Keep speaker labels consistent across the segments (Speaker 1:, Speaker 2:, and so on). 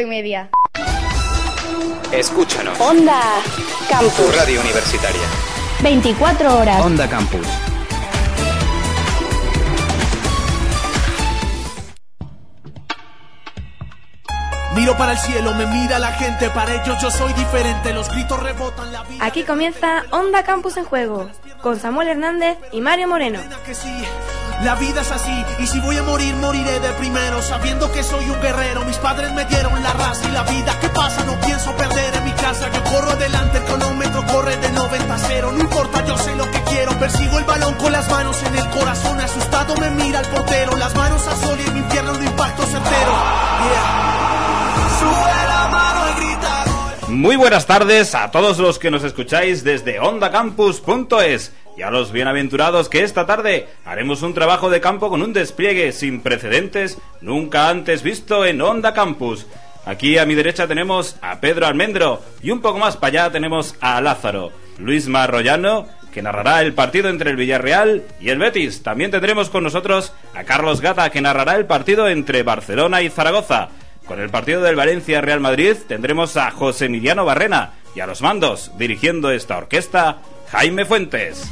Speaker 1: y media.
Speaker 2: Escúchanos.
Speaker 1: Onda Campus.
Speaker 2: Tu radio universitaria.
Speaker 1: 24 horas.
Speaker 2: Onda Campus.
Speaker 3: Miro para el cielo, me mira la gente, para ellos yo soy diferente, los gritos rebotan.
Speaker 4: Aquí comienza Onda Campus en Juego, con Samuel Hernández y Mario Moreno
Speaker 3: la vida es así, y si voy a morir, moriré de primero, sabiendo que soy un guerrero. Mis padres me dieron la raza y la vida. ¿Qué pasa? No pienso perder en mi casa. Yo corro adelante, el cronómetro corre de 90 a 0. No importa, yo sé lo que quiero. Persigo el balón con las manos en el corazón. Asustado me mira el portero, las manos a sol y en mi infierno de impacto certero. Yeah. La mano.
Speaker 5: Muy buenas tardes a todos los que nos escucháis desde ondacampus.es y a los bienaventurados que esta tarde haremos un trabajo de campo con un despliegue sin precedentes nunca antes visto en Onda Campus. Aquí a mi derecha tenemos a Pedro Almendro y un poco más para allá tenemos a Lázaro, Luis Marroyano, que narrará el partido entre el Villarreal y el Betis. También tendremos con nosotros a Carlos Gata, que narrará el partido entre Barcelona y Zaragoza. Con el partido del Valencia Real Madrid tendremos a José Emiliano Barrena y a los mandos, dirigiendo esta orquesta, Jaime Fuentes.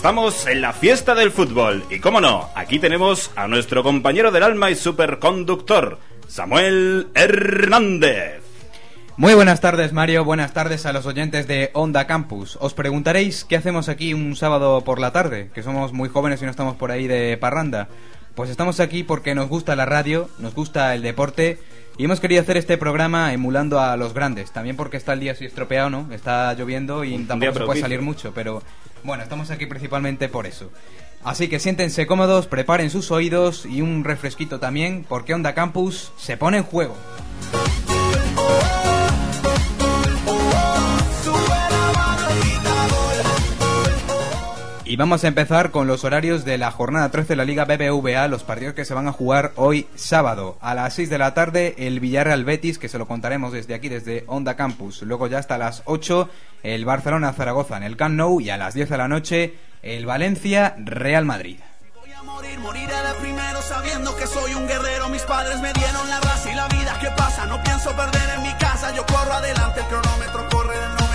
Speaker 5: Estamos en la fiesta del fútbol y, cómo no, aquí tenemos a nuestro compañero del alma y superconductor, Samuel Hernández.
Speaker 6: Muy buenas tardes Mario, buenas tardes a los oyentes de Onda Campus. Os preguntaréis qué hacemos aquí un sábado por la tarde, que somos muy jóvenes y no estamos por ahí de parranda. Pues estamos aquí porque nos gusta la radio, nos gusta el deporte y hemos querido hacer este programa emulando a los grandes. También porque está el día así estropeado, ¿no? Está lloviendo y tampoco se puede salir mucho, pero bueno, estamos aquí principalmente por eso. Así que siéntense cómodos, preparen sus oídos y un refresquito también, porque Onda Campus se pone en juego. Y vamos a empezar con los horarios de la jornada 13 de la Liga BBVA, los partidos que se van a jugar hoy sábado. A las 6 de la tarde el Villarreal Betis, que se lo contaremos desde aquí, desde Onda Campus. Luego ya hasta las 8 el Barcelona Zaragoza en el Camp Nou y a las 10 de la noche el Valencia Real Madrid.
Speaker 3: Voy a morir, moriré de primero sabiendo que soy un guerrero. Mis padres me dieron la raza y la vida. ¿Qué pasa? No pienso perder en mi casa. Yo corro adelante, el cronómetro corre del 90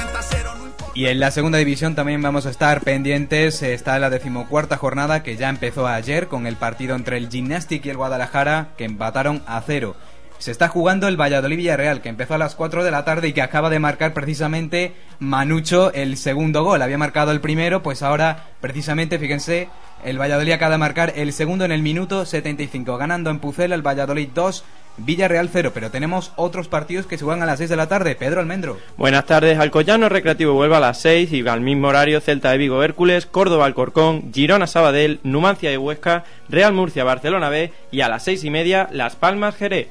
Speaker 6: Y en la segunda división también vamos a estar pendientes. Está la decimocuarta jornada que ya empezó ayer con el partido entre el Gymnastic y el Guadalajara que empataron a cero. Se está jugando el Valladolid Villarreal que empezó a las 4 de la tarde y que acaba de marcar precisamente Manucho el segundo gol. Había marcado el primero, pues ahora precisamente, fíjense, el Valladolid acaba de marcar el segundo en el minuto 75, ganando en Pucela el Valladolid 2, Villarreal 0. Pero tenemos otros partidos que se juegan a las 6 de la tarde. Pedro Almendro.
Speaker 7: Buenas tardes, Alcoyano Recreativo vuelve a las 6 y al mismo horario Celta de Vigo Hércules, Córdoba Alcorcón, Girona Sabadell, Numancia de Huesca, Real Murcia Barcelona B y a las 6 y media Las Palmas Jerez.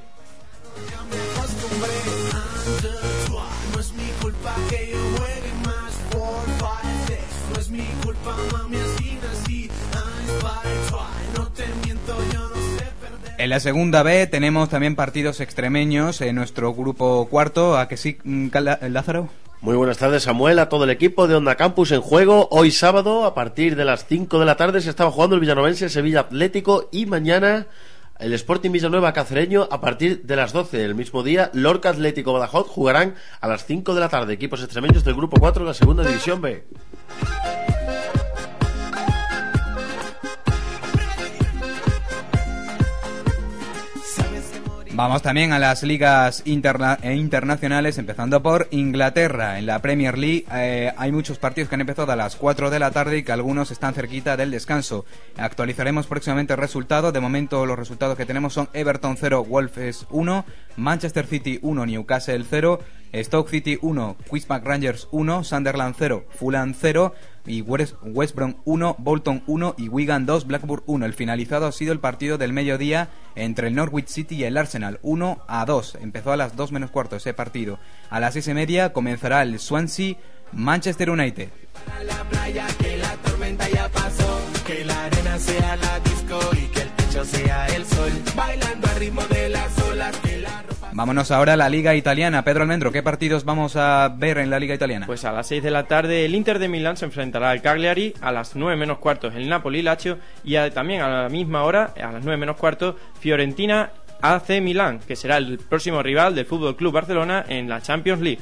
Speaker 6: En la segunda B tenemos también partidos extremeños en nuestro grupo cuarto. ¿A que sí, mm, Cala- Lázaro?
Speaker 8: Muy buenas tardes, Samuel, a todo el equipo de Onda Campus en juego. Hoy sábado, a partir de las 5 de la tarde, se estaba jugando el Villanovense Sevilla Atlético y mañana el Sporting Villanueva Cacereño a partir de las 12 del mismo día. Lorca Atlético Badajoz jugarán a las 5 de la tarde. Equipos extremeños del grupo 4 de la segunda división B.
Speaker 6: Vamos también a las ligas interna- e internacionales, empezando por Inglaterra. En la Premier League eh, hay muchos partidos que han empezado a las 4 de la tarde y que algunos están cerquita del descanso. Actualizaremos próximamente el resultado. De momento los resultados que tenemos son Everton 0, Wolves 1, Manchester City 1, Newcastle 0, Stoke City 1, Queens Park Rangers 1, Sunderland 0, Fulham 0 y West, West Brom 1, Bolton 1 y Wigan 2, Blackburn 1. El finalizado ha sido el partido del mediodía entre el Norwich City y el Arsenal 1 a 2. Empezó a las 2 menos cuarto ese partido. A las 6 y media comenzará el Swansea Manchester United. Vámonos ahora a la Liga Italiana. Pedro Almendro, ¿qué partidos vamos a ver en la Liga Italiana?
Speaker 7: Pues a las 6 de la tarde el Inter de Milán se enfrentará al Cagliari, a las 9 menos cuartos el Napoli Lazio y a- también a la misma hora, a las 9 menos cuartos, Fiorentina AC Milán, que será el próximo rival del Fútbol Club Barcelona en la Champions League.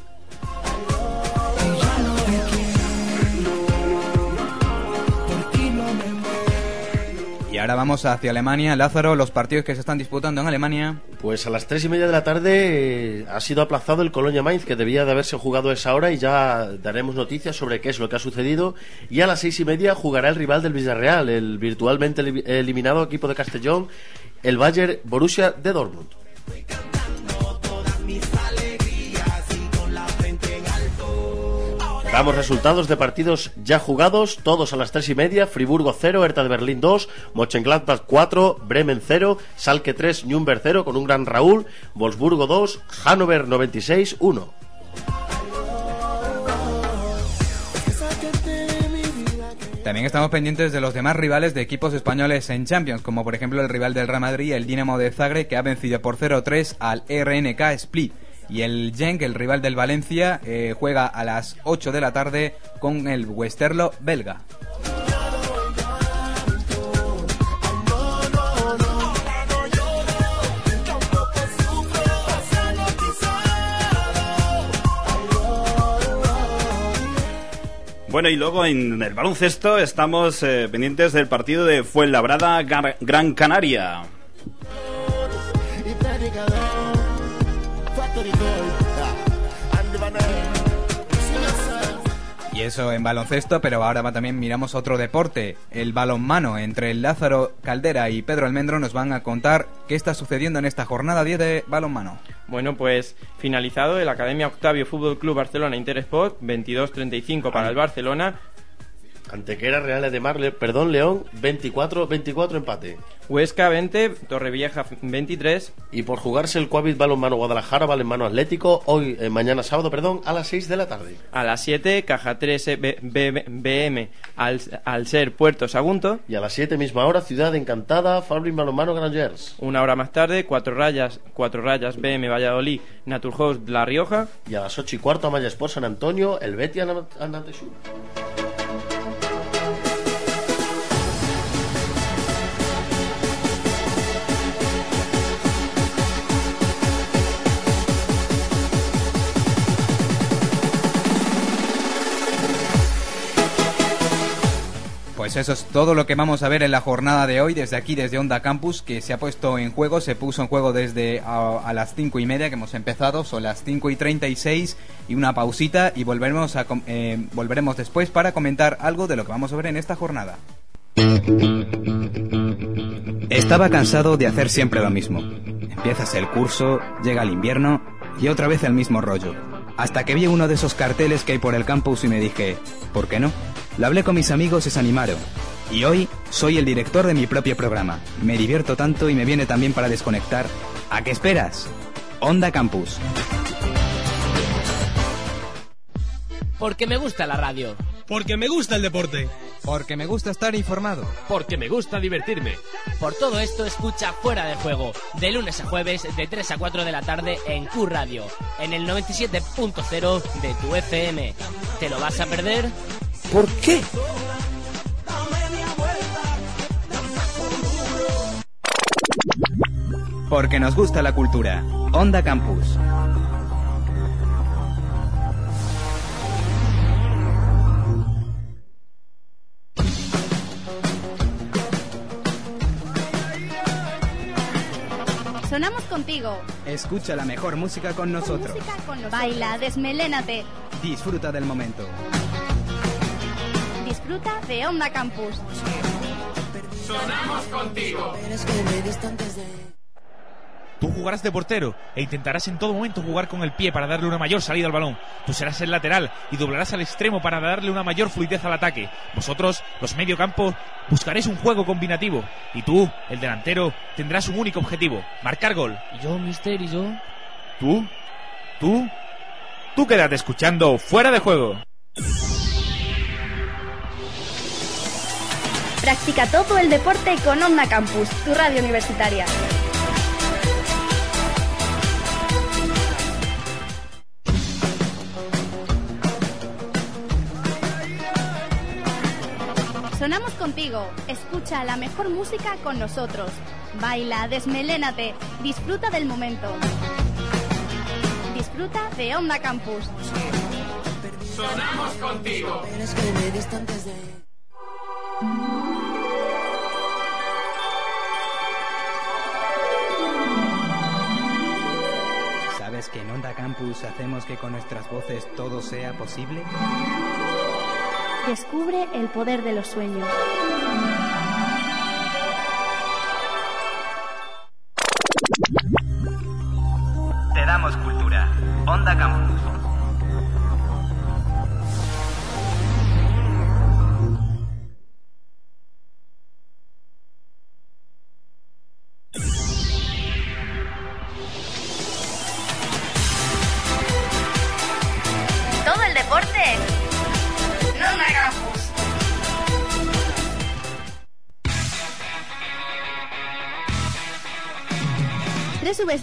Speaker 6: Y ahora vamos hacia Alemania. Lázaro, los partidos que se están disputando en Alemania.
Speaker 8: Pues a las tres y media de la tarde eh, ha sido aplazado el Colonia Mainz, que debía de haberse jugado a esa hora, y ya daremos noticias sobre qué es lo que ha sucedido. Y a las seis y media jugará el rival del Villarreal, el virtualmente eli- eliminado equipo de Castellón, el Bayern Borussia de Dortmund. Damos resultados de partidos ya jugados, todos a las tres y media. Friburgo 0, Hertha de Berlín 2, Mönchengladbach 4, Bremen 0, Salke 3, Nürnberg 0 con un gran Raúl, Wolfsburgo 2, Hannover 96 1.
Speaker 6: También estamos pendientes de los demás rivales de equipos españoles en Champions, como por ejemplo el rival del Real Madrid, el Dinamo de Zagreb, que ha vencido por 0-3 al RNK Split. Y el Genk, el rival del Valencia, eh, juega a las 8 de la tarde con el Westerlo belga.
Speaker 5: Bueno, y luego en el baloncesto estamos eh, pendientes del partido de Fuenlabrada Gran Canaria.
Speaker 6: Y eso en baloncesto, pero ahora también miramos otro deporte, el balonmano. Entre Lázaro Caldera y Pedro Almendro nos van a contar qué está sucediendo en esta jornada 10 de balonmano.
Speaker 7: Bueno, pues finalizado el Academia Octavio Fútbol Club Barcelona Intersport, 22-35 para el Barcelona.
Speaker 8: Antequera Real de Mar, perdón, León 24, 24 empate.
Speaker 7: Huesca 20, Torrevieja 23.
Speaker 8: Y por jugarse el Coavit Balonmano Guadalajara Balonmano Atlético, hoy, eh, mañana sábado, perdón, a las 6 de la tarde.
Speaker 7: A las 7, Caja 3 B- B- BM al, al ser Puerto Sagunto.
Speaker 8: Y a las 7 misma hora, Ciudad Encantada, Fabric Balonmano Grangers.
Speaker 7: Una hora más tarde, Cuatro Rayas, Cuatro Rayas BM Valladolid, Naturhaus La Rioja.
Speaker 8: Y a las 8 y cuarto, Amaya Sport San Antonio, el Betty Anantesú.
Speaker 6: Pues eso es todo lo que vamos a ver en la jornada de hoy, desde aquí, desde Onda Campus, que se ha puesto en juego, se puso en juego desde a, las cinco y media que hemos empezado, son las 5 y 36 y una pausita y volveremos, a, eh, volveremos después para comentar algo de lo que vamos a ver en esta jornada. Estaba cansado de hacer siempre lo mismo. Empiezas el curso, llega el invierno y otra vez el mismo rollo. Hasta que vi uno de esos carteles que hay por el campus y me dije, ¿por qué no? Lo hablé con mis amigos y se animaron. Y hoy soy el director de mi propio programa. Me divierto tanto y me viene también para desconectar. ¿A qué esperas? Onda Campus.
Speaker 9: Porque me gusta la radio.
Speaker 10: Porque me gusta el deporte.
Speaker 6: Porque me gusta estar informado.
Speaker 9: Porque me gusta divertirme. Por todo esto, escucha Fuera de Juego, de lunes a jueves, de 3 a 4 de la tarde en Q Radio, en el 97.0 de tu FM. ¿Te lo vas a perder?
Speaker 10: ¿Por qué?
Speaker 6: Porque nos gusta la cultura. Onda Campus.
Speaker 1: Sonamos contigo.
Speaker 6: Escucha la mejor música con nosotros.
Speaker 1: Música con nosotros. Baila, desmelénate.
Speaker 6: Disfruta del momento.
Speaker 1: Disfruta de Onda Campus.
Speaker 10: Tú jugarás de portero e intentarás en todo momento jugar con el pie para darle una mayor salida al balón. Tú serás el lateral y doblarás al extremo para darle una mayor fluidez al ataque. Vosotros, los mediocampo, buscaréis un juego combinativo. Y tú, el delantero, tendrás un único objetivo, marcar gol.
Speaker 9: ¿Y yo, mister, y yo?
Speaker 10: ¿Tú? ¿Tú? Tú quédate escuchando fuera de juego.
Speaker 1: Practica todo el deporte con Onda Campus, tu radio universitaria. Sonamos contigo, escucha la mejor música con nosotros, baila, desmelénate, disfruta del momento. Disfruta de Onda Campus. Sonamos contigo.
Speaker 6: ¿Sabes que en Onda Campus hacemos que con nuestras voces todo sea posible?
Speaker 1: Descubre el poder de los sueños.
Speaker 11: Te damos cultura. Onda Campus.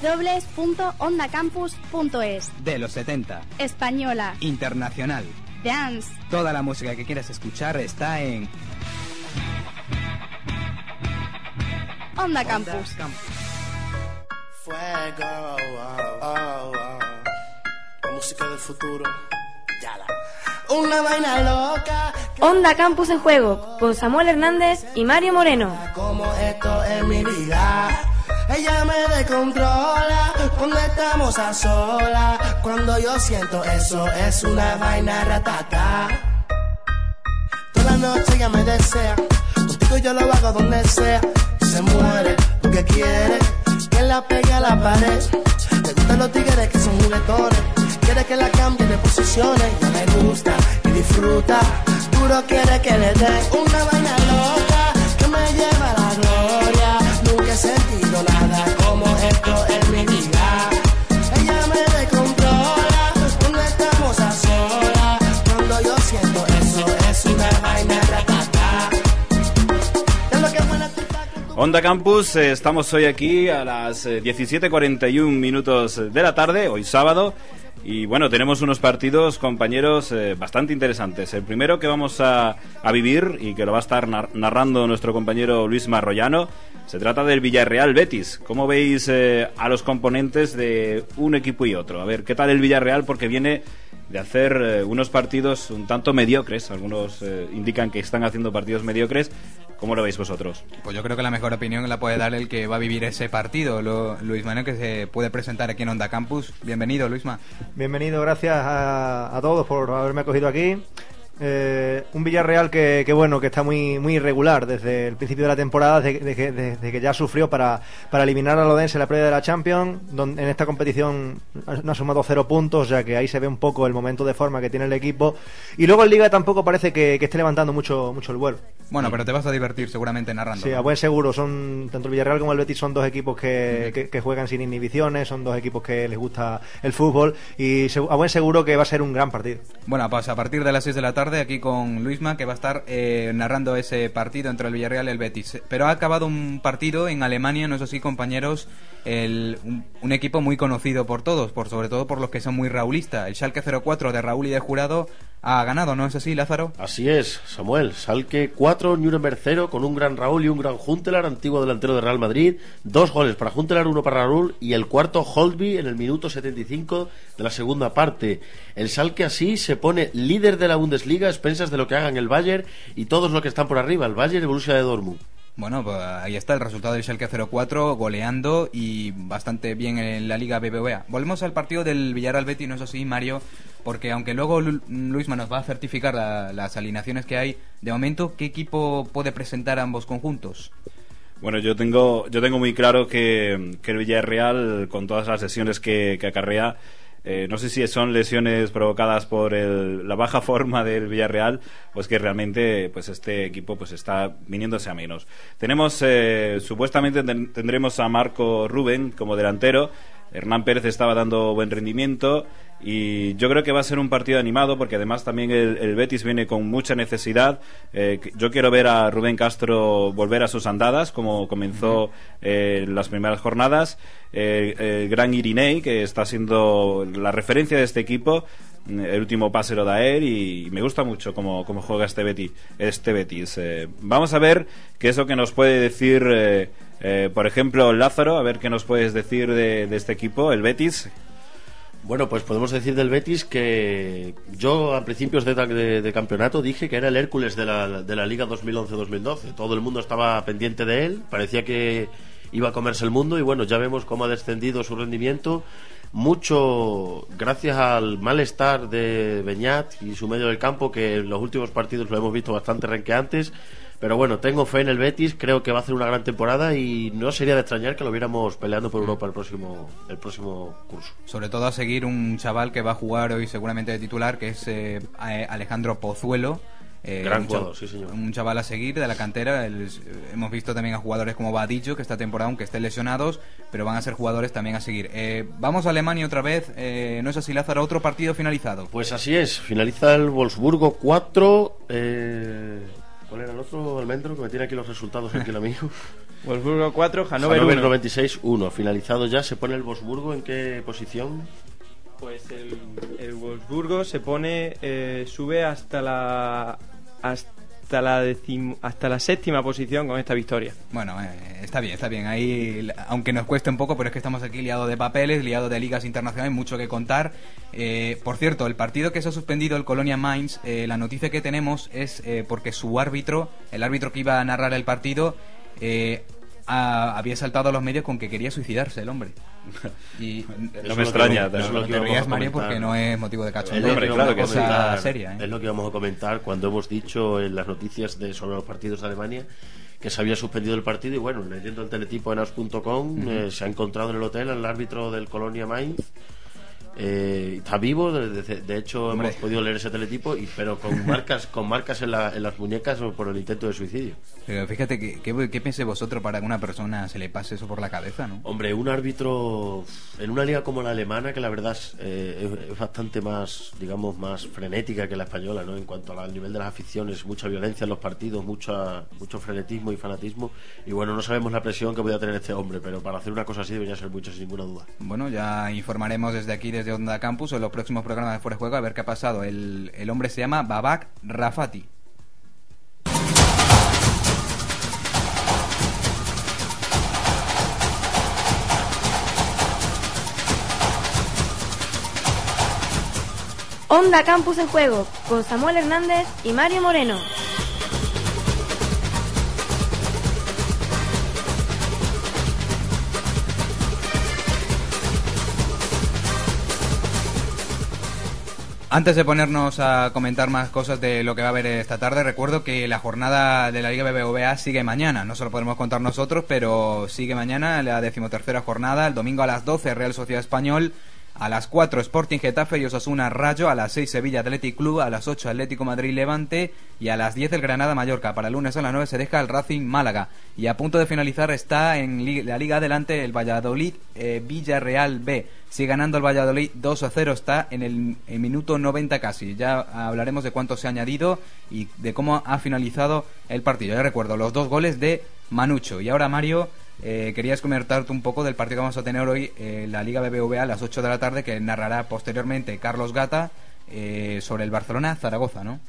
Speaker 1: www.ondacampus.es
Speaker 6: De los 70.
Speaker 1: Española,
Speaker 6: Internacional.
Speaker 1: Dance,
Speaker 6: Toda la música que quieras escuchar está en
Speaker 1: Onda Campus.
Speaker 12: Fuego, oh, oh, oh. La música del futuro. Ya la. Una vaina loca.
Speaker 4: Onda Campus en juego con Samuel Hernández y Mario Moreno.
Speaker 12: Como esto es mi vida. Ella me descontrola cuando estamos a solas. Cuando yo siento eso, es una vaina ratata. Toda la noche ella me desea. Contigo yo lo hago donde sea. Se muere porque quiere que la pegue a la pared. Le gustan los tigres que son juguetones. Quiere que la cambie de posiciones. Ya le gusta y disfruta. Duro quiere que le dé una vaina loca que me lleva a la gloria. Nunca he sentido nada como esto en mi vida. Ella me descontrola cuando estamos a solas. Cuando yo siento eso, es una vaina ratata.
Speaker 5: Onda Campus, eh, estamos hoy aquí a las eh, 17.41 minutos de la tarde, hoy sábado. Y bueno, tenemos unos partidos, compañeros, eh, bastante interesantes. El primero que vamos a, vivir y que lo va a estar nar- narrando nuestro compañero Luis Marroyano, se trata del Villarreal Betis. ¿Cómo veis eh, a los componentes de un equipo y otro? A ver, ¿qué tal el Villarreal? Porque viene de hacer eh, unos partidos un tanto mediocres. Algunos eh, indican que están haciendo partidos mediocres. ¿Cómo lo veis vosotros?
Speaker 6: Pues yo creo que la mejor opinión la puede dar el que va a vivir ese partido, lo- Luis Manuel, que se puede presentar aquí en Onda Campus. Bienvenido, Luisma.
Speaker 13: Bienvenido, gracias a, a todos por haberme acogido aquí. Eh, un Villarreal que, que, bueno, que está muy, muy irregular desde el principio de la temporada, desde, desde que- desde que ya sufrió para, para eliminar al Odense en la previa de la Champions, donde en esta competición no ha sumado cero puntos, ya que ahí se ve un poco el momento de forma que tiene el equipo. Y luego en Liga tampoco parece que, que esté levantando mucho, mucho el vuelo.
Speaker 6: Bueno, pero te vas a divertir seguramente narrando.
Speaker 13: Sí, a buen seguro. Son tanto el Villarreal como el Betis son dos equipos que, que- que juegan sin inhibiciones, son dos equipos que les gusta el fútbol y a buen seguro que va a ser un gran partido.
Speaker 6: Bueno, pues a partir de las 6 de la tarde aquí con Luisma que va a estar eh, narrando ese partido entre el Villarreal y el Betis. Pero ha acabado un partido en Alemania, no es así, compañeros, el- un, equipo muy conocido por todos, por sobre todo por los que son muy raulistas. El Schalke 04 de Raúl y de Jurado ha ganado, ¿no es así, Lázaro?
Speaker 8: Así es, Samuel. Salque 4, Nuremberg 0, con un gran Raúl y un gran Juntelar, antiguo delantero de Real Madrid. Dos goles para Juntelar, uno para Raúl y el cuarto Holtby en el minuto 75 de la segunda parte. El Salque así se pone líder de la Bundesliga a expensas de lo que hagan el Bayern y todos los que están por arriba, el Bayern y el Borussia de Dortmund.
Speaker 6: Bueno, pues ahí está el resultado del Schalke 04, goleando y bastante bien en la Liga BBVA. Volvemos al partido del Villarreal Betis, no es así, Mario, porque aunque luego Lu- Luisma nos va a certificar la- las alineaciones que hay, de momento, ¿qué equipo puede presentar ambos conjuntos?
Speaker 5: Bueno, yo tengo, yo tengo muy claro que, que el Villarreal, con todas las lesiones que, que acarrea, eh, no sé si son lesiones provocadas por el- la baja forma del Villarreal o es que realmente pues este equipo pues está viniéndose a menos. Tenemos, eh, supuestamente ten- tendremos a Marco Rubén como delantero, Hernán Pérez estaba dando buen rendimiento y yo creo que va a ser un partido animado porque además también el, el Betis viene con mucha necesidad. Eh, yo quiero ver a Rubén Castro volver a sus andadas como comenzó eh, en las primeras jornadas. Eh, el gran Irinei que está siendo la referencia de este equipo. Mm, El último pase lo da él y, y me gusta mucho cómo, cómo juega este Betis. Este Betis. Eh, vamos a ver qué es lo que nos puede decir, eh, por ejemplo, Lázaro, a ver qué nos puedes decir de, este equipo, el Betis.
Speaker 8: Bueno, pues podemos decir del Betis que yo a principios de campeonato dije que era el Hércules de la, de la Liga 2011-2012. Todo el mundo estaba pendiente de él, parecía que iba a comerse el mundo y bueno, ya vemos cómo ha descendido su rendimiento mucho gracias al malestar de Beñat y su medio del campo, que en los últimos partidos lo hemos visto bastante renqueantes. Pero bueno, tengo fe en el Betis, creo que va a hacer una gran temporada y no sería de extrañar que lo viéramos peleando por Europa el próximo, el próximo curso.
Speaker 6: Sobre todo a seguir un chaval que va a jugar hoy seguramente de titular, que es eh, Alejandro Pozuelo. Eh,
Speaker 8: Gran
Speaker 6: un
Speaker 8: jugador, sí, señor.
Speaker 6: Un chaval a seguir de la cantera. El- hemos visto también a jugadores como Badillo, que esta temporada, aunque estén lesionados, pero van a ser jugadores también a seguir. Eh, vamos a Alemania otra vez. Eh, ¿No es así, Lázaro? Otro partido finalizado.
Speaker 8: Pues así es, finaliza el Wolfsburgo 4. ¿Cuál era el otro, Almendro? Que me tiene aquí los resultados aquí el amigo.
Speaker 7: Wolfsburgo 4, Hannover,
Speaker 8: Hannover
Speaker 7: 1.
Speaker 8: 96 1. Finalizado ya, ¿se pone el Wolfsburgo en qué posición?
Speaker 7: Pues el, el Wolfsburgo se pone, eh, sube hasta la hasta hasta la séptima posición con esta victoria.
Speaker 6: Bueno, eh, está bien, está bien. Ahí, aunque nos cueste un poco, pero es que estamos aquí liados de papeles, liados de ligas internacionales, mucho que contar. Eh, por cierto, el partido que se ha suspendido, el Colonia Mainz, eh, la noticia que tenemos es porque su árbitro, el árbitro que iba a narrar el partido, ha- había saltado a los medios con que quería suicidarse el hombre. Y
Speaker 5: No me extraña, pero-
Speaker 6: no
Speaker 8: lo que
Speaker 6: te rías, Mario, porque no es motivo de
Speaker 8: Es lo que
Speaker 5: Hombre, claro que
Speaker 8: comentar,
Speaker 6: seria. ¿eh?
Speaker 8: Es lo que íbamos a comentar cuando hemos dicho en las noticias de, sobre los partidos de Alemania que se había suspendido el partido y bueno, leyendo el teletipo en as.com eh, se ha encontrado en el hotel al árbitro del Colonia Mainz. Eh, está vivo, de, de- de hecho
Speaker 6: Hombre.
Speaker 8: hemos podido leer ese teletipo, y, pero con marcas con marcas en, la- en las muñecas por el intento de suicidio.
Speaker 6: Pero fíjate, que- ¿qué pensé vosotros para que a una persona se le pase eso por la cabeza, no?
Speaker 8: Hombre, un árbitro en una liga como la alemana, que la verdad es, eh, es bastante más, digamos, más frenética que la española, ¿no? En cuanto al nivel de las aficiones, mucha violencia en los partidos, mucha, mucho frenetismo y fanatismo. Y bueno, no sabemos la presión que podía tener este hombre, pero para hacer una cosa así debería ser mucho, sin ninguna duda.
Speaker 6: Bueno, ya informaremos desde aquí, desde Onda Campus, en los próximos programas de Fuera de Juego, a ver qué ha pasado. El, el hombre se llama Babak Rafati.
Speaker 4: Onda Campus en Juego, con Samuel Hernández y Mario Moreno.
Speaker 6: Antes de ponernos a comentar más cosas de lo que va a haber esta tarde, recuerdo que la jornada de la Liga BBVA sigue mañana. No se lo podemos contar nosotros, pero sigue mañana la decimotercera jornada. El domingo a las 12 Real Sociedad Español. A las 4 Sporting Getafe y Osasuna Rayo, a las 6 Sevilla Athletic Club, a las 8 Atlético Madrid Levante y a las 10 el Granada Mallorca. Para el lunes a las 9 se deja el Racing Málaga. Y a punto de finalizar está en la Liga adelante el Valladolid eh, Villarreal B. Sigue ganando el Valladolid 2 a 0, está en el minuto 90 casi. Ya hablaremos de cuánto se ha añadido y de cómo ha finalizado el partido. Ya recuerdo los dos goles de Manucho. Y ahora Mario, eh, querías comentarte un poco del partido que vamos a tener hoy en la Liga BBVA a las 8 de la tarde que narrará posteriormente Carlos Gata eh, sobre el Barcelona Zaragoza, ¿no?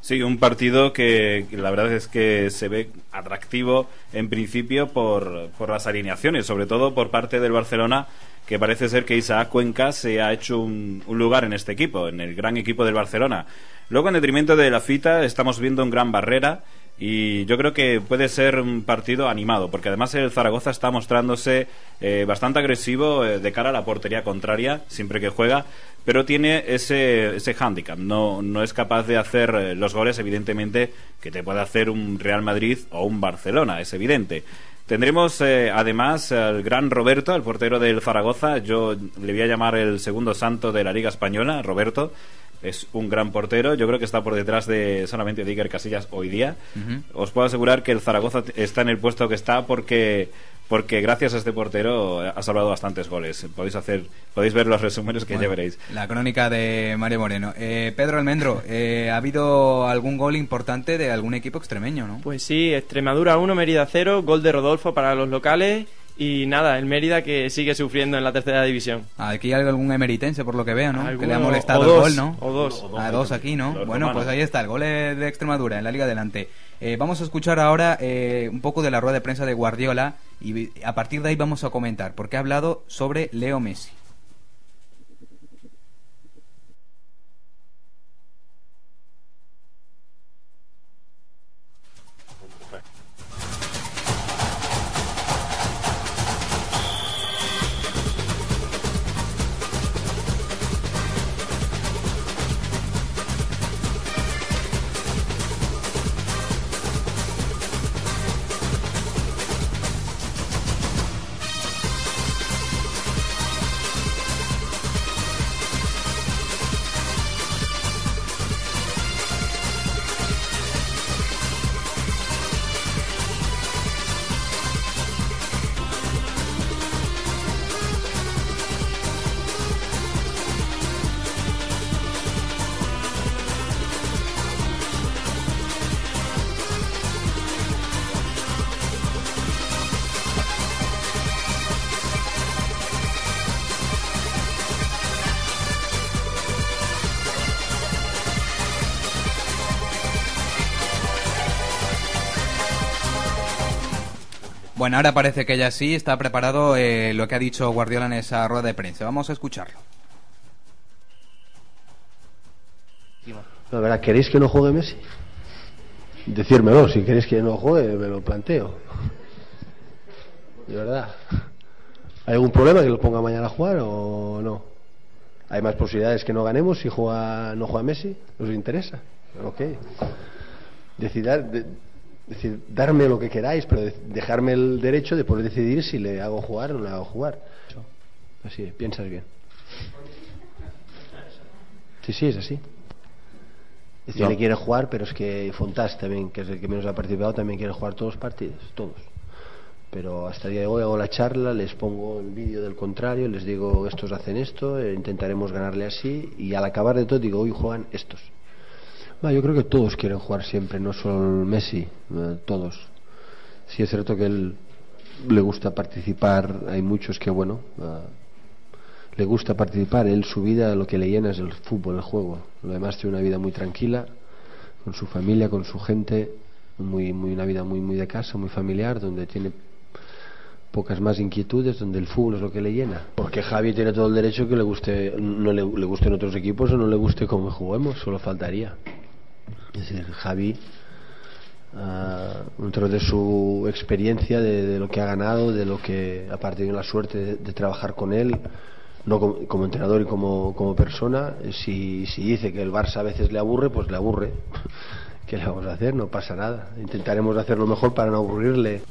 Speaker 5: Sí, un partido que la verdad es que se ve atractivo en principio por, por las alineaciones, sobre todo por parte del Barcelona, que parece ser que Isaac Cuenca se ha hecho un, un lugar en este equipo, en el gran equipo del Barcelona. Luego, en detrimento de la fita, estamos viendo un gran barrera y yo creo que puede ser un partido animado, porque además el Zaragoza está mostrándose eh, bastante agresivo eh, de cara a la portería contraria siempre que juega, pero tiene ese, ese hándicap. No, no es capaz de hacer eh, los goles, evidentemente, que te puede hacer un Real Madrid o un Barcelona, es evidente. Tendremos eh, además al gran Roberto, el portero del Zaragoza. Yo le voy a llamar el segundo santo de la Liga Española, Roberto. Es un gran portero. Yo creo que está por detrás de solamente de Iker Casillas hoy día. Os puedo asegurar que el Zaragoza está en el puesto que está porque porque gracias a este portero ha salvado bastantes goles. Podéis hacer podéis ver los resúmenes que ya veréis.
Speaker 6: La crónica de Mario Moreno. Eh, Pedro Almendro, eh, ¿ha habido algún gol importante de algún equipo extremeño, no?
Speaker 7: Pues sí, Extremadura 1, Mérida 0, gol de Rodolfo para los locales y nada, el Mérida que sigue sufriendo en la tercera división.
Speaker 6: Aquí hay algún emeritense, por lo que veo, ¿no? Que le ha molestado
Speaker 7: o
Speaker 6: el
Speaker 7: dos,
Speaker 6: gol, ¿no?
Speaker 7: o dos.
Speaker 6: A dos aquí, ¿no? Bueno,
Speaker 7: romanos.
Speaker 6: pues ahí está, el gol de Extremadura en la Liga Adelante. Eh, vamos a escuchar ahora eh, un poco de la rueda de prensa de Guardiola y a partir de ahí vamos a comentar, porque ha hablado sobre Leo Messi. Bueno, ahora parece que ya sí está preparado eh, lo que ha dicho Guardiola en esa rueda de prensa. Vamos a escucharlo.
Speaker 14: La verdad, ¿queréis que no juegue Messi? Decírmelo, si queréis que no juegue, me lo planteo. De verdad. ¿Hay algún problema que lo ponga mañana a jugar o no? ¿Hay más posibilidades que no ganemos si juega, no juega Messi? ¿Os interesa? Ok. Decidar, de- decir, darme lo que queráis, pero de- dejarme el derecho de poder decidir si le hago jugar o no le hago jugar. Así, es, piensas bien. Sí, sí, es así. Es decir,
Speaker 8: No.
Speaker 14: le quiere jugar, pero es que Fontás también, que es el que menos ha participado, también quiere jugar todos los partidos, todos. Pero hasta el día de hoy hago la charla, les pongo el vídeo del contrario, les digo estos hacen esto, eh, intentaremos ganarle así, y al acabar de todo digo, hoy juegan estos. Va, yo creo que todos quieren jugar siempre, no solo Messi, eh, todos. Sí es cierto que él le gusta participar, hay muchos que, bueno, ah, le gusta participar, él su vida lo que le llena es el fútbol, el juego. Lo demás tiene una vida muy tranquila, con su familia, con su gente, muy, muy una vida muy, muy de casa, muy familiar, donde tiene pocas más inquietudes, donde el fútbol es lo que le llena. Porque Javi tiene todo el derecho que le guste, no le, le gusten otros equipos o no le guste cómo juguemos, solo faltaría. Es decir, Javi, ah, dentro de su experiencia, de, de lo que ha ganado, de lo que ha tenido la suerte de, de trabajar con él, no como, entrenador y como, como persona, eh, si, si dice que el Barça a veces le aburre, pues le aburre. ¿Qué le vamos a hacer? No pasa nada. Intentaremos hacer lo mejor para no aburrirle.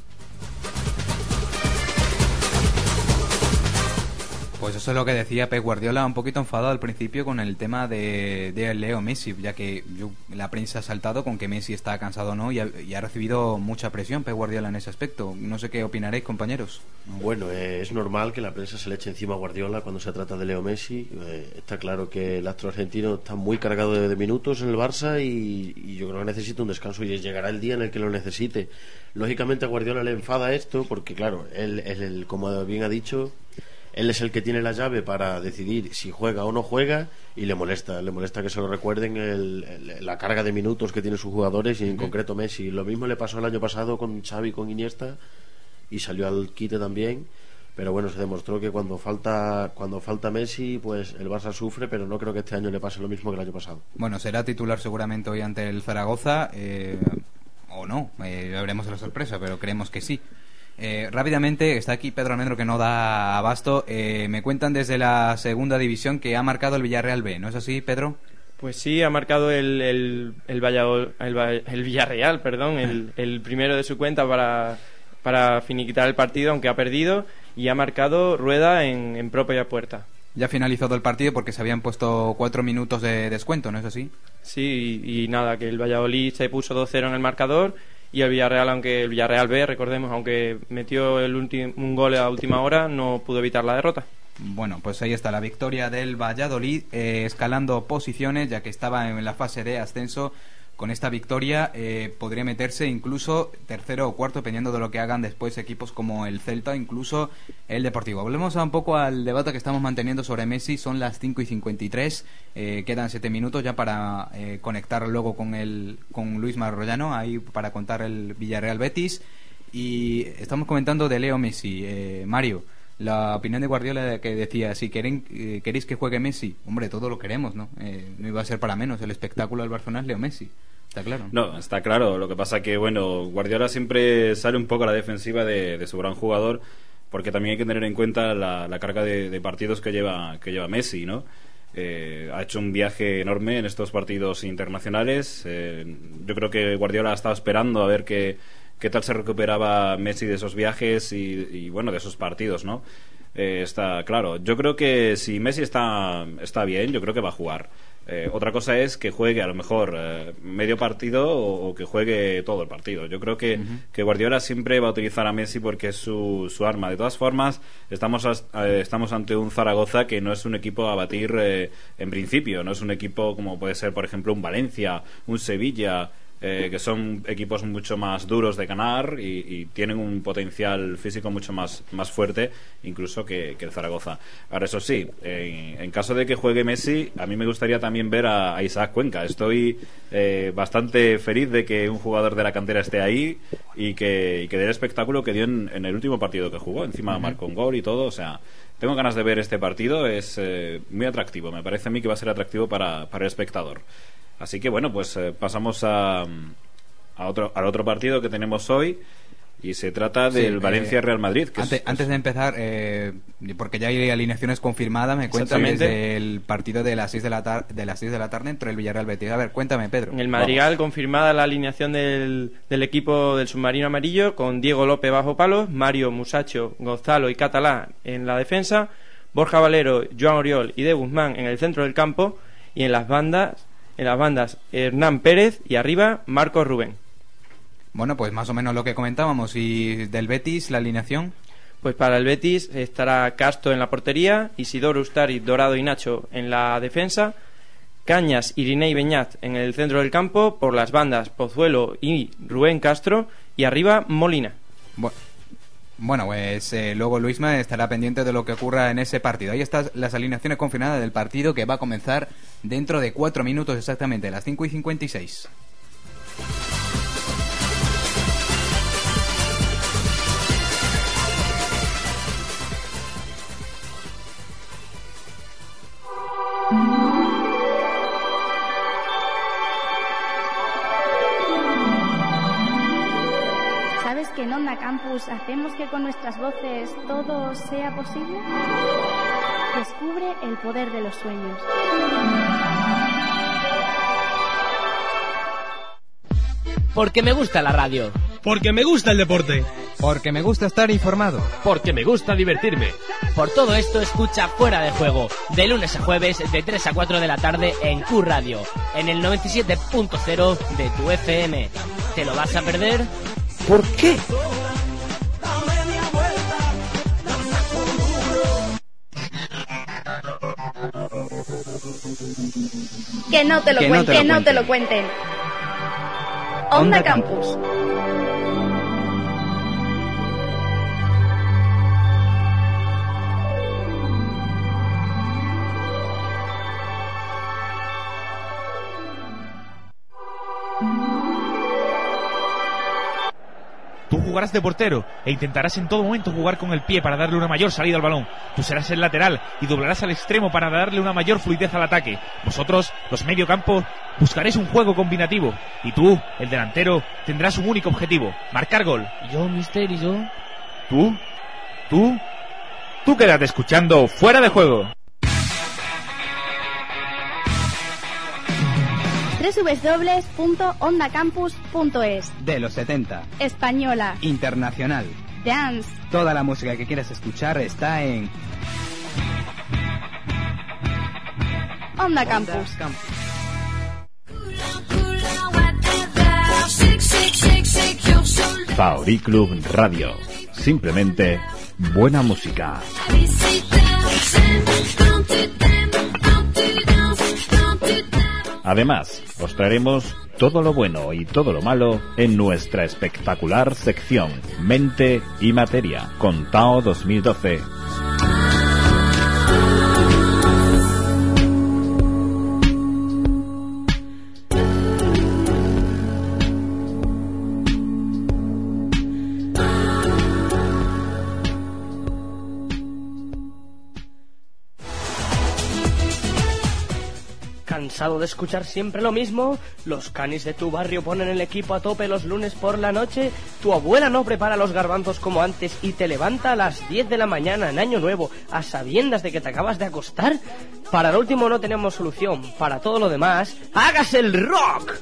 Speaker 6: Pues eso es lo que decía Pep Guardiola, un poquito enfadado al principio con el tema de, de Leo Messi, ya que la prensa ha saltado con que Messi está cansado o no y ha, recibido mucha presión Pep Guardiola en ese aspecto. No sé qué opinaréis, compañeros.
Speaker 8: Bueno, eh, es normal que la prensa se le eche encima a Guardiola cuando se trata de Leo Messi. Eh, está claro que el astro argentino está muy cargado de, minutos en el Barça y, y yo creo que necesita un descanso y llegará el día en el que lo necesite. Lógicamente a Guardiola le enfada esto porque, claro, él, él- él, como bien ha dicho, él es el que tiene la llave para decidir si juega o no juega y le molesta, le molesta que se lo recuerden el- el- la carga de minutos que tienen sus jugadores y en concreto Messi. Lo mismo le pasó el año pasado con Xavi, con Iniesta y salió al quite también. Pero bueno, se demostró que cuando falta cuando falta Messi, pues el Barça sufre, pero no creo que este año le pase lo mismo que el año pasado.
Speaker 6: Bueno, será titular seguramente hoy ante el Zaragoza, eh, o no, eh, veremos la sorpresa, pero creemos que sí. Eh, rápidamente, está aquí Pedro Almendro que no da abasto. Eh, me cuentan desde la segunda división que ha marcado el Villarreal B, ¿no es así, Pedro?
Speaker 7: Pues sí, ha marcado el, el, el, Valladol- el, Va- el Villarreal, perdón, el, el primero de su cuenta para, para finiquitar el partido, aunque ha perdido, y ha marcado Rueda en, en propia puerta.
Speaker 6: Ya ha finalizado el partido porque se habían puesto cuatro minutos de descuento, ¿no es así?
Speaker 7: Sí, y, y nada, que el Valladolid se puso 2-0 en el marcador y el Villarreal, aunque el Villarreal B, recordemos, aunque metió el un gol a última hora, no pudo evitar la derrota.
Speaker 6: Bueno, pues ahí está la victoria del Valladolid, eh, escalando posiciones, ya que estaba en la fase de ascenso. Con esta victoria eh, podría meterse incluso tercero o cuarto, dependiendo de lo que hagan después equipos como el Celta, incluso el Deportivo. Volvemos un poco al debate que estamos manteniendo sobre Messi. Son las 5 y 53, eh, quedan 7 minutos ya para eh, conectar luego con, el, con Luis Marroyano, ahí para contar el Villarreal Betis. Y estamos comentando de Leo Messi. Eh, Mario, la opinión de Guardiola que decía, si eh, queréis que juegue Messi, hombre, todo lo queremos, ¿no? Eh, no iba a ser para menos, el espectáculo del Barcelona es Leo Messi, está claro.
Speaker 5: No, está claro. Lo que pasa que, bueno, Guardiola siempre sale un poco a la defensiva de, su gran jugador, porque también hay que tener en cuenta la, carga de, partidos que lleva, que lleva Messi, ¿no? Eh, ha hecho un viaje enorme en estos partidos internacionales. Eh, yo creo que Guardiola ha estado esperando a ver qué, qué tal se recuperaba Messi de esos viajes y, y, bueno, de esos partidos, ¿no? Eh, está claro. Yo creo que si Messi está, está bien, yo creo que va a jugar. Eh, otra cosa es que juegue a lo mejor eh, medio partido o, o que juegue todo el partido. Yo creo que, que Guardiola siempre va a utilizar a Messi porque es su, su arma. De todas formas, estamos, as- eh, estamos ante un Zaragoza que no es un equipo a batir en principio. No es un equipo como puede ser, por ejemplo, un Valencia, un Sevilla. Eh, que son equipos mucho más duros de ganar y, y tienen un potencial físico mucho más, más fuerte incluso que, que el Zaragoza. Ahora, eso sí, en, en caso de que juegue Messi, a mí me gustaría también ver a, a Isaac Cuenca. Estoy eh, bastante feliz de que un jugador de la cantera esté ahí y que, y que dé el espectáculo que dio en, en el último partido que jugó. Encima
Speaker 6: Ujú.
Speaker 5: marcó un gol y todo, o sea... Tengo ganas de ver este partido, es eh, muy atractivo, me parece a mí que va a ser atractivo para, para el espectador. Así que bueno, pues eh, pasamos a, a otro, al otro partido que tenemos hoy y se trata
Speaker 6: Sí,
Speaker 5: del
Speaker 6: eh,
Speaker 5: Valencia-Real Madrid. Que es-
Speaker 6: Antes, antes de empezar, eh, porque ya hay alineaciones confirmadas, me cuentan
Speaker 7: Exactamente.
Speaker 6: desde el partido de las 6 de la, tar- de las 6 de la tarde entre el Villarreal Betis. A ver, cuéntame, Pedro.
Speaker 7: En el Madrigal confirmada la alineación del, del equipo del submarino amarillo con Diego López bajo palos, Mario Musacho, Gonzalo y Catalá en la defensa, Borja Valero, Joan Oriol y De Guzmán en el centro del campo y en las bandas en las bandas Hernán Pérez y arriba Marcos Rubén.
Speaker 6: Bueno, pues más o menos lo que comentábamos. Y del Betis, la alineación.
Speaker 7: Pues para el Betis estará Casto en la portería, Isidoro Ustari, Dorado y Nacho en la defensa, Cañas, Irinei Beñat en el centro del campo, por las bandas Pozuelo y Rubén Castro, y arriba Molina.
Speaker 6: Bu- Bueno, pues eh, luego Luisma estará pendiente de lo que ocurra en ese partido. Ahí están las alineaciones confirmadas del partido que va a comenzar dentro de cuatro minutos exactamente, a las 5 y 56.
Speaker 1: Campus hacemos que con nuestras voces todo sea posible? Descubre el poder de los sueños.
Speaker 9: Porque me gusta la radio.
Speaker 15: Porque me gusta el deporte.
Speaker 6: Porque me gusta estar informado.
Speaker 15: Porque me gusta divertirme.
Speaker 9: Por todo esto escucha Fuera de Juego, de lunes a jueves de 3 a 4 de la tarde en Q Radio, en el 97.0 de tu FM. ¿Te lo vas a perder?
Speaker 15: ¿Por qué?
Speaker 1: Que no te lo
Speaker 6: Que no
Speaker 1: cuenten,
Speaker 6: te lo
Speaker 1: que no te lo cuenten.
Speaker 6: Onda
Speaker 1: Campus.
Speaker 10: Jugarás de portero e intentarás en todo momento jugar con el pie para darle una mayor salida al balón. Tú serás el lateral y doblarás al extremo para darle una mayor fluidez al ataque. Vosotros, los mediocampo, buscaréis un juego combinativo. Y tú, el delantero, tendrás un único objetivo, marcar gol.
Speaker 9: ¿Y yo, mister, y yo?
Speaker 10: ¿Tú? ¿Tú? Tú quédate escuchando fuera de juego.
Speaker 1: www.ondacampus.es
Speaker 6: De los 70.
Speaker 1: Española,
Speaker 6: Internacional.
Speaker 1: Dance,
Speaker 6: Toda la música que quieras escuchar está en
Speaker 1: Onda Campus.
Speaker 16: Faori Club Radio. Simplemente buena música. Además, os traeremos todo lo bueno y todo lo malo en nuestra espectacular sección Mente y Materia con Tao 2012.
Speaker 17: ¿Cansado de escuchar siempre lo mismo? ¿Los canis de tu barrio ponen el equipo a tope los lunes por la noche? ¿Tu abuela no prepara los garbanzos como antes y te levanta a las 10 de la mañana en Año Nuevo a sabiendas de que te acabas de acostar? Para lo último no tenemos solución. Para todo lo demás, ¡hágase el rock!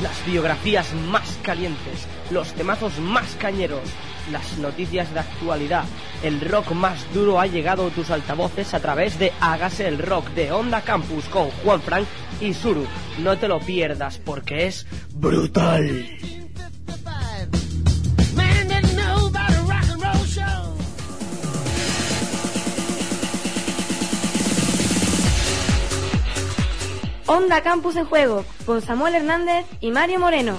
Speaker 17: Las biografías más calientes, los temazos más cañeros, las noticias de actualidad. El rock más duro ha llegado a tus altavoces a través de Hágase el Rock de Onda Campus con Juan Frank y Suru. No te lo pierdas porque es brutal.
Speaker 4: Onda Campus en Juego con Samuel Hernández y Mario Moreno.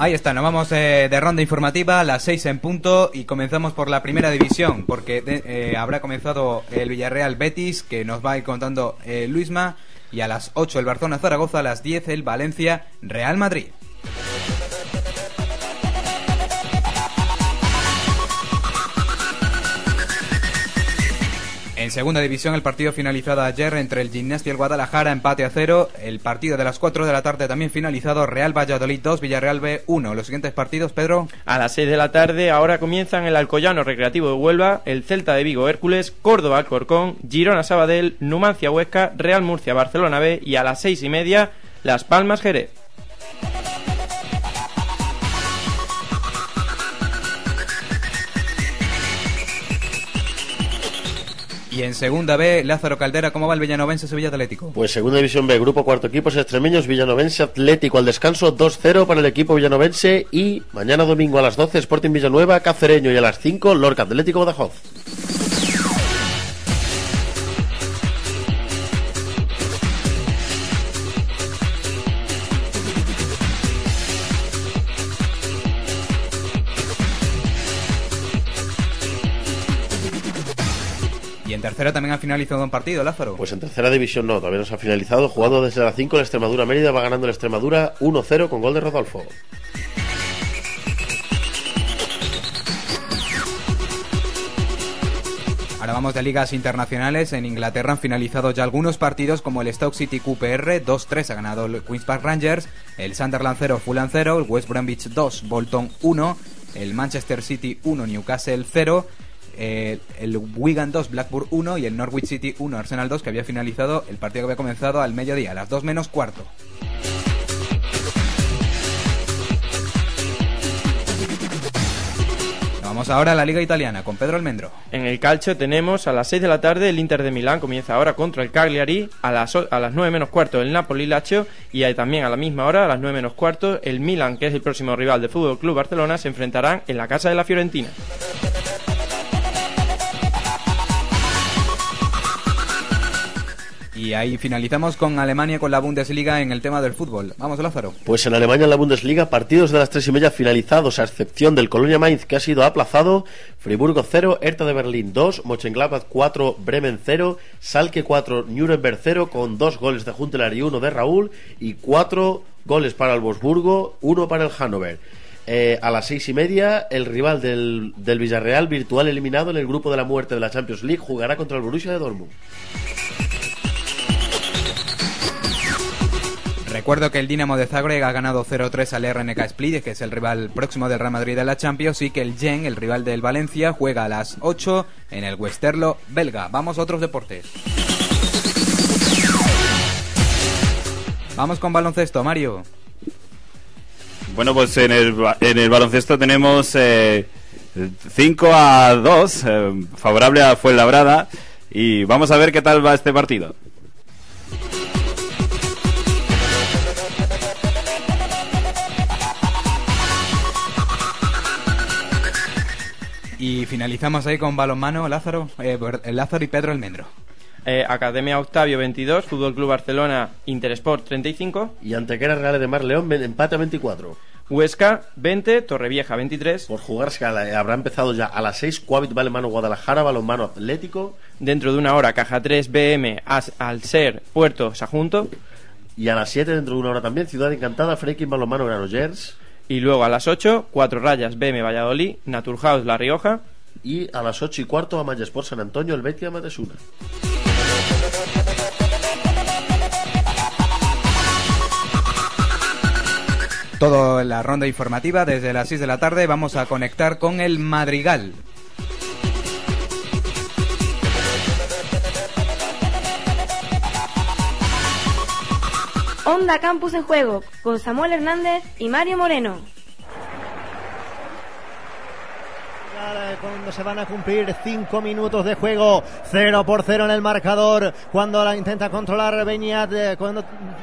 Speaker 6: Ahí está, nos vamos eh, de ronda informativa, las 6 en punto y comenzamos por la primera división, porque eh, habrá comenzado el Villarreal Betis, que nos va a ir contando eh, Luisma, y a las 8 el Barcelona Zaragoza, a las 10 el Valencia Real Madrid. En segunda división, el partido finalizado ayer entre el Gimnasio y el Guadalajara, empate a cero. El partido de las 4 de la tarde también finalizado, Real Valladolid 2, Villarreal B 1. Los siguientes partidos, Pedro.
Speaker 7: A las 6 de la tarde ahora comienzan el Alcoyano Recreativo de Huelva, el Celta de Vigo Hércules, Córdoba Alcorcón, Girona Sabadell, Numancia Huesca, Real Murcia Barcelona B y a las 6 y media Las Palmas Jerez.
Speaker 6: Y en segunda B, Lázaro Caldera, ¿cómo va el Villanovense Sevilla Atlético?
Speaker 8: Pues segunda división B, grupo cuarto equipos extremeños, Villanovense Atlético al descanso 2-0 para el equipo villanovense y mañana domingo a las 12 Sporting Villanueva, Cacereño y a las 5 Lorca Atlético Badajoz.
Speaker 6: Tercera también ha finalizado un partido, Lázaro.
Speaker 8: Pues en tercera división no, todavía no se ha finalizado, jugando desde las 5 la Extremadura Mérida va ganando la Extremadura 1-0 con gol de Rodolfo.
Speaker 6: Ahora vamos de ligas internacionales. En Inglaterra han finalizado ya algunos partidos como el Stoke City QPR 2-3 ha ganado el Queen's Park Rangers, el Sunderland 0 Fulham 0, el West Bromwich 2 Bolton 1, el Manchester City 1 Newcastle 0, eh, el Wigan 2 Blackburn 1 y el Norwich City 1 Arsenal 2 que había finalizado el partido que había comenzado al mediodía, a las 2 menos cuarto. Vamos ahora a la Liga Italiana con Pedro Almendro.
Speaker 7: En el calcio tenemos a las 6 de la tarde el Inter de Milán comienza ahora contra el Cagliari, a las, a las 9 menos cuarto el Napoli Lazio y también a la misma hora, a las 9 menos cuarto, el Milan, que es el próximo rival del Fútbol Club Barcelona, se enfrentarán en la casa de la Fiorentina.
Speaker 6: Y ahí finalizamos con Alemania con la Bundesliga en el tema del fútbol. Vamos, Lázaro.
Speaker 8: Pues en Alemania en la Bundesliga, partidos de las tres y media finalizados, a excepción del Colonia Mainz que ha sido aplazado, Friburgo 0, Hertha de Berlín 2, Mönchengladbach 4, Bremen 0, Salke 4, Nuremberg 0, con dos goles de Juntelar y uno de Raúl, y cuatro goles para el Wolfsburgo, uno para el Hannover. Eh, a las seis y media, el rival del, del Villarreal, virtual eliminado en el grupo de la muerte de la Champions League, jugará contra el Borussia de Dortmund.
Speaker 6: Recuerdo que el Dinamo de Zagreb ha ganado 0-3 al RNK Split, que es el rival próximo del Real Madrid de la Champions, y que el Gen, el rival del Valencia, juega a las 8 en el Westerlo belga. Vamos a otros deportes. Vamos con baloncesto, Mario.
Speaker 5: Bueno, pues en el, en el baloncesto tenemos 5 a 2, eh, favorable a Fuenlabrada. Y vamos a ver qué tal va este partido.
Speaker 6: Y finalizamos ahí con balonmano, Lázaro, eh, Lázaro y Pedro Almendro.
Speaker 7: Eh, Academia Octavio 22, Fútbol Club Barcelona, Intersport 35.
Speaker 8: Y Antequera Real de Mar León, empate a 24.
Speaker 7: Huesca 20, Torrevieja 23.
Speaker 8: Por jugarse, a la- habrá empezado ya a las 6, Coavit Balonmano Guadalajara, Balonmano Atlético.
Speaker 7: Dentro de una hora, Caja 3, BM, As, Alser, Puerto, Sajunto.
Speaker 8: Y a las 7, dentro de una hora también, Ciudad Encantada, Freaking Balonmano Granollers.
Speaker 7: Y luego a las 8, Cuatro Rayas, BM, Valladolid, Naturhaus, La Rioja.
Speaker 8: Y a las 8 y cuarto, Amaya Sport San Antonio, el Betia Matesuna.
Speaker 6: Todo la ronda informativa desde las 6 de la tarde. Vamos a conectar con el Madrigal.
Speaker 4: Onda Campus en Juego, con Samuel Hernández y Mario Moreno.
Speaker 13: cuando se van a cumplir cinco minutos de juego, 0 por 0 en el marcador, cuando la intenta controlar Beñat, eh,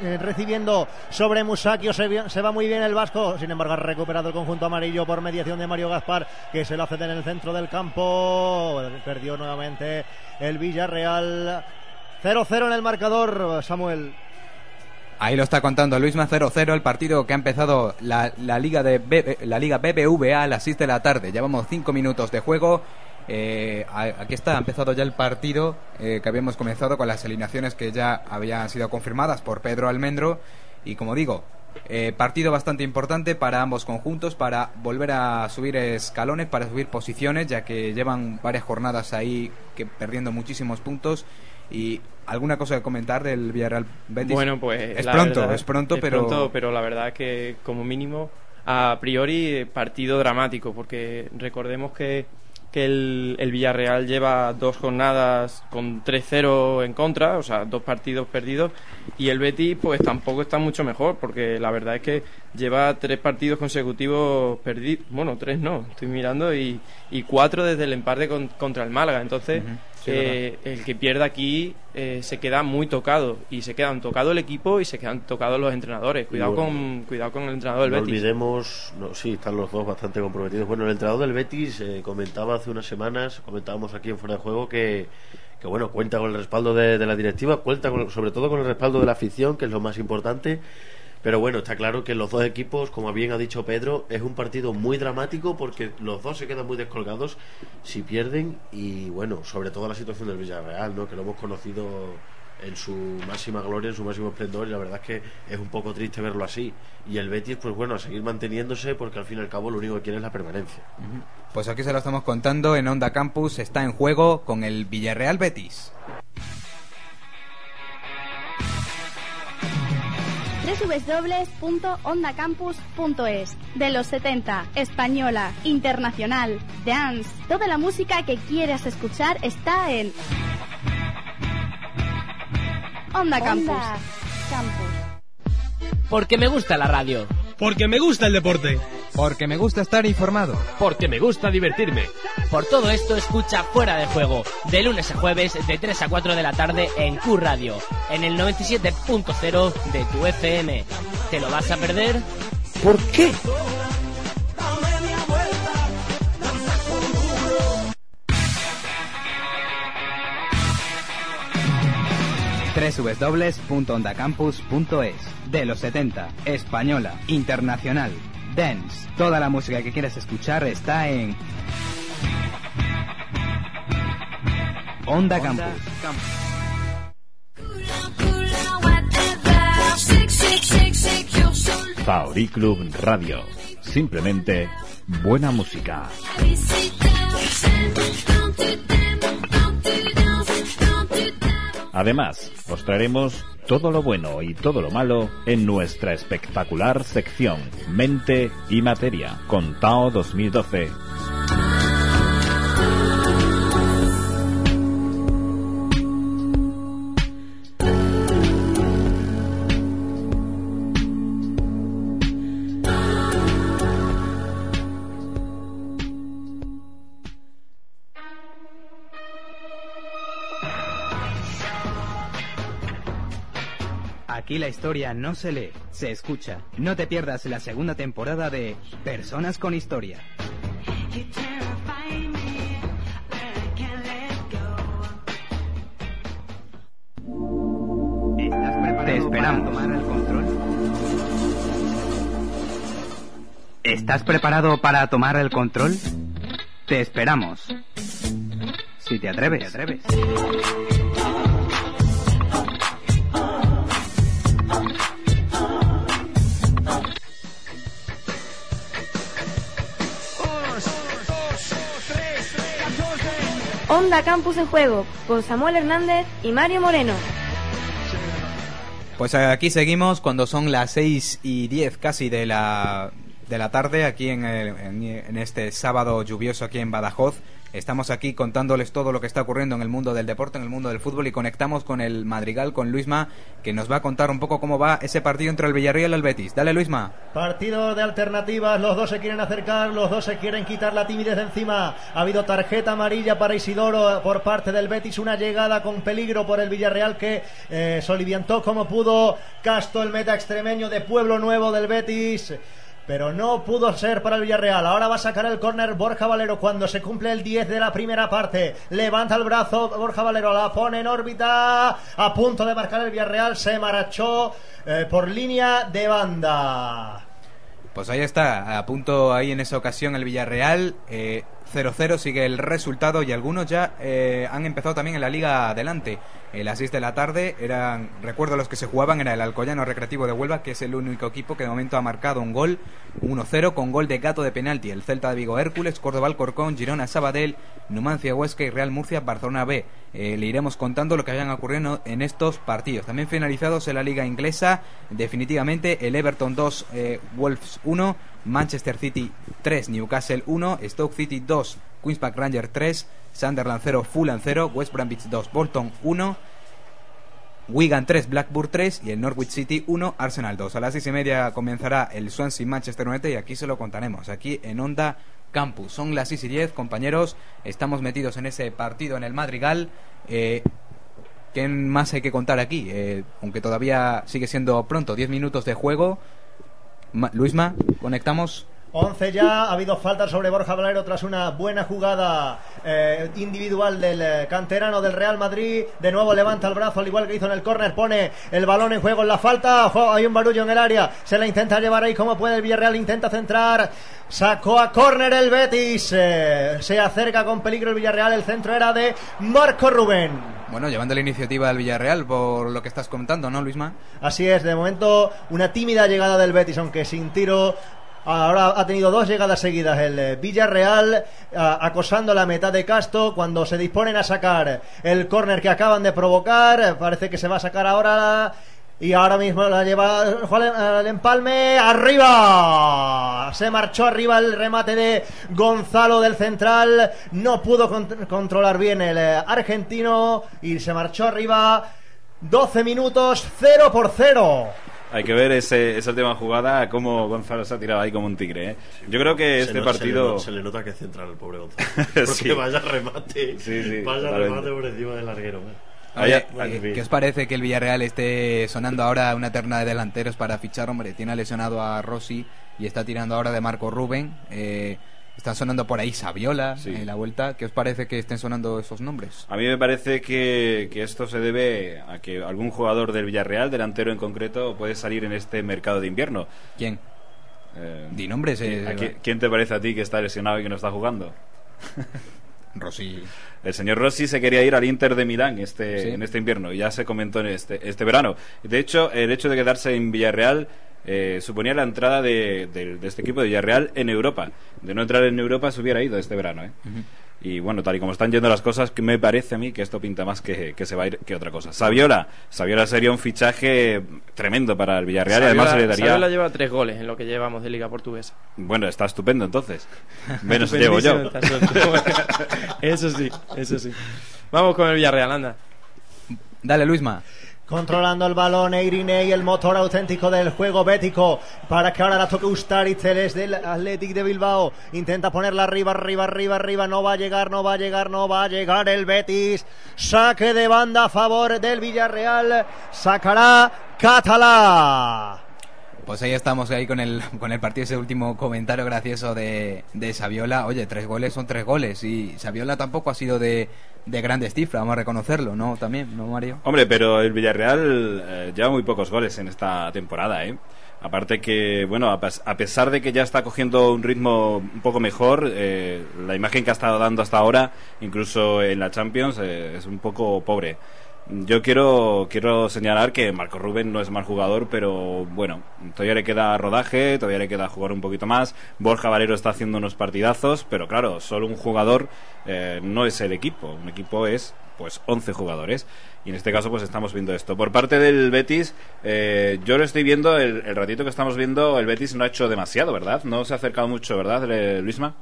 Speaker 13: eh, recibiendo sobre Musakio, se va muy bien el Vasco, sin embargo ha recuperado el conjunto amarillo por mediación de Mario Gaspar, que se lo hace en el centro del campo, perdió nuevamente el Villarreal, 0-0 en el marcador, Samuel.
Speaker 6: Ahí lo está contando Luisma 0-0, el partido que ha empezado la, la Liga de la Liga BBVA a las 6 de la tarde. Llevamos 5 minutos de juego. Eh, aquí está, ha empezado ya el partido eh, que habíamos comenzado con las alineaciones que ya habían sido confirmadas por Pedro Almendro. Y como digo, eh, partido bastante importante para ambos conjuntos, para volver a subir escalones, para subir posiciones, ya que llevan varias jornadas ahí que perdiendo muchísimos puntos. Y alguna cosa que comentar del Villarreal Betis.
Speaker 7: Bueno, pues.
Speaker 6: es pronto,
Speaker 7: verdad-
Speaker 6: es pronto,
Speaker 7: es
Speaker 6: pero
Speaker 7: pronto, pero la verdad es que, como mínimo, a priori, partido dramático, porque recordemos que, que el, el Villarreal lleva dos jornadas con 3-0 en contra, o sea, dos partidos perdidos, y el Betis, pues tampoco está mucho mejor, porque la verdad es que lleva tres partidos consecutivos perdidos, bueno, tres no, estoy mirando, y, y cuatro desde el empate con- contra el Málaga, entonces.
Speaker 6: Sí,
Speaker 7: eh, el que pierda aquí eh, se queda muy tocado y se quedan tocado el equipo y se quedan tocados los entrenadores. Cuidado
Speaker 8: bueno,
Speaker 7: con cuidado con el entrenador del
Speaker 8: no
Speaker 7: Betis.
Speaker 8: olvidemos, no, sí, están los dos bastante comprometidos. Bueno, el entrenador del Betis eh, comentaba hace unas semanas, comentábamos aquí en Fuera de Juego, que, que bueno, cuenta con el respaldo de, de la directiva, cuenta con- sobre todo con el respaldo de la afición, que es lo más importante. Pero bueno, está claro que los dos equipos, como bien ha dicho Pedro, es un partido muy dramático porque los dos se quedan muy descolgados si pierden y bueno, sobre todo la situación del Villarreal, ¿no? que lo hemos conocido en su máxima gloria, en su máximo esplendor y la verdad es que es un poco triste verlo así. Y el Betis, pues bueno, a seguir manteniéndose porque al fin y al cabo lo único que quiere es la permanencia.
Speaker 6: pues aquí se lo estamos contando en Onda Campus. Está en juego con el Villarreal Betis.
Speaker 1: www.ondacampus.es De los 70, española, internacional, dance, toda la música que quieras escuchar está en Onda Campus.
Speaker 9: Porque me gusta la radio.
Speaker 15: Porque me gusta el deporte.
Speaker 6: Porque me gusta estar informado.
Speaker 15: Porque me gusta divertirme.
Speaker 9: Por todo esto escucha Fuera de Juego, de lunes a jueves de 3 a 4 de la tarde en Q Radio, en el 97.0 de tu FM. ¿Te lo vas a perder?
Speaker 15: ¿Por qué?
Speaker 6: www.ondacampus.es De los 70, española, internacional, dance. Toda la música que quieras escuchar está en Onda Campus.
Speaker 16: Faori Club Radio. Simplemente buena música. Además, os traeremos todo lo bueno y todo lo malo en nuestra espectacular sección Mente y Materia con Tao 2012.
Speaker 6: Aquí la historia no se lee, se escucha. No te pierdas la segunda temporada de Personas con Historia. Te esperamos. tomar el control? ¿Estás preparado para tomar el control? Te esperamos. Si te atreves. Te atreves.
Speaker 4: Onda Campus en Juego, con Samuel Hernández y Mario Moreno.
Speaker 6: Pues aquí seguimos cuando son las 6 y 10 casi de la, de la tarde aquí en, el- en- en este sábado lluvioso aquí en Badajoz. Estamos aquí contándoles todo lo que está ocurriendo en el mundo del deporte, en el mundo del fútbol y conectamos con el Madrigal, con Luisma, que nos va a contar un poco cómo va ese partido entre el Villarreal y el Betis. Dale, Luisma.
Speaker 13: Partido de alternativas, los dos se quieren acercar, los dos se quieren quitar la timidez de encima. Ha habido tarjeta amarilla para Isidoro por parte del Betis, una llegada con peligro por el Villarreal que eh, soliviantó como pudo Casto, el meta extremeño de Pueblo Nuevo del Betis. Pero no pudo ser para el Villarreal. Ahora va a sacar el córner Borja Valero cuando se cumple el 10 de la primera parte. Levanta el brazo Borja Valero, la pone en órbita. A punto de marcar el Villarreal. Se marchó eh, por línea de banda.
Speaker 6: Pues ahí está, a punto ahí en esa ocasión el Villarreal. eh, 0-0 sigue el resultado y algunos ya eh, han empezado también en la liga adelante. Eh, las 6 de la tarde eran, recuerdo los que se jugaban, era el Alcoyano Recreativo de Huelva, que es el único equipo que de momento ha marcado un gol 1-0 con gol de Gato de penalti. El Celta de Vigo Hércules, Córdoba Alcorcón, Girona Sabadell, Numancia Huesca y Real Murcia Barcelona B. Eh, le iremos contando lo que hayan ocurrido en estos partidos. También finalizados en la liga inglesa, definitivamente el Everton 2, eh, Wolves 1, Manchester City 3, Newcastle 1, Stoke City 2, Queens Park Ranger 3, Sunderland 0, Fulham 0, West Bromwich 2, Bolton 1, Wigan 3, Blackburn 3 y el Norwich City 1, Arsenal 2. A las 6 y media comenzará el Swansea Manchester United y aquí se lo contaremos, aquí en Onda Campus. Son las 6 y 10, compañeros, estamos metidos en ese partido en el Madrigal. Eh, ¿Qué más hay que contar aquí? Eh, aunque todavía sigue siendo pronto, 10 minutos de juego. Ma- Luisma, conectamos.
Speaker 13: 11 ya, ha habido falta sobre Borja Valero tras una buena jugada eh, individual del eh, canterano del Real Madrid. De nuevo levanta el brazo, al igual que hizo en el córner, pone el balón en juego en la falta. Hay un barullo en el área, se la intenta llevar ahí como puede el Villarreal, intenta centrar. Sacó a córner el Betis, eh, se acerca con peligro el Villarreal, el centro era de Marco Rubén.
Speaker 6: Bueno, llevando la iniciativa al Villarreal por lo que estás comentando, ¿no, Luisma?
Speaker 13: Así es, de momento una tímida llegada del Betis, aunque sin tiro. Ahora ha tenido dos llegadas seguidas el eh, Villarreal, ah, acosando la mitad de Casto cuando se disponen a sacar el córner que acaban de provocar. eh, Parece que se va a sacar ahora. Y ahora mismo la lleva al empalme. ¡Arriba! Se marchó arriba el remate de Gonzalo del central. No pudo con- controlar bien el eh, argentino. Y se marchó arriba. 12 minutos, 0 por 0.
Speaker 5: Hay que ver ese, esa última jugada, cómo Gonzalo se ha tirado ahí como un tigre. ¿eh? Yo creo que este
Speaker 8: no- se le
Speaker 5: partido...
Speaker 8: Se le, nota que es central el pobre Gonzalo. Porque
Speaker 5: Sí.
Speaker 8: vaya remate.
Speaker 5: Sí, sí,
Speaker 8: vaya
Speaker 5: totalmente.
Speaker 8: remate por encima del larguero.
Speaker 6: Oye,
Speaker 5: Vaya-
Speaker 6: eh, ¿qué os parece que el Villarreal esté sonando ahora una terna de delanteros para fichar? Hombre, tiene lesionado a Rossi y está tirando ahora de Marco Rubén. Eh, están sonando por ahí Saviola en la vuelta. ¿Qué os parece que estén sonando esos nombres?
Speaker 5: A mí me parece que, que esto se debe a que algún jugador del Villarreal, delantero en concreto, puede salir en este mercado de invierno.
Speaker 6: ¿Quién?
Speaker 5: Eh,
Speaker 6: Di nombres. eh,
Speaker 5: ¿a qui- ¿Quién te parece a ti que está lesionado y que no está jugando?
Speaker 6: Rossi.
Speaker 5: El señor Rossi se quería ir al Inter de Milán este,
Speaker 6: Sí.
Speaker 5: en este invierno y ya se comentó en este, este verano. De hecho, el hecho de quedarse en Villarreal eh, suponía la entrada de, de- de este equipo de Villarreal en Europa. De no entrar en Europa se hubiera ido este verano. ¿eh? Y bueno, tal y como están yendo las cosas, que me parece a mí que esto pinta más que, que se va a ir que otra cosa. Saviola, Saviola sería un fichaje tremendo para el Villarreal y además se le daría...
Speaker 7: Saviola lleva tres goles en lo que llevamos de Liga Portuguesa.
Speaker 5: Bueno, está estupendo entonces. Menos llevo yo.
Speaker 7: Eso sí, eso sí. Vamos con el Villarreal, anda.
Speaker 6: Dale, Luisma.
Speaker 13: Controlando el balón, Eirinei, el motor auténtico del juego bético, para que ahora la toque Ustaritz, del Athletic de Bilbao. Intenta ponerla arriba, arriba, arriba, arriba. No va a llegar, no va a llegar, no va a llegar el Betis. Saque de banda a favor del Villarreal. Sacará Catalá.
Speaker 6: Pues ahí estamos ahí con el, con el partido, ese último comentario gracioso de, de Saviola. Oye, tres goles son tres goles y Saviola tampoco ha sido de, de grandes cifras, vamos a reconocerlo, ¿no? También, ¿no, Mario?
Speaker 5: Hombre, pero el Villarreal eh, lleva muy pocos goles en esta temporada, ¿eh? Aparte que, bueno, a, pes- a pesar de que ya está cogiendo un ritmo un poco mejor, eh, la imagen que ha estado dando hasta ahora, incluso en la Champions, eh, es un poco pobre. Yo quiero, quiero señalar que Marco Rubén no es mal jugador, pero bueno, todavía le queda rodaje, todavía le queda jugar un poquito más. Borja Valero está haciendo unos partidazos, pero claro, solo un jugador eh, no es el equipo. Un equipo es pues 11 jugadores. Y en este caso pues estamos viendo esto. Por parte del Betis, eh, yo lo estoy viendo, el, el ratito que estamos viendo, el Betis no ha hecho demasiado, ¿verdad? No se ha acercado mucho, ¿verdad, eh, Luisma?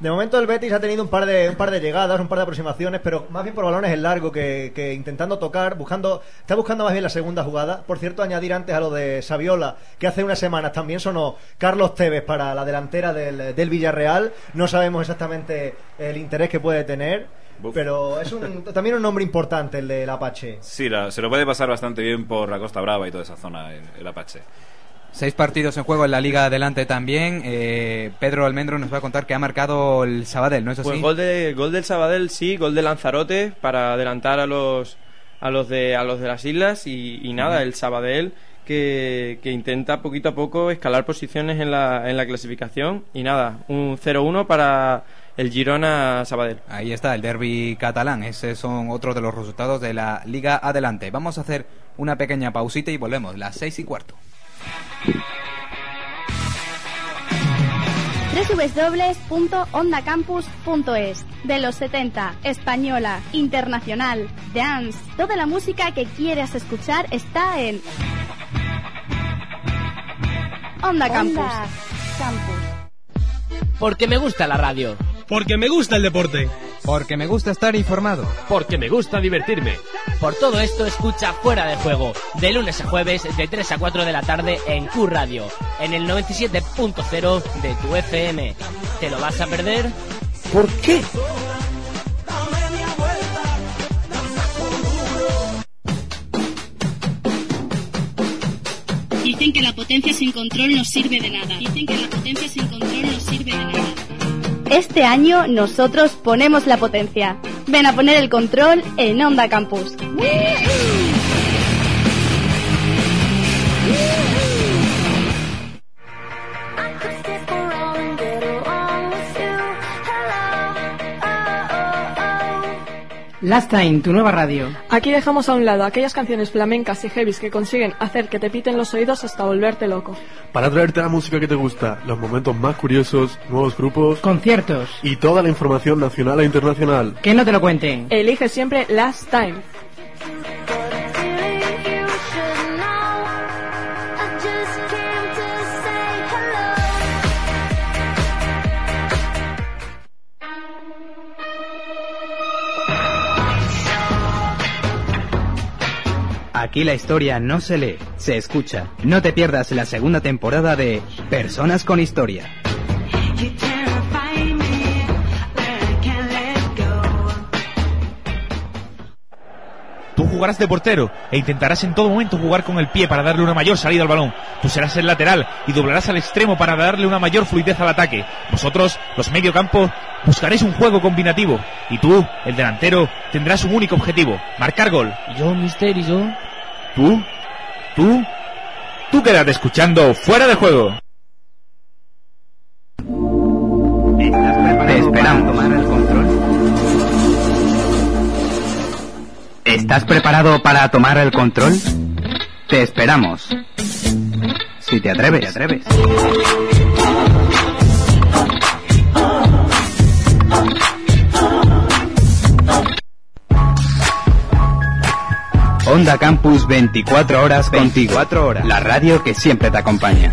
Speaker 13: De momento el Betis ha tenido un par de un par de llegadas, un par de aproximaciones, pero más bien por balones en largo que, que intentando tocar, buscando está buscando más bien la segunda jugada. Por cierto, añadir antes a lo de Saviola, que hace unas semanas también sonó Carlos Tevez para la delantera del, del Villarreal. No sabemos exactamente el interés que puede tener, pero es un, también un nombre importante el del Apache.
Speaker 5: Sí, la- se lo puede pasar bastante bien por la Costa Brava y toda esa zona, el, el Apache.
Speaker 6: Seis partidos en juego en la Liga Adelante también. Eh, Pedro Almendro nos va a contar que ha marcado el Sabadell, ¿no es así?
Speaker 7: Pues gol, de, gol del Sabadell, sí, gol de Lanzarote para adelantar a los a los de a los de las islas y, y nada, el Sabadell que, que intenta poquito a poco escalar posiciones en la, en la clasificación y nada, un 0-1 para el Girona Sabadell.
Speaker 6: Ahí está, el derby catalán. Ese son otros de los resultados de la Liga Adelante. Vamos a hacer una pequeña pausita y volvemos, las seis y cuarto.
Speaker 1: www.ondacampus.es De los 70, española, internacional, dance, toda la música que quieras escuchar está en Onda Campus.
Speaker 9: Porque me gusta la radio.
Speaker 15: Porque me gusta el deporte.
Speaker 6: Porque me gusta estar informado.
Speaker 15: Porque me gusta divertirme.
Speaker 9: Por todo esto, escucha Fuera de Juego, de lunes a jueves, de 3 a 4 de la tarde en Q Radio, en el 97.0 de tu FM. ¿Te lo vas a perder?
Speaker 15: ¿Por qué?
Speaker 1: Dicen que la potencia sin control no sirve de nada. Dicen que la potencia sin control no sirve de nada. Este año nosotros ponemos la potencia. Ven a poner el control en Onda Campus.
Speaker 18: Last Time, tu nueva radio.
Speaker 19: Aquí dejamos a un lado aquellas canciones flamencas y heavies que consiguen hacer que te piten los oídos hasta volverte loco.
Speaker 20: Para traerte la música que te gusta, los momentos más curiosos, nuevos grupos,
Speaker 18: Conciertos.
Speaker 20: y toda la información nacional e internacional.
Speaker 18: Que no te lo cuenten.
Speaker 19: Elige siempre Last Time.
Speaker 6: Aquí la historia no se lee, se escucha. No te pierdas la segunda temporada de Personas con Historia.
Speaker 10: Tú jugarás de portero e intentarás en todo momento jugar con el pie para darle una mayor salida al balón. Tú serás el lateral y doblarás al extremo para darle una mayor fluidez al ataque. Vosotros, los medio campo, buscaréis un juego combinativo. Y tú, el delantero, tendrás un único objetivo, marcar gol.
Speaker 9: ¿Y yo, mister, y yo?
Speaker 10: ¿Tú? ¿Tú? Tú quédate escuchando fuera de juego.
Speaker 6: Te. Tomar el control. ¿Estás preparado para tomar el control? Te esperamos. Si te atreves. Te atreves. Onda Campus 24 horas contigo. 24 horas. La radio que siempre te acompaña.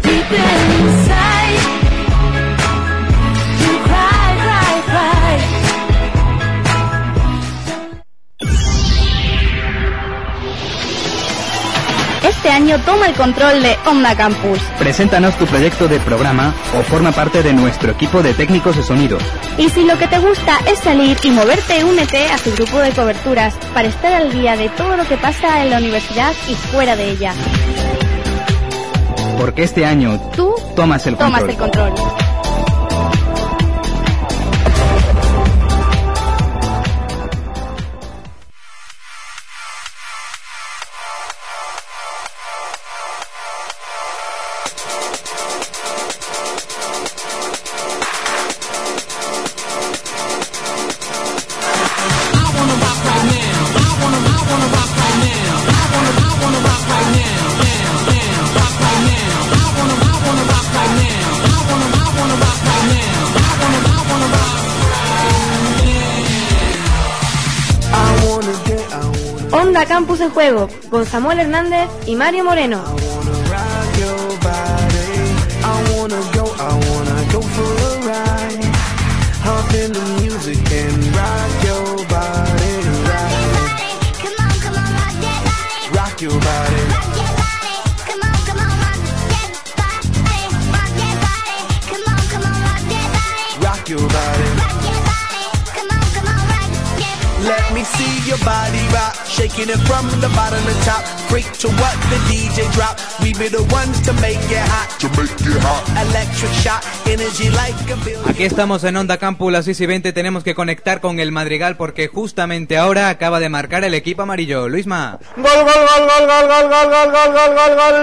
Speaker 1: Año toma el control de Onda Campus.
Speaker 6: Preséntanos tu proyecto de programa o forma parte de nuestro equipo de técnicos de sonido.
Speaker 1: Y si lo que te gusta es salir y moverte, únete a su grupo de coberturas para estar al día de todo lo que pasa en la universidad y fuera de ella.
Speaker 6: Porque este año
Speaker 1: Tú
Speaker 6: tomas el
Speaker 1: tomas
Speaker 6: control.
Speaker 1: el control.
Speaker 4: En Juego, con Samuel Hernández y Mario Moreno.
Speaker 12: rock your body. Let me see your body rock, shaking it from the bottom to top. Freak to what the DJ drop. We be the ones to make it hot. To make it hot. Electric shock, energy like a billion.
Speaker 6: Aquí estamos en Onda Campus, las 6 y 20. Tenemos que conectar con el Madrigal porque justamente ahora acaba de marcar el equipo amarillo. Luisma.
Speaker 13: Gol, gol, gol, gol, gol, gol, gol, gol, gol, gol, gol, gol.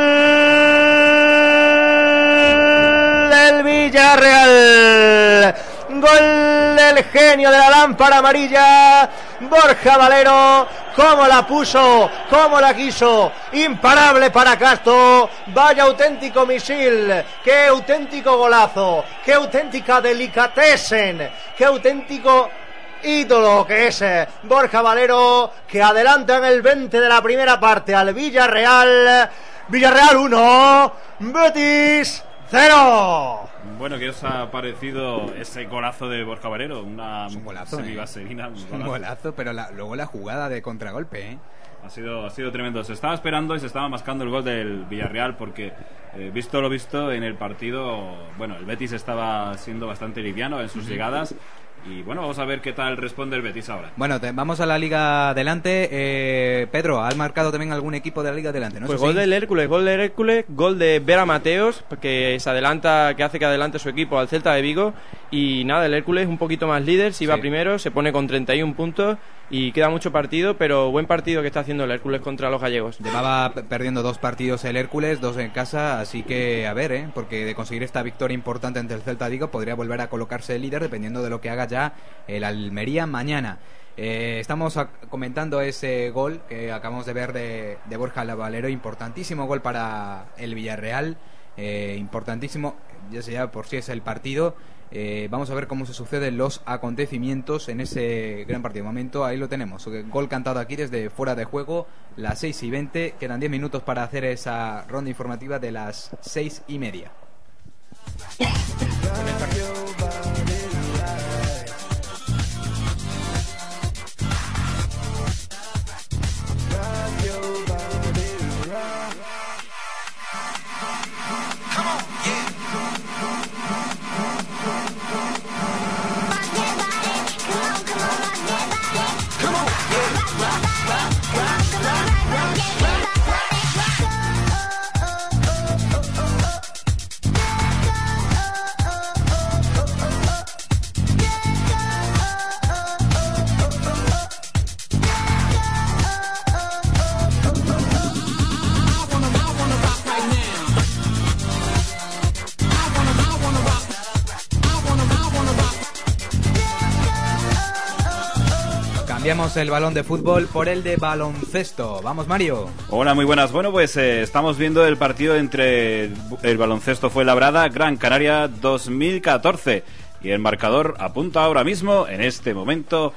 Speaker 13: El Villarreal. Gol del genio de la lámpara amarilla. Borja Valero. Cómo la puso, cómo la quiso. Imparable para Castro. Vaya auténtico misil. Qué auténtico golazo. Qué auténtica delicatessen. Qué auténtico ídolo que es eh, Borja Valero, que adelanta en el 20 de la primera parte al Villarreal. Villarreal 1, Betis 0.
Speaker 5: Bueno, ¿qué os ha parecido ese golazo de Borja Valero? Una
Speaker 6: golazo,
Speaker 5: semivaselina, un
Speaker 6: Un
Speaker 5: golazo.
Speaker 6: golazo, pero la- luego la jugada de contragolpe, ¿eh?
Speaker 5: Ha sido, ha sido tremendo. Se estaba esperando y se estaba mascando el gol del Villarreal porque, eh, visto lo visto en el partido, bueno, el Betis estaba siendo bastante liviano en sus llegadas. Y bueno, vamos a ver qué tal responde el Betis ahora.
Speaker 6: Bueno, te- vamos a la liga adelante. Eh, Pedro, ¿has marcado también algún equipo de la liga adelante? ¿no?
Speaker 7: Pues gol
Speaker 6: sí.
Speaker 7: del Hércules, gol del Hércules, gol de Vera Mateos, que se adelanta, que hace que adelante su equipo al Celta de Vigo. Y nada, el Hércules un poquito más líder, si va
Speaker 6: Sí.
Speaker 7: primero, se pone con 31 puntos y queda mucho partido, pero buen partido que está haciendo el Hércules contra los gallegos.
Speaker 6: Llevaba perdiendo dos partidos el Hércules, dos en casa, así que a ver, ¿eh? porque de conseguir esta victoria importante ante el Celta de Vigo podría volver a colocarse líder dependiendo de lo que haga ya el Almería mañana. Eh, estamos comentando ese gol que acabamos de ver de, de Borja Valero, importantísimo gol para el Villarreal, eh, importantísimo, ya sea por si es el partido. Eh, vamos a ver cómo se suceden los acontecimientos en ese gran partido. De momento, ahí lo tenemos. Gol cantado aquí desde fuera de juego, las 6 y 20. Quedan 10 minutos para hacer esa ronda informativa de las 6 y media. Cambiamos el balón de fútbol por el de baloncesto. Vamos, Mario.
Speaker 5: Hola, muy buenas. Bueno, pues eh, estamos viendo el partido entre el baloncesto fue labrada Gran Canaria 2014 y el marcador apunta ahora mismo en este momento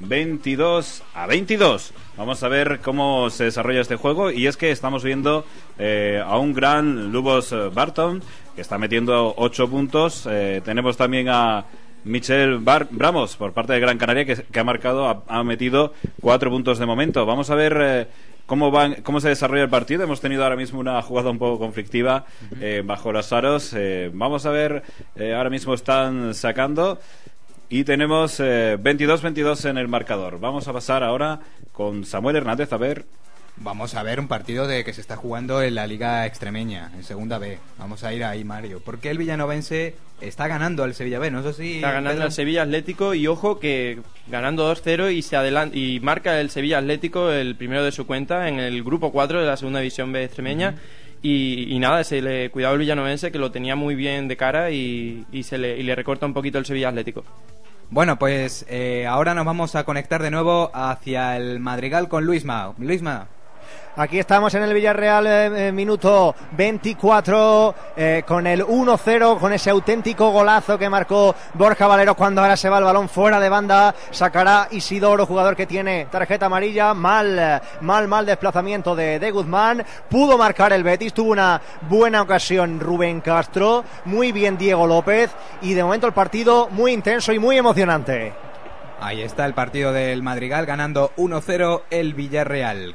Speaker 5: 22 a 22. Vamos a ver cómo se desarrolla este juego y es que estamos viendo eh, a un gran Lubos Barton que está metiendo 8 puntos. Eh, tenemos también a Michel Bar- Bramos por parte de Gran Canaria que, que ha marcado, ha, ha metido 4 puntos de momento. Vamos a ver eh, cómo, van, cómo se desarrolla el partido. Hemos tenido ahora mismo una jugada un poco conflictiva eh, bajo los aros. Eh, vamos a ver, ahora mismo están sacando. Y tenemos eh, 22-22 en el marcador. Vamos a pasar ahora con Samuel Hernández a ver.
Speaker 6: Vamos a ver un partido de que se está jugando en la Liga Extremeña, en Segunda B. Vamos a ir ahí, Mario. Porque el villanovense está ganando al Sevilla B, no sé si...
Speaker 7: Está ganando
Speaker 6: Pedro?
Speaker 7: al Sevilla Atlético y ojo que ganando 2-0 y se adelan- y marca el Sevilla Atlético el primero de su cuenta en el grupo 4 de la segunda división B extremeña. Y, y nada, se le cuidado el villanovense que lo tenía muy bien de cara y, y se le, y le recorta un poquito el Sevilla Atlético.
Speaker 6: Bueno, pues eh, ahora nos vamos a conectar de nuevo hacia el Madrigal con Luisma. Luisma.
Speaker 13: Aquí estamos en el Villarreal, eh, eh, minuto 24, eh, con el 1-0, con ese auténtico golazo que marcó Borja Valero cuando ahora se va el balón fuera de banda. Sacará Isidoro, jugador que tiene tarjeta amarilla. Mal, mal, mal desplazamiento de, de Guzmán. Pudo marcar el Betis, tuvo una buena ocasión Rubén Castro. Muy bien Diego López. Y de momento el partido muy intenso y muy emocionante.
Speaker 6: Ahí está el partido del Madrigal ganando 1-0 el Villarreal.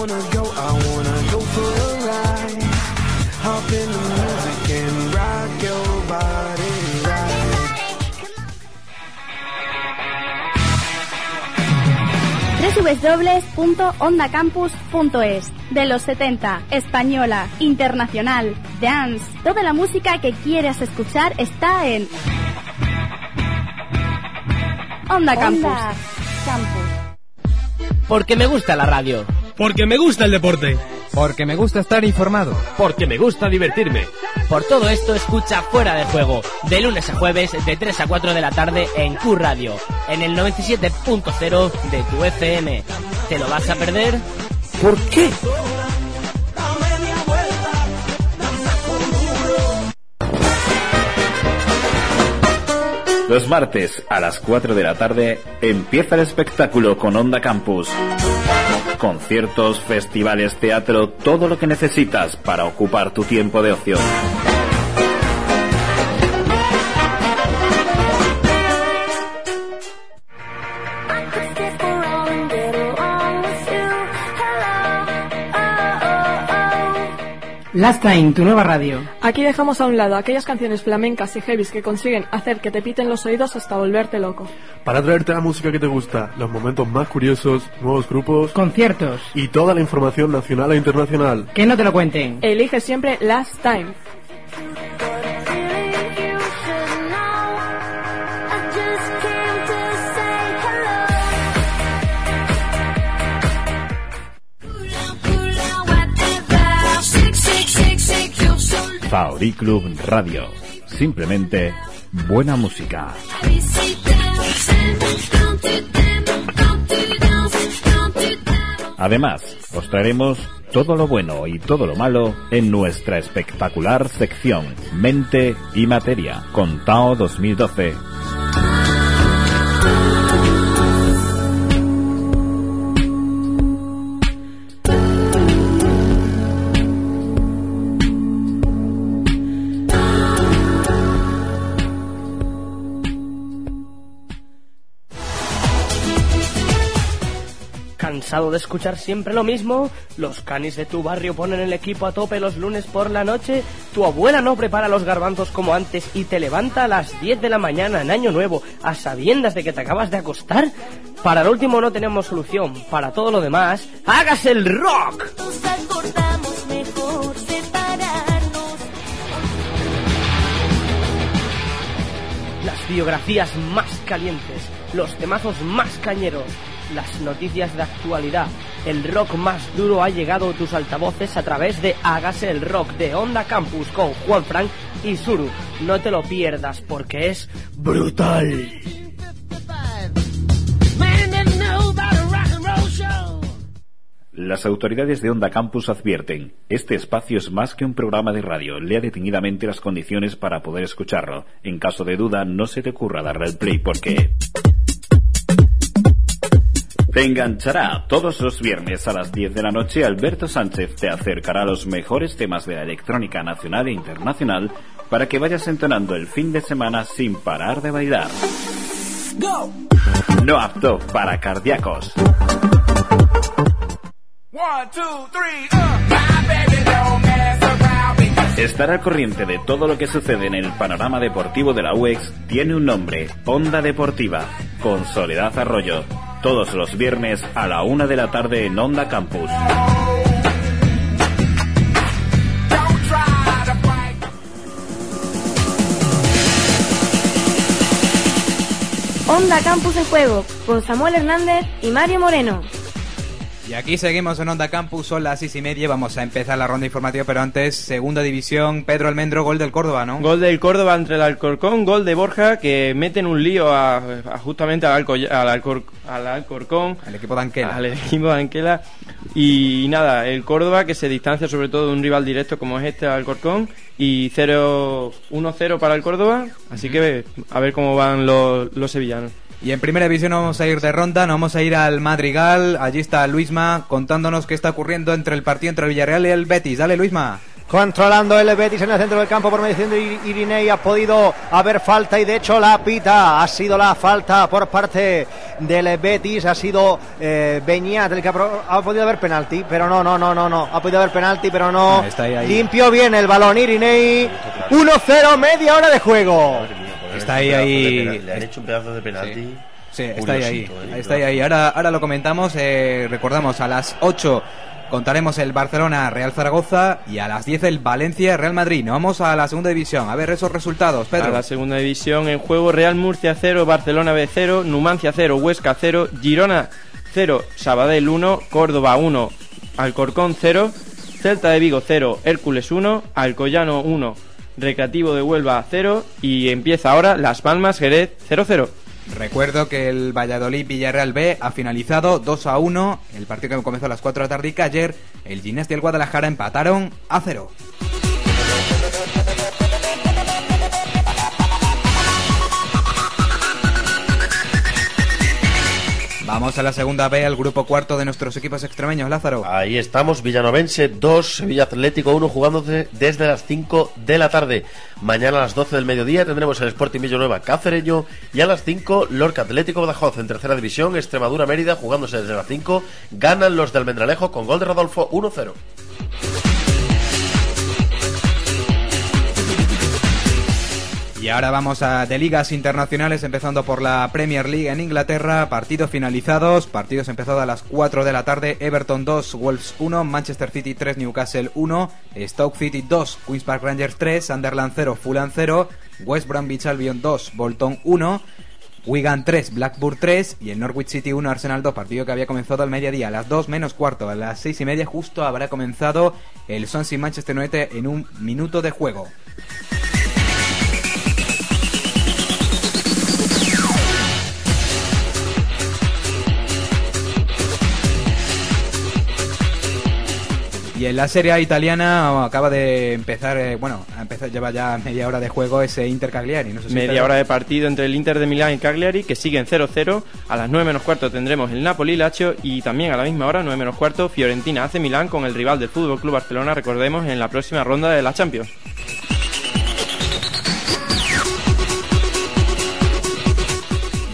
Speaker 21: wanna go, I wanna go for a ride. Hop in the music and rock your body right.
Speaker 1: www.ondacampus.es De los 70, española, internacional, dance, toda la música que quieras escuchar está en Onda Campus.
Speaker 9: Porque me gusta la radio.
Speaker 22: Porque me gusta el deporte.
Speaker 6: Porque me gusta estar informado.
Speaker 22: Porque me gusta divertirme.
Speaker 9: Por todo esto escucha Fuera de Juego, de lunes a jueves de 3 a 4 de la tarde en Q Radio, en el 97.0 de tu FM. ¿Te lo vas a perder?
Speaker 22: ¿Por qué?
Speaker 5: Los martes a las 4 de la tarde empieza el espectáculo con Onda Campus. Conciertos, festivales, teatro, todo lo que necesitas para ocupar tu tiempo de ocio.
Speaker 23: Last Time, tu nueva radio.
Speaker 24: Aquí dejamos a un lado aquellas canciones flamencas y heavies que consiguen hacer que te piten los oídos hasta volverte loco.
Speaker 25: Para traerte la música que te gusta, los momentos más curiosos, nuevos grupos
Speaker 23: Conciertos.
Speaker 25: y toda la información nacional e internacional.
Speaker 23: Que no te lo cuenten.
Speaker 24: Elige siempre Last Time.
Speaker 5: Faori Club Radio. Simplemente buena música. Además, os traeremos todo lo bueno y todo lo malo en nuestra espectacular sección Mente y Materia con Tao 2012.
Speaker 17: ¿Cansado de escuchar siempre lo mismo? ¿Los canis de tu barrio ponen el equipo a tope los lunes por la noche? ¿Tu abuela no prepara los garbanzos como antes y te levanta a las 10 de la mañana en Año Nuevo a sabiendas de que te acabas de acostar? Para lo último no tenemos solución. Para todo lo demás, ¡hágase el rock! Las biografías más calientes, los temazos más cañeros, las noticias de actualidad, el rock más duro ha llegado a tus altavoces a través de Hágase el Rock de Onda Campus con Juan Frank y Suru. No te lo pierdas porque es brutal.
Speaker 5: Las autoridades de Onda Campus advierten, este espacio es más que un programa de radio, lea detenidamente las condiciones para poder escucharlo. En caso de duda, no se te ocurra darle al play porque... Te enganchará todos los viernes a las 10 de la noche. Alberto Sánchez te acercará a los mejores temas de la electrónica nacional e internacional para que vayas entonando el fin de semana sin parar de bailar. No apto para cardíacos. Estar al corriente de todo lo que sucede en el panorama deportivo de la UEX tiene un nombre, Onda Deportiva, con Soledad Arroyo.
Speaker 16: Todos los viernes a la una de la tarde en Onda Campus.
Speaker 4: Onda Campus en Juego, con Samuel Hernández y Mario Moreno.
Speaker 6: Y aquí seguimos en Onda Campus, son las seis y media, vamos a empezar la ronda informativa, pero antes, segunda división, Pedro Almendro, gol del Córdoba, ¿no?
Speaker 7: Gol del Córdoba entre el Alcorcón, gol de Borja que meten un lío a, a justamente al, Alco- al, Alcor- al Alcorcón.
Speaker 6: Al equipo de Anquela.
Speaker 7: Al equipo de Anquela. Y nada, el Córdoba que se distancia sobre todo de un rival directo como es este, Alcorcón. Y 0 1-0 para el Córdoba. Así que a ver cómo van los, los sevillanos.
Speaker 6: Y en primera división vamos a ir de ronda, nos vamos a ir al Madrigal. Allí está Luisma contándonos qué está ocurriendo entre el partido entre el Villarreal y el Betis. Dale, Luisma.
Speaker 13: Controlando el Betis en el centro del campo por medición de Ir- Irinei ha podido haber falta y de hecho la pita ha sido la falta por parte del Betis ha sido eh, Beñat el que ha, ha podido haber penalti pero no no no no no ha podido haber penalti pero no
Speaker 6: Ah, está ahí, ahí.
Speaker 13: limpio bien el balón Irinei 1-0 media hora de juego
Speaker 6: Está ahí, ahí.
Speaker 8: Le han hecho un pedazo de penalti.
Speaker 6: Sí, está ahí, ahí.
Speaker 8: ¿eh?
Speaker 6: Está ahí, ahí. Ahora, ahora lo comentamos. eh, recordamos, a las 8 contaremos el Barcelona-Real Zaragoza y a las 10 el Valencia-Real Madrid. Nos vamos a la segunda división. A ver esos resultados,
Speaker 7: A
Speaker 6: Pedro.
Speaker 7: la segunda división en juego Real Murcia 0, Barcelona B 0, Numancia 0, Huesca 0, Girona 0, Sabadell 1, Córdoba 1, Alcorcón 0, Celta de Vigo 0, Hércules 1, Alcoyano 1, Recreativo de Huelva 0 y empieza ahora Las Palmas Jerez 0-0.
Speaker 6: Recuerdo que el Valladolid-Villarreal B ha finalizado 2 a 1. El partido que comenzó a las 4 de la tarde y que ayer el Ginés y el Guadalajara empataron a 0. Vamos a la segunda B, al grupo cuarto de nuestros equipos extremeños, Lázaro.
Speaker 8: Ahí estamos, Villanovense 2, Sevilla Atlético 1, jugándose desde las 5 de la tarde. Mañana a las 12 del mediodía tendremos el Sporting Villanueva Cacereño y a las 5 Lorca Atlético Badajoz en tercera división, Extremadura Mérida jugándose desde las 5. Ganan los del Almendralejo con gol de Rodolfo 1-0.
Speaker 6: Y ahora vamos a de ligas internacionales, empezando por la Premier League en Inglaterra. Partidos finalizados, partidos empezados a las 4 de la tarde. Everton 2, Wolves 1, Manchester City 3, Newcastle 1, Stoke City 2, Queen's Park Rangers 3, Sunderland 0, Fulham 0, West Bromwich Albion 2, Bolton 1, Wigan 3, Blackburn 3 y el Norwich City 1, Arsenal 2, partido que había comenzado al mediodía, a las 2 menos cuarto, a las 6 y media justo habrá comenzado el Swansea Manchester United en un minuto de juego. Y en la Serie A italiana acaba de empezar, eh, bueno, ha empezado, lleva ya media hora de juego ese Inter Cagliari. No sé si
Speaker 7: Media hora de partido entre el Inter de Milán y Cagliari que siguen 0-0. A las 9 menos cuarto tendremos el Napoli Lazio y también a la misma hora, 9 menos cuarto, Fiorentina hace Milán con el rival del Fútbol Club Barcelona, recordemos, en la próxima ronda de la Champions.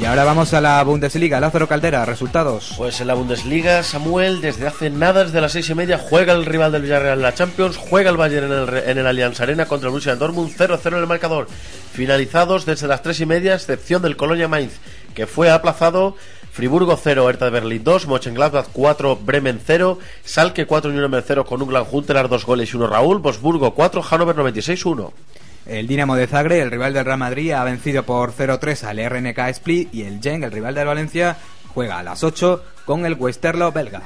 Speaker 6: Ahora vamos a la Bundesliga. Lázaro Caldera, resultados.
Speaker 8: Pues en la Bundesliga, Samuel, desde hace nada, desde las seis y media, juega el rival del Villarreal en la Champions, juega el Bayern en el, en el Allianz Arena contra el Borussia Dortmund, 0-0 en el marcador. Finalizados desde las tres y media, excepción del Colonia Mainz, que fue aplazado. Friburgo 0, Hertha de Berlín 2, Mönchengladbach 4, Bremen 0, Salke 4, Nuremberg 0 con Ungland Huntelar 2 goles y 1 Raúl, Wolfsburgo 4, Hannover 96 1.
Speaker 6: El Dinamo de Zagreb, el rival del Real Madrid, ha vencido por 0-3 al RNK Split y el Genk, el rival del Valencia, juega a las 8 con el Westerlo belga.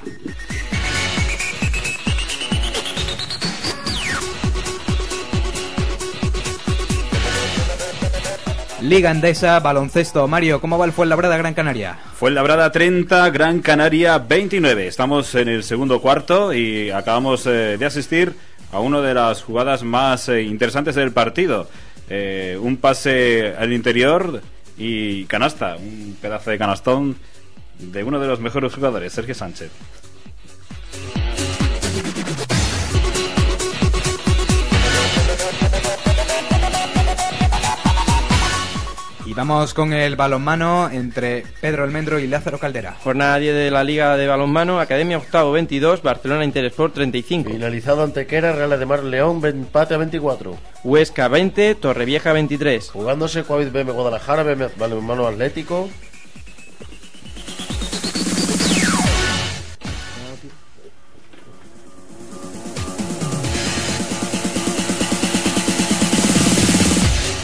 Speaker 6: Liga Endesa, baloncesto. Mario, ¿cómo va el Fuenlabrada Gran Canaria?
Speaker 5: Fuenlabrada 30, Gran Canaria 29. Estamos en el segundo cuarto y acabamos eh, de asistir a una de las jugadas más eh, interesantes del partido. Eh, un pase al interior y canasta, un pedazo de canastón de uno de los mejores jugadores, Sergio Sánchez.
Speaker 6: Vamos con el balonmano entre Pedro Almendro y Lázaro Caldera.
Speaker 7: Jornada 10 de la Liga de Balonmano, Academia Octavo 22, Barcelona Interesport 35.
Speaker 8: Finalizado Antequera, Real de Mar León, empate a 24.
Speaker 7: Huesca 20, Torrevieja 23.
Speaker 8: Jugándose Coavit BM Guadalajara, BM Balonmano Atlético.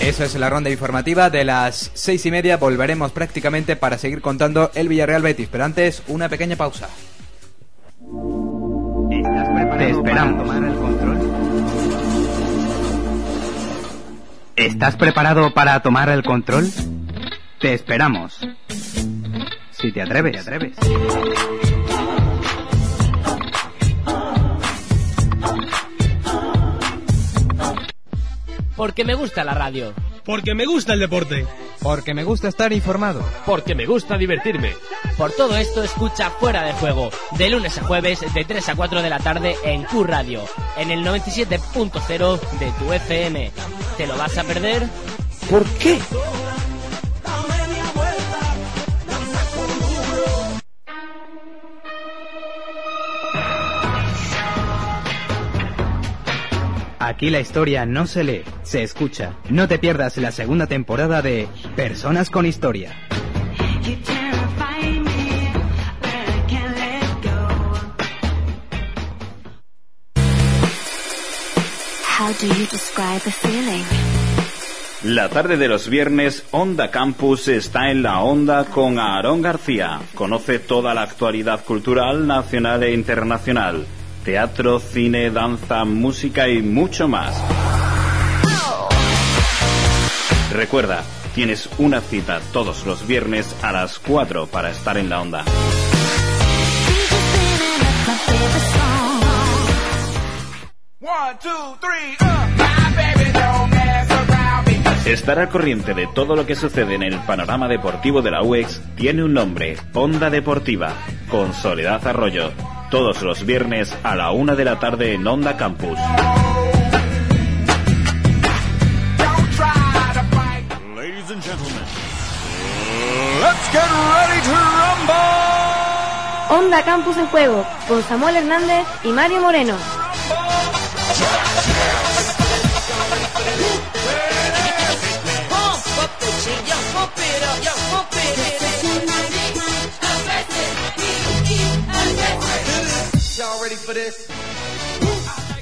Speaker 6: Esa es la ronda informativa de las seis y media. Volveremos prácticamente para seguir contando el Villarreal Betis. Pero antes, una pequeña pausa.
Speaker 2: Te esperamos. ¿Estás preparado para tomar el control? Te esperamos. Si te atreves. Te atreves.
Speaker 9: Porque me gusta la radio.
Speaker 15: Porque me gusta el deporte.
Speaker 6: Porque me gusta estar informado.
Speaker 15: Porque me gusta divertirme.
Speaker 9: Por todo esto, escucha Fuera de Juego, de lunes a jueves, de 3 a 4 de la tarde en Q Radio, en el 97.0 de tu FM. ¿Te lo vas a perder?
Speaker 15: ¿Por qué?
Speaker 2: Aquí la historia no se lee, se escucha. No te pierdas la segunda temporada de Personas con Historia.
Speaker 26: How do you describe a feeling?
Speaker 16: La tarde de los viernes, Onda Campus está en la onda con Aarón García. Conoce toda la actualidad cultural nacional e internacional. Teatro, cine, danza, música y mucho más. Recuerda, tienes una cita todos los viernes a las 4 para estar en la onda. Estar al corriente de todo lo que sucede en el panorama deportivo de la UEX tiene un nombre, Onda Deportiva, con Soledad Arroyo, todos los viernes a la una de la tarde en Onda Campus.
Speaker 3: Ladies and gentlemen, let's get ready to rumble.
Speaker 4: Onda Campus en Juego, con Samuel Hernández y Mario Moreno.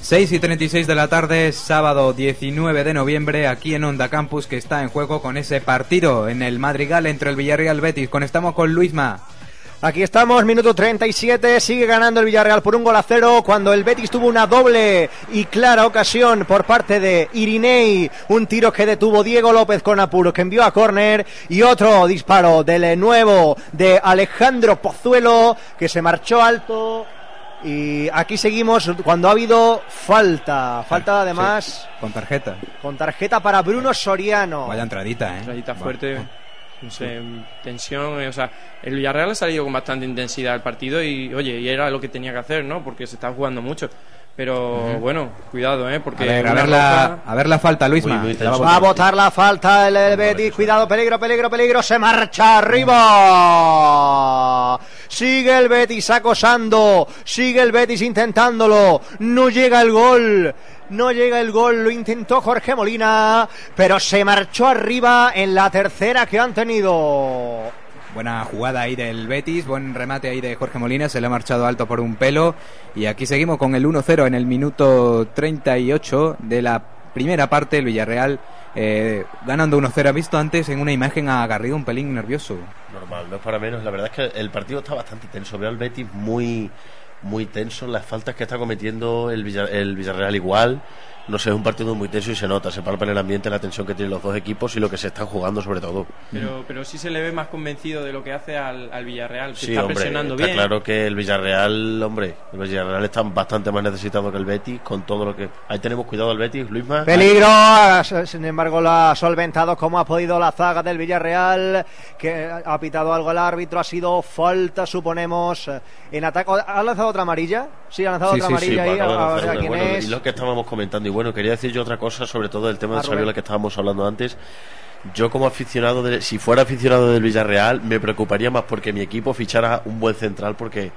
Speaker 6: 6 y 36 de la tarde, sábado 19 de noviembre, aquí en Onda Campus, que está en juego con ese partido en el Madrigal entre el Villarreal Betis. Conectamos con Luisma.
Speaker 13: Aquí estamos, minuto 37, sigue ganando el Villarreal por un gol a cero cuando el Betis tuvo una doble y clara ocasión por parte de Irinei, un tiro que detuvo Diego López con apuro que envió a córner y otro disparo del nuevo de Alejandro Pozuelo que se marchó alto y aquí seguimos cuando ha habido falta, falta además
Speaker 6: Sí, con tarjeta.
Speaker 13: con tarjeta para Bruno Soriano.
Speaker 6: Vaya entradita, ¿eh?
Speaker 7: Entradita fuerte. No sé, tensión, eh, o sea, el Villarreal ha salido con bastante intensidad al partido y, oye, y era lo que tenía que hacer, ¿no? Porque se estaba jugando mucho. Pero bueno, cuidado, ¿eh? Porque
Speaker 6: A ver, a ver, la,
Speaker 7: roja-
Speaker 6: a ver la falta, Luisma. La va a
Speaker 13: Va a
Speaker 6: botar.
Speaker 13: botar la falta el, el Betis. Cuidado, peligro, peligro, peligro. Se marcha arriba. Sigue el Betis acosando. Sigue el Betis intentándolo. No llega el gol. No llega el gol. Lo intentó Jorge Molina. Pero se marchó arriba en la tercera que han tenido.
Speaker 6: Buena jugada ahí del Betis, buen remate ahí de Jorge Molina, se le ha marchado alto por un pelo. Y aquí seguimos con el 1-0 en el minuto 38 de la primera parte. El Villarreal eh, ganando 1-0. Ha visto antes en una imagen a Garrido un pelín nervioso.
Speaker 8: Normal, no es para menos. La verdad es que el partido está bastante tenso. Veo al Betis muy, muy tenso. Las faltas que está cometiendo el, Villa- el Villarreal igual. No sé, es un partido muy tenso y se nota. Se palpa en el ambiente la tensión que tienen los dos equipos y lo que se están jugando sobre todo.
Speaker 7: Pero, pero sí se le ve más convencido de lo que hace al, al Villarreal, que
Speaker 8: Sí,
Speaker 7: está
Speaker 8: hombre,
Speaker 7: presionando
Speaker 8: está
Speaker 7: bien.
Speaker 8: claro que el Villarreal, hombre, el Villarreal está bastante más necesitado que el Betis con todo lo que... Ahí tenemos cuidado al Betis, Luisma.
Speaker 13: Peligro, sin embargo lo ha solventado como ha podido la zaga del Villarreal, que ha pitado algo el árbitro, ha sido falta, suponemos, en ataque. ¿Ha lanzado otra amarilla? Sí, ha lanzado
Speaker 8: Sí,
Speaker 13: otra
Speaker 8: sí,
Speaker 13: amarilla
Speaker 8: sí,
Speaker 13: ahí,
Speaker 8: acaba de
Speaker 13: a, a
Speaker 8: lanzar
Speaker 13: ver a
Speaker 8: una.
Speaker 13: quién
Speaker 8: Bueno,
Speaker 13: es.
Speaker 8: Y lo que estábamos comentando, y bueno, quería decir yo otra cosa sobre todo el tema
Speaker 13: Ah,
Speaker 8: de. Saviola que estábamos hablando antes. Yo como aficionado, de- si fuera aficionado del Villarreal, me preocuparía más porque mi equipo fichara un buen central porque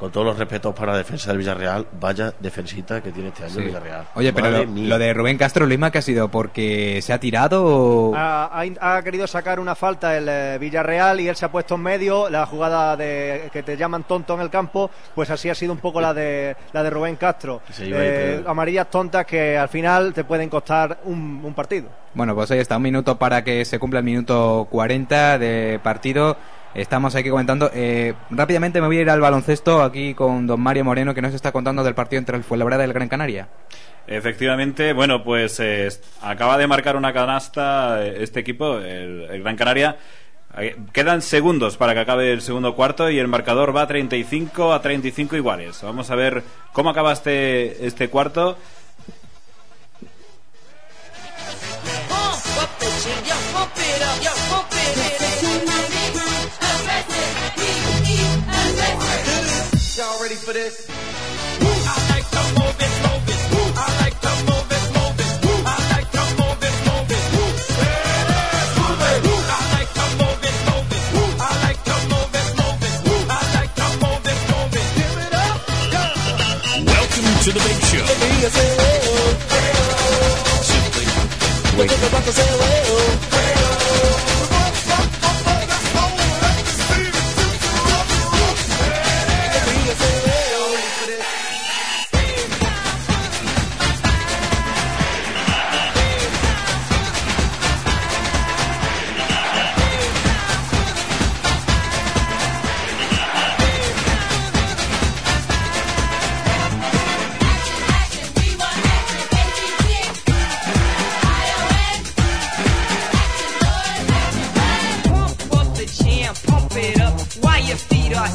Speaker 8: con todos los respetos para la defensa del Villarreal, vaya defensita que tiene este año
Speaker 6: Sí.
Speaker 8: el Villarreal.
Speaker 6: Oye, pero lo, de Rubén Castro Lima, ¿qué ha sido? ¿Porque se ha tirado o...?
Speaker 13: Ha, ha- ha querido sacar una falta el eh, Villarreal y él se ha puesto en medio. La jugada de que te llaman tonto en el campo, pues así ha sido un poco la de la de Rubén Castro. Eh, amarillas tontas que al final te pueden costar un, un partido.
Speaker 6: Bueno, pues ahí está, un minuto para que se cumpla el minuto 40 de partido. Estamos aquí comentando. eh, rápidamente me voy a ir al baloncesto aquí con don Mario Moreno, que nos está contando del partido entre el Fuenlabrada y el Gran Canaria.
Speaker 5: Efectivamente, bueno, pues eh, acaba de marcar una canasta eh, este equipo, el, el Gran Canaria. Quedan segundos para que acabe el segundo cuarto y el marcador va 35 a 35 iguales. Vamos a ver cómo acaba este, este cuarto.
Speaker 3: Y'all ready for this? I like to move it, move it.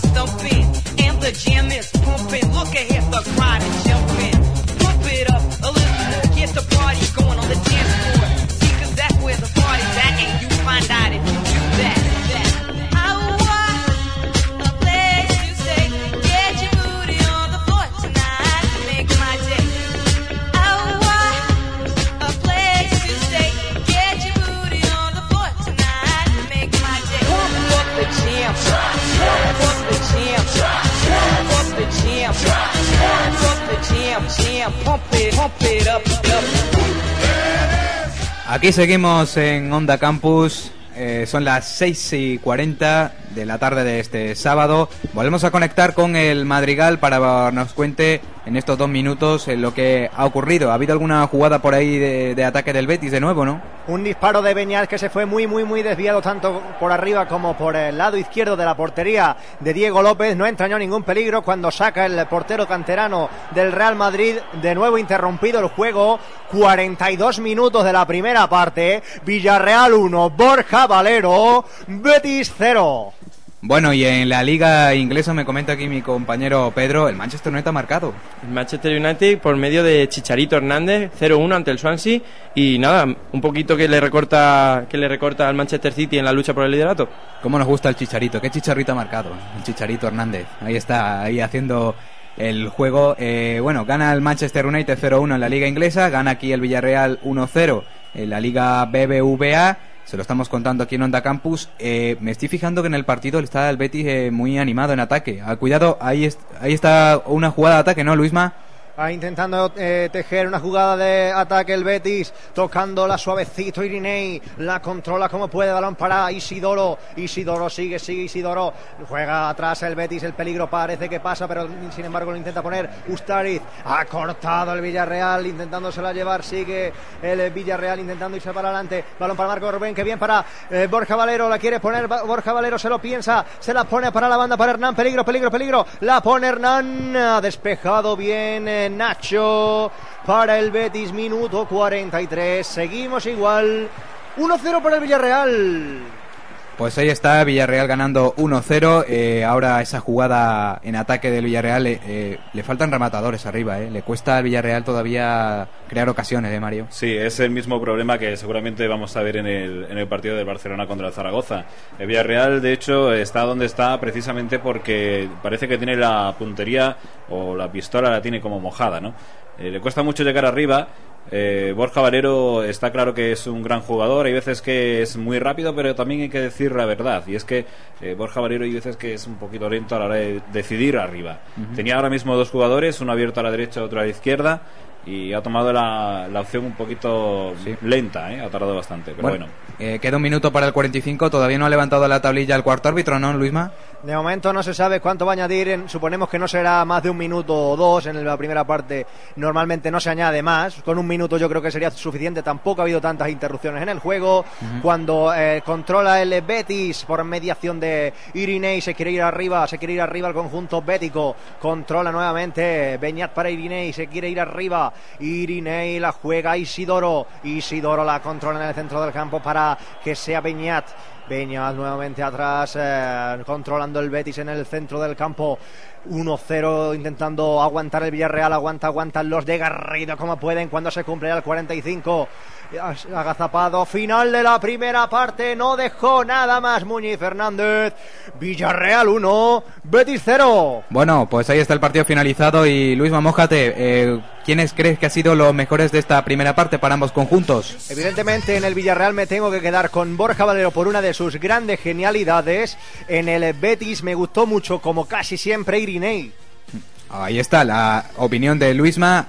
Speaker 3: Your feet stumping. And the jam is pumping. Look ahead, the crowd is jumping. Pump it up a little get the party going on the dance floor.
Speaker 6: Aquí seguimos en Onda Campus. Eh, son las 6 y 40 de la tarde de este sábado. Volvemos a conectar con el Madrigal para nos cuente en estos dos minutos eh, lo que ha ocurrido. ¿Ha habido alguna jugada por ahí de, de ataque del Betis de nuevo, no?
Speaker 13: Un disparo de Beñat que se fue muy, muy, muy desviado tanto por arriba como por el lado izquierdo de la portería de Diego López. No entrañó ningún peligro cuando saca el portero canterano del Real Madrid. De nuevo interrumpido el juego. 42 minutos de la primera parte. Villarreal 1, Borja Valero, Betis 0.
Speaker 6: Bueno, y en la liga inglesa me comenta aquí mi compañero Pedro, el Manchester United ha marcado.
Speaker 7: El Manchester United por medio de Chicharito Hernández 0-1 ante el Swansea y nada, un poquito que le recorta que le recorta al Manchester City en la lucha por el liderato.
Speaker 6: ¿Cómo nos gusta el Chicharito? ¿Qué Chicharito ha marcado? El Chicharito Hernández. Ahí está, ahí haciendo el juego. Eh, bueno, gana el Manchester United 0-1 en la liga inglesa, gana aquí el Villarreal 1-0 en la liga BBVA. Se lo estamos contando aquí en Onda Campus. Eh, me estoy fijando que en el partido está el Betis eh, muy animado en ataque. Ah, cuidado, ahí, ahí está una jugada de ataque, ¿no, Luisma?
Speaker 13: Va intentando eh, tejer una jugada de ataque el Betis, tocándola suavecito Irinei, la controla como puede, balón para Isidoro, Isidoro sigue, sigue Isidoro, juega atrás el Betis, el peligro parece que pasa, pero sin embargo lo intenta poner Ustariz, ha cortado el Villarreal, intentándosela llevar, sigue el Villarreal intentando irse para adelante, balón para Marco Rubén, que bien para eh, Borja Valero, la quiere poner, Borja Valero se lo piensa, se la pone para la banda para Hernán, peligro, peligro, peligro, la pone Hernán, ha despejado bien eh, Nacho para el Betis, minuto 43, seguimos igual, 1-0 para el Villarreal.
Speaker 6: Pues ahí está, Villarreal ganando 1-0. eh, ahora esa jugada en ataque del Villarreal, eh, eh, le faltan rematadores arriba, eh. Le cuesta al Villarreal todavía crear ocasiones, ¿eh, Mario?
Speaker 5: Sí, es el mismo problema que seguramente vamos a ver en el, partido del Barcelona contra el Zaragoza. El Villarreal, de hecho, está donde está precisamente porque parece que tiene la puntería o la pistola la tiene como mojada, ¿no? Eh, le cuesta mucho llegar arriba Eh, Borja Valero está claro que es un gran jugador, hay veces que es muy rápido, pero también hay que decir la verdad. Y es que eh, Borja Valero hay veces que es un poquito lento a la hora de decidir arriba. Tenía ahora mismo dos jugadores, uno abierto a la derecha, otro a la izquierda. Y ha tomado la, la opción un poquito lenta, ¿eh? ha tardado bastante, pero bueno.
Speaker 6: eh, queda un minuto para el 45, todavía no ha levantado la tablilla el cuarto árbitro, ¿no, Luisma?
Speaker 13: De momento no se sabe cuánto va a añadir. en- suponemos que no será más de un minuto o dos en la primera parte. Normalmente no se añade más. Con un minuto yo creo que sería suficiente. Tampoco ha habido tantas interrupciones en el juego. Cuando eh, controla el Betis por mediación de Irinei, se quiere ir arriba, se quiere ir arriba al conjunto bético. Controla nuevamente Beñat para Irinei, se quiere ir arriba. Irinei la juega Isidoro. Isidoro la controla en el centro del campo para que sea Beñat. Beñat nuevamente atrás, eh, controlando el Betis en el centro del campo. 1-0 intentando aguantar el Villarreal, aguanta, aguantan los de Garrido como pueden cuando se cumple el 45. Agazapado, final de la primera parte, no dejó nada más Muñiz Fernández. Villarreal 1, Betis 0.
Speaker 6: Bueno, pues ahí está el partido finalizado y Luisma, mójate. Eh, ¿Quiénes crees que han sido los mejores de esta primera parte para ambos conjuntos?
Speaker 13: Evidentemente en el Villarreal me tengo que quedar con Borja Valero por una de sus grandes genialidades. En el Betis me gustó mucho, como casi siempre, Irinei.
Speaker 6: Ahí está la opinión de Luisma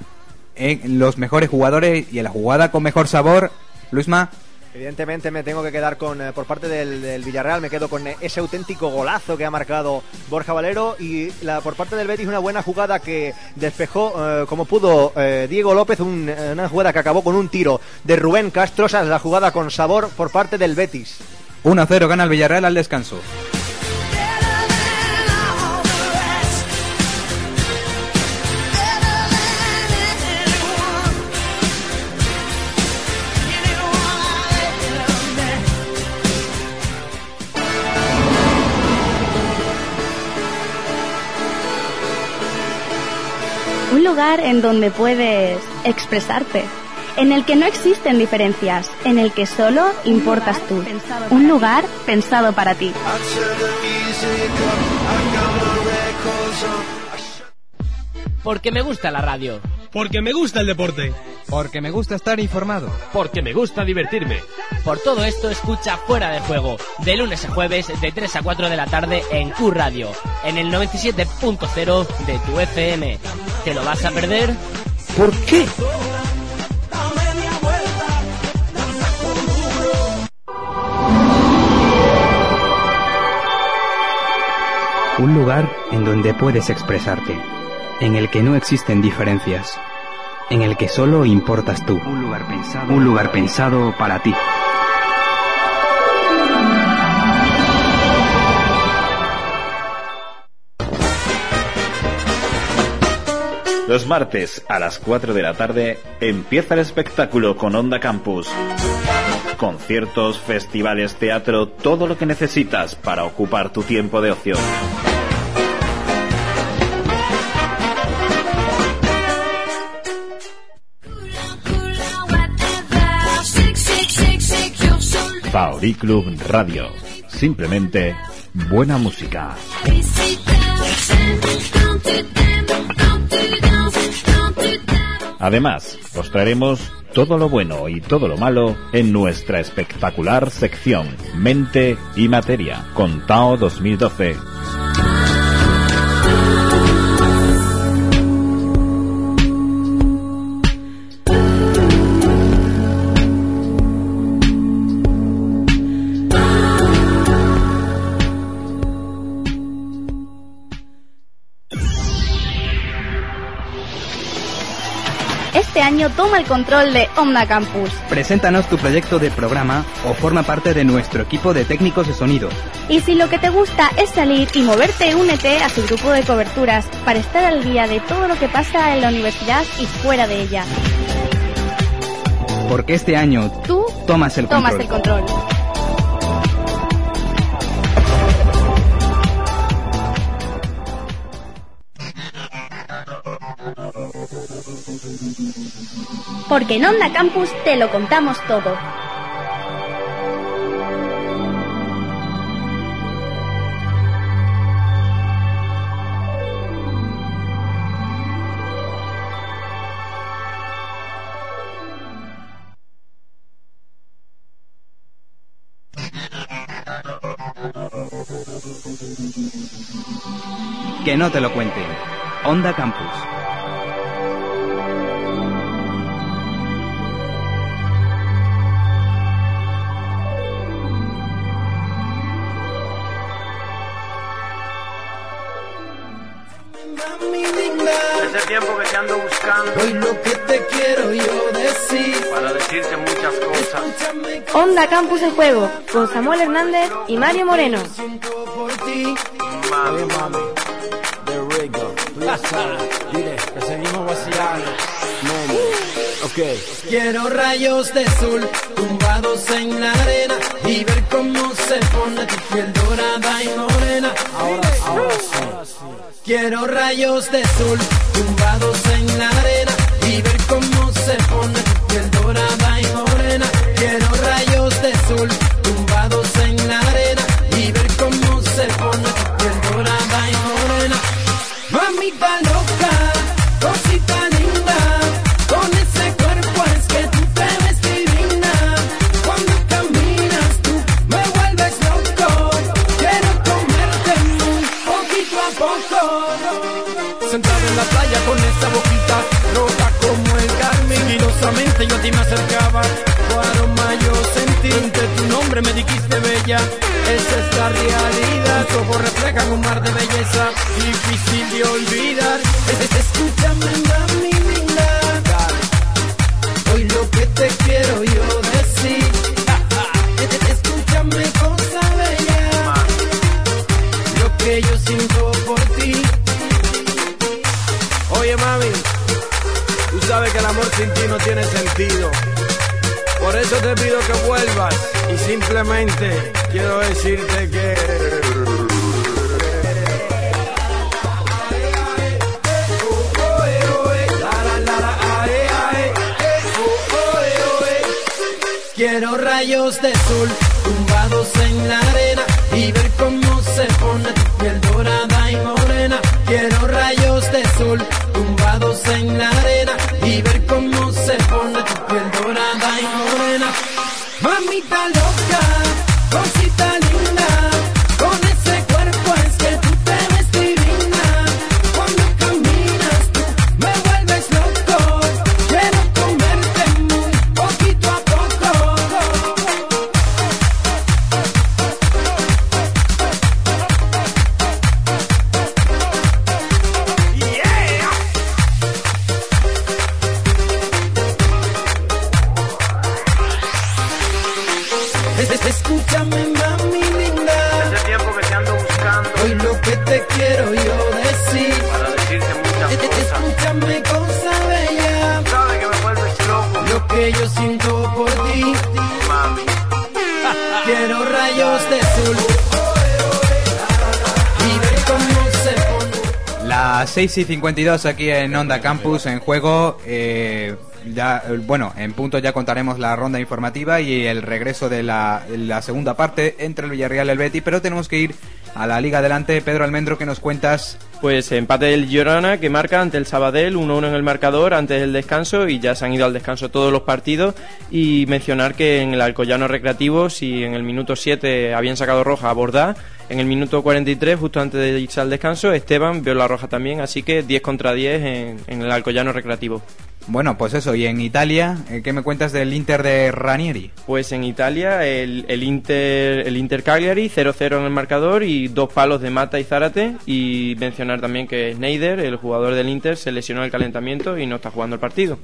Speaker 6: en los mejores jugadores y en la jugada con mejor sabor. Luisma,
Speaker 13: Evidentemente me tengo que quedar con, eh, por parte del, del Villarreal, me quedo con eh, ese auténtico golazo que ha marcado Borja Valero y la, por parte del Betis una buena jugada que despejó eh, como pudo eh, Diego López, un- una jugada que acabó con un tiro de Rubén Castro, esa es la jugada con sabor por parte del Betis.
Speaker 6: 1-0 gana el Villarreal al descanso.
Speaker 1: Lugar en donde puedes expresarte, en el que no existen diferencias, en el que solo importas tú. Un lugar pensado para ti.
Speaker 9: Porque me gusta la radio.
Speaker 15: Porque me gusta el deporte.
Speaker 6: Porque me gusta estar informado.
Speaker 15: Porque me gusta divertirme.
Speaker 9: Por todo esto escucha Fuera de Juego, de lunes a jueves de 3 a 4 de la tarde en Q Radio, en el 97.0 de tu FM. ¿Te lo vas a perder?
Speaker 15: ¿Por qué?
Speaker 2: Un lugar en donde puedes expresarte, en el que no existen diferencias, en el que solo importas tú. Un lugar pensado, un lugar pensado para ti.
Speaker 16: Los martes a las 4 de la tarde empieza el espectáculo con Onda Campus. Conciertos, festivales, teatro, todo lo que necesitas para ocupar tu tiempo de ocio. Faori Club Radio. Simplemente buena música. Además, os traeremos todo lo bueno y todo lo malo en nuestra espectacular sección Mente y Materia con Tao 2012.
Speaker 1: Año toma el control de Omna Campus.
Speaker 2: Preséntanos tu proyecto de programa o forma parte de nuestro equipo de técnicos de sonido.
Speaker 1: Y si lo que te gusta es salir y moverte, únete a su grupo de coberturas para estar al día de todo lo que pasa en la universidad y fuera de ella.
Speaker 2: Porque este año
Speaker 1: Tú
Speaker 2: tomas el
Speaker 1: tomas
Speaker 2: control.
Speaker 1: el control. Porque en Onda Campus te lo contamos todo.
Speaker 2: Que no te lo cuenten. Onda Campus.
Speaker 27: Hoy lo que te quiero yo decir.
Speaker 28: Para decirte muchas cosas.
Speaker 4: Onda Campus en Juego, con Samuel Hernández y Mario Moreno.
Speaker 27: Por ti.
Speaker 28: Mami,
Speaker 27: mami. The Rigo. Dile que seguimos vacilando. Ok. Quiero rayos de sol tumbados en la arena y ver cómo se pone tu piel dorada y morena. Ahora, ahora sí. Quiero rayos de sol tumbados en la arena y ver cómo se pone tu piel dorada y morena. Quiero rayos de sol ti me acercaba, tu aroma yo sentí, tu nombre me dijiste bella, esa es la realidad, tus ojos reflejan un mar de belleza, difícil de olvidar, Es- es- escúchame mami linda, hoy lo que te quiero yo
Speaker 28: sin ti no tiene sentido. Por eso te pido que vuelvas y simplemente quiero decirte que...
Speaker 27: Quiero rayos de sol tumbados en la arena y ver cómo se pone tu piel dorada. Quiero rayos de sol tumbados en la arena y ver cómo se pone tu piel
Speaker 6: 6 y 52 aquí en Onda Campus en juego. eh, ya, bueno, en punto ya contaremos la ronda informativa y el regreso de la, la segunda parte entre el Villarreal y el Betis, pero tenemos que ir a la Liga Adelante. Pedro Almendro, que nos cuentas?
Speaker 7: Pues empate del Girona que marca ante el Sabadell 1-1 en el marcador antes del descanso y ya se han ido al descanso todos los partidos y mencionar que en el Alcoyano Recreativo si en el minuto 7 habían sacado roja a Bordá, en el minuto 43 justo antes de irse al descanso Esteban vio la roja también, así que 10 contra 10 en, en el Alcoyano Recreativo.
Speaker 6: Bueno, pues eso, y en Italia, eh, ¿qué me cuentas del Inter de Ranieri?
Speaker 7: Pues en Italia el, el Inter el Inter Cagliari 0-0 en el marcador y dos palos de Mata y Zárate y mencionar también que Schneider, el jugador del Inter, se lesionó en el calentamiento y no está jugando el partido.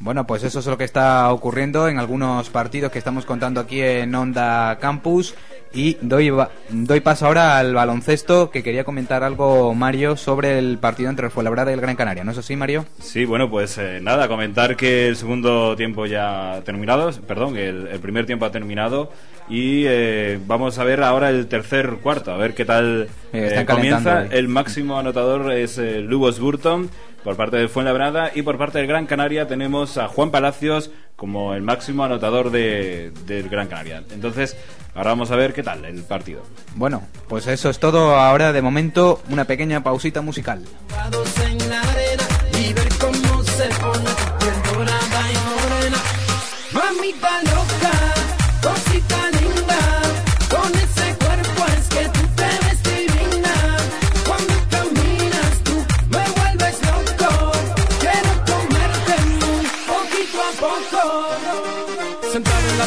Speaker 6: Bueno, pues eso es lo que está ocurriendo en algunos partidos que estamos contando aquí en Onda Campus. Y doy, doy paso ahora al baloncesto, que quería comentar algo, Mario, sobre el partido entre el Fuenlabrada y el Gran Canaria. ¿No es así, Mario?
Speaker 5: Sí, bueno, pues eh, nada, comentar que el segundo tiempo ya ha terminado, perdón, que el, el primer tiempo ha terminado y eh, vamos a ver ahora el tercer cuarto, a ver qué tal
Speaker 6: Eh,
Speaker 5: eh, comienza. El máximo anotador es eh, Lugos Burton por parte del Fuenlabrada y por parte del Gran Canaria tenemos a Juan Palacios como el máximo anotador de, del Gran Canaria. Entonces, ahora vamos a ver qué tal el partido.
Speaker 6: Bueno, pues eso es todo. Ahora, de momento, una pequeña pausita musical.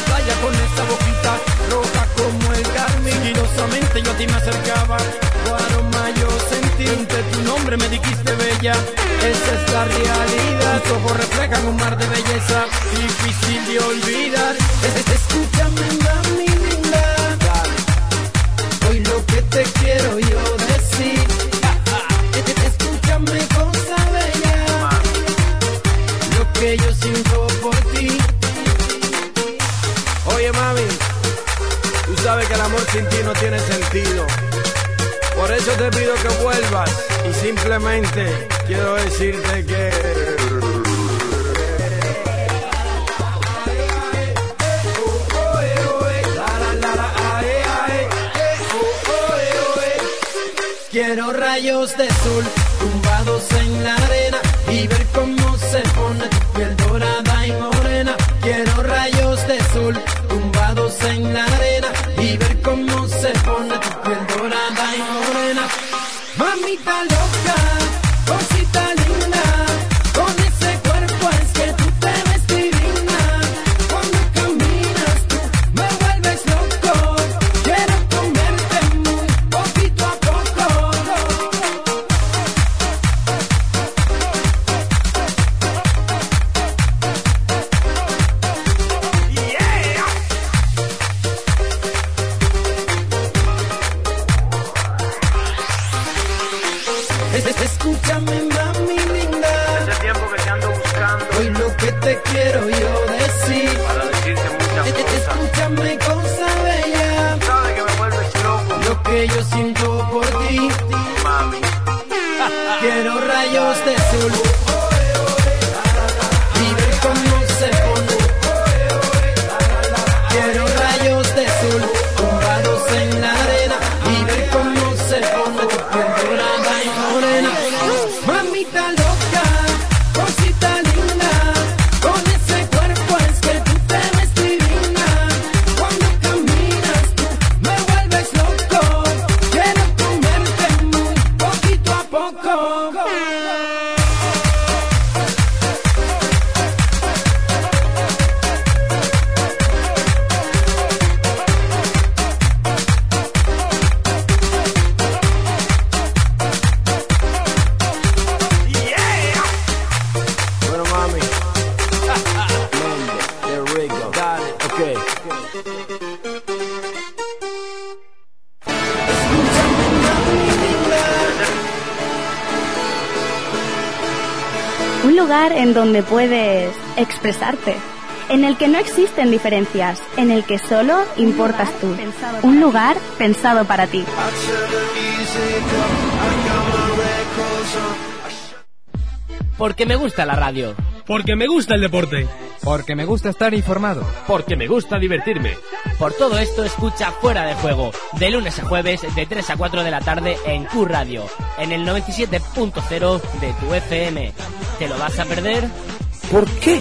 Speaker 27: Playa con esa boquita roja como el carmín. Sigilosamente yo a ti me acercaba, tu aroma yo sentí. Entre tu nombre me dijiste bella, esa es la realidad. Tus ojos reflejan un mar de belleza, difícil de olvidar. Es- es- Escúchame, mami linda. Hoy lo que te quiero yo decir. Es- Escúchame, cosa bella. Lo que yo siento. Mami, tú sabes que el amor sin ti no tiene sentido. Por eso te pido que vuelvas y simplemente quiero decirte que... Quiero rayos de sol tumbados en la arena y ver cómo se pone tu piel dorada y morena. Quiero rayos tumbados en la arena y ver cómo se pone tu piel dorada y morena. Mamita
Speaker 1: donde puedes expresarte, en el que no existen diferencias, en el que solo importas tú. Un lugar pensado para ti.
Speaker 9: Porque me gusta la radio.
Speaker 29: Porque me gusta el deporte.
Speaker 30: Porque me gusta estar informado.
Speaker 29: Porque me gusta divertirme.
Speaker 9: Por todo esto escucha Fuera de Juego, de lunes a jueves de 3 a 4 de la tarde en Q Radio, en el 97.0 de tu FM. ¿Te lo vas a perder?
Speaker 29: ¿Por qué?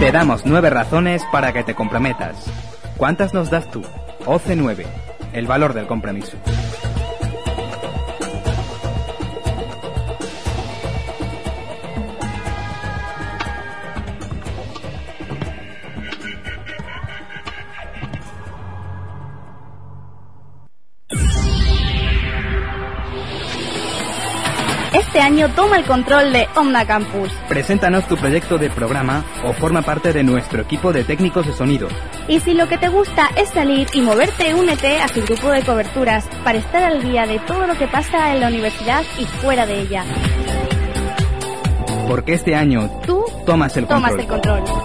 Speaker 2: Te damos nueve razones para que te comprometas. ¿Cuántas nos das tú? OCE 9. El valor del compromiso.
Speaker 1: Año toma el control de Onda Campus.
Speaker 2: Preséntanos tu proyecto de programa o forma parte de nuestro equipo de técnicos de sonido.
Speaker 1: Y si lo que te gusta es salir y moverte, únete a su grupo de coberturas para estar al día de todo lo que pasa en la universidad y fuera de ella.
Speaker 2: Porque este año
Speaker 1: Tú
Speaker 2: tomas el
Speaker 1: tomas
Speaker 2: control.
Speaker 1: el control.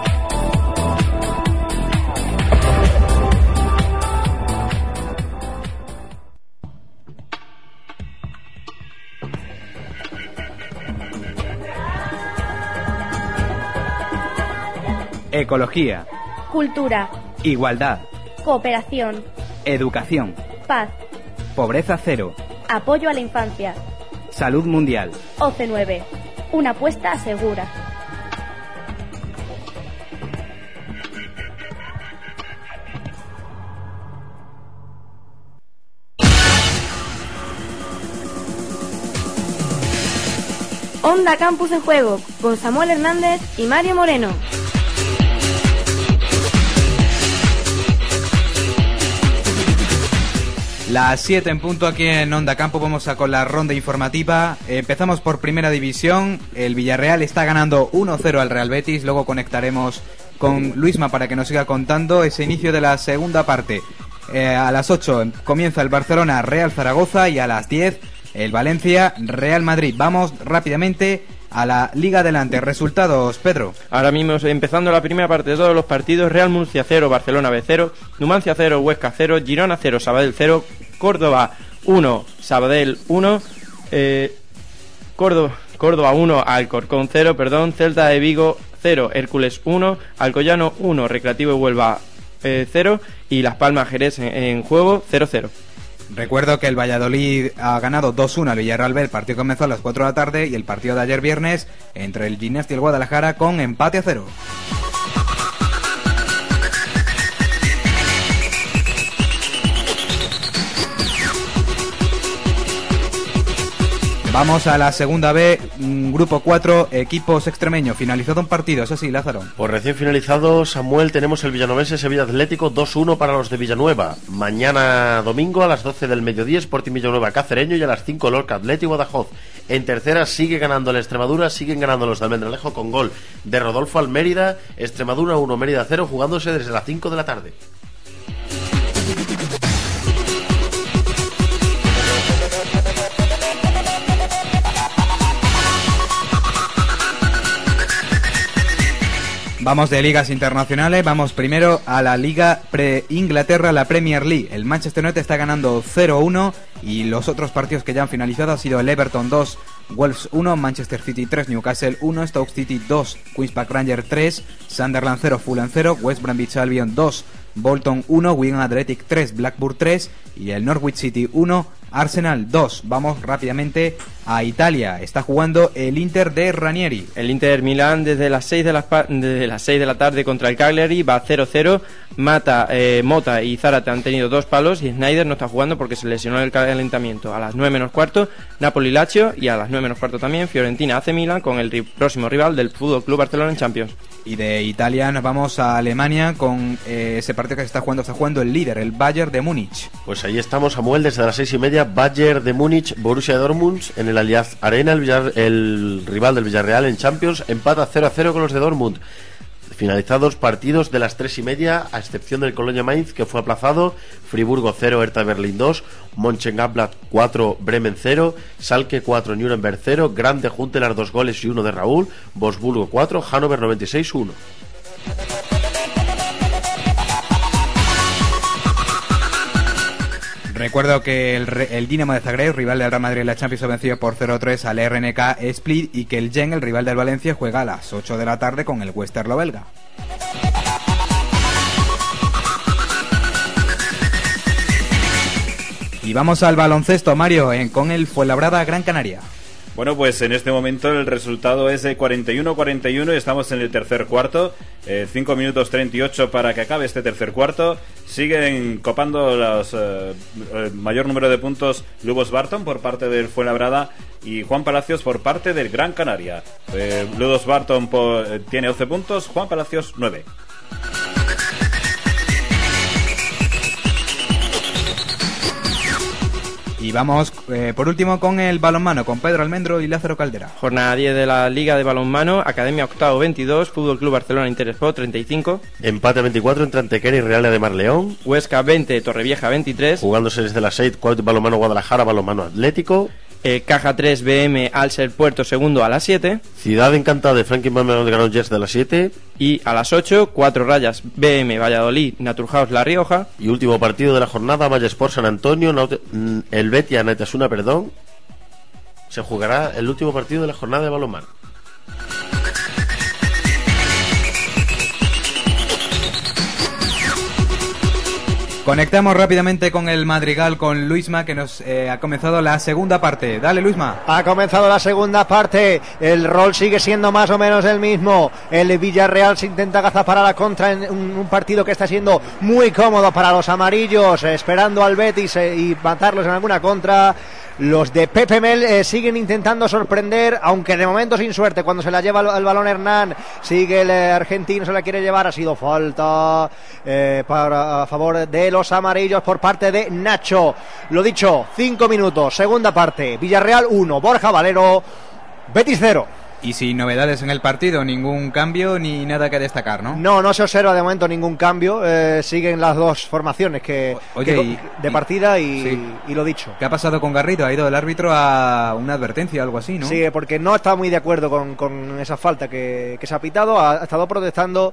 Speaker 2: Ecología.
Speaker 1: Cultura.
Speaker 2: Igualdad.
Speaker 1: Cooperación.
Speaker 2: Educación.
Speaker 1: Paz.
Speaker 2: Pobreza cero.
Speaker 1: Apoyo a la infancia.
Speaker 2: Salud mundial.
Speaker 1: OC9. Una apuesta segura.
Speaker 4: Onda Campus en Juego con Samuel Hernández y Mario Moreno.
Speaker 6: Las 7 en punto aquí en Onda Campo, vamos a con la ronda informativa. Empezamos por Primera División. El Villarreal está ganando 1-0 al Real Betis. Luego conectaremos con Luisma para que nos siga contando ese inicio de la segunda parte. Eh, a las 8 comienza el Barcelona Real Zaragoza y a las 10 el Valencia Real Madrid. Vamos rápidamente a la Liga Adelante. Resultados, Pedro.
Speaker 7: Ahora mismo empezando la primera parte de todos los partidos, Real Murcia 0, Barcelona B 0, Numancia 0, Huesca 0, Girona 0, Sabadell 0, Córdoba 1, Sabadell 1, eh, Córdoba, Córdoba 1, Alcorcón 0, perdón, Celta de Vigo 0, Hércules 1, Alcoyano 1, Recreativo de Huelva 0 y Las Palmas Jerez en, en juego 0-0.
Speaker 6: Recuerdo que el Valladolid ha ganado 2-1 al Villarreal B. El partido comenzó a las 4 de la tarde y el partido de ayer viernes entre el Gimnasti y el Guadalajara con empate a cero. Vamos a la segunda B, mm, grupo 4, equipos extremeños. Finalizado un partido, eso sí, Lázaro.
Speaker 8: Pues recién finalizado, Samuel, tenemos el Villanovense Sevilla Atlético 2-1 para los de Villanueva. Mañana domingo a las 12 del mediodía, Sporting Villanueva Cacereño y a las 5 Lorca Atlético Badajoz. En tercera sigue ganando el Extremadura, siguen ganando los de Almendralejo con gol de Rodolfo Almérida. Extremadura 1, Mérida 0, jugándose desde las 5 de la tarde.
Speaker 6: Vamos de ligas internacionales, vamos primero a la Liga Pre-Inglaterra, la Premier League. El Manchester United está ganando 0-1 y los otros partidos que ya han finalizado han sido el Everton 2, Wolves 1, Manchester City 3, Newcastle 1, Stoke City 2, Queen's Park Ranger 3, Sunderland 0, Fulham 0, West Bromwich Albion 2, Bolton 1, Wigan Athletic 3, Blackburn 3 y el Norwich City 1, Arsenal 2. Vamos rápidamente a Italia. Está jugando el Inter de Ranieri.
Speaker 7: El Inter Milán desde las 6 de la, desde las 6 de la tarde contra el Cagliari va 0-0. Mata, eh, Mota y Zárate han tenido dos palos y Snyder no está jugando porque se lesionó en el calentamiento. A las 9 menos cuarto, Napoli Lazio y a las 9 menos cuarto también Fiorentina hace Milan con el ri- próximo rival del Fútbol Club Barcelona en Champions.
Speaker 6: Y de Italia nos vamos a Alemania con eh, ese partido que se está jugando. Está jugando el líder, el Bayern de Múnich.
Speaker 8: Pues ahí estamos, Samuel, desde las seis y media, Bayern de Múnich, Borussia Dortmund, en el Allianz Arena, el, rival del Villarreal en Champions, empata 0 a 0 con los de Dortmund. Finalizados partidos de las tres y media, a excepción del Colonia Mainz, que fue aplazado, Friburgo 0, Hertha Berlín 2, Mönchengladbach 4, Bremen 0, Salke 4, Nuremberg 0, Grande Juntelar 2 goles y uno de Raúl, Wolfsburgo 4, Hannover 96 1.
Speaker 6: Recuerdo que el, el Dinamo de Zagreb, rival del Real Madrid en la Champions, ha vencido por 0-3 al RNK Split y que el Gen, el rival del Valencia, juega a las 8 de la tarde con el Westerlo belga. Y vamos al baloncesto, Mario, en- con el Fuenlabrada Gran Canaria.
Speaker 5: Bueno, pues en este momento el resultado es de 41-41 y estamos en el tercer cuarto. 5 minutos 38 para que acabe este tercer cuarto. Siguen copando los, eh, el mayor número de puntos Lubos Barton por parte del Fuenlabrada y Juan Palacios por parte del Gran Canaria. Eh, Lubos Barton por- eh, tiene 11 puntos, Juan Palacios 9.
Speaker 6: Y vamos eh, por último con el balonmano, con Pedro Almendro y Lázaro Caldera.
Speaker 7: Jornada 10 de la Liga de Balonmano, Academia Octavo 22, Fútbol Club Barcelona Interesport 35,
Speaker 8: Empate 24 entre Antequera y Real de Mar León.
Speaker 7: Huesca 20, Torrevieja 23,
Speaker 8: Jugándose desde las 6, Club Balomano Guadalajara, Balomano Atlético.
Speaker 7: Eh, Caja 3, BM, Alser Puerto segundo a las 7
Speaker 8: Ciudad Encantada de Franklin Balomano de Granollers de las 7.
Speaker 7: y a las 8, 4 rayas, BM, Valladolid, Naturhaus La Rioja,
Speaker 8: Y último partido de la jornada, Valle Sport San Antonio, Naute- mm, el Betia Naitasuna, perdón. Se jugará el último partido de la jornada de balonmano.
Speaker 6: Conectamos rápidamente con el Madrigal, con Luisma, que nos eh, ha comenzado la segunda parte. Dale, Luisma.
Speaker 13: Ha comenzado la segunda parte. El rol sigue siendo más o menos el mismo. El Villarreal se intenta agazapar a la contra en un, partido que está siendo muy cómodo para los amarillos, esperando al Betis eh, y matarlos en alguna contra. Los de Pepe Mel eh, siguen intentando sorprender, aunque de momento sin suerte. Cuando se la lleva el, balón Hernán, sigue el eh, argentino, se la quiere llevar. Ha sido falta eh, para, a favor de los amarillos por parte de Nacho. Lo dicho, cinco minutos, segunda parte. Villarreal 1, Borja Valero, Betis 0.
Speaker 6: Y sin novedades en el partido, ningún cambio ni nada que destacar, ¿no?
Speaker 13: No, no se observa de momento ningún cambio. eh, siguen las dos formaciones que,
Speaker 6: Oye,
Speaker 13: que-
Speaker 6: y-
Speaker 13: de partida y,
Speaker 6: sí.
Speaker 13: y lo dicho.
Speaker 6: ¿Qué ha pasado con Garrido? Ha ido el árbitro a una advertencia o algo así, ¿no?
Speaker 13: Sí, porque no está muy de acuerdo con, con esa falta que, que se ha pitado, ha, ha estado protestando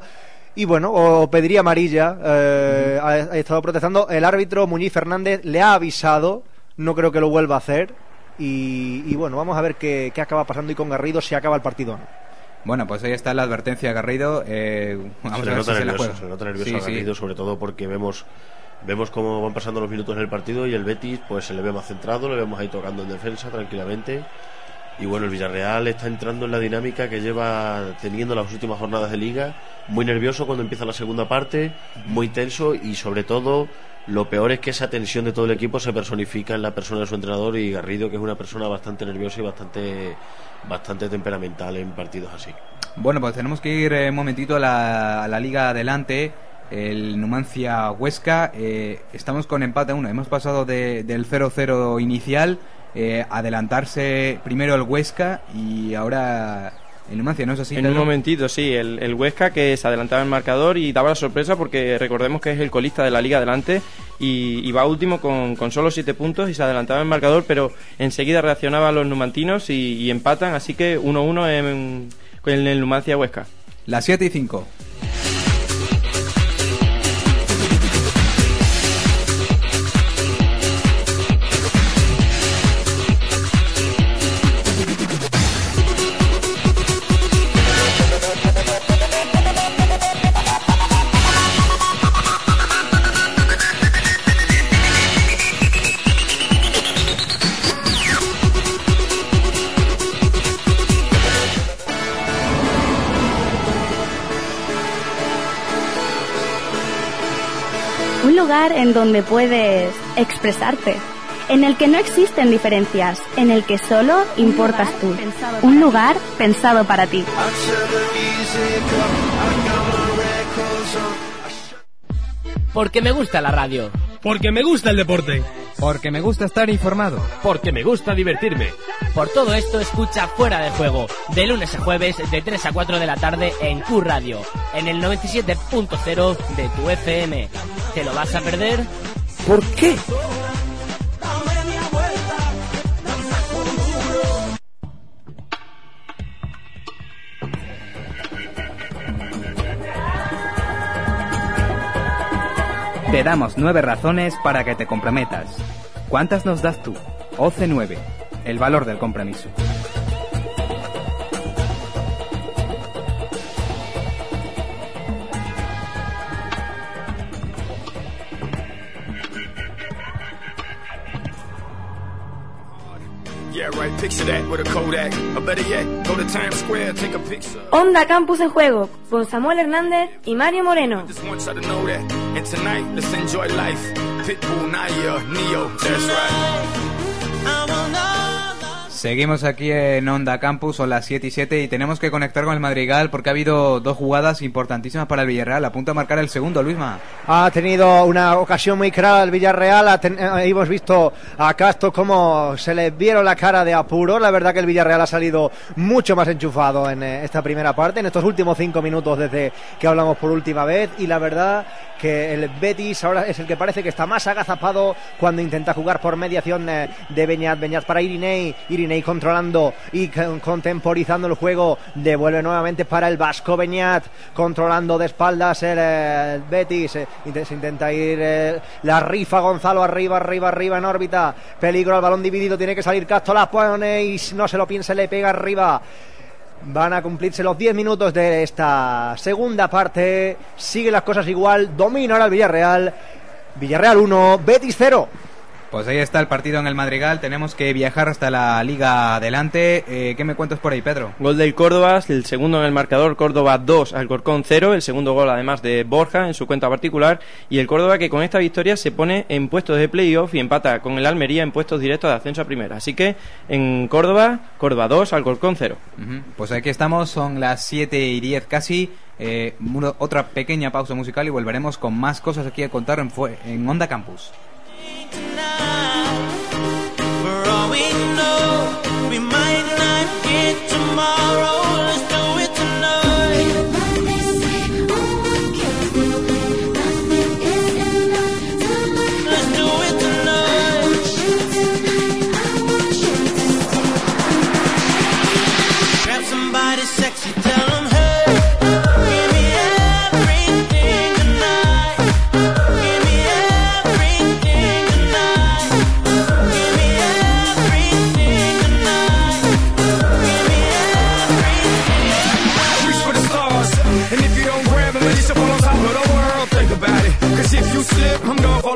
Speaker 13: y bueno, o pediría amarilla, eh, ha, ha estado protestando. El árbitro Muñiz Fernández le ha avisado, no creo que lo vuelva a hacer. Y, y bueno, vamos a ver qué, qué acaba pasando y con Garrido si acaba el partido o no.
Speaker 6: Bueno, pues ahí está la advertencia a Garrido. eh, vamos
Speaker 8: se
Speaker 6: a
Speaker 8: le
Speaker 6: ver
Speaker 8: nota
Speaker 6: si se la
Speaker 8: nervioso,
Speaker 6: juega.
Speaker 8: se nota nervioso
Speaker 6: Sí,
Speaker 8: a
Speaker 6: sí.
Speaker 8: Garrido, sobre todo porque vemos vemos cómo van pasando los minutos en el partido y el Betis pues se le ve más centrado, le vemos ahí tocando en defensa tranquilamente. Y bueno, el Villarreal está entrando en la dinámica que lleva teniendo las últimas jornadas de liga, muy nervioso cuando empieza la segunda parte, muy tenso y sobre todo lo peor es que esa tensión de todo el equipo se personifica en la persona de su entrenador y Garrido que es una persona bastante nerviosa y bastante bastante temperamental en partidos así.
Speaker 6: Bueno, pues tenemos que ir eh, un momentito a la, a la liga adelante. El Numancia Huesca. eh, estamos con empate a uno. Hemos pasado de- del 0-0 inicial. eh, adelantarse primero el Huesca y ahora el Numancia, ¿no es así?
Speaker 7: En un momentito, sí, el, el Huesca que se adelantaba el marcador y daba la sorpresa porque recordemos que es el colista de la liga adelante y, y va último con, con solo 7 puntos y se adelantaba el marcador, pero enseguida reaccionaban los numantinos y, y empatan, así que 1-1 en, en el Numancia Huesca.
Speaker 6: Las 7 y 5.
Speaker 1: Lugar en donde puedes expresarte, en el que no existen diferencias, en el que solo importas tú. Un lugar pensado para ti.
Speaker 9: Porque me gusta la radio.
Speaker 15: Porque me gusta el deporte.
Speaker 6: Porque me gusta estar informado.
Speaker 15: Porque me gusta divertirme.
Speaker 9: Por todo esto escucha Fuera de Juego, de lunes a jueves de 3 a 4 de la tarde en Q Radio, en el 97.0 de tu FM. ¿Te lo vas a perder?
Speaker 15: ¿Por qué?
Speaker 2: Te damos nueve razones para que te comprometas. ¿Cuántas nos das tú? OCE 9. El valor del compromiso.
Speaker 4: Onda Campus en Juego, con Samuel Hernández y Mario Moreno.
Speaker 3: Pitbull, Naya, Neo. That's right.
Speaker 6: Seguimos aquí en Onda Campus, son las 7 y 7 y tenemos que conectar con el Madrigal porque ha habido dos jugadas importantísimas para el Villarreal. A punto de marcar el segundo, Luisma.
Speaker 13: Ha tenido una ocasión muy clara el Villarreal. eh, hemos visto a Castro cómo se le vieron la cara de apuro. La verdad que el Villarreal ha salido mucho más enchufado en eh, esta primera parte, en estos últimos cinco minutos desde que hablamos por última vez. Y la verdad que el Betis ahora es el que parece que está más agazapado cuando intenta jugar por mediación eh, de Beñat. Beñat para Irinei. Irinei controlando y con- contemporizando el juego. Devuelve nuevamente para el Vasco Beñat. Controlando de espaldas el, eh, Betis. eh, se intenta ir eh, la rifa Gonzalo arriba, arriba, arriba en órbita. Peligro al balón dividido. Tiene que salir Castro. La pone no se lo piensa. Le pega arriba. Van a cumplirse los 10 minutos de esta segunda parte. Siguen las cosas igual. Domina ahora el Villarreal. Villarreal 1, Betis 0.
Speaker 6: Pues ahí está el partido en el Madrigal. Tenemos que viajar hasta la Liga adelante. Eh, ¿Qué me cuentas por ahí, Pedro?
Speaker 7: Gol del Córdoba, el segundo en el marcador, Córdoba 2, Alcorcón 0, el segundo gol además de Borja en su cuenta particular, y el Córdoba que con esta victoria se pone en puestos de playoff y empata con el Almería en puestos directos de ascenso a primera. Así que en Córdoba, Córdoba 2, Alcorcón 0.
Speaker 6: Ujú. Pues aquí estamos, son las 7 y 10 casi. Eh, otra pequeña pausa musical y volveremos con más cosas aquí a contar en, en Onda Campus.
Speaker 28: We know, we might not get tomorrow. Let's do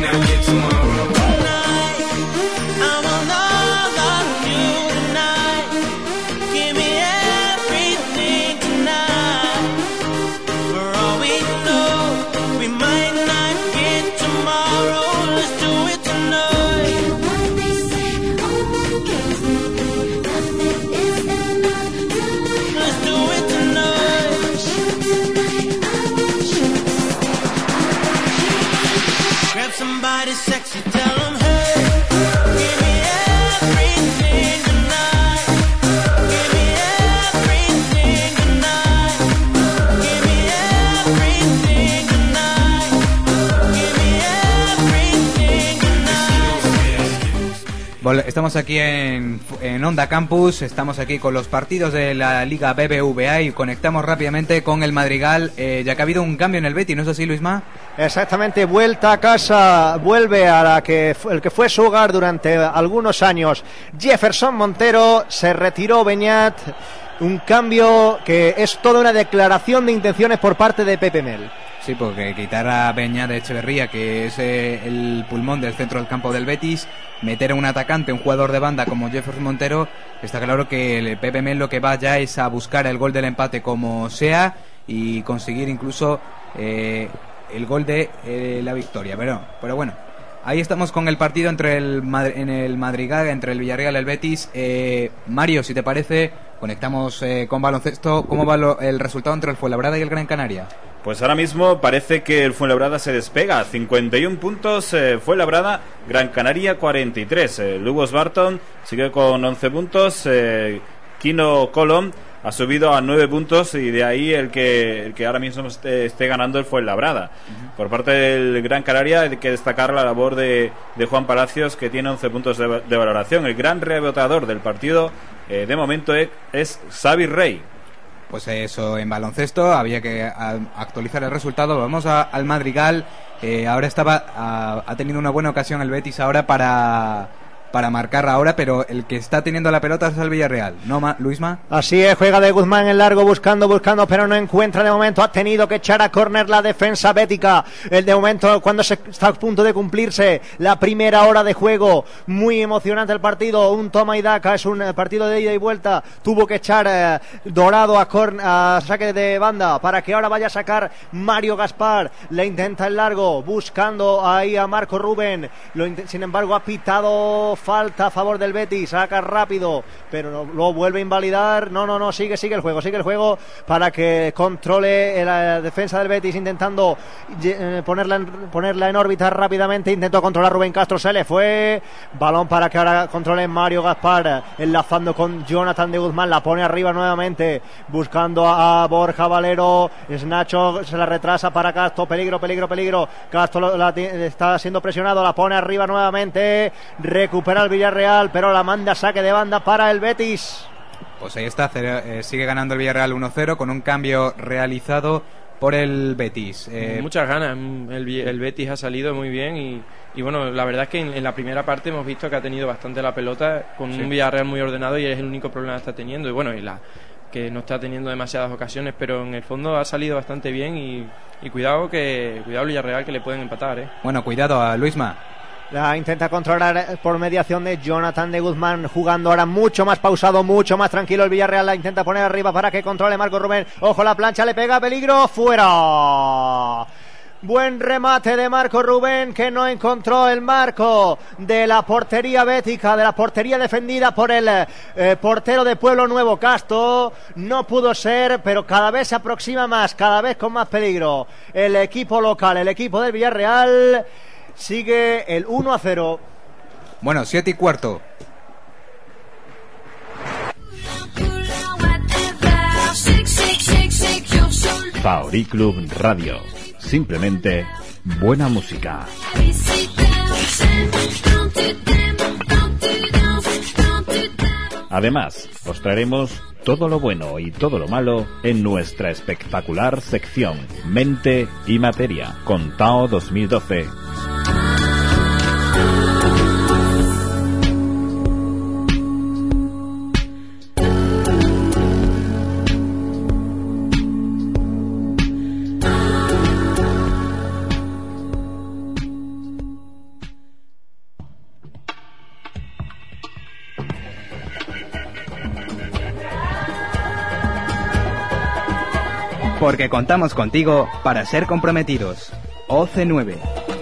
Speaker 31: now get
Speaker 28: to
Speaker 6: my Estamos aquí en, en Onda Campus, estamos aquí con los partidos de la Liga BBVA y conectamos rápidamente con el Madrigal, eh, ya que ha habido un cambio en el Betty, ¿no es así, Luisma?
Speaker 13: Exactamente, vuelta a casa, vuelve a la que el que fue su hogar durante algunos años. Jefferson Montero se retiró Beñat, un cambio que es toda una declaración de intenciones por parte de Pepe Mel.
Speaker 6: Sí, porque quitar a Beña de Echeverría, que es eh, el pulmón del centro del campo del Betis, meter a un atacante, un jugador de banda como Jefferson Montero, está claro que el Mel lo que va ya es a buscar el gol del empate como sea y conseguir incluso eh, el gol de eh, la victoria. Pero, pero bueno, ahí estamos con el partido entre el en el Madrigal, entre el Villarreal y el Betis. Eh, Mario, si te parece, conectamos eh, con baloncesto. ¿Cómo va lo- el resultado entre el Fuenlabrada y el Gran Canaria?
Speaker 5: Pues ahora mismo parece que el Fuenlabrada se despega. 51 puntos eh, Fuenlabrada, Gran Canaria 43. Eh, Lugos Barton sigue con 11 puntos. eh, Kino Colom ha subido a 9 puntos y de ahí el que, el que ahora mismo esté, esté ganando el Fuenlabrada. Por parte del Gran Canaria hay que destacar la labor de, de Juan Palacios que tiene 11 puntos de, de valoración. El gran rebotador del partido eh, de momento es, es Xavi Rey.
Speaker 6: Pues eso, en baloncesto había que actualizar el resultado. Vamos a- al Madrigal. Eh, ahora estaba, ha tenido una buena ocasión el Betis ahora para, para marcar ahora, pero el que está teniendo la pelota es el Villarreal, ¿no, Ma- Luisma?
Speaker 13: Así es, juega de Guzmán en largo, buscando, buscando, pero no encuentra de momento. Ha tenido que echar a córner la defensa bética. El de momento, cuando se está a punto de cumplirse la primera hora de juego, muy emocionante el partido. Un toma y daca, es un eh, partido de ida y vuelta. Tuvo que echar eh, Dorado a, a saque de banda para que ahora vaya a sacar Mario Gaspar. Le intenta el largo, buscando ahí a Marco Rubén. Lo sin embargo, ha pitado falta a favor del Betis, saca rápido, pero no- lo vuelve a invalidar. No, no, no, sigue, sigue el juego, sigue el juego para que controle la defensa del Betis intentando eh, ponerla en, ponerla en órbita rápidamente. Intentó controlar Rubén Castro, se le fue. Balón para que ahora controle Mario Gaspar, enlazando con Jonathan de Guzmán, la pone arriba nuevamente, buscando a, a Borja Valero. Es se la retrasa para Castro, peligro, peligro, peligro. Castro está siendo presionado, la pone arriba nuevamente. Recupera el Villarreal, pero la manda saque de banda para el Betis.
Speaker 6: Pues ahí está, cero- eh, sigue ganando el Villarreal 1-0 con un cambio realizado por el Betis. Eh,
Speaker 7: Muchas ganas. mm, El, el Betis ha salido muy bien y, y bueno, la verdad es que en, en la primera parte hemos visto que ha tenido bastante la pelota con
Speaker 6: Sí.
Speaker 7: un Villarreal muy ordenado y es el único problema que está teniendo. Y bueno, y la que no está teniendo demasiadas ocasiones, pero en el fondo ha salido bastante bien y, y cuidado que cuidado Villarreal que le pueden empatar, ¿eh?
Speaker 6: Bueno, cuidado a Luisma.
Speaker 13: La intenta controlar eh, por mediación de Jonathan de Guzmán, jugando ahora mucho más pausado, mucho más tranquilo. El Villarreal la intenta poner arriba para que controle Marco Rubén. Ojo, la plancha le pega, peligro, fuera. Buen remate de Marco Rubén que no encontró el marco de la portería bética, de la portería defendida por el eh, portero de Pueblo Nuevo Casto. No pudo ser, pero cada vez se aproxima más, cada vez con más peligro. El equipo local, el equipo del Villarreal, sigue el 1 a 0.
Speaker 6: Bueno, 7 y cuarto.
Speaker 16: Faori Club Radio. Simplemente buena música. Además, os traeremos todo lo bueno y todo lo malo en nuestra espectacular sección Mente y Materia con Tao 2012.
Speaker 2: Porque contamos contigo para ser comprometidos. OC9.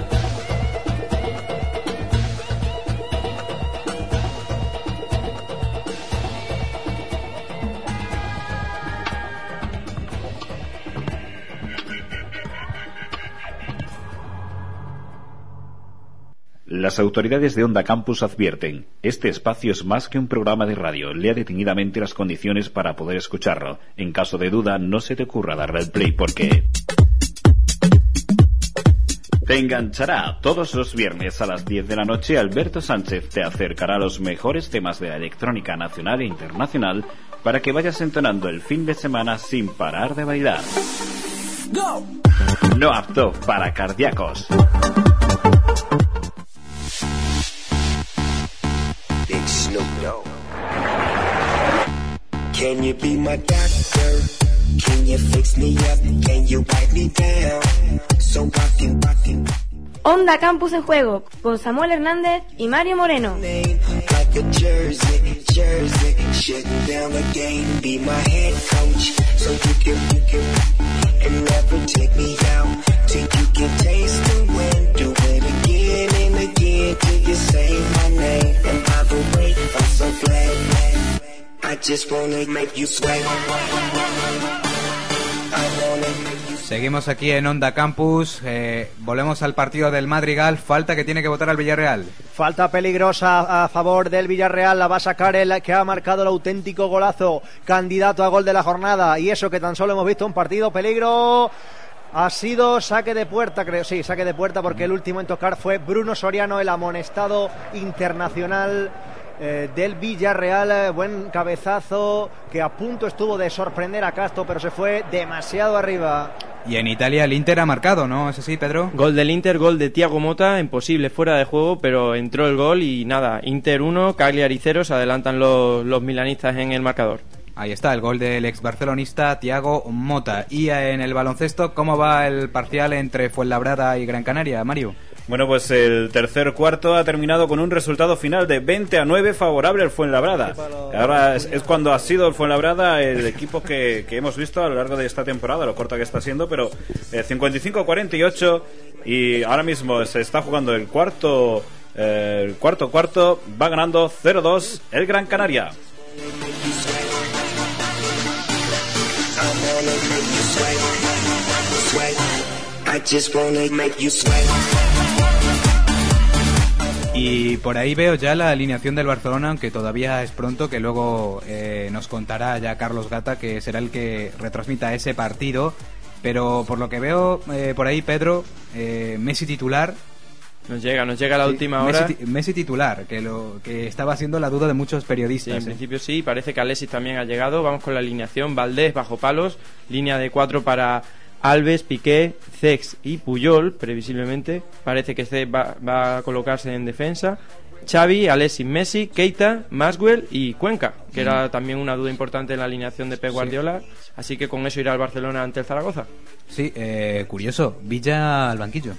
Speaker 16: Las autoridades de Onda Campus advierten, este espacio es más que un programa de radio, lea detenidamente las condiciones para poder escucharlo. En caso de duda, no se te ocurra darle al play porque... Te enganchará todos los viernes a las 10 de la noche. Alberto Sánchez te acercará a los mejores temas de la electrónica nacional e internacional para que vayas entonando el fin de semana sin parar de bailar. No apto para cardíacos.
Speaker 32: Snoop Dogg. Can you be my doctor? Can you fix me up? Can you wipe me down? So I can, I can
Speaker 4: Onda Campus en Juego, con Samuel Hernández y Mario Moreno.
Speaker 32: So glad. I just wanna make you sweat. I wanna make you
Speaker 6: Seguimos aquí en Onda Campus. eh, volvemos al partido del Madrigal. Falta que tiene que votar al Villarreal.
Speaker 13: Falta peligrosa a favor del Villarreal, la va a sacar el que ha marcado el auténtico golazo, candidato a gol de la jornada. Y eso que tan solo hemos visto un partido peligro. Ha sido saque de puerta, creo, sí, saque de puerta porque el último en tocar fue Bruno Soriano, el amonestado internacional eh, del Villarreal. Eh, Buen cabezazo que a punto estuvo de sorprender a Castro, pero se fue demasiado arriba.
Speaker 6: Y en Italia el Inter ha marcado, ¿no? ¿Es así, Pedro?
Speaker 7: Gol del Inter, gol de Tiago Mota, imposible fuera de juego, pero entró el gol y nada, Inter 1, Cagliari 0, se adelantan los, los milanistas en el marcador.
Speaker 6: Ahí está, el gol del ex barcelonista Tiago Mota. Y en el baloncesto, ¿cómo va el parcial entre Fuenlabrada y Gran Canaria, Mario?
Speaker 5: Bueno, pues el tercer cuarto ha terminado con un resultado final de 20 a 9 favorable al Fuenlabrada. Ahora es, es cuando ha sido el Fuenlabrada el equipo que, que hemos visto a lo largo de esta temporada, lo corta que está siendo, pero eh, 55 a 48 y ahora mismo se está jugando el cuarto eh, el cuarto cuarto va ganando 0-2 el Gran Canaria.
Speaker 32: I just wanna make you sweat.
Speaker 6: Y por ahí veo ya la alineación del Barcelona, aunque todavía es pronto, que luego eh, nos contará ya Carlos Gata, que será el que retransmita ese partido. Pero por lo que veo eh, por ahí, Pedro, eh, Messi titular.
Speaker 7: Nos llega, nos llega la
Speaker 6: Sí,
Speaker 7: última
Speaker 6: Messi
Speaker 7: hora.
Speaker 6: ti- Messi, titular, que lo que estaba siendo la duda de muchos
Speaker 7: Sí,
Speaker 6: periodistas.
Speaker 7: en
Speaker 6: ¿eh?
Speaker 7: principio sí, parece que Alexis también ha llegado. Vamos con la alineación. Valdés bajo palos, línea de cuatro para Alves, Piqué, Cex y Puyol, previsiblemente. Parece que Cex va, va a colocarse en defensa. Xavi, Alexis, Messi, Keita, Maswell y Cuenca, que era también una duda importante en la alineación de Pep Guardiola. Así que con eso irá el Barcelona ante el Zaragoza.
Speaker 6: Sí, eh, curioso. Villa al banquillo.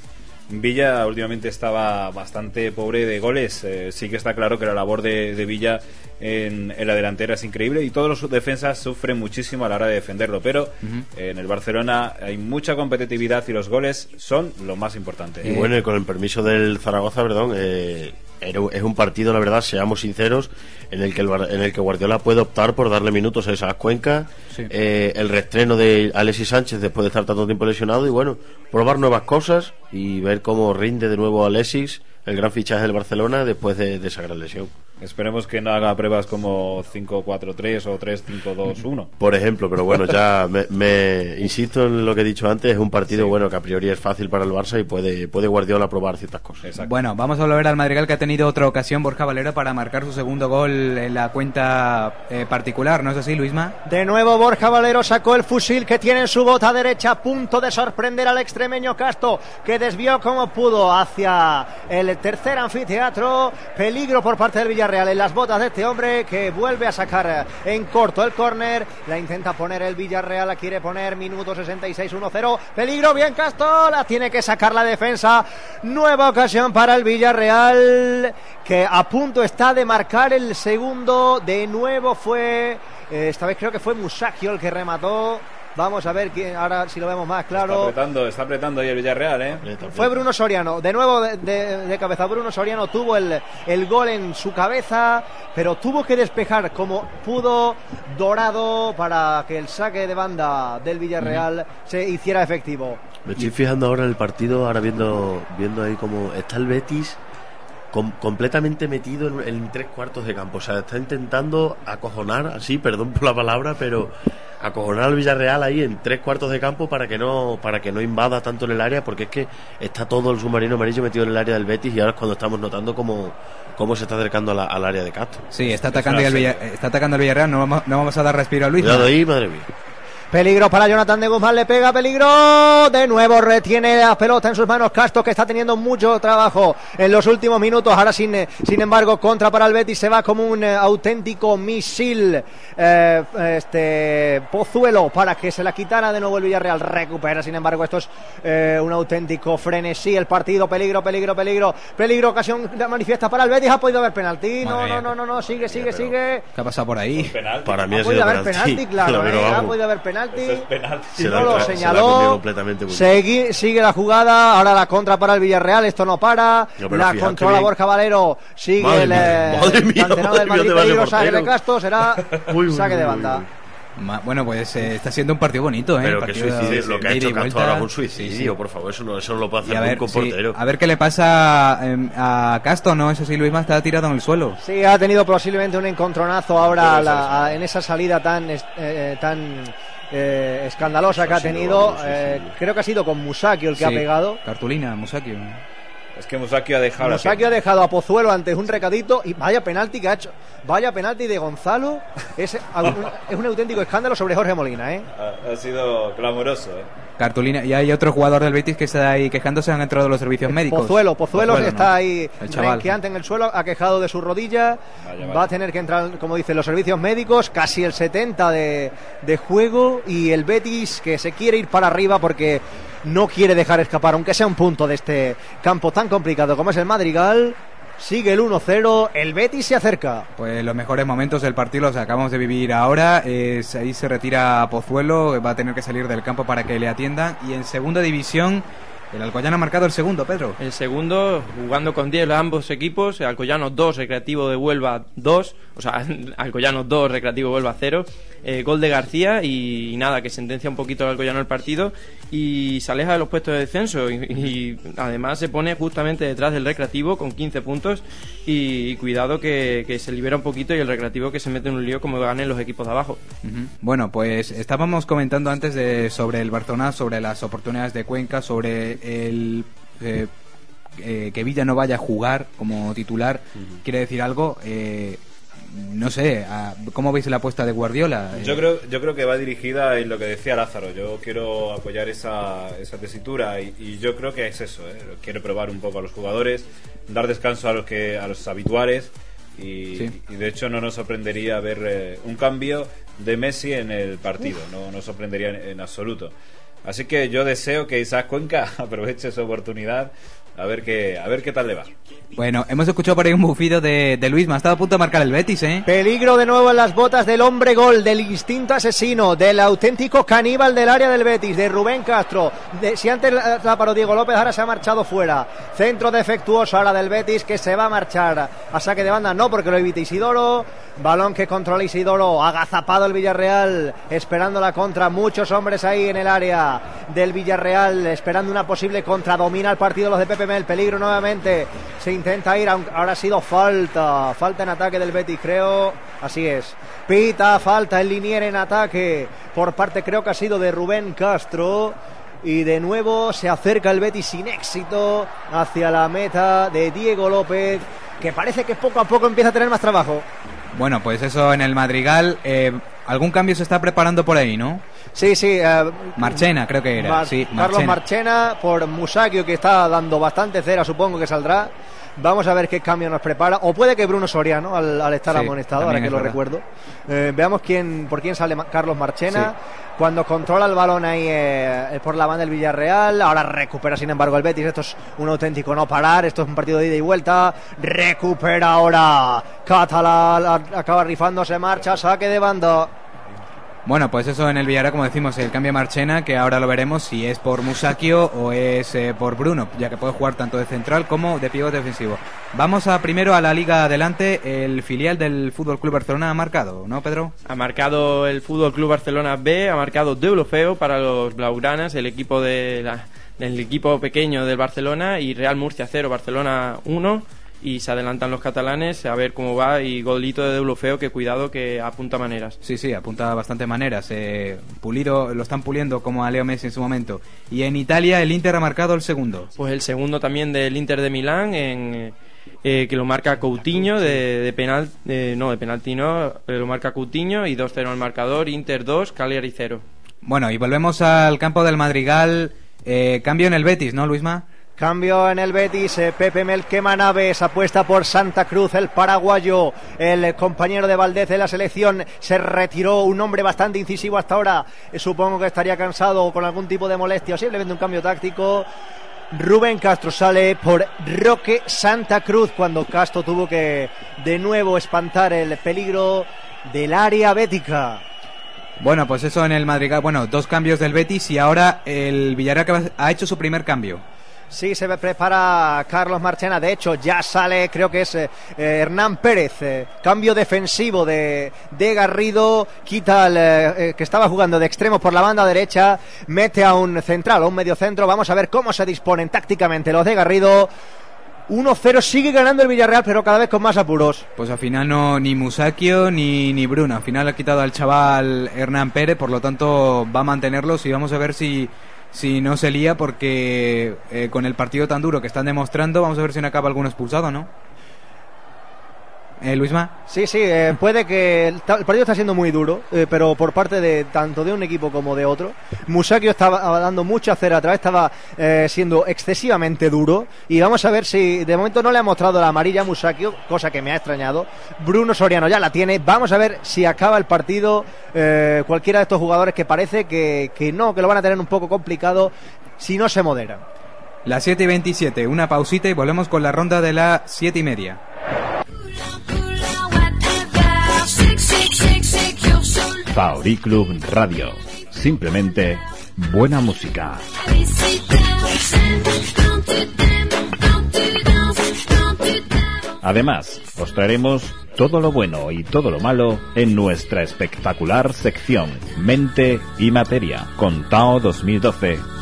Speaker 5: Villa últimamente estaba bastante pobre de goles. Eh, sí que está claro que la labor de, de Villa en, en la delantera es increíble y todos los defensas sufren muchísimo a la hora de defenderlo. Pero eh, en el Barcelona hay mucha competitividad y los goles son lo más importante.
Speaker 8: Y bueno, y con el permiso del Zaragoza, perdón, eh, es un partido, la verdad, seamos sinceros, en el que el, en el que Guardiola puede optar por darle minutos a esas cuencas,
Speaker 6: Sí.
Speaker 8: eh, el reestreno de Alexis Sánchez después de estar tanto tiempo lesionado y bueno, probar nuevas cosas y ver cómo rinde de nuevo Alexis, el gran fichaje del Barcelona después de, de esa gran lesión.
Speaker 5: Esperemos que no haga pruebas como 5-4-3 o 3-5-2-1.
Speaker 8: Por ejemplo, pero bueno, ya me, me- insisto en lo que he dicho antes, es un partido bueno que a priori es fácil para el Barça y puede, puede Guardiola probar ciertas cosas.
Speaker 6: Bueno, vamos a volver al Madrigal que ha tenido otra ocasión Borja Valero para marcar su segundo gol en la cuenta eh, particular, ¿no es así, Luisma?
Speaker 13: De nuevo Borja Valero sacó el fusil que tiene en su bota derecha a punto de sorprender al extremeño Casto que desvió como pudo hacia el tercer anfiteatro. Peligro por parte del Villarreal en las botas de este hombre que vuelve a sacar en corto el córner. La intenta poner el Villarreal, la quiere poner minuto 66 1-0. Peligro bien Casto, la tiene que sacar la defensa. Nueva ocasión para el Villarreal que a punto está de marcar el segundo. De nuevo fue eh, esta vez creo que fue Musacchio el que remató. Vamos a ver quién, ahora si lo vemos más
Speaker 5: Está
Speaker 13: claro.
Speaker 5: apretando, está apretando ahí el Villarreal, ¿eh?
Speaker 13: Fue Bruno Soriano, de nuevo de, de- de cabeza. Bruno Soriano tuvo el, el gol en su cabeza, pero tuvo que despejar como pudo Dorado para que el saque de banda del Villarreal se hiciera efectivo.
Speaker 8: Me estoy fijando ahora en el partido, ahora viendo, viendo ahí cómo está el Betis com- completamente metido en, en tres cuartos de campo. O sea, está intentando acojonar, así, perdón por la palabra, pero acojonar al Villarreal ahí en tres cuartos de campo para que no para que no invada tanto en el área, porque es que está todo el submarino amarillo metido en el área del Betis y ahora es cuando estamos notando cómo, cómo se está acercando a la- al área de Castro.
Speaker 6: Sí, está atacando, el Villa- está atacando el Villarreal, no vamos, no vamos a dar respiro a Luisma.
Speaker 8: Cuidado ahí, madre mía.
Speaker 13: Peligro para Jonathan de Guzmán, le pega peligro. De nuevo retiene la pelota en sus manos Castro, que está teniendo mucho trabajo en los últimos minutos. Ahora, sin, eh, sin embargo, contra para el Betis se va como un eh, auténtico misil. eh, este Pozuelo para que se la quitara de nuevo el Villarreal. Recupera, sin embargo, esto es eh, un auténtico frenesí. El partido, peligro, peligro, peligro. Peligro, ocasión manifiesta para el Betis. Ha podido haber penalti. No, no, no, no, no, sigue, sigue, sigue.
Speaker 6: ¿Qué ha pasado por ahí?
Speaker 8: Para mí ha
Speaker 13: Ha
Speaker 8: sido
Speaker 13: podido haber
Speaker 8: penalti.
Speaker 13: claro. Eh, Ha podido haber penalti.
Speaker 8: Se
Speaker 13: no
Speaker 8: la-
Speaker 13: lo
Speaker 8: se la ha
Speaker 13: señaló.
Speaker 8: bien.
Speaker 13: Segui- sigue la jugada. Ahora la contra para el Villarreal. Esto no para.
Speaker 8: No,
Speaker 13: la controla. Borja Valero. Sigue
Speaker 8: Madre
Speaker 13: el
Speaker 8: mía,
Speaker 13: eh,
Speaker 8: madre mía,
Speaker 13: canterano del
Speaker 8: madre
Speaker 13: Madrid. Peligro, saque de
Speaker 8: portero.
Speaker 13: Castro. Será
Speaker 8: Uy, uy,
Speaker 13: saque
Speaker 8: uy,
Speaker 13: de
Speaker 8: uy,
Speaker 13: banda.
Speaker 6: Ma- Bueno, pues eh, está siendo un partido bonito, ¿eh?
Speaker 8: Pero que suicidio,
Speaker 6: de-
Speaker 8: lo que ha hecho Castro ahora es un suicidio, por favor, eso no, eso no lo puede hacer
Speaker 6: a ver,
Speaker 8: nunca un
Speaker 6: sí,
Speaker 8: portero.
Speaker 6: a ver qué le pasa em, a Castro, ¿no? Eso sí, Luisma está tirado en el suelo.
Speaker 13: Sí, ha tenido posiblemente un encontronazo ahora la- a- en esa salida tan es- eh, tan eh, escandalosa que ha tenido. Eh, creo que ha sido con Musakio el que ha pegado.
Speaker 6: Cartulina, Musakio.
Speaker 5: Es que Musakio ha dejado
Speaker 13: Musakio ha dejado a Pozuelo antes un recadito y vaya penalti que ha hecho. Vaya penalti de Gonzalo. Es, es un auténtico escándalo sobre Jorge Molina, ¿eh?
Speaker 5: Ha, ha sido clamoroso, ¿eh?
Speaker 6: Cartulina. Y hay otro jugador del Betis que está ahí quejándose, han entrado los servicios médicos.
Speaker 13: Pozuelo, Pozuelo,
Speaker 6: ¿no?
Speaker 13: está ahí
Speaker 6: El chaval.
Speaker 13: renqueante en el suelo, ha quejado de su rodilla, va a tener que entrar, como dicen los servicios médicos, casi el 70 de, de juego y el Betis que se quiere ir para arriba porque no quiere dejar escapar, aunque sea un punto de este campo tan complicado como es el Madrigal. Sigue el 1-0, el Betis se acerca.
Speaker 6: Pues los mejores momentos del partido los acabamos de vivir ahora. Ahí se retira Pozuelo, va a tener que salir del campo para que le atiendan. Y en segunda división, El Alcoyano ha marcado el segundo, Pedro.
Speaker 7: El segundo, jugando con 10 ambos equipos, Alcoyano 2, Recreativo de Huelva 2, o sea, Alcoyano 2, Recreativo de Huelva 0, eh, gol de García y, y nada, que sentencia un poquito al Alcoyano el partido y se aleja de los puestos de descenso y, y además se pone justamente detrás del Recreativo con 15 puntos y, cuidado que, que se libera un poquito y el Recreativo que se mete en un lío como ganen los equipos de abajo.
Speaker 6: Bueno, pues estábamos comentando antes de, sobre el Barcelona, sobre las oportunidades de Cuenca, sobre el eh, eh, que Villa no vaya a jugar como titular. ¿Quiere decir algo? Eh, no sé, a- ¿cómo veis la apuesta de Guardiola?
Speaker 5: Yo creo, yo creo que va dirigida en lo que decía Lázaro. Yo quiero apoyar esa, esa tesitura y, y yo creo que es eso. ¿eh? Quiero probar un poco a los jugadores, dar descanso a los que a los habituales y,
Speaker 6: Sí.
Speaker 5: y de hecho no nos sorprendería ver eh, un cambio de Messi en el partido. No nos sorprendería en, en absoluto. Así que yo deseo que Isaac Cuenca aproveche su oportunidad a ver qué a ver qué tal le va.
Speaker 6: Bueno, hemos escuchado por ahí un bufido de, de Luis, me ha estado a punto de marcar el Betis, ¿eh?
Speaker 13: Peligro de nuevo en las botas del hombre gol, del instinto asesino, del auténtico caníbal del área del Betis, de Rubén Castro. De- si antes la la paró Diego López, ahora se ha marchado fuera. Centro defectuoso ahora del Betis que se va a marchar a saque de banda, no porque lo evite Isidoro. Balón que controla Isidoro, agazapado el Villarreal, esperando la contra. Muchos hombres ahí en el área del Villarreal, esperando una posible contra. Domina el partido los de Pepe Mel, peligro nuevamente. Se intenta ir, ahora ha sido falta. Falta en ataque del Betis, creo. Así es. Pita, falta el linier en ataque. Por parte, creo que ha sido de Rubén Castro. Y de nuevo se acerca el Betis sin éxito hacia la meta de Diego López, que parece que poco a poco empieza a tener más trabajo.
Speaker 6: Bueno, pues eso en el Madrigal. eh, ¿Algún cambio se está preparando por ahí, no?
Speaker 13: Sí, sí. eh,
Speaker 6: Marchena, creo que era.
Speaker 13: Mar-
Speaker 6: sí,
Speaker 13: Carlos
Speaker 6: Marchena.
Speaker 13: Marchena por Musakio, que está dando bastante cera, supongo que saldrá. Vamos a ver qué cambio nos prepara. O puede que Bruno Soriano, al, al estar
Speaker 6: Sí,
Speaker 13: amonestado, ahora que lo
Speaker 6: verdad.
Speaker 13: recuerdo. Eh, veamos quién, por quién sale Carlos Marchena. Cuando controla el balón ahí eh, por la banda del Villarreal. Ahora recupera, sin embargo, el Betis. Esto es un auténtico no parar. Esto es un partido de ida y vuelta. Recupera ahora. Catalá acaba rifándose, marcha, saque de banda.
Speaker 6: Bueno, pues eso en el Villarreal, como decimos, el cambio de Marchena, que ahora lo veremos si es por Musakio o es eh, por Bruno, ya que puede jugar tanto de central como de pivote defensivo. Vamos a primero a la liga adelante, el filial del Fútbol Club Barcelona ha marcado, ¿no, Pedro?
Speaker 7: Ha marcado el Fútbol Club Barcelona B, ha marcado Deulofeo para los Blaugranas, el equipo del equipo pequeño del Barcelona y Real Murcia 0, Barcelona 1 y se adelantan los catalanes a ver cómo va y golito de Deulofeo que cuidado que apunta maneras.
Speaker 6: Sí, sí, apunta bastante maneras. eh, pulido, lo están puliendo como a Leo Messi en su momento. Y en Italia el Inter ha marcado el segundo.
Speaker 7: Pues el segundo también del Inter de Milán en eh, que lo marca Coutinho de, de penal eh, no de penalti no, eh, lo marca Coutinho y 2-0 el marcador, Inter 2, Cagliari 0.
Speaker 6: Bueno, y volvemos al campo del Madrigal. eh, cambio en el Betis, ¿no, Luisma?
Speaker 13: Cambio en el Betis, eh, Pepe Mel quema naves, apuesta por Santa Cruz, el paraguayo, el compañero de Valdez de la selección, se retiró, un hombre bastante incisivo hasta ahora, Eh, supongo que estaría cansado o con algún tipo de molestia o simplemente un cambio táctico. Rubén Castro sale por Roque Santa Cruz cuando Castro tuvo que de nuevo espantar el peligro del área bética.
Speaker 6: Bueno, pues eso en el Madrigal. Bueno, dos cambios del Betis y ahora el Villarreal ha hecho su primer cambio.
Speaker 13: Sí, se prepara Carlos Marchena. De hecho, ya sale, creo que es eh, eh, Hernán Pérez. eh, cambio defensivo de, de Garrido. Quita al eh, eh, que estaba jugando de extremo por la banda derecha. Mete a un central, a un medio centro. Vamos a ver cómo se disponen tácticamente los de Garrido. 1-0 sigue ganando el Villarreal, pero cada vez con más apuros.
Speaker 6: Pues al final no ni Musakio ni, ni Bruno. Al final ha quitado al chaval Hernán Pérez, por lo tanto va a mantenerlos y vamos a ver si, si no se lía porque eh, con el partido tan duro que están demostrando, vamos a ver si no acaba alguno expulsado, ¿no? Eh, Luisma.
Speaker 13: Sí, sí, eh, puede que el, partido está siendo muy duro, eh, pero por parte de tanto de un equipo como de otro. Musakio estaba dando mucha cera atrás, estaba eh, siendo excesivamente duro. Y vamos a ver si de momento no le ha mostrado la amarilla a Musakio, cosa que me ha extrañado. Bruno Soriano ya la tiene. Vamos a ver si acaba el partido eh, cualquiera de estos jugadores que parece que, que no, que lo van a tener un poco complicado si no se moderan.
Speaker 6: Las 7 y 27, una pausita y volvemos con la ronda de las 7 y media.
Speaker 16: Paori Club Radio. Simplemente buena música. Además, os traeremos todo lo bueno y todo lo malo en nuestra espectacular sección Mente y Materia con Tao 2012.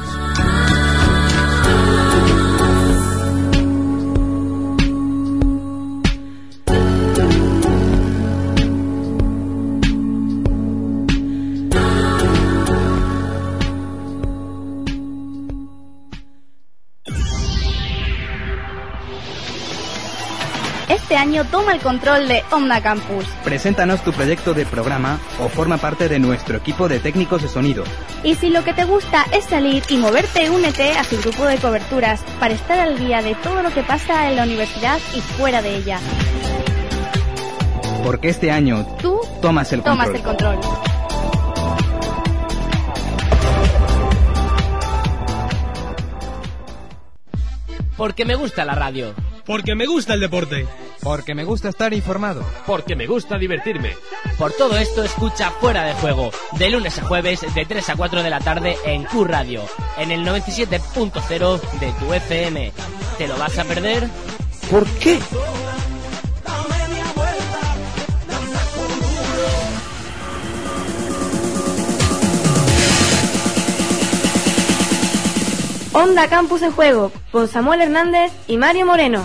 Speaker 1: Año toma el control de Onda Campus.
Speaker 2: Preséntanos tu proyecto de programa o forma parte de nuestro equipo de técnicos de sonido.
Speaker 1: Y si lo que te gusta es salir y moverte, únete a su grupo de coberturas para estar al día de todo lo que pasa en la universidad y fuera de ella.
Speaker 2: Porque este año
Speaker 1: Tú
Speaker 2: tomas el
Speaker 1: tomas
Speaker 2: control.
Speaker 1: el control.
Speaker 9: Porque me gusta la radio.
Speaker 15: Porque me gusta el deporte.
Speaker 6: Porque me gusta estar informado.
Speaker 15: Porque me gusta divertirme.
Speaker 9: Por todo esto escucha Fuera de Juego, de lunes a jueves de 3 a 4 de la tarde en Q Radio, en el 97.0 de tu FM. ¿Te lo vas a perder?
Speaker 15: ¿Por qué?
Speaker 4: Onda Campus en Juego, con Samuel Hernández y Mario Moreno.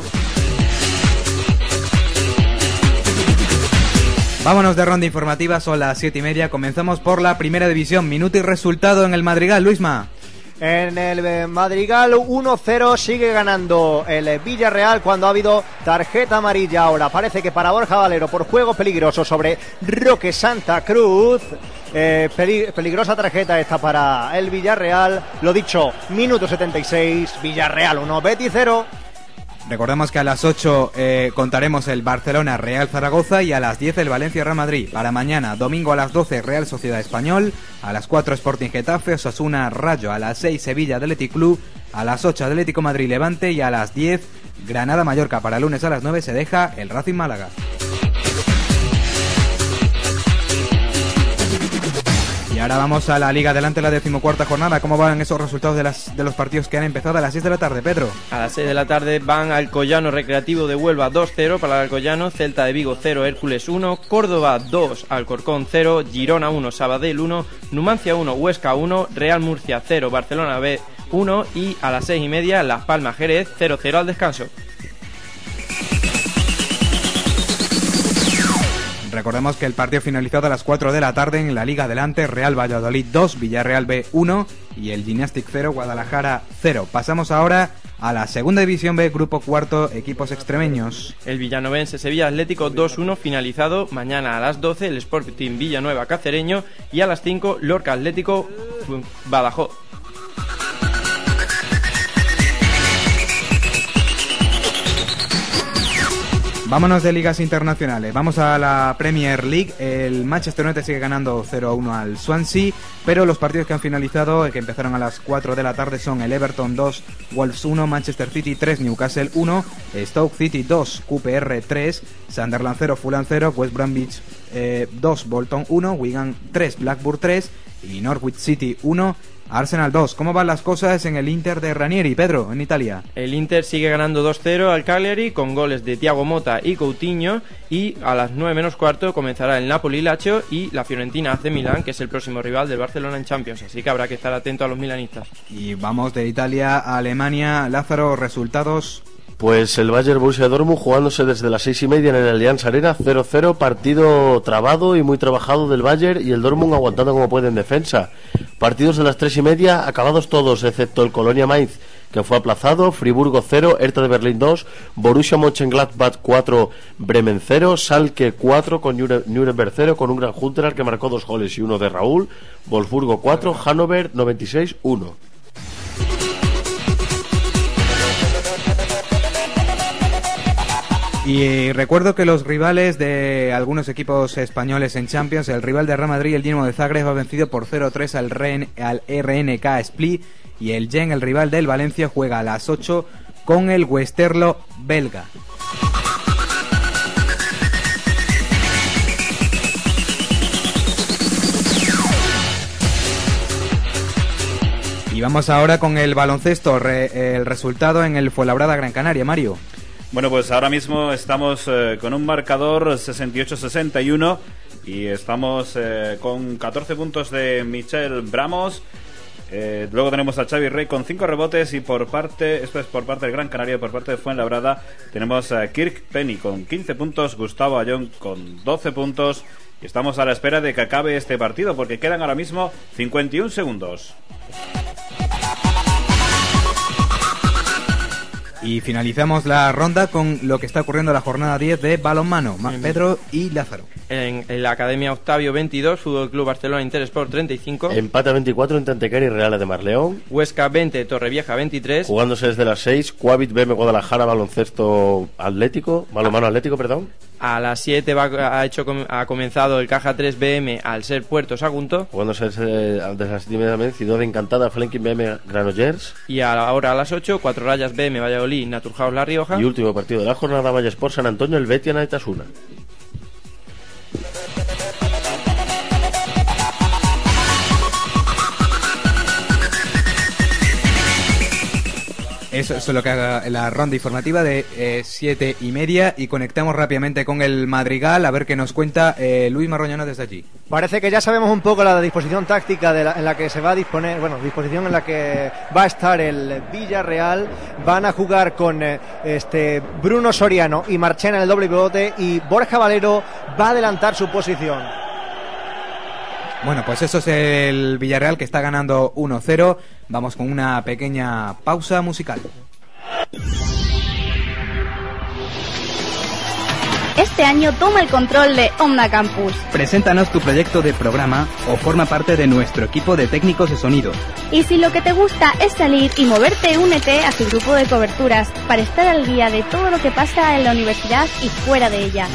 Speaker 6: Vámonos de ronda informativa, son las siete y media. Comenzamos por la primera división. Minuto y resultado en el Madrigal, Luisma.
Speaker 13: En el eh, Madrigal 1-0 sigue ganando el eh, Villarreal cuando ha habido tarjeta amarilla. Ahora parece que para Borja Valero por juego peligroso sobre Roque Santa Cruz. Eh, peli- peligrosa tarjeta esta para el Villarreal. Lo dicho, minuto 76, Villarreal 1, Betis 0.
Speaker 6: Recordemos que a las 8 eh, contaremos el Barcelona Real Zaragoza y a las 10 el Valencia Real Madrid. Para mañana, domingo a las 12 Real Sociedad Español, a las 4 Sporting Getafe, Osasuna Rayo, a las 6 Sevilla Athletic Club, a las 8 Atlético Madrid Levante y a las 10 Granada Mallorca. Para lunes a las 9 se deja el Racing Málaga. Y ahora vamos a la Liga Adelante, la decimocuarta jornada. ¿Cómo van esos resultados de, las, de los partidos que han empezado a las 6 de la tarde, Pedro?
Speaker 7: A las 6 de la tarde van Alcoyano Recreativo de Huelva 2-0 para el Alcoyano, Celta de Vigo 0, Hércules 1, Córdoba 2, Alcorcón 0, Girona 1, Sabadell 1, Numancia 1, Huesca 1, Real Murcia 0, Barcelona B 1 y a las 6 y media Las Palmas Jerez 0-0 al descanso.
Speaker 6: Recordemos que el partido finalizado a las 4 de la tarde en la Liga Adelante, Real Valladolid 2, Villarreal B 1 y el Gymnastic 0, Guadalajara 0. Pasamos ahora a la segunda división B, grupo cuarto, equipos extremeños.
Speaker 7: El Villanovense Sevilla Atlético 2-1 finalizado mañana a las 12 el Sporting Villanueva Cacereño y a las 5 Lorca Atlético Badajoz.
Speaker 6: Vámonos de ligas internacionales. Vamos a la Premier League. El Manchester United sigue ganando 0-1 al Swansea, pero los partidos que han finalizado, eh, que empezaron a las 4 de la tarde, son el Everton 2, Wolves 1, Manchester City 3, Newcastle 1, Stoke City 2, QPR 3, Sunderland 0, Fulham 0, West Bromwich eh, 2, Bolton 1, Wigan 3, Blackburn 3 y Norwich City 1, Arsenal 2. ¿Cómo van las cosas en el Inter de Ranieri, Pedro, en Italia?
Speaker 7: El Inter sigue ganando 2-0 al Cagliari con goles de Thiago Mota y Coutinho y a las 9 menos cuarto comenzará el Napoli Lazio y la Fiorentina AC Milán que es el próximo rival del Barcelona en Champions, así que habrá que estar atento a los milanistas.
Speaker 6: Y vamos de Italia a Alemania. Lázaro, resultados.
Speaker 8: Pues el Bayern Borussia Dortmund jugándose desde las seis y media en el Allianz Arena 0-0, partido trabado y muy trabajado del Bayern y el Dortmund aguantando como puede en defensa. Partidos de las tres y media acabados todos excepto el Colonia Mainz que fue aplazado, Friburgo 0, Hertha de Berlín 2, Borussia Mönchengladbach 4, Bremen 0, Salke 4 con Nure- Nuremberg 0 con un gran Hunterar que marcó dos goles y uno de Raúl, Wolfsburgo 4, Hannover 96 1.
Speaker 6: Y recuerdo que los rivales de algunos equipos españoles en Champions, el rival de Real Madrid, el Dinamo de Zagreb, ha vencido por 0-3 al, al RNK Split y el Gen, el rival del Valencia, juega a las 8 con el Westerlo belga. Y vamos ahora con el baloncesto, el resultado en el Fuenlabrada Gran Canaria, Mario.
Speaker 5: Bueno, pues ahora mismo estamos eh, con un marcador 68-61 y estamos eh, con 14 puntos de Michel Bramos. Eh, luego tenemos a Xavi Rey con 5 rebotes y por parte, esto es por parte del Gran Canaria, por parte de Fuenlabrada, tenemos a Kirk Penny con 15 puntos, Gustavo Ayón con 12 puntos y estamos a la espera de que acabe este partido porque quedan ahora mismo 51 segundos.
Speaker 6: Y finalizamos la ronda con lo que está ocurriendo en la jornada 10 de balonmano. Ma- Pedro y Lázaro.
Speaker 7: En, en la Academia Octavio 22, Fútbol Club Barcelona Interesport 35.
Speaker 8: Empate a 24 entre Antequera y Real de Marleón.
Speaker 7: Huesca 20, Torrevieja 23.
Speaker 8: Jugándose desde las 6, Cuavit BM Guadalajara, baloncesto atlético, balonmano atlético, perdón.
Speaker 7: A las 7 va- ha, hecho, ha comenzado el Caja 3 BM al ser Puerto Sagunto.
Speaker 8: Jugándose desde, desde las 7 y media también, Ciudad Encantada, Flanking BM Granollers.
Speaker 7: Y ahora a las 8, Cuatro Rayas BM Valladolid, Naturhaus La Rioja.
Speaker 8: Y último partido de la jornada, Valle Sport San Antonio, el Betia Naitasuna.
Speaker 6: Eso, es lo que haga la ronda informativa de eh, siete y media y conectamos rápidamente con el Madrigal a ver qué nos cuenta eh, Luis Marroñano desde allí.
Speaker 13: Parece que ya sabemos un poco la disposición táctica en la que se va a disponer, bueno, disposición en la que va a estar el Villarreal. Van a jugar con eh, este Bruno Soriano y Marchena en el doble pivote y Borja Valero va a adelantar su posición.
Speaker 6: Bueno, pues eso es el Villarreal que está ganando 1-0. Vamos con una pequeña pausa musical.
Speaker 1: Este año toma el control de Onda Campus.
Speaker 2: Preséntanos tu proyecto de programa o forma parte de nuestro equipo de técnicos de sonido.
Speaker 1: Y si lo que te gusta es salir y moverte, únete a su grupo de coberturas para estar al día de todo lo que pasa en la universidad y fuera de ella.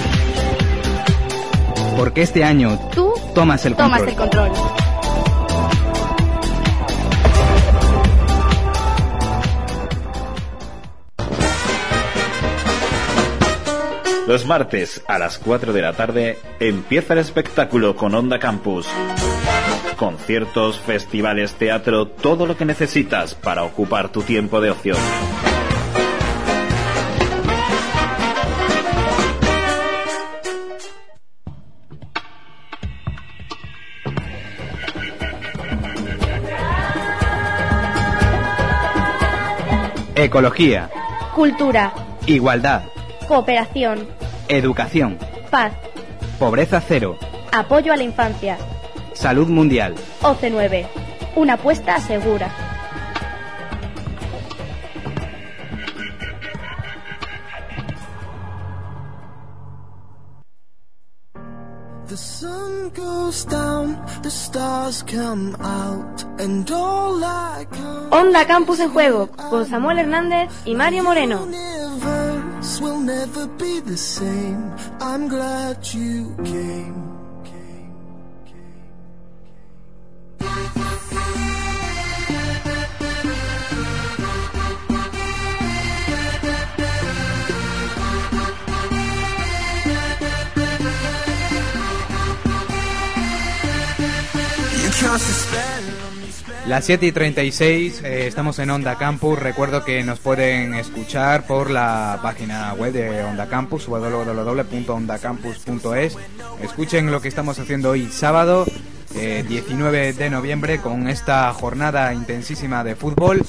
Speaker 2: Porque este año
Speaker 1: Tú
Speaker 2: tomas el
Speaker 1: tomas
Speaker 2: control.
Speaker 1: el control.
Speaker 16: Los martes a las 4 de la tarde empieza el espectáculo con Onda Campus. Conciertos, festivales, teatro, todo lo que necesitas para ocupar tu tiempo de ocio.
Speaker 2: Ecología,
Speaker 1: Cultura,
Speaker 2: igualdad,
Speaker 1: cooperación,
Speaker 2: educación,
Speaker 1: paz,
Speaker 2: pobreza cero,
Speaker 1: apoyo a la infancia.
Speaker 2: salud mundial.
Speaker 1: OC9. Una apuesta segura.
Speaker 3: The sun goes down, the stars come out, and all I can
Speaker 4: Onda Campus en Juego, con Samuel Hernández y Mario Moreno.
Speaker 3: will never be the same. I'm glad you came.
Speaker 6: Las 7 y 36, eh, estamos en Onda Campus. Recuerdo que nos pueden escuchar por la página web de Onda Campus, www.ondacampus.es. Escuchen lo que estamos haciendo hoy, sábado eh, 19 de noviembre, con esta jornada intensísima de fútbol.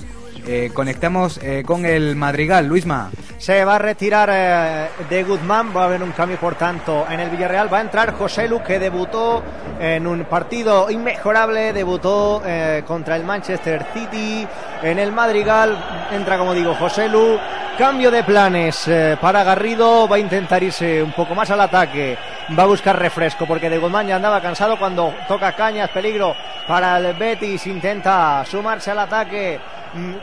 Speaker 6: Eh, conectamos eh, con el Madrigal, Luisma.
Speaker 13: Se va a retirar eh, de Guzmán, va a haber un cambio por tanto en el Villarreal. Va a entrar José Lu, que debutó en un partido inmejorable, debutó eh, contra el Manchester City. En el Madrigal entra, como digo, José Lu. Cambio de planes eh, para Garrido, va a intentar irse un poco más al ataque, va a buscar refresco porque de Guzmán ya andaba cansado cuando toca cañas, peligro para el Betis, intenta sumarse al ataque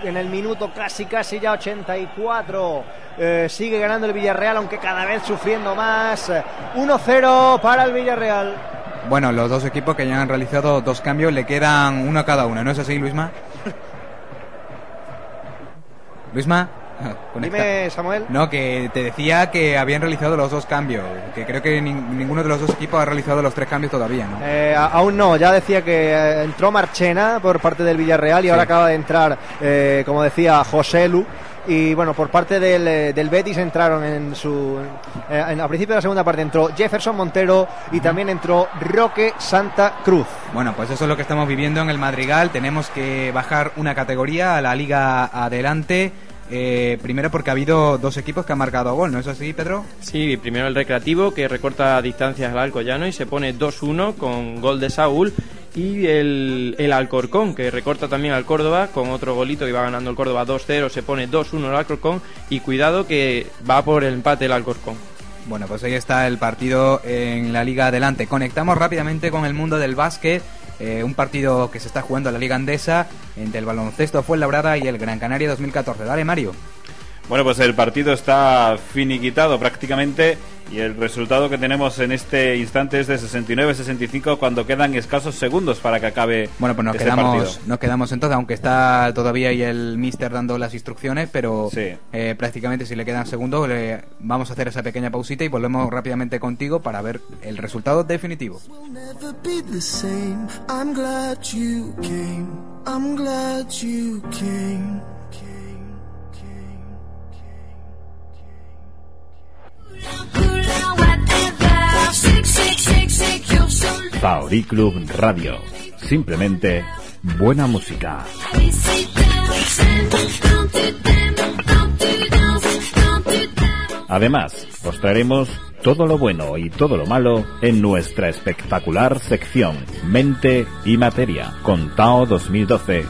Speaker 13: en el minuto casi casi ya 84 eh, sigue ganando el Villarreal aunque cada vez sufriendo más. Eh, 1-0 para el Villarreal.
Speaker 6: Bueno, los dos equipos que ya han realizado dos cambios le quedan uno a cada uno, ¿no es así, Luisma? Luisma,
Speaker 13: Dime, Samuel.
Speaker 6: No, que te decía que habían realizado los dos cambios, que creo que nin- ninguno de los dos equipos ha realizado los tres cambios todavía, ¿no?
Speaker 13: Eh, a- aún no, ya decía que eh, entró Marchena por parte del Villarreal y ahora acaba de entrar, eh, como decía, José Lu. Y bueno, por parte del, del Betis entraron en su. en- a principio de la segunda parte entró Jefferson Montero y también entró Roque Santa Cruz.
Speaker 6: Bueno, pues eso es lo que estamos viviendo en el Madrigal. Tenemos que bajar una categoría a la Liga Adelante. Eh, primero porque ha habido dos equipos que han marcado gol, ¿no es así, Pedro?
Speaker 7: Sí, primero el Recreativo que recorta distancias al Alcoyano y se pone 2-1 con gol de Saúl. Y el, el Alcorcón que recorta también al Córdoba con otro golito que va ganando el Córdoba 2-0, se pone 2-1 el Alcorcón. Y cuidado que va por el empate el Alcorcón.
Speaker 6: Bueno, pues ahí está el partido en la Liga Adelante. Conectamos rápidamente con el mundo del básquet. Eh, un partido que se está jugando en la Liga Andesa entre el baloncesto Fuenlabrada y el Gran Canaria 2014. Dale, Mario.
Speaker 5: Bueno, pues el partido está finiquitado prácticamente y el resultado que tenemos en este instante es de 69-65 cuando quedan escasos segundos para que acabe
Speaker 6: Bueno, pues nos
Speaker 5: este
Speaker 6: quedamos,
Speaker 5: partido.
Speaker 6: nos quedamos entonces, aunque está todavía ahí el mister dando las instrucciones, pero eh, prácticamente si le quedan segundos le vamos a hacer esa pequeña pausita y volvemos rápidamente contigo para ver el resultado definitivo.
Speaker 16: Paori Club Radio. Simplemente buena música. Además, os traeremos todo lo bueno y todo lo malo en nuestra espectacular sección Mente y Materia con Tao 2012.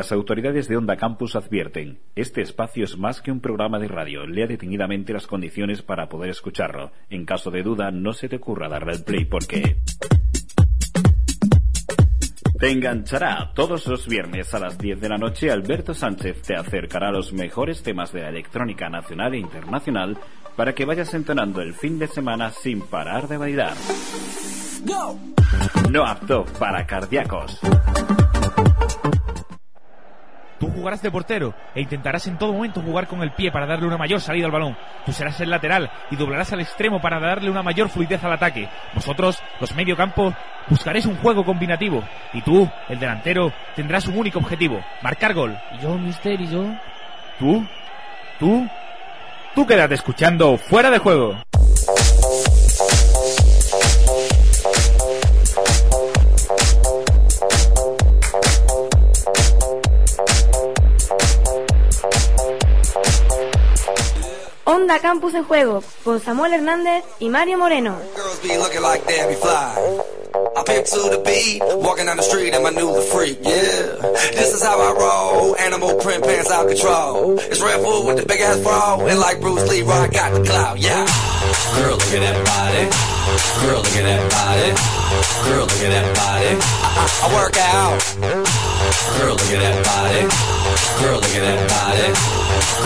Speaker 16: Las autoridades de Onda Campus advierten, este espacio es más que un programa de radio, lea detenidamente las condiciones para poder escucharlo. En caso de duda, no se te ocurra darle al play porque... Te enganchará todos los viernes a las 10 de la noche. Alberto Sánchez te acercará los mejores temas de la electrónica nacional e internacional para que vayas entonando el fin de semana sin parar de bailar. No apto para cardíacos.
Speaker 33: Tú jugarás de portero e intentarás en todo momento jugar con el pie para darle una mayor salida al balón. Tú serás el lateral y doblarás al extremo para darle una mayor fluidez al ataque. Vosotros, los mediocampo, buscaréis un juego combinativo. Y tú, el delantero, tendrás un único objetivo, marcar gol. ¿Y yo, mister, y yo? ¿Tú? ¿Tú? Tú quédate escuchando fuera de juego.
Speaker 4: Onda Campus en Juego, con Samuel Hernández y Mario Moreno.
Speaker 34: Girls be looking like Debbie Fly. I pick to the beat, walking down the street in my new freak, yeah. This is how I roll, animal print pants out control. It's Red Bull with the big ass bra, and like Bruce Lee, I got the clout, yeah. Girl, look at that body. Girl, look at that body. Girl, look at that body. I, I, work out. Girl, look at that body. Girl, look at that body.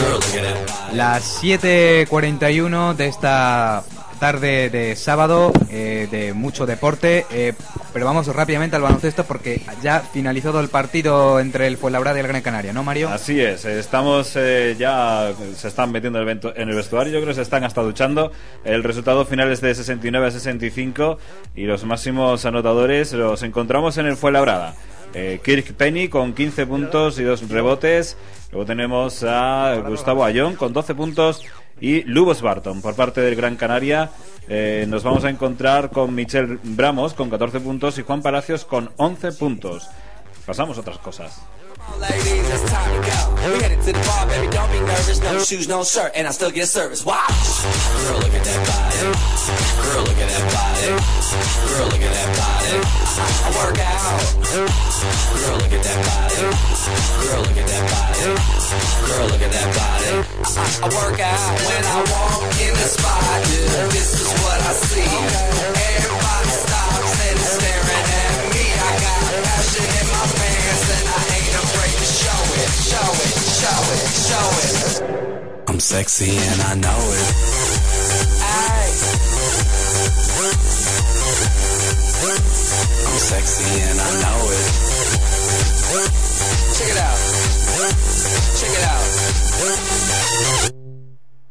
Speaker 34: Girl, look at that body.
Speaker 6: Las 7.41 de esta tarde de sábado, eh, de mucho deporte, eh, pero vamos rápidamente al baloncesto porque ya ha finalizado el partido entre el Fuenlabrada y el Gran Canaria, ¿no, Mario?
Speaker 5: Así es, eh, estamos eh, ya, se están metiendo en el, vento- en el vestuario, yo creo que se están hasta duchando. El resultado final es de 69 a 65 y los máximos anotadores los encontramos en el Fuenlabrada. Eh, Kirk Penny con 15 puntos y dos rebotes. Luego tenemos a Gustavo Ayón con 12 puntos y Lubos Barton por parte del Gran Canaria. eh, nos vamos a encontrar con Michel Bramos con 14 puntos y Juan Palacios con 11 puntos. Pasamos a otras cosas.
Speaker 34: Ladies, it's time to go. We headed to the bar, baby, don't be nervous. No shoes, no shirt, and I still get service. Watch. Girl, look at that body. Girl, look at that body. Girl, look at that body. I, work out. Girl, look at that body. Girl, look at that body. Girl, look at that body. I, work out when I walk in the spot. This is what I see. Everybody passion in my pants and I ain't afraid to show it, show it, sexy and I know it. Ay. I'm sexy and I know it. Check it out. Check it out.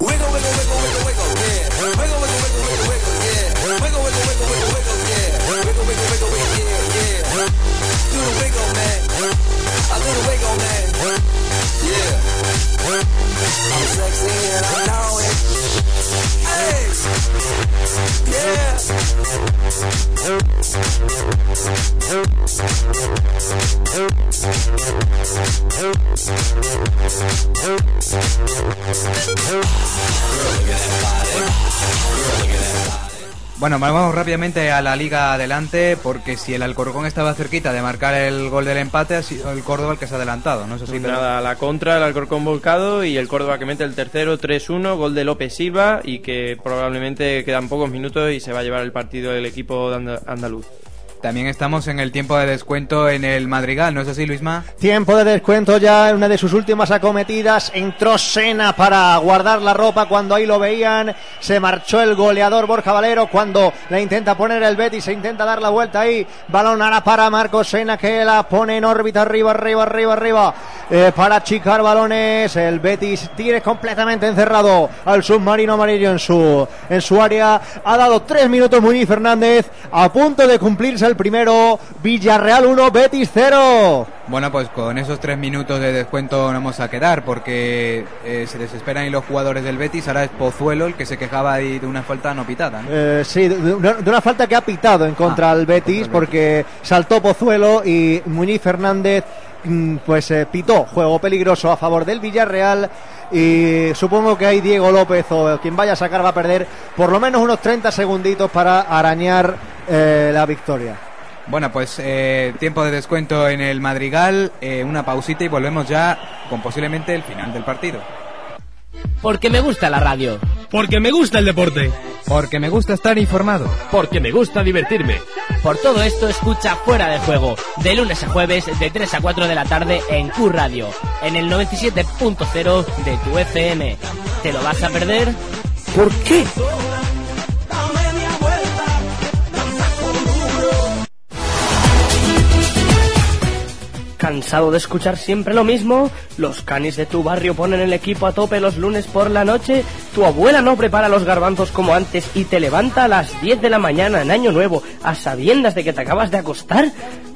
Speaker 34: Wiggle, wiggle, wiggle, wiggle, wiggle, yeah. Wiggle, wiggle, wiggle, wiggle, wiggle, yeah. Wiggle, wiggle, wiggle, wiggle, Do the wiggle, man. I do the wiggle, man. Yeah. I'm sexy and I know it. Hey. Yeah.
Speaker 6: Bueno, vamos rápidamente a la liga adelante porque si el Alcorcón estaba cerquita de marcar el gol del empate, ha sido el Córdoba el que se ha adelantado, ¿no? Eso sí,
Speaker 7: Nada, la contra, el Alcorcón volcado y el Córdoba que mete el tercero 3-1, gol de López Silva y que probablemente quedan pocos minutos y se va a llevar el partido el equipo andaluz.
Speaker 6: También estamos en el tiempo de descuento en el Madrigal, ¿no es así, Luisma?
Speaker 13: Tiempo de descuento ya en una de sus últimas acometidas. Entró Sena para guardar la ropa cuando ahí lo veían. Se marchó el goleador Borja Valero cuando la intenta poner el Betis. Se intenta dar la vuelta ahí. Balón ahora para Marcos Sena que la pone en órbita arriba, arriba, arriba, arriba. Eh, para achicar balones. El Betis tiene completamente encerrado al submarino amarillo en su, en su área. Ha dado tres minutos Muñiz Fernández. A punto de cumplirse el primero. Villarreal 1, Betis 0.
Speaker 6: Bueno, pues con esos tres minutos de descuento no vamos a quedar porque eh, se desesperan y los jugadores del Betis. Ahora es Pozuelo el que se quejaba ahí de una falta no pitada. ¿no?
Speaker 13: Eh, sí, de, de una, falta que ha pitado en contra del Betis porque saltó Pozuelo y Muñiz Fernández pues eh, pitó juego peligroso a favor del Villarreal y supongo que ahí Diego López o quien vaya a sacar va a perder por lo menos unos 30 segunditos para arañar eh, la victoria.
Speaker 6: Bueno, pues eh, tiempo de descuento en el Madrigal, eh, una pausita y volvemos ya con posiblemente el final del partido.
Speaker 9: Porque me gusta la radio.
Speaker 15: Porque me gusta el deporte.
Speaker 6: Porque me gusta estar informado.
Speaker 15: Porque me gusta divertirme.
Speaker 9: Por todo esto escucha Fuera de Juego, de lunes a jueves de 3 a 4 de la tarde en Q Radio, en el 97.0 de tu FM. ¿Te lo vas a perder?
Speaker 15: ¿Por qué?
Speaker 17: ¿Cansado de escuchar siempre lo mismo? ¿Los canis de tu barrio ponen el equipo a tope los lunes por la noche? ¿Tu abuela no prepara los garbanzos como antes y te levanta a las 10 de la mañana en Año Nuevo a sabiendas de que te acabas de acostar?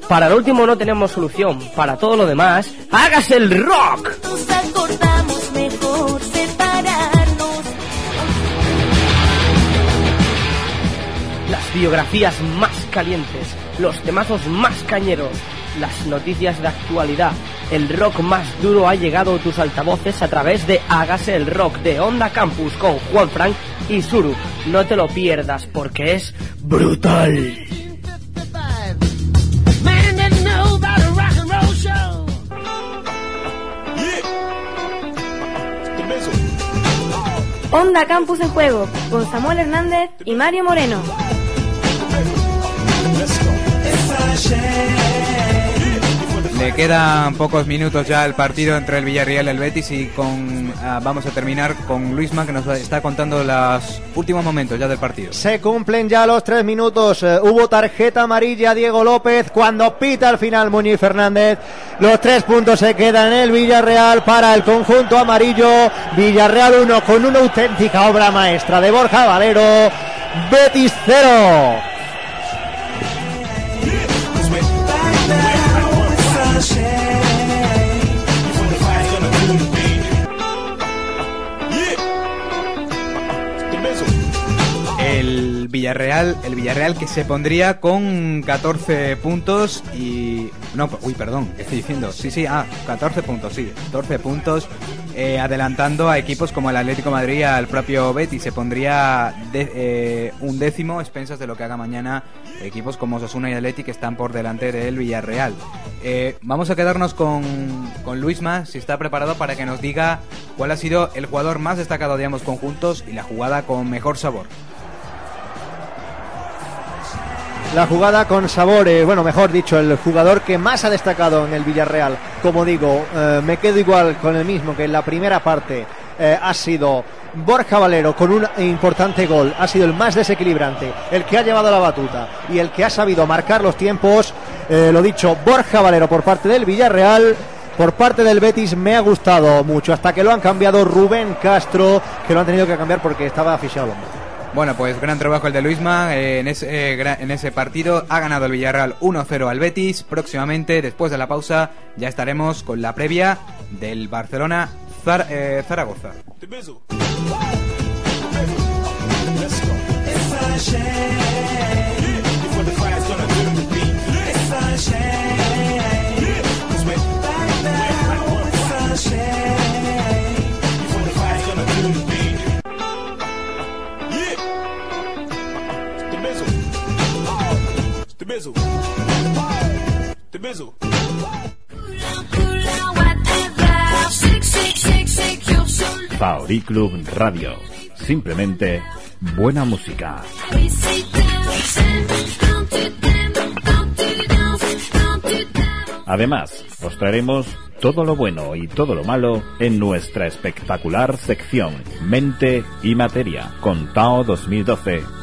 Speaker 17: Para lo último no tenemos solución. Para todo lo demás, ¡hágase el rock!
Speaker 26: Nos acordamos mejor separarnos.
Speaker 17: Las biografías más calientes, los temazos más cañeros, las noticias de actualidad, el rock más duro ha llegado a tus altavoces a través de Hágase el Rock de Onda Campus con Juan Frank y Suru. No te lo pierdas porque es brutal.
Speaker 4: Onda Campus en Juego, con Samuel Hernández y Mario Moreno.
Speaker 6: Quedan pocos minutos ya al partido entre el Villarreal y el Betis y ah, vamos a terminar con Luisma que nos está contando los últimos momentos ya del partido.
Speaker 13: Se cumplen ya los tres minutos. Eh, hubo tarjeta amarilla Diego López cuando pita al final Muñiz Fernández. Los tres puntos se quedan en el Villarreal para el conjunto amarillo. Villarreal 1 con una auténtica obra maestra de Borja Valero. Betis 0.
Speaker 6: Villarreal, el Villarreal que se pondría con 14 puntos y no, uy, perdón, ¿qué estoy diciendo? Sí, sí, ah, 14 puntos, sí, 14 puntos eh, adelantando a equipos como el Atlético Madrid, al propio Betis, se pondría eh, un décimo expensas de lo que haga mañana equipos como Osasuna y Atleti que están por delante del Villarreal. Eh, vamos a quedarnos con, con Luisma, si está preparado para que nos diga cuál ha sido el jugador más destacado de ambos conjuntos y la jugada con mejor sabor.
Speaker 13: La jugada con sabor, eh, bueno, mejor dicho, el jugador que más ha destacado en el Villarreal. Como digo, eh, me quedo igual con el mismo que en la primera parte. eh, ha sido Borja Valero con un importante gol, ha sido el más desequilibrante, el que ha llevado la batuta y el que ha sabido marcar los tiempos. Lo dicho, Borja Valero por parte del Villarreal. Por parte del Betis me ha gustado mucho, hasta que lo han cambiado Rubén Castro, que lo han tenido que cambiar porque estaba aficionado.
Speaker 6: Bueno, pues gran trabajo el de Luisma eh, en, ese, eh, en ese partido. Ha ganado el Villarreal 1-0 al Betis. Próximamente, después de la pausa, ya estaremos con la previa del Barcelona eh, Zaragoza.
Speaker 5: Faori Club Radio. Simplemente buena música. Además, os traeremos todo lo bueno y todo lo malo en nuestra espectacular sección Mente y Materia con Tao 2012.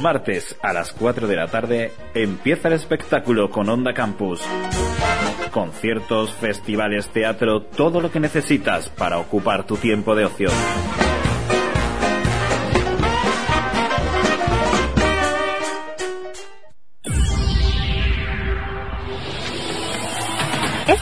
Speaker 5: Martes a las 4 de la tarde empieza el espectáculo con Onda Campus. Conciertos, festivales, teatro, todo lo que necesitas para ocupar tu tiempo de ocio.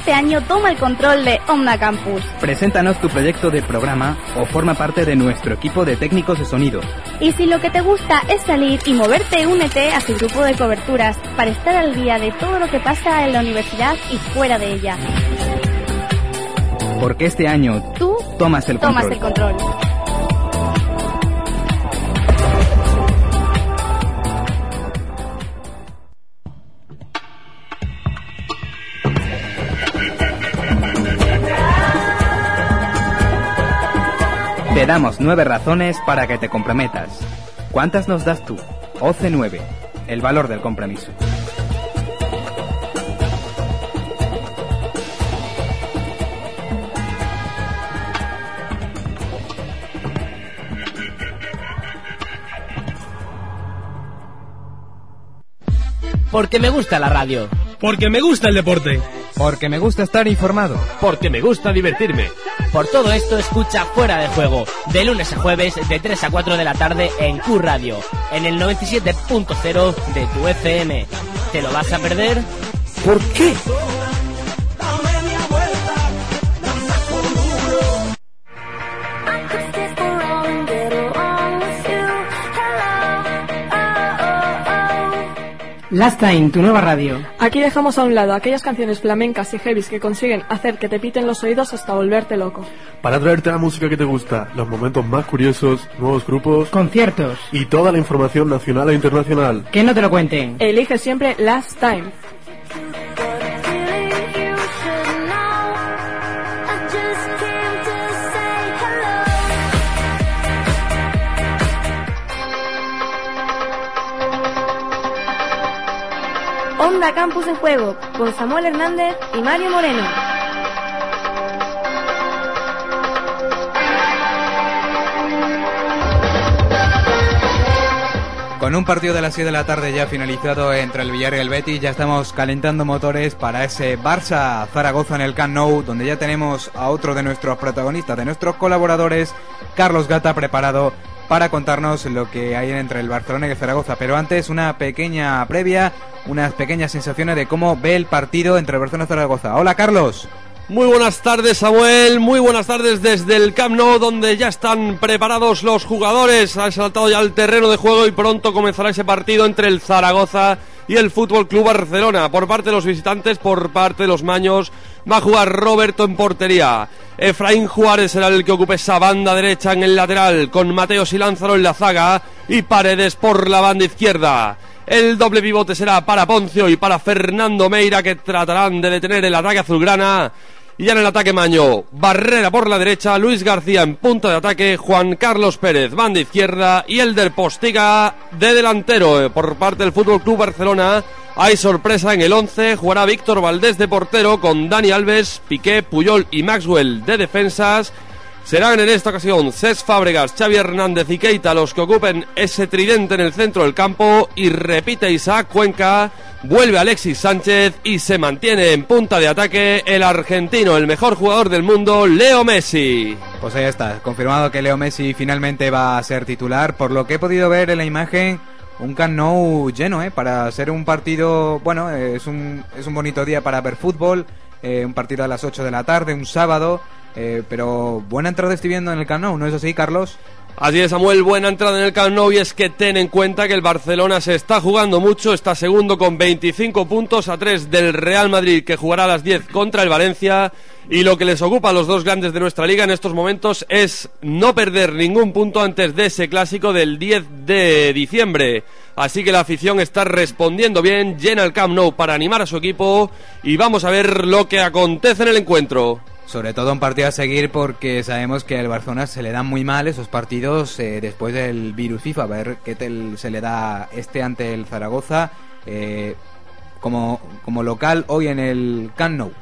Speaker 1: Este año toma el control de Omna Campus.
Speaker 2: Preséntanos tu proyecto de programa o forma parte de nuestro equipo de técnicos de sonido.
Speaker 1: Y si lo que te gusta es salir y moverte, únete a su grupo de coberturas para estar al día de todo lo que pasa en la universidad y fuera de ella.
Speaker 2: Porque este año
Speaker 1: Tú
Speaker 2: tomas el
Speaker 1: tomas
Speaker 2: control.
Speaker 1: el control.
Speaker 2: Te damos nueve razones para que te comprometas. ¿Cuántas nos das tú? OCE 9. El valor del compromiso.
Speaker 9: Porque me gusta la radio.
Speaker 24: Porque me gusta el deporte.
Speaker 6: Porque me gusta estar informado.
Speaker 24: Porque me gusta divertirme.
Speaker 9: Por todo esto, escucha Fuera de Juego, de lunes a jueves, de 3 a 4 de la tarde en Q Radio, en el 97.0 de tu FM. ¿Te lo vas a perder?
Speaker 24: ¿Por qué?
Speaker 23: Last Time, tu nueva radio.
Speaker 35: Aquí dejamos a un lado aquellas canciones flamencas y heavies que consiguen hacer que te piten los oídos hasta volverte loco.
Speaker 25: Para traerte la música que te gusta, los momentos más curiosos, nuevos grupos,
Speaker 23: Conciertos.
Speaker 25: y toda la información nacional e internacional.
Speaker 23: Que no te lo cuenten.
Speaker 35: Elige siempre Last Time.
Speaker 4: Campus en Juego, con Samuel Hernández y Mario Moreno.
Speaker 6: Con un partido de las 7 de la tarde ya finalizado entre el Villarreal y el Betis, ya estamos calentando motores para ese Barça Zaragoza en el Camp Nou, donde ya tenemos a otro de nuestros protagonistas, de nuestros colaboradores, Carlos Gata, preparado para contarnos lo que hay entre el Barcelona y el Zaragoza. Pero antes, una pequeña previa, unas pequeñas sensaciones de cómo ve el partido entre el Barcelona y Zaragoza. Hola, Carlos.
Speaker 36: Muy buenas tardes Samuel, muy buenas tardes desde el Camp Nou donde ya están preparados los jugadores, han saltado ya al terreno de juego y pronto comenzará ese partido entre el Zaragoza y el Fútbol Club Barcelona. Por parte de los visitantes, por parte de los maños, va a jugar Roberto en portería. Efraín Juárez será el que ocupe esa banda derecha en el lateral, con Mateos y Lázaro en la zaga y Paredes por la banda izquierda. El doble pivote será para Poncio y para Fernando Meira que tratarán de detener el ataque azulgrana. Y ya en el ataque Maño, Barrera por la derecha, Luis García en punto de ataque, Juan Carlos Pérez, banda izquierda y el del Postiga de delantero Eh, por parte del Fútbol Club Barcelona. Hay sorpresa en el 11, jugará Víctor Valdés de portero con Dani Alves, Piqué, Puyol y Maxwell de defensas. Serán en esta ocasión Cés Fábregas, Xavi Hernández y Keita los que ocupen ese tridente en el centro del campo y repite Isaac Cuenca, vuelve Alexis Sánchez y se mantiene en punta de ataque el argentino, el mejor jugador del mundo, Leo Messi.
Speaker 6: Pues ahí está, confirmado que Leo Messi finalmente va a ser titular. Por lo que he podido ver en la imagen, un Camp Nou lleno, ¿eh? Para ser un partido, bueno, eh, es un, es un bonito día para ver fútbol, eh, un partido a las 8 de la tarde, un sábado, eh, pero buena entrada estoy viendo en el Camp Nou, ¿no es así, Carlos?
Speaker 36: Así es, Samuel, buena entrada en el Camp Nou y es que ten en cuenta que el Barcelona se está jugando mucho, está segundo con 25 puntos a 3 del Real Madrid que jugará a las 10 contra el Valencia y lo que les ocupa a los dos grandes de nuestra liga en estos momentos es no perder ningún punto antes de ese clásico del 10 de diciembre. Así que la afición está respondiendo bien, llena el Camp Nou para animar a su equipo y vamos a ver lo que acontece en el encuentro.
Speaker 6: Sobre todo un partido a seguir porque sabemos que al Barcelona se le dan muy mal esos partidos eh, después del virus FIFA. A ver qué se le da este ante el Zaragoza eh, como, como local hoy en el Camp.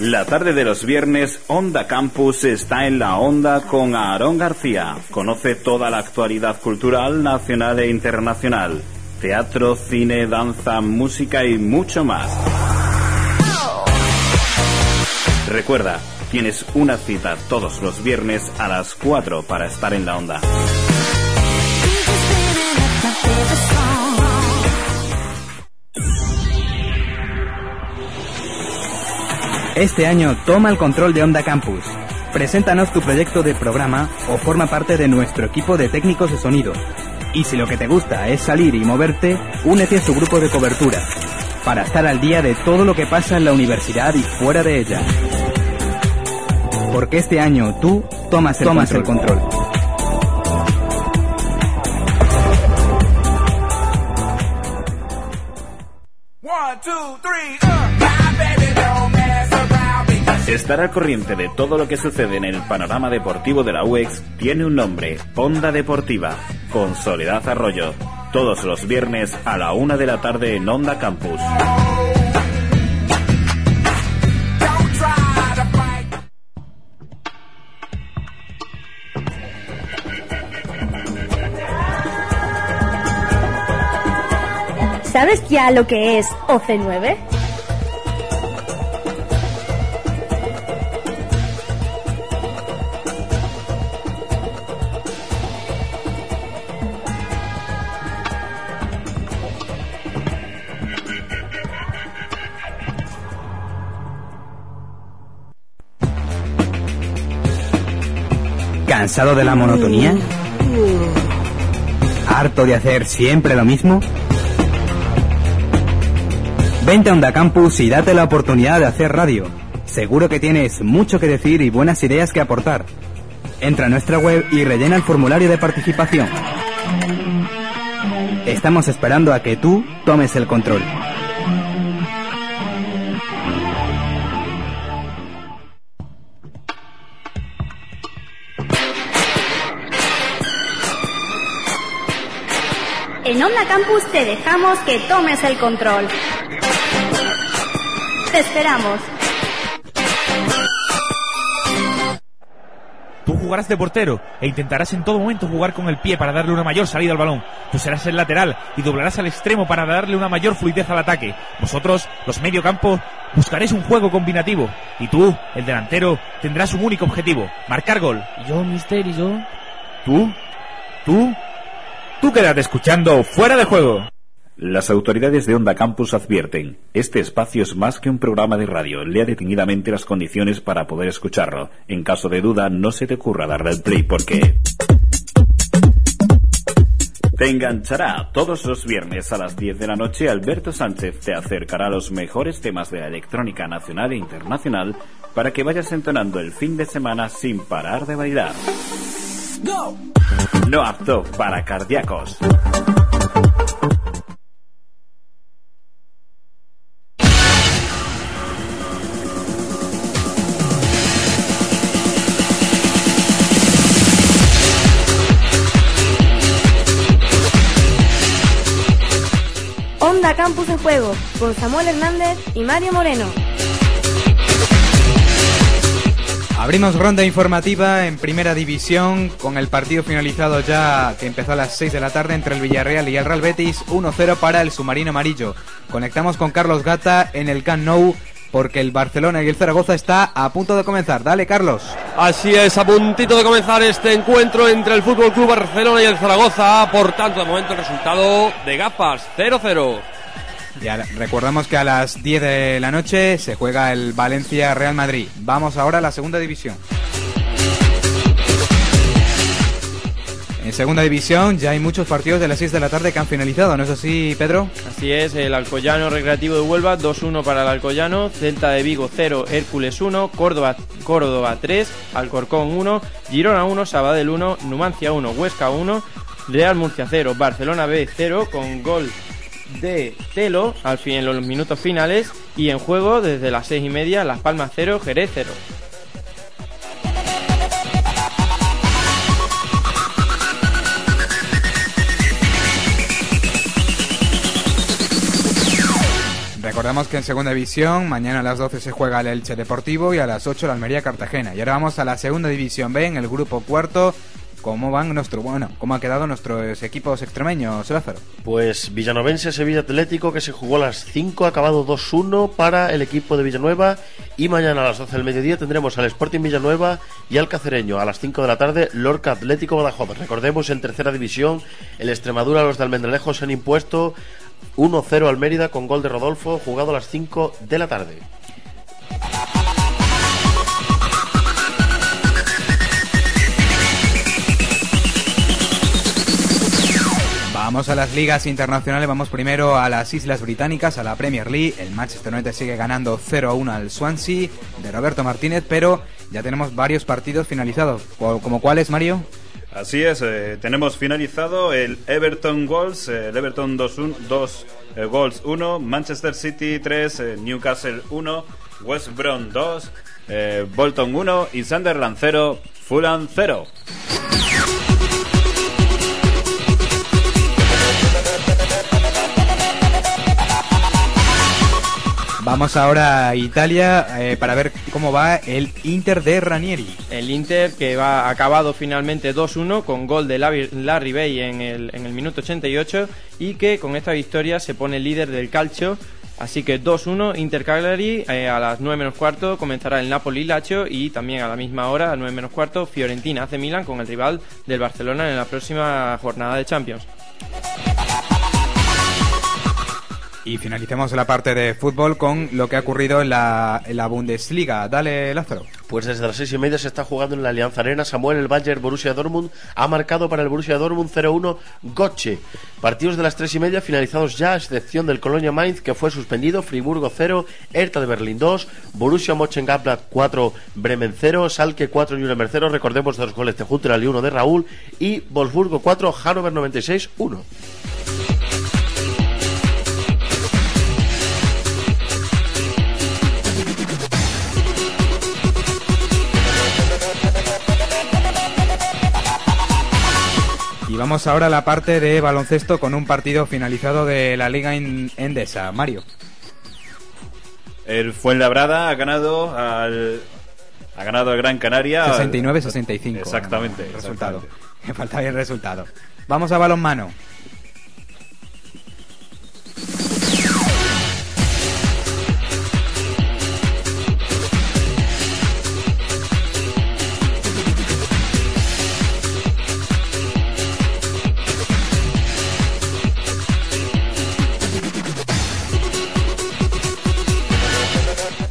Speaker 5: La tarde de los viernes, Onda Campus está en la onda con Aarón García. Conoce toda la actualidad cultural nacional e internacional. Teatro, cine, danza, música y mucho más. Recuerda, tienes una cita todos los viernes a las 4 para estar en la onda.
Speaker 2: Este año toma el control de Onda Campus. Preséntanos tu proyecto de programa o forma parte de nuestro equipo de técnicos de sonido. Y si lo que te gusta es salir y moverte, únete a su grupo de cobertura para estar al día de todo lo que pasa en la universidad y fuera de ella. Porque este año tú tomas el
Speaker 6: Tomas el
Speaker 2: control.
Speaker 5: Estar al corriente de todo lo que sucede en el panorama deportivo de la UEX tiene un nombre, Onda Deportiva, con Soledad Arroyo. Todos los viernes a la una de la tarde en Onda Campus.
Speaker 1: ¿Sabes ya lo que es OC9?
Speaker 2: ¿Cansado de la monotonía? ¿Harto de hacer siempre lo mismo? Vente a Onda Campus y date la oportunidad de hacer radio. Seguro que tienes mucho que decir y buenas ideas que aportar. Entra a nuestra web y rellena el formulario de participación. Estamos esperando a que tú tomes el control.
Speaker 1: Onda Campus te dejamos que tomes el control. Te esperamos.
Speaker 10: ¿Tú
Speaker 33: jugarás de portero e intentarás en todo momento jugar con el pie para darle una mayor salida al balón. Tú serás el lateral y doblarás al extremo para darle una mayor fluidez al ataque. Vosotros, los medio campo, buscaréis un juego combinativo. Y tú, el delantero, tendrás un único objetivo, marcar gol.
Speaker 7: ¿Y yo, mister, y yo?
Speaker 33: ¿Tú? ¿Tú? Tú quédate escuchando Fuera de Juego.
Speaker 16: Las autoridades de Onda Campus advierten, este espacio es más que un programa de radio, lea detenidamente las condiciones para poder escucharlo. En caso de duda, no se te ocurra darle al play porque... Te enganchará todos los viernes a las 10 de la noche. Alberto Sánchez te acercará los mejores temas de la electrónica nacional e internacional para que vayas entonando el fin de semana sin parar de bailar. No apto para cardíacos.
Speaker 4: Onda Campus en Juego, con Samuel Hernández y Mario Moreno.
Speaker 6: Abrimos ronda informativa en primera división con el partido finalizado ya que empezó a las 6 de la tarde entre el Villarreal y el Real Betis, 1-0 para el submarino amarillo. Conectamos con Carlos Gata en el Camp Nou porque el Barcelona y el Zaragoza está a punto de comenzar. Dale, Carlos.
Speaker 36: Así es, a puntito de comenzar este encuentro entre el Fútbol Club Barcelona y el Zaragoza. Por tanto, de momento el resultado de gafas 0-0.
Speaker 6: Ya recordamos que a las 10 de la noche se juega el Valencia Real Madrid. Vamos ahora a la segunda división. En segunda división ya hay muchos partidos de las 6 de la tarde que han finalizado, ¿no es así, Pedro?
Speaker 7: Así es, el Alcoyano Recreativo de Huelva 2-1 para el Alcoyano, Celta de Vigo 0, Hércules 1, Córdoba, Córdoba 3, Alcorcón 1, Girona 1, Sabadell 1, Numancia 1, Huesca 1, Real Murcia 0, Barcelona B 0 con gol de Telo al fin en los minutos finales y en juego desde las 6 y media Las Palmas 0, Jerez 0.
Speaker 6: Recordamos que en segunda división mañana a las 12 se juega el Elche Deportivo y a las 8 la Almería Cartagena. Y ahora vamos a la segunda división B en el grupo cuarto. ¿Cómo van bueno, cómo ha quedado nuestros equipos extremeños, Lázaro?
Speaker 8: Pues Villanovense Sevilla Atlético que se jugó a las 5, ha acabado 2-1 para el equipo de Villanueva y mañana a las 12 del mediodía tendremos al Sporting Villanueva y al Cacereño a las 5 de la tarde Lorca Atlético Badajoz. Recordemos en tercera división el Extremadura los de Almendralejo se han impuesto 1-0 al Mérida con gol de Rodolfo jugado a las 5 de la tarde.
Speaker 6: Vamos a las ligas internacionales, vamos primero a las Islas Británicas, a la Premier League. El Manchester United sigue ganando 0-1 al Swansea de Roberto Martínez, pero ya tenemos varios partidos finalizados. ¿Como cuáles, Mario?
Speaker 5: Así es, eh, tenemos finalizado el Everton Goals, el Everton 2-1, 2 eh, Goals 1, Manchester City 3, eh, Newcastle 1, West Brom 2, eh, Bolton 1 y Sunderland 0, Fulham 0.
Speaker 6: Vamos ahora a Italia eh, para ver cómo va el Inter de Ranieri.
Speaker 7: El Inter que va acabado finalmente 2-1 con gol de Larry Bay en el, en el minuto 88 y que con esta victoria se pone líder del calcio. Así que 2-1 Inter Cagliari eh, a las 9 menos cuarto comenzará el Napoli Lazio y también a la misma hora a 9 menos cuarto Fiorentina hace Milan con el rival del Barcelona en la próxima jornada de Champions.
Speaker 6: Y finalicemos la parte de fútbol con lo que ha ocurrido en la, Bundesliga. Dale, Lázaro.
Speaker 8: Pues desde las seis y media se está jugando en la Alianza Arena. Samuel, el Bayern Borussia Dortmund ha marcado para el Borussia Dortmund 0-1 Gotche. Partidos de las tres y media finalizados ya, a excepción del Colonia Mainz, que fue suspendido. Friburgo 0, Hertha de Berlín 2, Borussia Mönchengladbach 4, Bremen 0, Salke 4, Nuremberg 0. Recordemos dos goles de Jutteral y uno de Raúl. Y Wolfsburgo 4, Hannover 96 1.
Speaker 6: Vamos ahora a la parte de baloncesto con un partido finalizado de la Liga en- Endesa. Mario.
Speaker 5: El Fuenlabrada ha ganado al, Ha ganado el Gran Canaria.
Speaker 6: 69-65.
Speaker 5: Exactamente.
Speaker 6: El resultado.
Speaker 5: exactamente.
Speaker 6: Me falta bien el resultado. Vamos a balonmano.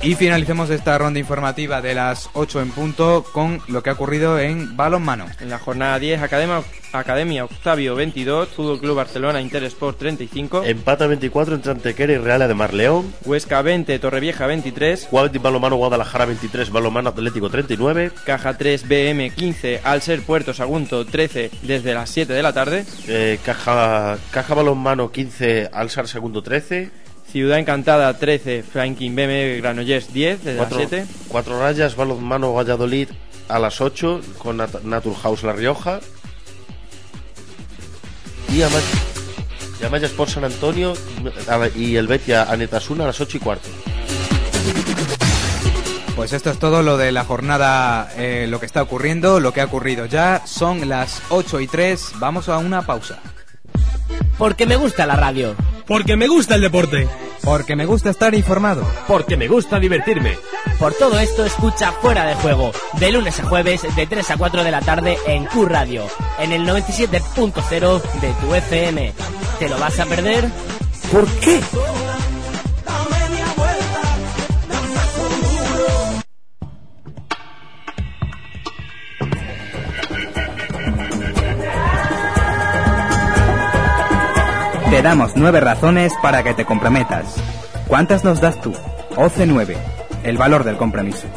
Speaker 6: Y finalicemos esta ronda informativa de las 8 en punto con lo que ha ocurrido en balonmano.
Speaker 7: En la jornada 10, Academia, Academia Octavio 22, Fútbol Club Barcelona Interesport 35,
Speaker 8: Empata 24 entre Antequera y Real de Mar León.
Speaker 7: Huesca 20, Torrevieja 23,
Speaker 8: Guadalajara Balomano Guadalajara 23, Balomano Atlético 39.
Speaker 7: Caja 3 BM 15, Alser Puerto Sagunto 13 desde las 7 de la tarde,
Speaker 8: Eh, Caja, Caja Balonmano 15, Alsar Segundo 13.
Speaker 7: Ciudad Encantada 13, Franklin BM Granollers 10 desde
Speaker 8: Cuatro,
Speaker 7: las 7,
Speaker 8: cuatro rayas, Balonmano Valladolid a las 8 con Nat Naturhaus La Rioja. Y Ama- y Amaya Sport San Antonio y el Betia Anetasuna a las 8 y cuarto.
Speaker 6: Pues esto es todo lo de la jornada, eh, lo que está ocurriendo, lo que ha ocurrido ya. Son las 8 y 3, vamos a una pausa.
Speaker 9: Porque me gusta la radio.
Speaker 15: Porque me gusta el deporte.
Speaker 6: Porque me gusta estar informado.
Speaker 15: Porque me gusta divertirme.
Speaker 9: Por todo esto escucha Fuera de Juego, de lunes a jueves de 3 a 4 de la tarde en Q Radio, en el 97.0 de tu FM. ¿Te lo vas a perder?
Speaker 15: ¿Por qué?
Speaker 2: Te damos nueve razones para que te comprometas. ¿Cuántas nos das tú? OCE 9. El valor del compromiso.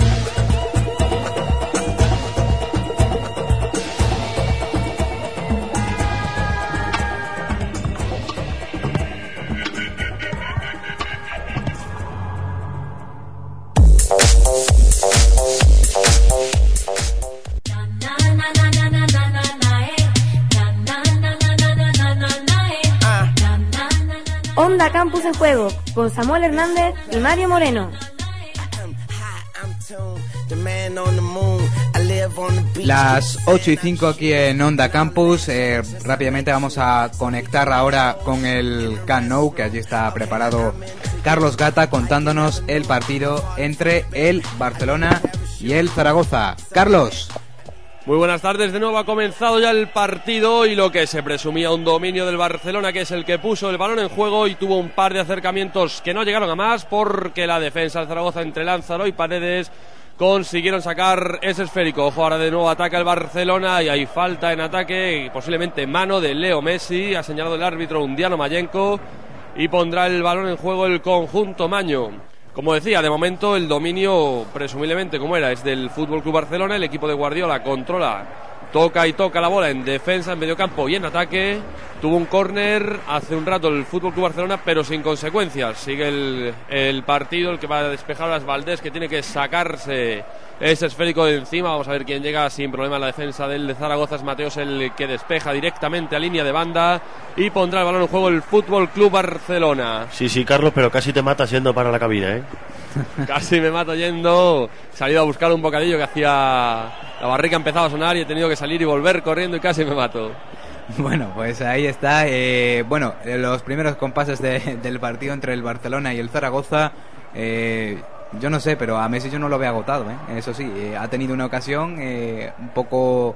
Speaker 4: Onda Campus en Juego, con Samuel Hernández y Mario Moreno.
Speaker 6: Las 8 y 5 aquí en Onda Campus. Eh, rápidamente vamos a conectar ahora con el Camp Nou, que allí está preparado Carlos Gata contándonos el partido entre el Barcelona y el Zaragoza. Carlos.
Speaker 36: Muy buenas tardes, de nuevo ha comenzado ya el partido y lo que se presumía un dominio del Barcelona, que es el que puso el balón en juego y tuvo un par de acercamientos que no llegaron a más porque la defensa del Zaragoza entre Lánzaro y Paredes consiguieron sacar ese esférico. Ojo, ahora de nuevo ataca el Barcelona y hay falta en ataque, posiblemente mano de Leo Messi, ha señalado el árbitro Undiano Mayenko y pondrá el balón en juego el conjunto Maño. Como decía, de momento el dominio, presumiblemente como era, es del Fútbol Club Barcelona. El equipo de Guardiola controla, toca y toca la bola en defensa, en medio campo y en ataque. Tuvo un córner hace un rato el Fútbol Club Barcelona, pero sin consecuencias. Sigue el, el partido, el que va a despejar a las Valdés, que tiene que sacarse ese esférico de encima. Vamos a ver quién llega sin problema en la defensa del de Zaragoza. Es Mateos el que despeja directamente a línea de banda y pondrá el balón en juego el Fútbol Club Barcelona.
Speaker 8: Sí, sí, Carlos, pero casi te matas yendo para la cabina, ¿eh?
Speaker 36: Casi me mato yendo. He salido a buscar un bocadillo que hacía. La barrica empezaba a sonar y he tenido que salir y volver corriendo y casi me mato.
Speaker 6: Bueno, pues ahí está. eh, bueno, eh, los primeros compases de- del partido entre el Barcelona y el Zaragoza. eh, yo no sé, pero a Messi yo no lo veo agotado. ¿eh? Eso sí, eh, ha tenido una ocasión eh, un poco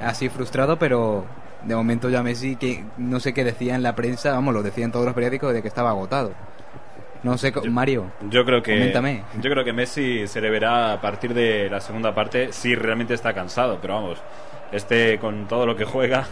Speaker 6: así frustrado, pero de momento ya Messi, que no sé qué decía en la prensa, vamos, lo decía en todos los periódicos de que estaba agotado. No sé, co- Mario.
Speaker 5: Yo creo que
Speaker 6: Coméntame.
Speaker 5: yo creo que Messi se le verá a partir de la segunda parte si realmente está cansado, pero vamos, este con todo lo que juega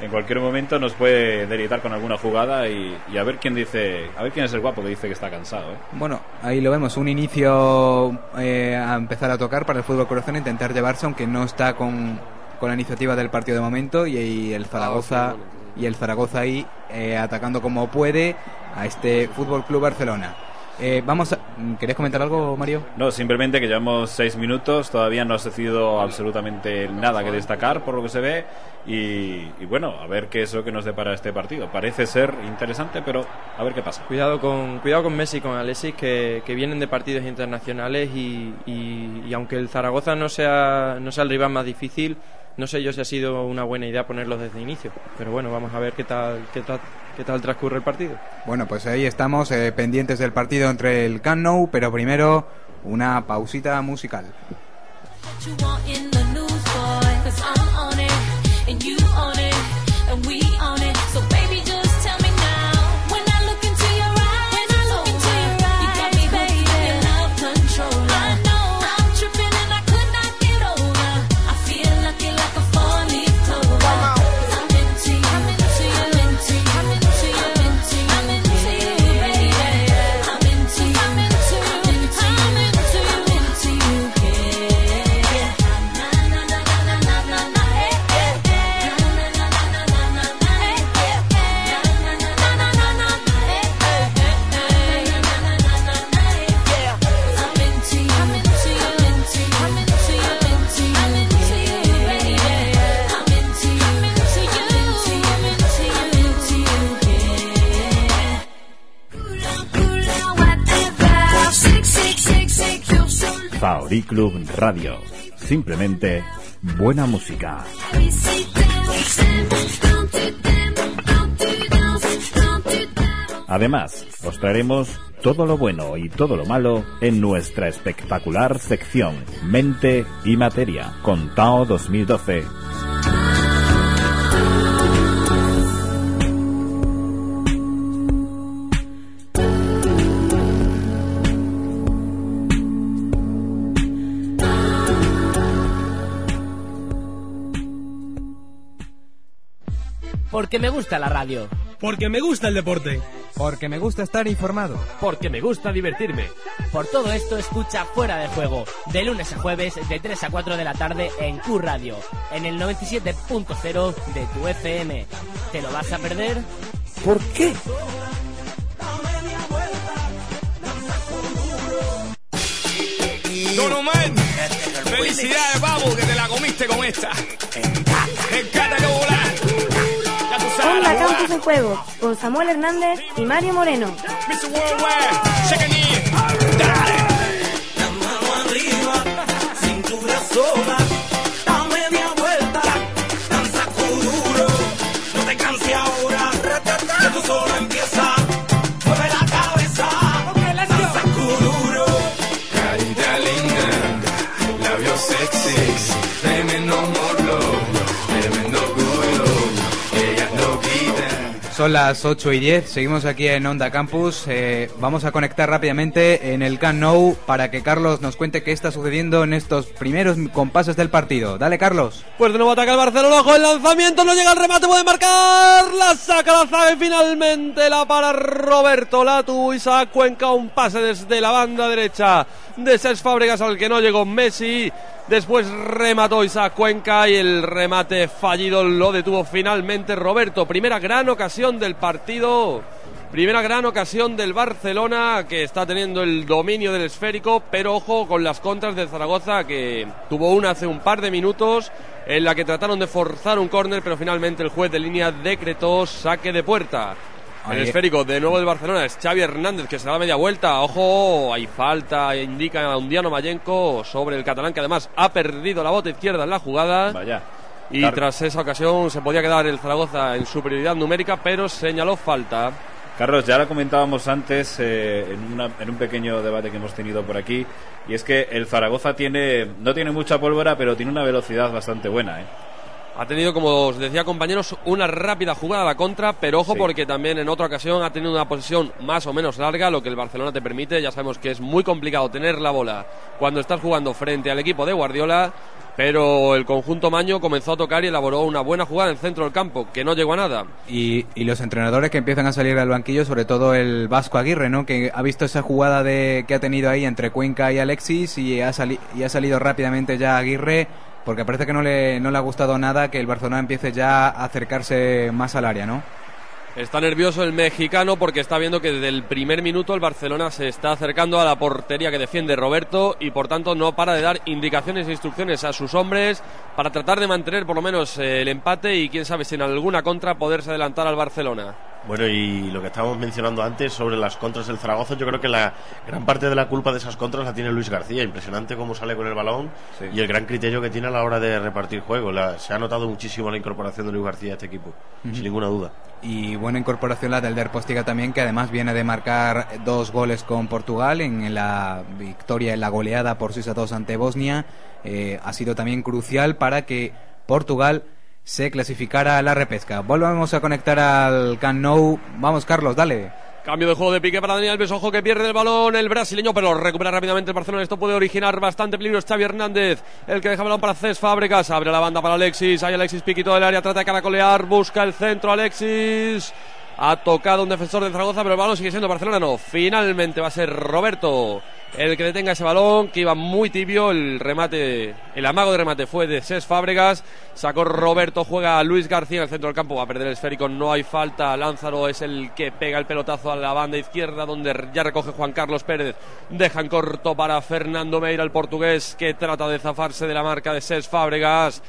Speaker 5: en cualquier momento nos puede deleitar con alguna jugada y, y a ver quién dice, a ver quién es el guapo que dice que está cansado, ¿eh?
Speaker 6: Bueno, ahí lo vemos, un inicio eh, a empezar a tocar para el fútbol corazón, intentar llevarse, aunque no está con, con la iniciativa del partido de momento, y, y el Zaragoza y el Zaragoza ahí eh, atacando como puede a este Fútbol Club Barcelona. Eh, vamos a... ¿Queréis comentar algo, Mario?
Speaker 5: No, simplemente que llevamos seis minutos, todavía no ha sucedido absolutamente nada que destacar por lo que se ve y, y bueno, a ver qué es lo que nos depara este partido. Parece ser interesante, pero a ver qué pasa.
Speaker 7: Cuidado con, cuidado con Messi y con Alexis, que, que vienen de partidos internacionales y, y- y aunque el Zaragoza no sea, no sea el rival más difícil, no sé yo si ha sido una buena idea ponerlos desde inicio. Pero bueno, vamos a ver qué tal, qué tal, qué tal transcurre el partido.
Speaker 6: Bueno, pues ahí estamos eh, pendientes del partido entre el Camp Nou, pero primero una pausita musical.
Speaker 24: you want
Speaker 16: Faori Club Radio. Simplemente buena música. Además, os traeremos todo lo bueno y todo lo malo en nuestra espectacular sección Mente y Materia con Tao 2012.
Speaker 9: Porque me gusta la radio.
Speaker 15: Porque me gusta el deporte.
Speaker 6: Porque me gusta estar informado.
Speaker 15: Porque me gusta divertirme.
Speaker 9: Por todo esto escucha Fuera de Juego, de lunes a jueves de 3 a 4 de la tarde en Q Radio, en el 97.0 de tu FM. ¿Te lo vas a perder?
Speaker 15: ¿Por qué?
Speaker 37: Don Omar, felicidades, babu, que te la comiste con esta. Encanta que
Speaker 4: Onda. Campus en Juego, con Samuel Hernández y Mario Moreno.
Speaker 6: Son las 8 y 10, seguimos aquí en Onda Campus. eh, vamos a conectar rápidamente en el Camp Nou para que Carlos nos cuente qué está sucediendo en estos primeros compases del partido. Dale, Carlos.
Speaker 36: Pues de nuevo ataca el Barcelona, ojo el lanzamiento, no llega el remate, puede marcar, la saca la zaga y finalmente la para Roberto Latu, Isaac Cuenca, un pase desde la banda derecha de Cesc Fábregas al que no llegó Messi, después remató Isaac Cuenca y el remate fallido lo detuvo finalmente Roberto, primera gran ocasión del partido. Primera gran ocasión del Barcelona que está teniendo el dominio del esférico, pero ojo con las contras del Zaragoza que tuvo una hace un par de minutos en la que trataron de forzar un córner, pero finalmente el juez de línea decretó saque de puerta. El esférico de nuevo del Barcelona es Xavi Hernández que se da media vuelta. Ojo, hay falta, indica a Undiano Mayenco sobre el catalán que además ha perdido la bota izquierda en la jugada.
Speaker 5: Vaya.
Speaker 36: Y
Speaker 5: Car-
Speaker 36: tras esa ocasión se podía quedar el Zaragoza en superioridad numérica, pero señaló falta.
Speaker 5: Carlos, ya lo comentábamos antes eh, en, una- en un pequeño debate que hemos tenido por aquí, y es que el Zaragoza tiene no tiene mucha pólvora, pero tiene una velocidad bastante buena. ¿eh?
Speaker 36: Ha tenido, como os decía compañeros, una rápida jugada a la contra, pero ojo
Speaker 5: Sí.
Speaker 36: porque también en otra ocasión ha tenido una posesión más o menos larga, lo que el Barcelona te permite. Ya sabemos que es muy complicado tener la bola cuando estás jugando frente al equipo de Guardiola, pero el conjunto Maño comenzó a tocar y elaboró una buena jugada en el centro del campo, que no llegó a nada.
Speaker 6: Y, y los entrenadores que empiezan a salir del banquillo, sobre todo el Vasco Aguirre, ¿no? Que ha visto esa jugada de que ha tenido ahí entre Cuenca y Alexis y ha, sali- y ha salido rápidamente ya Aguirre porque parece que no le, no le ha gustado nada que el Barcelona empiece ya a acercarse más al área, ¿no?
Speaker 36: Está nervioso el mexicano porque está viendo que desde el primer minuto el Barcelona se está acercando a la portería que defiende Roberto y por tanto no para de dar indicaciones e instrucciones a sus hombres para tratar de mantener por lo menos el empate y quién sabe si en alguna contra poderse adelantar al Barcelona.
Speaker 8: Bueno, y lo que estábamos mencionando antes sobre las contras del Zaragoza, yo creo que la gran parte de la culpa de esas contras la tiene Luis García. Impresionante cómo sale con el balón y el gran criterio que tiene a la hora de repartir juego. La- se ha notado muchísimo la incorporación de Luis García a este equipo,
Speaker 6: Ujú.
Speaker 8: sin ninguna duda.
Speaker 6: Y buena incorporación la del Der Postiga también, que además viene de marcar dos goles con Portugal en la victoria en la goleada por 6 a 2 ante Bosnia. Eh, ha sido también crucial para que Portugal se clasificara a la repesca. Volvamos a conectar al Camp Nou. Vamos, Carlos, dale.
Speaker 36: Cambio de juego de pique para Daniel Besojo que pierde el balón el brasileño, pero recupera rápidamente el Barcelona. Esto puede originar bastante peligro. Xavi Hernández, el que deja el balón para Cés Fábregas. Abre la banda para Alexis. Hay Alexis Piquito del área, trata de caracolear, busca el centro Alexis. Ha tocado un defensor de Zaragoza, pero el balón sigue siendo Barcelona. No, finalmente va a ser Roberto el que detenga ese balón, que iba muy tibio. El remate, el amago de remate fue de Cés Fábregas. Sacó Roberto, juega Luis García en el centro del campo. Va a perder el esférico, no hay falta. Lánzaro es el que pega el pelotazo a la banda izquierda, donde ya recoge Juan Carlos Pérez. Dejan corto para Fernando Meira, el portugués, que trata de zafarse de la marca de Cés Fábregas.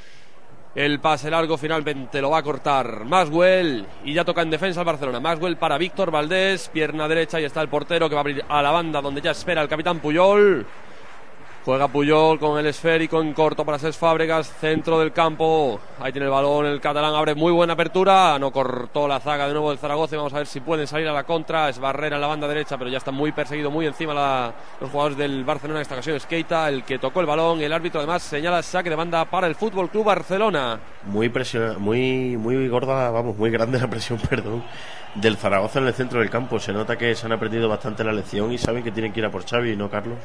Speaker 36: El pase largo finalmente lo va a cortar Maswell y ya toca en defensa el Barcelona. Maswell para Víctor Valdés, pierna derecha y está el portero que va a abrir a la banda donde ya espera el capitán Puyol. Juega Puyol con el esférico en corto para Ses Fábregas, centro del campo. Ahí tiene el balón, el catalán abre muy buena apertura. No cortó la zaga de nuevo el Zaragoza. Vamos a ver si pueden salir a la contra. Es Barrera en la banda derecha, pero ya está muy perseguido, muy encima la- los jugadores del Barcelona en esta ocasión. Es Keita el que tocó el balón. El árbitro además señala saque de banda para el Fútbol Club Barcelona.
Speaker 8: Muy presión, muy, muy gorda, vamos, muy grande la presión, perdón, del Zaragoza en el centro del campo. Se nota que se han aprendido bastante la lección y saben que tienen que ir a por Xavi, ¿no, Carlos?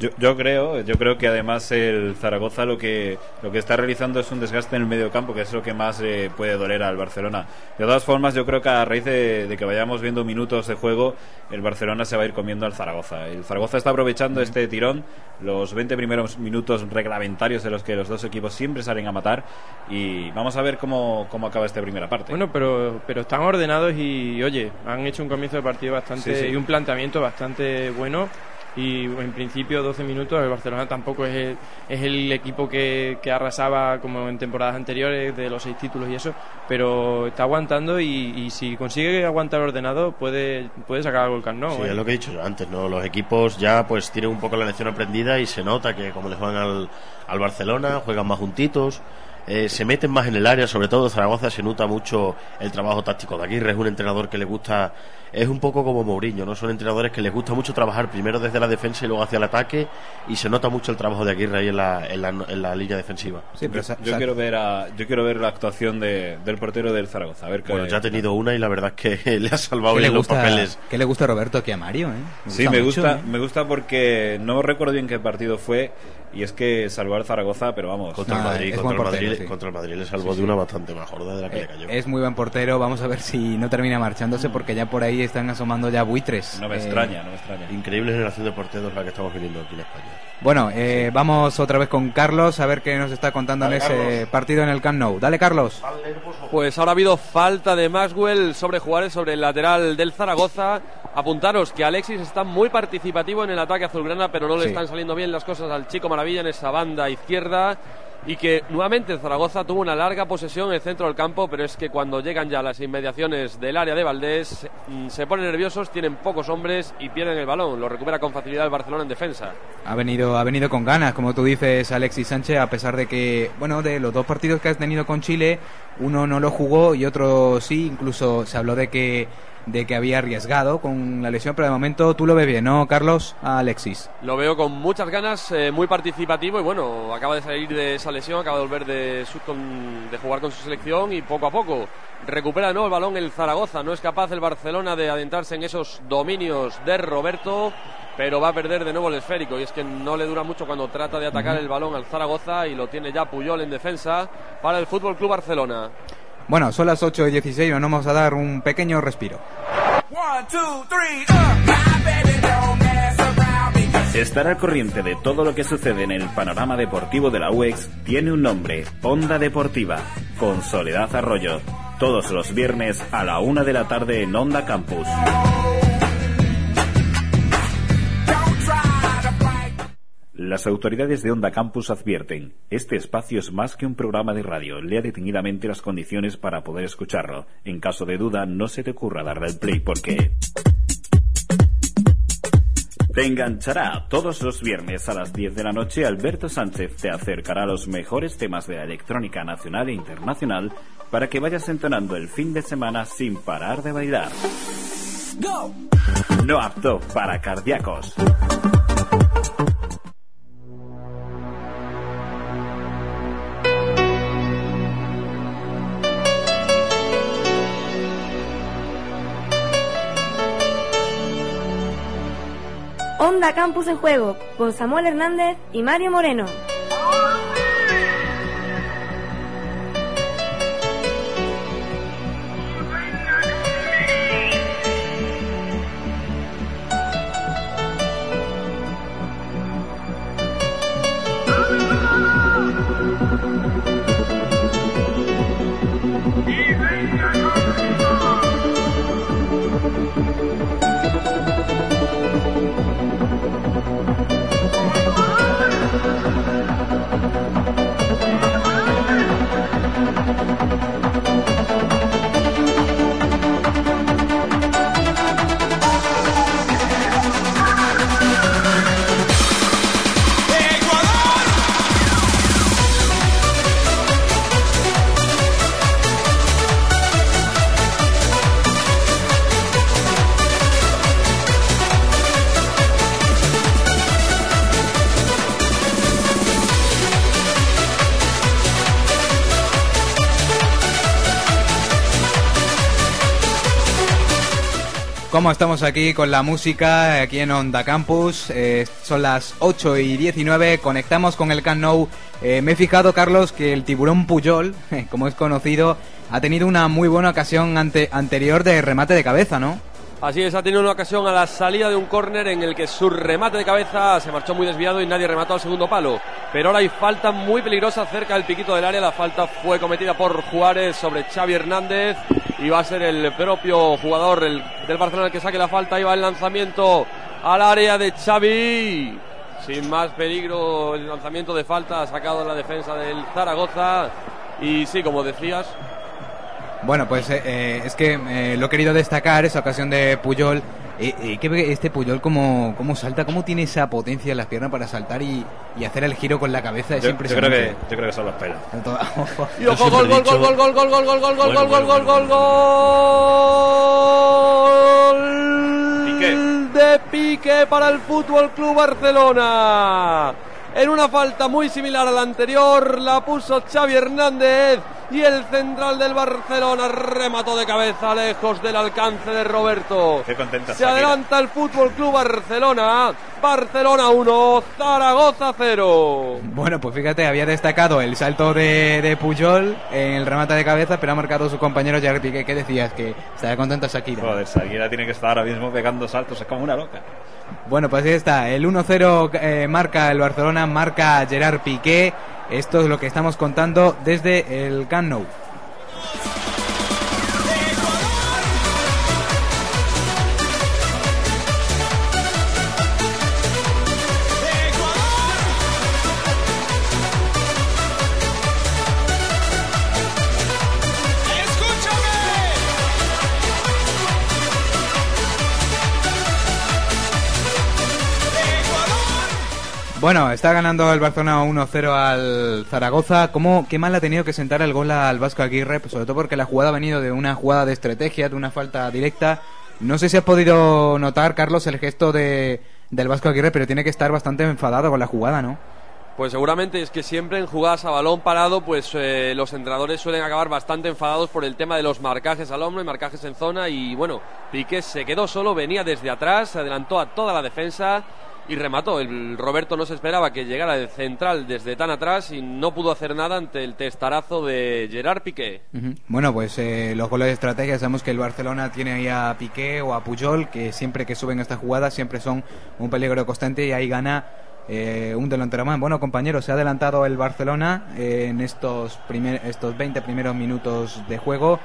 Speaker 5: Yo, yo creo, yo creo que además el Zaragoza lo que lo que está realizando es un desgaste en el medio campo, que es lo que más eh, puede doler al Barcelona. De todas formas, yo creo que a raíz de, de que vayamos viendo minutos de juego, el Barcelona se va a ir comiendo al Zaragoza. El Zaragoza está aprovechando este tirón, los 20 primeros minutos reglamentarios de los que los dos equipos siempre salen a matar, y vamos a ver cómo, cómo acaba esta primera parte.
Speaker 7: Bueno, pero, pero están ordenados y, oye, han hecho un comienzo de partido bastante
Speaker 5: Sí, sí.
Speaker 7: y un planteamiento bastante bueno. Y en principio, 12 minutos, el Barcelona tampoco es el, es el equipo que, que arrasaba como en temporadas anteriores de los seis títulos y eso, pero está aguantando y, y si consigue aguantar ordenado, puede, puede sacar algo el Camp Nou,
Speaker 8: Sí,
Speaker 7: ¿eh?
Speaker 8: es lo que he dicho yo antes, ¿no? Los equipos ya pues tienen un poco la lección aprendida y se nota que como le juegan al, al Barcelona, juegan más juntitos, eh, se meten más en el área, sobre todo Zaragoza se nota mucho el trabajo táctico de Aguirre, es un entrenador que le gusta, es un poco como Mourinho, ¿no? Son entrenadores que les gusta mucho trabajar primero desde la defensa y luego hacia el ataque y se nota mucho el trabajo de Aguirre ahí en la, en la, en la línea defensiva.
Speaker 5: yo, yo quiero ver a, yo quiero ver la actuación de- del portero del Zaragoza. A ver qué-
Speaker 8: Bueno, ya ha tenido una y la verdad es que le ha salvado
Speaker 6: ¿Qué le
Speaker 8: bien los papeles.
Speaker 6: ¿Qué le gusta a Roberto aquí a Mario? eh?
Speaker 5: Sí, me
Speaker 6: mucho,
Speaker 5: gusta,
Speaker 6: ¿eh?
Speaker 5: me gusta porque no recuerdo bien qué partido fue y es que salvó al Zaragoza, pero vamos.
Speaker 8: Contra el
Speaker 6: Ah,
Speaker 8: Madrid, contra el
Speaker 6: portero,
Speaker 8: Madrid,
Speaker 6: sí.
Speaker 8: contra el Madrid le salvó de una bastante más gorda de la que le cayó.
Speaker 6: Es muy buen portero, vamos a ver si no termina marchándose porque ya por ahí están asomando ya buitres.
Speaker 5: No me
Speaker 6: Eh,
Speaker 5: extraña, no me extraña.
Speaker 8: Increíble generación de porteros la que estamos viviendo aquí en España.
Speaker 6: Bueno, eh, vamos otra vez con Carlos a ver qué nos está contando
Speaker 8: Dale,
Speaker 6: en ese
Speaker 8: Carlos.
Speaker 6: partido en el Camp Nou. Dale, Carlos.
Speaker 36: Pues ahora ha habido falta de Maxwell sobre jugadores sobre el lateral del Zaragoza. Apuntaros que Alexis está muy participativo en el ataque azulgrana, pero no le
Speaker 6: Sí.
Speaker 36: están saliendo bien las cosas al chico Maravilla en esa banda izquierda. Y que nuevamente Zaragoza tuvo una larga posesión en el centro del campo, pero es que cuando llegan ya las inmediaciones del área de Valdés, mm, se ponen nerviosos, tienen pocos hombres y pierden el balón. Lo recupera con facilidad el Barcelona en defensa.
Speaker 6: Ha venido, ha venido con ganas, como tú dices, Alexis Sánchez, a pesar de que, bueno, de los dos partidos que has tenido con Chile, uno no lo jugó y otro sí, incluso se habló de que, de que había arriesgado con la lesión, pero de momento tú lo ves bien, ¿no, Carlos? A Alexis.
Speaker 36: Lo veo con muchas ganas, eh, muy participativo y bueno, acaba de salir de esa lesión, acaba de volver de, su- con- de jugar con su selección y poco a poco recupera nuevo el balón el Zaragoza. No es capaz el Barcelona de adentrarse en esos dominios de Roberto, pero va a perder de nuevo el esférico y es que no le dura mucho cuando trata de atacar el balón al Zaragoza y lo tiene ya Puyol en defensa para el Fútbol Club Barcelona.
Speaker 6: Bueno, son las 8 y 16, nos vamos a dar un pequeño respiro.
Speaker 16: Estar al corriente de todo lo que sucede en el panorama deportivo de la UEX tiene un nombre, Onda Deportiva, con Soledad Arroyo. Todos los viernes a la una de la tarde en Onda Campus. Las autoridades de Onda Campus advierten, este espacio es más que un programa de radio. Lea detenidamente las condiciones para poder escucharlo. En caso de duda, no se te ocurra darle al play porque... Te enganchará todos los viernes a las 10 de la noche. Alberto Sánchez te acercará a los mejores temas de la electrónica nacional e internacional para que vayas entonando el fin de semana sin parar de bailar. No apto para cardíacos.
Speaker 4: Onda Campus en Juego, con Samuel Hernández y Mario Moreno.
Speaker 6: Como estamos aquí con la música, aquí en Onda Campus, eh, son las 8 y 19, conectamos con el Camp Nou. Eh, me he fijado, Carlos, que el tiburón Puyol, como es conocido, ha tenido una muy buena ocasión ante, anterior de remate de cabeza, ¿no?
Speaker 36: Así es, ha tenido una ocasión a la salida de un córner en el que su remate de cabeza se marchó muy desviado y nadie remató al segundo palo. Pero ahora hay falta muy peligrosa cerca del piquito del área. La falta fue cometida por Juárez sobre Xavi Hernández y va a ser el propio jugador el- del Barcelona el que saque la falta. Ahí va el lanzamiento al área de Xavi. Sin más peligro, el lanzamiento de falta ha sacado la defensa del Zaragoza. Y sí, como decías,
Speaker 6: Bueno, pues eh, eh, es que eh, lo he querido destacar, esa ocasión de Puyol. Eh, eh, que ve este Puyol cómo, cómo salta, cómo tiene esa potencia en las piernas para saltar y, y hacer el giro con la cabeza. Es
Speaker 5: Yo, yo creo
Speaker 6: impresionante.
Speaker 5: que, yo creo que son los pelos.
Speaker 36: Y ojo, gol, gol, gol, gol, gol, gol, gol, gol, gol, gol, gol, gol, gol, gol, gol de Pique para el Fútbol Club Barcelona. En una falta muy similar a la anterior, la puso Xavi Hernández y el central del Barcelona remató de cabeza lejos del alcance de Roberto.
Speaker 5: Qué contenta
Speaker 36: Se adelanta el Fútbol Club Barcelona. Barcelona 1, Zaragoza 0.
Speaker 6: Bueno, pues fíjate, había destacado el salto de, de Puyol en el remate de cabeza, pero ha marcado su compañero Gerard Piqué. ¿Qué decías? Que estaría contenta Shakira.
Speaker 5: Joder, Shakira tiene que estar ahora mismo pegando saltos, es como una loca.
Speaker 6: Bueno, pues ahí está. El 1-0 eh, marca el Barcelona, marca Gerard Piqué. Esto es lo que estamos contando desde el Camp. Bueno, está ganando el Barcelona 1-0 al Zaragoza. ¿Cómo, ¿Qué mal ha tenido que sentar el gol al Vasco Aguirre? Pues sobre todo porque la jugada ha venido de una jugada de estrategia, de una falta directa. No sé si has podido notar, Carlos, el gesto de, del Vasco Aguirre, pero tiene que estar bastante enfadado con la jugada, ¿no?
Speaker 36: Pues seguramente es que siempre en jugadas a balón parado, pues eh, los entrenadores suelen acabar bastante enfadados por el tema de los marcajes al hombre, marcajes en zona y bueno, Piqué se quedó solo, venía desde atrás, se adelantó a toda la defensa y remató. El Roberto no se esperaba que llegara el central desde tan atrás y no pudo hacer nada ante el testarazo de Gerard Piqué.
Speaker 6: Bueno, pues eh, los goles de estrategia, sabemos que el Barcelona tiene ahí a Piqué o a Puyol, que siempre que suben estas jugadas siempre son un peligro constante y ahí gana eh, un delantero más. Bueno, compañeros, se ha adelantado el Barcelona eh, en estos, primer, estos 20 primeros minutos de juego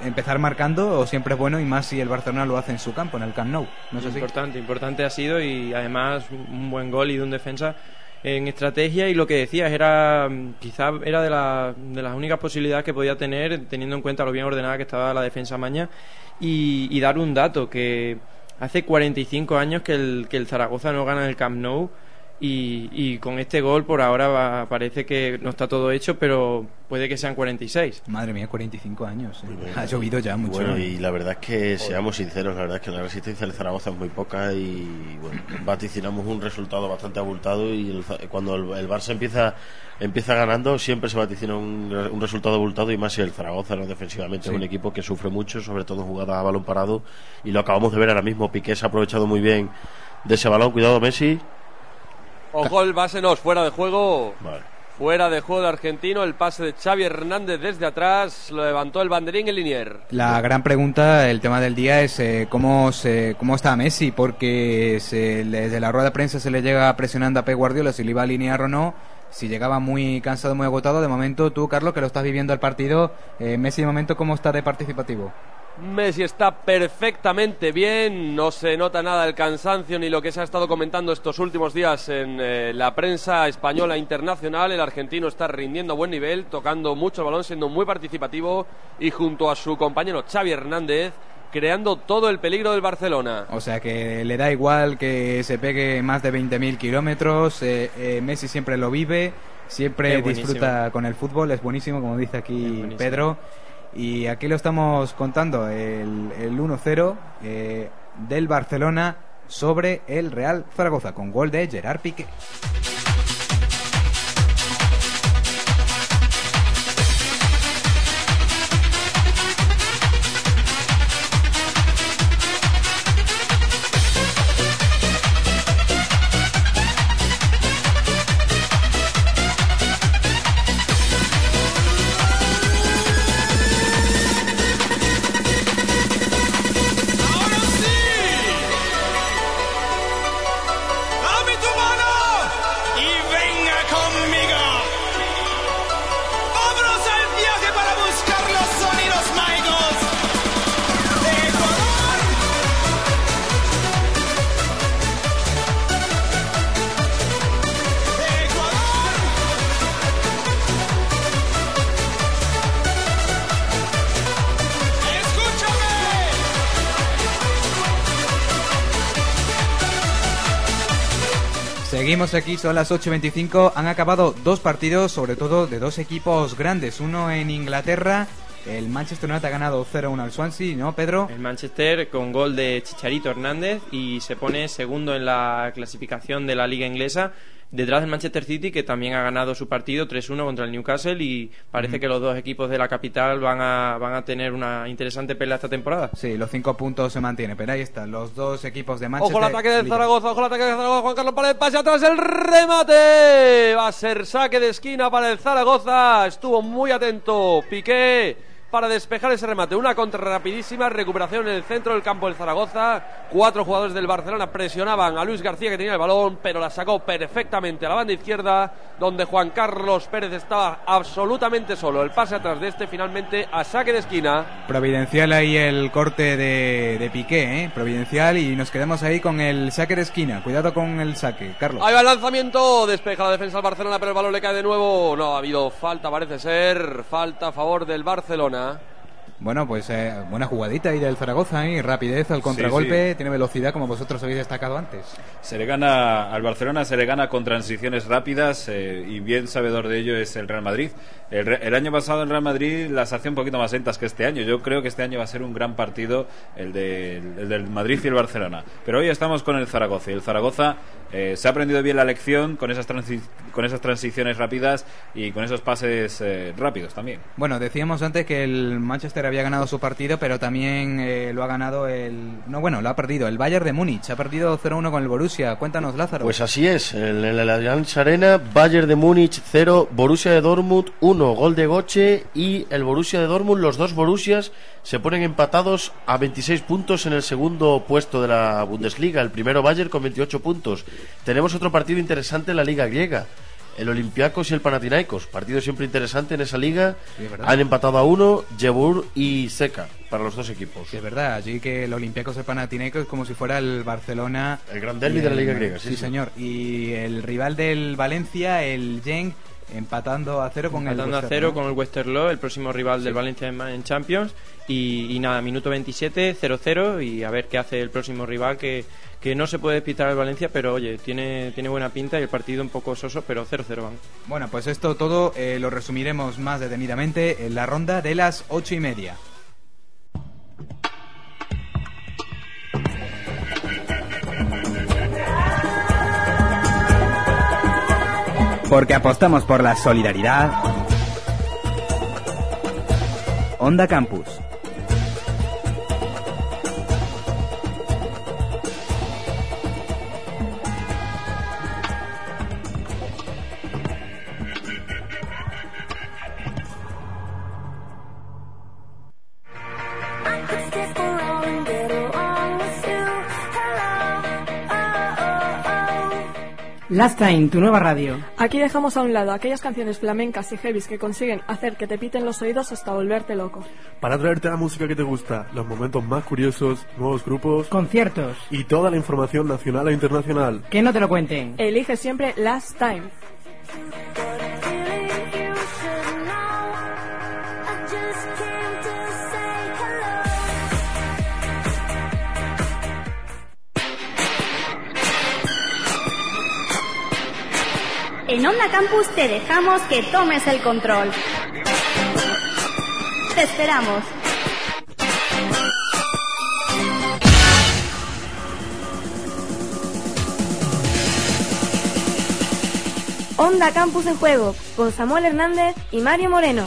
Speaker 6: empezar marcando siempre es bueno y más si el Barcelona lo hace en su campo, en el Camp Nou. Si.
Speaker 7: Importante, importante ha sido y además un buen gol y de un defensa en estrategia y lo que decías era mm, quizá era de, la- de las únicas posibilidades que podía tener teniendo en cuenta lo bien ordenada que estaba la defensa maña y, y dar un dato que hace 45 años que el, que el Zaragoza no gana el Camp Nou y, y con este gol por ahora va- parece que no está todo hecho pero puede que sean 46
Speaker 6: Madre mía, 45 años. eh. Ha llovido ya mucho.
Speaker 8: Bueno, y la verdad es que, seamos sinceros, la verdad es que la resistencia del Zaragoza es muy poca y bueno, vaticinamos un resultado bastante abultado y el Za- cuando el, el Barça empieza empieza ganando siempre se vaticina un, un resultado abultado y más si el Zaragoza no defensivamente
Speaker 6: Sí.
Speaker 8: es un equipo que sufre mucho, sobre todo en jugadas a balón parado y lo acabamos de ver ahora mismo, Piqué se ha aprovechado muy bien de ese balón, cuidado Messi.
Speaker 36: Ojo el Básenos, fuera de juego. Fuera de juego de argentino, el pase de Xavi Hernández desde atrás, lo levantó el banderín en Linier.
Speaker 6: La gran pregunta, el tema del día es eh, cómo se, cómo está Messi, porque se, desde la rueda de prensa se le llega presionando a Pep Guardiola si le iba a alinear o no. Si llegaba muy cansado, muy agotado, de momento tú, Carlos, que lo estás viviendo el partido, eh, Messi de momento cómo está de participativo.
Speaker 36: Messi está perfectamente bien, no se nota nada el cansancio ni lo que se ha estado comentando estos últimos días en eh, la prensa española internacional. El argentino está rindiendo a buen nivel, tocando mucho el balón, siendo muy participativo y junto a su compañero Xavi Hernández creando todo el peligro del Barcelona.
Speaker 6: O sea que le da igual que se pegue más de 20.000 kilómetros, eh, eh, Messi siempre lo vive, siempre disfruta con el fútbol, es buenísimo, como dice aquí Pedro. Y aquí lo estamos contando, el, el 1-0 eh, del Barcelona sobre el Real Zaragoza, con gol de Gerard Piqué. Seguimos aquí, son las 8.25. Han acabado dos partidos, sobre todo de dos equipos grandes. Uno en Inglaterra, el Manchester United ha ganado 0-1 al Swansea, ¿no, Pedro?
Speaker 7: El Manchester con gol de Chicharito Hernández y se pone segundo en la clasificación de la liga inglesa detrás del Manchester City que también ha ganado su partido 3-1 contra el Newcastle y parece
Speaker 6: Ujú.
Speaker 7: que los dos equipos de la capital van a, van a tener una interesante pelea esta temporada.
Speaker 6: Sí, los cinco puntos se mantienen, pero ahí están los dos equipos de Manchester.
Speaker 36: Ojo el ataque del. Zaragoza, ojo el ataque del Zaragoza, Juan Carlos Paredes, pase atrás, el remate. Va a ser saque de esquina para el Zaragoza. Estuvo muy atento Piqué para despejar ese remate. Una contra rapidísima, recuperación en el centro del campo del Zaragoza. Cuatro jugadores del Barcelona presionaban a Luis García que tenía el balón, pero la sacó perfectamente a la banda izquierda, donde Juan Carlos Pérez estaba absolutamente solo. El pase atrás de este finalmente a saque de esquina.
Speaker 6: Providencial ahí el corte de, de Piqué, ¿eh? Providencial y nos quedamos ahí con el saque de esquina. Cuidado con el saque, Carlos.
Speaker 36: Ahí va el lanzamiento, despeja la defensa del Barcelona, pero el balón le cae de nuevo. No, ha habido falta, parece ser. Falta a favor del Barcelona. Ajá.
Speaker 6: Bueno, pues eh, buena jugadita ahí del Zaragoza, ¿eh? Rapidez al contragolpe, tiene velocidad como vosotros habéis destacado antes.
Speaker 5: Se le gana al Barcelona, se le gana con transiciones rápidas eh, y bien sabedor de ello es el Real Madrid. El, año pasado el Real Madrid las hacía un poquito más lentas que este año. Yo creo que este año va a ser un gran partido el, de- el del Madrid y el Barcelona. Pero hoy estamos con el Zaragoza y el Zaragoza eh, se ha aprendido bien la lección con esas, transi- con esas transiciones rápidas y con esos pases rápidos también.
Speaker 6: Bueno, decíamos antes que el Manchester había ganado su partido, pero también eh, lo ha ganado el... No, bueno, lo ha perdido. El Bayern de Múnich ha perdido 0-1 con el Borussia. Cuéntanos, Lázaro.
Speaker 8: Pues así es, en en la Allianz Arena, Bayern de Múnich 0, Borussia de Dortmund 1, gol de Goche y el Borussia de Dortmund, los dos Borussias se ponen empatados a 26 puntos en el segundo puesto de la Bundesliga, el primero Bayern con 28 puntos. Tenemos otro partido interesante en la Liga Griega. El Olympiacos y el Panathinaikos. Partido siempre interesante en esa liga.
Speaker 6: Sí, es.
Speaker 8: Han empatado a uno, Jebur y Seca, para los dos equipos.
Speaker 6: Sí, es verdad, allí que el Olympiacos el Panathinaikos es como si fuera el Barcelona.
Speaker 8: El gran derbi
Speaker 6: y
Speaker 8: de la Liga griega, sí,
Speaker 6: Sí,
Speaker 8: sí.
Speaker 6: señor. Y el rival del Valencia, el Genk, empatando a cero con
Speaker 7: Empatando
Speaker 6: el
Speaker 7: a cero con el Westerlo, el próximo rival del Valencia en, en Champions. Y, y nada, minuto 27, 0-0. Y a ver qué hace el próximo rival, que, que no se puede despistar el Valencia, pero oye, tiene, tiene buena pinta y el partido un poco soso, pero 0-0 van.
Speaker 6: Bueno, pues esto todo eh, lo resumiremos más detenidamente en la ronda de las ocho y media.
Speaker 2: Porque apostamos por la solidaridad. Onda Campus.
Speaker 23: Last Time, tu nueva radio.
Speaker 35: Aquí dejamos a un lado aquellas canciones flamencas y heavies que consiguen hacer que te piten los oídos hasta volverte loco.
Speaker 25: Para traerte la música que te gusta, los momentos más curiosos, nuevos grupos,
Speaker 23: Conciertos.
Speaker 25: y toda la información nacional e internacional.
Speaker 23: Que no te lo cuenten.
Speaker 35: Elige siempre Last Time.
Speaker 1: En Onda Campus te dejamos que tomes el control. Te esperamos.
Speaker 4: Onda Campus en Juego, con Samuel Hernández y Mario Moreno.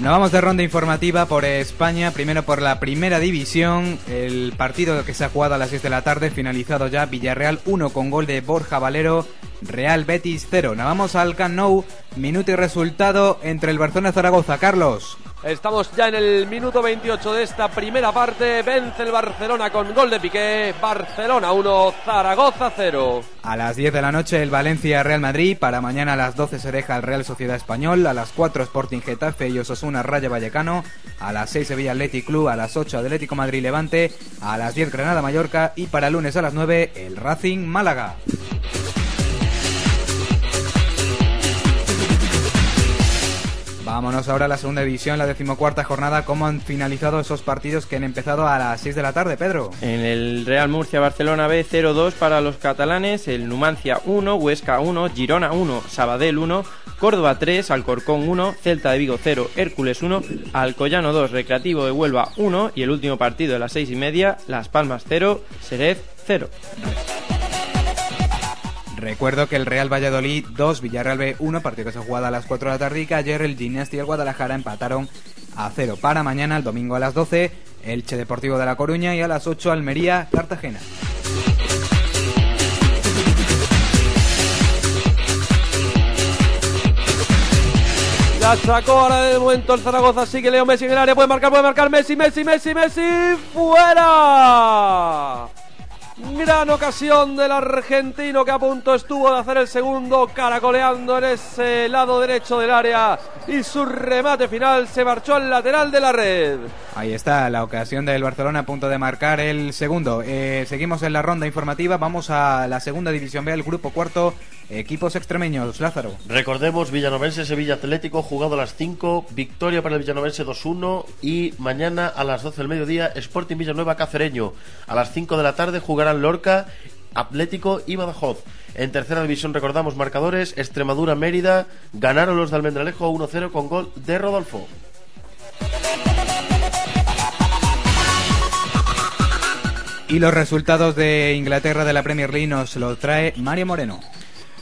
Speaker 6: Nos vamos de ronda informativa por España, primero por la primera división, el partido que se ha jugado a las 6 de la tarde, finalizado ya, Villarreal 1 con gol de Borja Valero, Real Betis 0. Nos vamos al Camp Nou, minuto y resultado entre el Barcelona y Zaragoza. Carlos.
Speaker 36: Estamos ya en el minuto 28 de esta primera parte. Vence el Barcelona con gol de Piqué. Barcelona 1, Zaragoza 0.
Speaker 6: A las 10 de la noche el Valencia Real Madrid, para mañana a las 12 se deja el Real Sociedad Español, a las 4 Sporting Getafe y Osasuna Raya Vallecano, a las 6 Sevilla Athletic Club, a las 8 Atlético Madrid Levante, a las 10 Granada Mallorca y para lunes a las 9 el Racing Málaga. Vámonos ahora a la segunda división, la decimocuarta jornada. ¿Cómo han finalizado esos partidos que han empezado a las 6 de la tarde, Pedro?
Speaker 7: En el Real Murcia Barcelona B 0-2 para los catalanes, el Numancia 1, Huesca 1, Girona 1, Sabadell 1, Córdoba 3, Alcorcón 1, Celta de Vigo 0, Hércules 1, Alcoyano 2, Recreativo de Huelva 1 y el último partido de las 6 y media, Las Palmas 0, Serez 0.
Speaker 6: Recuerdo que el Real Valladolid 2, Villarreal B 1, partido que se ha jugado a las 4 de la tarde y que ayer el Gimnasti y el Guadalajara empataron a 0. Para mañana, el domingo a las 12, Elche Deportivo de La Coruña y a las 8, Almería, Cartagena.
Speaker 36: La sacó ahora de momento el Zaragoza. Sigue Leo Messi en el área. Puede marcar, puede marcar. Messi, Messi, Messi, Messi. ¡Fuera! Gran ocasión del argentino que a punto estuvo de hacer el segundo, caracoleando en ese lado derecho del área. Y su remate final se marchó al lateral de la red.
Speaker 6: Ahí está la ocasión del Barcelona a punto de marcar el segundo. Eh, seguimos en la ronda informativa. Vamos a la segunda división B, el grupo cuarto. Equipos extremeños, Lázaro.
Speaker 8: Recordemos, Villanovense Sevilla Atlético, jugado a las 5, victoria para el Villanovense 2-1 y mañana a las 12 del mediodía Sporting Villanueva Cacereño. A las 5 de la tarde jugarán Lorca, Atlético y Badajoz. En tercera división recordamos marcadores, Extremadura Mérida, ganaron los de Almendralejo 1-0 con gol de Rodolfo.
Speaker 6: Y los resultados de Inglaterra de la Premier League nos lo trae Mario Moreno.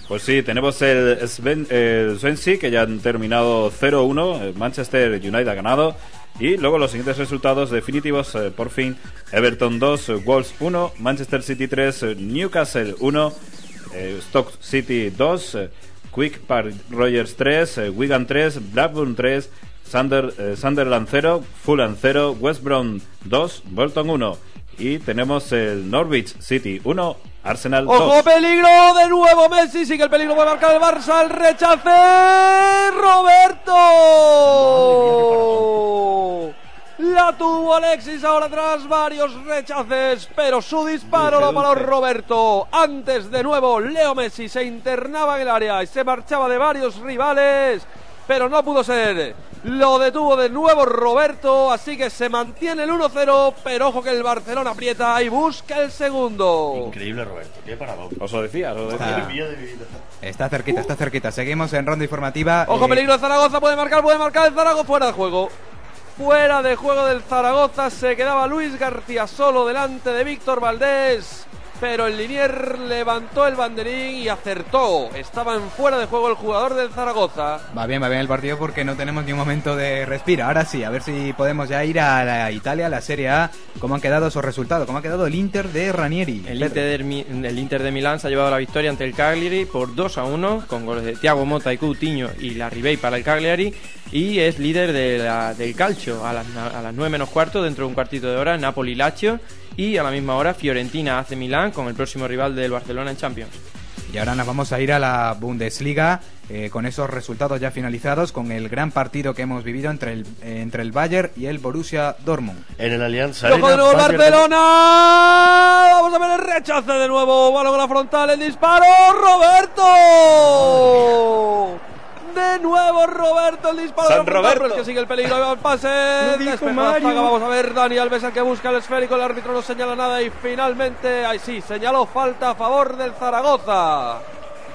Speaker 5: Pues sí, tenemos el, Sven- el Swansea, que ya han terminado 0-1, el Manchester United ha ganado, y luego los siguientes resultados definitivos, eh, por fin, Everton 2, eh, Wolves 1, Manchester City 3, eh, Newcastle 1, eh, Stoke City 2, eh, Quick Park Rogers 3, eh, Wigan 3, Blackburn 3, Sunder- eh, Sunderland 0, Fulham 0, West Brom 2, Bolton 1, y tenemos el Norwich City 1, Arsenal
Speaker 36: ¡Ojo,
Speaker 5: 2.
Speaker 36: peligro! De nuevo Messi. Sigue el peligro. Puede marcar el Barça. El rechace. ¡Roberto! La tuvo Alexis ahora tras varios rechaces, pero su disparo lo paró Roberto. Antes de nuevo, Leo Messi se internaba en el área y se marchaba de varios rivales, pero no pudo ser. Lo detuvo de nuevo Roberto, así que se mantiene el 1-0, pero ojo que el Barcelona aprieta y busca el segundo.
Speaker 8: Increíble, Roberto. Qué parado.
Speaker 5: Os lo decía, os lo
Speaker 6: Está,
Speaker 5: decía.
Speaker 6: está cerquita, está cerquita. Seguimos en ronda informativa.
Speaker 36: Ojo,
Speaker 6: Eh,
Speaker 36: peligro de Zaragoza, puede marcar, puede marcar el Zaragoza fuera de juego. Fuera de juego del Zaragoza se quedaba Luis García solo delante de Víctor Valdés. Pero el Linier levantó el banderín y acertó. Estaba en fuera de juego el jugador del Zaragoza.
Speaker 6: Va bien, va bien el partido porque no tenemos ni un momento de respiro. Ahora sí, a ver si podemos ya ir a la Italia, a la Serie A. ¿Cómo han quedado esos resultados? ¿Cómo ha quedado el Inter de Ranieri?
Speaker 7: El Inter, de el Inter de Milán se ha llevado la victoria ante el Cagliari por 2 a 1 con goles de Thiago Motta y Coutinho y la Ribey para el Cagliari y es líder de la- del calcio a las, a las 9 menos cuarto dentro de un cuartito de hora Napoli-Lazio y a la misma hora Fiorentina hace Milán con el próximo rival del Barcelona en Champions.
Speaker 6: Y ahora nos vamos a ir a la Bundesliga eh, con esos resultados ya finalizados, con el gran partido que hemos vivido entre el, eh, entre el Bayern y el Borussia Dortmund.
Speaker 8: En el Alianza
Speaker 36: de nuevo el Barcelona. Vamos a ver el rechace de nuevo. Balón con la frontal, el disparo. Roberto. De nuevo Roberto, el disparo
Speaker 5: San
Speaker 36: de
Speaker 5: Roberto.
Speaker 36: que sigue el peligro, ahí va el pase. Vamos a ver, Dani Alves el que busca el esférico, el árbitro no señala nada y finalmente, ahí sí, señaló falta a favor del Zaragoza.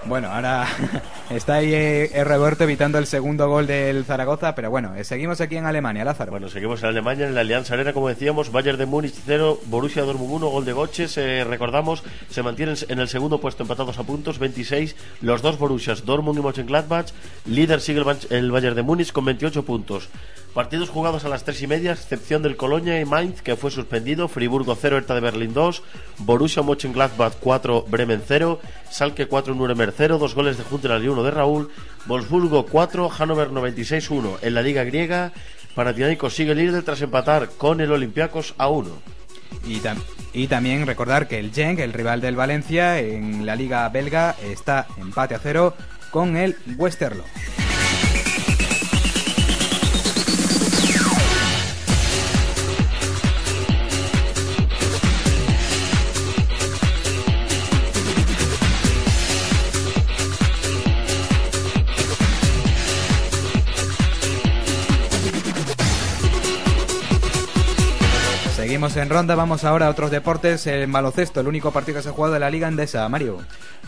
Speaker 6: Bueno, ahora está ahí eh, eh, Roberto evitando el segundo gol del Zaragoza, pero bueno, eh, seguimos aquí en Alemania, Lázaro.
Speaker 8: Bueno, seguimos en Alemania, en la Alianza Arena, como decíamos, Bayern de Múnich 0, Borussia Dortmund 1, gol de Goches, eh, recordamos, se mantienen en el segundo puesto empatados a puntos, 26, los dos Borussias, Dortmund y Mönchengladbach, líder sigue el, el Bayern de Múnich con 28 puntos. Partidos jugados a las tres y media, excepción del Colonia y Mainz, que fue suspendido, Friburgo 0, Hertha de Berlín 2, Borussia Mönchengladbach 4, Bremen 0, Salke 4, Nuremberg 0, dos goles de Junter y uno de Raúl, Wolfsburgo 4, Hannover 96-1. En la Liga Griega, Panathinaikos sigue líder tras empatar con el Olympiacos a 1.
Speaker 6: Y, tam- y también recordar que el Genk, el rival del Valencia en la liga belga, está empate a cero con el Westerlo. Seguimos en ronda, vamos ahora a otros deportes. En baloncesto, el único partido que se ha jugado de la Liga Endesa, Mario.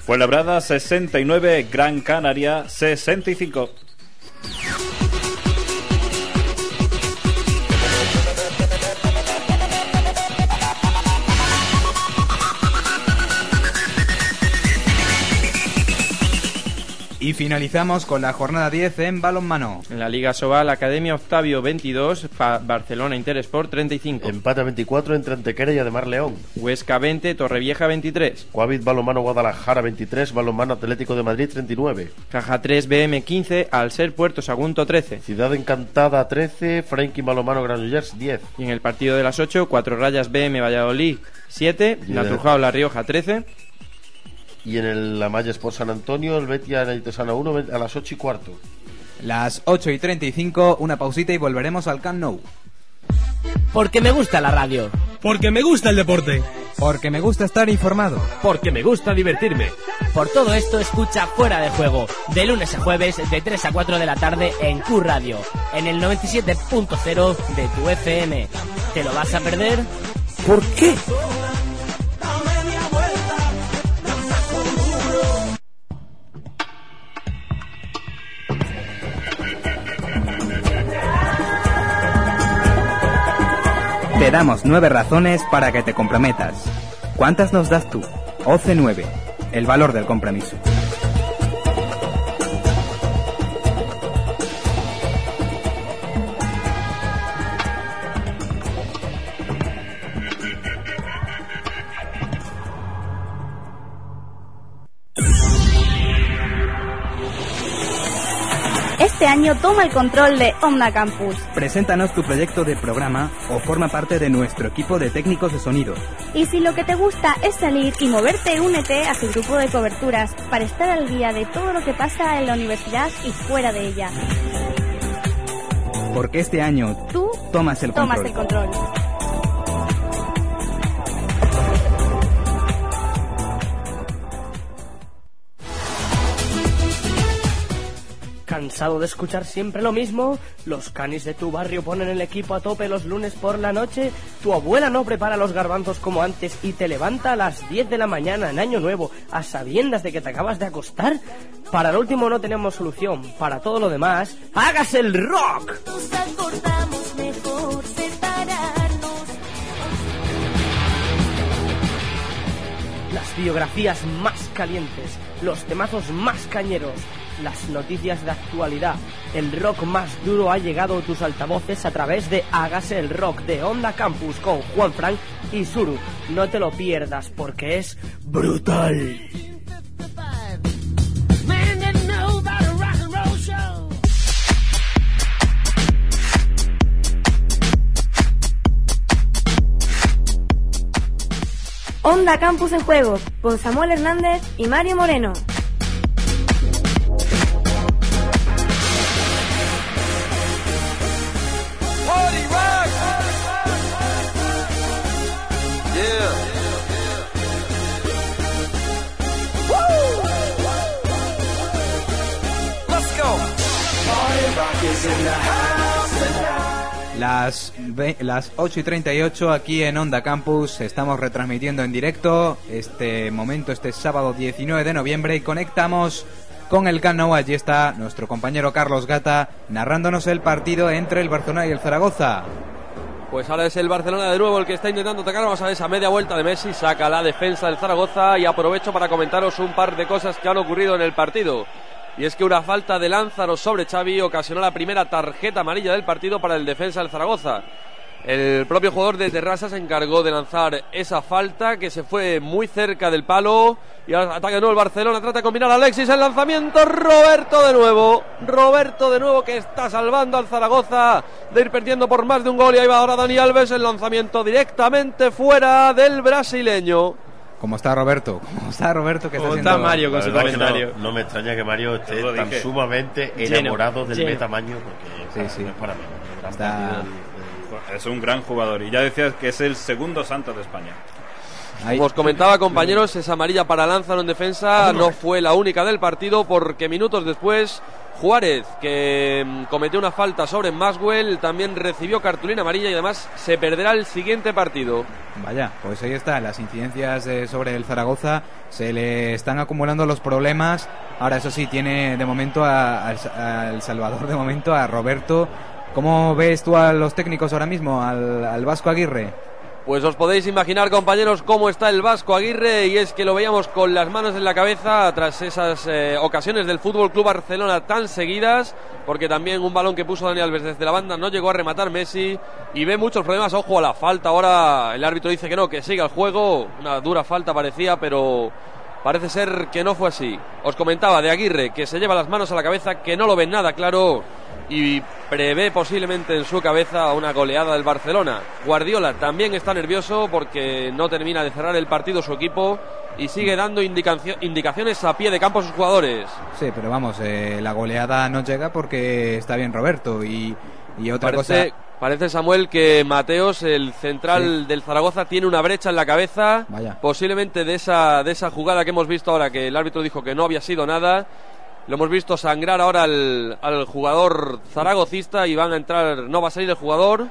Speaker 5: Fuenlabrada 69, Gran Canaria 65.
Speaker 6: Y finalizamos con la jornada 10 en balonmano.
Speaker 7: En la Liga Sobal, Academia Octavio 22, Pa- Barcelona Interesport 35.
Speaker 8: Empate a 24 entre Antequera y Ademar León.
Speaker 7: Huesca 20, Torrevieja 23.
Speaker 8: Coavit Balomano Guadalajara 23, Balomano Atlético de Madrid 39.
Speaker 7: Caja 3, BM 15, Al ser Puerto Sagunto 13.
Speaker 8: Ciudad Encantada 13, Frankie Balomano Granollers 10.
Speaker 7: Y en el partido de las 8, Cuatro Rayas BM Valladolid 7,
Speaker 8: Y
Speaker 7: Naturjao La Rioja 13.
Speaker 8: Y en el La Malla Sport San Antonio, el Betia Naitesana 1 a las 8 y cuarto.
Speaker 6: Las 8 y 35, una pausita y volveremos al Camp Nou.
Speaker 9: Porque me gusta la radio.
Speaker 15: Porque me gusta el deporte.
Speaker 6: Porque me gusta estar informado.
Speaker 15: Porque me gusta divertirme.
Speaker 9: Por todo esto, escucha Fuera de Juego, de lunes a jueves, de 3 a 4 de la tarde en Q Radio, en el 97.0 de tu FM. ¿Te lo vas a perder?
Speaker 15: ¿Por qué?
Speaker 2: Te damos nueve razones para que te comprometas. ¿Cuántas nos das tú? OCE 9. El valor del compromiso.
Speaker 1: Este año toma el control de Onda Campus.
Speaker 2: Preséntanos tu proyecto de programa o forma parte de nuestro equipo de técnicos de sonido.
Speaker 1: Y si lo que te gusta es salir y moverte, únete a su grupo de coberturas para estar al día de todo lo que pasa en la universidad y fuera de ella.
Speaker 2: Porque este año
Speaker 1: Tú
Speaker 2: tomas el
Speaker 1: tomas
Speaker 2: control.
Speaker 1: el control.
Speaker 38: ¿Cansado de escuchar siempre lo mismo? ¿Los canis de tu barrio ponen el equipo a tope los lunes por la noche? ¿Tu abuela no prepara los garbanzos como antes y te levanta a las 10 de la mañana en Año Nuevo a sabiendas de que te acabas de acostar? Para lo último no tenemos solución. Para todo lo demás, ¡hágase el rock!
Speaker 24: Nos acordamos mejor separarnos.
Speaker 38: Las biografías más calientes, los temazos más cañeros, las noticias de actualidad. El rock más duro ha llegado a tus altavoces a través de Hágase el Rock de Onda Campus con Juan Frank y Suru. No te lo pierdas porque es brutal.
Speaker 4: Onda Campus en Juego, con Samuel Hernández y Mario Moreno.
Speaker 6: Las, las 8 y 38 aquí en Onda Campus. Estamos retransmitiendo en directo este momento, este sábado 19 de noviembre y conectamos con el Camp. Allí está nuestro compañero Carlos Gata narrándonos el partido entre el Barcelona y el Zaragoza.
Speaker 36: Pues ahora es el Barcelona de nuevo el que está intentando atacar. Vamos a ver esa media vuelta de Messi. Saca la defensa del Zaragoza y aprovecho para comentaros un par de cosas que han ocurrido en el partido. Y es que una falta de Lánzaro sobre Xavi ocasionó la primera tarjeta amarilla del partido para el defensa del Zaragoza. El propio jugador de Terrassa se encargó de lanzar esa falta que se fue muy cerca del palo. Y ahora ataca de nuevo el Barcelona. Trata de combinar a Alexis el lanzamiento. Roberto de nuevo. Roberto de nuevo que está salvando al Zaragoza de ir perdiendo por más de un gol. Y ahí va ahora Dani Alves. El lanzamiento directamente fuera del brasileño.
Speaker 6: ¿Cómo está Roberto? ¿Cómo está Roberto?
Speaker 7: ¿Cómo
Speaker 6: haciendo-
Speaker 7: está Mario con su comentario?
Speaker 8: No, no me extraña que Mario esté tan sumamente
Speaker 7: Lleno,
Speaker 8: enamorado del
Speaker 7: lleno.
Speaker 8: metamaño porque
Speaker 6: Sí, sí.
Speaker 8: no es para mí.
Speaker 6: Está-
Speaker 8: partido
Speaker 5: Es un gran jugador. Y ya decías que es el segundo santo de España.
Speaker 6: Ahí-
Speaker 36: Como os comentaba, compañeros, esa amarilla para Lánzaro en defensa no fue la única del partido porque minutos después Juárez, que mm, cometió una falta sobre Maswell, también recibió cartulina amarilla y además se perderá el siguiente partido.
Speaker 6: Vaya, pues ahí está, las incidencias de- sobre el Zaragoza, se le están acumulando los problemas. Ahora, eso sí, tiene de momento a- al Salvador, de momento a Roberto. ¿Cómo ves tú a los técnicos ahora mismo, al, al Vasco Aguirre?
Speaker 36: Pues os podéis imaginar, compañeros, cómo está el Vasco Aguirre y es que lo veíamos con las manos en la cabeza tras esas eh, ocasiones del Fútbol Club Barcelona tan seguidas, porque también un balón que puso Dani Alves desde la banda no llegó a rematar Messi y ve muchos problemas. Ojo a la falta. Ahora el árbitro dice que no, que siga el juego. Una dura falta parecía, pero parece ser que no fue así. Os comentaba de Aguirre que se lleva las manos a la cabeza, que no lo ven nada claro y prevé posiblemente en su cabeza una goleada del Barcelona. Guardiola también está nervioso porque no termina de cerrar el partido su equipo y sigue dando indicacio- indicaciones a pie de campo a sus jugadores.
Speaker 6: Sí, pero vamos, eh, la goleada no llega porque está bien Roberto. Y, y otra
Speaker 36: Parece,
Speaker 6: cosa.
Speaker 36: Parece Samuel que Mateos, el central
Speaker 6: Sí.
Speaker 36: del Zaragoza, tiene una brecha en la cabeza,
Speaker 6: Vaya.
Speaker 36: posiblemente de esa, de esa jugada que hemos visto ahora, que el árbitro dijo que no había sido nada. Lo hemos visto sangrar ahora al, al jugador zaragocista y van a entrar, no va a salir el jugador.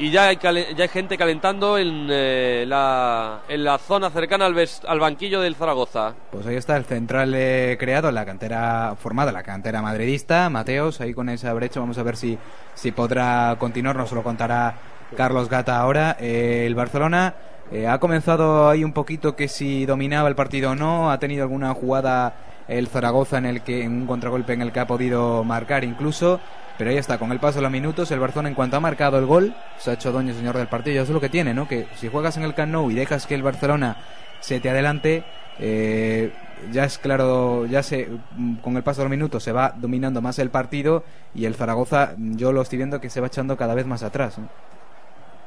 Speaker 36: Y ya hay, ya hay gente calentando en, eh, la, en la zona cercana al, al banquillo del Zaragoza.
Speaker 6: Pues ahí está el central eh, creado la cantera formada, la cantera madridista, Mateos, ahí con esa brecha, vamos a ver si, si podrá continuar, nos lo contará Carlos Gata ahora. Eh, el Barcelona eh, ha comenzado ahí un poquito que si dominaba el partido o no, ha tenido alguna jugada el Zaragoza en el que en un contragolpe en el que ha podido marcar incluso, Pero ahí está, con el paso de los minutos, el Barcelona en cuanto ha marcado el gol, se ha hecho doño señor del partido. Eso es lo que tiene, ¿no? Que si juegas en el Camp y dejas que el Barcelona se te adelante, eh, ya es claro, ya se con el paso de los minutos se va dominando más el partido y el Zaragoza, yo lo estoy viendo que se va echando cada vez más atrás.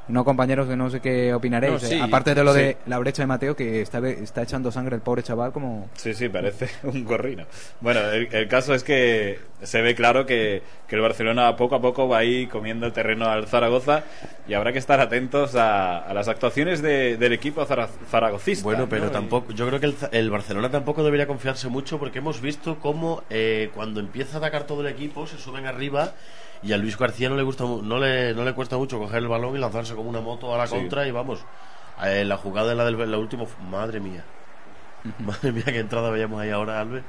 Speaker 6: No, compañeros, que no sé qué opinaréis.
Speaker 5: No,
Speaker 6: eh.
Speaker 5: sí,
Speaker 6: Aparte de lo
Speaker 5: sí.
Speaker 6: de la brecha de Mateo, que está, está echando sangre el pobre chaval como...
Speaker 5: Sí, sí, parece un gorrino. Bueno, el, el caso es que se ve claro que, que el Barcelona poco a poco va ahí comiendo el terreno al Zaragoza y habrá que estar atentos a, a las actuaciones de- del equipo zara- zaragocista.
Speaker 8: Bueno, pero tampoco, yo creo que el, el Barcelona tampoco debería confiarse mucho porque hemos visto cómo eh, cuando empieza a atacar todo el equipo se suben arriba y a Luis García no le gusta no le, no le cuesta mucho coger el balón y lanzarse como una moto a la
Speaker 5: Sí.
Speaker 8: contra y vamos. Eh, la jugada de la del la última, madre mía. Madre mía, qué entrada veíamos ahí ahora, Albert.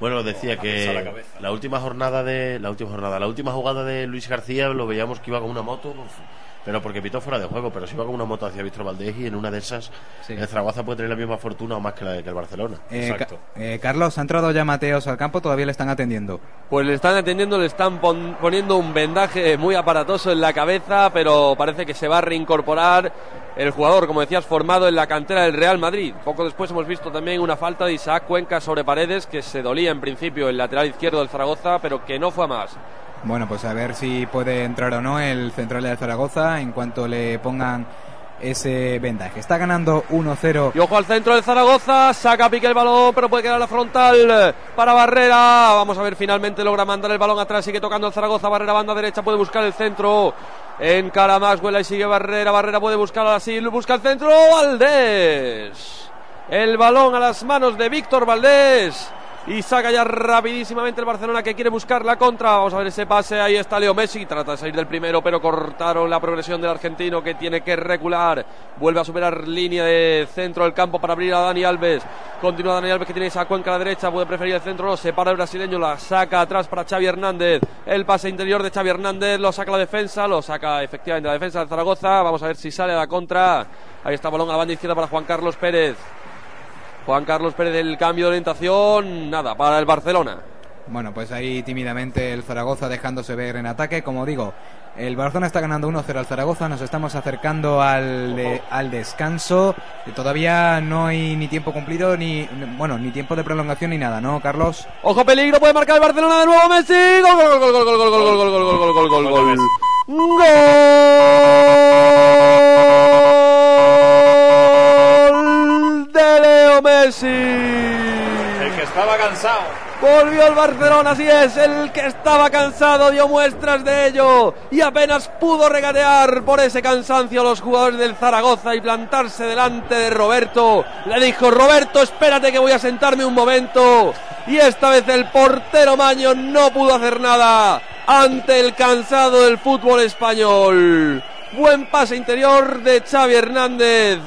Speaker 8: Bueno, decía
Speaker 5: Oh,
Speaker 8: que
Speaker 5: la cabeza.
Speaker 8: la última jornada de la última jornada, la última jugada de Luis García lo veíamos que iba con una moto, pero porque pitó fuera de juego, pero si iba con una moto hacia Víctor Valdés y en una de esas el Zaragoza puede tener la misma fortuna o más que, la, que el Barcelona.
Speaker 6: Eh, Ca- eh, Carlos, ¿ha entrado ya Mateos al campo? Todavía le están atendiendo.
Speaker 36: Pues le están atendiendo, le están pon- poniendo un vendaje muy aparatoso en la cabeza, pero parece que se va a reincorporar el jugador, como decías, formado en la cantera del Real Madrid. Poco después hemos visto también una falta de Isaac Cuenca sobre Paredes, que se dolía en principio el lateral izquierdo del Zaragoza, pero que no fue a más.
Speaker 6: Bueno, pues a ver si puede entrar o no el central de Zaragoza en cuanto le pongan ese vendaje. Está ganando 1-0.
Speaker 36: Y ojo al centro del Zaragoza, saca pique el balón, pero puede quedar la frontal para Barrera. Vamos a ver, finalmente logra mandar el balón atrás, sigue tocando el Zaragoza, Barrera banda derecha, puede buscar el centro. En cara Maxwell, ahí sigue Barrera, Barrera puede buscar así, busca el centro, Valdés. El balón a las manos de Víctor Valdés. Y saca ya rapidísimamente el Barcelona que quiere buscar la contra. Vamos a ver ese pase. Ahí está Leo Messi. Trata de salir del primero, pero cortaron la progresión del argentino que tiene que recular. Vuelve a superar línea de centro del campo para abrir a Dani Alves. Continúa Dani Alves que tiene esa cuenca a la derecha. Puede preferir el centro. Lo separa el brasileño. La saca atrás para Xavi Hernández. El pase interior de Xavi Hernández. Lo saca la defensa. Lo saca efectivamente la defensa del Zaragoza. Vamos a ver si sale a la contra. Ahí está balón a banda izquierda para Juan Carlos Pérez. Juan Carlos Pérez del cambio de orientación, nada, para el Barcelona.
Speaker 6: Bueno, pues ahí tímidamente el Zaragoza dejándose ver en ataque. Como digo, el Barcelona está ganando 1-0 al Zaragoza. Nos estamos acercando al, de- al descanso. Todavía no hay ni tiempo cumplido, ni bueno, ni tiempo de prolongación ni nada, ¿no, Carlos?
Speaker 36: Ojo peligro, puede marcar el Barcelona de nuevo Messi. Gol, gol, gol, gol, gol, gol, gol, gol, gol, gol, gol, gol, gol. Gol Messi.
Speaker 5: El que estaba cansado.
Speaker 36: Volvió el Barcelona, así es, el que estaba cansado dio muestras de ello y apenas pudo regatear por ese cansancio a los jugadores del Zaragoza y plantarse delante de Roberto. Le dijo, Roberto, espérate que voy a sentarme un momento. Y esta vez el portero Maño no pudo hacer nada ante el cansado del fútbol español. Buen pase interior de Xavi Hernández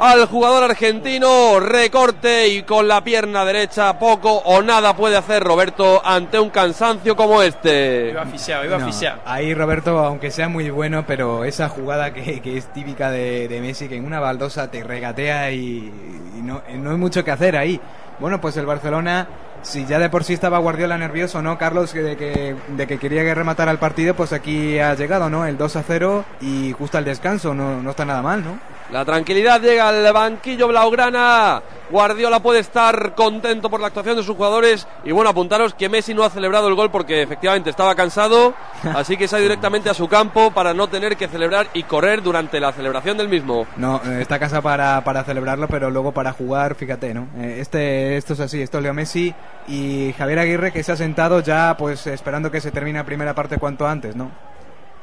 Speaker 36: al jugador argentino, recorte y con la pierna derecha poco o nada puede hacer Roberto ante un cansancio como este.
Speaker 7: Iba asfixiado, iba
Speaker 6: No,
Speaker 7: asfixiado.
Speaker 6: ahí Roberto, aunque sea muy bueno, pero esa jugada que, que es típica de, de Messi, que en una baldosa te regatea y, y no, y no hay mucho que hacer ahí. Bueno, pues el Barcelona, si ya de por sí estaba Guardiola nervioso, ¿no, Carlos? De, que, de que quería que rematara el partido, pues aquí ha llegado, ¿no? El 2 a 0 y justo al descanso, no, no está nada mal, ¿no?
Speaker 36: La tranquilidad llega al banquillo blaugrana. Guardiola puede estar contento por la actuación de sus jugadores. Y bueno, apuntaros que Messi no ha celebrado el gol porque efectivamente estaba cansado. Así que se ha ido directamente a su campo para no tener que celebrar y correr durante la celebración del mismo.
Speaker 6: No, eh, está casa para, para celebrarlo, pero luego para jugar, fíjate, ¿no? Eh, Este, esto es así, esto es Leo Messi y Javier Aguirre que se ha sentado ya pues esperando que se termine la primera parte cuanto antes, ¿no?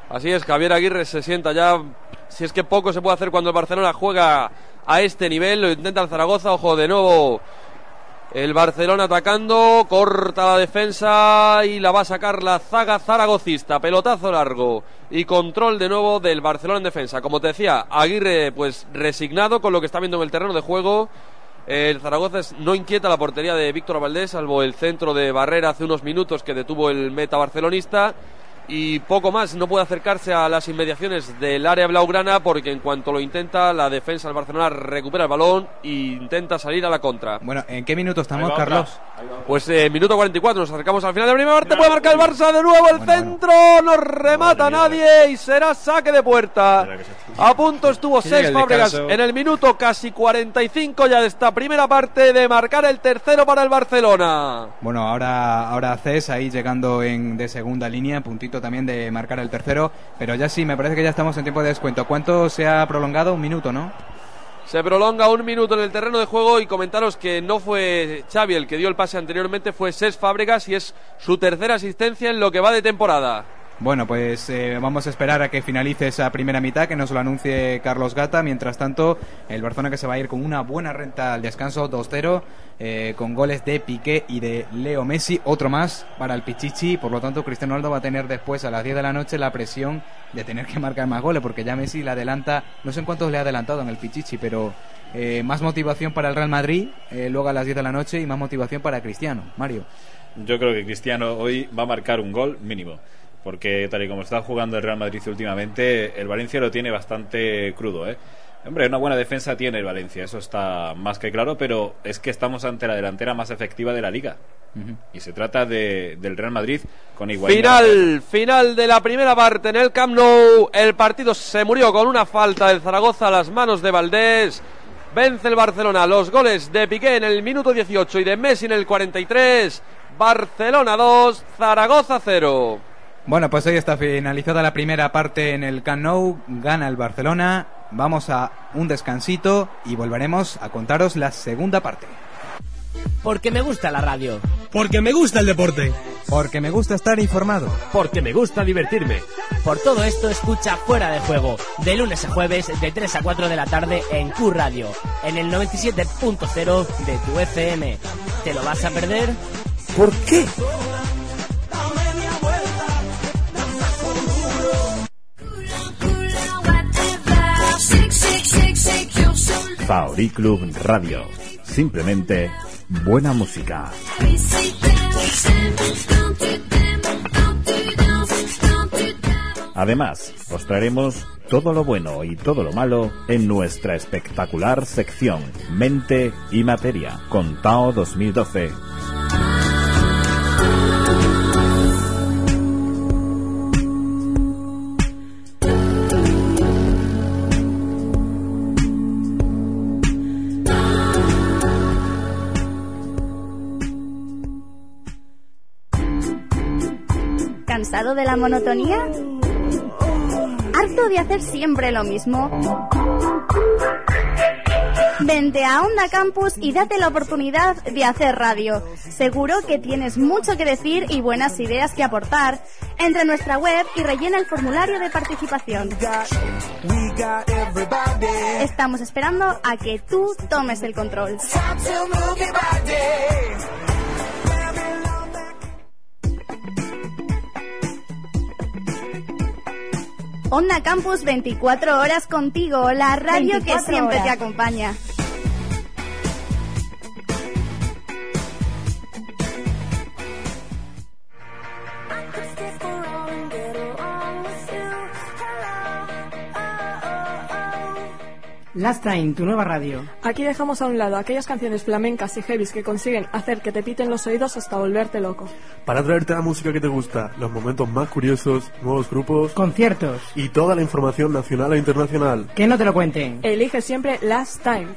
Speaker 36: Así es, Javier Aguirre se sienta ya. Si es que poco se puede hacer cuando el Barcelona juega a este nivel, lo intenta el Zaragoza, ojo de nuevo. El Barcelona atacando, corta la defensa y la va a sacar la zaga zaragocista. Pelotazo largo y control de nuevo del Barcelona en defensa. Como te decía, Aguirre pues resignado con lo que está viendo en el terreno de juego. El Zaragoza no inquieta la portería de Víctor Valdés, salvo el centro de barrera hace unos minutos que detuvo el meta barcelonista. Y poco más. No puede acercarse a las inmediaciones del área blaugrana porque en cuanto lo intenta, la defensa del Barcelona recupera el balón e intenta salir a la contra.
Speaker 6: Bueno, ¿en qué minuto estamos, Carlos?
Speaker 36: Pues eh, minuto 44, nos acercamos al final de la primera parte. Puede marcar el Barça de nuevo el centro. No remata nadie y será saque de puerta. A punto estuvo Fábregas
Speaker 6: descanso.
Speaker 36: en el minuto casi 45 ya de esta primera parte de marcar el tercero para el Barcelona.
Speaker 6: Bueno, ahora, ahora Cés ahí llegando en, de segunda línea, puntito también de marcar el tercero, pero ya sí, me parece que ya estamos en tiempo de descuento. ¿Cuánto se ha prolongado? Un minuto, ¿no?
Speaker 36: Se prolonga un minuto en el terreno de juego y comentaros que no fue Xavi el que dio el pase anteriormente, fue Cesc Fábregas y es su tercera asistencia en lo que va de temporada.
Speaker 6: Bueno, pues eh, vamos a esperar a que finalice esa primera mitad, que nos lo anuncie Carlos Gata. Mientras tanto, el Barcelona que se va a ir con una buena renta al descanso 2-0, eh, con goles de Piqué y de Leo Messi, otro más para el Pichichi. Por lo tanto, Cristiano Ronaldo va a tener después a las 10 de la noche la presión de tener que marcar más goles, porque ya Messi le adelanta, no sé en cuántos le ha adelantado en el Pichichi, pero eh, más motivación para el Real Madrid, eh, luego a las 10 de la noche, y más motivación para Cristiano. Mario.
Speaker 5: Yo creo que Cristiano hoy va a marcar un gol mínimo. Porque tal y como está jugando el Real Madrid últimamente, el Valencia lo tiene bastante crudo, ¿eh? Hombre, una buena defensa tiene el Valencia, eso está más que claro, pero es que estamos ante la delantera más efectiva de la liga. Y se trata de, del Real Madrid con igualdad.
Speaker 36: Final, final de la primera parte en el Camp Nou. El partido se murió con una falta del Zaragoza a las manos de Valdés. Vence el Barcelona. Los goles de Piqué en el minuto 18 y de Messi en el 43. Barcelona 2, Zaragoza 0.
Speaker 6: Bueno, pues hoy está finalizada la primera parte en el Camp Nou, gana el Barcelona, vamos a un descansito y volveremos a contaros la segunda parte.
Speaker 9: Porque me gusta la radio.
Speaker 15: Porque me gusta el deporte.
Speaker 6: Porque me gusta estar informado.
Speaker 15: Porque me gusta divertirme.
Speaker 9: Por todo esto escucha Fuera de Juego, de lunes a jueves de 3 a 4 de la tarde en Q Radio, en el 97.0 de tu FM. ¿Te lo vas a perder?
Speaker 15: ¿Por qué?
Speaker 16: Faori Club Radio. Simplemente buena música. Además, os traeremos todo lo bueno y todo lo malo en nuestra espectacular sección Mente y Materia con Tao 2012.
Speaker 1: ¿Cansado de la monotonía? ¿Harto de hacer siempre lo mismo? Vente a Onda Campus y date la oportunidad de hacer radio. Seguro que tienes mucho que decir y buenas ideas que aportar. Entra en nuestra web y rellena el formulario de participación. Estamos esperando a que tú tomes el control. Onda Campus 24 horas contigo, la radio que
Speaker 4: 24
Speaker 1: siempre te acompaña.
Speaker 23: Last Time, tu nueva radio.
Speaker 35: Aquí dejamos a un lado aquellas canciones flamencas y heavies que consiguen hacer que te piten los oídos hasta volverte loco.
Speaker 25: Para traerte la música que te gusta, los momentos más curiosos, nuevos grupos,
Speaker 23: conciertos
Speaker 25: y toda la información nacional e internacional.
Speaker 23: Que no te lo cuenten.
Speaker 35: Elige siempre Last Time.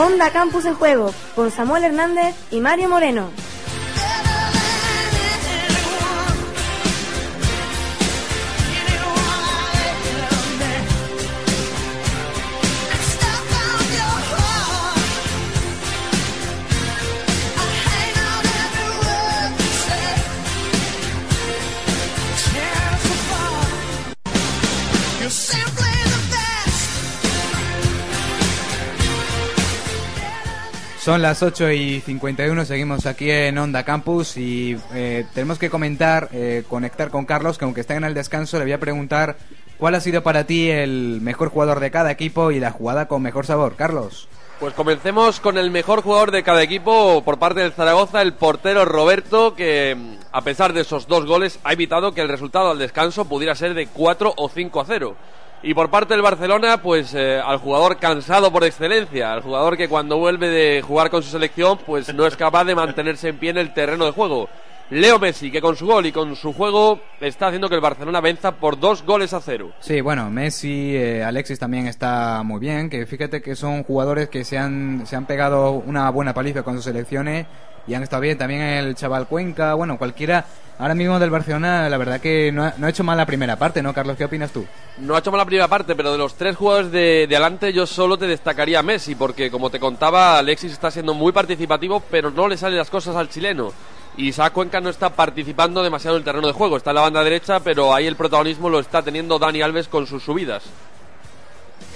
Speaker 4: Onda Campus en Juego, con Samuel Hernández y Mario Moreno.
Speaker 6: Son las 8 y 51, seguimos aquí en Onda Campus y eh, tenemos que comentar, eh, conectar con Carlos, que aunque está en el descanso, le voy a preguntar cuál ha sido para ti el mejor jugador de cada equipo y la jugada con mejor sabor. Carlos.
Speaker 36: Pues comencemos con el mejor jugador de cada equipo por parte del Zaragoza, el portero Roberto, que mm, a pesar de esos dos goles ha evitado que el resultado al descanso pudiera ser de 4 o 5 a 0. Y por parte del Barcelona, pues eh, al jugador cansado por excelencia, al jugador que cuando vuelve de jugar con su selección, pues no es capaz de mantenerse en pie en el terreno de juego. Leo Messi, que con su gol y con su juego está haciendo que el Barcelona venza por dos goles a cero.
Speaker 6: Sí, bueno, Messi, eh, Alexis también está muy bien, que fíjate que son jugadores que se han, se han pegado una buena paliza con sus selecciones y han estado bien. También el chaval Cuenca, bueno, cualquiera. Ahora mismo del Barcelona, la verdad que no ha, no ha hecho mal la primera parte, ¿no, Carlos? ¿Qué opinas tú?
Speaker 36: No ha hecho mal la primera parte, pero de los tres jugadores de, de adelante yo solo te destacaría a Messi, porque como te contaba, Alexis está siendo muy participativo, pero no le salen las cosas al chileno. Y Isaac Cuenca no está participando demasiado en el terreno de juego, está en la banda derecha, pero ahí el protagonismo lo está teniendo Dani Alves con sus subidas.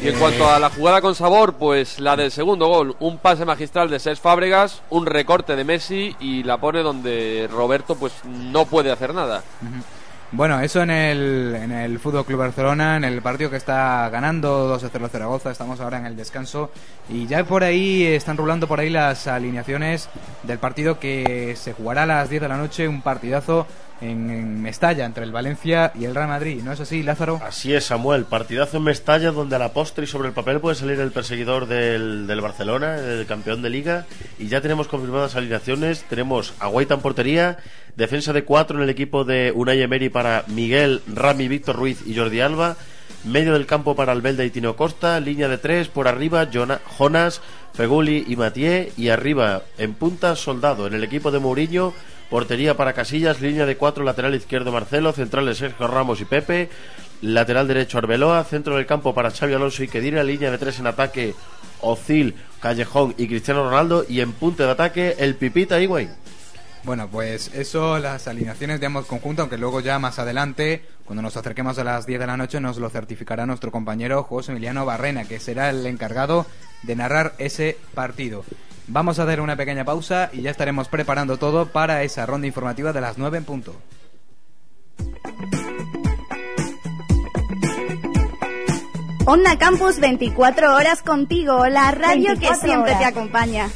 Speaker 36: Y en
Speaker 6: Eh.
Speaker 36: cuanto a la jugada con sabor, pues la del segundo gol, un pase magistral de Cés Fábregas, un recorte de Messi y la pone donde Roberto pues no puede hacer nada.
Speaker 6: Bueno, eso en el, en el Fútbol Club Barcelona, en el partido que está ganando 2 a 0 Zaragoza, estamos ahora en el descanso. Y ya por ahí están rulando por ahí las alineaciones del partido que se jugará a las 10 de la noche, un partidazo en, Mestalla entre el Valencia y el Real Madrid, ¿no es así, Lázaro?
Speaker 8: Así es, Samuel. Partidazo en Mestalla, donde a la postre y sobre el papel puede salir el perseguidor del, del Barcelona, el campeón de liga. Y ya tenemos confirmadas alineaciones. Tenemos a en portería, defensa de cuatro en el equipo de Unai Emery para Miguel, Rami, Víctor Ruiz y Jordi Alba. Medio del campo para Albelda y Tino Costa. Línea de tres por arriba, Jona- Jonas, Feguli y Mathieu. Y arriba, en punta, Soldado. En el equipo de Mourinho, portería para Casillas. Línea de cuatro, lateral izquierdo Marcelo. Centrales Sergio Ramos y Pepe. Lateral derecho Arbeloa. Centro del campo para Xavi Alonso y Kedira. Línea de tres en ataque, Ozil, Callejón y Cristiano Ronaldo. Y en punta de ataque, el Pipita Higuaín.
Speaker 6: Bueno, pues eso, las alineaciones de ambos conjuntos, aunque luego ya más adelante, cuando nos acerquemos a las 10 de la noche, nos lo certificará nuestro compañero José Emiliano Barrena, que será el encargado de narrar ese partido. Vamos a hacer una pequeña pausa y ya estaremos preparando todo para esa ronda informativa de las 9 en punto.
Speaker 39: Onda Campus 24 horas contigo, la radio que
Speaker 1: 24
Speaker 39: siempre te acompaña.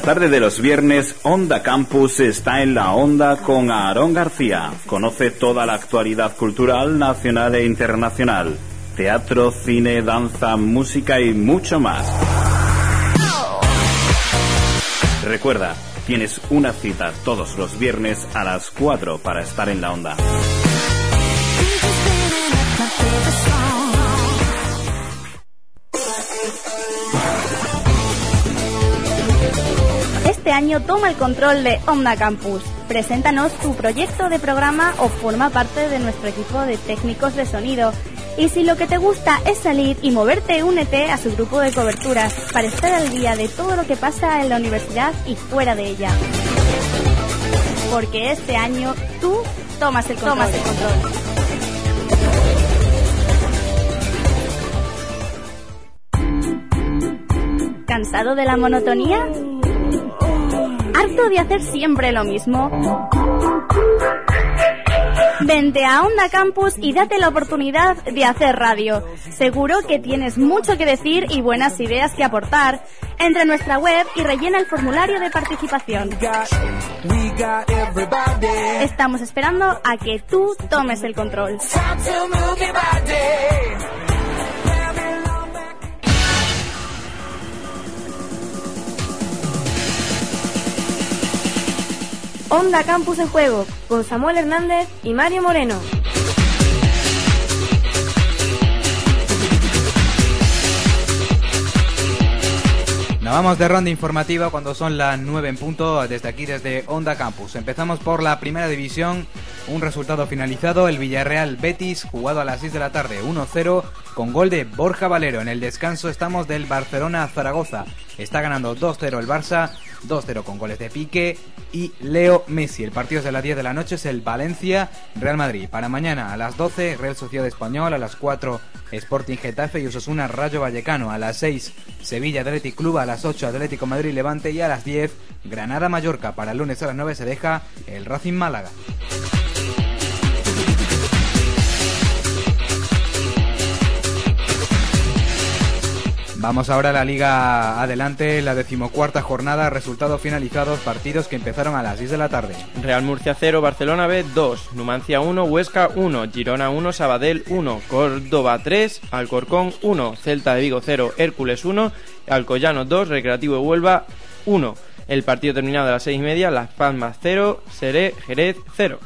Speaker 40: La
Speaker 16: tarde de los viernes, Onda Campus está en la onda con Aarón García. Conoce toda la actualidad cultural nacional e internacional. Teatro, cine, danza, música y mucho más. Recuerda, tienes una cita todos los viernes a las 4 para estar en la onda.
Speaker 1: Año toma el control de Onda Campus. Preséntanos tu proyecto de programa o forma parte de nuestro equipo de técnicos de sonido. Y si lo que te gusta es salir y moverte, únete a su grupo de coberturas para estar al día de todo lo que pasa en la universidad y fuera de ella. Porque este año tú tomas el control. Tomas el control. ¿Cansado de la monotonía? ¿Harto de hacer siempre lo mismo? Vente a Onda Campus y date la oportunidad de hacer radio. Seguro que tienes mucho que decir y buenas ideas que aportar. Entra en nuestra web y rellena el formulario de participación. Estamos esperando a que tú tomes el control.
Speaker 4: Onda Campus en Juego, con Samuel Hernández y Mario Moreno.
Speaker 6: Nos vamos de ronda informativa cuando son las 9 en punto desde aquí, desde Onda Campus. Empezamos por la primera división. Un resultado finalizado, el Villarreal Betis, jugado a las 6 de la tarde, 1-0, con gol de Borja Valero. En el descanso estamos del Barcelona Zaragoza. Está ganando 2-0 el Barça, 2-0 con goles de Pique y Leo Messi. El partido es de las 10 de la noche, es el Valencia Real Madrid. Para mañana a las 12, Real Sociedad Español, a las 4, Sporting Getafe y Osasuna Rayo Vallecano. A las 6, Sevilla Athletic Club, a las 8, Atlético Madrid Levante y a las 10, Granada Mallorca. Para el lunes a las 9 se deja el Racing Málaga. Vamos ahora a la Liga Adelante, la decimocuarta jornada, resultados finalizados, partidos que empezaron a las 6 de la tarde.
Speaker 7: Real Murcia 0, Barcelona B 2, Numancia 1, Huesca 1, Girona 1, Sabadell 1, Córdoba 3, Alcorcón 1, Celta de Vigo 0, Hércules 1, Alcoyano 2, Recreativo de Huelva 1. El partido terminado a las 6 y media, Las Palmas 0, Seré Jerez 0.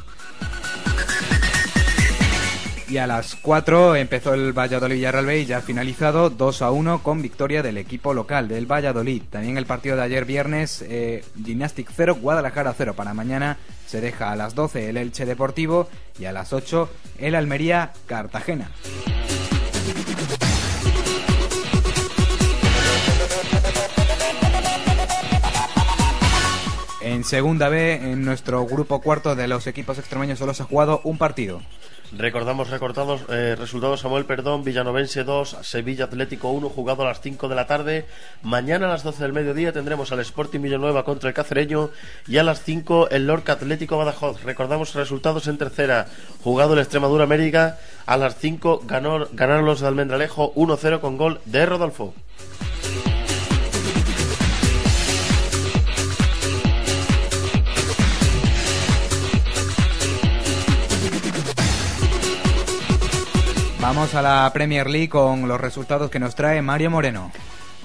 Speaker 6: Y a las 4 empezó el Valladolid Villarreal B y ya finalizado 2 a 1 con victoria del equipo local del Valladolid. También el partido de ayer viernes, eh, Gymnastic 0, Guadalajara 0. Para mañana se deja a las 12 el Elche Deportivo y a las 8 el Almería Cartagena. En segunda B, en nuestro grupo cuarto de los equipos extremeños solo se ha jugado un partido.
Speaker 8: Recordamos recortados eh, resultados Samuel Perdón, Villanovense 2, Sevilla Atlético 1, jugado a las 5 de la tarde. Mañana a las 12 del mediodía tendremos al Sporting Villanueva contra el Cacereño y a las 5 el Lorca Atlético Badajoz. Recordamos resultados en tercera, jugado el Extremadura América, a las 5 ganó, ganaron los de Almendralejo 1-0 con gol de Rodolfo.
Speaker 6: Vamos a la Premier League con los resultados que nos trae Mario Moreno.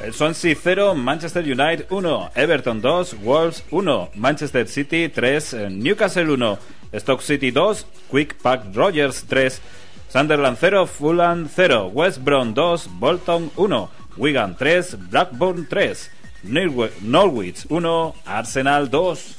Speaker 5: El Swansea 0, Manchester United 1, Everton 2, Wolves 1, Manchester City 3, eh, Newcastle 1, Stoke City 2, Quick Pack Rogers 3, Sunderland 0, Fulham 0, West Brom 2, Bolton 1, Wigan 3, Blackburn 3, Norwe- Norwich 1, Arsenal 2.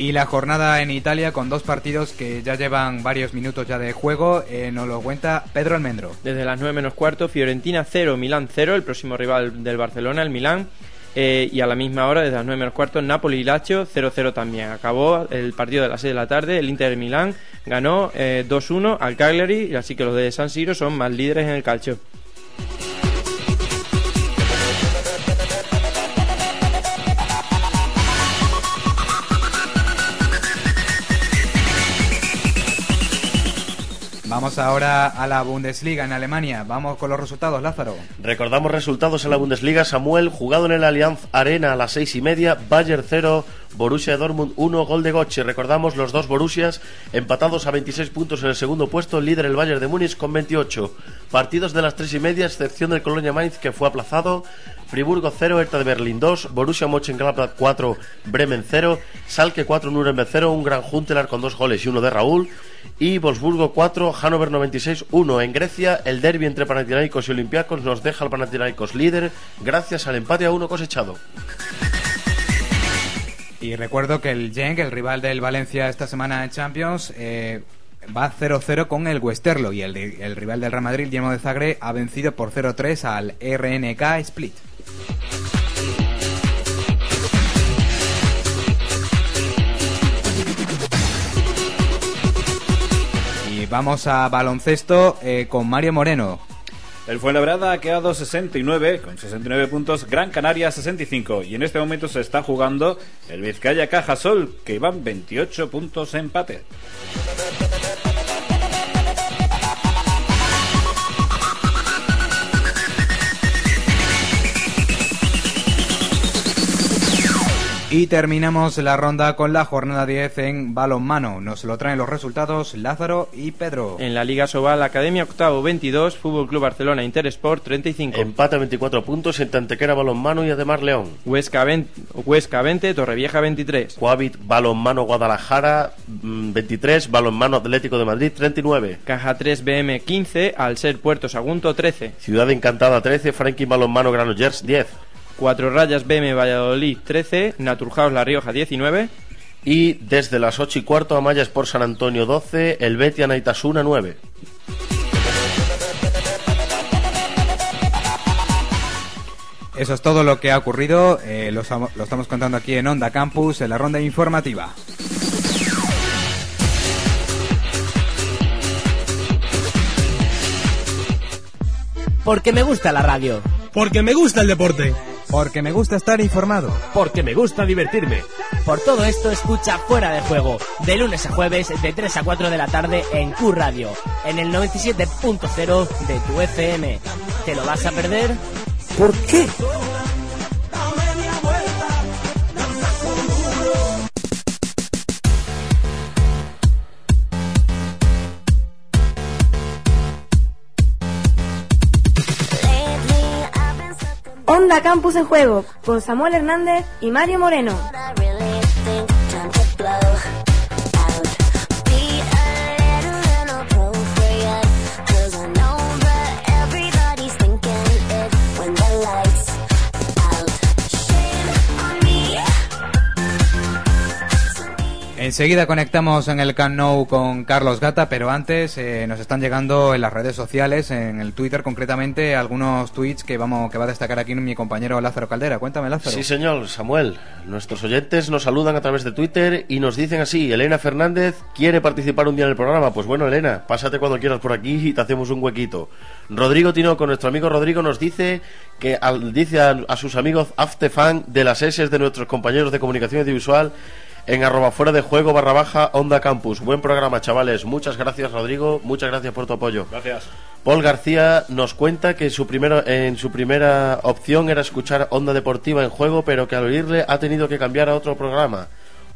Speaker 6: Y la jornada en Italia con dos partidos que ya llevan varios minutos ya de juego, eh, nos lo cuenta Pedro Almendro.
Speaker 7: Desde las 9 menos cuarto, Fiorentina 0, Milán 0, el próximo rival del Barcelona, el Milán. Eh, y a la misma hora, desde las 9 menos cuarto, Napoli y Lazio 0-0 también. Acabó el partido de las 6 de la tarde, el Inter de Milán ganó eh, 2-1 al Cagliari, así que los de San Siro son más líderes en el calcio.
Speaker 6: Vamos ahora a la Bundesliga en Alemania. Vamos con los resultados, Lázaro.
Speaker 8: Recordamos resultados en la Bundesliga. Samuel, jugado en el Allianz Arena a las seis y media. Bayern 0, Borussia Dortmund 1, gol de Goche. Recordamos los dos Borussias empatados a 26 puntos en el segundo puesto. Líder el Bayern de Múnich con 28. Partidos de las tres y media, excepción del Colonia Mainz que fue aplazado. Friburgo 0, Hertha de Berlín 2, Borussia Mönchengladbach 4, Bremen 0, Salke 4, Nuremberg 0, un gran Juntelar con dos goles y uno de Raúl. Y Wolfsburgo 4, Hannover 96 1. En Grecia, el derby entre Panathinaikos y Olympiacos nos deja al Panathinaikos líder gracias al empate a uno cosechado.
Speaker 6: Y recuerdo que el Genk, el rival del Valencia esta semana en Champions, eh, va 0-0 con el Westerlo y el, el rival del Real Madrid, Dinamo de Zagreb, ha vencido por 0-3 al RNK Split. Vamos a baloncesto eh, con Mario Moreno.
Speaker 5: El Fuenlabrada ha quedado 69, con 69 puntos, Gran Canaria 65. Y en este momento se está jugando el Vizcaya Cajasol, que van 28 puntos empate.
Speaker 6: Y terminamos la ronda con la jornada 10 en balonmano. Nos lo traen los resultados Lázaro y Pedro.
Speaker 7: En la Liga Sobal, Academia Octavo 22, Fútbol Club Barcelona Intersport 35.
Speaker 8: Empate a 24 puntos en Tantequera Balonmano y además León.
Speaker 7: Huesca 20, Huesca 20, Torrevieja 23.
Speaker 8: Coavit Balonmano Guadalajara mm, 23, Balonmano Atlético de Madrid 39.
Speaker 7: Caja 3 BM 15, al ser Puerto Sagunto 13.
Speaker 8: Ciudad Encantada 13, Franklin Balonmano Granollers 10.
Speaker 7: Cuatro Rayas BM Valladolid 13, Naturhaus La Rioja 19.
Speaker 8: Y desde las 8 y cuarto Amaya por San Antonio 12, el Betia Naitasuna 9.
Speaker 6: Eso es todo lo que ha ocurrido. eh, lo, estamos- lo estamos contando aquí en Onda Campus, en la ronda informativa.
Speaker 9: Porque me gusta la radio.
Speaker 15: Porque me gusta el deporte.
Speaker 6: Porque me gusta estar informado.
Speaker 15: Porque me gusta divertirme.
Speaker 9: Por todo esto escucha Fuera de Juego, de lunes a jueves de 3 a 4 de la tarde en Q Radio, en el 97.0 de tu FM. ¿Te lo vas a perder?
Speaker 15: ¿Por qué?
Speaker 4: Onda Campus en Juego, con Samuel Hernández y Mario Moreno.
Speaker 6: Enseguida conectamos en el Camp Nou con Carlos Gata, pero antes eh, nos están llegando en las redes sociales, en el Twitter concretamente, algunos tweets que vamos que va a destacar aquí mi compañero Lázaro Caldera. Cuéntame, Lázaro.
Speaker 8: Sí, señor, Samuel. Nuestros oyentes nos saludan a través de Twitter y nos dicen así: Elena Fernández quiere participar un día en el programa. Pues bueno, Elena, pásate cuando quieras por aquí y te hacemos un huequito. Rodrigo Tinoco, nuestro amigo Rodrigo, nos dice que dice a, a sus amigos Aftefan de las S de nuestros compañeros de comunicación audiovisual en arroba fuera de juego barra baja Onda Campus. Buen programa, chavales. Muchas gracias, Rodrigo. Muchas gracias por tu apoyo.
Speaker 5: Gracias.
Speaker 8: Paul García nos cuenta que su primero, en su primera opción era escuchar Onda Deportiva en juego, pero que al oírle ha tenido que cambiar a otro programa.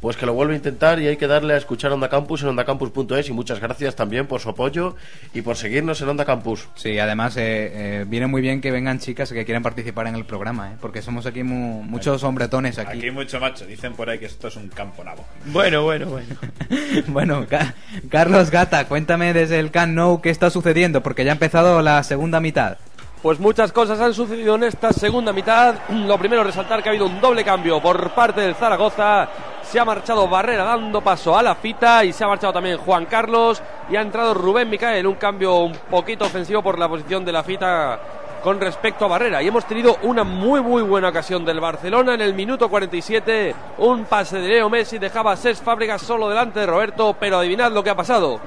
Speaker 8: Pues que lo vuelva a intentar y hay que darle a escuchar Onda Campus en ondacampus.es y muchas gracias también por su apoyo y por seguirnos en Onda Campus.
Speaker 6: Sí, además eh, eh, viene muy bien que vengan chicas que quieran participar en el programa, ¿eh? porque somos aquí mu- muchos hombretones aquí.
Speaker 5: Aquí mucho macho. Dicen por ahí que esto es un campo nabo.
Speaker 7: Bueno, bueno, bueno.
Speaker 6: bueno, Ca- Carlos Gata, cuéntame desde el Nou qué está sucediendo, porque ya ha empezado la segunda mitad.
Speaker 36: Pues muchas cosas han sucedido en esta segunda mitad. Lo primero, resaltar que ha habido un doble cambio por parte del Zaragoza. Se ha marchado Barrera dando paso a la fita y se ha marchado también Juan Carlos y ha entrado Rubén Micael. Un cambio un poquito ofensivo por la posición de la fita con respecto a Barrera. Y hemos tenido una muy, muy buena ocasión del Barcelona en el minuto 47. Un pase de Leo Messi dejaba a Ses Fábregas solo delante de Roberto, pero adivinad lo que ha pasado.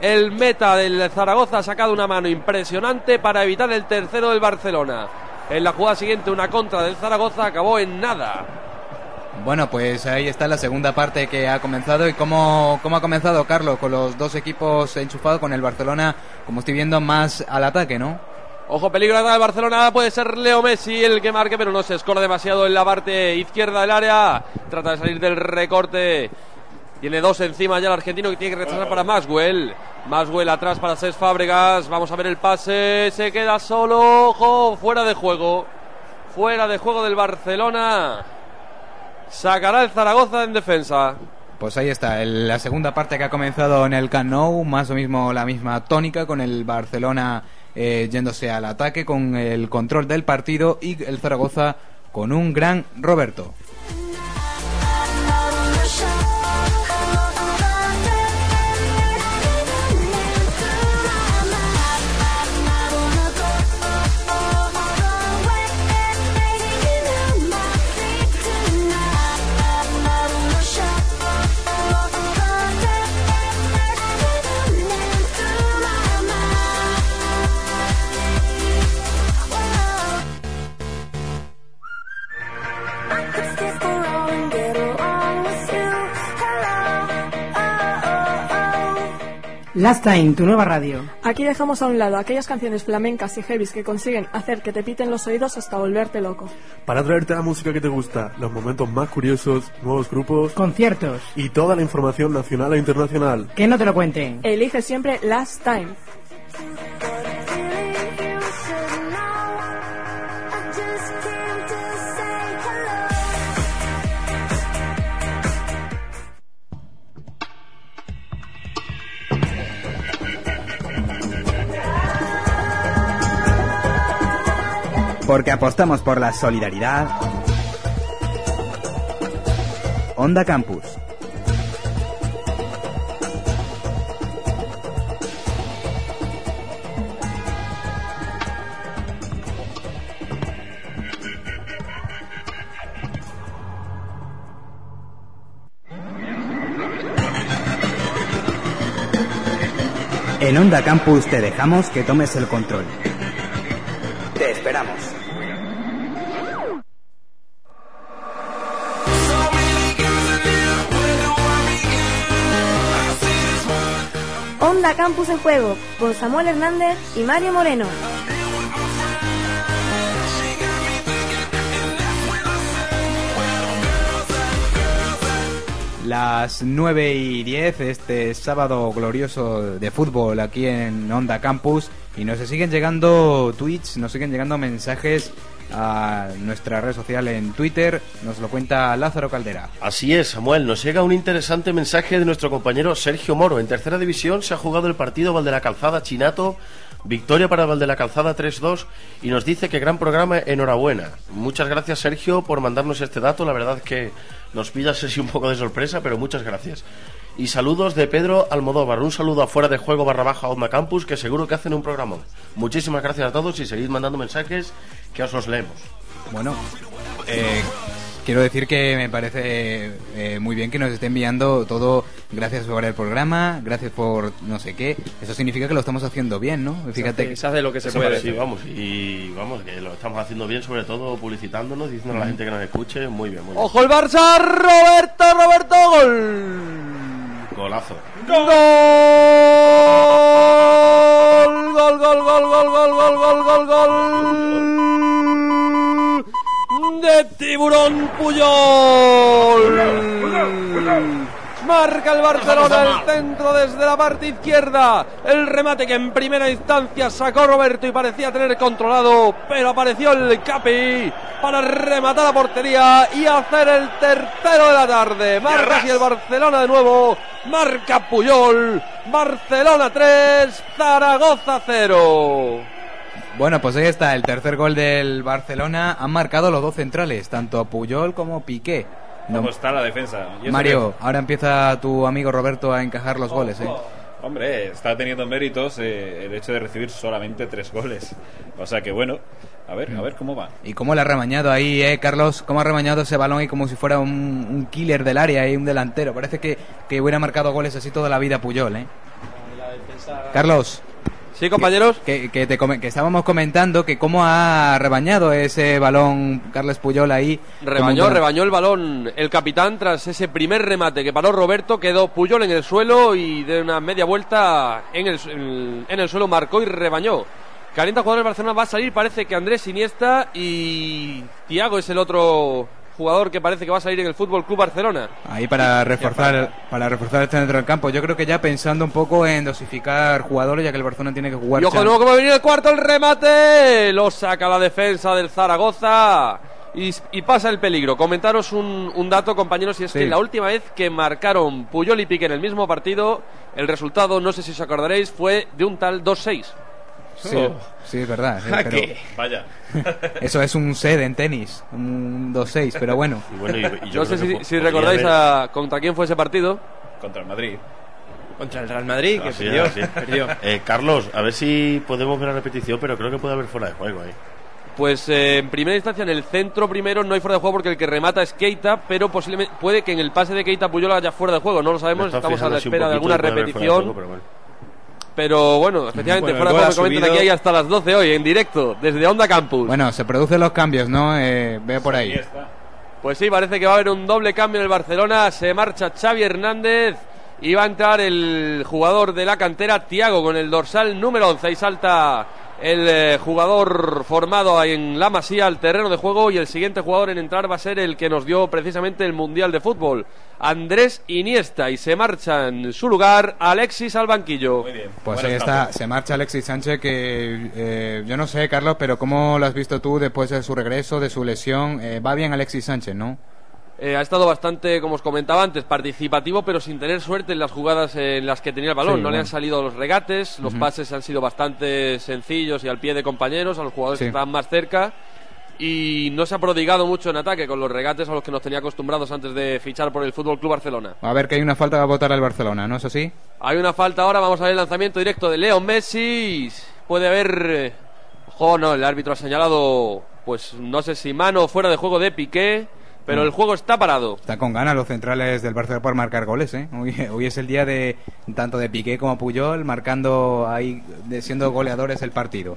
Speaker 36: El meta del Zaragoza ha sacado una mano impresionante para evitar el tercero del Barcelona. En la jugada siguiente, una contra del Zaragoza acabó en nada.
Speaker 6: Bueno, pues ahí está la segunda parte que ha comenzado. ¿Y cómo, cómo ha comenzado, Carlos? Con los dos equipos enchufados, con el Barcelona, como estoy viendo, más al ataque, ¿no?
Speaker 36: Ojo, peligro del Barcelona. Puede ser Leo Messi el que marque, pero no se escora demasiado en la parte izquierda del área. Trata de salir del recorte. Tiene dos encima ya el argentino que tiene que retrasar para Maswell. Maswell atrás para Cés Fábregas. Vamos a ver el pase. Se queda solo. Ojo, fuera de juego. Fuera de juego del Barcelona. Sacará el Zaragoza en defensa.
Speaker 6: Pues ahí está, la segunda parte que ha comenzado en el Camp Nou, más o mismo la misma tónica, con el Barcelona eh, yéndose al ataque, con el control del partido y el Zaragoza con un gran Roberto.
Speaker 23: Last Time, tu nueva radio.
Speaker 35: Aquí dejamos a un lado aquellas canciones flamencas y heavies que consiguen hacer que te piten los oídos hasta volverte loco.
Speaker 25: Para traerte la música que te gusta, los momentos más curiosos, nuevos grupos,
Speaker 23: Conciertos.
Speaker 25: y toda la información nacional e internacional.
Speaker 23: Que no te lo cuenten.
Speaker 35: Elige siempre Last Time.
Speaker 2: Porque apostamos por la solidaridad. Onda Campus. En Onda Campus te dejamos que tomes el control. Te esperamos.
Speaker 4: Onda Campus en Juego, con Samuel Hernández y Mario Moreno.
Speaker 6: Las 9 y 10, este sábado glorioso de fútbol aquí en Onda Campus. Y nos siguen llegando tweets, nos siguen llegando mensajes a nuestra red social en Twitter. Nos lo cuenta Lázaro Caldera.
Speaker 8: Así es, Samuel. Nos llega un interesante mensaje de nuestro compañero Sergio Moro. En tercera división se ha jugado el partido Val de la Calzada Chinato. Victoria para Val de la Calzada 3-2 y nos dice que gran programa, enhorabuena. Muchas gracias Sergio por mandarnos este dato, la verdad que nos pillas así un poco de sorpresa, pero muchas gracias. Y saludos de Pedro Almodóvar, un saludo afuera de juego barra baja Onda Campus que seguro que hacen un programa. Muchísimas gracias a todos y seguid mandando mensajes que os los leemos.
Speaker 6: Bueno, eh, quiero decir que me parece eh, muy bien que nos esté enviando todo. Gracias por el programa, gracias por no sé qué. Eso significa que lo estamos haciendo bien, ¿no? Fíjate.
Speaker 7: Se hace lo que se puede.
Speaker 8: Sí, vamos, y vamos, que lo estamos haciendo bien, sobre todo publicitándonos, diciendo a la gente que nos escuche, muy bien, muy bien.
Speaker 36: Ojo el Barça, Roberto, Roberto, gol.
Speaker 8: Golazo.
Speaker 36: Gol, gol, gol, gol, gol, gol, gol, gol, gol, gol. de Tiburón Puyol. Marca el Barcelona el centro desde la parte izquierda. El remate que en primera instancia sacó Roberto y parecía tener controlado, pero apareció el Capi para rematar la portería y hacer el tercero de la tarde. Marca así el Barcelona de nuevo. Marca Puyol. Barcelona 3, Zaragoza 0.
Speaker 6: Bueno, pues ahí está el tercer gol del Barcelona. Han marcado los dos centrales, tanto Puyol como Piqué. No-
Speaker 5: ¿Cómo está la defensa? Y
Speaker 6: Mario, ahora empieza tu amigo Roberto a encajar los goles, ¿eh?
Speaker 5: hombre, está teniendo méritos eh, el hecho de recibir solamente tres goles. O sea que bueno, a ver, a ver cómo va.
Speaker 6: Y cómo le ha remañado ahí, eh, Carlos, cómo ha remañado ese balón ahí como si fuera un, un killer del área y un delantero. Parece que, que hubiera marcado goles así toda la vida Puyol, ¿eh? Carlos.
Speaker 36: Sí, compañeros.
Speaker 6: Que, que, te come- que estábamos comentando que cómo ha rebañado ese balón Carles Puyol ahí.
Speaker 36: Rebañó, rebañó el balón el capitán tras ese primer remate que paró Roberto, quedó Puyol en el suelo y de una media vuelta en el, en, en el suelo marcó y rebañó. Calienta jugador del Barcelona, va a salir, parece que Andrés Iniesta y Tiago es el otro jugador que parece que va a salir en el Fútbol Club Barcelona.
Speaker 6: Ahí para reforzar para reforzar el centro del campo. Yo creo que ya pensando un poco en dosificar jugadores, ya que el Barcelona tiene que jugar.
Speaker 36: Y ojo nuevo que va a venir el cuarto, el remate. Lo saca la defensa del Zaragoza. Y, y pasa el peligro. Comentaros un, un dato, compañeros, y es
Speaker 6: Sí.
Speaker 36: que la última vez que marcaron Puyol y Piqué en el mismo partido, el resultado, no sé si os acordaréis, fue de un tal 2-6.
Speaker 6: Sí, sí, es verdad. sí,
Speaker 36: ¿A
Speaker 6: pero
Speaker 36: qué?
Speaker 5: Vaya.
Speaker 6: Eso es un sed en tenis, un 2-6, pero bueno.
Speaker 36: no sé si, si recordáis a, contra quién fue ese partido.
Speaker 5: Contra el Madrid.
Speaker 7: Contra el Real Madrid, que
Speaker 8: Así
Speaker 7: perdió.
Speaker 8: así
Speaker 7: perdió.
Speaker 8: Eh, Carlos, a ver si podemos ver la repetición, pero creo que puede haber fuera de juego ahí.
Speaker 36: Pues eh, en primera instancia en el centro primero no hay fuera de juego porque el que remata es Keita, pero posiblemente puede que en el pase de Keita Puyol haya fuera de juego, no lo sabemos, estamos a la espera de alguna
Speaker 8: fuera de
Speaker 36: repetición.
Speaker 8: juego, pero bueno.
Speaker 36: Pero bueno, especialmente
Speaker 6: Bueno,
Speaker 36: fuera de comentan
Speaker 6: subido.
Speaker 36: aquí hay hasta las 12 hoy en directo desde Onda Campus.
Speaker 6: Bueno, se producen los cambios, ¿no? Eh, veo por ahí.
Speaker 36: Pues sí, parece que va a haber un doble cambio en el Barcelona. Se marcha Xavi Hernández y va a entrar el jugador de la cantera, Tiago, con el dorsal número 11. Y salta el eh, jugador formado en la Masía al terreno de juego. Y el siguiente jugador en entrar va a ser el que nos dio precisamente el Mundial de Fútbol, Andrés Iniesta. Y se marcha en su lugar Alexis al banquillo.
Speaker 6: Pues ahí está, se marcha Alexis Sánchez que eh, yo no sé, Carlos, pero ¿cómo lo has visto tú después de su regreso, de su lesión? Eh, va bien Alexis Sánchez, ¿no?
Speaker 36: Eh, ha estado bastante, como os comentaba antes, participativo, pero sin tener suerte en las jugadas en las que tenía el balón.
Speaker 6: Sí,
Speaker 36: no le han salido los regates, los pases han sido bastante sencillos y al pie de compañeros, a los jugadores
Speaker 6: Sí.
Speaker 36: que estaban más cerca. Y no se ha prodigado mucho en ataque con los regates a los que nos tenía acostumbrados antes de fichar por el Fútbol Club Barcelona.
Speaker 6: A ver que hay una falta va a votar al Barcelona, ¿no es así?
Speaker 36: Hay una falta ahora, vamos a ver el lanzamiento directo de Leo Messi. Puede haber. eh, Ojo, no, el árbitro ha señalado, pues no sé si mano o fuera de juego de Piqué, pero el juego está parado.
Speaker 6: Está con ganas los centrales del Barcelona por marcar goles, ¿eh? Hoy, hoy es el día de tanto de Piqué como Puyol marcando ahí, de- siendo goleadores el partido.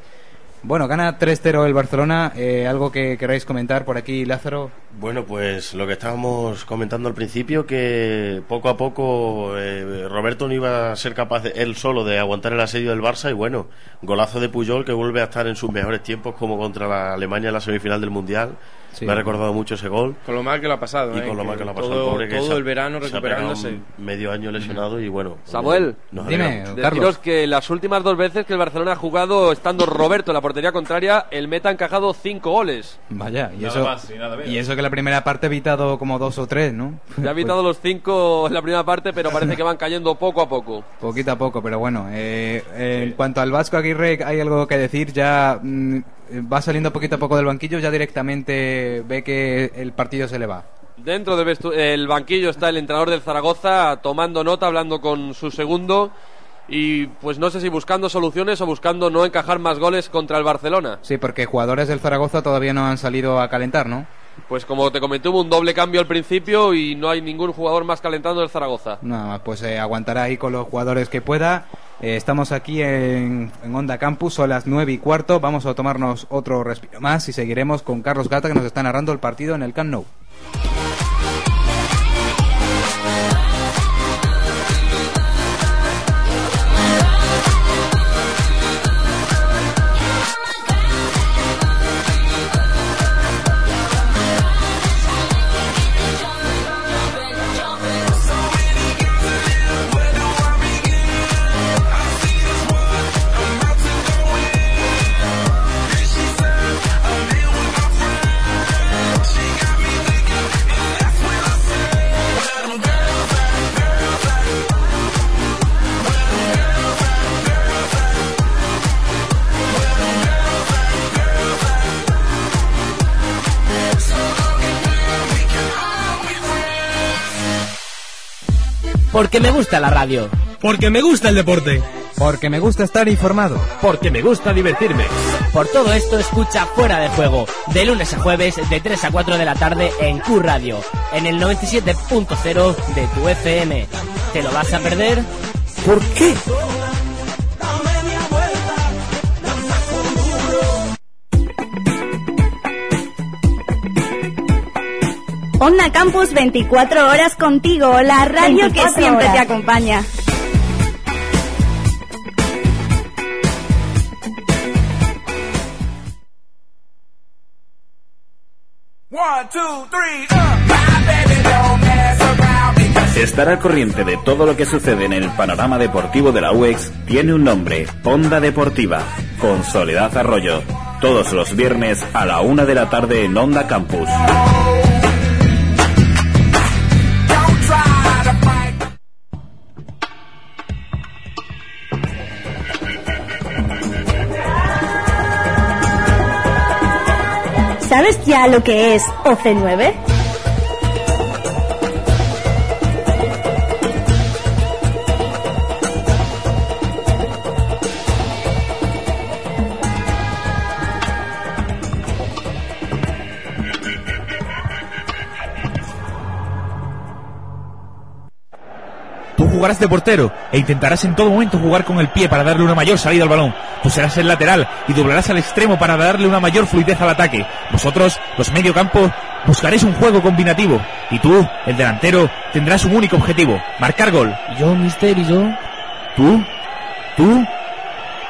Speaker 6: Bueno, gana 3-0 el Barcelona. Eh, ¿Algo que queráis comentar por aquí, Lázaro?
Speaker 8: Bueno, pues lo que estábamos comentando al principio, que poco a poco eh, Roberto no iba a ser capaz de, él solo de aguantar el asedio del Barça y bueno, golazo de Puyol que vuelve a estar en sus mejores tiempos como contra la Alemania en la semifinal del Mundial.
Speaker 7: Sí.
Speaker 8: Me ha recordado mucho ese gol.
Speaker 7: Con lo mal que lo ha pasado.
Speaker 8: Y
Speaker 7: ¿eh?
Speaker 8: con lo mal que lo ha pasado
Speaker 7: todo,
Speaker 8: el pobre que
Speaker 7: todo
Speaker 8: se ha-
Speaker 7: el verano recuperándose.
Speaker 8: medio año lesionado y bueno.
Speaker 36: Samuel,
Speaker 8: nos
Speaker 6: Dime.
Speaker 36: Deciros que las últimas dos veces que el Barcelona ha jugado estando Roberto en la portería contraria, el Meta ha encajado cinco goles.
Speaker 6: Vaya, y
Speaker 36: Nada
Speaker 6: eso,
Speaker 36: más y nada
Speaker 6: y eso que la primera parte ha evitado como dos o tres, ¿no?
Speaker 36: Ya ha evitado los cinco en la primera parte, pero parece que van cayendo poco a poco.
Speaker 6: Poquito a poco, pero bueno. eh, eh, En cuanto al Vasco Aguirre, hay algo que decir. Ya mm, va saliendo poquito a poco del banquillo, ya directamente ve que el partido se le va.
Speaker 36: Dentro del banquillo está el entrenador del Zaragoza tomando nota, hablando con su segundo y pues no sé si buscando soluciones o buscando no encajar más goles contra el Barcelona.
Speaker 6: Sí, porque jugadores del Zaragoza todavía no han salido a calentar, ¿no?
Speaker 36: Pues como te comenté hubo un doble cambio al principio y no hay ningún jugador más calentando del Zaragoza.
Speaker 6: Nada más, pues eh, aguantará ahí con los jugadores que pueda. Eh, estamos aquí en, en Onda Campus, son las nueve y cuarto. Vamos a tomarnos otro respiro más y seguiremos con Carlos Gata que nos está narrando el partido en el Camp Nou.
Speaker 9: Porque me gusta la radio.
Speaker 15: Porque me gusta el deporte.
Speaker 6: Porque me gusta estar informado.
Speaker 15: Porque me gusta divertirme.
Speaker 9: Por todo esto escucha Fuera de Juego, de lunes a jueves de 3 a 4 de la tarde en Q Radio, en el 97.0 de tu FM. ¿Te lo vas a perder?
Speaker 15: ¿Por qué?
Speaker 1: Onda Campus 24 horas contigo, la radio que
Speaker 4: 24
Speaker 1: siempre
Speaker 4: horas.
Speaker 1: te acompaña.
Speaker 37: One, two, three, uh.
Speaker 16: Estar al corriente de todo lo que sucede en el panorama deportivo de la UEX tiene un nombre, Onda Deportiva, con Soledad Arroyo. Todos los viernes a la una de la tarde en Onda Campus.
Speaker 1: ¿Sabes ya lo que es OC9?
Speaker 41: Jugarás de portero e intentarás en todo momento jugar con el pie para darle una mayor salida al balón. Tú serás el lateral y doblarás al extremo para darle una mayor fluidez al ataque. Vosotros, los mediocampo, buscaréis un juego combinativo. Y tú, el delantero, tendrás un único objetivo, marcar gol.
Speaker 9: ¿Y yo, mister, y yo?
Speaker 41: ¿Tú? ¿Tú?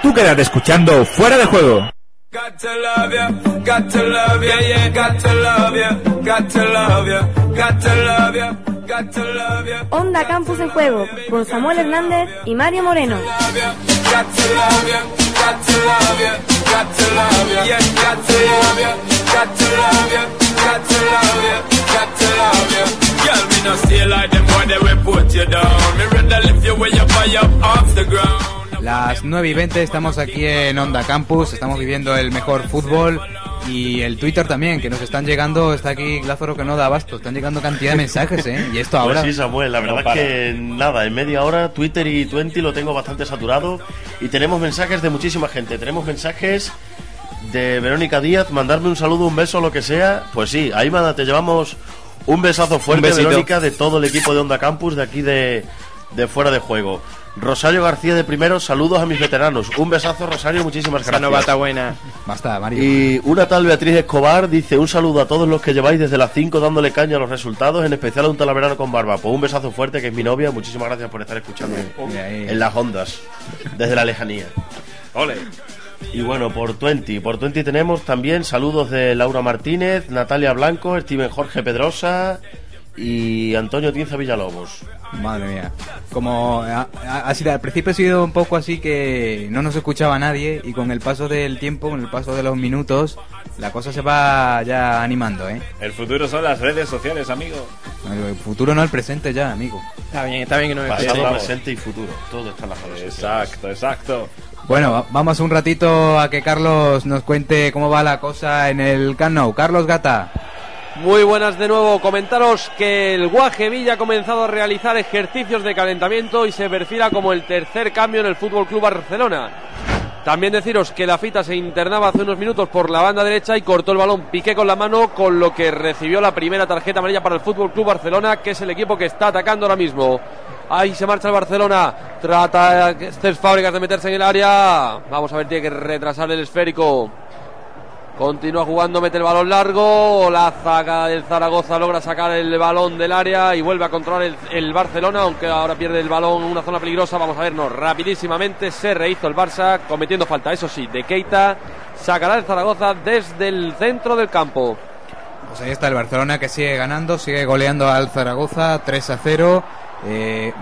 Speaker 41: Tú quédate escuchando fuera de juego.
Speaker 37: Got to love ya, got to love ya, yeah, got to love ya, got to love ya, got to love ya,
Speaker 4: Onda Campus en Juego, con Samuel Hernández y Mario Moreno.
Speaker 6: Las 9 y 20 estamos aquí en Onda Campus, estamos viviendo el mejor fútbol y el Twitter también, que nos están llegando, está aquí Lázaro que no da abasto, están llegando cantidad de mensajes, ¿eh? Y esto ahora...
Speaker 8: Pues sí, Samuel, la verdad es que nada, en media hora Twitter y Twenty lo tengo bastante saturado y tenemos mensajes de muchísima gente. Tenemos mensajes de Verónica Díaz, mandarme un saludo, un beso, lo que sea. Pues sí, ahí manda, te llevamos un besazo fuerte,
Speaker 7: besito.
Speaker 8: Verónica, de todo el equipo de Onda Campus, de aquí de, de fuera de juego. Rosario García de primero, saludos a mis veteranos. Un besazo, Rosario, muchísimas gracias.
Speaker 7: novata buena.
Speaker 6: Basta, Mario.
Speaker 8: Y una tal Beatriz Escobar dice un saludo a todos los que lleváis desde las 5 dándole caña a los resultados, en especial a un talaverano con barba. Pues un besazo fuerte, que es mi novia. Muchísimas gracias por estar escuchando en las ondas, desde la lejanía.
Speaker 5: Ole.
Speaker 8: Y bueno, por 20, por 20 tenemos también saludos de Laura Martínez, Natalia Blanco, Steven Jorge Pedrosa y Antonio Tienza Villalobos.
Speaker 6: Madre mía. Como ha, ha- ha sido, al principio ha sido un poco así que no nos escuchaba nadie y con el paso del tiempo, con el paso de los minutos, la cosa se va ya animando, ¿eh?
Speaker 5: El futuro son las redes sociales, amigo.
Speaker 6: El futuro no el presente ya, amigo.
Speaker 7: Está bien, está bien que no me
Speaker 8: Pasado, presente y futuro. Todo está en las redes
Speaker 5: Exacto, exacto.
Speaker 6: Bueno, va- vamos un ratito a que Carlos nos cuente cómo va la cosa en el Camp Nou. Carlos Gata.
Speaker 36: Muy buenas de nuevo. Comentaros que el Guaje Villa ha comenzado a realizar ejercicios de calentamiento y se perfila como el tercer cambio en el Fútbol Club Barcelona. También deciros que la fita se internaba hace unos minutos por la banda derecha y cortó el balón Piqué con la mano, con lo que recibió la primera tarjeta amarilla para el Fútbol Club Barcelona, que es el equipo que está atacando ahora mismo. Ahí se marcha el Barcelona, trata Cés Fábricas de meterse en el área. Vamos a ver, tiene que retrasar el esférico. Continúa jugando, mete el balón largo. La zaga del Zaragoza logra sacar el balón del área y vuelve a controlar el, el Barcelona, aunque ahora pierde el balón en una zona peligrosa. Vamos a vernos rapidísimamente. Se rehizo el Barça, cometiendo falta, eso sí, de Keita. Sacará el Zaragoza desde el centro del campo.
Speaker 6: Pues ahí está el Barcelona que sigue ganando, sigue goleando al Zaragoza 3 a 0. Eh,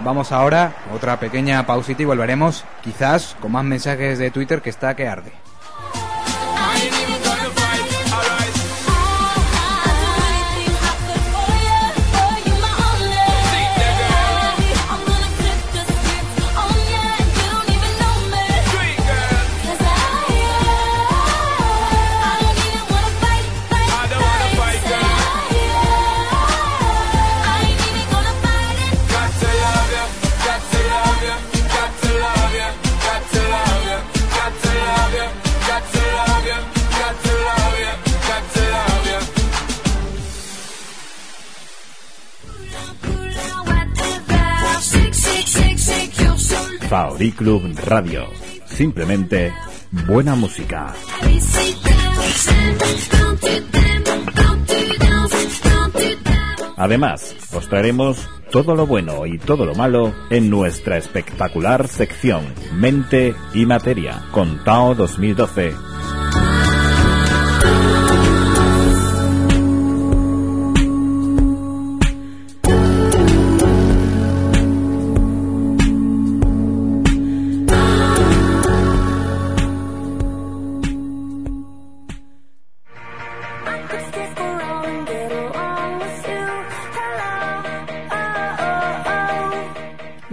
Speaker 6: vamos ahora, otra pequeña pausita y volveremos quizás con más mensajes de Twitter que está que arde.
Speaker 16: Faori Club Radio. Simplemente buena música. Además, os traeremos todo lo bueno y todo lo malo en nuestra espectacular sección Mente y Materia con Tao 2012.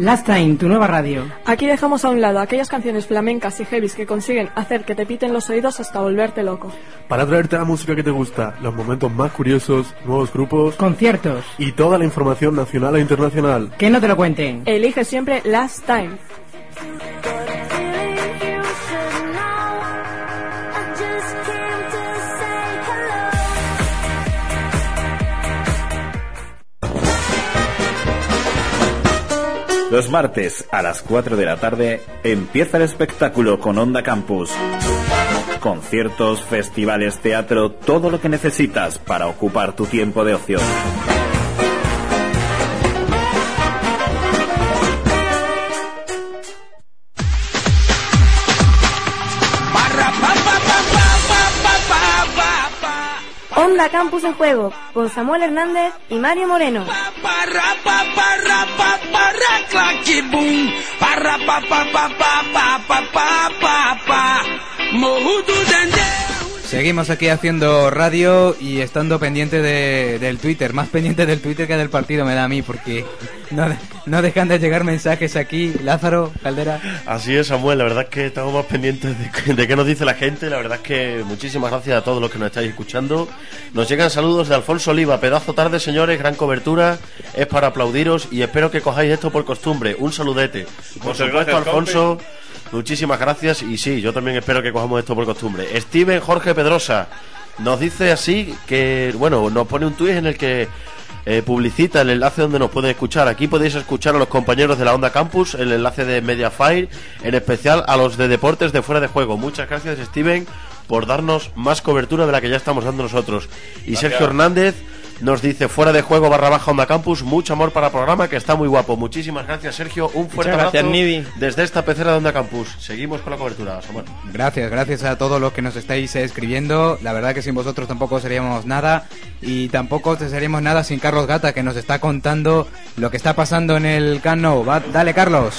Speaker 23: Last Time, tu nueva radio.
Speaker 35: Aquí dejamos a un lado aquellas canciones flamencas y heavies que consiguen hacer que te piten los oídos hasta volverte loco.
Speaker 25: Para traerte la música que te gusta, los momentos más curiosos, nuevos grupos,
Speaker 23: Conciertos.
Speaker 25: y toda la información nacional e internacional.
Speaker 23: Que no te lo cuenten.
Speaker 35: Elige siempre Last Time.
Speaker 16: Los martes a las 4 de la tarde empieza el espectáculo con Onda Campus. Conciertos, festivales, teatro, todo lo que necesitas para ocupar tu tiempo de ocio.
Speaker 4: Campus en Juego, con Samuel Hernández y Mario Moreno.
Speaker 6: Seguimos aquí haciendo radio y estando pendiente de- del Twitter, más pendiente del Twitter que del partido me da a mí, porque no, de- no dejan de llegar mensajes aquí. Lázaro, Caldera.
Speaker 8: Así es, Samuel, la verdad es que estamos más pendientes de, de qué nos dice la gente. La verdad es que muchísimas gracias a todos los que nos estáis escuchando. Nos llegan saludos de Alfonso Oliva. Pedazo tarde, señores, gran cobertura. Es para aplaudiros y espero que cojáis esto por costumbre. Un saludete. Por
Speaker 5: Muchas
Speaker 8: supuesto,
Speaker 5: gracias,
Speaker 8: Alfonso. Muchísimas gracias y sí, yo también espero que cojamos esto por costumbre. Steven Jorge Pedrosa nos dice así que, bueno, nos pone un tuit en el que eh, publicita el enlace donde nos pueden escuchar. Aquí podéis escuchar a los compañeros de la Onda Campus, el enlace de Mediafire, en especial a los de deportes de fuera de juego. Muchas gracias, Steven, por darnos más cobertura de la que ya estamos dando nosotros. Y
Speaker 5: Gracias.
Speaker 8: Sergio Hernández nos dice fuera de juego barra baja Onda Campus, mucho amor para el programa que está muy guapo. Muchísimas gracias, Sergio. Un fuerte
Speaker 7: Muchas gracias,
Speaker 8: abrazo
Speaker 7: Nidi.
Speaker 8: desde esta pecera de Onda Campus. Seguimos con la cobertura, Samuel.
Speaker 6: Gracias, gracias a todos los que nos estáis escribiendo. La verdad que sin vosotros tampoco seríamos nada y tampoco seríamos nada sin Carlos Gata que nos está contando lo que está pasando en el. Va, dale, Carlos.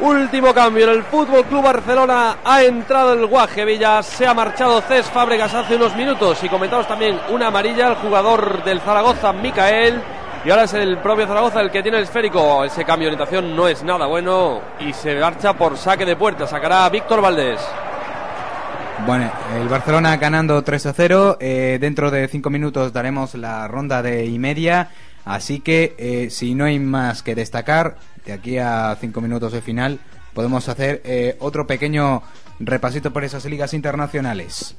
Speaker 36: Último cambio en el Fútbol Club Barcelona. Ha entrado el Guaje Villa. Se ha marchado Cés Fábregas hace unos minutos. Y comentaros también una amarilla al jugador del Zaragoza, Micael. Y ahora es el propio Zaragoza el que tiene el esférico. Ese cambio de orientación no es nada bueno. Y se marcha por saque de puerta. Sacará a Víctor Valdés.
Speaker 6: Bueno, el Barcelona ganando 3 a 0. eh, dentro de 5 minutos daremos la ronda de y media. Así que eh, si no hay más que destacar, de aquí a 5 minutos de final, podemos hacer eh, otro pequeño repasito por esas ligas internacionales.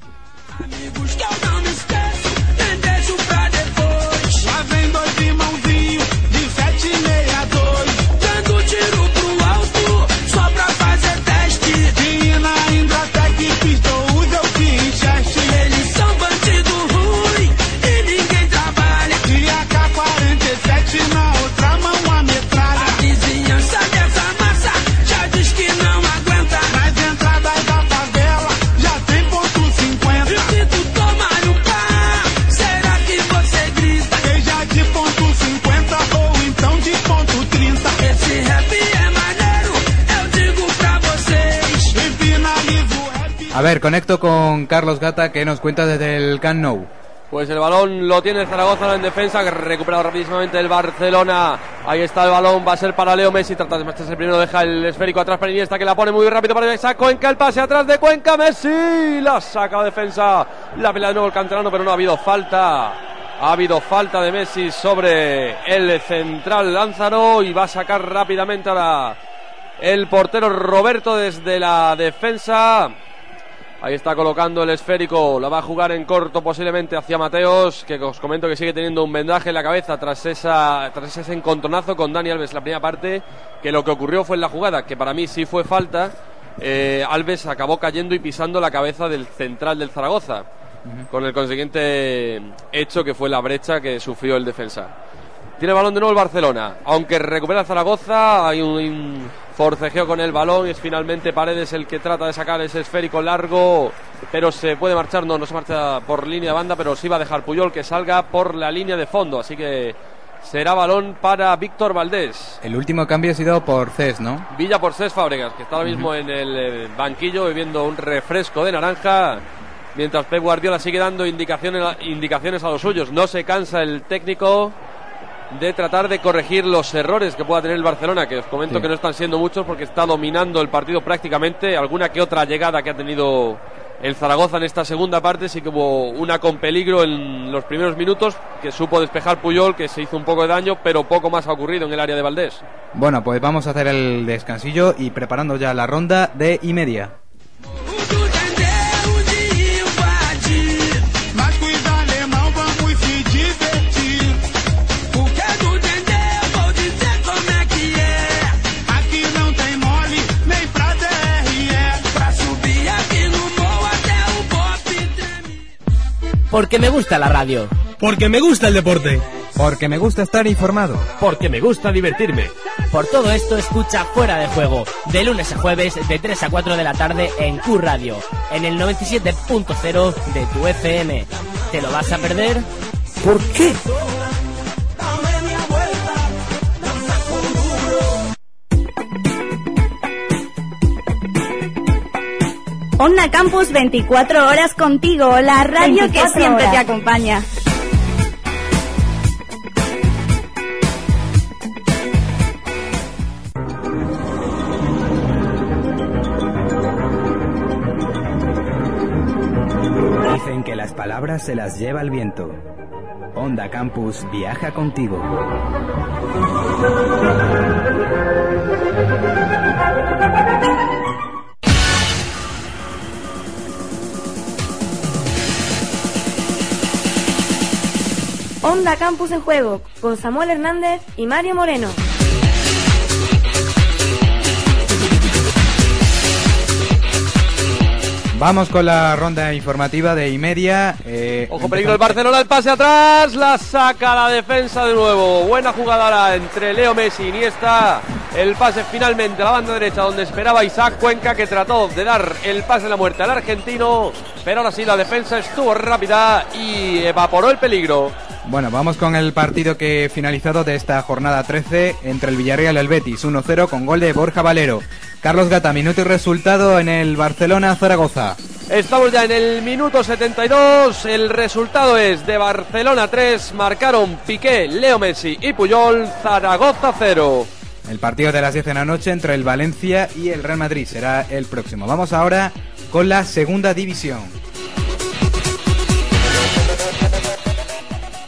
Speaker 37: A
Speaker 6: ver, conecto con Carlos Gata que nos cuenta desde el Camp Nou.
Speaker 36: Pues el balón lo tiene Zaragoza en defensa, recuperado rapidísimamente el Barcelona. Ahí está el balón, va a ser para Leo Messi. Trata de marcharse primero, deja el esférico atrás para Iniesta, que la pone muy rápido para esa Cuenca. El pase atrás de Cuenca, Messi. La saca a defensa. La pelea de nuevo el canterano, pero no ha habido falta. Ha habido falta de Messi sobre el central Lánzaro y va a sacar rápidamente ahora el portero Roberto desde la defensa. Ahí está colocando el esférico, la va a jugar en corto posiblemente hacia Mateos, que os comento que sigue teniendo un vendaje en la cabeza tras, esa, tras ese encontronazo con Dani Alves la primera parte, que lo que ocurrió fue en la jugada, que para mí sí fue falta, eh, Alves acabó cayendo y pisando la cabeza del central del Zaragoza, con el consiguiente hecho que fue la brecha que sufrió el defensa. Tiene balón de nuevo el Barcelona. Aunque recupera Zaragoza, hay un, un forcejeo con el balón es finalmente Paredes el que trata de sacar ese esférico largo, pero se puede marchar, no, no se marcha por línea de banda, pero sí va a dejar Puyol que salga por la línea de fondo. Así que será balón para Víctor Valdés.
Speaker 6: El último cambio ha sido por CES, ¿no?
Speaker 36: Villa por Cés Fábregas, que está ahora mismo en el eh, banquillo bebiendo un refresco de naranja. Mientras Pep Guardiola sigue dando indicaciones, indicaciones a los suyos. No se cansa el técnico de tratar de corregir los errores que pueda tener el Barcelona, que os comento
Speaker 6: Sí.
Speaker 36: que no están siendo muchos porque está dominando el partido prácticamente. Alguna que otra llegada que ha tenido el Zaragoza en esta segunda parte, sí que hubo una con peligro en los primeros minutos, que supo despejar Puyol, que se hizo un poco de daño, pero poco más ha ocurrido en el área de Valdés.
Speaker 6: Bueno, pues vamos a hacer el descansillo y preparando ya la ronda de y media.
Speaker 9: Porque me gusta la radio.
Speaker 15: Porque me gusta el deporte.
Speaker 6: Porque me gusta estar informado.
Speaker 15: Porque me gusta divertirme.
Speaker 9: Por todo esto, escucha Fuera de Juego, de lunes a jueves, de 3 a 4 de la tarde en Q Radio, en el 97.0 de tu FM. ¿Te lo vas a perder?
Speaker 15: ¿Por qué?
Speaker 1: Onda Campus 24 horas contigo, la radio que
Speaker 4: 24
Speaker 1: siempre
Speaker 4: horas.
Speaker 1: te acompaña.
Speaker 2: Dicen que las palabras se las lleva el viento. Onda Campus viaja contigo.
Speaker 4: Onda Campus en Juego, con Samuel Hernández y Mario Moreno.
Speaker 6: Vamos con la ronda informativa de y media. eh,
Speaker 36: Ojo, peligro el Barcelona, el pase atrás, la saca la defensa de nuevo. Buena jugada entre Leo Messi y Iniesta. El pase finalmente a la banda derecha donde esperaba Isaac Cuenca que trató de dar el pase de la muerte al argentino. Pero ahora sí la defensa estuvo rápida y evaporó el peligro.
Speaker 6: Bueno, vamos con el partido que finalizado de esta jornada 13 entre el Villarreal y el Betis, 1-0 con gol de Borja Valero. Carlos Gata, minuto y resultado en el Barcelona-Zaragoza.
Speaker 36: Estamos ya en el minuto 72. El resultado es de Barcelona 3. Marcaron Piqué, Leo Messi y Puyol. Zaragoza 0.
Speaker 6: El partido de las 10 de la noche entre el Valencia y el Real Madrid será el próximo. Vamos ahora con la segunda división.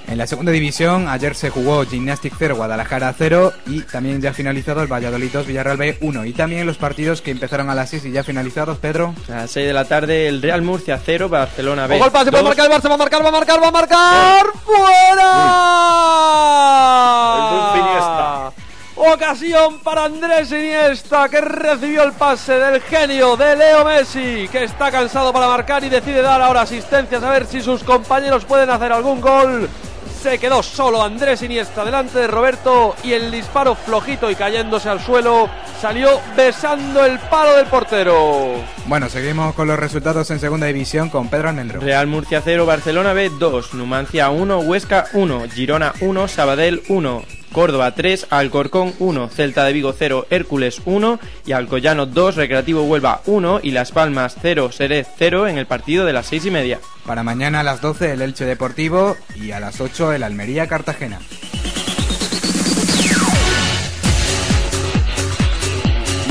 Speaker 6: En la segunda división ayer se jugó Gymnastic 0, Guadalajara 0 y también ya finalizado el Valladolid 2, Villarreal B 1 y también los partidos que empezaron a las 6 y ya finalizados, Pedro.
Speaker 7: A las 6 de la tarde el Real Murcia 0, Barcelona B.
Speaker 36: El pase, puede
Speaker 7: 2.
Speaker 36: marcar el Barça, va a marcar, va a marcar, va a marcar. ¡Fuera! Ocasión para Andrés Iniesta que recibió el pase del genio de Leo Messi que está cansado para marcar y decide dar ahora asistencias a ver si sus compañeros pueden hacer algún gol. Se quedó solo Andrés Iniesta delante de Roberto y el disparo flojito y cayéndose al suelo salió besando el palo del portero.
Speaker 6: Bueno, seguimos con los resultados en segunda división con Pedro Almendro.
Speaker 7: Real Murcia 0, Barcelona B 2, Numancia 1, Huesca 1, Girona 1, Sabadell 1, Córdoba 3, Alcorcón 1, Celta de Vigo 0, Hércules 1 y Alcoyano 2, Recreativo Huelva 1 y Las Palmas 0, Seré 0 en el partido de las 6 y media.
Speaker 6: Para mañana a las 12 el Elche Deportivo y a las 8 el Almería Cartagena.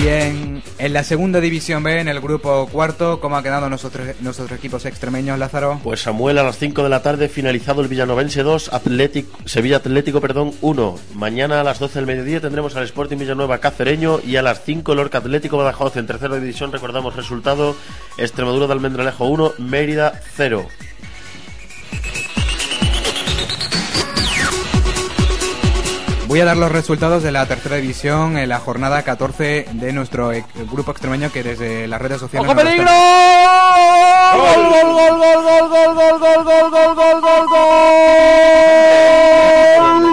Speaker 6: Y en la segunda división B, en el grupo cuarto, ¿cómo ha quedado nuestros, nuestros equipos extremeños, Lázaro?
Speaker 8: Pues Samuel a las 5 de la tarde finalizado el Villanovense 2, Atlético, Sevilla Atlético, perdón, 1. Mañana a las 12 del mediodía tendremos al Sporting Villanueva Cacereño y a las 5 el Orca Atlético Badajoz en tercera división recordamos resultado Extremadura de Almendralejo 1, Mérida 0.
Speaker 6: Voy a dar los resultados de la tercera división en la jornada 14 de nuestro e- grupo extremeño que desde las redes sociales...
Speaker 36: ¡Ojo peligro! ¡Gol, gol, gol, gol, gol, gol, gol, gol, gol, gol, gol, gol, gol!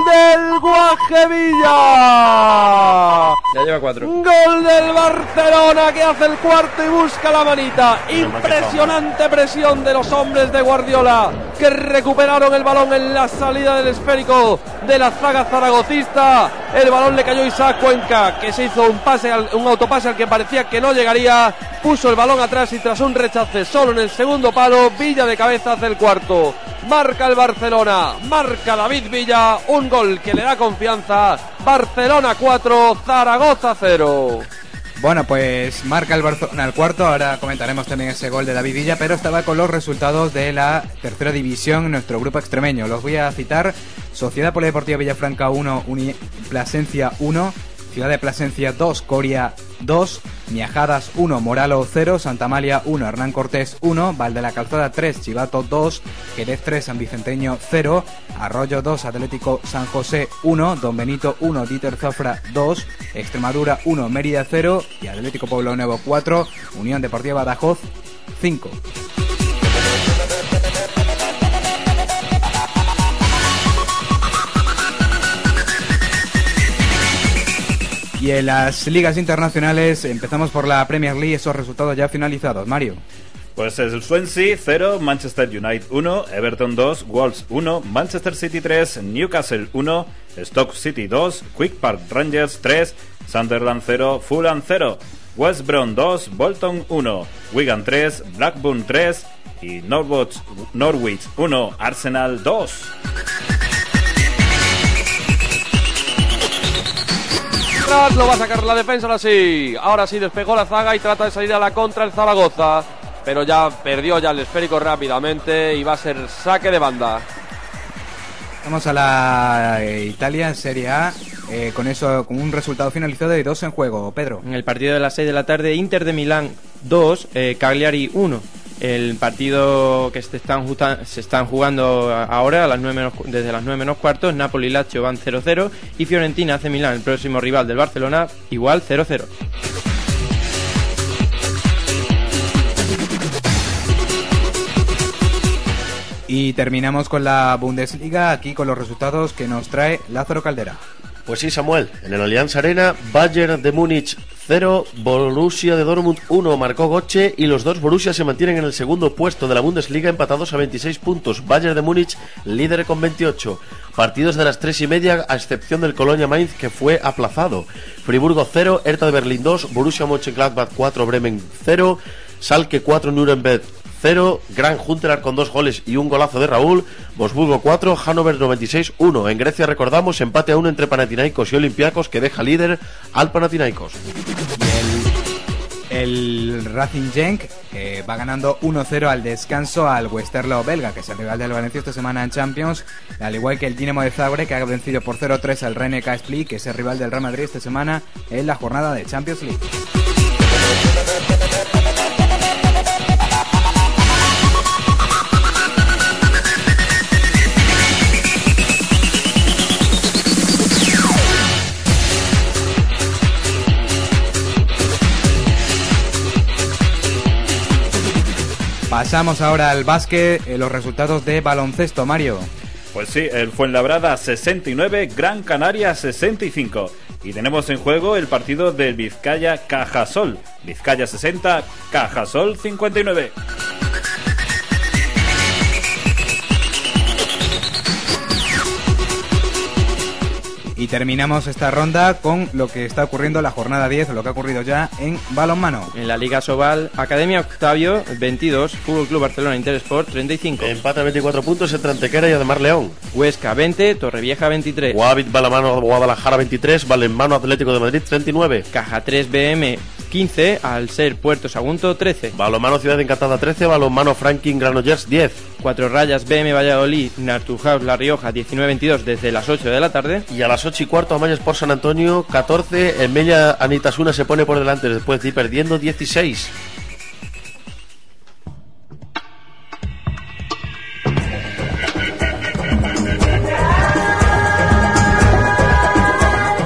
Speaker 36: del Guajevilla!
Speaker 7: Ya lleva cuatro.
Speaker 36: Gol del Barcelona que hace el cuarto y busca la manita. Impresionante presión de los hombres de Guardiola que recuperaron el balón en la salida del esférico de la zaga zaragocista. El balón le cayó Isaac Cuenca que se hizo un pase, un autopase al que parecía que no llegaría. Puso el balón atrás y tras un rechace solo en el segundo palo, Villa de cabeza hace el cuarto. Marca el Barcelona, marca David Villa, un gol que le da confianza. Barcelona 4, Zaragoza 0.
Speaker 6: Bueno, pues marca el Barcelona al cuarto. Ahora comentaremos también ese gol de David Villa, pero estaba con los resultados de la tercera división, nuestro grupo extremeño. Los voy a citar: Sociedad Polideportiva Villafranca 1, Uni- Plasencia 1, Ciudad de Plasencia 2, Coria 2, Miajadas 1, Moralo 0, Santa Amalia 1, Hernán Cortés 1, Valde la Calzada 3, Chivato 2, Jerez 3, San Vicenteño 0, Arroyo 2, Atlético San José 1, Don Benito 1, Dieter Zafra 2, Extremadura 1, Mérida 0 y Atlético Pueblo Nuevo 4, Unión Deportiva Badajoz 5. Y en las ligas internacionales empezamos por la Premier League, esos resultados ya finalizados. Mario.
Speaker 5: Pues es el Swansea 0, Manchester United 1, Everton 2, Wolves 1, Manchester City 3, Newcastle 1, Stoke City 2, Quick Park Rangers 3, Sunderland 0, Fulham 0, West Brom 2, Bolton 1, Wigan 3, Blackburn 3 y Norwich, Norwich 1, Arsenal 2.
Speaker 36: Lo va a sacar la defensa ahora sí. Ahora sí despegó la zaga y trata de salir a la contra el Zaragoza. Pero ya perdió ya el esférico rápidamente y va a ser saque de banda.
Speaker 6: Vamos a la eh, Italia Serie A, eh, con eso, con un resultado finalizado de dos en juego. Pedro.
Speaker 7: En el partido de las 6 de la tarde, Inter de Milán 2, eh, Cagliari 1. El partido que se están, jugando ahora a las 9 menos, cu- desde las 9 menos cuartos, Napoli y Lazio van 0-0 y Fiorentina hace Milán, el próximo rival del Barcelona, igual 0-0.
Speaker 6: Y terminamos con la Bundesliga, aquí con los resultados que nos trae Lázaro Caldera.
Speaker 8: Pues sí, Samuel, en el Allianz Arena, Bayern de Múnich 0, Borussia de Dortmund 1, marcó Goche y los dos Borussia se mantienen en el segundo puesto de la Bundesliga empatados a 26 puntos. Bayern de Múnich líder con 28. Partidos de las 3 y media a excepción del Colonia Mainz que fue aplazado. Friburgo 0, Hertha de Berlín 2, Borussia Mönchengladbach 4, Bremen 0, Salke 4, Nuremberg 0, Gran Juntelar con dos goles y un golazo de Raúl, Bosburgo 4, Hannover 96 1. En Grecia recordamos empate a 1 entre Panathinaikos y Olympiacos que deja líder al Panathinaikos.
Speaker 6: El Racing Genk eh, va ganando 1-0 al descanso al Westerlo belga, que es el rival del Valencia esta semana en Champions, al igual que el Dinamo de Zagreb, que ha vencido por 0-3 al Rennes Split, que es el rival del Real Madrid esta semana en la jornada de Champions League. Pasamos ahora al básquet, eh, los resultados de baloncesto, Mario.
Speaker 5: Pues sí, el Fuenlabrada 69, Gran Canaria 65. Y tenemos en juego el partido del Vizcaya Cajasol. Vizcaya 60, Cajasol 59.
Speaker 6: Y terminamos esta ronda con lo que está ocurriendo en la jornada 10, lo que ha ocurrido ya en balonmano.
Speaker 7: En la Liga Sobal, Academia Octavio 22, Fútbol Club Barcelona Intersport 35.
Speaker 8: Empate a 24 puntos entre Antequera y Ademar León.
Speaker 7: Huesca 20, Torrevieja 23.
Speaker 8: Guavit Balamano Guadalajara 23, Balemano Atlético de Madrid 39.
Speaker 7: Caja 3 BM 15 al ser Puerto Sagunto 13.
Speaker 8: Balonmano Ciudad Encantada 13, Balonmano Franklin Granollers 10.
Speaker 7: Cuatro rayas BM Valladolid, Naturhaus La Rioja 19-22 desde las 8 de la tarde.
Speaker 8: Y a las 8 y cuarto Amañas por San Antonio 14, en Mella Anitasuna se pone por delante después de ir perdiendo 16.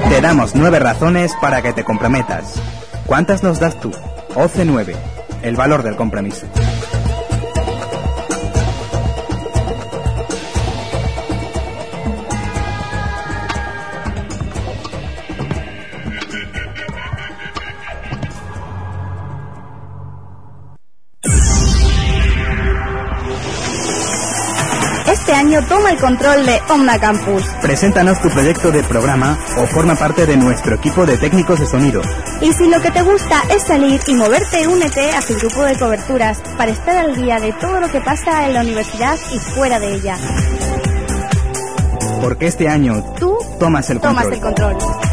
Speaker 2: Te damos nueve razones para que te comprometas. ¿Cuántas nos das tú? OCE 9. El valor del compromiso.
Speaker 1: Este año toma el control de Onda Campus.
Speaker 2: Preséntanos tu proyecto de programa o forma parte de nuestro equipo de técnicos de sonido.
Speaker 1: Y si lo que te gusta es salir y moverte, únete a su grupo de coberturas para estar al día de todo lo que pasa en la universidad y fuera de ella.
Speaker 2: Porque este año
Speaker 1: Tú
Speaker 2: tomas el
Speaker 1: tomas
Speaker 2: control.
Speaker 1: el control.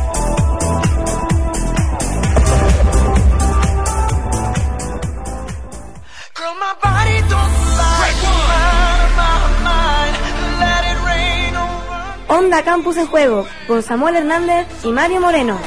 Speaker 4: Onda Campus en juego con Samuel Hernández y Mario Moreno.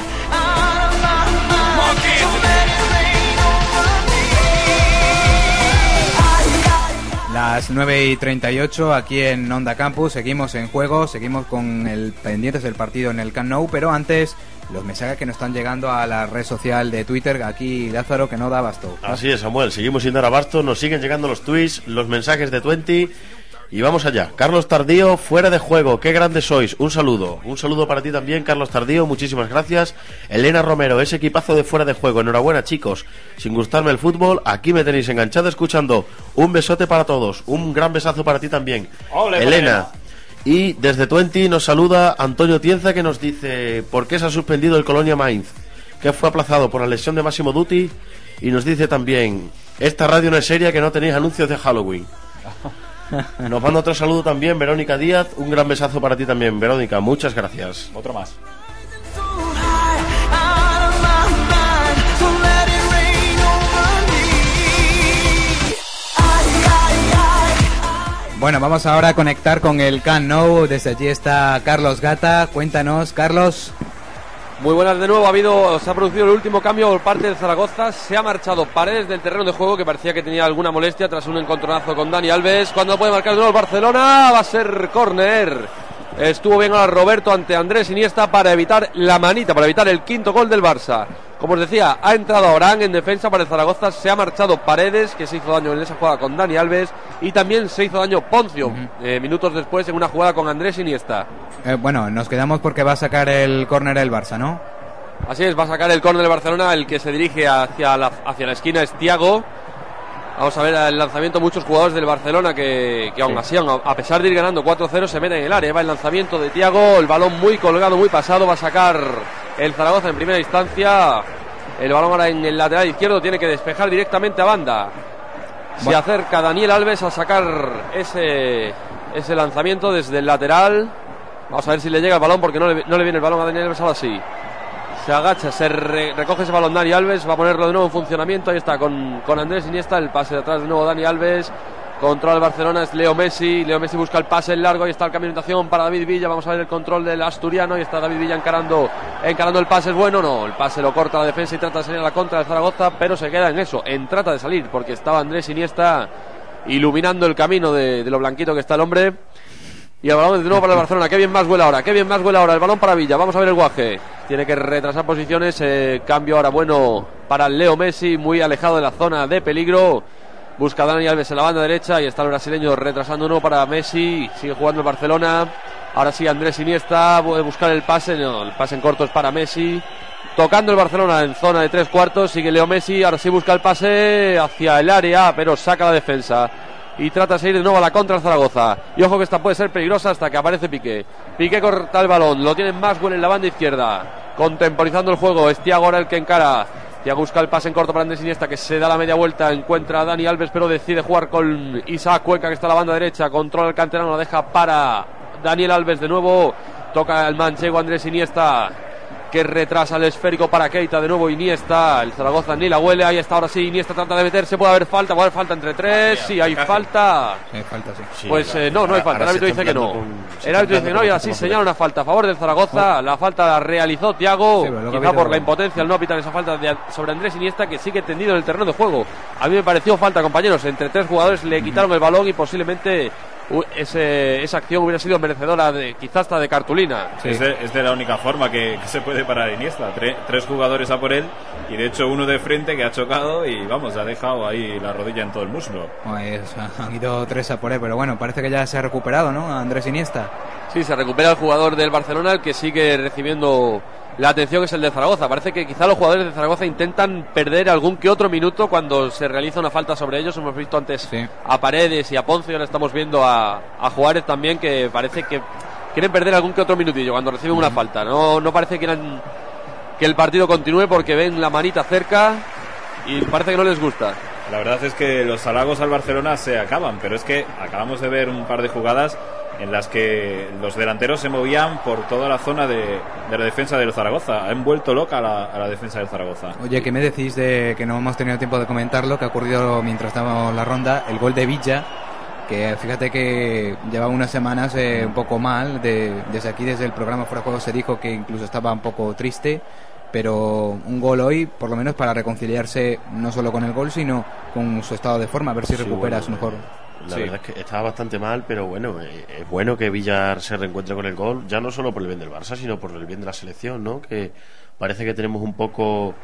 Speaker 6: Las 9 y 38 aquí en Onda Campus, seguimos en juego, seguimos con el pendientes del partido en el Camp Nou, pero antes los mensajes que nos están llegando a la red social de Twitter, aquí Lázaro que no da abasto.
Speaker 8: Así es, Samuel. Seguimos sin dar abasto. Nos siguen llegando los tweets, los mensajes de Twenty. Y vamos allá. Carlos Tardío, fuera de juego. Qué grandes sois. Un saludo. Un saludo para ti también, Carlos Tardío. Muchísimas gracias. Elena Romero, ese equipazo de fuera de juego. Enhorabuena, chicos. Sin gustarme el fútbol, aquí me tenéis enganchado escuchando. Un besote para todos. Un gran besazo para ti también.
Speaker 5: Ole,
Speaker 8: Elena. Y desde Twenty nos saluda Antonio Tienza que nos dice ¿Por qué se ha suspendido el Colonia Mainz? Que fue aplazado por la lesión de Máximo Duty Y nos dice también Esta radio no es seria que no tenéis anuncios de Halloween Nos manda otro saludo también Verónica Díaz. Un gran besazo para ti también Verónica, muchas gracias.
Speaker 5: Otro más.
Speaker 6: Bueno, vamos ahora a conectar con el Camp Nou, desde allí está Carlos Gata, cuéntanos Carlos.
Speaker 36: Muy buenas de nuevo, ha habido, se ha producido el último cambio por parte del Zaragoza, se ha marchado Paredes del terreno de juego que parecía que tenía alguna molestia tras un encontronazo con Dani Alves, cuando puede marcar de nuevo el Barcelona, va a ser córner. Estuvo bien ahora Roberto ante Andrés Iniesta para evitar la manita, para evitar el quinto gol del Barça. Como os decía, ha entrado Orán en defensa para el Zaragoza, se ha marchado Paredes, que se hizo daño en esa jugada con Dani Alves, y también se hizo daño Poncio, eh, minutos después en una jugada con Andrés Iniesta.
Speaker 6: Eh, bueno, nos quedamos porque va a sacar el córner el Barça, ¿no?
Speaker 36: Así es, va a sacar el córner del Barcelona, el que se dirige hacia la, hacia la esquina es Tiago. Vamos a ver el lanzamiento, muchos jugadores del Barcelona que, que aún así, aun- a pesar de ir ganando 4-0, se meten en el área. Va el lanzamiento de Tiago, el balón muy colgado, muy pasado, va a sacar el Zaragoza en primera instancia. El balón ahora en el lateral izquierdo tiene que despejar directamente a banda. Se
Speaker 6: Bueno.
Speaker 36: acerca Daniel Alves a sacar ese, ese lanzamiento desde el lateral. Vamos a ver si le llega el balón porque no le, no le viene el balón a Daniel Alves ahora sí. Se agacha, se re- recoge ese balón Dani Alves, va a ponerlo de nuevo en funcionamiento. Ahí está con, con Andrés Iniesta, el pase de atrás de nuevo Dani Alves. Controla el Barcelona, es Leo Messi. Leo Messi busca el pase en largo. Ahí está el cambio de para David Villa. Vamos a ver el control del asturiano. Ahí está David Villa encarando, encarando el pase. Es bueno, no. El pase lo corta la defensa y trata de salir a la contra de Zaragoza, pero se queda en eso, en trata de salir, porque estaba Andrés Iniesta iluminando el camino de lo blanquito que está el hombre. Y el balón de nuevo para el Barcelona. Qué bien más vuela ahora. Qué bien más vuela ahora. El balón para Villa. Vamos a ver el guaje. Tiene que retrasar posiciones. eh, cambio ahora bueno para Leo Messi. Muy alejado de la zona de peligro. Busca Dani Alves en la banda derecha. Y está el brasileño retrasando uno para Messi. Sigue jugando el Barcelona. Ahora sí Andrés Iniesta. Puede buscar el pase. El pase en corto es para Messi. Tocando el Barcelona en zona de tres cuartos. Sigue Leo Messi. Ahora sí busca el pase hacia el área. Pero saca la defensa y trata de seguir de nuevo a la contra Zaragoza. Y ojo que esta puede ser peligrosa hasta que aparece Piqué. Piqué corta el balón, lo tiene Maxwell en la banda izquierda, contemporizando el juego. Es Thiago ahora el que encara. Thiago busca el pase en corto para Andrés Iniesta que se da la media vuelta, encuentra a Dani Alves pero decide jugar con Isaac Cuenca que está a la banda derecha, controla el canterano, lo deja para Daniel Alves de nuevo, toca el manchego Andrés Iniesta que retrasa el esférico para Keita, de nuevo Iniesta, el Zaragoza ni la huele, ahí está ahora sí, Iniesta trata de meterse, puede haber falta, puede haber falta entre tres, sí, hay falta.
Speaker 6: Sí, falta, sí.
Speaker 36: Pues eh, no, no hay falta, el árbitro dice que no. El árbitro dice que no y así señala una falta a favor del Zaragoza, la falta la realizó Tiago,
Speaker 6: Sí,
Speaker 36: quizá por la impotencia al no pitar esa falta de- sobre Andrés Iniesta que sigue tendido en el terreno de juego. A mí me pareció falta, compañeros, entre tres jugadores le quitaron el balón y posiblemente ese- esa acción hubiera sido merecedora de quizás hasta de cartulina.
Speaker 5: Es, de, es de la única forma que, que se puede parar Iniesta. Tre- tres jugadores a por él y de hecho uno de frente que ha chocado y vamos, ha dejado ahí la rodilla en todo el muslo.
Speaker 6: Pues, han ido tres a por él, pero bueno, parece que ya se ha recuperado, ¿no? Andrés Iniesta.
Speaker 36: Sí, se recupera el jugador del Barcelona, el que sigue recibiendo la atención es el de Zaragoza. Parece que quizá los jugadores de Zaragoza intentan perder algún que otro minuto cuando se realiza una falta sobre ellos. Hemos visto antes a Paredes y a Ponce y ahora estamos viendo a, a Juárez también que parece que quieren perder algún que otro minutillo cuando reciben una falta. No, no parece que que el partido continúe porque ven la manita cerca y parece que no les gusta.
Speaker 5: La verdad es que los halagos al Barcelona se acaban, pero es que acabamos de ver un par de jugadas en las que los delanteros se movían por toda la zona de, de la defensa del Zaragoza. Han vuelto loca a la, a la defensa del Zaragoza.
Speaker 6: Oye, ¿qué me decís de que no hemos tenido tiempo de comentarlo, que ha ocurrido mientras estábamos la ronda? El gol de Villa, que fíjate que lleva unas semanas eh, un poco mal. De, desde aquí, desde el programa Fuera de Juego, se dijo que incluso estaba un poco triste. Pero un gol hoy, por lo menos para reconciliarse no solo con el gol, sino con su estado de forma, a ver si
Speaker 8: Sí,
Speaker 6: recupera
Speaker 8: bueno,
Speaker 6: su mejor.
Speaker 8: La
Speaker 6: Sí.
Speaker 8: verdad es que estaba bastante mal, pero bueno, eh, es bueno que Villar se reencuentre con el gol, ya no solo por el bien del Barça, sino por el bien de la selección, ¿no? Que parece que tenemos un poco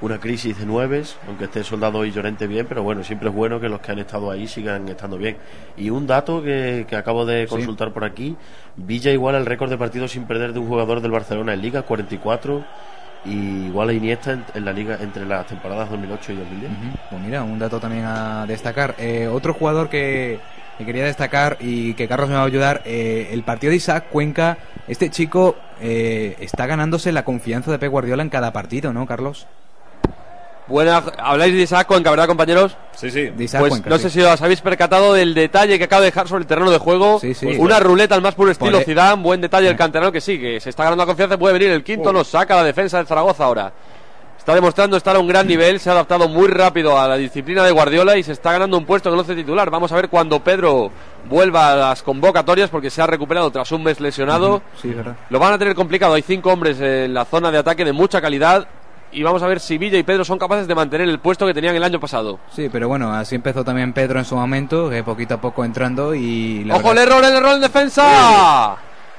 Speaker 8: una crisis de nueves, aunque esté Soldado y Llorente bien, pero bueno, siempre es bueno que los que han estado ahí sigan estando bien. Y un dato que, que acabo de consultar por aquí, Villa igual el récord de partidos sin perder de un jugador del Barcelona en Liga, 44, y igual a Iniesta en, en la Liga entre las temporadas 2008 y 2010.
Speaker 6: Ujú, Pues mira, un dato también a destacar. Eh, otro jugador que, que quería destacar y que Carlos me va a ayudar, eh, el partido de Isaac Cuenca, este chico eh, está ganándose la confianza de Pep Guardiola en cada partido, ¿no, Carlos?
Speaker 36: Buena, habláis de Isaac Cuenca, ¿verdad, compañeros?
Speaker 5: Sí, sí.
Speaker 6: De Isaac
Speaker 36: Pues
Speaker 6: Cuenca,
Speaker 36: no
Speaker 6: sí.
Speaker 36: sé si os habéis percatado del detalle que acaba de dejar sobre el terreno de juego.
Speaker 6: Sí, sí.
Speaker 36: Una ruleta al más puro estilo
Speaker 6: Pone-
Speaker 36: Zidane, buen detalle el canterano que sigue. Se está ganando la confianza, puede venir el quinto, nos saca la defensa del Zaragoza ahora. Está demostrando estar a un gran nivel, se ha adaptado muy rápido a la disciplina de Guardiola y se está ganando un puesto en el once titular. Vamos a ver cuando Pedro vuelva a las convocatorias porque se ha recuperado tras un mes lesionado.
Speaker 6: Sí, verdad.
Speaker 36: Lo van a tener complicado. Hay cinco hombres en la zona de ataque de mucha calidad. Y vamos a ver si Villa y Pedro son capaces de mantener el puesto que tenían el año pasado.
Speaker 6: Sí, pero bueno, así empezó también Pedro en su momento, que poquito a poco entrando y... la
Speaker 36: ¡Ojo, el error, el error en defensa!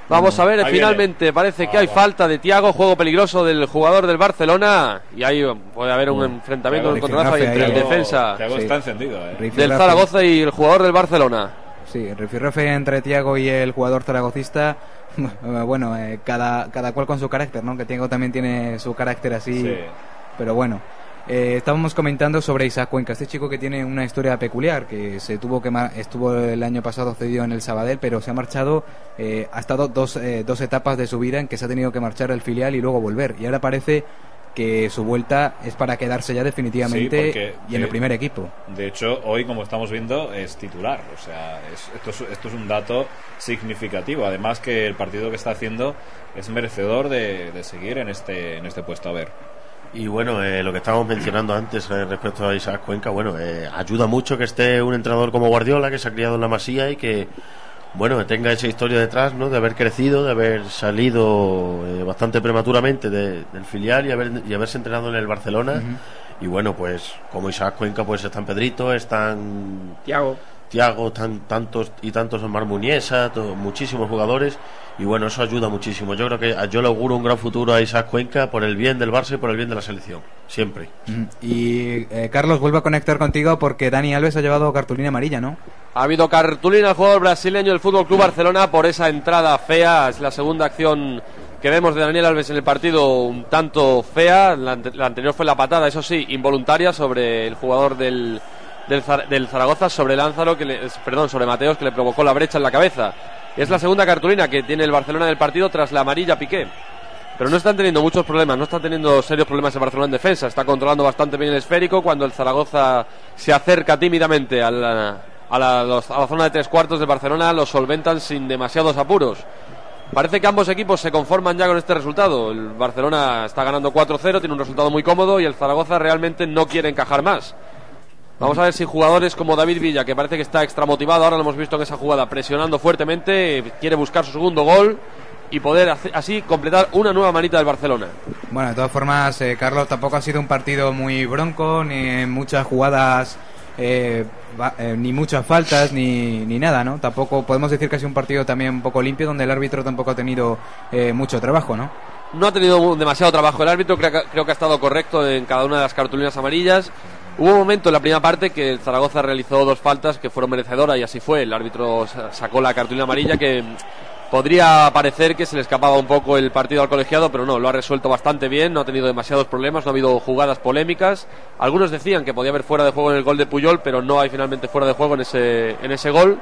Speaker 36: Vamos a ver,
Speaker 6: Ahí
Speaker 36: finalmente parece que hay falta de Tiago, juego peligroso del jugador del Barcelona. Y ahí puede haber un enfrentamiento, un ahí entre el
Speaker 6: Thiago-
Speaker 36: defensa
Speaker 5: Thiago está encendido, eh.
Speaker 36: Del. Zaragoza y el jugador del Barcelona.
Speaker 6: Sí, el entre Tiago y el jugador zaragocista, bueno, eh, cada, cada cual con su carácter, ¿no? Que Tiago también tiene su carácter así,
Speaker 5: Sí.
Speaker 6: pero bueno. Eh, estábamos comentando sobre Isaac Cuenca, este chico que tiene una historia peculiar, que se tuvo que estuvo el año pasado cedido en el Sabadell, pero se ha marchado, eh, ha estado dos, eh, dos etapas de su vida en que se ha tenido que marchar al filial y luego volver, y ahora parece que su vuelta es para quedarse ya definitivamente
Speaker 5: Sí, porque
Speaker 6: y en
Speaker 5: de-
Speaker 6: el primer equipo.
Speaker 5: De hecho, hoy, como estamos viendo, es titular. O sea, es- esto, es, esto es un dato significativo. Además que el partido que está haciendo es merecedor de, de seguir en este, en este puesto. A ver.
Speaker 8: Y bueno, eh, lo que estábamos mencionando antes eh, respecto a Isaac Cuenca, bueno, eh, ayuda mucho que esté un entrenador como Guardiola, que se ha criado en la Masía y que, bueno, que tenga esa historia detrás, ¿no? De haber crecido, de haber salido eh, bastante prematuramente de- del filial y, haber, y haberse entrenado en el Barcelona. Y bueno, pues como Isaac Cuenca, pues están Pedrito, están
Speaker 7: Tiago.
Speaker 8: Tiago, tan, tantos y tantos Omar Muñesa, to- muchísimos jugadores y bueno, eso ayuda muchísimo. Yo creo que yo le auguro un gran futuro a Isaac Cuenca por el bien del Barça y por el bien de la selección, siempre.
Speaker 6: Ujú. Y eh, Carlos, vuelvo a conectar contigo porque Dani Alves ha llevado cartulina amarilla, ¿no?
Speaker 36: Ha habido cartulina al jugador brasileño del Fútbol Club Barcelona por esa entrada fea. Es la segunda acción que vemos de Daniel Alves en el partido un tanto fea. La, ante- la anterior fue la patada, eso sí, involuntaria sobre el jugador del, del, Zar- del Zaragoza, sobre Lázaro, que le- perdón, sobre Mateos, que le provocó la brecha en la cabeza. Es la segunda cartulina que tiene el Barcelona en el partido tras la amarilla Piqué. Pero no están teniendo muchos problemas, no están teniendo serios problemas el Barcelona en defensa. Está controlando bastante bien el esférico cuando el Zaragoza se acerca tímidamente a la, a la- los- a la zona de tres cuartos de Barcelona, lo solventan sin demasiados apuros. Parece que ambos equipos se conforman ya con este resultado. El Barcelona está ganando 4-0, tiene un resultado muy cómodo y el Zaragoza realmente no quiere encajar más. Vamos a ver si jugadores como David Villa, que parece que está extramotivado, ahora lo hemos visto en esa jugada, presionando fuertemente, quiere buscar su segundo gol y poder así completar una nueva manita del Barcelona.
Speaker 6: Bueno, de todas formas, eh, Carlos, tampoco ha sido un partido muy bronco, ni muchas jugadas, eh, va- eh, ni muchas faltas, ni, ni nada, ¿no? Tampoco podemos decir que ha sido un partido también un poco limpio, donde el árbitro tampoco ha tenido eh, mucho trabajo, ¿no?
Speaker 36: No ha tenido demasiado trabajo el árbitro, creo que, creo que ha estado correcto en cada una de las cartulinas amarillas. Hubo un momento en la primera parte que el Zaragoza realizó dos faltas que fueron merecedoras y así fue. El árbitro sa- sacó la cartulina amarilla que podría parecer que se le escapaba un poco el partido al colegiado, pero no, lo ha resuelto bastante bien, no ha tenido demasiados problemas, no ha habido jugadas polémicas. Algunos decían que podía haber fuera de juego en el gol de Puyol, pero no hay finalmente fuera de juego en ese, en ese gol.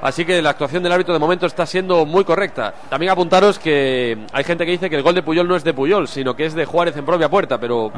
Speaker 36: Así que la actuación del árbitro de momento está siendo muy correcta. También apuntaros que hay gente que dice que el gol de Puyol no es de Puyol, sino que es de Juárez en propia puerta, pero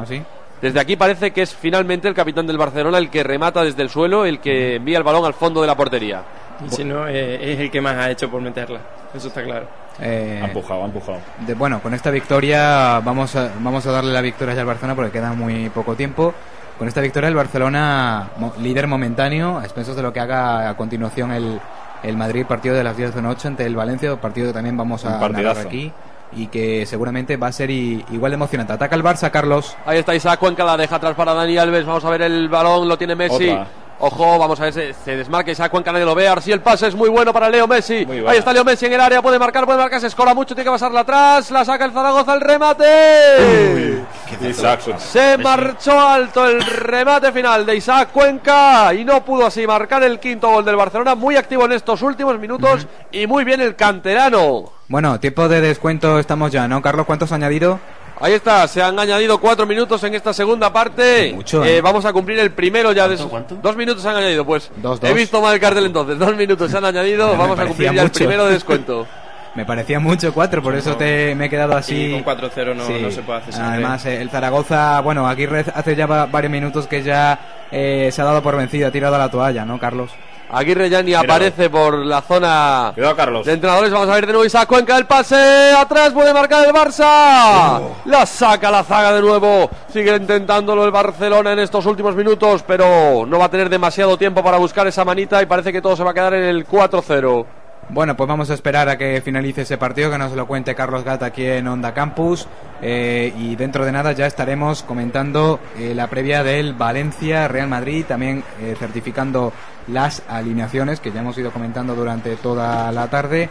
Speaker 36: desde aquí parece que es finalmente el capitán del Barcelona el que remata desde el suelo, el que envía el balón al fondo de la portería.
Speaker 7: Y si no, eh, es el que más ha hecho por meterla. Eso está claro.
Speaker 6: Eh,
Speaker 5: Ha empujado, ha empujado.
Speaker 6: de- bueno, con esta victoria vamos a, vamos a darle la victoria ya al Barcelona porque queda muy poco tiempo. Con esta victoria el Barcelona, mo- líder momentáneo, a expensas de lo que haga a continuación el, el Madrid, partido de las 10 de la noche ante el Valencia, partido que también vamos a
Speaker 5: partidazo.
Speaker 6: aquí y que seguramente va a ser i- igual de emocionante. Ataca el Barça, Carlos.
Speaker 36: Ahí está Isaac Cuenca, la deja atrás para Dani Alves. Vamos a ver el balón, lo tiene Messi.
Speaker 6: Otra.
Speaker 36: Ojo, vamos a ver, se, se desmarca Isaac Cuenca, nadie lo ve. Ahora sí el pase es muy bueno para Leo Messi. Ahí está Leo Messi en el área, puede marcar, puede marcar, se escora mucho, tiene que pasarla atrás. La saca el Zaragoza, el remate.
Speaker 5: Isaac,
Speaker 36: Se marchó alto el remate final de Isaac Cuenca y no pudo así marcar el quinto gol del Barcelona. Muy activo en estos últimos minutos y muy bien el canterano.
Speaker 6: Bueno, tiempo de descuento estamos ya, ¿no, Carlos? ¿Cuántos ha añadido?
Speaker 36: Ahí está, se han añadido cuatro minutos en esta segunda parte.
Speaker 6: Mucho,
Speaker 36: Eh,
Speaker 6: ¿eh?
Speaker 36: vamos a cumplir el primero ya de esos. Dos minutos se han añadido, pues.
Speaker 6: Dos,
Speaker 36: He
Speaker 6: dos.
Speaker 36: visto mal el cartel entonces. Dos minutos se han añadido. Vamos a cumplir ya el primero de descuento.
Speaker 6: Me parecía mucho cuatro, por eso te, me he quedado así.
Speaker 7: Y con 4-0 no, no se puede hacer.
Speaker 6: Además, eh, el Zaragoza, bueno, Aguirre hace ya va- varios minutos que ya eh, se ha dado por vencido, ha tirado a la toalla, ¿no, Carlos?
Speaker 36: Aguirre ya ni
Speaker 6: Cuidado.
Speaker 36: aparece por la zona
Speaker 5: Cuidado, Carlos.
Speaker 36: de entrenadores. Vamos a ver de nuevo Isaac Cuenca. El pase atrás puede marcar el Barça. La saca la zaga de nuevo. Sigue intentándolo el Barcelona en estos últimos minutos, pero no va a tener demasiado tiempo para buscar esa manita y parece que todo se va a quedar en el 4-0.
Speaker 6: Bueno, pues vamos a esperar a que finalice ese partido, que nos lo cuente Carlos Gata aquí en Onda Campus. eh, y dentro de nada ya estaremos comentando eh, la previa del Valencia Real Madrid, también eh, certificando las alineaciones que ya hemos ido comentando durante toda la tarde.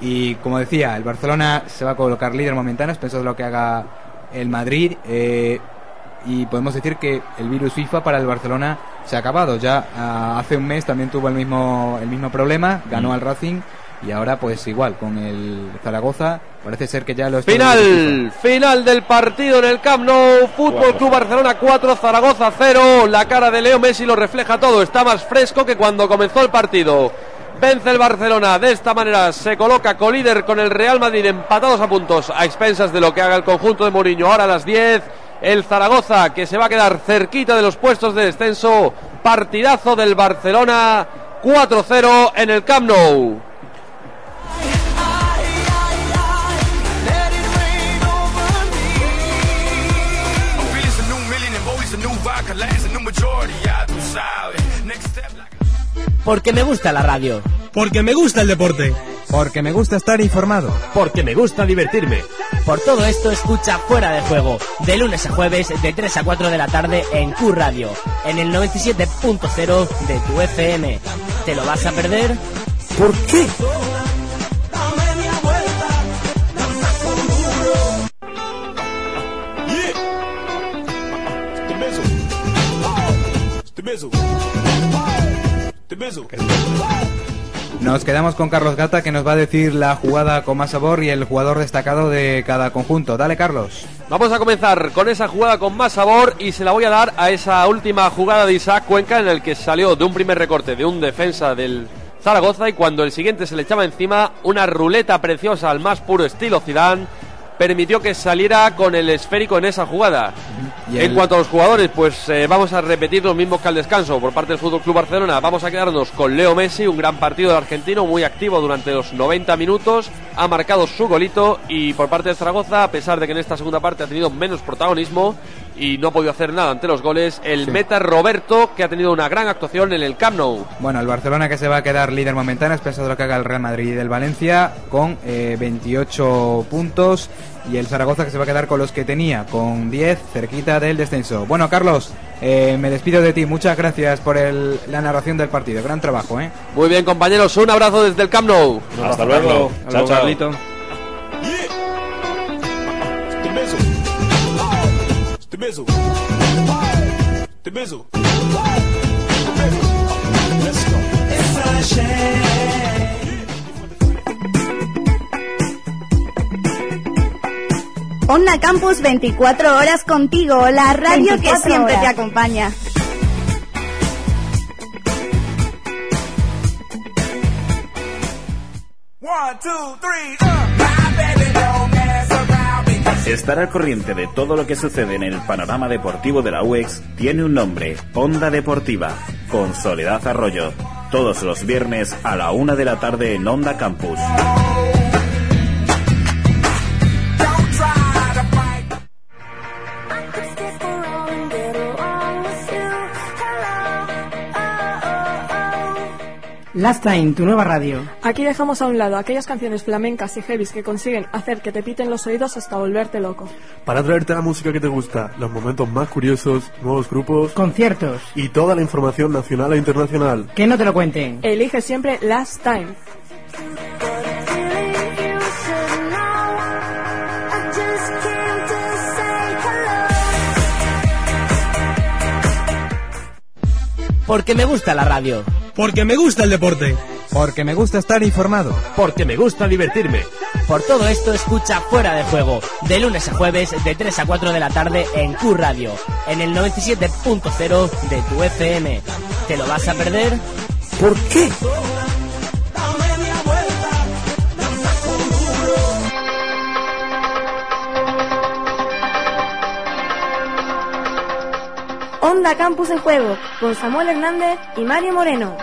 Speaker 6: Y como decía, el Barcelona se va a colocar líder momentáneo, expenso de lo que haga el Madrid. eh, y podemos decir que el virus FIFA para el Barcelona se ha acabado. Ya ah, hace un mes también tuvo el mismo, el mismo problema, ganó
Speaker 36: Mm.
Speaker 6: al Racing y ahora pues igual con el Zaragoza parece ser que ya lo está
Speaker 36: Final, final del partido en el Camp Nou. Fútbol Club Barcelona 4, Zaragoza 0. La cara de Leo Messi lo refleja todo. Está más fresco que cuando comenzó el partido. Vence el Barcelona. De esta manera se coloca colíder con el Real Madrid empatados a puntos a expensas de lo que haga el conjunto de Mourinho. Ahora a las 10. El Zaragoza que se va a quedar cerquita de los puestos de descenso. Partidazo del Barcelona 4-0 en el Camp Nou.
Speaker 9: Porque me gusta la radio.
Speaker 15: Porque me gusta el deporte.
Speaker 6: Porque me gusta estar informado.
Speaker 15: Porque me gusta divertirme.
Speaker 9: Por todo esto escucha Fuera de Juego, de lunes a jueves de 3 a 4 de la tarde en Q Radio, en el 97.0 de tu FM. ¿Te lo vas a perder?
Speaker 15: ¿Por qué?
Speaker 6: Nos quedamos con Carlos Gata que nos va a decir la jugada con más sabor y el jugador destacado de cada conjunto. Dale Carlos.
Speaker 36: Vamos a comenzar con esa jugada con más sabor y se la voy a dar a esa última jugada de Isaac Cuenca en el que salió de un primer recorte de un defensa del Zaragoza y cuando el siguiente se le echaba encima una ruleta preciosa al más puro estilo Zidane
Speaker 29: permitió que saliera con el esférico en esa jugada.
Speaker 6: Y
Speaker 29: En
Speaker 6: el-
Speaker 29: cuanto a los jugadores, pues eh, vamos a repetir los mismos que al descanso por parte del Fútbol Club Barcelona. Vamos a quedarnos con Leo Messi, un gran partido del argentino, muy activo durante los 90 minutos, ha marcado su golito y por parte de Zaragoza, a pesar de que en esta segunda parte ha tenido menos protagonismo y no ha podido hacer nada ante los goles, el
Speaker 6: Sí.
Speaker 29: meta Roberto, que ha tenido una gran actuación en el Camp Nou.
Speaker 6: Bueno, el Barcelona que se va a quedar líder momentáneo, es de lo que haga el Real Madrid y el Valencia, con eh, 28 puntos. Y el Zaragoza que se va a quedar con los que tenía, con 10, cerquita del descenso. Bueno, Carlos, eh, me despido de ti. Muchas gracias por el- la narración del partido. Gran trabajo, ¿eh?
Speaker 29: Muy bien, compañeros, un abrazo desde el Camp Nou.
Speaker 7: Hasta luego. Chao, chao.
Speaker 42: Let's go.
Speaker 1: Onda Campus 24 horas contigo, la radio que
Speaker 4: 24
Speaker 1: siempre te acompaña.
Speaker 42: One, two, three,
Speaker 5: Estar al corriente de todo lo que sucede en el panorama deportivo de la UEX tiene un nombre, Onda Deportiva, con Soledad Arroyo. Todos los viernes a la una de la tarde en Onda Campus.
Speaker 23: Last Time, tu nueva radio.
Speaker 35: Aquí dejamos a un lado aquellas canciones flamencas y heavies que consiguen hacer que te piten los oídos hasta volverte loco.
Speaker 25: Para traerte la música que te gusta, los momentos más curiosos, nuevos grupos
Speaker 23: Conciertos.
Speaker 25: y toda la información nacional e internacional.
Speaker 23: Que no te lo cuenten.
Speaker 35: Elige siempre Last Time.
Speaker 9: Porque me gusta la radio.
Speaker 36: Porque me gusta el deporte.
Speaker 6: Porque me gusta estar informado.
Speaker 36: Porque me gusta divertirme.
Speaker 9: Por todo esto escucha Fuera de Juego, de lunes a jueves de 3 a 4 de la tarde en Q Radio, en el 97.0 de tu FM. ¿Te lo vas a perder?
Speaker 36: ¿Por qué?
Speaker 4: Onda Campus en Juego, con Samuel Hernández y Mario Moreno.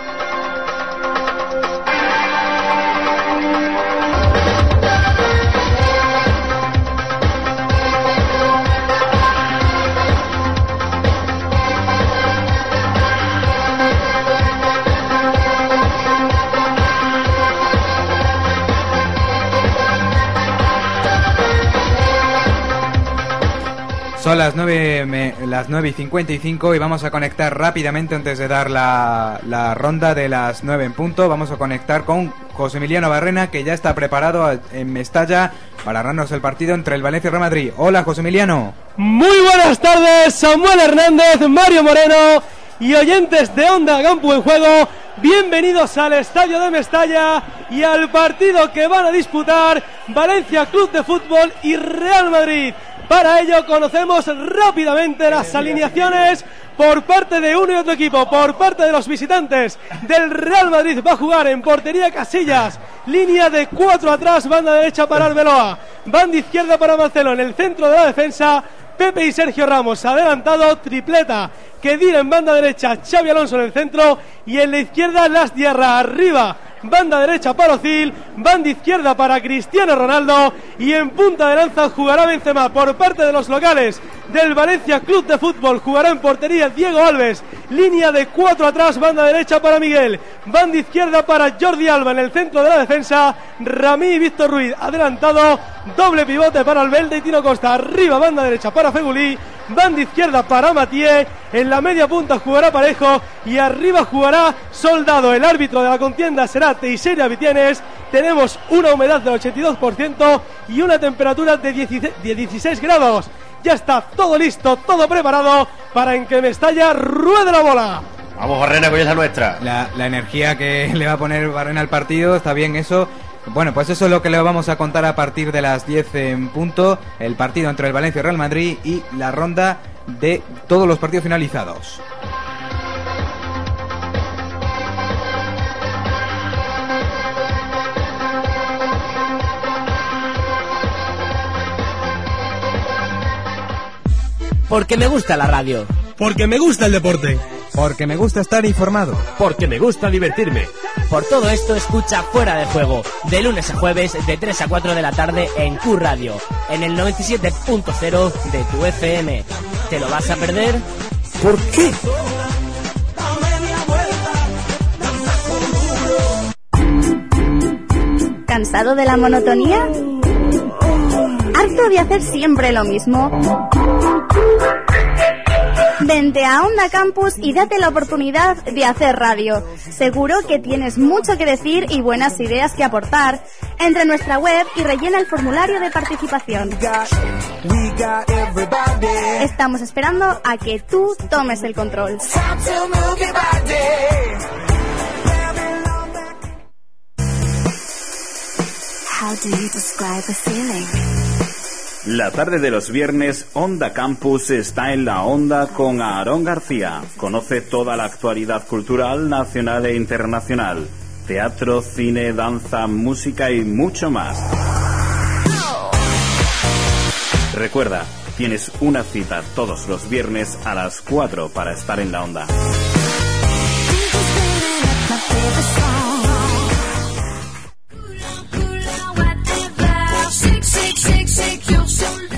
Speaker 6: Son las 9, me- las 9 y 55 y vamos a conectar rápidamente antes de dar la, ronda de las 9 en punto. Vamos a conectar con José Emiliano Barrena que ya está preparado en Mestalla para darnos el partido entre el Valencia y Real Madrid. Hola José Emiliano.
Speaker 29: Muy buenas tardes, Samuel Hernández, Mario Moreno y oyentes de Onda Campo en Juego. Bienvenidos al Estadio de Mestalla y al partido que van a disputar Valencia Club de Fútbol y Real Madrid. Para ello conocemos rápidamente las alineaciones por parte de uno y otro equipo, por parte de los visitantes del Real Madrid. Va a jugar en portería Casillas, línea de cuatro atrás, banda derecha para Arbeloa, banda izquierda para Marcelo, en el centro de la defensa Pepe y Sergio Ramos, adelantado, tripleta, Kedira en banda derecha, Xavi Alonso en el centro. Y en la izquierda Las Diarra, arriba, banda derecha para Ocil, banda izquierda para Cristiano Ronaldo y en punta de lanza jugará Benzema por parte de los locales del Valencia Club de Fútbol, jugará en portería Diego Alves, línea de cuatro atrás, banda derecha para Miguel, banda izquierda para Jordi Alba. En el centro de la defensa, Ramí y Víctor Ruiz. Adelantado, doble pivote para Albelda y Tino Costa, arriba banda derecha para Fegulí, banda izquierda para Matié, en la media punta jugará Parejo y arriba jugará Soldado. El árbitro de la contienda. Será Teixeira Vitienes. Tenemos una humedad del 82% y una temperatura de 16, de 16 grados. Ya está todo listo, todo preparado para en que Mestalla ruede la bola.
Speaker 8: Vamos, Barrena, que es la nuestra.
Speaker 6: La, la energía que le va a poner Barrena al partido, está bien eso. Bueno, pues eso es lo que le vamos a contar a partir de las 10 en punto. El partido entre el Valencia y Real Madrid y la ronda de todos los partidos finalizados.
Speaker 9: Porque me gusta la radio.
Speaker 15: Porque me gusta el deporte.
Speaker 6: Porque me gusta estar informado.
Speaker 15: Porque me gusta divertirme.
Speaker 9: Por todo esto escucha Fuera de Juego, de lunes a jueves de 3 a 4 de la tarde en Q Radio, en el 97.0 de tu FM. ¿Te lo vas a perder?
Speaker 15: ¿Por qué?
Speaker 1: ¿Cansado de la monotonía? ¿Harto de hacer siempre lo mismo? Vente a Onda Campus y date la oportunidad de hacer radio. Seguro que tienes mucho que decir y buenas ideas que aportar. Entra en nuestra web y rellena el formulario de participación. Estamos esperando a que tú tomes el control.
Speaker 24: How do you describe a feeling?
Speaker 5: La tarde de los viernes, Onda Campus está en la onda con Aarón García. Conoce toda la actualidad cultural nacional e internacional. Teatro, cine, danza, música y mucho más. Recuerda, tienes una cita todos los viernes a las 4 para estar en la onda.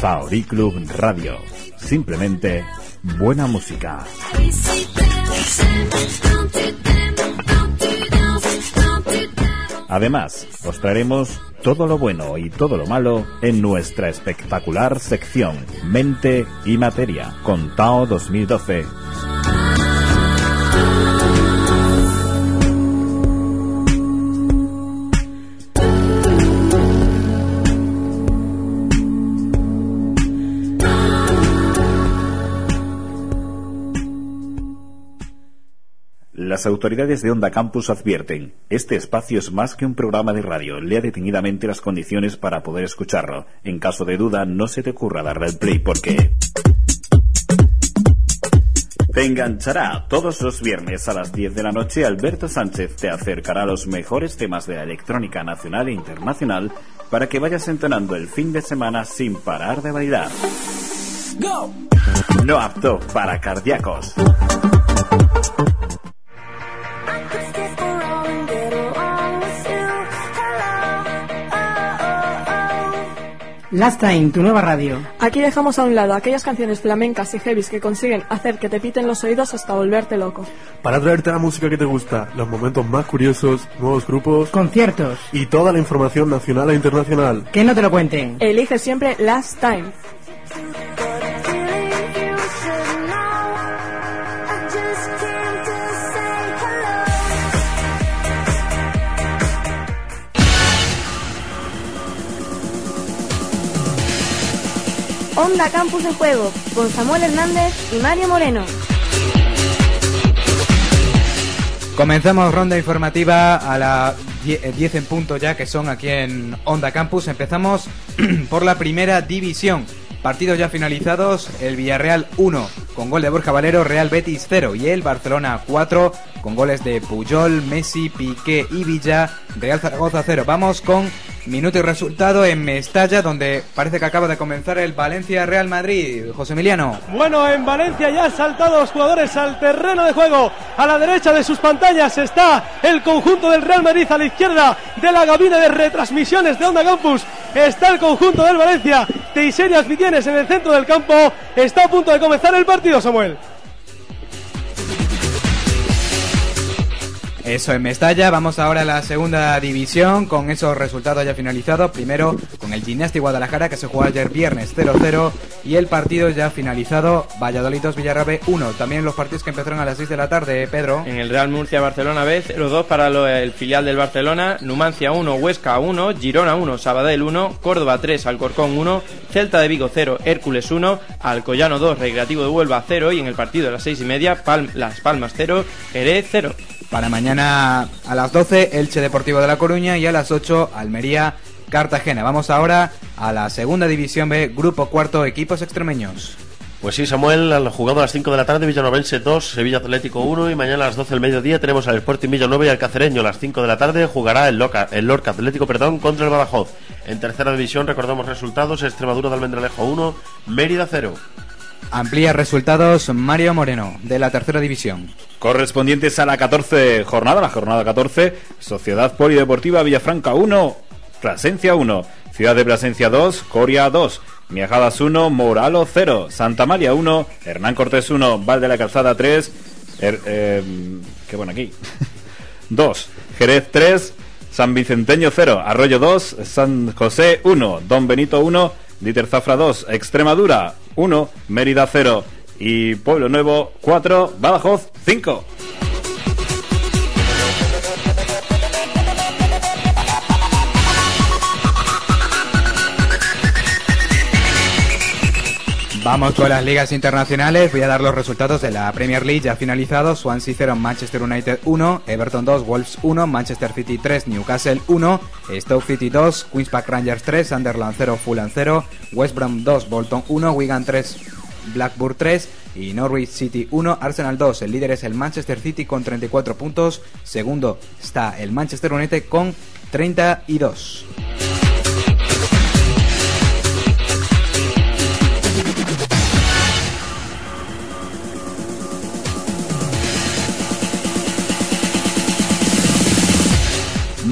Speaker 5: Faori Club Radio. Simplemente buena música. Además, os traeremos todo lo bueno y todo lo malo en nuestra espectacular sección Mente y Materia con Tao 2012. Las autoridades de Onda Campus advierten, este espacio es más que un programa de radio, lea detenidamente las condiciones para poder escucharlo. En caso de duda, no se te ocurra darle al play porque... Te enganchará todos los viernes a las 10 de la noche. Alberto Sánchez te acercará a los mejores temas de la electrónica nacional e internacional para que vayas entonando el fin de semana sin parar de bailar. No apto para cardíacos.
Speaker 23: Last Time, tu nueva radio.
Speaker 35: Aquí dejamos a un lado aquellas canciones flamencas y heavies que consiguen hacer que te piten los oídos hasta volverte loco.
Speaker 25: Para traerte la música que te gusta, los momentos más curiosos, nuevos grupos
Speaker 23: Conciertos.
Speaker 25: y toda la información nacional e internacional.
Speaker 23: Que no te lo cuenten.
Speaker 35: Elige siempre Last Time.
Speaker 4: Onda Campus en Juego, con Samuel Hernández y Mario Moreno.
Speaker 6: Comenzamos ronda informativa a las 10 en punto ya que son aquí en Onda Campus. Empezamos por la primera división. Partidos ya finalizados, el Villarreal 1 con gol de Borja Valero, Real Betis 0 y el Barcelona 4 con goles de Puyol, Messi, Piqué y Villa, Real Zaragoza 0. Vamos con minuto y resultado en Mestalla donde parece que acaba de comenzar el Valencia Real Madrid. José Emiliano.
Speaker 29: Bueno, en Valencia ya han saltado los jugadores al terreno de juego. A la derecha de sus pantallas está el conjunto del Real Madrid. A la izquierda de la cabina de retransmisiones de Onda Campus está el conjunto del Valencia. Teiserias Vitienes en el centro del campo. Está a punto de comenzar el partido, Samuel.
Speaker 6: Eso en Mestalla, vamos ahora a la segunda división con esos resultados ya finalizados. Primero con el Gimnasti Guadalajara que se jugó ayer viernes 0-0 y el partido ya finalizado Valladolid 2 Villarrabe 1. También los partidos que empezaron a las 6 de la tarde, Pedro.
Speaker 7: En el Real Murcia Barcelona B, 0-2 para lo- el filial del Barcelona, Numancia 1, Huesca 1, Girona 1, Sabadell 1, Córdoba 3, Alcorcón 1, Celta de Vigo 0, Hércules 1, Alcoyano 2, Recreativo de Huelva 0 y en el partido de las 6 y media, Palm- Las Palmas 0, Jerez 0.
Speaker 6: Para mañana a las 12 Elche Deportivo de La Coruña y a las 8 Almería Cartagena. Vamos ahora a la segunda división B, grupo cuarto, equipos extremeños.
Speaker 8: Pues sí, Samuel, al jugado a las 5 de la tarde, Villanovense 2, Sevilla Atlético 1 y mañana a las 12 del mediodía tenemos al Sporting Villanueva y al Cacereño. A las 5 de la tarde jugará el, Loca, el Lorca Atlético perdón, contra el Badajoz. En tercera división recordamos resultados, Extremadura de Almendralejo 1, Mérida 0.
Speaker 6: Amplía resultados Mario Moreno, de la tercera división.
Speaker 5: Correspondientes a la 14 jornada, la jornada 14, Sociedad Polideportiva Villafranca 1, Plasencia 1, Ciudad de Plasencia 2, Coria 2, Miajadas 1, Moralo 0, Santa María 1, Hernán Cortés 1, Val de la Calzada 3, Er- eh, ¿qué bueno aquí? 2, Jerez 3, San Vicenteño 0, Arroyo 2, San José 1, Don Benito 1, Dieter Zafra 2, Extremadura 1, Mérida 0 y Pueblo Nuevo 4, Badajoz 5.
Speaker 6: Vamos con las ligas internacionales. Voy a dar los resultados de la Premier League ya finalizado. Swansea 0, Manchester United 1, Everton 2, Wolves 1, Manchester City 3, Newcastle 1, Stoke City 2, Queens Park Rangers 3, Sunderland 0, Fulham 0, West Brom 2, Bolton 1, Wigan 3, Blackburn 3 y Norwich City 1, Arsenal 2. El líder es el Manchester City con 34 puntos. Segundo está el Manchester United con 32.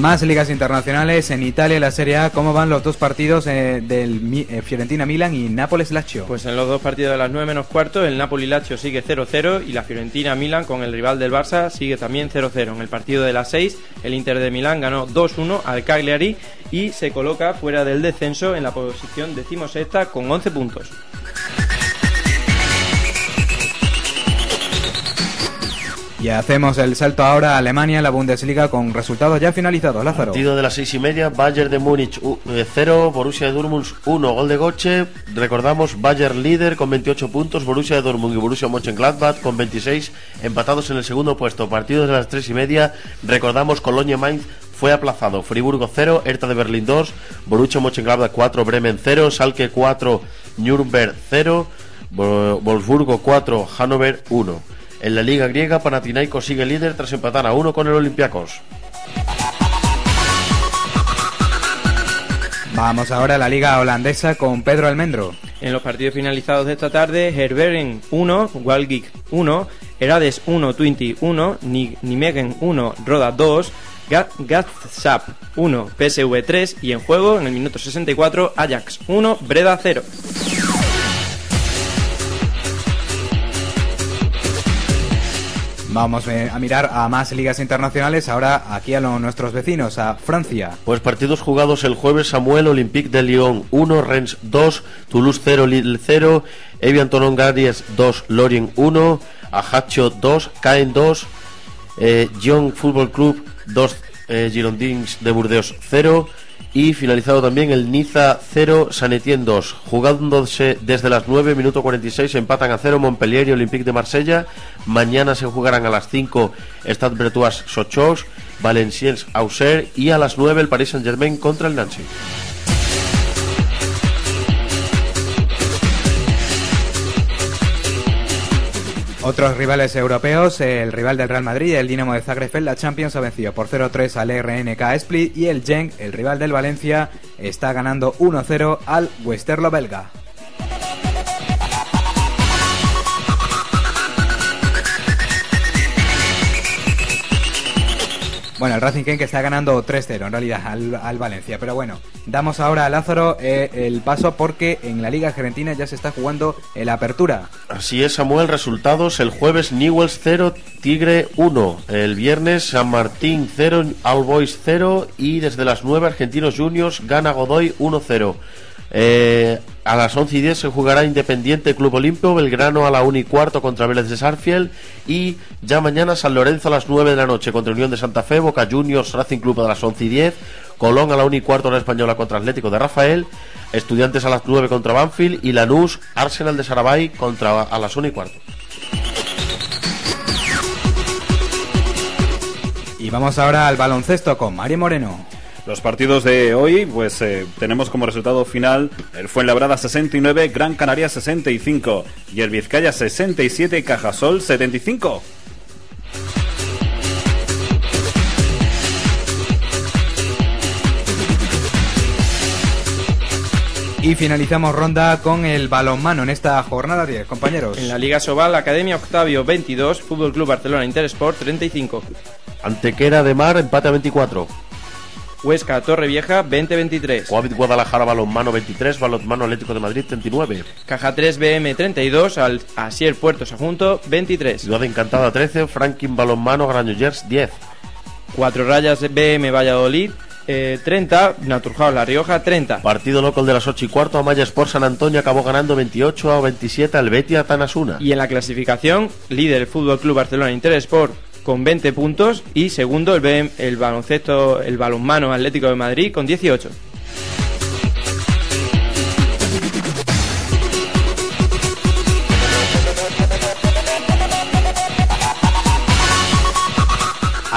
Speaker 6: Más ligas internacionales en Italia, la Serie A. ¿Cómo van los dos partidos eh, del eh, Fiorentina-Milan y Nápoles-Lazio?
Speaker 7: Pues en los dos partidos de las 9 menos cuarto, el Napoli-Lazio sigue 0-0 y la Fiorentina-Milan con el rival del Barça sigue también 0-0. En el partido de las 6, el Inter de Milán ganó 2-1 al Cagliari y se coloca fuera del descenso en la posición decimosexta con 11 puntos.
Speaker 6: Y hacemos el salto ahora a Alemania, la Bundesliga, con resultados ya finalizados. Lázaro.
Speaker 8: Partido de las seis y media, Bayern de Múnich 0, Borussia de Dortmund 1, gol de Goche. Recordamos, Bayern líder con 28 puntos, Borussia de Dortmund y Borussia Mönchengladbach con 26, empatados en el segundo puesto. Partido de las tres y media, recordamos, Colonia Mainz fue aplazado, Friburgo 0, Hertha de Berlín 2, Borussia Mönchengladbach 4, Bremen 0, Schalke 4, Nürnberg 0, Bo- Wolfsburgo 4, Hannover 1. En la liga griega, Panathinaikos sigue líder tras empatar a 1 con el Olympiacos.
Speaker 6: Vamos ahora a la liga holandesa con Pedro Almendro.
Speaker 7: En los partidos finalizados de esta tarde, Herberen 1, Walgik 1, Herades 1, Twinty 1, Ni- Nijmegen 1, Roda 2, Ga- Gazsap 1, PSV 3 y en juego, en el minuto 64, Ajax 1, Breda 0.
Speaker 6: Vamos eh, a mirar a más ligas internacionales, ahora aquí a lo- nuestros vecinos, a Francia.
Speaker 8: Pues partidos jugados el jueves, Samuel, Olympique de Lyon 1, Rennes 2, Toulouse 0, Lille 0, Evian Tonon Garies 2, Lorient 1, Ajaccio 2, Caen 2, eh, Young Football Club 2, eh, Girondins de Burdeos 0 y finalizado también el Niza 0, San Etienne 2. Jugándose desde las 9, minuto 46, empatan a 0 Montpellier y Olympique de Marsella. Mañana se jugarán a las 5 Stade Bretois Sochaux, Valenciennes Auxerre y a las 9 el Paris Saint Germain contra el Nancy.
Speaker 6: Otros rivales europeos, el rival del Real Madrid, el Dinamo de Zagreb en la Champions, ha vencido por 0-3 al RNK Split y el Genk, el rival del Valencia, está ganando 1-0 al Westerlo belga. Bueno, el Racing Genk que está ganando 3-0 en realidad al, al Valencia. Pero bueno, damos ahora a Lázaro eh, el paso porque en la Liga Argentina ya se está jugando el Apertura.
Speaker 8: Así es, Samuel. Resultados: el jueves Newells 0, Tigre 1. El viernes San Martín 0, All Boys 0. Y desde las 9 Argentinos Juniors gana Godoy 1-0. Eh, a las 11 y 10 se jugará Independiente Club Olimpio, Belgrano a la 1 y cuarto contra Vélez de Sarfield y ya mañana San Lorenzo a las 9 de la noche contra Unión de Santa Fe, Boca Juniors Racing Club a las 11 y 10, Colón a la 1 y cuarto la Española contra Atlético de Rafael, Estudiantes a las 9 contra Banfield y Lanús Arsenal de Sarabay contra a las 1 y cuarto.
Speaker 6: Y vamos ahora al baloncesto con Mario Moreno.
Speaker 5: Los partidos de hoy, pues eh, tenemos como resultado final el Fuenlabrada 69, Gran Canaria 65 y el Vizcaya 67, Cajasol 75.
Speaker 6: Y finalizamos ronda con el balonmano en esta jornada 10, compañeros.
Speaker 7: En la Liga Sobal, Academia Octavio 22, Fútbol Club Barcelona Intersport 35.
Speaker 8: Antequera de Mar, empate a 24.
Speaker 7: Huesca Torrevieja 20-23.
Speaker 8: Coavit Guadalajara, balonmano 23. Balonmano Atlético de Madrid, 39.
Speaker 7: Caja 3 BM 32, al Asier Puerto Sajunto 23.
Speaker 8: Ciudad Encantada, 13. Franklin Balonmano, Granollers, 10.
Speaker 7: Cuatro Rayas BM Valladolid eh, 30, Naturjaos La Rioja 30.
Speaker 8: Partido local de las 8 y cuarto. Amaya Sport San Antonio acabó ganando 28 a 27 al Betia Tanasuna.
Speaker 7: Y en la clasificación, líder el Fútbol Club Barcelona Interesport con 20 puntos y segundo el, BM el baloncesto, el balonmano Atlético de Madrid con 18.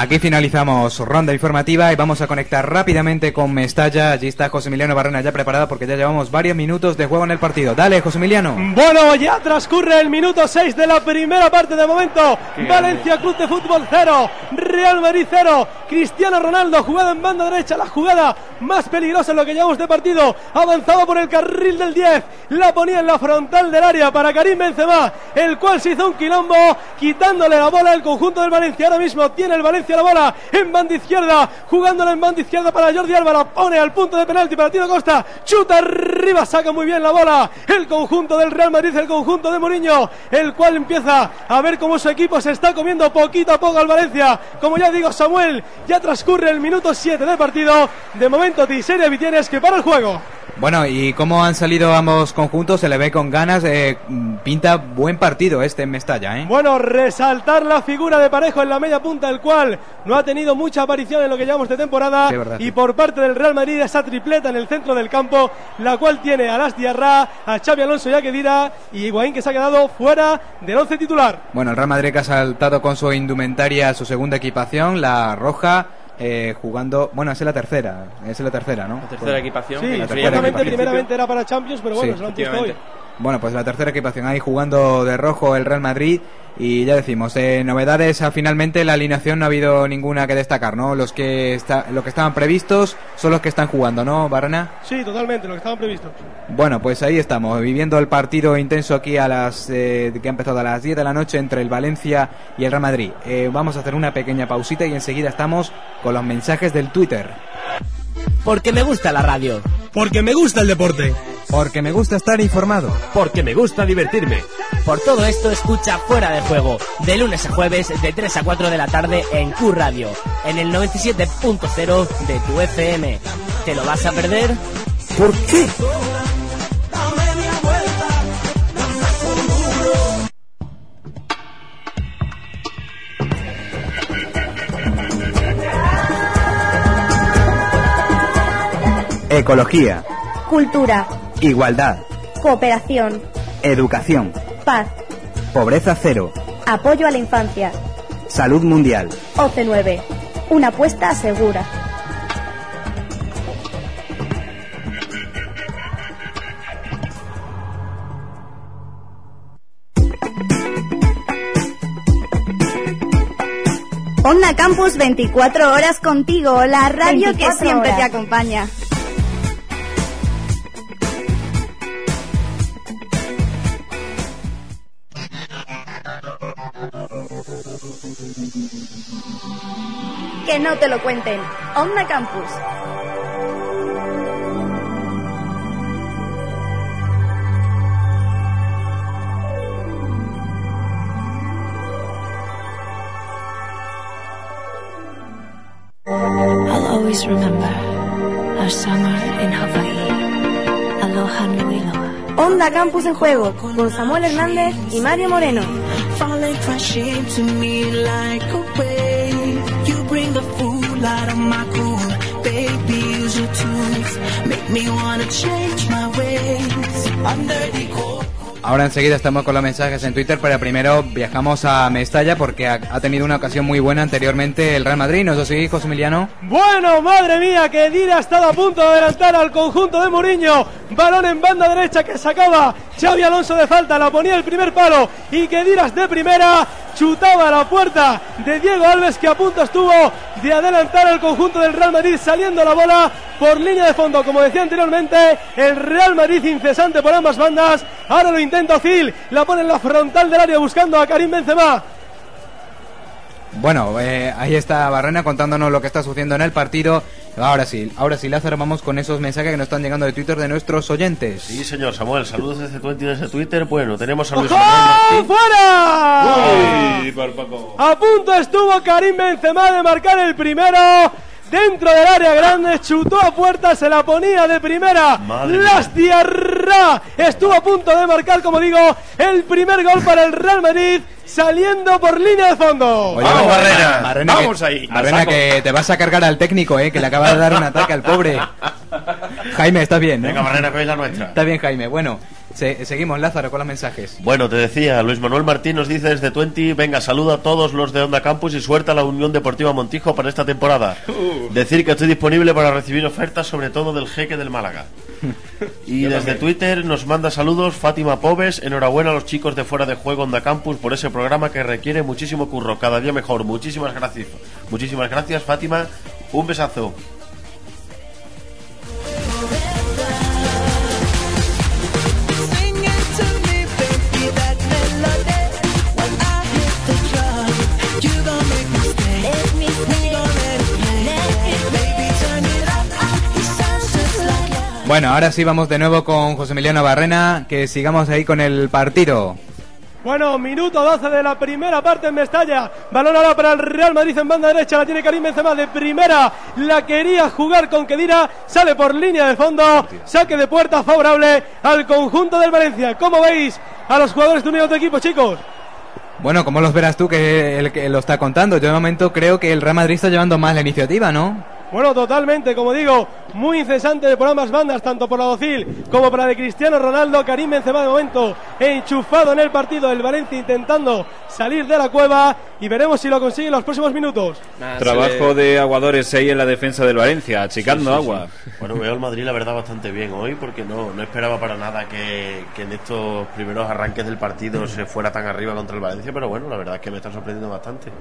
Speaker 6: Aquí finalizamos ronda informativa y vamos a conectar rápidamente con Mestalla. Allí está José Emiliano Barrena ya preparado porque ya llevamos varios minutos de juego en el partido. Dale, José Emiliano.
Speaker 29: Bueno, ya transcurre el minuto 6 de la primera parte de momento. Valencia Club de Fútbol 0, Real Madrid 0. Cristiano Ronaldo jugada en banda derecha, la jugada más peligrosa en lo que llevamos de partido. Avanzaba por el carril del 10, la ponía en la frontal del área para Karim Benzema, el cual se hizo un quilombo quitándole la bola al conjunto del Valencia. Ahora mismo tiene el Valencia la bola en banda izquierda, jugándola en banda izquierda para Jordi Álvaro, pone al punto de penalti para Tino Costa, chuta arriba, saca muy bien la bola el conjunto del Real Madrid, el conjunto de Mourinho, el cual empieza a ver cómo su equipo se está comiendo poquito a poco al Valencia. Como ya digo, Samuel, ya transcurre el minuto 7 de partido. De momento, Tiseria Vitienes que para el juego.
Speaker 6: Bueno, y cómo han salido ambos conjuntos, se le ve con ganas. eh, pinta buen partido este en Mestalla, ¿eh?
Speaker 29: Bueno, resaltar la figura de Parejo en la media punta, el cual no ha tenido mucha aparición en lo que llevamos de temporada.
Speaker 6: Sí, verdad,
Speaker 29: y
Speaker 6: sí.
Speaker 29: por parte del Real Madrid, esa tripleta en el centro del campo, la cual tiene a Las Diarra, a Xavi Alonso y a Kedira, y Higuaín que se ha quedado fuera del once titular.
Speaker 6: Bueno, el Real Madrid que ha saltado con su indumentaria su segunda equipación, la roja, eh, jugando. Bueno, es la tercera. Esa es la tercera, ¿no? La
Speaker 7: tercera equipación.
Speaker 29: Sí,
Speaker 6: la tercera
Speaker 29: supuestamente
Speaker 6: equipación.
Speaker 29: primeramente era para Champions, pero bueno,
Speaker 6: Sí.
Speaker 29: se lo han puesto hoy.
Speaker 6: Bueno, pues la tercera equipación ahí jugando de rojo el Real Madrid y ya decimos, eh, novedades ah, finalmente la alineación no ha habido ninguna que destacar, ¿no? Los que está, los que estaban previstos son los que están jugando, ¿no, Barrena?
Speaker 29: Sí, totalmente, lo que estaban previstos.
Speaker 6: Bueno, pues ahí estamos, viviendo el partido intenso aquí a las eh, que ha empezado a las 10 de la noche entre el Valencia y el Real Madrid. Eh, vamos a hacer una pequeña pausita y enseguida estamos con los mensajes del Twitter.
Speaker 9: Porque me gusta la radio.
Speaker 15: Porque me gusta el deporte.
Speaker 6: Porque me gusta estar informado.
Speaker 15: Porque me gusta divertirme.
Speaker 9: Por todo esto escucha Fuera de Juego, de lunes a jueves de 3 a 4 de la tarde en Q Radio, en el 97.0 de tu FM. ¿Te lo vas a perder?
Speaker 15: ¿Por qué?
Speaker 2: Ecología,
Speaker 1: Cultura,
Speaker 2: igualdad,
Speaker 1: cooperación,
Speaker 2: educación,
Speaker 1: paz,
Speaker 2: pobreza cero,
Speaker 1: apoyo a la infancia.
Speaker 2: salud mundial.
Speaker 1: OC9. Una apuesta segura. Onda Campus 24 horas contigo, la radio que
Speaker 4: 24
Speaker 1: siempre te acompaña. Que no te lo cuenten. Onda Campus.
Speaker 43: I'll always remember our summer in Hawaii. Aloha nui loa.
Speaker 4: Onda Campus en juego con Samuel Hernández y Mario Moreno.
Speaker 27: Make me wanna change my.
Speaker 6: Ahora enseguida estamos con los mensajes en Twitter, pero primero viajamos a Mestalla porque ha, tenido una ocasión muy buena anteriormente el Real Madrid, ¿no es así, José Emiliano?
Speaker 29: Bueno, madre mía, que Dira ha a punto de adelantar al conjunto de Mourinho. Balón en banda derecha que sacaba Xavi Alonso de falta, la ponía el primer palo y que Diras de primera chutaba a la puerta de Diego Alves que a punto estuvo de adelantar al conjunto del Real Madrid saliendo la bola por línea de fondo. Como decía anteriormente, el Real Madrid incesante por ambas bandas. Ahora lo intenta Zil, la pone en la frontal del área buscando a Karim Benzema.
Speaker 6: Bueno, eh, ahí está Barrena contándonos lo que está sucediendo en el partido. Ahora sí, ahora sí, Lázaro, vamos con esos mensajes que nos están llegando de Twitter de nuestros oyentes.
Speaker 8: Sí, señor Samuel, saludos desde Twitter, desde Twitter. Bueno, tenemos a Luis
Speaker 29: ¡Ojo!
Speaker 8: Manuel.
Speaker 29: ¡Fuera!
Speaker 5: Uy, por poco.
Speaker 29: A punto estuvo Karim Benzema de marcar el primero. Dentro del área grande, chutó a puerta, se la ponía de primera.
Speaker 8: Madre
Speaker 29: Las Diarra estuvo a punto de marcar, como digo, el primer gol para el Real Madrid, saliendo por línea de fondo.
Speaker 6: Oye, Barrena, Barrena, que, Barrena, que te vas a cargar al técnico, eh, que le acaba de dar un ataque al pobre. Jaime, ¿estás bien? ¿no?
Speaker 8: Venga, Barrena, que es la nuestra.
Speaker 6: Está bien, Jaime. Bueno, se- seguimos, Lázaro, con los mensajes.
Speaker 8: Bueno, te decía, Luis Manuel Martín nos dice desde Twenty, venga, saluda a todos los de Onda Campus y suerte a la Unión Deportiva Montijo para esta temporada. Decir que estoy disponible para recibir ofertas, sobre todo del jeque del Málaga. Y
Speaker 5: Yo
Speaker 8: desde
Speaker 5: también.
Speaker 8: Twitter nos manda saludos Fátima Pobes, enhorabuena a los chicos de Fuera de Juego Onda Campus por ese programa que requiere muchísimo curro, cada día mejor. Muchísimas gracias. Muchísimas gracias, Fátima. Un besazo.
Speaker 6: Bueno, ahora sí vamos de nuevo con José Emiliano Barrena, que sigamos ahí con el partido.
Speaker 29: Bueno, minuto 12 de la primera parte en Mestalla. Balón ahora para el Real Madrid en banda derecha. La tiene Karim Benzema de primera. La quería jugar con Kedira. Sale por línea de fondo. Saque de puerta favorable al conjunto del Valencia. ¿Cómo veis a los jugadores de un otro equipo, chicos?
Speaker 6: Bueno, ¿cómo los verás tú que el que lo está contando? Yo de momento creo que el Real Madrid está llevando más la iniciativa, ¿no?
Speaker 29: Bueno, totalmente, como digo, muy incesante por ambas bandas, tanto por la Docil como por la de Cristiano Ronaldo. Karim Benzema de momento enchufado en el partido del Valencia intentando salir de la cueva y veremos si lo consigue en los próximos minutos.
Speaker 5: Trabajo de aguadores ahí en la defensa del Valencia, achicando
Speaker 8: Sí, sí,
Speaker 5: agua.
Speaker 8: sí. Bueno, veo al Madrid la verdad bastante bien hoy porque no, no esperaba para nada que, que en estos primeros arranques del partido se fuera tan arriba contra el Valencia, pero bueno, la verdad es que me está sorprendiendo bastante.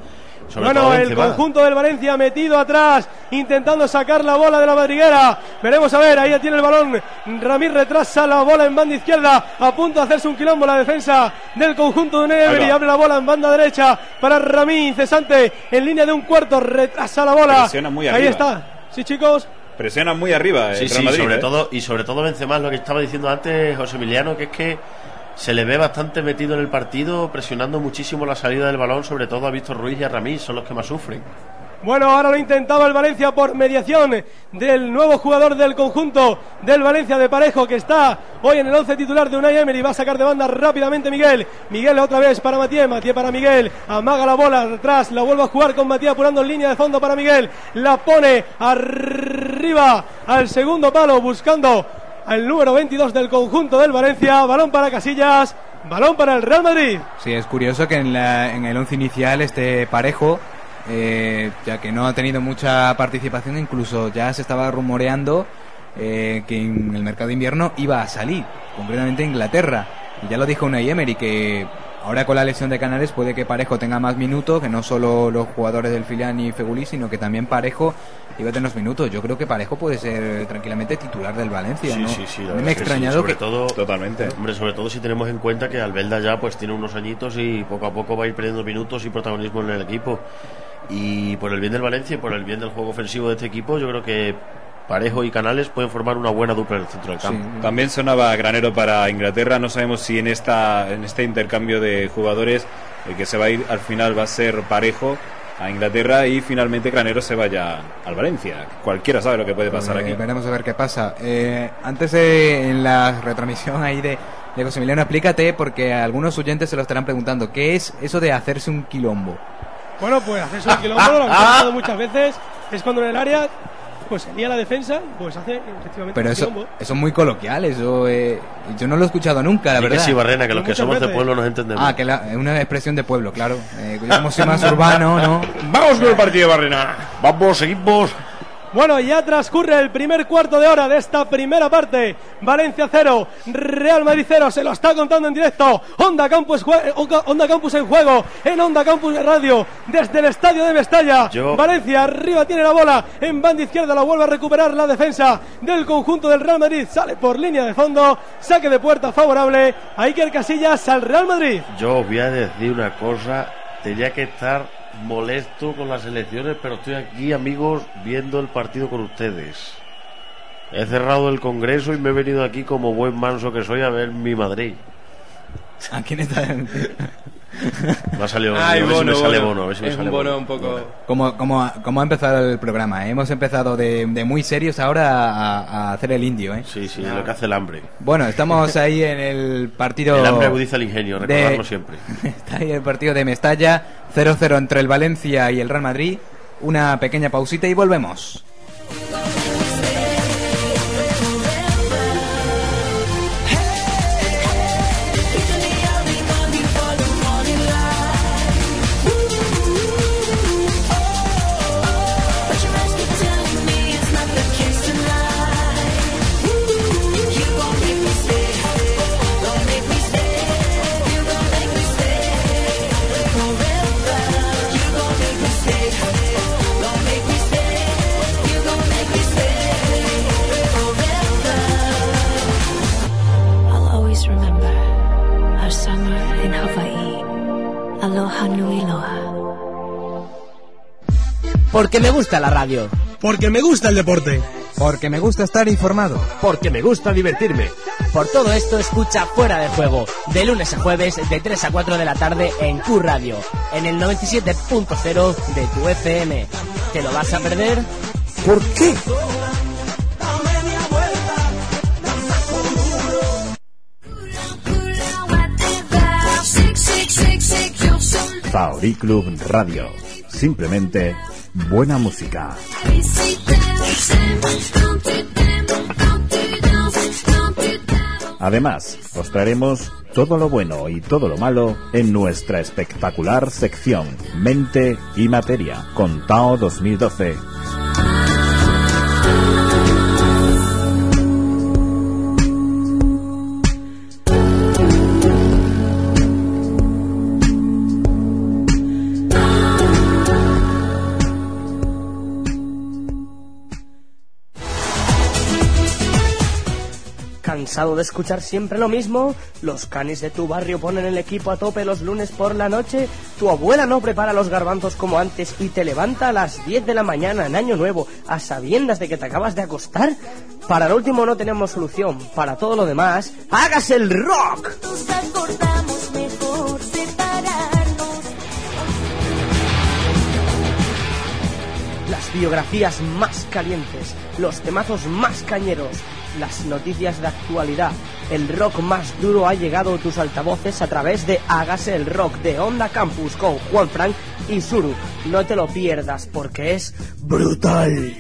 Speaker 8: Sobre
Speaker 29: bueno,
Speaker 8: todo
Speaker 29: el
Speaker 8: Benzema.
Speaker 29: conjunto del Valencia metido atrás, intentando sacar la bola de la madriguera. Veremos a ver, ahí ya tiene el balón. Ramírez retrasa la bola en banda izquierda, a punto de hacerse un quilombo la defensa del conjunto de
Speaker 5: Ahí
Speaker 29: Never y
Speaker 5: va.
Speaker 29: abre la bola en banda derecha para Ramí, incesante en línea de un cuarto, retrasa la bola.
Speaker 5: Presiona muy
Speaker 29: ahí está. Sí, chicos.
Speaker 5: Presiona muy arriba el
Speaker 8: Sí,
Speaker 5: Real
Speaker 8: sí,
Speaker 5: Madrid,
Speaker 8: sobre
Speaker 5: ¿eh?
Speaker 8: todo, y sobre todo Benzema, lo que estaba diciendo antes José Emiliano, que es que se le ve bastante metido en el partido, presionando muchísimo la salida del balón, sobre todo a Víctor Ruiz y a Ramírez, son los que más sufren.
Speaker 29: Bueno, ahora lo intentaba el Valencia por mediación del nuevo jugador del conjunto del Valencia de Parejo que está hoy en el 11 titular de Unai Emery. Va a sacar de banda rápidamente Miguel. Miguel otra vez para Matías. Matías para Miguel. Amaga la bola atrás. La vuelve a jugar con Matías apurando en línea de fondo para Miguel. La pone arriba al segundo palo buscando al número 22 del conjunto del Valencia. Balón para Casillas. Balón para el Real Madrid.
Speaker 6: Sí, es curioso que en, en el once inicial esté parejo, eh, ya que no ha tenido mucha participación, incluso ya se estaba rumoreando eh, que en el mercado de invierno iba a salir, concretamente Inglaterra. Y ya lo dijo Unai Emery, que ahora con la lesión de Canales puede que Parejo tenga más minutos, que no solo los jugadores del filial y Fegulí, sino que también Parejo iba a tener los minutos. Yo creo que Parejo puede ser tranquilamente titular del Valencia,
Speaker 8: Sí,
Speaker 6: ¿no?
Speaker 8: sí, sí,
Speaker 6: A mí me ha
Speaker 8: que sí,
Speaker 6: extrañado
Speaker 8: sobre
Speaker 6: que...
Speaker 8: todo,
Speaker 5: Totalmente.
Speaker 8: Hombre, sobre todo si tenemos en cuenta que Albelda ya pues tiene unos añitos y poco a poco va a ir perdiendo minutos y protagonismo en el equipo. Y por el bien del Valencia y por el bien del juego ofensivo de este equipo, yo creo que Parejo y Canales pueden formar una buena dupla en el centro del campo.
Speaker 5: También sonaba Granero para Inglaterra. No sabemos si en esta en este intercambio de jugadores el que se va a ir al final va a ser parejo a Inglaterra y finalmente Granero se vaya al Valencia. Cualquiera sabe lo que puede pasar
Speaker 6: Eh,
Speaker 5: aquí.
Speaker 6: Veremos a ver qué pasa. Eh, antes de, en la retransmisión ahí de, de José Emiliano, explícate, porque algunos oyentes se lo estarán preguntando, ¿qué es eso de hacerse un quilombo?
Speaker 29: Bueno, pues haces un quilombo, lo han contado muchas veces. Es cuando en el área pues se lía la defensa, pues hace efectivamente
Speaker 6: Pero eso,
Speaker 29: quilombo.
Speaker 6: eso es muy coloquial, eso eh, yo no lo he escuchado nunca, la
Speaker 8: Di que
Speaker 6: verdad.
Speaker 8: sí, Barrena, que los que somos de pueblo nos entendemos.
Speaker 6: Ah, que la- es una expresión de pueblo, claro. Eh, yo como soy más urbano, ¿no?
Speaker 8: Vamos con el partido, Barrena. Vamos, seguimos.
Speaker 29: Bueno, ya transcurre el primer cuarto de hora de esta primera parte. Valencia 0, Real Madrid 0. Se lo está contando en directo. Onda Campus, Onda Onda Campus en juego. En Onda Campus Radio. Desde el estadio de Mestalla.
Speaker 8: Yo-
Speaker 29: Valencia arriba tiene la bola. En banda izquierda la vuelve a recuperar la defensa del conjunto del Real Madrid. Sale por línea de fondo. Saque de puerta favorable. a Iker Casillas al Real Madrid.
Speaker 8: Yo os voy a decir una cosa. Tenía que estar molesto con las elecciones, pero estoy aquí, amigos, viendo el partido con ustedes. He cerrado el Congreso y me he venido aquí como buen manso que soy a ver mi Madrid.
Speaker 6: ¿A quién está?
Speaker 8: Me ha salido,
Speaker 7: Ay,
Speaker 8: a ver si me
Speaker 7: bono,
Speaker 8: sale
Speaker 7: bono.
Speaker 8: bono, a ver si me
Speaker 7: Es
Speaker 8: sale
Speaker 7: un bono
Speaker 8: bono.
Speaker 7: un poco...
Speaker 6: ¿Cómo, cómo, cómo ha empezado el programa? Hemos empezado de, de muy serios ahora a, a hacer el indio, ¿eh?
Speaker 8: Sí, sí, lo que hace el hambre.
Speaker 6: Bueno, estamos ahí en el partido...
Speaker 8: El hambre agudiza el ingenio,
Speaker 6: de-
Speaker 8: recordarlo siempre.
Speaker 6: Está ahí el partido de Mestalla, 0-0 entre el Valencia y el Real Madrid. Una pequeña pausita y volvemos.
Speaker 9: Porque me gusta la radio.
Speaker 24: Porque me gusta el deporte.
Speaker 6: Porque me gusta estar informado.
Speaker 24: Porque me gusta divertirme.
Speaker 9: Por todo esto, escucha Fuera de Juego, de lunes a jueves, de 3 a 4 de la tarde en Q Radio, en el 97.0 de tu FM. ¿Te lo vas a perder?
Speaker 24: ¿Por qué?
Speaker 5: Faori Club Radio. Simplemente buena música. Además, os traeremos todo lo bueno y todo lo malo en nuestra espectacular sección Mente y Materia con Tao 2012.
Speaker 17: ¿Cansado de escuchar siempre lo mismo? ¿Los canis de tu barrio ponen el equipo a tope los lunes por la noche? ¿Tu abuela no prepara los garbanzos como antes y te levanta a las 10 de la mañana en Año Nuevo a sabiendas de que te acabas de acostar? Para lo último no tenemos solución. Para todo lo demás, ¡hágase el rock! Las biografías más calientes, los temazos más cañeros, las noticias de actualidad. El rock más duro ha llegado a tus altavoces a través de Hágase el Rock de Onda Campus con Juan Frank y Suru. No te lo pierdas porque es brutal.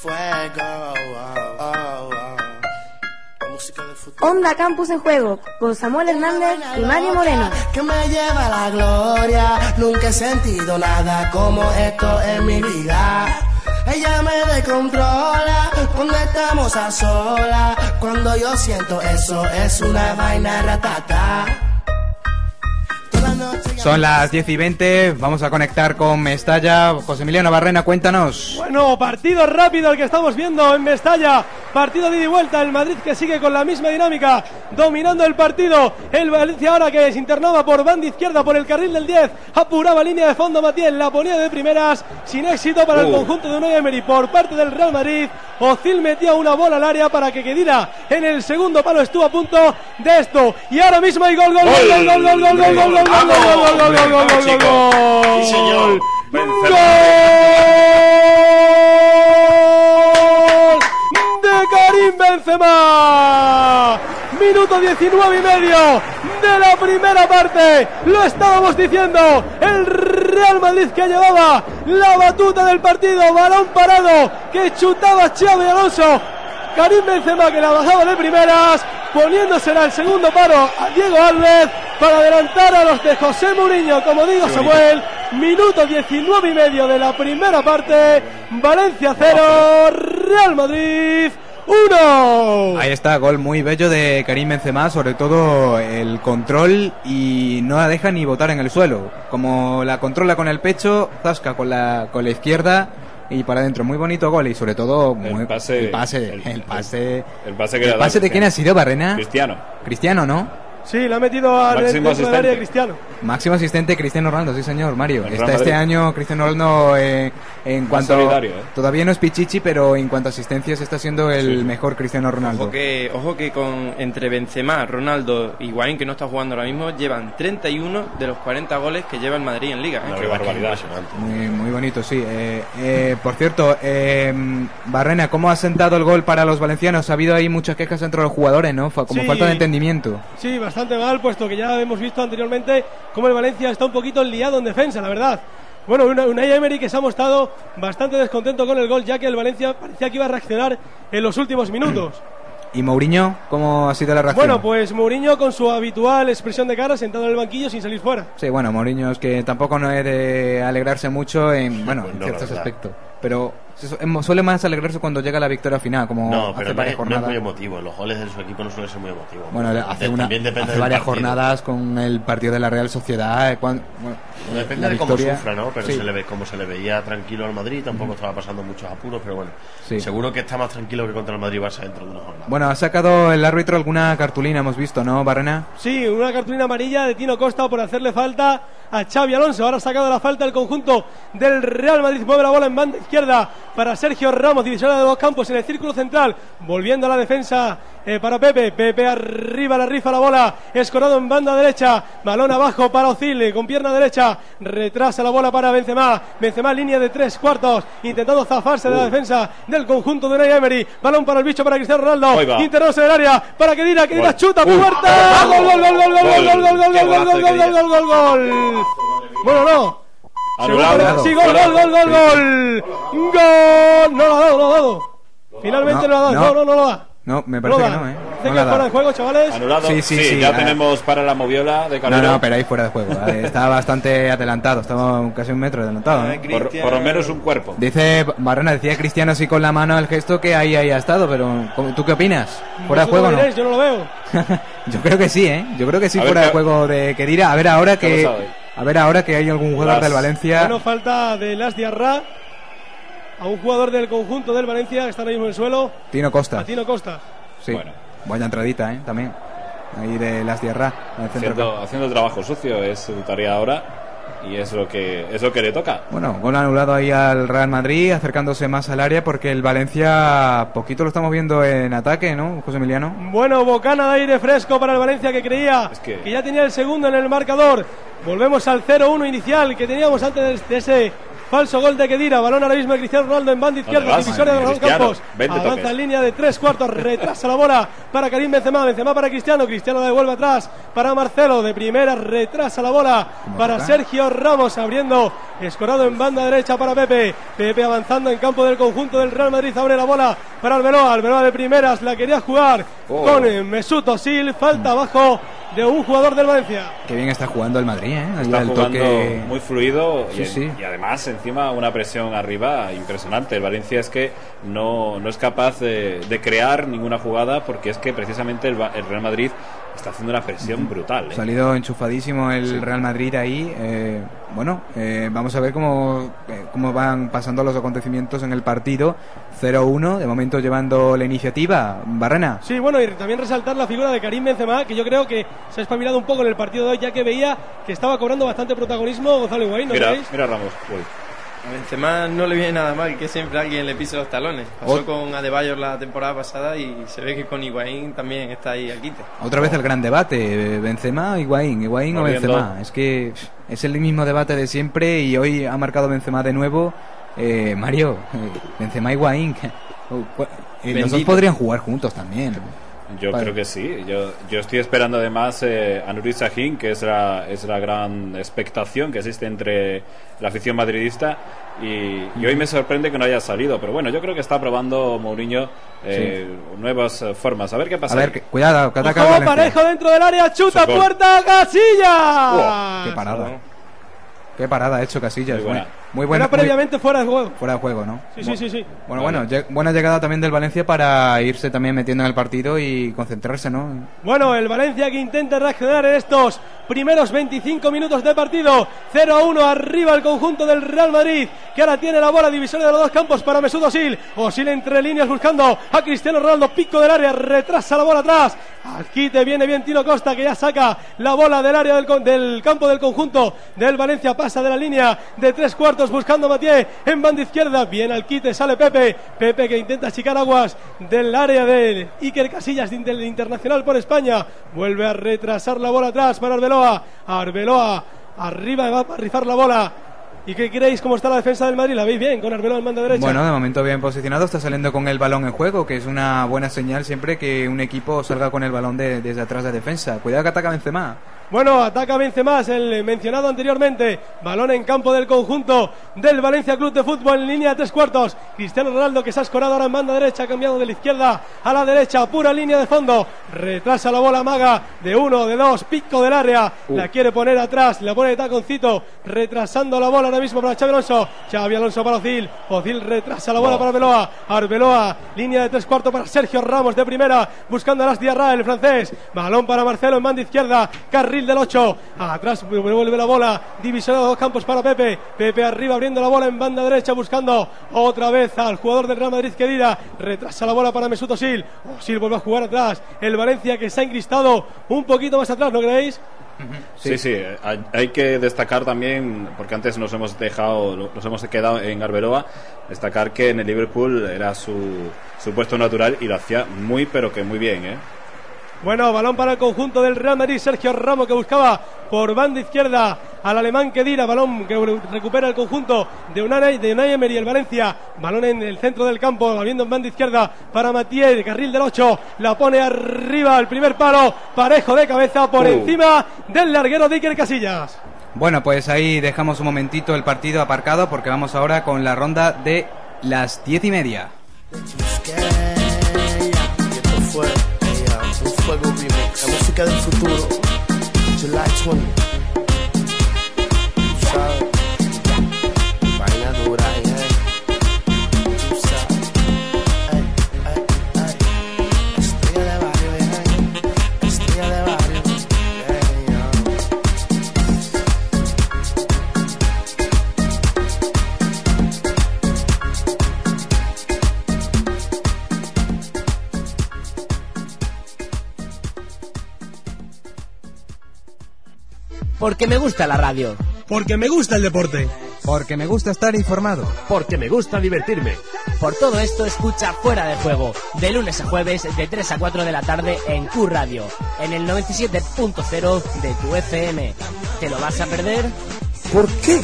Speaker 12: Fuego, oh, oh, oh.
Speaker 4: Onda Campus en juego con Samuel Hernández y Mario Moreno.
Speaker 12: que me lleva la gloria. Nunca he sentido nada como esto en mi vida. Ella me descontrola cuando estamos a solas. Cuando yo siento eso, es una vaina ratata. Toda noche
Speaker 6: Son las 10 y 20, vamos a conectar con Mestalla. José Emiliano Barrena, cuéntanos.
Speaker 29: Bueno, partido rápido el que estamos viendo en Mestalla. Partido de ida y vuelta. El Madrid que sigue con la misma dinámica, dominando el partido. El Valencia ahora que se internaba por banda izquierda, por el carril del 10. Apuraba línea de fondo Matiel, la ponía de primeras. Sin éxito para el
Speaker 44: Uh.
Speaker 29: conjunto de Unai Emery por parte del Real Madrid. Ozil metía una bola al área para que quedara en el segundo palo. Estuvo a punto de esto. Y ahora mismo hay gol, gol, gol, gol, gol, gol, gol, gol, gol, gol, gol, gol, gol, gol, gol, gol, gol, gol.
Speaker 44: Sí, señor.
Speaker 29: ¡Gol! de Karim Benzema. Minuto 19 y medio de la primera parte. Lo estábamos diciendo. El Real Madrid que llevaba la batuta del partido. Balón parado que chutaba Xavi Alonso. Karim Benzema que la bajaba de primeras, poniéndosela el segundo paro a Diego Alves para adelantar a los de José Mourinho. Como digo, Samuel, minuto 19 y medio de la primera parte. Valencia 0, Real Madrid 1.
Speaker 6: Ahí está, gol muy bello de Karim Benzema, sobre todo el control y no la deja ni botar en el suelo. Como la controla con el pecho, zasca con la, con la izquierda y para adentro. Muy bonito gol y sobre todo muy,
Speaker 5: pase-
Speaker 6: el pase,
Speaker 5: el-
Speaker 6: el, pase,
Speaker 5: El pase que
Speaker 6: el pase de quién ha sido Barrena?
Speaker 5: Cristiano.
Speaker 6: Cristiano, ¿no?
Speaker 29: Sí, le ha metido al área
Speaker 5: asistente.
Speaker 29: Cristiano.
Speaker 6: Máximo asistente Cristiano Ronaldo, sí señor, Mario.
Speaker 5: El
Speaker 6: Está este año Cristiano Ronaldo eh, en
Speaker 5: Más
Speaker 6: cuanto
Speaker 5: ¿eh?
Speaker 6: todavía no es Pichichi, pero en cuanto a asistencias está siendo el mejor Cristiano Ronaldo.
Speaker 7: Ojo que, ojo que con entre Benzema, Ronaldo y Higuaín, que no está jugando ahora mismo, llevan 31 de los 40 goles que lleva el Madrid en Liga. ¿eh?
Speaker 5: Qué barbaridad.
Speaker 6: Muy, muy bonito, sí. Eh, eh, por cierto, eh, Barrena, ¿cómo ha sentado el gol para los valencianos? Ha habido ahí muchas quejas entre los jugadores, ¿no? Como
Speaker 29: Sí.
Speaker 6: falta de entendimiento.
Speaker 29: Sí, bastante mal, puesto que ya hemos visto anteriormente cómo el Valencia está un poquito liado en defensa, la verdad. Bueno, una, una Emery que se ha mostrado bastante descontento con el gol, ya que el Valencia parecía que iba a reaccionar en los últimos minutos.
Speaker 6: ¿Y Mourinho? ¿Cómo ha sido la reacción?
Speaker 29: Bueno, pues Mourinho con su habitual expresión de cara sentado en el banquillo sin salir fuera.
Speaker 6: Sí, bueno, Mourinho es que tampoco no es de alegrarse mucho en, bueno, en
Speaker 8: no,
Speaker 6: ciertos aspectos. Pero suele más alegrarse cuando llega la victoria final, como
Speaker 8: No,
Speaker 6: hace
Speaker 8: pero no
Speaker 6: varias
Speaker 8: es, no es
Speaker 6: jornadas.
Speaker 8: muy emotivo. Los goles de su equipo no suelen ser muy emotivos.
Speaker 6: Bueno, hace, una, hace varias
Speaker 8: partido.
Speaker 6: jornadas con el partido de la Real Sociedad. eh, cuan- bueno,
Speaker 8: Depende
Speaker 6: la
Speaker 8: de cómo sufra, ¿no? Pero
Speaker 6: sí.
Speaker 8: se le ve, como se le veía tranquilo al Madrid, tampoco estaba pasando muchos apuros, pero bueno.
Speaker 6: Sí.
Speaker 8: Seguro que está más tranquilo que contra el Madrid Barça dentro de una jornada.
Speaker 6: Bueno, ha sacado el árbitro alguna cartulina, hemos visto, ¿no, Barrena?
Speaker 29: Sí, una cartulina amarilla de Tino Costa por hacerle falta a Xavi Alonso. Ahora ha sacado la falta el conjunto del Real Madrid. Mueve la bola en banda izquierda para Sergio Ramos, divisional de dos campos en el círculo central. Volviendo a la defensa eh, para Pepe. Pepe arriba, la rifa la bola. Escorado en banda derecha. Balón abajo para Ozil con pierna derecha. Retrasa la bola para Benzema. Benzema línea de tres cuartos. Intentando zafarse de la defensa del conjunto de Unai Emery. Balón para el bicho para Cristiano Ronaldo. Internos en el área para que Dira, que
Speaker 5: Gol.
Speaker 29: chuta, puerta. Gol, gol, gol, gol, gol, gol, gol, gol, gol, gol, gol, gol, gol, gol, gol, gol. Bueno, no.
Speaker 5: Anulado.
Speaker 29: Sí, gol, gol, gol, gol, gol. Gol. No lo ha dado, no lo ha dado. Finalmente no, lo ha dado. No, no, no lo da.
Speaker 6: No, me
Speaker 29: No
Speaker 6: parece que no, ¿eh? No
Speaker 29: que
Speaker 6: la
Speaker 29: fuera de juego, chavales.
Speaker 5: Anulado.
Speaker 6: Sí, sí, sí,
Speaker 5: ya
Speaker 6: ah.
Speaker 5: tenemos para la moviola de
Speaker 6: No,
Speaker 5: Calero.
Speaker 6: no, pero ahí fuera de juego. Está bastante adelantado, estaba casi un metro adelantado. ¿no?
Speaker 5: por, por lo menos un cuerpo.
Speaker 6: Dice Barrena, decía Cristiano así con la mano el gesto que ahí, ahí ha estado, pero ¿cómo- ¿tú qué opinas? ¿Fuera de juego no?
Speaker 29: diréis, Yo no lo veo.
Speaker 6: Yo creo que sí, ¿eh? Yo creo que sí,
Speaker 5: A ver
Speaker 6: fuera de juego de Kedira. A ver ahora
Speaker 5: ¿Qué
Speaker 6: que... A ver ahora que hay algún jugador
Speaker 5: Las-
Speaker 6: del Valencia...
Speaker 29: Bueno, falta de Las Diarra a un jugador del conjunto del Valencia que está ahora mismo en el suelo.
Speaker 6: Tino Costa.
Speaker 29: A Tino Costa.
Speaker 6: Sí. Buena entradita, ¿eh? También. Ahí de las centro
Speaker 5: Haciendo, haciendo trabajo sucio es su tarea ahora y es lo que es lo que le toca.
Speaker 6: Bueno, gol anulado ahí al Real Madrid, acercándose más al área porque el Valencia poquito lo estamos viendo en ataque, ¿no, José Emiliano?
Speaker 29: Bueno, bocana de aire fresco para el Valencia que creía
Speaker 5: que-
Speaker 29: que... ya tenía el segundo en el marcador. Volvemos al 0-1 inicial que teníamos antes de ese falso gol de Kedira. Balón ahora mismo de Cristiano Ronaldo en banda izquierda, divisoria de los campos. Avanza en línea de tres cuartos, retrasa la bola para Karim Benzema, Benzema para Cristiano, Cristiano la devuelve atrás para Marcelo, de primera retrasa la bola para? Sergio Ramos abriendo, escorado en banda derecha para Pepe, Pepe avanzando en campo del conjunto del Real Madrid, abre la bola para Alberoa, Alberoa de primeras, la quería jugar
Speaker 5: Oh.
Speaker 29: con eh, Mesut Özil, falta abajo de un jugador del Valencia.
Speaker 6: Qué bien está jugando el Madrid, ¿eh?
Speaker 5: Está jugando
Speaker 6: toque...
Speaker 5: muy fluido y,
Speaker 6: Sí, sí.
Speaker 5: y además encima una presión arriba impresionante. El Valencia es que no, no es capaz de, de crear ninguna jugada porque es que precisamente el, Va- el Real Madrid está haciendo una presión brutal. ¿eh?
Speaker 6: Ha salido enchufadísimo el Real Madrid ahí. eh, bueno, eh, vamos a ver cómo, eh, cómo van pasando los acontecimientos en el partido. 0-1, de momento llevando la iniciativa. Barrena.
Speaker 29: Sí, bueno, y también resaltar la figura de Karim Benzema, que yo creo que se ha espabilado un poco en el partido de hoy, ya que veía que estaba cobrando bastante protagonismo Gonzalo Higuaín, ¿no
Speaker 5: Mira, mira Ramos. Uy.
Speaker 7: A Benzema no le viene nada mal que siempre alguien le pise los talones. Pasó
Speaker 6: Ot-
Speaker 7: con Adebayor la temporada pasada y se ve que con Higuaín también está ahí al quite.
Speaker 6: Otra vez el gran debate, Benzema, Higuaín, Higuaín o. Benzema. Es que es el mismo debate de siempre y hoy ha marcado Benzema de nuevo. Eh, Mario, eh, Benzema, Higuaín. que- oh, cu- eh, los dos podrían jugar juntos también.
Speaker 5: Yo
Speaker 6: Vale.
Speaker 5: creo que sí. Yo, yo estoy esperando además eh, a Nuri Sahin, que es la, es la gran expectación que existe entre la afición madridista. Y, y hoy me sorprende que no haya salido. Pero bueno, yo creo que está probando Mourinho eh, nuevas eh, formas. A ver qué pasa.
Speaker 6: A ver, que- cuidado, que ataca
Speaker 29: Ojo, parejo dentro del área, chuta, puerta, Casilla.
Speaker 6: Qué parada. Qué parada ha hecho Casillas.
Speaker 5: Muy buena.
Speaker 6: Muy, muy buena. Muy-
Speaker 29: previamente fuera de juego.
Speaker 6: fuera de juego, ¿no?
Speaker 29: Sí, sí, sí, sí.
Speaker 6: Bueno, bueno, buena llegada también del Valencia para irse también metiendo en el partido y concentrarse, ¿no?
Speaker 29: Bueno, el Valencia que intenta reaccionar en estos primeros 25 minutos de partido. 0 a 1 arriba el conjunto del Real Madrid, que ahora tiene la bola divisoria de los dos campos para Mesut Özil. Özil entre líneas buscando a Cristiano Ronaldo, pico del área, retrasa la bola atrás. Al quite viene bien Tino Costa, que ya saca la bola del área del, del campo del conjunto del Valencia, pasa de la línea de tres cuartos buscando a Matié en banda izquierda. Bien al quite, sale Pepe. Pepe que intenta achicar aguas del área de Iker Casillas de Inter- Internacional por España. Vuelve a retrasar la bola atrás para Arbeloa. Arbeloa arriba va a rizar la bola. ¿Y qué creéis cómo está la defensa del Madrid? ¿La veis bien con Arbeloa en banda derecha?
Speaker 6: Bueno, de momento bien posicionado, está saliendo con el balón en juego, que es una buena señal siempre que un equipo salga con el balón de- desde atrás de defensa. Cuidado que ataca Benzema.
Speaker 29: Bueno, ataca Benzema, el mencionado anteriormente. Balón en campo del conjunto del Valencia Club de Fútbol en línea de tres cuartos. Cristiano Ronaldo que se ha escorado ahora en banda derecha, ha cambiado de la izquierda a la derecha, pura línea de fondo. Retrasa la bola maga de uno, de dos, pico del área.
Speaker 6: Uh.
Speaker 29: La quiere poner atrás, la pone de taconcito, retrasando la bola ahora mismo para Xavi Alonso. Xavi Alonso para Ozil. Ozil retrasa la bola para Arbeloa. Arbeloa, línea de tres cuartos para Sergio Ramos de primera, buscando a Las Diarra, el francés. Balón para Marcelo en banda izquierda, carril del 8. Atrás vuelve la bola, divisoria de dos campos para Pepe. Pepe arriba abriendo la bola en banda derecha, buscando otra vez al jugador del Real Madrid Kedira. Retrasa la bola para Mesut Özil. Özil vuelve a jugar atrás. El Valencia que se ha encristado un poquito más atrás, ¿no creéis?
Speaker 5: Sí, sí, hay, hay que destacar también, porque antes nos hemos dejado, nos hemos quedado en Arbeloa, destacar que en el Liverpool era su, su puesto natural y lo hacía muy, pero que muy bien, ¿eh?
Speaker 29: Bueno, balón para el conjunto del Real Madrid. Sergio Ramos que buscaba por banda izquierda al alemán Kedira. Balón que recupera el conjunto de Unai, de Unai Emery, el Valencia. Balón en el centro del campo, abriendo en banda izquierda para Matías, de carril del 8. La pone arriba al primer palo. Parejo de cabeza por
Speaker 6: Uh.
Speaker 29: encima del larguero de Iker Casillas.
Speaker 6: Bueno, pues ahí dejamos un momentito el partido aparcado porque vamos ahora con la ronda de las diez y media.
Speaker 45: Fuego remix, la música del futuro, July 20.
Speaker 9: Porque me gusta la radio.
Speaker 15: Porque me gusta el deporte.
Speaker 6: Porque me gusta estar informado.
Speaker 15: Porque me gusta divertirme.
Speaker 9: Por todo esto escucha Fuera de Juego, de lunes a jueves de 3 a 4 de la tarde en Q Radio, en el 97.0 de tu FM. ¿Te lo vas a perder?
Speaker 15: ¿Por qué?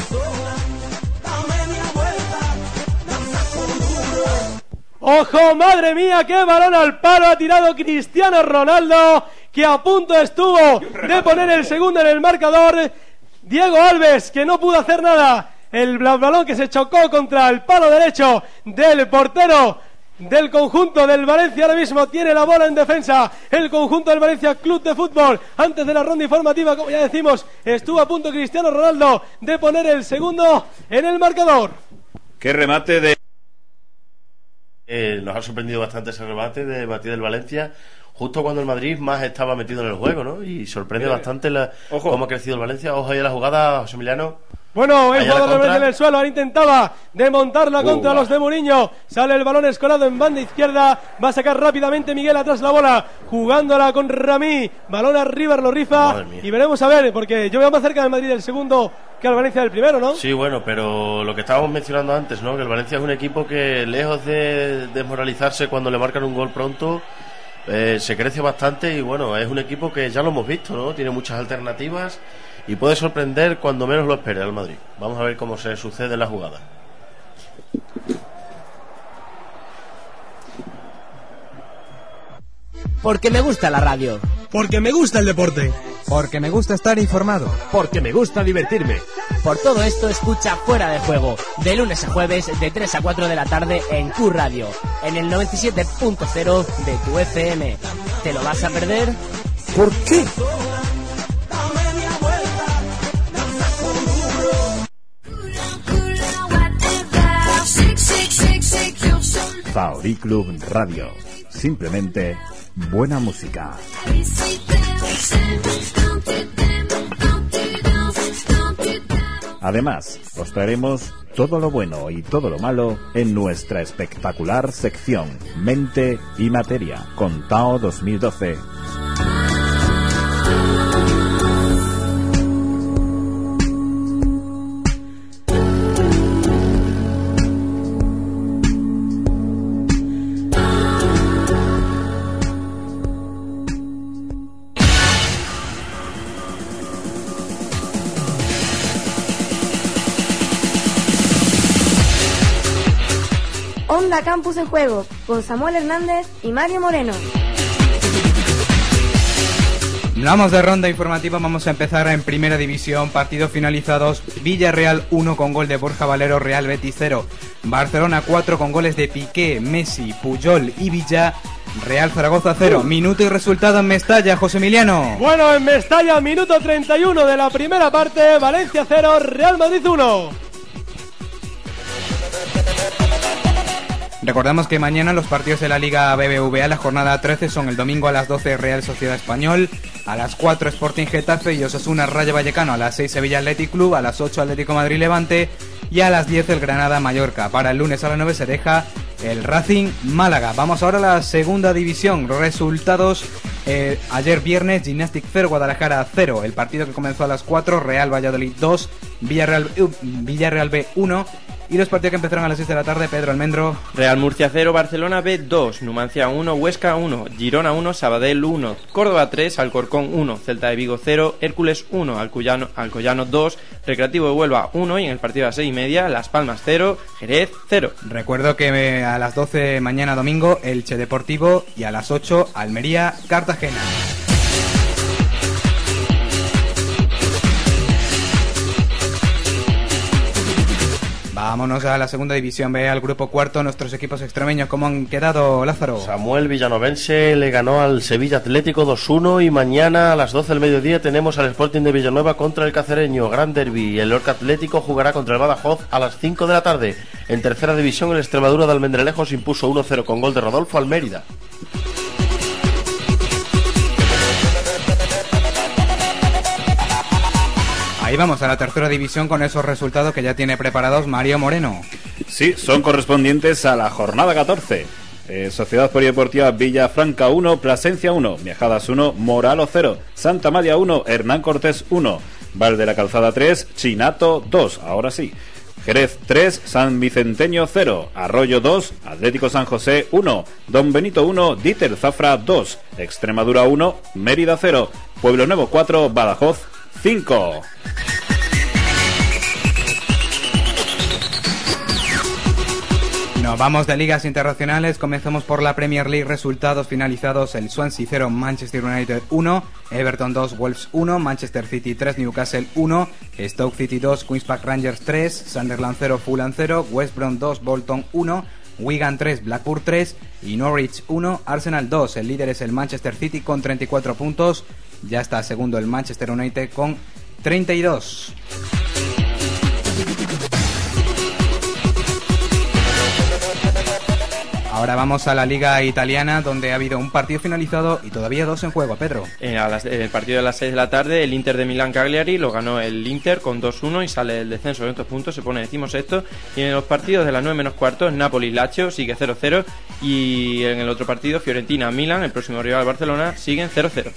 Speaker 29: ¡Ojo, madre mía! ¡Qué balón al palo ha tirado Cristiano Ronaldo! Que a punto estuvo de poner el segundo en el marcador. Diego Alves, que no pudo hacer nada. El balón que se chocó contra el palo derecho del portero del conjunto del Valencia ahora mismo tiene la bola en defensa el conjunto del Valencia Club de Fútbol antes de la ronda informativa como ya decimos estuvo a punto Cristiano Ronaldo de poner el segundo en el marcador
Speaker 5: Qué remate de...
Speaker 8: Eh, nos ha sorprendido bastante ese remate de Matías del Valencia, justo cuando el Madrid más estaba metido en el juego, ¿no? Y sorprende bastante la,
Speaker 5: ojo.
Speaker 8: cómo ha crecido el Valencia. Ojo ahí a la jugada, José Emiliano.
Speaker 29: Bueno, el jugador
Speaker 8: contra.
Speaker 29: en el suelo, ahora intentaba desmontarla
Speaker 8: Uh,
Speaker 29: contra los de Mourinho. Sale el balón escolado en banda izquierda. Va a sacar rápidamente Miguel atrás la bola. Jugándola con Ramí. Balón arriba, lo rifa. Y veremos a ver, porque yo veo más cerca del Madrid del segundo que al Valencia del primero, ¿no?
Speaker 8: Sí, bueno, pero lo que estábamos mencionando antes, ¿no? Que el Valencia es un equipo que, lejos de desmoralizarse cuando le marcan un gol pronto, eh, se crece bastante y, bueno, es un equipo que ya lo hemos visto, ¿no? Tiene muchas alternativas y puede sorprender cuando menos lo espere al Madrid. Vamos a ver cómo se sucede la jugada.
Speaker 9: Porque me gusta la radio.
Speaker 15: Porque me gusta el deporte.
Speaker 2: Porque me gusta estar informado.
Speaker 15: Porque me gusta divertirme.
Speaker 9: Por todo esto escucha Fuera de Juego, de lunes a jueves de 3 a 4 de la tarde en Q Radio, en el 97.0 de tu FM. ¿Te lo vas a perder?
Speaker 15: ¿Por qué?
Speaker 16: Faori Club Radio. Simplemente buena música. Además, os traeremos todo lo bueno y todo lo malo en nuestra espectacular sección Mente y Materia con Tao 2012.
Speaker 4: Campus en Juego, con Samuel Hernández y Mario Moreno.
Speaker 6: Vamos de ronda informativa, vamos a empezar en primera división, partidos finalizados, Villarreal 1 con gol de Borja Valero, Real Betis 0, Barcelona 4 con goles de Piqué, Messi, Puyol y Villa, Real Zaragoza 0, minuto y resultado en Mestalla, José Emiliano.
Speaker 29: Bueno, en Mestalla, minuto 31 de la primera parte, Valencia 0, Real Madrid 1.
Speaker 6: Recordamos que mañana los partidos de la Liga BBVA, la jornada 13, son el domingo a las 12 Real Sociedad Español, a las 4 Sporting Getafe y Osasuna Rayo Vallecano, a las 6 Sevilla Athletic Club, a las 8 Atlético Madrid Levante y a las 10 el Granada Mallorca. Para el lunes a las 9 se deja el Racing Málaga. Vamos ahora a la segunda división. Resultados eh, ayer viernes, Gymnastic 0, Guadalajara 0. El partido que comenzó a las 4, Real Valladolid 2, Villarreal, uh, Villarreal B 1. Y los partidos que empezaron a las 6 de la tarde, Pedro Almendro.
Speaker 7: Real Murcia 0, Barcelona B 2, Numancia 1, Huesca 1, Girona 1, Sabadell 1, Córdoba 3, Alcorcón 1, Celta de Vigo 0, Hércules 1, Alcoyano, Alcoyano 2, Recreativo de Huelva 1 y en el partido a las 6 y media, Las Palmas 0, Jerez 0.
Speaker 6: Recuerdo que eh, a las 12 mañana domingo, Elche Deportivo y a las 8, Almería Cartagena. Vámonos a la segunda división B, al grupo cuarto, nuestros equipos extremeños, ¿cómo han quedado, Lázaro?
Speaker 8: Samuel Villanovense le ganó al Sevilla Atlético 2-1 y mañana a las 12 del mediodía tenemos al Sporting de Villanueva contra el Cacereño, Gran Derby. El Lorca Atlético jugará contra el Badajoz a las 5 de la tarde. En tercera división, el Extremadura de Almendrelejos impuso 1-0 con gol de Rodolfo al Mérida.
Speaker 6: Ahí vamos a la tercera división con esos resultados que ya tiene preparados Mario Moreno.
Speaker 5: Sí, son correspondientes a la jornada 14. Eh, Sociedad Polideportiva Villafranca 1, Plasencia 1, Viajadas 1, Moralo 0, Santa María 1, Hernán Cortés 1, Val de la Calzada 3, Chinato 2, ahora sí. Jerez 3, San Vicenteño 0, Arroyo 2, Atlético San José 1, Don Benito 1, Dieter Zafra 2, Extremadura 1, Mérida 0, Pueblo Nuevo 4, Badajoz 5.
Speaker 6: Nos vamos de ligas internacionales, comenzamos por la Premier League, resultados finalizados, el Swansea 0, Manchester United 1, Everton 2, Wolves 1, Manchester City 3, Newcastle 1, Stoke City 2, Queen's Park Rangers 3, Sunderland 0, Fulham 0, West Brom 2, Bolton 1, Wigan 3, Blackburn 3 y Norwich 1, Arsenal 2. El líder es el Manchester City con 34 puntos, ya está segundo el Manchester United con 32. Ahora vamos a la liga italiana donde ha habido un partido finalizado y todavía dos en juego, Pedro.
Speaker 7: En, las- en el partido de las 6 de la tarde, el Inter de Milán Cagliari lo ganó el Inter con 2-1 y sale del descenso con estos puntos, se pone decimosexto. Y en los partidos de las 9 menos cuartos, Napoli Lazio sigue 0-0 y en el otro partido, Fiorentina Milan, el próximo rival Barcelona, siguen 0-0.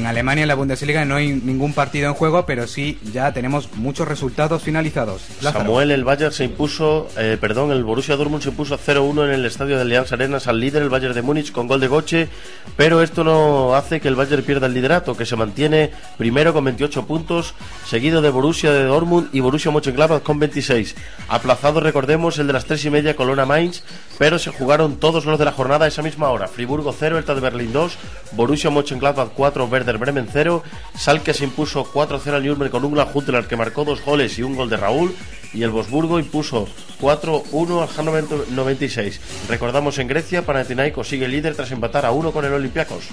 Speaker 6: En Alemania, en la Bundesliga, no hay ningún partido en juego, pero sí ya tenemos muchos resultados finalizados. Lázaro.
Speaker 8: Samuel, el Bayern se impuso, eh, perdón, el Borussia Dortmund se impuso 0-1 en el estadio de Allianz Arenas al líder, el Bayern de Múnich, con gol de Goche, pero esto no hace que el Bayern pierda el liderato, que se mantiene primero con 28 puntos, seguido de Borussia de Dortmund y Borussia Mönchengladbach con 26. Aplazado, recordemos, el de las tres y media Colona Mainz, pero se jugaron todos los de la jornada a esa misma hora. Friburgo 0, Hertha de Berlín 2, Borussia Mönchengladbach 4, Werder Bremen 0, Salke se impuso 4-0 al Nürnberg con un Huntelaar que marcó dos goles y un gol de Raúl, y el Bosburgo impuso 4-1 al Hannover 96. Recordamos en Grecia, Panathinaikos sigue líder tras empatar a 1 con el Olympiacos.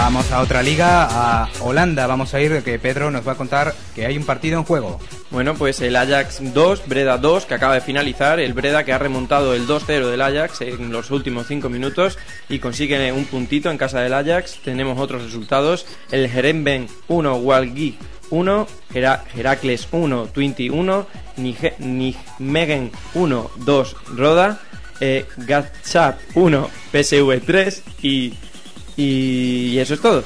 Speaker 6: Vamos a otra liga, a Holanda. Vamos a ir, que Pedro nos va a contar que hay un partido en juego.
Speaker 7: Bueno, pues el Ajax 2, Breda 2, que acaba de finalizar. El Breda que ha remontado el 2-0 del Ajax en los últimos 5 minutos y consigue un puntito en casa del Ajax. Tenemos otros resultados. El Herenben 1, Walgi 1, Hera- Heracles 1, Twinty 1, Nige- Nijmegen 1, 2, Roda, eh, Gatchap 1, PSV 3 y, y eso es todo.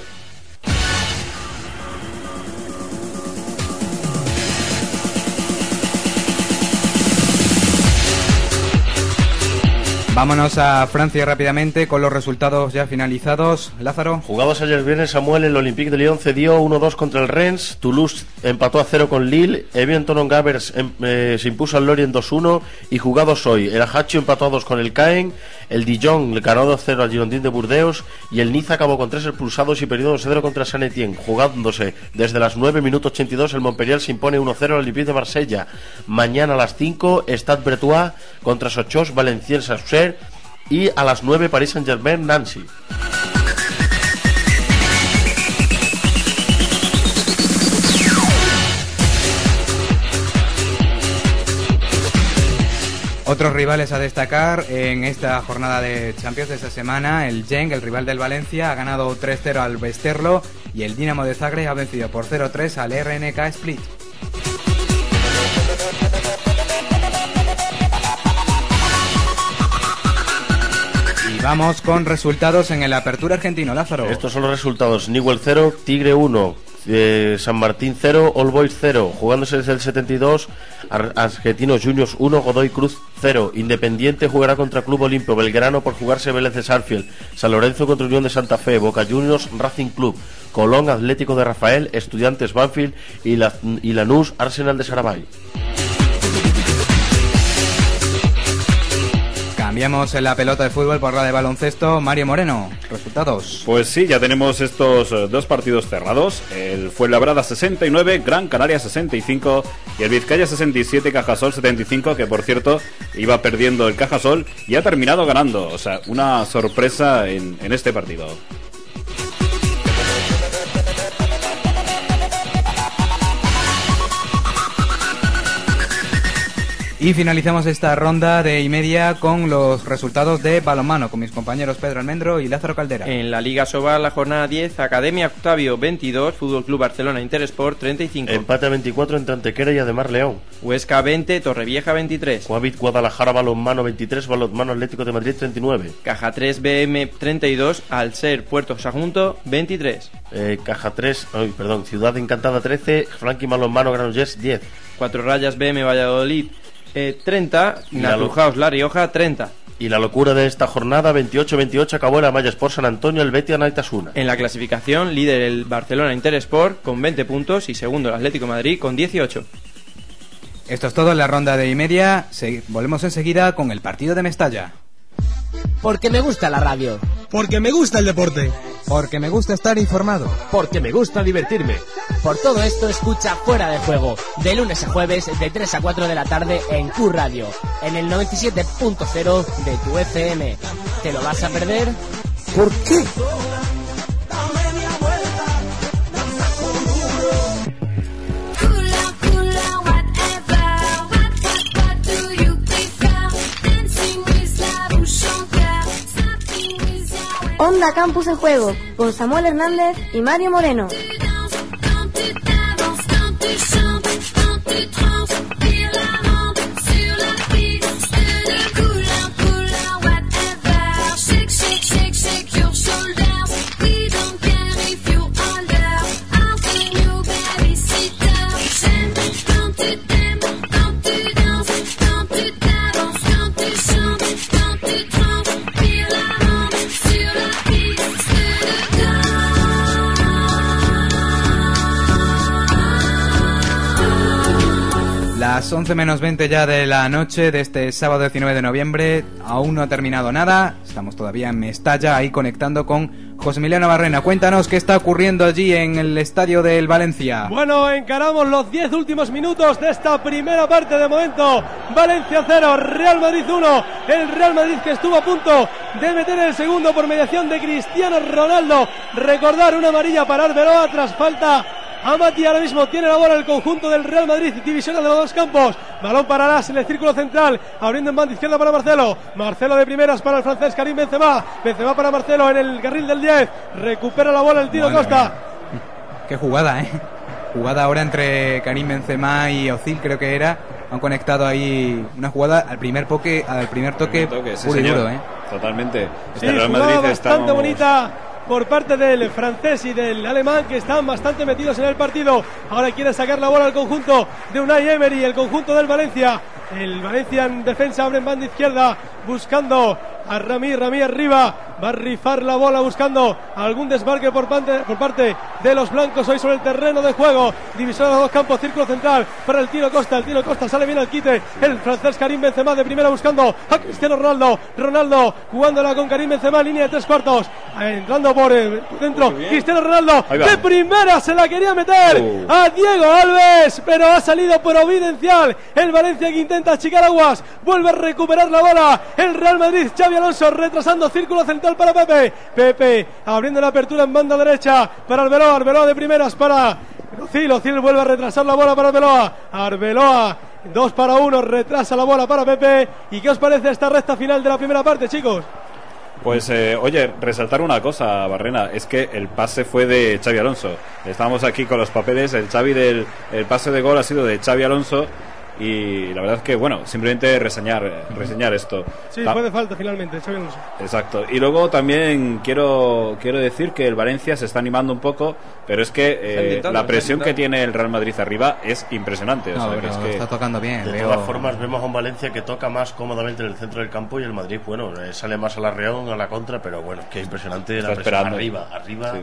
Speaker 6: Vámonos a Francia rápidamente con los resultados ya finalizados. Lázaro.
Speaker 8: Jugados ayer viernes, Samuel, el Olympique de Lyon cedió 1-2 contra el Rennes, Toulouse empató a 0 con Lille, Evian Gavers em- eh, se impuso al Lorient 2-1 y jugados hoy, el Ajaccio empató a 2 con el Caen, el Dijon le ganó 2-0 al Girondin de Burdeos y el Niza acabó con 3 expulsados y perdió 2-0 contra San Etienne, jugándose desde las 9 minutos 82 el Montpellier se impone 1-0 al Olympique de Marsella. Mañana a las 5 Stade Bretois contra Sochaux, Valenciennes Auxerre y a las 9 Paris Saint-Germain Nancy.
Speaker 6: Otros rivales a destacar en esta jornada de Champions de esta semana, el Genk, el rival del Valencia, ha ganado 3-0 al Westerlo y el Dinamo de Zagreb ha vencido por 0-3 al RNK Split. Vamos con resultados en el Apertura Argentino, Lázaro.
Speaker 8: Estos son los resultados. Newell 0, Tigre 1, San Martín 0, All Boys 0. Jugándose desde el 72, Ar- Argentinos Juniors 1, Godoy Cruz 0. Independiente jugará contra Club Olimpio, Belgrano por jugarse Vélez de Sarfield, San Lorenzo contra Unión de Santa Fe, Boca Juniors Racing Club, Colón Atlético de Rafael, Estudiantes Banfield y, la, y Lanús Arsenal de Sarabay.
Speaker 6: Cambiamos la pelota de fútbol por la de baloncesto. Mario Moreno, resultados.
Speaker 5: Pues sí, ya tenemos estos eh, dos partidos cerrados. El Fuenlabrada 69, Gran Canaria 65 y el Vizcaya 67, Cajasol 75, que por cierto iba perdiendo el Cajasol y ha terminado ganando. O sea, una sorpresa en, en este partido.
Speaker 6: Y finalizamos esta ronda de y media con los resultados de balonmano con mis compañeros Pedro Almendro y Lázaro Caldera.
Speaker 7: En la Liga Sobal, la jornada 10, Academia Octavio 22, Fútbol Club Barcelona Intersport 35.
Speaker 8: Empate a 24 entre Antequera y Ademar León.
Speaker 7: Huesca 20, Torrevieja 23.
Speaker 8: Coavit Guadalajara Balonmano 23, Balonmano Atlético de Madrid 39.
Speaker 7: Caja 3 BM 32, Alser Puerto Sagunto 23.
Speaker 8: Eh, Caja 3, ay, perdón, Ciudad Encantada 13, Frankie Balonmano Granollers 10.
Speaker 7: Cuatro rayas BM Valladolid eh, 30,
Speaker 8: Y la lo-
Speaker 7: Naturhaus La Rioja 30.
Speaker 8: Y la locura de esta jornada, 28-28, acabó en Amaya Sport San Antonio, el Betis Anaitasuna.
Speaker 7: En la clasificación, líder el Barcelona Intersport con 20 puntos y segundo el Atlético Madrid con 18.
Speaker 6: Esto es todo en la ronda de y media. Se- volvemos enseguida con el partido de Mestalla.
Speaker 9: Porque me gusta la radio.
Speaker 15: Porque me gusta el deporte.
Speaker 6: Porque me gusta estar informado.
Speaker 15: Porque me gusta divertirme.
Speaker 9: Por todo esto, escucha Fuera de Juego, de lunes a jueves, de 3 a 4 de la tarde en Q Radio, en el 97.0 de tu FM. ¿Te lo vas a perder?
Speaker 15: ¿Por qué?
Speaker 4: Onda Campus en Juego, con Samuel Hernández y Mario Moreno.
Speaker 6: Las 11 menos 20 ya de la noche de este sábado 19 de noviembre. Aún no ha terminado nada. Estamos todavía en Mestalla, ahí conectando con José Emiliano Barrena. Cuéntanos qué está ocurriendo allí en el estadio del Valencia.
Speaker 29: Bueno, encaramos los 10 últimos minutos de esta primera parte de momento. Valencia 0, Real Madrid 1. El Real Madrid que estuvo a punto de meter el segundo por mediación de Cristiano Ronaldo. Recordar una amarilla para Arbeloa tras falta a Mati ahora mismo tiene la bola el conjunto del Real Madrid, división de los dos campos. Balón para Las en el círculo central, abriendo en banda izquierda para Marcelo. Marcelo de primeras para el francés Karim Benzema. Benzema para Marcelo en el carril del 10. Recupera la bola el tiro
Speaker 6: Madre
Speaker 29: Costa.
Speaker 6: Qué jugada, ¿eh? Jugada ahora entre Karim Benzema y Ozil, creo que era. Han conectado ahí una jugada al primer, poke, al primer toque,
Speaker 5: Toque, sí,
Speaker 6: puro y
Speaker 5: señor.
Speaker 6: duro, ¿eh?
Speaker 5: Totalmente.
Speaker 29: Sí,
Speaker 5: Este Real Madrid está
Speaker 29: bastante
Speaker 5: vamos,
Speaker 29: bonita por parte del francés y del alemán que están bastante metidos en el partido. Ahora quiere sacar la bola al conjunto de Unai Emery, el conjunto del Valencia. El Valencia en defensa abre en banda izquierda buscando a Ramí, Ramí arriba. Va a rifar la bola buscando algún desmarque por parte, por parte de los blancos hoy sobre el terreno de juego. División de los dos campos, círculo central para el tiro Costa. El tiro Costa sale bien al quite. El francés Karim Benzema de primera buscando a Cristiano Ronaldo. Ronaldo jugándola con Karim Benzema, línea de tres cuartos. Entrando por eh, dentro. Cristiano Ronaldo de primera se la quería meter
Speaker 5: Uh.
Speaker 29: a Diego Alves, pero ha salido providencial. El Valencia que intenta achicar aguas. Vuelve a recuperar la bola. El Real Madrid, Xavi Alonso retrasando círculo central para Pepe. Pepe abriendo la apertura en banda derecha para Arbeloa. Arbeloa de primeras para Ocil. Ocil vuelve a retrasar la bola para Arbeloa. Arbeloa. Dos para uno, retrasa la bola para Pepe. ¿Y qué os parece esta recta final de la primera parte, chicos?
Speaker 5: Pues eh, oye, resaltar una cosa, Barrena, es que el pase fue de Xavi Alonso. Estamos aquí con los papeles, el Xavi del el pase de gol ha sido de Xavi Alonso y la verdad es que bueno, simplemente reseñar reseñar esto.
Speaker 29: Sí, fue de falta finalmente, Xavi Alonso.
Speaker 5: Exacto. Y luego también quiero quiero decir que el Valencia se está animando un poco, pero es que eh, la presión que tiene el Real Madrid arriba es impresionante. o sea, que
Speaker 6: pero
Speaker 5: es que-
Speaker 6: está tocando bien.
Speaker 8: De
Speaker 6: veo-
Speaker 8: todas formas, vemos a un Valencia que toca más cómodamente en el centro del campo y el Madrid, bueno, eh, sale más a la reón, a la contra, pero bueno, que es impresionante
Speaker 5: Está
Speaker 8: la presión
Speaker 5: esperando.
Speaker 8: arriba, arriba,
Speaker 5: Sí.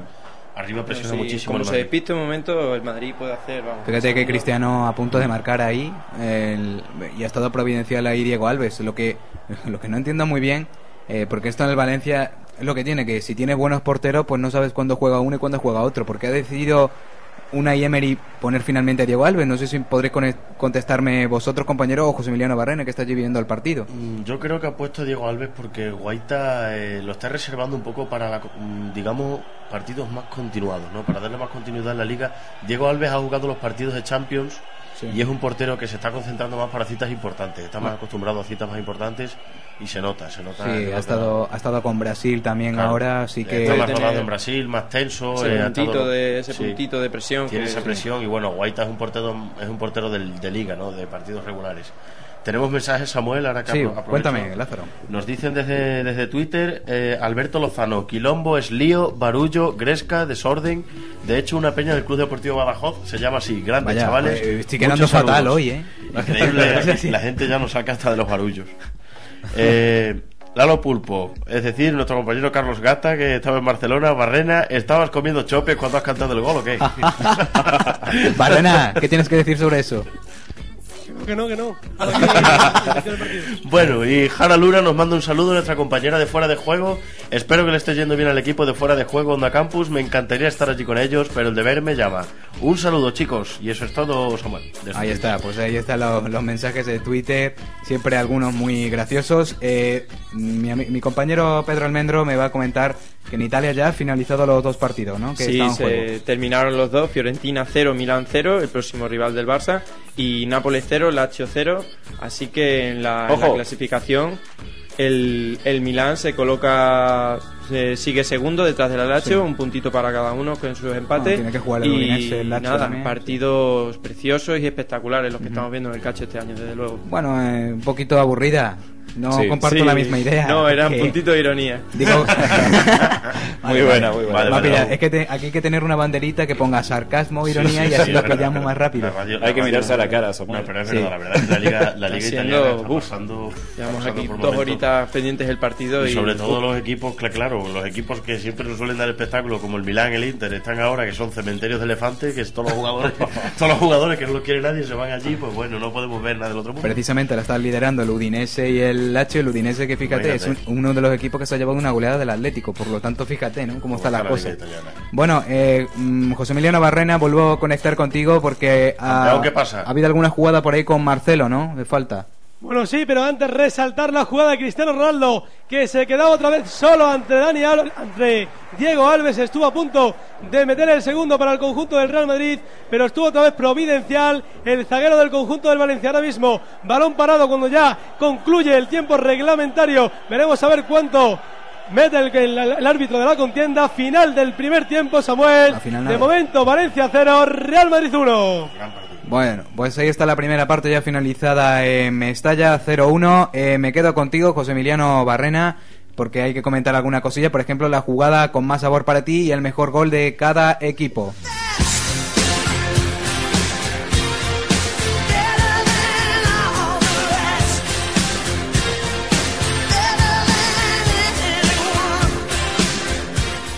Speaker 8: Arriba presiona
Speaker 7: Sí,
Speaker 8: muchísimo.
Speaker 7: como
Speaker 8: el
Speaker 7: se despiste un momento, el Madrid puede hacer. Vamos,
Speaker 6: Fíjate que Cristiano a punto de marcar ahí el- y ha estado providencial ahí Diego Alves. Lo que, lo que no entiendo muy bien, eh, porque esto en el Valencia es lo que tiene, que si tienes buenos porteros, pues no sabes cuándo juega uno y cuándo juega otro. Porque ha decidido una Emery poner finalmente a Diego Alves. No sé si podréis contestarme vosotros, compañero, o José Emiliano Barrena, que está allí viendo el partido.
Speaker 8: Mm, Yo creo que ha puesto a Diego Alves porque Guaita eh, lo está reservando un poco para, la mm, digamos, partidos más continuados, ¿no? Para darle más continuidad en la liga. Diego Alves ha jugado los partidos de Champions y es un portero que se está concentrando más para citas importantes. Está más acostumbrado a citas más importantes y se nota, se nota.
Speaker 6: Sí,
Speaker 8: nota.
Speaker 6: ha estado, ha estado con Brasil también
Speaker 8: Claro.
Speaker 6: ahora, así que...
Speaker 8: Está más rodado en Brasil, más tenso.
Speaker 7: ese
Speaker 8: eh, ha
Speaker 7: puntito
Speaker 8: estado-
Speaker 7: de- ese
Speaker 8: sí.
Speaker 7: puntito de presión
Speaker 8: Tiene
Speaker 7: que-
Speaker 8: esa presión y bueno, Guaita es un portero, es un portero del- de liga, ¿no? De partidos regulares. Tenemos mensajes, Samuel, ahora que
Speaker 6: Sí,
Speaker 8: apro-
Speaker 6: cuéntame, Lázaro.
Speaker 8: Nos dicen desde, desde Twitter, eh, Alberto Lozano, Quilombo es lío, barullo, gresca, desorden. De hecho, una peña del Club Deportivo Badajoz se llama así, grande,
Speaker 6: Vaya,
Speaker 8: chavales.
Speaker 6: eh, estoy quedando
Speaker 8: Muchos
Speaker 6: fatal
Speaker 8: saludos.
Speaker 6: hoy, ¿eh?
Speaker 8: Increíble, la gente ya nos saca hasta de los barullos. Eh, Lalo Pulpo, es decir, nuestro compañero Carlos Gata, que estaba en Barcelona, Barrena, ¿estabas comiendo chopes cuando has cantado el gol o qué?
Speaker 6: Barrena, ¿qué tienes que decir sobre eso?
Speaker 29: Que no, que no.
Speaker 8: Bueno, y Jara Luna nos manda un saludo, nuestra compañera de Fuera de Juego. Espero que le esté yendo bien al equipo de Fuera de Juego Onda Campus. Me encantaría estar allí con ellos, pero el deber me llama. Un saludo, chicos. Y eso es todo, Samuel.
Speaker 6: Ahí está, pues ahí están los, los mensajes de Twitter, siempre algunos muy graciosos. Eh, mi, mi compañero Pedro Almendro me va a comentar que en Italia ya ha finalizado los dos partidos, ¿no? Que
Speaker 7: Sí,
Speaker 6: en
Speaker 7: se
Speaker 6: juego.
Speaker 7: terminaron los dos, Fiorentina 0, Milán 0, el próximo rival del Barça, y Nápoles 0, Lazio 0, así que en la, en la clasificación el, el Milán se coloca, se sigue segundo detrás del Lazio,
Speaker 6: Sí.
Speaker 7: un puntito para cada uno con sus
Speaker 6: Bueno,
Speaker 7: empates.
Speaker 6: tiene que jugar el
Speaker 7: y
Speaker 6: Udinese, el Lazio
Speaker 7: nada,
Speaker 6: también.
Speaker 7: partidos preciosos y espectaculares los que estamos viendo en el cacho este año, desde luego.
Speaker 6: Bueno, eh, un poquito aburrida. No
Speaker 7: Sí.
Speaker 6: comparto
Speaker 7: Sí.
Speaker 6: la misma idea.
Speaker 7: No, era un puntito de ironía.
Speaker 6: Digo...
Speaker 5: Muy buena, muy buena.
Speaker 8: Vale,
Speaker 6: es que te- aquí hay que tener una banderita que ponga sarcasmo, ironía
Speaker 8: sí,
Speaker 6: y
Speaker 8: sí,
Speaker 6: así lo
Speaker 8: verdad.
Speaker 6: pillamos más rápido.
Speaker 8: La radio-
Speaker 5: Hay
Speaker 8: la
Speaker 5: que mirarse a la cara, Samuel.
Speaker 8: No, pero es
Speaker 6: Sí.
Speaker 8: verdad, la verdad, la liga, la liga
Speaker 7: Está
Speaker 8: italiana está pasando,
Speaker 7: Llevamos aquí
Speaker 8: por
Speaker 7: dos horitas pendientes del partido y,
Speaker 8: y sobre todo los equipos claro, los equipos que siempre nos suelen dar espectáculo, como el Milán, el Inter, están ahora que son cementerios de elefantes, que es todos los jugadores, todos los jugadores que no los quiere nadie se van allí, pues bueno, no podemos ver nada del otro mundo.
Speaker 6: Precisamente la están liderando el Udinese y el Lazio. El Udinese que fíjate, es un- uno de los equipos que se ha llevado una goleada del Atlético. Por lo tanto, fíjate, ¿no? Cómo está la
Speaker 8: está la
Speaker 6: cosa.
Speaker 8: italiana.
Speaker 6: Bueno, eh, mm, José Emiliano Barrena, vuelvo a conectar contigo porque ha,
Speaker 8: Campeón, ¿qué pasa?
Speaker 6: ha habido alguna jugada por ahí con Marcelo, ¿no? De falta.
Speaker 29: Bueno, sí, pero antes resaltar la jugada de Cristiano Ronaldo, que se quedaba otra vez solo ante Dani Al- ante Diego Alves, estuvo a punto de meter el segundo para el conjunto del Real Madrid, pero estuvo otra vez providencial el zaguero del conjunto del Valencia. Ahora mismo, balón parado cuando ya concluye el tiempo reglamentario, veremos a ver cuánto mete el, el- el árbitro de la contienda, final del primer tiempo, Samuel,
Speaker 6: final
Speaker 29: de momento Valencia 0, Real Madrid 1.
Speaker 6: Bueno, pues ahí está la primera parte ya finalizada en Mestalla 0-1. Eh, me quedo contigo, José Emiliano Barrena, porque hay que comentar alguna cosilla. Por ejemplo, la jugada con más sabor para ti y el mejor gol de cada equipo.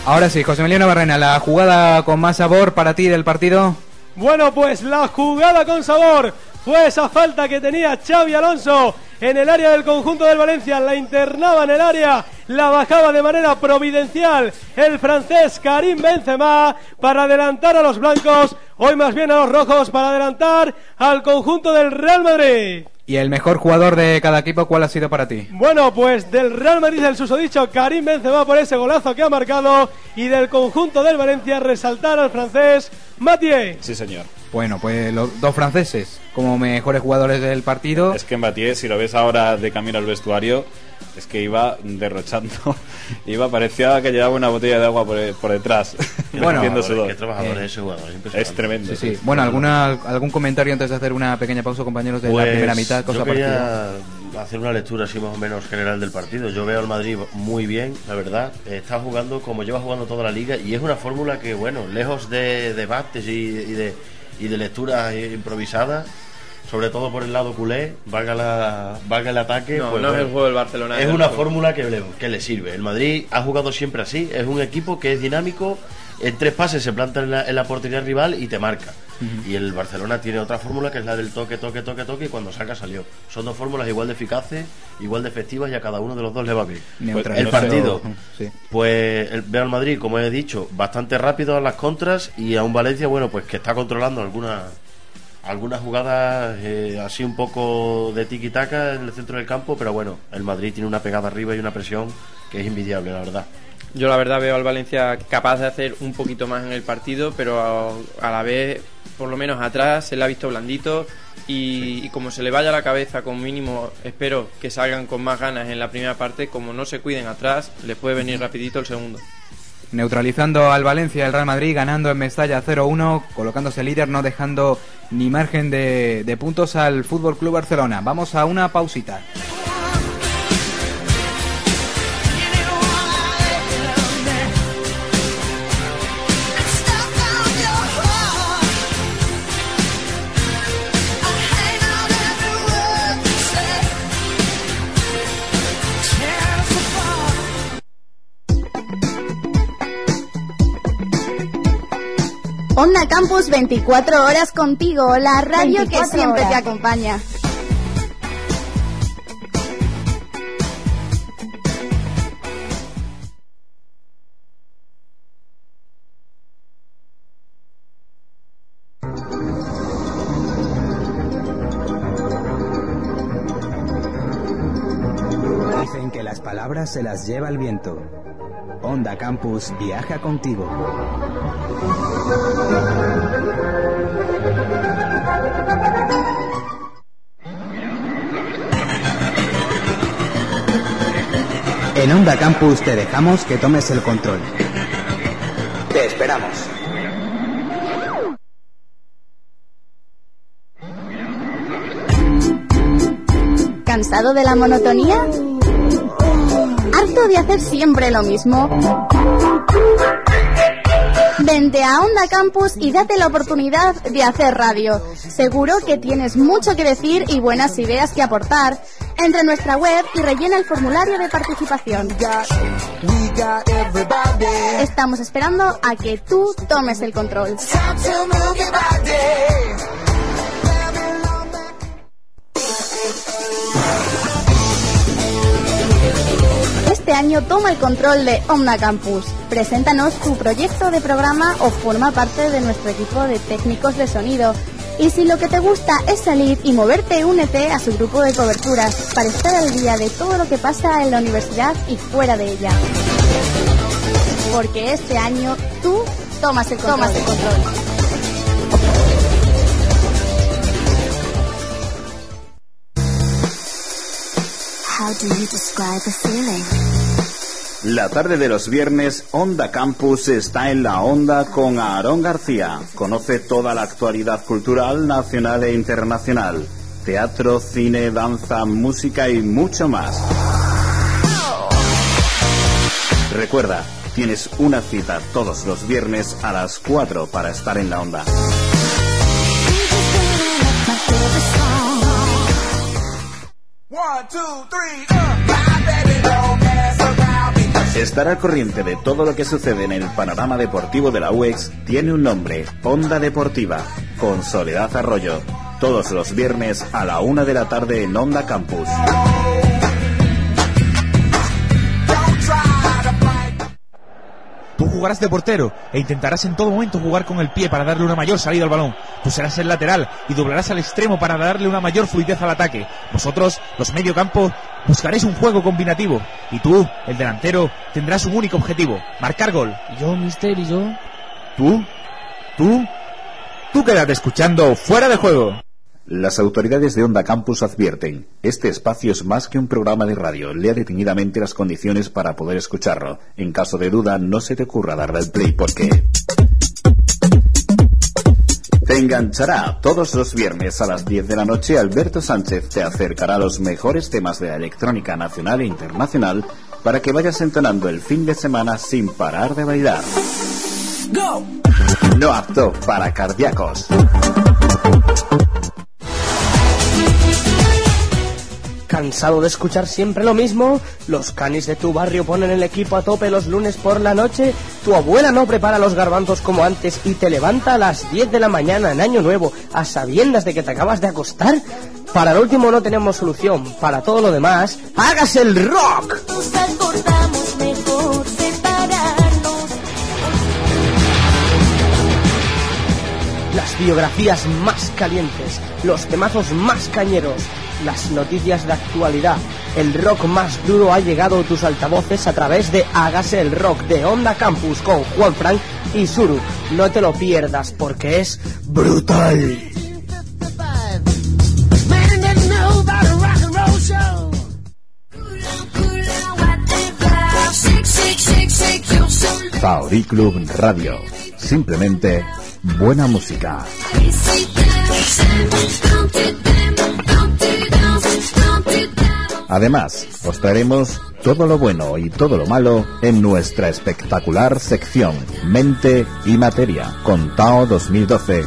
Speaker 6: Ahora sí, José Emiliano Barrena, la jugada con más sabor para ti del partido.
Speaker 29: Bueno, pues la jugada con sabor fue esa falta que tenía Xavi Alonso en el área del conjunto del Valencia, la internaba en el área, la bajaba de manera providencial el francés Karim Benzema para adelantar a los blancos, hoy más bien a los rojos para adelantar al conjunto del Real Madrid.
Speaker 6: ¿Y el mejor jugador de cada equipo cuál ha sido para ti?
Speaker 29: Bueno, pues del Real Madrid el susodicho Karim Benzema por ese golazo que ha marcado y del conjunto del Valencia resaltar al francés Mathieu.
Speaker 5: Sí, señor.
Speaker 6: Bueno, pues los dos franceses como mejores jugadores del partido.
Speaker 5: Es que Mbappé, si lo ves ahora de camino al vestuario, es que iba derrochando. iba, parecía que llevaba una botella de agua por, por detrás.
Speaker 6: Bueno.
Speaker 8: Qué trabajador
Speaker 6: Eh,
Speaker 8: es jugador, es
Speaker 5: tremendo.
Speaker 6: Sí, sí. Bueno, ¿alguna, ¿algún comentario antes de hacer una pequeña pausa, compañeros, de
Speaker 8: Pues,
Speaker 6: la primera mitad? Cosa
Speaker 8: yo
Speaker 6: parecida?
Speaker 8: quería hacer una lectura así más o menos general del partido. Yo veo al Madrid muy bien, la verdad. Está jugando como lleva jugando toda la liga y es una fórmula que, bueno, lejos de debates y, y de, y de lecturas improvisadas, sobre todo por el lado culé, valga, la, valga el ataque.
Speaker 7: No,
Speaker 8: pues,
Speaker 7: no es el juego del Barcelona.
Speaker 8: Es una fórmula que le, que le sirve. El Madrid ha jugado siempre así. Es un equipo que es dinámico. En tres pases se planta en la, en la portería rival y te marca. Y el Barcelona tiene otra fórmula que es la del toque, toque, toque, toque y cuando saca salió. Son dos fórmulas igual de eficaces, igual de efectivas y a cada uno de los dos le va bien.
Speaker 6: Neutral.
Speaker 8: el
Speaker 6: No sé.
Speaker 8: partido,
Speaker 6: Sí.
Speaker 8: pues el- veo al Madrid, como he dicho, bastante rápido a las contras y a un Valencia, bueno, pues que está controlando algunas algunas jugadas eh, así un poco de tiki-taka en el centro del campo, pero bueno, el Madrid tiene una pegada arriba y una presión que es invidiable, la verdad.
Speaker 7: Yo la verdad veo al Valencia capaz de hacer un poquito más en el partido, pero a, a la vez, por lo menos atrás, se le ha visto blandito y, y como se le vaya la cabeza con mínimo, espero que salgan con más ganas en la primera parte, como no se cuiden atrás, les puede venir rapidito el segundo.
Speaker 6: Neutralizando al Valencia, el Real Madrid ganando en Mestalla 0-1, colocándose líder, no dejando ni margen de, de puntos al Fútbol Club Barcelona. Vamos a una pausita.
Speaker 1: Onda Campus 24 horas contigo, la radio que
Speaker 43: 24
Speaker 1: siempre te acompaña.
Speaker 2: Dicen que las palabras se las lleva el viento. Onda Campus viaja contigo. En Onda Campus te dejamos que tomes el control. Te esperamos.
Speaker 1: ¿Cansado de la monotonía? ¿Harto de hacer siempre lo mismo? Vente a Onda Campus y date la oportunidad de hacer radio. Seguro que tienes mucho que decir y buenas ideas que aportar. Entra en nuestra web y rellena el formulario de participación. Estamos esperando a que tú tomes el control. Este año toma el control de Onda Campus. Preséntanos tu proyecto de programa o forma parte de nuestro equipo de técnicos de sonido. Y si lo que te gusta es salir y moverte, únete a su grupo de coberturas para estar al día de todo lo que pasa en la universidad y fuera de ella. Porque este año tú tomas el control. Tomas el control.
Speaker 24: How do you describe a feeling?
Speaker 46: La tarde de los viernes, Onda Campus está en la onda con Aarón García. Conoce toda la actualidad cultural nacional e internacional. Teatro, cine, danza, música y mucho más. Recuerda, tienes una cita todos los viernes a las 4 para estar en la onda. Estar al corriente de todo lo que sucede en el panorama deportivo de la UEX tiene un nombre, Onda Deportiva, con Soledad Arroyo. Todos los viernes a la una de la tarde en Onda Campus.
Speaker 10: Jugarás de portero e intentarás en todo momento jugar con el pie para darle una mayor salida al balón. Tú serás el lateral y doblarás al extremo para darle una mayor fluidez al ataque. Vosotros, los mediocampo, buscaréis un juego combinativo. Y tú, el delantero, tendrás un único objetivo, marcar gol.
Speaker 23: ¿Y yo, mister, y yo?
Speaker 10: ¿Tú? ¿Tú? Tú quédate escuchando fuera de juego.
Speaker 46: Las autoridades de Onda Campus advierten, este espacio es más que un programa de radio, lea detenidamente las condiciones para poder escucharlo. En caso de duda, no se te ocurra darle al play porque... Te enganchará todos los viernes a las 10 de la noche. Alberto Sánchez te acercará a los mejores temas de la electrónica nacional e internacional para que vayas entonando el fin de semana sin parar de bailar. No apto para cardíacos.
Speaker 17: ¿Cansado de escuchar siempre lo mismo? ¿Los canis de tu barrio ponen el equipo a tope los lunes por la noche? ¿Tu abuela no prepara los garbanzos como antes y te levanta a las 10 de la mañana en Año Nuevo a sabiendas de que te acabas de acostar? Para lo último no tenemos solución. Para todo lo demás, ¡hágase el rock! Las biografías más calientes, los temazos más cañeros, las noticias de actualidad. El rock más duro ha llegado a tus altavoces a través de Hágase el Rock de Onda Campus con Juan Frank y Suru. No te lo pierdas porque es brutal.
Speaker 46: Faori Club Radio. Simplemente buena música. Además, os traeremos todo lo bueno y todo lo malo en nuestra espectacular sección Mente y Materia con Tao 2012.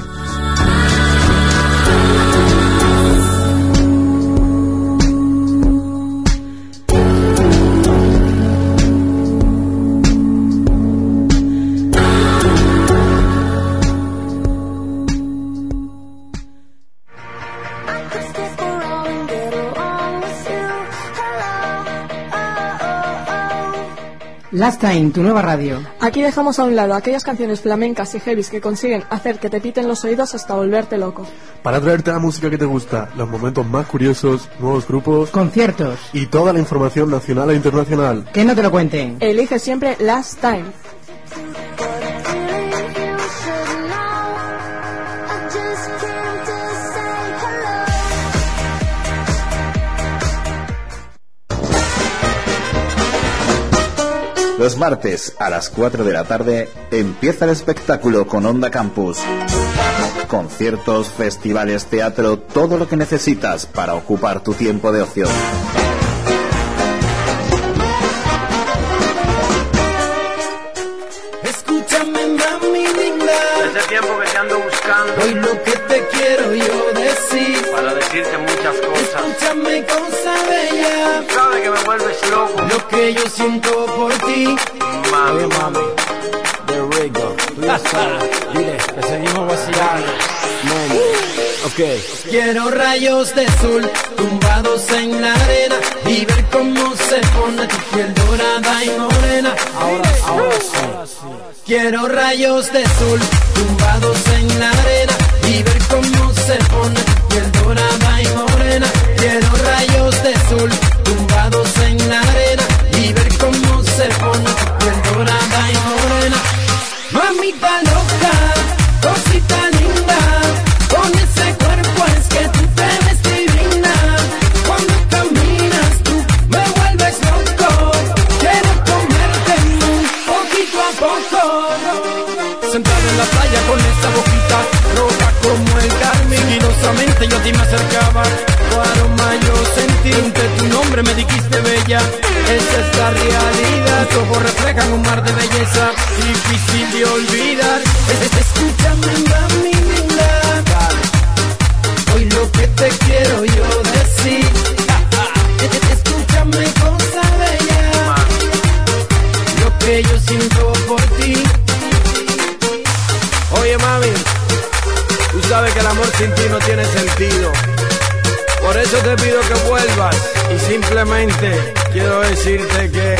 Speaker 23: Last Time, tu nueva radio.
Speaker 35: Aquí dejamos a un lado aquellas canciones flamencas y heavies que consiguen hacer que te piten los oídos hasta volverte loco.
Speaker 25: Para traerte la música que te gusta, los momentos más curiosos, nuevos grupos
Speaker 23: Conciertos.
Speaker 25: y toda la información nacional e internacional.
Speaker 23: Que no te lo cuenten.
Speaker 35: Elige siempre Last Time.
Speaker 46: Los martes a las 4 de la tarde empieza el espectáculo con Onda Campus. Conciertos, festivales, teatro, todo lo que necesitas para ocupar tu tiempo de ocio.
Speaker 27: Escúchame, mami,
Speaker 47: que ando buscando.
Speaker 27: Hoy
Speaker 47: vuelves loco.
Speaker 27: Lo que yo siento por ti.
Speaker 47: Mami.
Speaker 27: Oye, mami.
Speaker 48: The Rigo. Dile, que seguimos vacilando. Man. Ok.
Speaker 27: Quiero rayos de sol tumbados en la arena y ver cómo se pone tu piel dorada y morena.
Speaker 48: Ahora, ahora sí.
Speaker 27: Quiero rayos de sol tumbados en la arena y ver cómo se pone tu piel dorada y morena. Quiero rayos de sol tumbados con esa boquita roja como el carmen, sigilosamente yo a ti me acercaba. Tu aroma yo sentí, tu nombre me dijiste bella. Esa es la realidad, tus ojos reflejan un mar de belleza, difícil de olvidar. Es- es- Escúchame, mami linda. Hoy lo que te quiero yo decir. Es- es- Escúchame, cosa bella. Lo que yo siento
Speaker 48: sin ti no tiene sentido. Por eso te pido que vuelvas y simplemente quiero decirte que...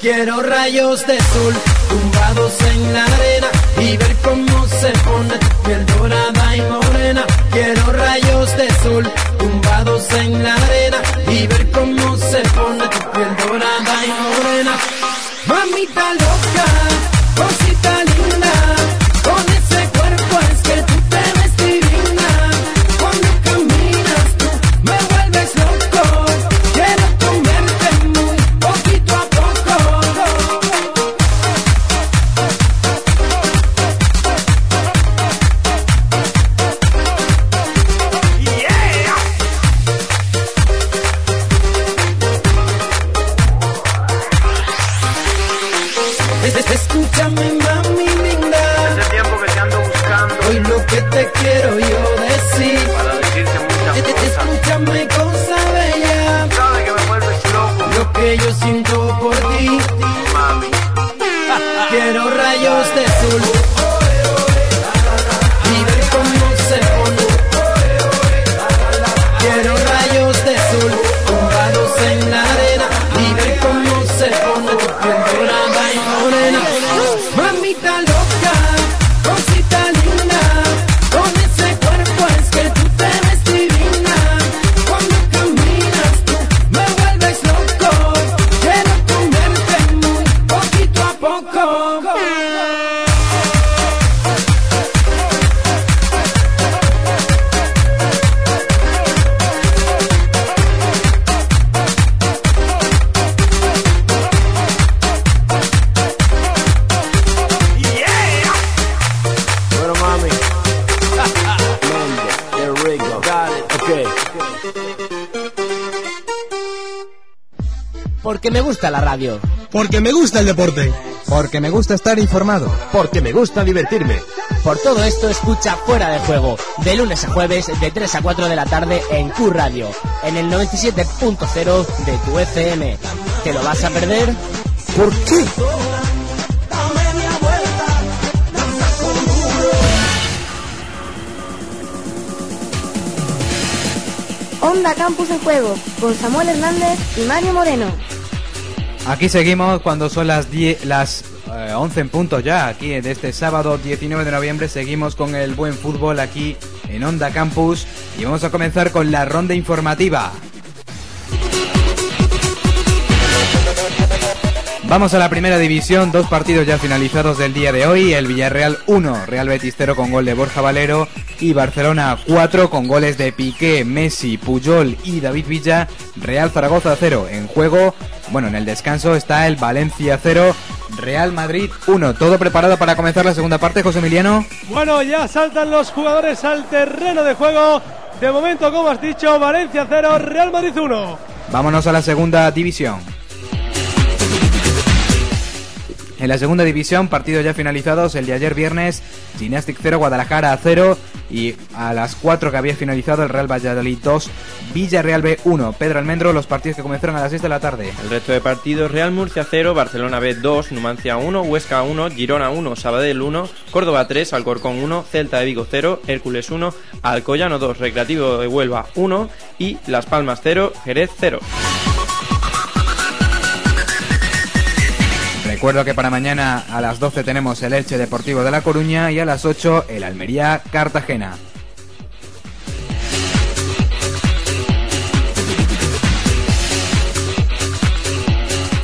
Speaker 27: Quiero rayos de sol tumbados en la arena y ver cómo se pone piel dorada y morena. Quiero rayos de sol tumbados en la arena y ver cómo se pone piel dorada y morena. Mamita
Speaker 9: gusta la radio.
Speaker 15: Porque me gusta el deporte.
Speaker 2: Porque me gusta estar informado.
Speaker 15: Porque me gusta divertirme.
Speaker 9: Por todo esto escucha Fuera de Juego, de lunes a jueves de 3 a 4 de la tarde en Q Radio, en el 97.0 de tu FM. ¿Te lo vas a perder?
Speaker 15: ¿Por qué?
Speaker 4: Onda Campus en Juego, con Samuel Hernández y Mario Moreno.
Speaker 6: Aquí seguimos cuando son las 10, las eh, 11 en punto ya, aquí de este sábado 19 de noviembre seguimos con el buen fútbol aquí en Onda Campus y vamos a comenzar con la ronda informativa. Vamos a la primera división, dos partidos ya finalizados del día de hoy, el Villarreal 1, Real Betis 0 con gol de Borja Valero y Barcelona 4 con goles de Piqué, Messi, Puyol y David Villa, Real Zaragoza 0 en juego, bueno, en el descanso está el Valencia 0, Real Madrid 1, todo preparado para comenzar la segunda parte, José Emiliano.
Speaker 29: Bueno, ya saltan los jugadores al terreno de juego De momento, como has dicho, Valencia 0, Real Madrid 1.
Speaker 6: Vámonos a la segunda división. En la segunda división, partidos ya finalizados. El de ayer viernes, Gymnastic 0, Guadalajara 0. Y a las 4 que había finalizado el Real Valladolid 2, Villarreal B 1. Pedro Almendro, los partidos que comenzaron a las 6 de la tarde.
Speaker 7: El resto de partidos, Real Murcia 0, Barcelona B 2, Numancia 1, Huesca 1, Girona 1, Sabadell 1, Córdoba 3, Alcorcón 1, Celta de Vigo 0, Hércules 1, Alcoyano 2, Recreativo de Huelva 1 y Las Palmas 0, Jerez 0.
Speaker 6: Recuerdo que para mañana a las 12 tenemos el Elche Deportivo de La Coruña y a las 8 el Almería Cartagena.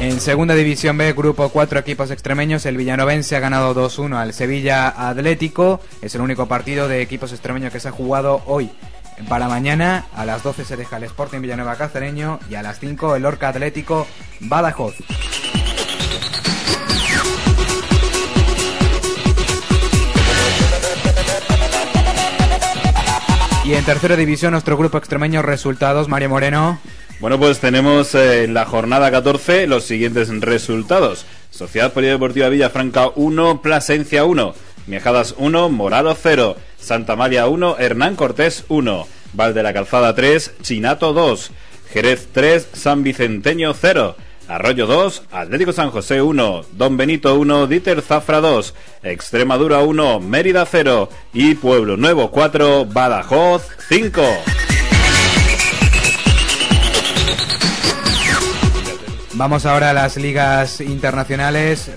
Speaker 6: En segunda división B, grupo 4 equipos extremeños, el villanovense ha ganado 2-1 al Sevilla Atlético. Es el único partido de equipos extremeños que se ha jugado hoy. Para mañana a las 12 se deja el Sporting Villanueva Cacereño y a las 5 el Orca Atlético Badajoz. Y en tercera división nuestro grupo extremeño resultados, Mario Moreno.
Speaker 16: Bueno, pues tenemos eh, en la jornada 14 los siguientes resultados. Sociedad Polideportiva Villafranca 1, Plasencia 1, Miejadas 1, Morado 0, Santa María 1, Hernán Cortés 1, Val de la Calzada 3, Chinato 2, Jerez 3, San Vicenteño 0, Arroyo 2, Atlético San José 1, Don Benito 1, Dieter Zafra 2, Extremadura 1, Mérida 0 y Pueblo Nuevo 4, Badajoz 5.
Speaker 6: Vamos ahora a las ligas internacionales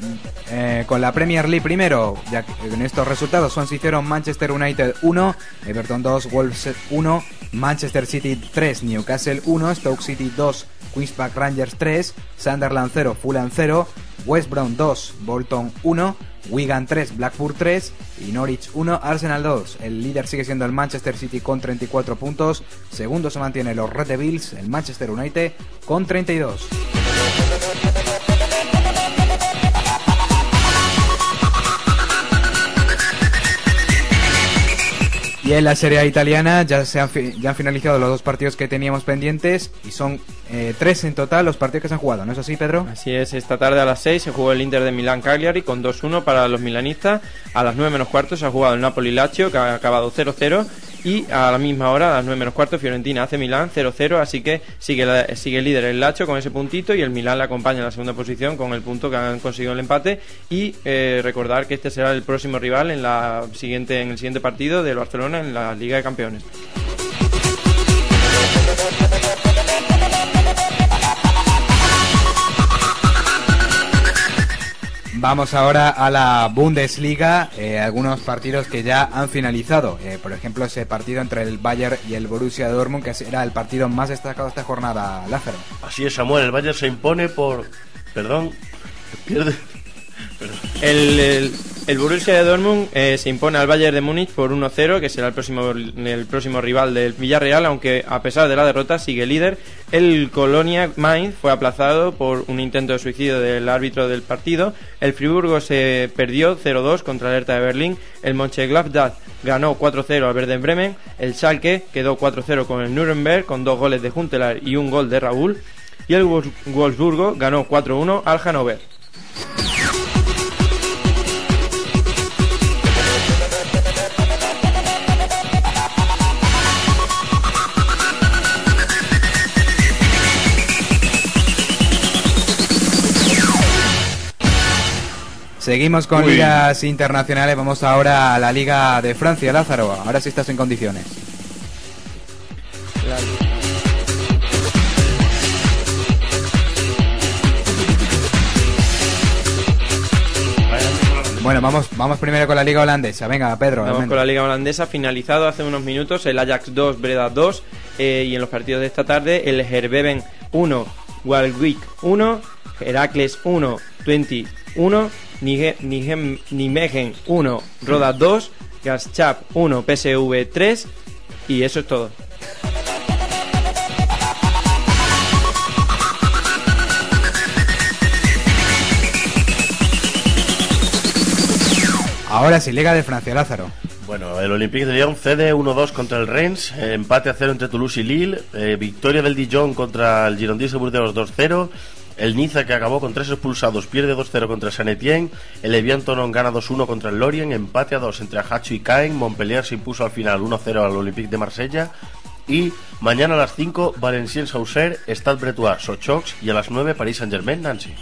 Speaker 6: eh, con la Premier League primero. Ya que en estos resultados son hicieron Manchester United 1, Everton 2, Wolves 1, Manchester City 3, Newcastle 1, Stoke City 2, Queens Park Rangers 3, Sunderland 0, Fulham 0, West Brom 2, Bolton 1, Wigan 3, Blackburn 3 y Norwich 1, Arsenal 2. El líder sigue siendo el Manchester City con 34 puntos. Segundo se mantiene los Red Devils, el Manchester United con 32. Y en la Serie italiana ya, se ya han finalizado los dos partidos que teníamos pendientes y son eh, tres en total los partidos que se han jugado, ¿no es así, Pedro?
Speaker 7: Así es, esta tarde a las 6 se jugó el Inter de Milán Cagliari con 2-1 para los milanistas. A las 9 menos cuarto se ha jugado el Napoli Lazio que ha acabado 0-0 y a la misma hora, a las 9 menos cuarto, Fiorentina hace Milán 0-0, así que sigue, sigue el líder el Lazio con ese puntito y el Milán le acompaña en la segunda posición con el punto que han conseguido el empate y eh, recordar que este será el próximo rival en la siguiente en el siguiente partido del Barcelona en la Liga de Campeones.
Speaker 6: Vamos ahora a la Bundesliga, eh, algunos partidos que ya han finalizado. Eh, por ejemplo, ese partido entre el Bayern y el Borussia Dortmund, que era el partido más destacado de esta jornada, Lázaro.
Speaker 8: Así es, Samuel. El Bayern se impone por. Perdón. Pierde.
Speaker 7: El, el, el Borussia de Dortmund eh, se impone al Bayern de Múnich por 1-0, que será el próximo, el próximo rival del Villarreal, aunque a pesar de la derrota sigue líder. El Colonia Mainz fue aplazado por un intento de suicidio del árbitro del partido. El Friburgo se perdió 0-2 contra el Hertha de Berlín. El Mönchengladbach ganó 4-0 al Werder Bremen. El Schalke quedó 4-0 con el Nuremberg con dos goles de Huntelaar y un gol de Raúl. Y el Wolfs- Wolfsburgo ganó 4-1 al Hannover.
Speaker 6: Seguimos con
Speaker 16: Uy.
Speaker 6: ligas internacionales, vamos ahora a la Liga de Francia, Lázaro. Ahora sí estás en condiciones. Bueno, vamos, vamos primero con la Liga holandesa. Venga, Pedro.
Speaker 7: Vamos con la Liga Holandesa, finalizado hace unos minutos el Ajax 2, Breda 2 eh, y en los partidos de esta tarde el Herbeven 1, Walwick 1, Heracles 1, 20 1, Nige- Nigem- Nijmegen 1, Roda 2, Gaschap 1, PSV 3 y eso es todo.
Speaker 6: Ahora sí, Liga de Francia, Lázaro.
Speaker 8: Bueno, el Olympique de Lyon cede 1-2 contra el Rennes, eh, empate a 0 entre Toulouse y Lille, eh, victoria del Dijon contra el Girondins de Burdeos 2-0, el Niza que acabó con tres expulsados pierde 2-0 contra Saint Etienne, el Evian Tonon gana 2-1 contra el Lorient, empate a 2 entre Ajaccio y Caen, Montpellier se impuso al final 1-0 al Olympique de Marsella. Y mañana a las 5 Valenciennes Auxerre, Stade Bretois, Sochox y a las 9 París Saint-Germain Nancy.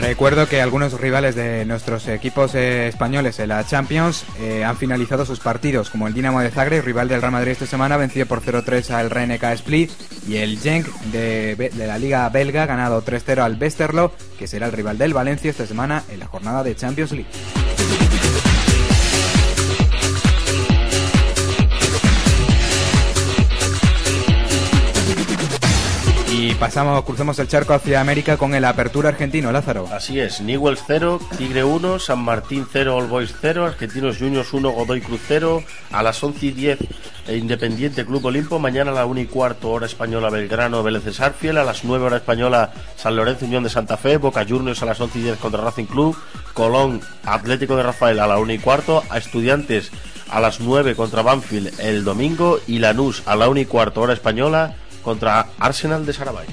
Speaker 6: Recuerdo que algunos rivales de nuestros equipos eh, españoles en la Champions eh, han finalizado sus partidos, como el Dinamo de Zagreb, rival del Real Madrid esta semana, vencido por 0-3 al RNK Split, y el Genk de, la Liga Belga, ganado 3-0 al Westerlo, que será el rival del Valencia esta semana en la jornada de Champions League. Y pasamos, cruzamos el charco hacia América con el Apertura argentino, Lázaro.
Speaker 8: Así es, Newells 0, Tigre 1, San Martín 0, All Boys 0, Argentinos Juniors 1, Godoy Cruz 0, a las 11 y 10 eh, Independiente Club Olimpo, mañana a la 1 y cuarto hora española Belgrano, Vélez de Sarfiel, a las 9 hora española San Lorenzo Unión de Santa Fe, Boca Juniors a las 11 y 10 contra Racing Club, Colón Atlético de Rafael a la 1 y cuarto, a Estudiantes a las 9 contra Banfield el domingo y Lanús a la 1 y cuarto hora española contra Arsenal de Sarabay.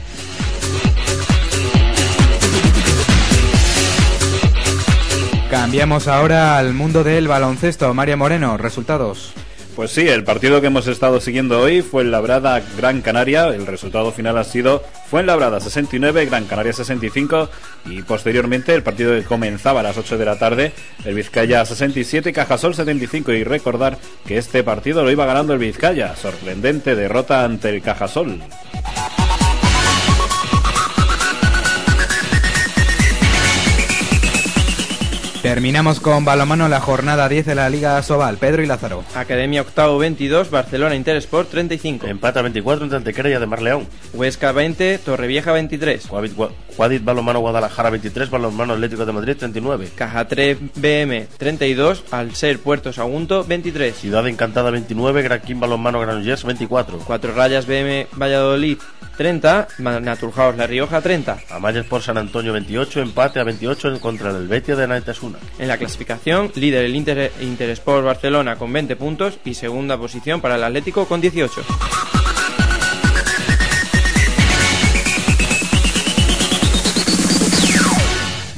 Speaker 6: Cambiamos ahora al mundo del baloncesto. Mario Moreno, resultados.
Speaker 16: Pues sí, el partido que hemos estado siguiendo hoy fue el Labrada Gran Canaria. El resultado final ha sido fue en Labrada 69, Gran Canaria 65 y posteriormente el partido que comenzaba a las 8 de la tarde, el Vizcaya 67, Cajasol 75 y recordar que este partido lo iba ganando el Vizcaya, sorprendente derrota ante el Cajasol.
Speaker 6: Terminamos con balomano la jornada 10 de la Liga Sobal. Pedro y Lázaro.
Speaker 7: Academia Octavo 22, Barcelona Intersport 35.
Speaker 8: Empata 24 entre Antequera y de Mar León.
Speaker 7: Huesca 20, Torrevieja 23.
Speaker 8: Guadit, Gua- Guadit Balomano Guadalajara 23, Balomano Atlético de Madrid 39.
Speaker 7: Caja 3 BM 32, Alser Puerto Sagunto 23.
Speaker 8: Ciudad Encantada 29, Graquín Balomano Granollers 24.
Speaker 7: Cuatro Rayas BM Valladolid 30, Ma- Naturhaus La Rioja 30.
Speaker 8: Amayas por San Antonio 28, empate a 28 en contra del Betia de Naitasuna.
Speaker 7: En la clasificación, líder el Inter, Intersport Barcelona con 20 puntos y segunda posición para el Atlético con 18.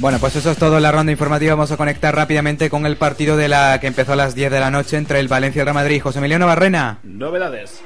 Speaker 6: Bueno, pues eso es todo en la ronda informativa. Vamos a conectar rápidamente con el partido de la que empezó a las 10 de la noche entre el Valencia y el Real Madrid. José Emiliano Barrena.
Speaker 16: Novedades.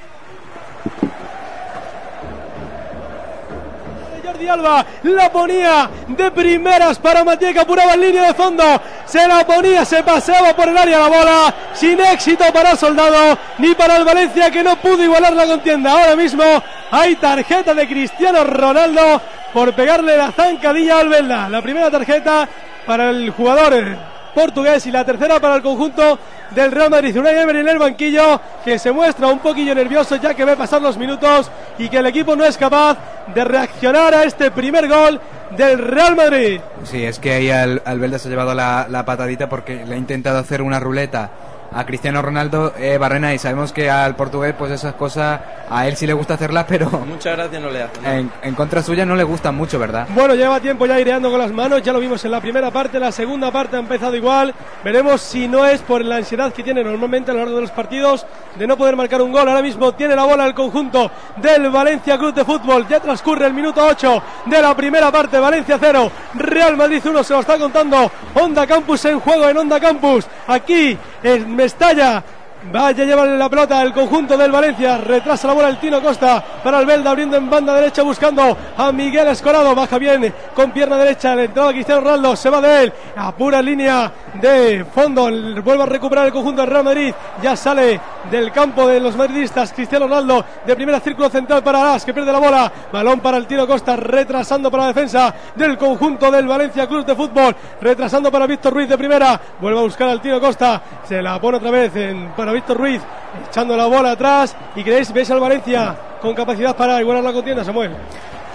Speaker 29: Alba la ponía de primeras para Matías que apuraba en línea de fondo. Se la ponía, se paseaba por el área la bola. Sin éxito para Soldado ni para el Valencia que no pudo igualar la contienda. Ahora mismo hay tarjeta de Cristiano Ronaldo por pegarle la zancadilla al Belda. La primera tarjeta para el jugador portugués y la tercera para el conjunto del Real Madrid. Unai Emery en el banquillo que se muestra un poquillo nervioso ya que ve pasar los minutos y que el equipo no es capaz de reaccionar a este primer gol del Real Madrid.
Speaker 6: Sí, es que ahí al, Albelda se ha llevado la, la patadita porque le ha intentado hacer una ruleta a Cristiano Ronaldo eh, Barrena y sabemos que al portugués pues esas cosas a él sí le gusta hacerlas pero
Speaker 7: Muchas gracias no le hacen.
Speaker 6: en, en contra suya no le gustan mucho, ¿verdad?
Speaker 29: Bueno, lleva tiempo ya aireando con las manos, ya lo vimos en la primera parte, la segunda parte ha empezado igual. Veremos si no es por la ansiedad que tiene normalmente a lo largo de los partidos de no poder marcar un gol. Ahora mismo tiene la bola el conjunto del Valencia Club de Fútbol. Ya transcurre el minuto 8 de la primera parte. Valencia 0, Real Madrid 1. Se lo está contando Onda Campus en juego en Onda Campus. Aquí en Mestalla. Vaya a llevarle la pelota el conjunto del Valencia. Retrasa la bola el Tino Costa para el Belda abriendo en banda derecha buscando a Miguel Escorado. Baja bien con pierna derecha. Le entrada Cristiano Ronaldo. Se va de él. Apura en línea de fondo. Vuelve a recuperar el conjunto del Real Madrid. Ya sale del campo de los madridistas. Cristiano Ronaldo de primera círculo central para Aras que pierde la bola. Balón para el Tino Costa. Retrasando para la defensa del conjunto del Valencia Club de Fútbol. Retrasando para Víctor Ruiz de primera. Vuelve a buscar al Tino Costa. Se la pone otra vez en, para Víctor Ruiz, echando la bola atrás. ¿Y creéis, veis al Valencia con capacidad para igualar la contienda, Samuel?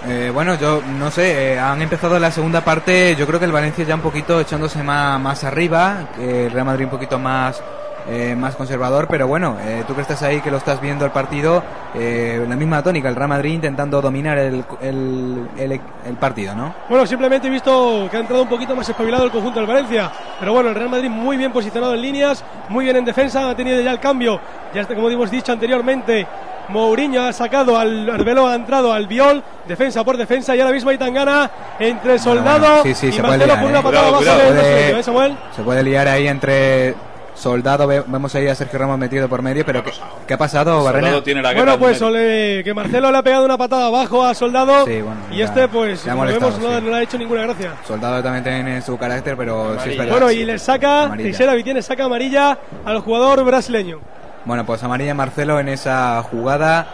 Speaker 6: Eh, bueno, yo no sé, eh, han empezado la segunda parte, yo creo que el Valencia ya un poquito echándose más, más arriba, que el Real Madrid un poquito más eh, más conservador, pero bueno, eh, tú que estás ahí, que lo estás viendo el partido, eh, la misma tónica, el Real Madrid intentando dominar el, el, el- el partido, ¿no?
Speaker 29: Bueno, simplemente he visto que ha entrado un poquito más espabilado el conjunto del Valencia. Pero bueno, el Real Madrid muy bien posicionado en líneas, muy bien en defensa, ha tenido ya el cambio. Ya está, como hemos dicho anteriormente, Mourinho ha sacado al Arbelo, ha entrado al Viol, defensa por defensa, y ahora mismo hay Tangana entre Soldado
Speaker 6: Bueno, sí, sí,
Speaker 29: y
Speaker 6: se puede
Speaker 29: Marcelo
Speaker 6: liar,
Speaker 29: con una
Speaker 6: eh.
Speaker 29: patada ¿eh, Samuel?
Speaker 6: Se puede liar ahí entre Soldado, ve- vemos ahí a Sergio Ramos metido por medio, pero ¿qué, qué ha pasado, Barrena?
Speaker 29: Bueno, pues ole, que Marcelo le ha pegado una patada abajo a Soldado
Speaker 6: Sí, bueno,
Speaker 29: y
Speaker 6: ya-
Speaker 29: este pues como vemos no,
Speaker 6: sí.
Speaker 29: no le ha hecho ninguna gracia.
Speaker 6: Soldado también tiene su carácter, pero sí es verdad.
Speaker 29: Bueno, y le saca. Teixeira Vitiene saca amarilla al jugador brasileño.
Speaker 6: Bueno, pues amarilla Marcelo en esa jugada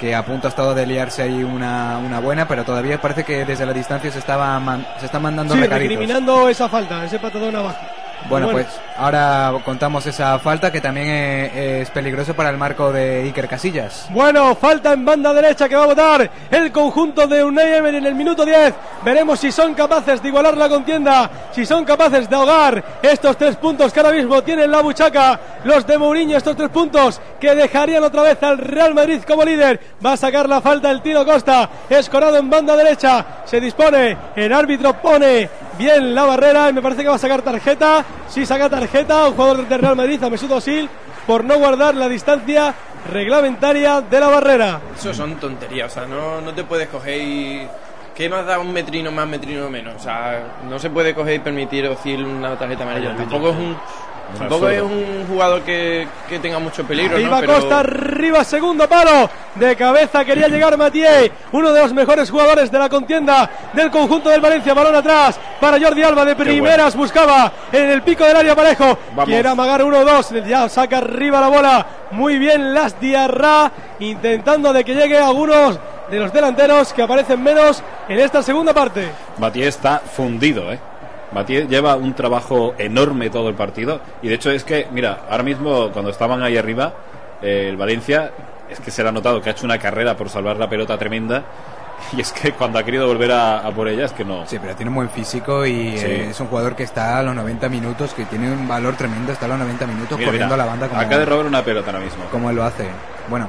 Speaker 6: que a punto ha estado de liarse ahí una, una buena, pero todavía parece que desde la distancia se estaba man- se están mandando
Speaker 29: Sí, recriminando esa falta, ese patadón abajo.
Speaker 6: Bueno,
Speaker 29: Bueno.
Speaker 6: pues ahora contamos esa falta que también eh, es peligroso para el marco de Iker Casillas.
Speaker 29: Bueno, falta en banda derecha que va a votar el conjunto de Unai Emery en el minuto 10. Veremos si son capaces de igualar la contienda, si son capaces de ahogar estos tres puntos que ahora mismo tienen la buchaca. Los de Mourinho, estos tres puntos que dejarían otra vez al Real Madrid como líder. Va a sacar la falta el tiro Costa. Escorado en banda derecha. Se dispone. El árbitro pone bien la barrera y me parece que va a sacar tarjeta. Saca tarjeta. Un jugador del Real Madrid, a Mesut Özil, por no guardar la distancia reglamentaria de la barrera.
Speaker 7: Eso son tonterías, o sea, no, no te puedes coger y... ¿Qué más da un metrino más, metrino menos? O sea, no se puede coger y permitir Ocil una tarjeta amarilla. Tampoco es un... Tampoco es un jugador que, que tenga mucho peligro,
Speaker 29: Ahí
Speaker 7: ¿no? Pero-
Speaker 29: Costa, arriba, segundo palo. De cabeza quería llegar Matié, uno de los mejores jugadores de la contienda del conjunto del Valencia. Balón atrás para Jordi Alba de primeras. Buscaba en el pico del área parejo.
Speaker 7: Vamos.
Speaker 29: Quiere amagar 1-2. Ya saca arriba la bola. Muy bien Las Diarra. Intentando de que llegue algunos de los delanteros que aparecen menos en esta segunda parte.
Speaker 49: Batié está fundido, ¿eh? Batié lleva un trabajo enorme todo el partido. Y de hecho es que, mira, ahora mismo cuando estaban ahí arriba, eh, el Valencia, es que se le ha notado que ha hecho una carrera por salvar la pelota tremenda. Y es que cuando ha querido volver a, a por ella, es que no.
Speaker 6: Sí, pero tiene un buen físico y
Speaker 49: Sí.
Speaker 6: eh, es un jugador que está a los 90 minutos, que tiene un valor tremendo, está a los 90 minutos
Speaker 49: Mira,
Speaker 6: corriendo
Speaker 49: mira,
Speaker 6: a la banda como,
Speaker 49: Acaba de robar una pelota ahora mismo.
Speaker 6: como él lo hace. Bueno,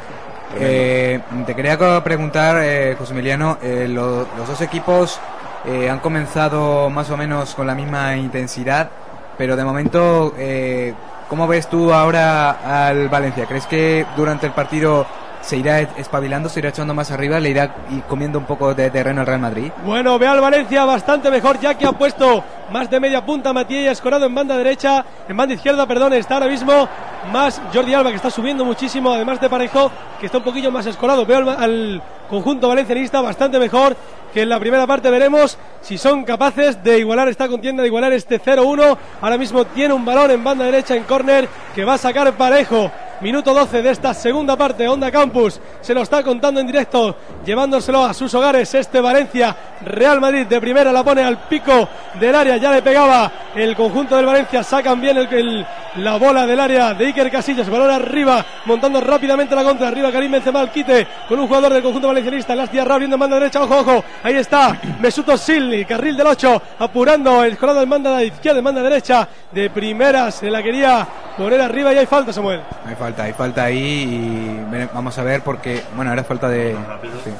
Speaker 6: eh, te quería preguntar, eh, José Emiliano, eh, lo- los dos equipos eh, han comenzado más o menos con la misma intensidad, pero de momento, eh, ¿cómo ves tú ahora al Valencia? ¿Crees que durante el partido se irá espabilando, se irá echando más arriba, le irá comiendo un poco de terreno al Real Madrid?
Speaker 29: Bueno, ve al Valencia bastante mejor ya que ha puesto más de media punta Matías escorado en banda derecha, en banda izquierda, perdón, está ahora mismo más Jordi Alba que está subiendo muchísimo, además de Parejo que está un poquillo más escorado. Veo al conjunto valencianista bastante mejor que en la primera parte veremos si son capaces de igualar esta contienda, de igualar este 0-1. Ahora mismo tiene un balón en banda derecha en córner que va a sacar Parejo. Minuto 12 de esta segunda parte, Onda Campus se lo está contando en directo, llevándoselo a sus hogares este Valencia. Real Madrid de primera la pone al pico del área, ya le pegaba el conjunto del Valencia, sacan bien el, la bola del área de Iker Casillas, balón arriba, montando rápidamente la contra, arriba Karim Benzema al quite con un jugador del conjunto valencianista, Las Diarra abriendo en banda derecha, ojo, ojo, ahí está Mesut Özil, y carril del 8, apurando el colado en banda de izquierda, en banda derecha, de primeras, se la quería poner arriba y hay falta Samuel.
Speaker 6: Hay falta, hay falta ahí y vamos a ver porque, bueno, era falta de... Sí,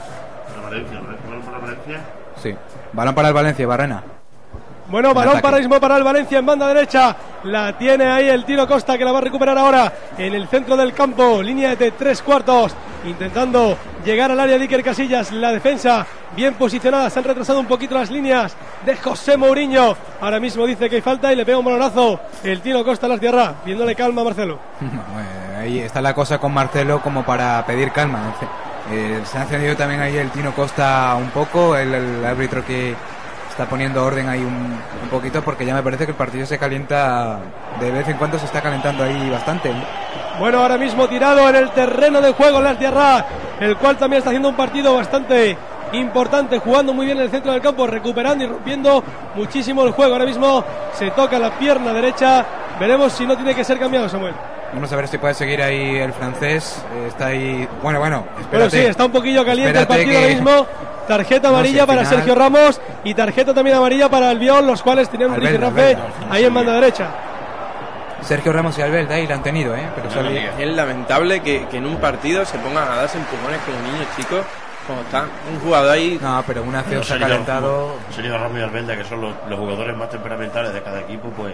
Speaker 6: sí. Balón para el Valencia, Barrena.
Speaker 29: Bueno,
Speaker 6: En
Speaker 29: balón para mismo para el Valencia en banda derecha. La tiene ahí el tiro Costa que la va a recuperar ahora en el centro del campo. Línea de tres cuartos. Intentando llegar al área de Iker Casillas. La defensa bien posicionada. Se han retrasado un poquito las líneas de José Mourinho. Ahora mismo dice que hay falta y le pega un balonazo. El tiro Costa a las tierra. Viéndole calma a Marcelo.
Speaker 6: Eh, ahí está la cosa con Marcelo como para pedir calma. Eh, se ha encendido también ahí el Tino Costa un poco, el, el árbitro que está poniendo orden ahí un, un poquito porque ya me parece que el partido se calienta, de vez en cuando se está calentando ahí bastante.
Speaker 29: Bueno, ahora mismo tirado en el terreno de juego Las Tierra, el cual también está haciendo un partido bastante importante, jugando muy bien en el centro del campo, recuperando y rompiendo muchísimo el juego. Ahora mismo se toca la pierna derecha. Veremos si no tiene que ser cambiado, Samuel.
Speaker 6: Vamos a ver si puede seguir ahí el francés. está ahí. Bueno, bueno,
Speaker 29: Bueno,
Speaker 6: espérate.
Speaker 29: sí, está un poquillo caliente el
Speaker 6: Espérate
Speaker 29: partido
Speaker 6: que-
Speaker 29: ahora mismo. Tarjeta
Speaker 6: No,
Speaker 29: amarilla
Speaker 6: si al
Speaker 29: para
Speaker 6: final-
Speaker 29: Sergio Ramos y tarjeta también amarilla para Viol, los cuales tenían un
Speaker 6: Albert,
Speaker 29: rifirrafe
Speaker 6: Albert,
Speaker 29: ahí en banda derecha.
Speaker 6: Sergio Ramos y Albelda y la han tenido, ¿eh? Pero sale-
Speaker 7: Es lamentable que, que en un partido se pongan a darse empujones como niños chicos, como está un jugador ahí.
Speaker 6: No, pero una acción
Speaker 8: Los
Speaker 6: se ha calentado.
Speaker 8: Sergio Ramos y Albelda, que son los, los jugadores más temperamentales de cada equipo, pues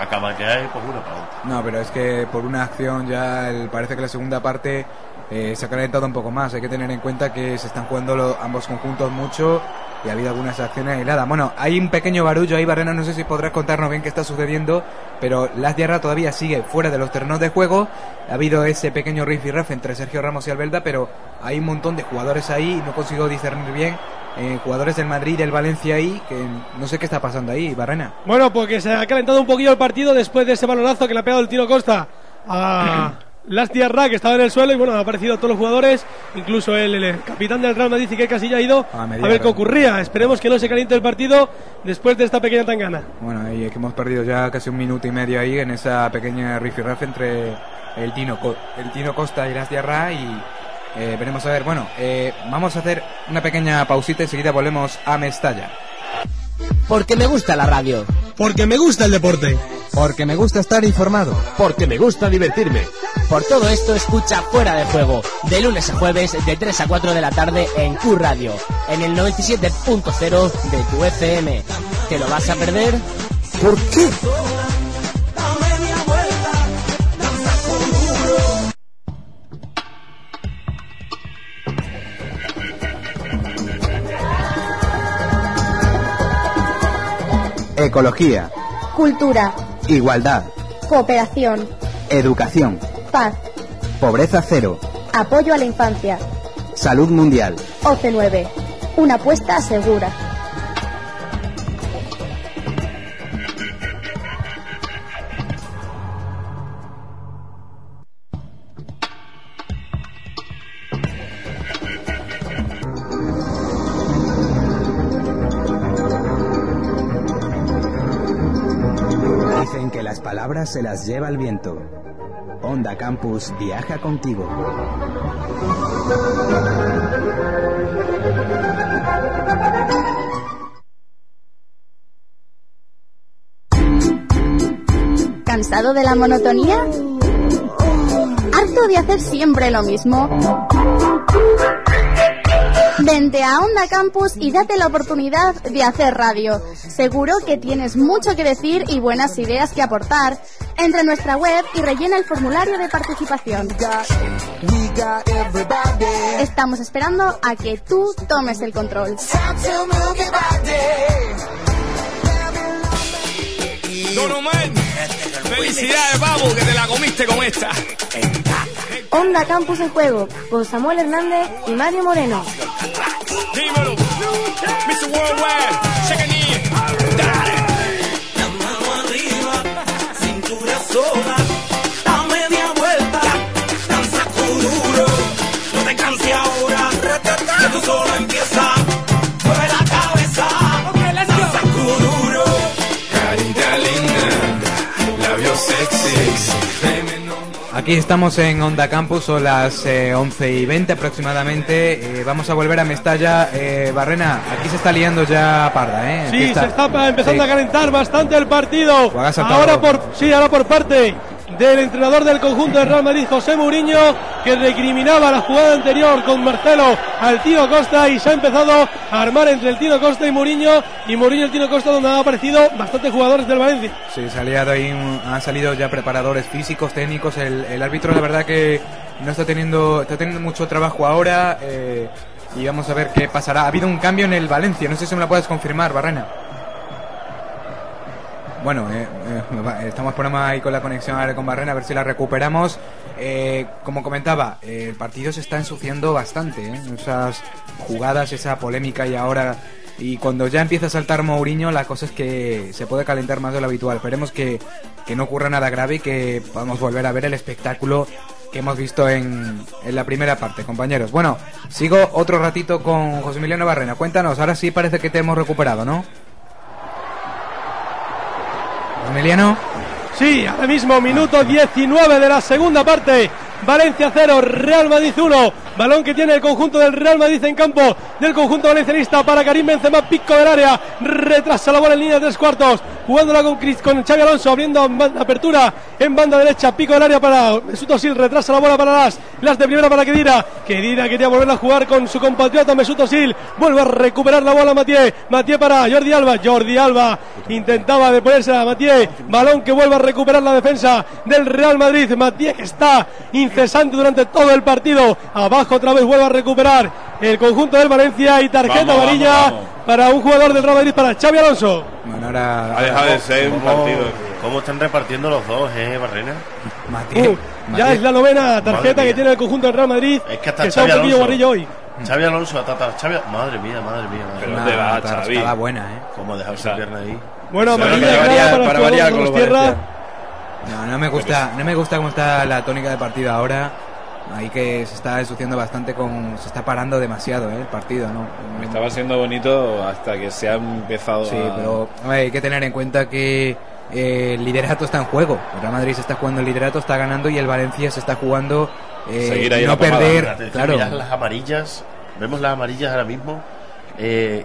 Speaker 8: acaba que hay, pues uno para otro.
Speaker 6: No, pero es que por una acción ya el- parece que la segunda parte eh, se ha calentado un poco más. Hay que tener en cuenta que se están jugando lo- ambos conjuntos mucho y ha habido algunas acciones aisladas. Bueno, hay un pequeño barullo ahí, Barrena, no sé si podrás contarnos bien qué está sucediendo, pero Las Tierra todavía sigue fuera de los terrenos de juego. Ha habido ese pequeño riff y raff entre Sergio Ramos y Albelda, pero hay un montón de jugadores ahí y no consigo discernir bien. eh, jugadores del Madrid del Valencia ahí, que no sé qué está pasando ahí, Barrena.
Speaker 29: Bueno, porque se ha calentado un poquillo el partido después de ese balonazo que le ha pegado el tiro Costa a Las Diarra, que estaba en el suelo. Y bueno, han aparecido todos los jugadores, incluso el, el capitán del Real Madrid, que casi ya ha ido
Speaker 6: A
Speaker 29: a ver qué ocurría. Esperemos que no se caliente el partido después de esta pequeña tangana.
Speaker 6: Bueno, y es que hemos perdido ya casi un minuto y medio ahí en esa pequeña rifirrafe entre el Tino, el Tino Costa y las Tierra y eh, veremos a ver. Bueno, eh, vamos a hacer una pequeña pausita y enseguida volvemos a Mestalla.
Speaker 9: Porque me gusta la radio.
Speaker 15: Porque me gusta el deporte.
Speaker 6: Porque me gusta estar informado.
Speaker 15: Porque me gusta divertirme.
Speaker 9: Por todo esto escucha Fuera de Juego, de lunes a jueves de 3 a 4 de la tarde en Q Radio, en el 97.0 de tu FM. ¿Te lo vas a perder?
Speaker 15: ¿Por qué?
Speaker 2: Ecología,
Speaker 50: Cultura,
Speaker 2: igualdad,
Speaker 50: cooperación,
Speaker 2: educación,
Speaker 50: paz,
Speaker 2: pobreza cero,
Speaker 50: apoyo a la infancia.
Speaker 2: salud mundial.
Speaker 50: OC9. Una apuesta segura.
Speaker 2: Se las lleva el viento. Onda Campus viaja contigo.
Speaker 50: ¿Cansado de la monotonía? ¿Harto de hacer siempre lo mismo? Vente a Onda Campus y date la oportunidad de hacer radio. Seguro que tienes mucho que decir y buenas ideas que aportar. Entra en nuestra web y rellena el formulario de participación. Estamos esperando a que tú tomes el control.
Speaker 42: Don Omar, felicidades, papu, que te la comiste con esta.
Speaker 4: Onda Campus en Juego, con Samuel Hernández y Mario Moreno.
Speaker 42: Dímelo, Mr. Worldwide, check it in.
Speaker 6: Aquí estamos en Onda Campus, son las eh, 11 y 20 aproximadamente. Eh, vamos a volver a Mestalla. Eh, Barrena, aquí se está liando ya parda, ¿eh?
Speaker 29: Sí, se está empezando
Speaker 6: Sí.
Speaker 29: a calentar bastante el partido. Ahora por, sí, ahora por parte del entrenador del conjunto de Real Madrid, José Mourinho, que recriminaba la jugada anterior con Marcelo al Tino Costa y se ha empezado a armar entre el Tino Costa y Mourinho y Mourinho y el Tino Costa donde han aparecido bastantes jugadores del Valencia.
Speaker 6: Sí, se ha liado ahí han salido ya preparadores físicos, técnicos. El, el árbitro, la verdad que no está teniendo, está teniendo mucho trabajo ahora. eh, y vamos a ver qué pasará. Ha habido un cambio en el Valencia, no sé si me la puedes confirmar, Barrena. Bueno, eh, eh, estamos por ahí con la conexión ahora con Barrena, a ver si la recuperamos. Eh, como comentaba, eh, el partido se está ensuciando bastante. ¿eh? Esas jugadas, esa polémica y ahora... Y cuando ya empieza a saltar Mourinho, la cosa es que se puede calentar más de lo habitual. Esperemos que, que no ocurra nada grave y que podamos volver a ver el espectáculo que hemos visto en, en la primera parte, compañeros. Bueno, sigo otro ratito con José Emiliano Barrena. Cuéntanos, ahora sí parece que te hemos recuperado, ¿no? Emiliano.
Speaker 29: Sí, ahora mismo minuto 19 de la segunda parte. Valencia 0, Real Madrid 1. Balón que tiene el conjunto del Real Madrid en campo del conjunto valencianista para Karim Benzema, pico del área. Retrasa la bola en línea de tres cuartos. jugándola con, Chris, con Xavi Alonso, abriendo apertura en banda derecha, pico del área para Mesut Özil, retrasa la bola para las, las de primera para Kedira, Kedira quería volver a jugar con su compatriota Mesut Özil, vuelve a recuperar la bola Mathieu, Mathieu para Jordi Alba, Jordi Alba intentaba de ponérsela a Mathieu, balón que vuelve a recuperar la defensa del Real Madrid, Mathieu que está incesante durante todo el partido, abajo otra vez vuelve a recuperar el conjunto del Valencia y tarjeta
Speaker 49: Vamos,
Speaker 29: amarilla
Speaker 49: vamos, vamos.
Speaker 29: para un jugador del Real Madrid, para Xavi Alonso.
Speaker 6: Bueno, ahora.
Speaker 49: Ha dejado de ser un
Speaker 8: ¿Cómo-
Speaker 49: partido.
Speaker 8: ¿Cómo están repartiendo los dos, eh, Barrena?
Speaker 29: Uh, ya es la novena tarjeta que tiene el conjunto del Real Madrid.
Speaker 8: Es que hasta
Speaker 29: está un
Speaker 8: Xavi
Speaker 29: poquillo
Speaker 8: Alonso.
Speaker 29: guarrillo hoy.
Speaker 8: Xavi Alonso, atata, Xavi, madre mía, madre mía. Madre
Speaker 49: Pero
Speaker 8: mía.
Speaker 49: ¿dónde va,
Speaker 6: Una
Speaker 49: Xavi?
Speaker 6: tarascada buena, ¿eh?
Speaker 8: ¿Cómo ha dejado esa pierna ahí?
Speaker 29: Bueno, amarilla
Speaker 49: para
Speaker 29: para
Speaker 49: variar
Speaker 29: de
Speaker 49: con los. Valencia.
Speaker 6: No, no me gusta, no me gusta cómo está la tónica del partido ahora. Ahí que se está ensuciando bastante con. Se está parando demasiado, ¿eh? El partido, ¿no?
Speaker 49: Estaba siendo bonito hasta que se ha empezado
Speaker 6: Sí,
Speaker 49: a...
Speaker 6: pero hay que tener en cuenta que eh, el liderato está en juego. El Real Madrid se está jugando el liderato, está ganando y el Valencia se está jugando eh,
Speaker 49: Seguir ahí
Speaker 6: no
Speaker 49: la
Speaker 6: perder.
Speaker 8: Atención,
Speaker 6: Claro,
Speaker 8: mirad las amarillas. Vemos las amarillas ahora mismo. Eh,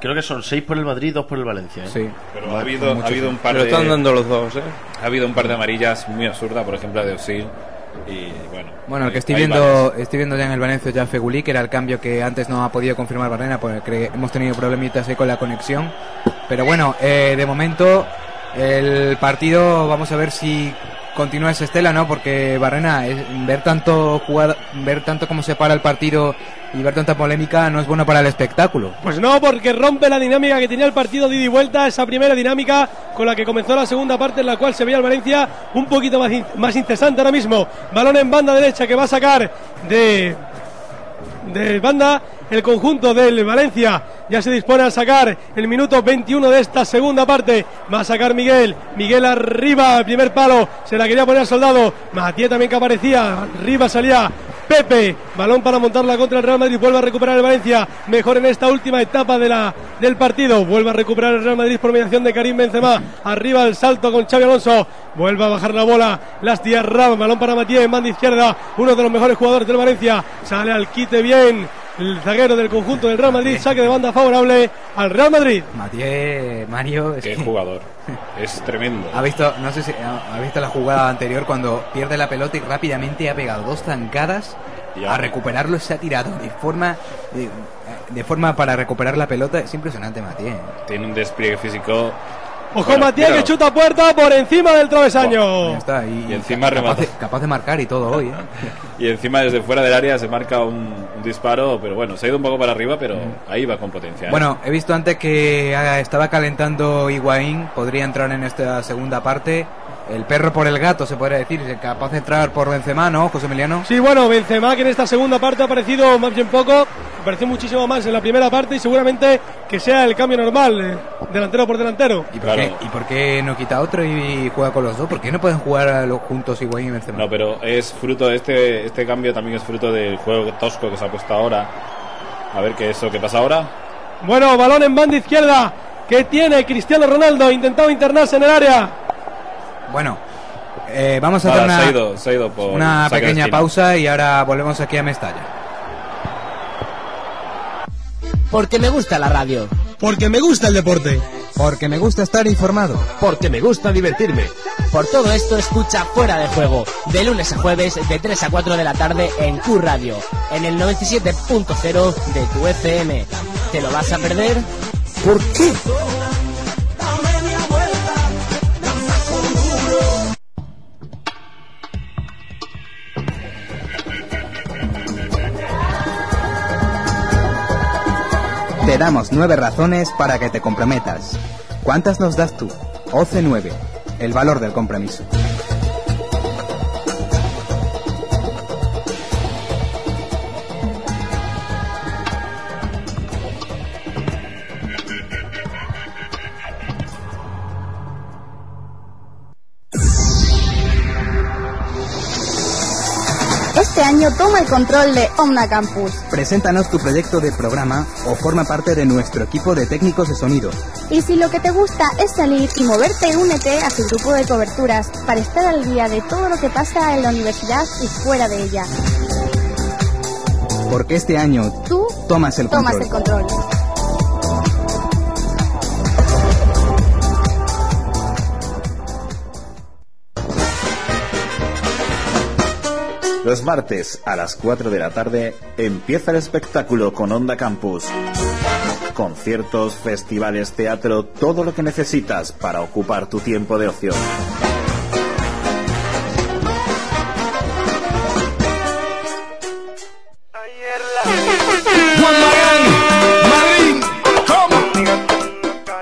Speaker 8: creo que son seis por el Madrid, dos por el Valencia. ¿eh?
Speaker 6: sí.
Speaker 49: Pero ha habido, ha habido un par
Speaker 7: Lo
Speaker 49: de...
Speaker 7: están dando los dos, ¿eh?
Speaker 49: Ha habido un par de amarillas muy absurdas, por ejemplo, de Osil. Y bueno.
Speaker 6: Bueno, el que estoy viendo, estoy viendo ya en el Valencia ya Fegulí, que era el cambio que antes no ha podido confirmar Barrena, porque hemos tenido problemitas ahí con la conexión. Pero bueno, eh, de momento el partido, vamos a ver si continúa esa estela, ¿no? Porque Barrena, es- ver tanto jugada, ver tanto cómo se para el partido y ver tanta polémica no es bueno para el espectáculo.
Speaker 29: Pues no, porque rompe la dinámica que tenía el partido de ida y vuelta, esa primera dinámica con la que comenzó la segunda parte en la cual se veía el Valencia un poquito más, in- más incesante ahora mismo. Balón en banda derecha que va a sacar de, de banda el conjunto del Valencia. Ya se dispone a sacar el minuto 21 de esta segunda parte. Va a sacar Miguel. Miguel arriba, primer palo. Se la quería poner al soldado. Matías también que aparecía. Arriba salía Pepe. Balón para montarla contra el Real Madrid. Vuelve a recuperar el Valencia. Mejor en esta última etapa de la, del partido. Vuelve a recuperar el Real Madrid por mediación de Karim Benzema. Arriba el salto con Xavi Alonso. Vuelve a bajar la bola. Las. Balón para Matías en banda izquierda. Uno de los mejores jugadores del Valencia. Sale al quite bien. El zaguero del conjunto del Real Madrid. Saque de banda favorable al Real Madrid.
Speaker 6: Matías, Mario, es
Speaker 49: Qué
Speaker 6: que-
Speaker 49: jugador. Es tremendo.
Speaker 6: Ha visto, no sé si ha visto la jugada anterior cuando pierde la pelota y rápidamente ha pegado dos zancadas
Speaker 49: Ya.
Speaker 6: a recuperarlo se ha tirado de forma de, de forma para recuperar la pelota es impresionante Matías.
Speaker 49: Tiene un despliegue físico.
Speaker 29: Ojo
Speaker 49: Bueno,
Speaker 29: Matías que chuta puerta por encima del travesaño.
Speaker 6: Está, y,
Speaker 49: Y encima
Speaker 6: capaz, de, capaz de marcar y todo hoy, ¿eh?
Speaker 49: Y encima desde fuera del área se marca un, un disparo, pero bueno, se ha ido un poco para arriba, pero ahí va con potencia. ¿eh?
Speaker 6: Bueno, he visto antes que ah, estaba calentando Higuaín, podría entrar en esta segunda parte. El perro por el gato, se podría decir, capaz de entrar por Benzema, ¿no, José Emiliano?
Speaker 29: Sí, bueno, Benzema que en esta segunda parte ha aparecido más bien poco, apareció muchísimo más en la primera parte y seguramente que sea el cambio normal, eh, delantero por delantero.
Speaker 6: ¿Y por, qué, ¿Y por qué no quita otro y juega con los dos? ¿Por qué no pueden jugar a los juntos Higuaín y Benzema?
Speaker 49: No, pero es fruto de este, este cambio también es fruto del juego tosco que se ha puesto ahora. A ver qué es lo que pasa ahora.
Speaker 29: Bueno, balón en banda izquierda que tiene Cristiano Ronaldo, intentado internarse en el área.
Speaker 6: Bueno, eh, vamos a
Speaker 49: Nada,
Speaker 6: hacer
Speaker 49: se ha
Speaker 6: una,
Speaker 49: ido, se ha ido por
Speaker 6: una pequeña pausa y ahora volvemos aquí a Mestalla.
Speaker 9: Porque me gusta la radio.
Speaker 15: Porque me gusta el deporte.
Speaker 6: Porque me gusta estar informado.
Speaker 15: Porque me gusta divertirme.
Speaker 9: Por todo esto escucha Fuera de Juego, de lunes a jueves de 3 a 4 de la tarde en Q Radio, en el 97.0 de tu FM. ¿Te lo vas a perder?
Speaker 15: ¿Por qué?
Speaker 2: Te damos nueve razones para que te comprometas. ¿Cuántas nos das tú? OCE 9. El valor del compromiso.
Speaker 50: Año toma el control de Omna Campus.
Speaker 2: Preséntanos tu proyecto de programa o forma parte de nuestro equipo de técnicos de sonido.
Speaker 50: Y si lo que te gusta es salir y moverte, únete a su grupo de coberturas para estar al día de todo lo que pasa en la universidad y fuera de ella.
Speaker 2: Porque este año
Speaker 50: Tú
Speaker 2: tomas el
Speaker 50: tomas
Speaker 2: control.
Speaker 50: el control.
Speaker 16: Los martes a las 4 de la tarde empieza el espectáculo con Onda Campus. Conciertos, festivales, teatro, todo lo que necesitas para ocupar tu tiempo de ocio.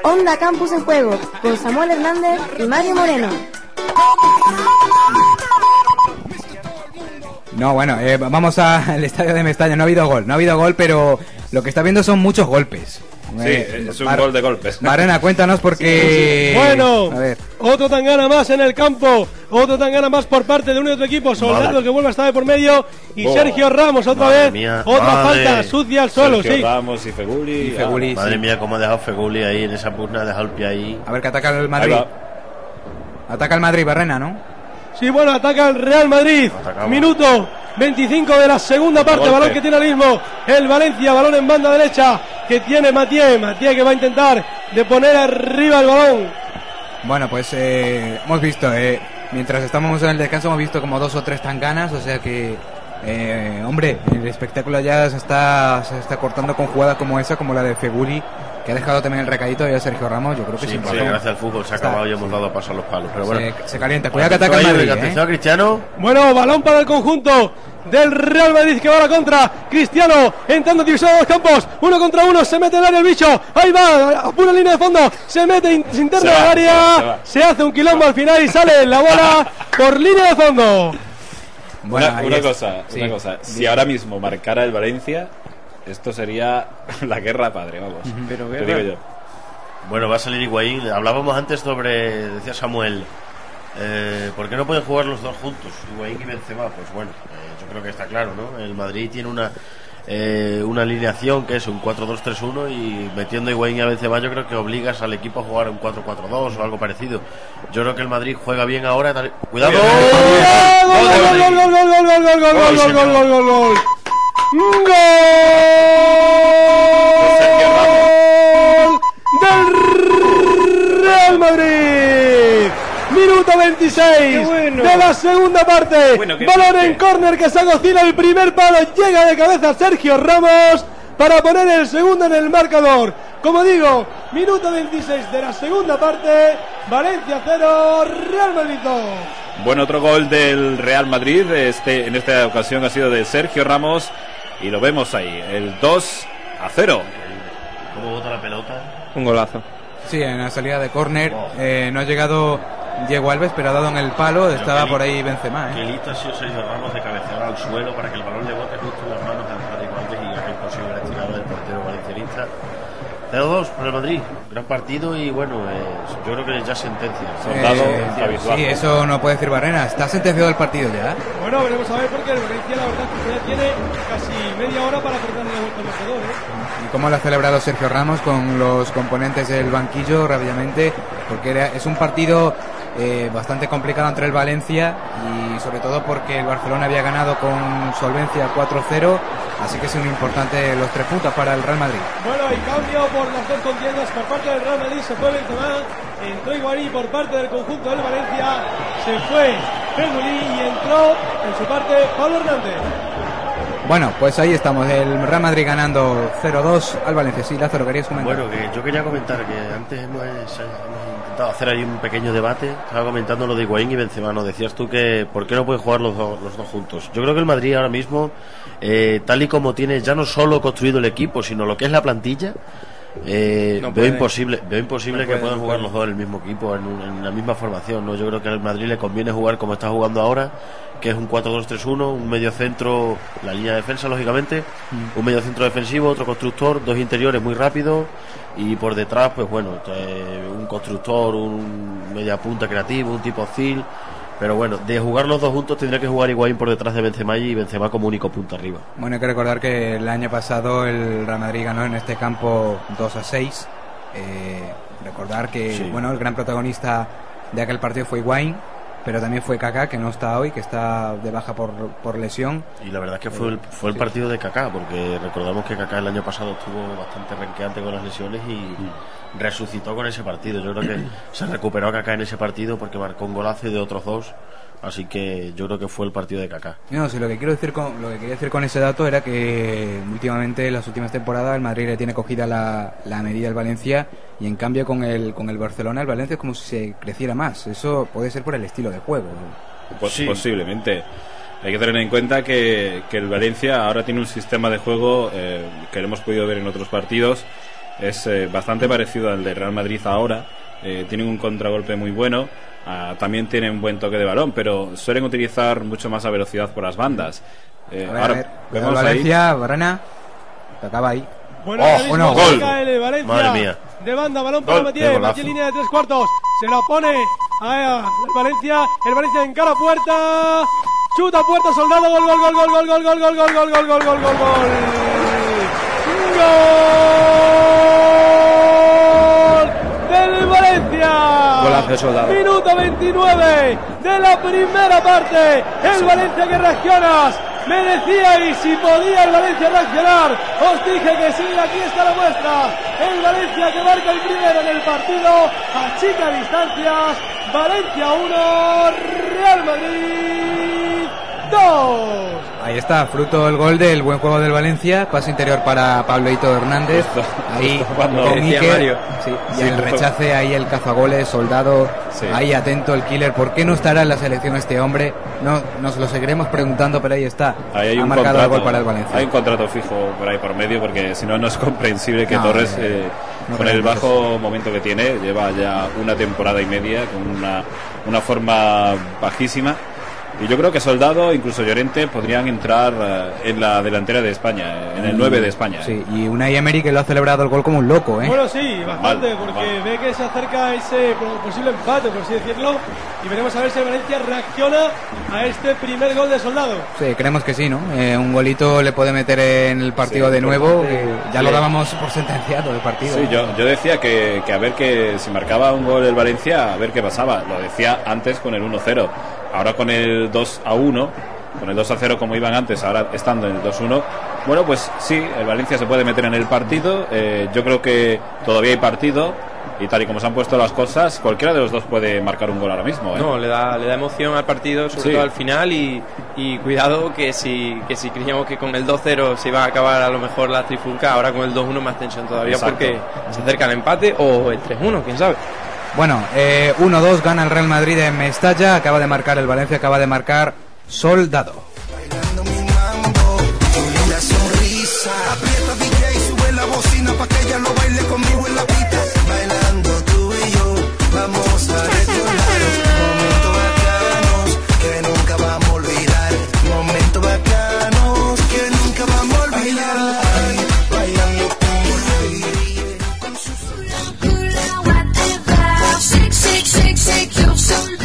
Speaker 4: Onda Campus en Juego, con Samuel Hernández y Mario Moreno.
Speaker 6: No, bueno, eh, vamos a- al estadio de Mestalla. No ha habido gol, no ha habido gol, pero lo que está viendo son muchos golpes.
Speaker 49: Sí,
Speaker 6: Eh,
Speaker 49: es un
Speaker 6: Mar-
Speaker 49: gol de golpes.
Speaker 6: Marena, cuéntanos porque...
Speaker 29: Bueno,
Speaker 6: A ver.
Speaker 29: otro tangana más en el campo, otro tangana más por parte de un y otro equipo, Soldado
Speaker 8: Madre.
Speaker 29: que vuelve a estar de por medio y
Speaker 8: Oh.
Speaker 29: Sergio Ramos otra
Speaker 8: Madre
Speaker 29: vez,
Speaker 8: mía,
Speaker 29: otra
Speaker 8: madre.
Speaker 29: falta sucia al suelo,
Speaker 49: Sergio
Speaker 29: sí.
Speaker 49: Ramos y Feguli.
Speaker 6: Y Feguli,
Speaker 8: Madre
Speaker 6: sí.
Speaker 8: mía, cómo ha dejado Feguli ahí en esa pugna, ha dejado el pie ahí.
Speaker 6: A ver que ataca el Madrid. Ataca el Madrid, Barrena, ¿no?
Speaker 29: Sí, bueno, ataca el Real Madrid.
Speaker 8: Atacamos.
Speaker 29: Minuto 25 de la segunda parte.
Speaker 49: Golpe.
Speaker 29: Balón que tiene ahora mismo el Valencia. Balón en banda derecha que tiene Matié. Matié que va a intentar de poner arriba el balón.
Speaker 6: Bueno, pues eh, hemos visto, eh, mientras estamos en el descanso, hemos visto como dos o tres tanganas, o sea que, eh, hombre, el espectáculo ya se está, se está cortando con jugadas como esa, como la de Feguli, que ha dejado también el recadito y a Sergio Ramos, yo creo que
Speaker 8: Sí,
Speaker 6: sin
Speaker 8: sí, gracias al fútbol se ha acabado y hemos dado paso a los palos. Pero bueno.
Speaker 6: Se, se calienta, cuidado que ataca el Madrid, ¿eh?
Speaker 8: Cristiano.
Speaker 29: Bueno, balón para el conjunto del Real Madrid que va a la contra. Cristiano entrando divisado a los campos. Uno contra uno. Se mete en el área el bicho. Ahí va. A pura línea de fondo. Se mete in- se interna
Speaker 49: Se
Speaker 29: en el
Speaker 49: va,
Speaker 29: área.
Speaker 49: se va, se va.
Speaker 29: Se hace un quilombo al final y sale la bola por línea de fondo.
Speaker 6: Bueno,
Speaker 49: una cosa,
Speaker 6: Sí.
Speaker 49: una cosa. Si ahora mismo marcara el Valencia, esto sería la guerra padre, vamos.
Speaker 7: Pero
Speaker 49: Te digo yo.
Speaker 8: Bueno, va a salir Higuaín. Hablábamos antes sobre, decía Samuel, eh, ¿por qué no pueden jugar los dos juntos? Higuaín y Benzema. Pues bueno, eh, yo creo que está claro, ¿no? El Madrid tiene una eh, una alineación que es un 4-2-3-1 y metiendo a Higuaín y a Benzema yo creo que obligas al equipo a jugar un 4-4-2 o algo parecido. Yo creo que el Madrid juega bien ahora. tal- ¡Cuidado!
Speaker 29: ¡Gol, gol,
Speaker 8: de
Speaker 29: gol,
Speaker 8: Madrid!
Speaker 29: gol, gol, gol, gol, gol, gol,
Speaker 8: Gol,
Speaker 29: gol, gol,
Speaker 8: señor.
Speaker 29: gol, gol, gol! ¡Gol del Real Madrid! Minuto 26 de la segunda parte.
Speaker 49: Bueno,
Speaker 29: Balón en córner que se cocina el primer palo. Llega de cabeza Sergio Ramos para poner el segundo en el marcador. Como digo, minuto 26 de la segunda parte. Valencia 0, Real Madrid 2.
Speaker 49: Bueno, otro gol del Real Madrid. Este, en esta ocasión ha sido de Sergio Ramos. Y lo vemos ahí, el 2 a 0.
Speaker 8: ¿Cómo bota la pelota?
Speaker 7: Un golazo.
Speaker 6: Sí, en la salida de córner eh, no ha llegado Diego Alves, pero ha dado en el palo, estaba
Speaker 8: qué
Speaker 6: por ahí Benzema,
Speaker 8: Qué
Speaker 6: ¿eh?
Speaker 8: listo ha sido Sergio Ramos de cabecear al suelo para que el balón le bote justo en las manos del Rodrigo Alves y aquel posible retirado del portero valencianista. 0-2 para el Madrid. Gran partido y bueno, eh, yo creo que ya sentencia.
Speaker 49: Soldado,
Speaker 6: Eh, sí, eso no puede decir Barrena. Está sentenciado el partido ya.
Speaker 29: Bueno, veremos a ver porque el Valencia la verdad que ya tiene casi media hora para apretarle la vuelta al marcador, ¿eh?
Speaker 6: Y cómo lo ha celebrado Sergio Ramos con los componentes del banquillo rápidamente, porque era- es un partido eh, bastante complicado entre el Valencia y sobre todo porque el Barcelona había ganado con solvencia 4-0, así que son importantes los tres puntos para el Real Madrid.
Speaker 29: Bueno, y cambio por las dos contiendas por parte del Real Madrid. Se fue Benzema, entró Higuaín por parte del conjunto del Valencia. Se fue Feguli y entró en su parte Pablo Hernández.
Speaker 6: Bueno, pues ahí estamos, el Real Madrid ganando 0-2 al Valencia. Sí, Lázaro, querías comentar.
Speaker 8: Bueno, que yo quería comentar que antes hemos, hemos intentado hacer ahí un pequeño debate. Estaba comentando lo de Higuaín y Benzema. Nos decías tú que por qué no pueden jugar los, dos- los dos juntos. Yo creo que el Madrid ahora mismo, eh, tal y como tiene ya no solo construido el equipo, sino lo que es la plantilla, eh,
Speaker 7: No
Speaker 8: veo
Speaker 7: puede.
Speaker 8: imposible, veo imposible
Speaker 7: No
Speaker 8: que
Speaker 7: puede,
Speaker 8: puedan jugar los dos en el mismo equipo, en, en la misma formación. ¿no? Yo creo que al Madrid le conviene jugar como está jugando ahora, que es un 4-2-3-1, un medio centro, la línea de defensa, lógicamente, un medio centro defensivo, otro constructor, dos interiores muy rápidos y por detrás, pues bueno, eh, un constructor, un media punta creativo, un tipo Zil. Pero bueno, de jugar los dos juntos tendría que jugar Higuaín por detrás de Benzema y Benzema como único punta arriba.
Speaker 6: Bueno, hay que recordar que el año pasado el Real Madrid ganó en este campo 2 a 6. Eh, recordar que
Speaker 8: Sí.
Speaker 6: bueno, el gran protagonista de aquel partido fue Higuaín pero también fue Kaká, que no está hoy, que está de baja por, por lesión.
Speaker 8: Y la verdad es que fue el, fue el partido de Kaká, porque recordamos que Kaká el año pasado estuvo bastante renqueante con las lesiones y resucitó con ese partido. Yo creo que se recuperó Kaká en ese partido porque marcó un golazo y de otros dos. Así que yo creo que fue el partido de Kaká.
Speaker 6: No, sí, lo que quiero decir con lo que quería decir con ese dato era que últimamente en las últimas temporadas el Madrid le tiene cogida la, la medida al Valencia y en cambio con el con el Barcelona el Valencia es como si se creciera más. Eso puede ser por el estilo de juego.
Speaker 5: Pos- Posiblemente. Hay que tener en cuenta que, que el Valencia ahora tiene un sistema de juego eh, que lo hemos podido ver en otros partidos. Es eh, bastante parecido al de Real Madrid ahora. Eh, tienen un contragolpe muy bueno. ah, también tienen buen toque de balón, pero suelen utilizar mucho más a velocidad por las bandas. Eh,
Speaker 6: A ver,
Speaker 5: ahora
Speaker 6: a ver,
Speaker 5: vemos ahí-
Speaker 6: Valencia, Barrana, que acaba ahí.
Speaker 29: Bueno,
Speaker 6: Oh, bueno, gol.
Speaker 29: el Valencia.
Speaker 6: Madre mía.
Speaker 29: De banda, balón para
Speaker 6: Gol,
Speaker 29: Matié. Matié línea de tres cuartos. Se la pone a Valencia. El Valencia en cara puerta. Chuta puerta, soldado. Gol, gol, gol, gol, gol, gol, gol, gol, gol, gol, gol, gol, gol, gol, gol. Gol del Valencia. Minuto 29 de la primera parte. El Valencia que reaccionas. Merecía y si podía el Valencia reaccionar. Os dije que sí, aquí está la muestra. El Valencia que marca el primero en el partido. Achica distancias. Valencia 1, Real Madrid 2.
Speaker 6: Ahí está, fruto del gol del buen juego del Valencia, pase interior para Pabloito Hernández, ahí
Speaker 5: cuando
Speaker 6: con
Speaker 5: decía
Speaker 6: Iker,
Speaker 5: Mario.
Speaker 6: sí, y
Speaker 5: Sí,
Speaker 6: el
Speaker 5: fue-
Speaker 6: rechace ahí el cazagoles, soldado, ahí atento el killer, ¿por qué no estará en la selección este hombre? No, nos lo seguiremos preguntando, pero ahí está,
Speaker 5: Ahí hay
Speaker 6: ha
Speaker 5: un
Speaker 6: marcado
Speaker 5: contrato,
Speaker 6: el gol para el Valencia.
Speaker 5: Hay un contrato fijo por ahí por medio porque si no no es comprensible que
Speaker 6: No,
Speaker 5: Torres
Speaker 6: eh,
Speaker 5: eh,
Speaker 6: no
Speaker 5: con el bajo momento que tiene lleva ya una temporada y media con una, una forma bajísima y yo creo que Soldado incluso Llorente podrían entrar eh, en la delantera de España eh, en el 9 de España.
Speaker 6: Sí, y una Emery que lo ha celebrado el gol como un loco, ¿eh?
Speaker 29: Bueno, sí, bastante,
Speaker 5: Mal,
Speaker 29: porque
Speaker 5: mal.
Speaker 29: ve que se acerca ese posible empate, por así decirlo, y veremos a ver si el Valencia reacciona a este primer gol de Soldado.
Speaker 6: Sí, creemos que sí, ¿no? Eh, un golito le puede meter en el partido
Speaker 5: Sí,
Speaker 6: de nuevo, que ya lo
Speaker 5: Sí.
Speaker 6: dábamos por sentenciado el partido.
Speaker 5: Sí, yo, yo decía que, que a ver que si marcaba un gol el Valencia, a ver qué pasaba. Lo decía antes con el 1-0. Ahora con el 2 a 1, con el 2 a 0 como iban antes, ahora estando en el 2-1. Bueno, pues sí, el Valencia se puede meter en el partido. Eh, yo creo que todavía hay partido. Y tal y como se han puesto las cosas, cualquiera de los dos puede marcar un gol ahora mismo. ¿eh?
Speaker 7: No, le da, le da emoción al partido, sobre
Speaker 5: Sí.
Speaker 7: todo al final, y, y cuidado que si, que si creíamos que con el 2-0 se iba a acabar a lo mejor la trifulca, ahora con el 2-1 más tensión todavía
Speaker 6: Exacto.
Speaker 7: porque se acerca el empate o el 3-1, quién sabe.
Speaker 6: Bueno, eh, 1-2 gana el Real Madrid en Mestalla, acaba de marcar el Valencia, acaba de marcar Soldado.
Speaker 42: Aprieta DJ, sube la bocina pa' que ella lo baile conmigo en la pista.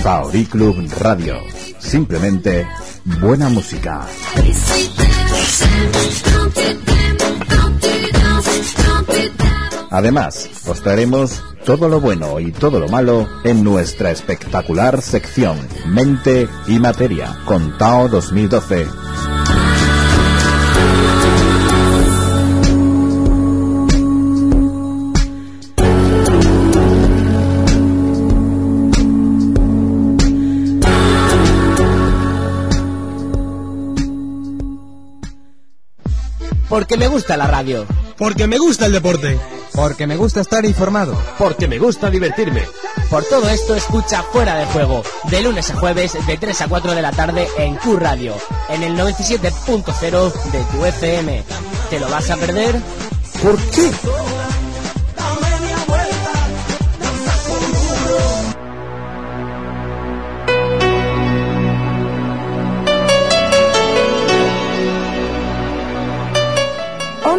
Speaker 16: Paori Club Radio. Simplemente buena música. Además, os traeremos todo lo bueno y todo lo malo en nuestra espectacular sección Mente y Materia con Tao 2012.
Speaker 51: Porque me gusta la radio.
Speaker 52: Porque me gusta el deporte.
Speaker 6: Porque me gusta estar informado.
Speaker 52: Porque me gusta divertirme.
Speaker 9: Por todo esto, escucha Fuera de Juego, de lunes a jueves, de 3 a 4 de la tarde en Q Radio, en el 97.0 de tu FM. ¿Te lo vas a perder?
Speaker 52: ¿Por qué?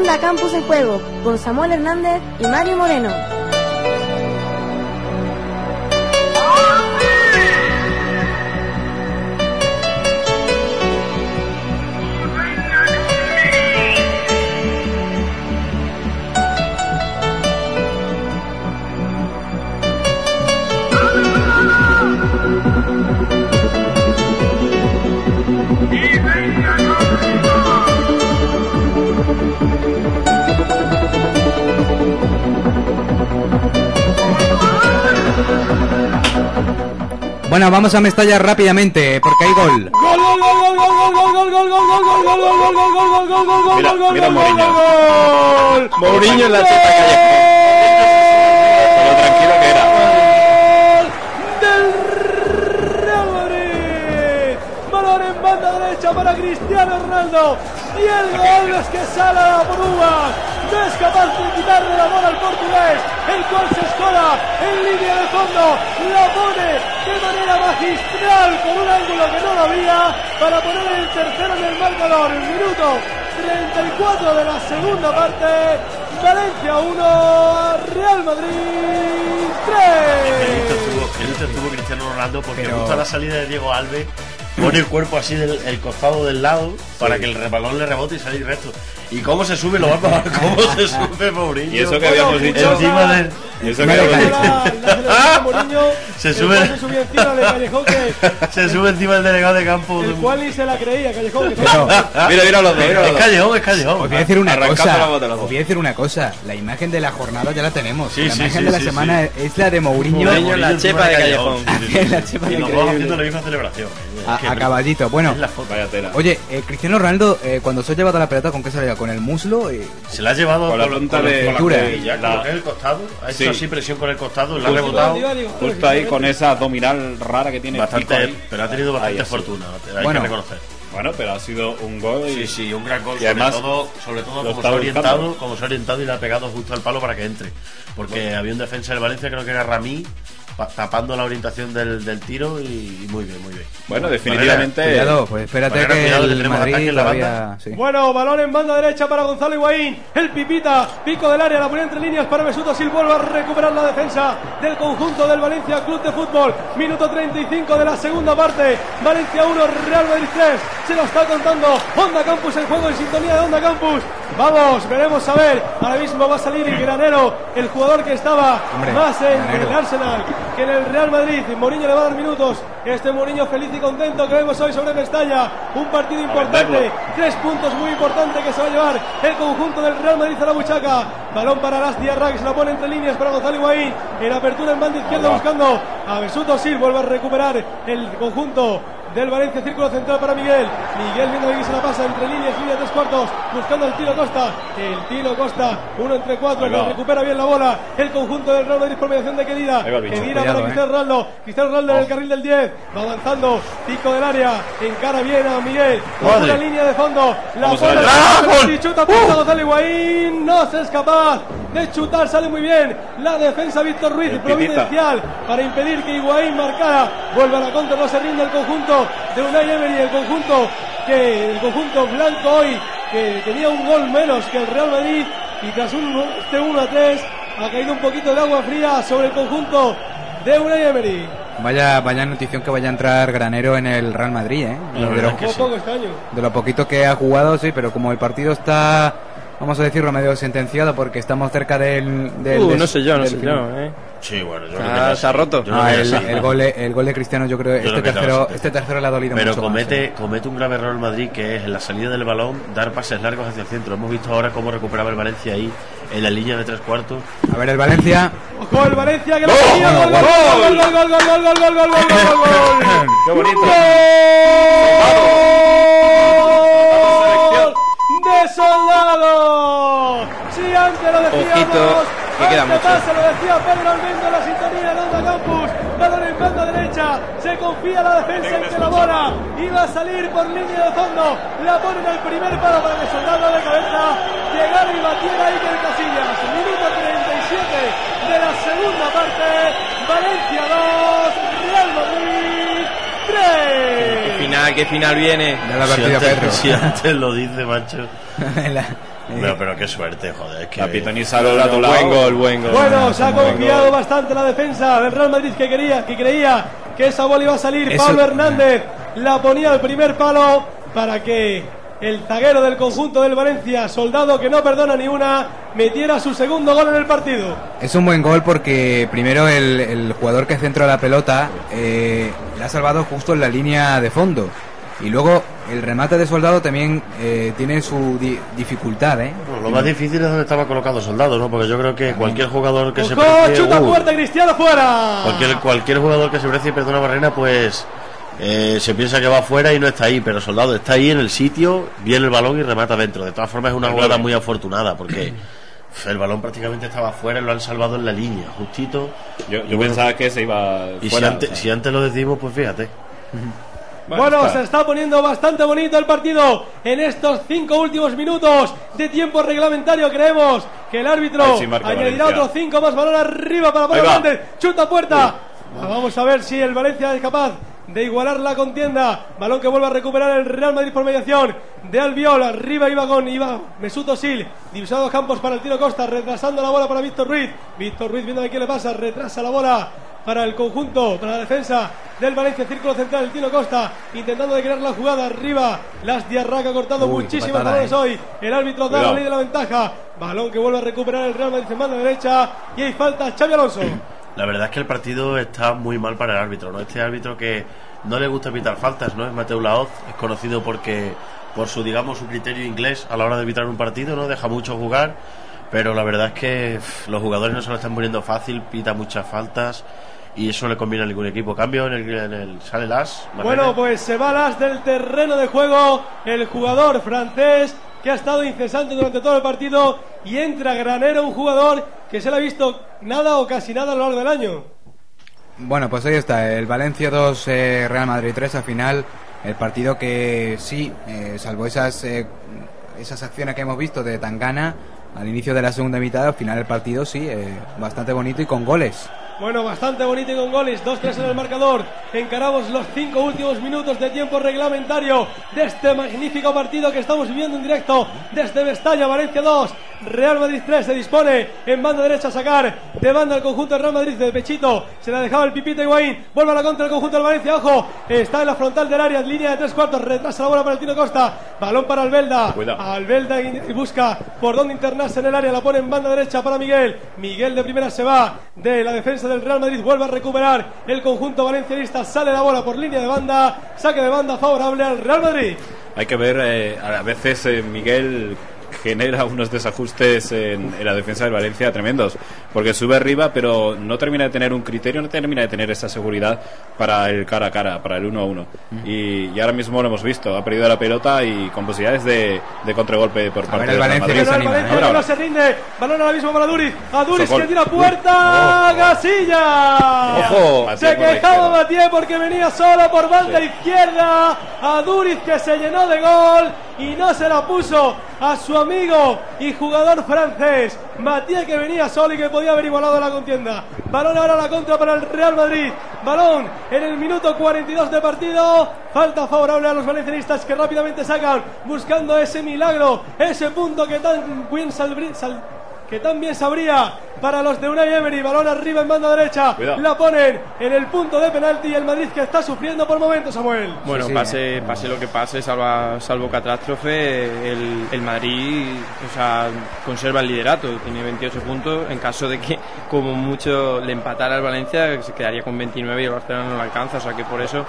Speaker 4: Onda Campus en Juego, con Samuel Hernández y Mario Moreno.
Speaker 6: Bueno, vamos a Mestalla rápidamente, porque hay gol.
Speaker 29: ¡Gol, gol, gol, gol, gol, gol, gol, gol, gol, gol, gol, gol,
Speaker 49: Mourinho
Speaker 7: en la cheta callejera.
Speaker 49: Lo tranquilo que era.
Speaker 29: Del Real Madrid. Valor en banda derecha para Cristiano Ronaldo. Y el gol es que sale a la brúa. No es capaz de quitarle la bola al portugués, el cual se escola en línea de fondo. La pone de manera magistral con un ángulo que no lo había para poner el tercero en el marcador. El minuto 34 de la segunda parte. Valencia 1, Real Madrid 3.
Speaker 8: Qué listo estuvo Cristiano Ronaldo porque
Speaker 6: Pero-
Speaker 8: justo a la salida de Diego Alves pone el cuerpo así del el costado del lado para que el re- balón le rebote y salir recto. ¿Y cómo se sube? Lo va a probar, ¿Cómo se sube Mourinho?
Speaker 49: Y eso que habíamos dicho.
Speaker 8: Encima del...
Speaker 49: Y eso que
Speaker 6: Vale,
Speaker 49: habíamos
Speaker 6: vale.
Speaker 49: dicho.
Speaker 29: La- la celebración de Mourinho,
Speaker 8: Se sube-
Speaker 29: se subió encima de Callejón que
Speaker 8: Se sube encima del delegado de campo.
Speaker 29: el cual ni se la creía Callejón que
Speaker 49: Mira, mira los dos. mira los
Speaker 8: Es callejón, es callejón.
Speaker 6: Os voy a decir una
Speaker 49: la
Speaker 6: cosa.
Speaker 49: bota, los
Speaker 6: Os voy a decir una cosa. La imagen de la jornada ya la tenemos.
Speaker 8: Sí,
Speaker 6: la
Speaker 8: sí,
Speaker 6: imagen
Speaker 8: sí,
Speaker 6: de la semana es la de Mourinho.
Speaker 7: Mourinho la chepa de Callejón.
Speaker 6: La chepa
Speaker 8: Y
Speaker 6: Callejón.
Speaker 8: haciendo la misma celebración.
Speaker 6: A, caballito. Bueno, oye, eh, Cristiano Ronaldo, eh, cuando se ha llevado la pelota, ¿con qué se la lleva? ¿Con el muslo? Eh,
Speaker 8: Se la ha llevado
Speaker 49: Con la punta de-
Speaker 8: con la
Speaker 49: La-
Speaker 8: el costado. Ha hecho
Speaker 49: Sí.
Speaker 8: así presión con el costado, la ha rebotado.
Speaker 49: Justo ahí con esa abdominal rara que tiene.
Speaker 8: Bastante,
Speaker 49: ahí.
Speaker 8: pero ha tenido
Speaker 49: Ahí
Speaker 8: bastante
Speaker 49: así.
Speaker 8: fortuna, hay
Speaker 6: Bueno.
Speaker 8: que reconocer.
Speaker 49: Bueno, pero ha sido un gol. Y...
Speaker 8: Sí, sí, un gran gol.
Speaker 49: Y
Speaker 8: sobre
Speaker 49: además,
Speaker 8: todo, sobre todo como se, ha orientado, como se ha orientado y le ha pegado justo al palo para que entre. Porque había un defensa del Valencia, creo que era Ramí, tapando la orientación del, del tiro y, y muy bien, muy bien.
Speaker 49: Bueno, definitivamente.
Speaker 6: cuidado, pues espérate que
Speaker 8: cuidado,
Speaker 6: el Madrid
Speaker 8: en la
Speaker 6: todavía...
Speaker 8: banda.
Speaker 6: sí.
Speaker 29: Bueno, balón en banda derecha para Gonzalo Higuaín. El Pipita, pico del área, la ponía entre líneas para Besuto Silva. Vuelve a recuperar la defensa del conjunto del Valencia Club de Fútbol. Minuto 35 de la segunda parte. Valencia 1, Real Madrid 3. Se lo está contando Honda Campus en juego en sintonía de Honda Campus. Vamos, veremos a ver. Ahora mismo va a salir Granero, el jugador que estaba
Speaker 6: Hombre,
Speaker 29: más en
Speaker 6: Granero.
Speaker 29: el Arsenal que en el Real Madrid. Mourinho le va a dar minutos. Este Mourinho feliz y contento que vemos hoy sobre Mestalla. Un partido importante. Tres puntos muy importantes que se va a llevar el conjunto del Real Madrid a la buchaca. Balón para Las Diarra que se la pone entre líneas para Gonzalo Higuaín. En apertura en banda izquierda buscando a Besuto Sil. Vuelve a recuperar el conjunto del Valencia, círculo central para Miguel. Miguel viendo que se la pasa entre líneas, línea tres cuartos, buscando al tiro Costa. El tiro Costa, uno entre cuatro, que recupera bien la bola. El conjunto del Real Madrid por mediación de Kedira.
Speaker 49: El.
Speaker 29: Kedira para
Speaker 6: eh.
Speaker 29: Cristiano Ronaldo. Cristiano Ronaldo en el carril del 10. Va avanzando, pico del área, encara bien a Miguel. Con una línea de fondo. La
Speaker 49: Vamos
Speaker 29: bola.
Speaker 8: ¡Ah,
Speaker 29: y chuta punta Gonzalo Higuaín. No se es capaz de chutar, sale muy bien. La defensa Víctor Ruiz,
Speaker 49: El
Speaker 29: providencial, para impedir que Higuaín marcara. Vuelve a la contra, no se rinde el conjunto de Unai Emery, el conjunto que el conjunto blanco hoy que tenía un gol menos que el Real Madrid y tras un este 1 a 3 ha caído un poquito de agua fría sobre el conjunto de Unai Emery.
Speaker 6: Vaya, vaya notición que vaya a entrar Granero en el Real Madrid, ¿eh? De, lo,
Speaker 8: que
Speaker 29: Poco,
Speaker 8: sí.
Speaker 29: poco extraño.
Speaker 6: de lo poquito que ha jugado, sí, pero como el partido está, vamos a decirlo, medio sentenciado porque estamos cerca del... del
Speaker 7: Uh, no sé yo, no sé yo, eh.
Speaker 8: Sí, bueno, yo
Speaker 7: Ah,
Speaker 8: creo que ya
Speaker 7: se ha
Speaker 8: sí.
Speaker 7: roto.
Speaker 6: Ah, el,
Speaker 8: sí.
Speaker 6: el gol, de- el gol de Cristiano, yo creo,
Speaker 8: Yo
Speaker 6: este
Speaker 8: creo
Speaker 6: tercero, este tercero le ha dolido
Speaker 8: Pero
Speaker 6: mucho más,
Speaker 8: comete,
Speaker 6: ¿eh?
Speaker 8: comete un grave error el Madrid que es en la salida del balón dar pases largos hacia el centro. Hemos visto ahora cómo recuperaba el Valencia ahí en la línea de tres cuartos.
Speaker 6: A ver, el Valencia...
Speaker 29: Ojo el Valencia que lo
Speaker 49: ¡Gol!
Speaker 29: tenía. Gol, gol, gol, gol, gol, gol, gol, gol, gol, gol, gol, gol, gol.
Speaker 49: Qué bonito.
Speaker 29: ¡Gol de Soldado! Si antes lo decíamos,
Speaker 7: Ojito, que queda mucho.
Speaker 29: pase lo decía Pedro Almendro en la sintonía de Onda Campus. Balón en banda derecha, se confía la defensa y que la bola iba a salir por línea de fondo. La ponen al primer palo para que Soldado de cabeza llegara y batiera Iker Casillas. Minuto 37 de la segunda parte. Valencia 2, Real Madrid 3.
Speaker 7: Qué final, qué final viene.
Speaker 6: Ya la ha
Speaker 8: Si antes,
Speaker 6: Pedro.
Speaker 8: si antes lo dice, macho.
Speaker 6: La-
Speaker 8: Pero, pero qué suerte, joder. Es que
Speaker 49: La pitoniza a tu lado.
Speaker 7: Buen gol, buen gol.
Speaker 29: Bueno, se ha confiado bastante la defensa del Real Madrid que quería, que creía que esa bola iba a salir.
Speaker 6: Eso-
Speaker 29: Pablo Hernández la ponía al primer palo para que el zaguero del conjunto del Valencia, soldado que no perdona ni una, metiera su segundo gol en el partido.
Speaker 6: Es un buen gol porque primero el, el jugador que centra la pelota eh, la ha salvado justo en la línea de fondo. Y luego el remate de soldado también eh, tiene su di- dificultad, ¿eh?
Speaker 8: Lo más difícil es donde estaba colocado Soldado, ¿no? Porque yo creo que cualquier jugador que se precie...
Speaker 29: chuta
Speaker 8: uh,
Speaker 29: puerta Cristiano fuera.
Speaker 8: cualquier, cualquier jugador que se precie y pierde una barrera, pues... eh, se piensa que va fuera y no está ahí, pero Soldado está ahí en el sitio, viene el balón y remata dentro. De todas formas es una jugada
Speaker 49: nueve.
Speaker 8: muy afortunada porque el balón prácticamente estaba fuera y lo han salvado en la línea, justito.
Speaker 49: Yo, yo pensaba que se iba
Speaker 8: Y si antes,
Speaker 49: o sea.
Speaker 8: si antes lo decimos, pues fíjate.
Speaker 29: Bueno, se está poniendo bastante bonito el partido en estos cinco últimos minutos de tiempo reglamentario. Creemos que el árbitro
Speaker 49: sí
Speaker 29: añadirá otros cinco más balón arriba para
Speaker 49: va.
Speaker 29: adelante. Chuta puerta. Vamos a ver si el Valencia es capaz de igualar la contienda. Balón que vuelve a recuperar el Real Madrid por mediación de Albiol. Arriba iba con Iba Mesut Özil. Divisados campos para el tiro Costa. Retrasando la bola para Víctor Ruiz. Víctor Ruiz viendo a qué le pasa. Retrasa la bola para el conjunto, para la defensa del Valencia, círculo central, el Tino Costa, intentando de crear la jugada arriba, las Diarraca ha cortado
Speaker 6: Uy, patada,
Speaker 29: balones
Speaker 6: eh.
Speaker 29: hoy, el árbitro da la ley de la ventaja, balón que vuelve a recuperar el Real Madrid en mano derecha, y hay falta Xavi Alonso.
Speaker 8: La verdad es que el partido está muy mal para el árbitro, ¿no? Este árbitro que no le gusta evitar faltas, ¿no? Es Mateo Laoz, es conocido porque por su, digamos, su criterio inglés a la hora de evitar un partido, ¿no? Deja mucho jugar, pero la verdad es que pff, los jugadores no se lo están poniendo fácil, pita muchas faltas y eso no le conviene a ningún equipo. Cambio en el, en el sale las.
Speaker 29: Bueno, pues se va las del terreno de juego el jugador francés que ha estado incesante durante todo el partido y entra Granero, un jugador que se le ha visto nada o casi nada a lo largo del año.
Speaker 6: Bueno, pues ahí está, el Valencia 2, eh, Real Madrid 3 al final, el partido que sí, eh, salvo esas, eh, esas acciones que hemos visto de Tangana al inicio de la segunda mitad, al final del partido sí, eh, bastante bonito y con goles.
Speaker 29: Bueno, bastante bonito y con goles. 2-3 en el marcador. Encaramos los cinco últimos minutos de tiempo reglamentario de este magnífico partido que estamos viviendo en directo desde Mestalla, Valencia 2. Real Madrid 3 se dispone en banda derecha a sacar de banda el conjunto del Real Madrid de Pechito. Se la dejaba el Pipito Higuaín. Vuelve a la contra el conjunto del Valencia. Ojo, está en la frontal del área, línea de tres cuartos. Retrasa la bola para el Tino Costa. Balón para Albelda.
Speaker 49: Cuidado.
Speaker 29: Albelda y busca por dónde internarse en el área. La pone en banda derecha para Miguel. Miguel de primera se va de la defensa del Real Madrid. Vuelve a recuperar el conjunto valencianista. Sale la bola por línea de banda. Saque de banda favorable al Real Madrid.
Speaker 49: Hay que ver, eh, a veces eh, Miguel genera unos desajustes en, en la defensa del Valencia tremendos, porque sube arriba, pero no termina de tener un criterio, no termina de tener esa seguridad para el cara a cara, para el uno a uno. Y, y ahora mismo lo hemos visto, ha perdido la pelota y con posibilidades de, de contragolpe por parte
Speaker 6: ver
Speaker 49: del
Speaker 6: Valencia
Speaker 49: Madrid.
Speaker 6: se anima,
Speaker 29: Valencia
Speaker 49: Ahora,
Speaker 29: que no
Speaker 49: ahora.
Speaker 29: se rinde. Balón ahora mismo para Duriz. A Duriz
Speaker 49: Socol.
Speaker 29: que tira puerta. Gasilla.
Speaker 49: Ojo.
Speaker 29: Se
Speaker 49: por la
Speaker 29: quejaba
Speaker 49: izquierda.
Speaker 29: Matías porque venía solo por banda izquierda. A Duriz que se llenó de gol y no se la puso a su amigo y jugador francés. Matías que venía solo y que podía haber igualado la contienda. Balón ahora la contra para el Real Madrid. Balón en el minuto 42 de partido. Falta favorable a los valencianistas que rápidamente sacan buscando ese milagro, ese punto que tan bien sal- que tan bien sabría para los de Unai Emery. Balón arriba en banda derecha.
Speaker 49: Cuidado.
Speaker 29: La ponen en el punto de penalti y el Madrid que está sufriendo por momentos, Samuel.
Speaker 7: Bueno,
Speaker 6: Sí, sí.
Speaker 7: pase, pase lo que pase, salva, salvo catástrofe, el, el Madrid o sea, conserva el liderato, tiene 28 puntos. En caso de que, como mucho, le empatara al Valencia, se quedaría con 29 y el Barcelona no lo alcanza. O sea que por eso.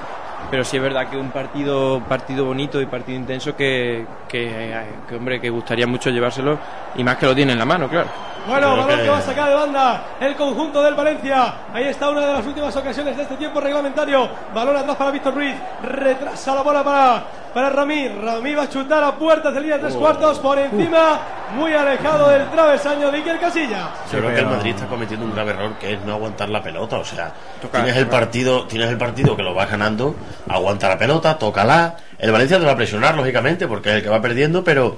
Speaker 7: Pero sí es verdad que un partido partido bonito y partido intenso que, que, que, hombre, que gustaría mucho llevárselo y más que lo tiene en la mano, claro.
Speaker 29: Bueno, balón que...
Speaker 8: que-
Speaker 29: va a sacar de banda el conjunto del Valencia. Ahí está una de las últimas ocasiones de este tiempo reglamentario. Balón atrás para Víctor Ruiz. Retrasa la bola para, para Ramí. Ramí va a chutar a puertas de línea de tres cuartos por encima, muy alejado del travesaño de Iker Casilla.
Speaker 8: Yo creo que el Madrid está cometiendo un grave error que es no aguantar la pelota. O sea,
Speaker 7: Tocar,
Speaker 8: tienes el partido, tienes el partido que lo vas ganando, aguanta la pelota, tócala. El Valencia te va a presionar, lógicamente, porque es el que va perdiendo, pero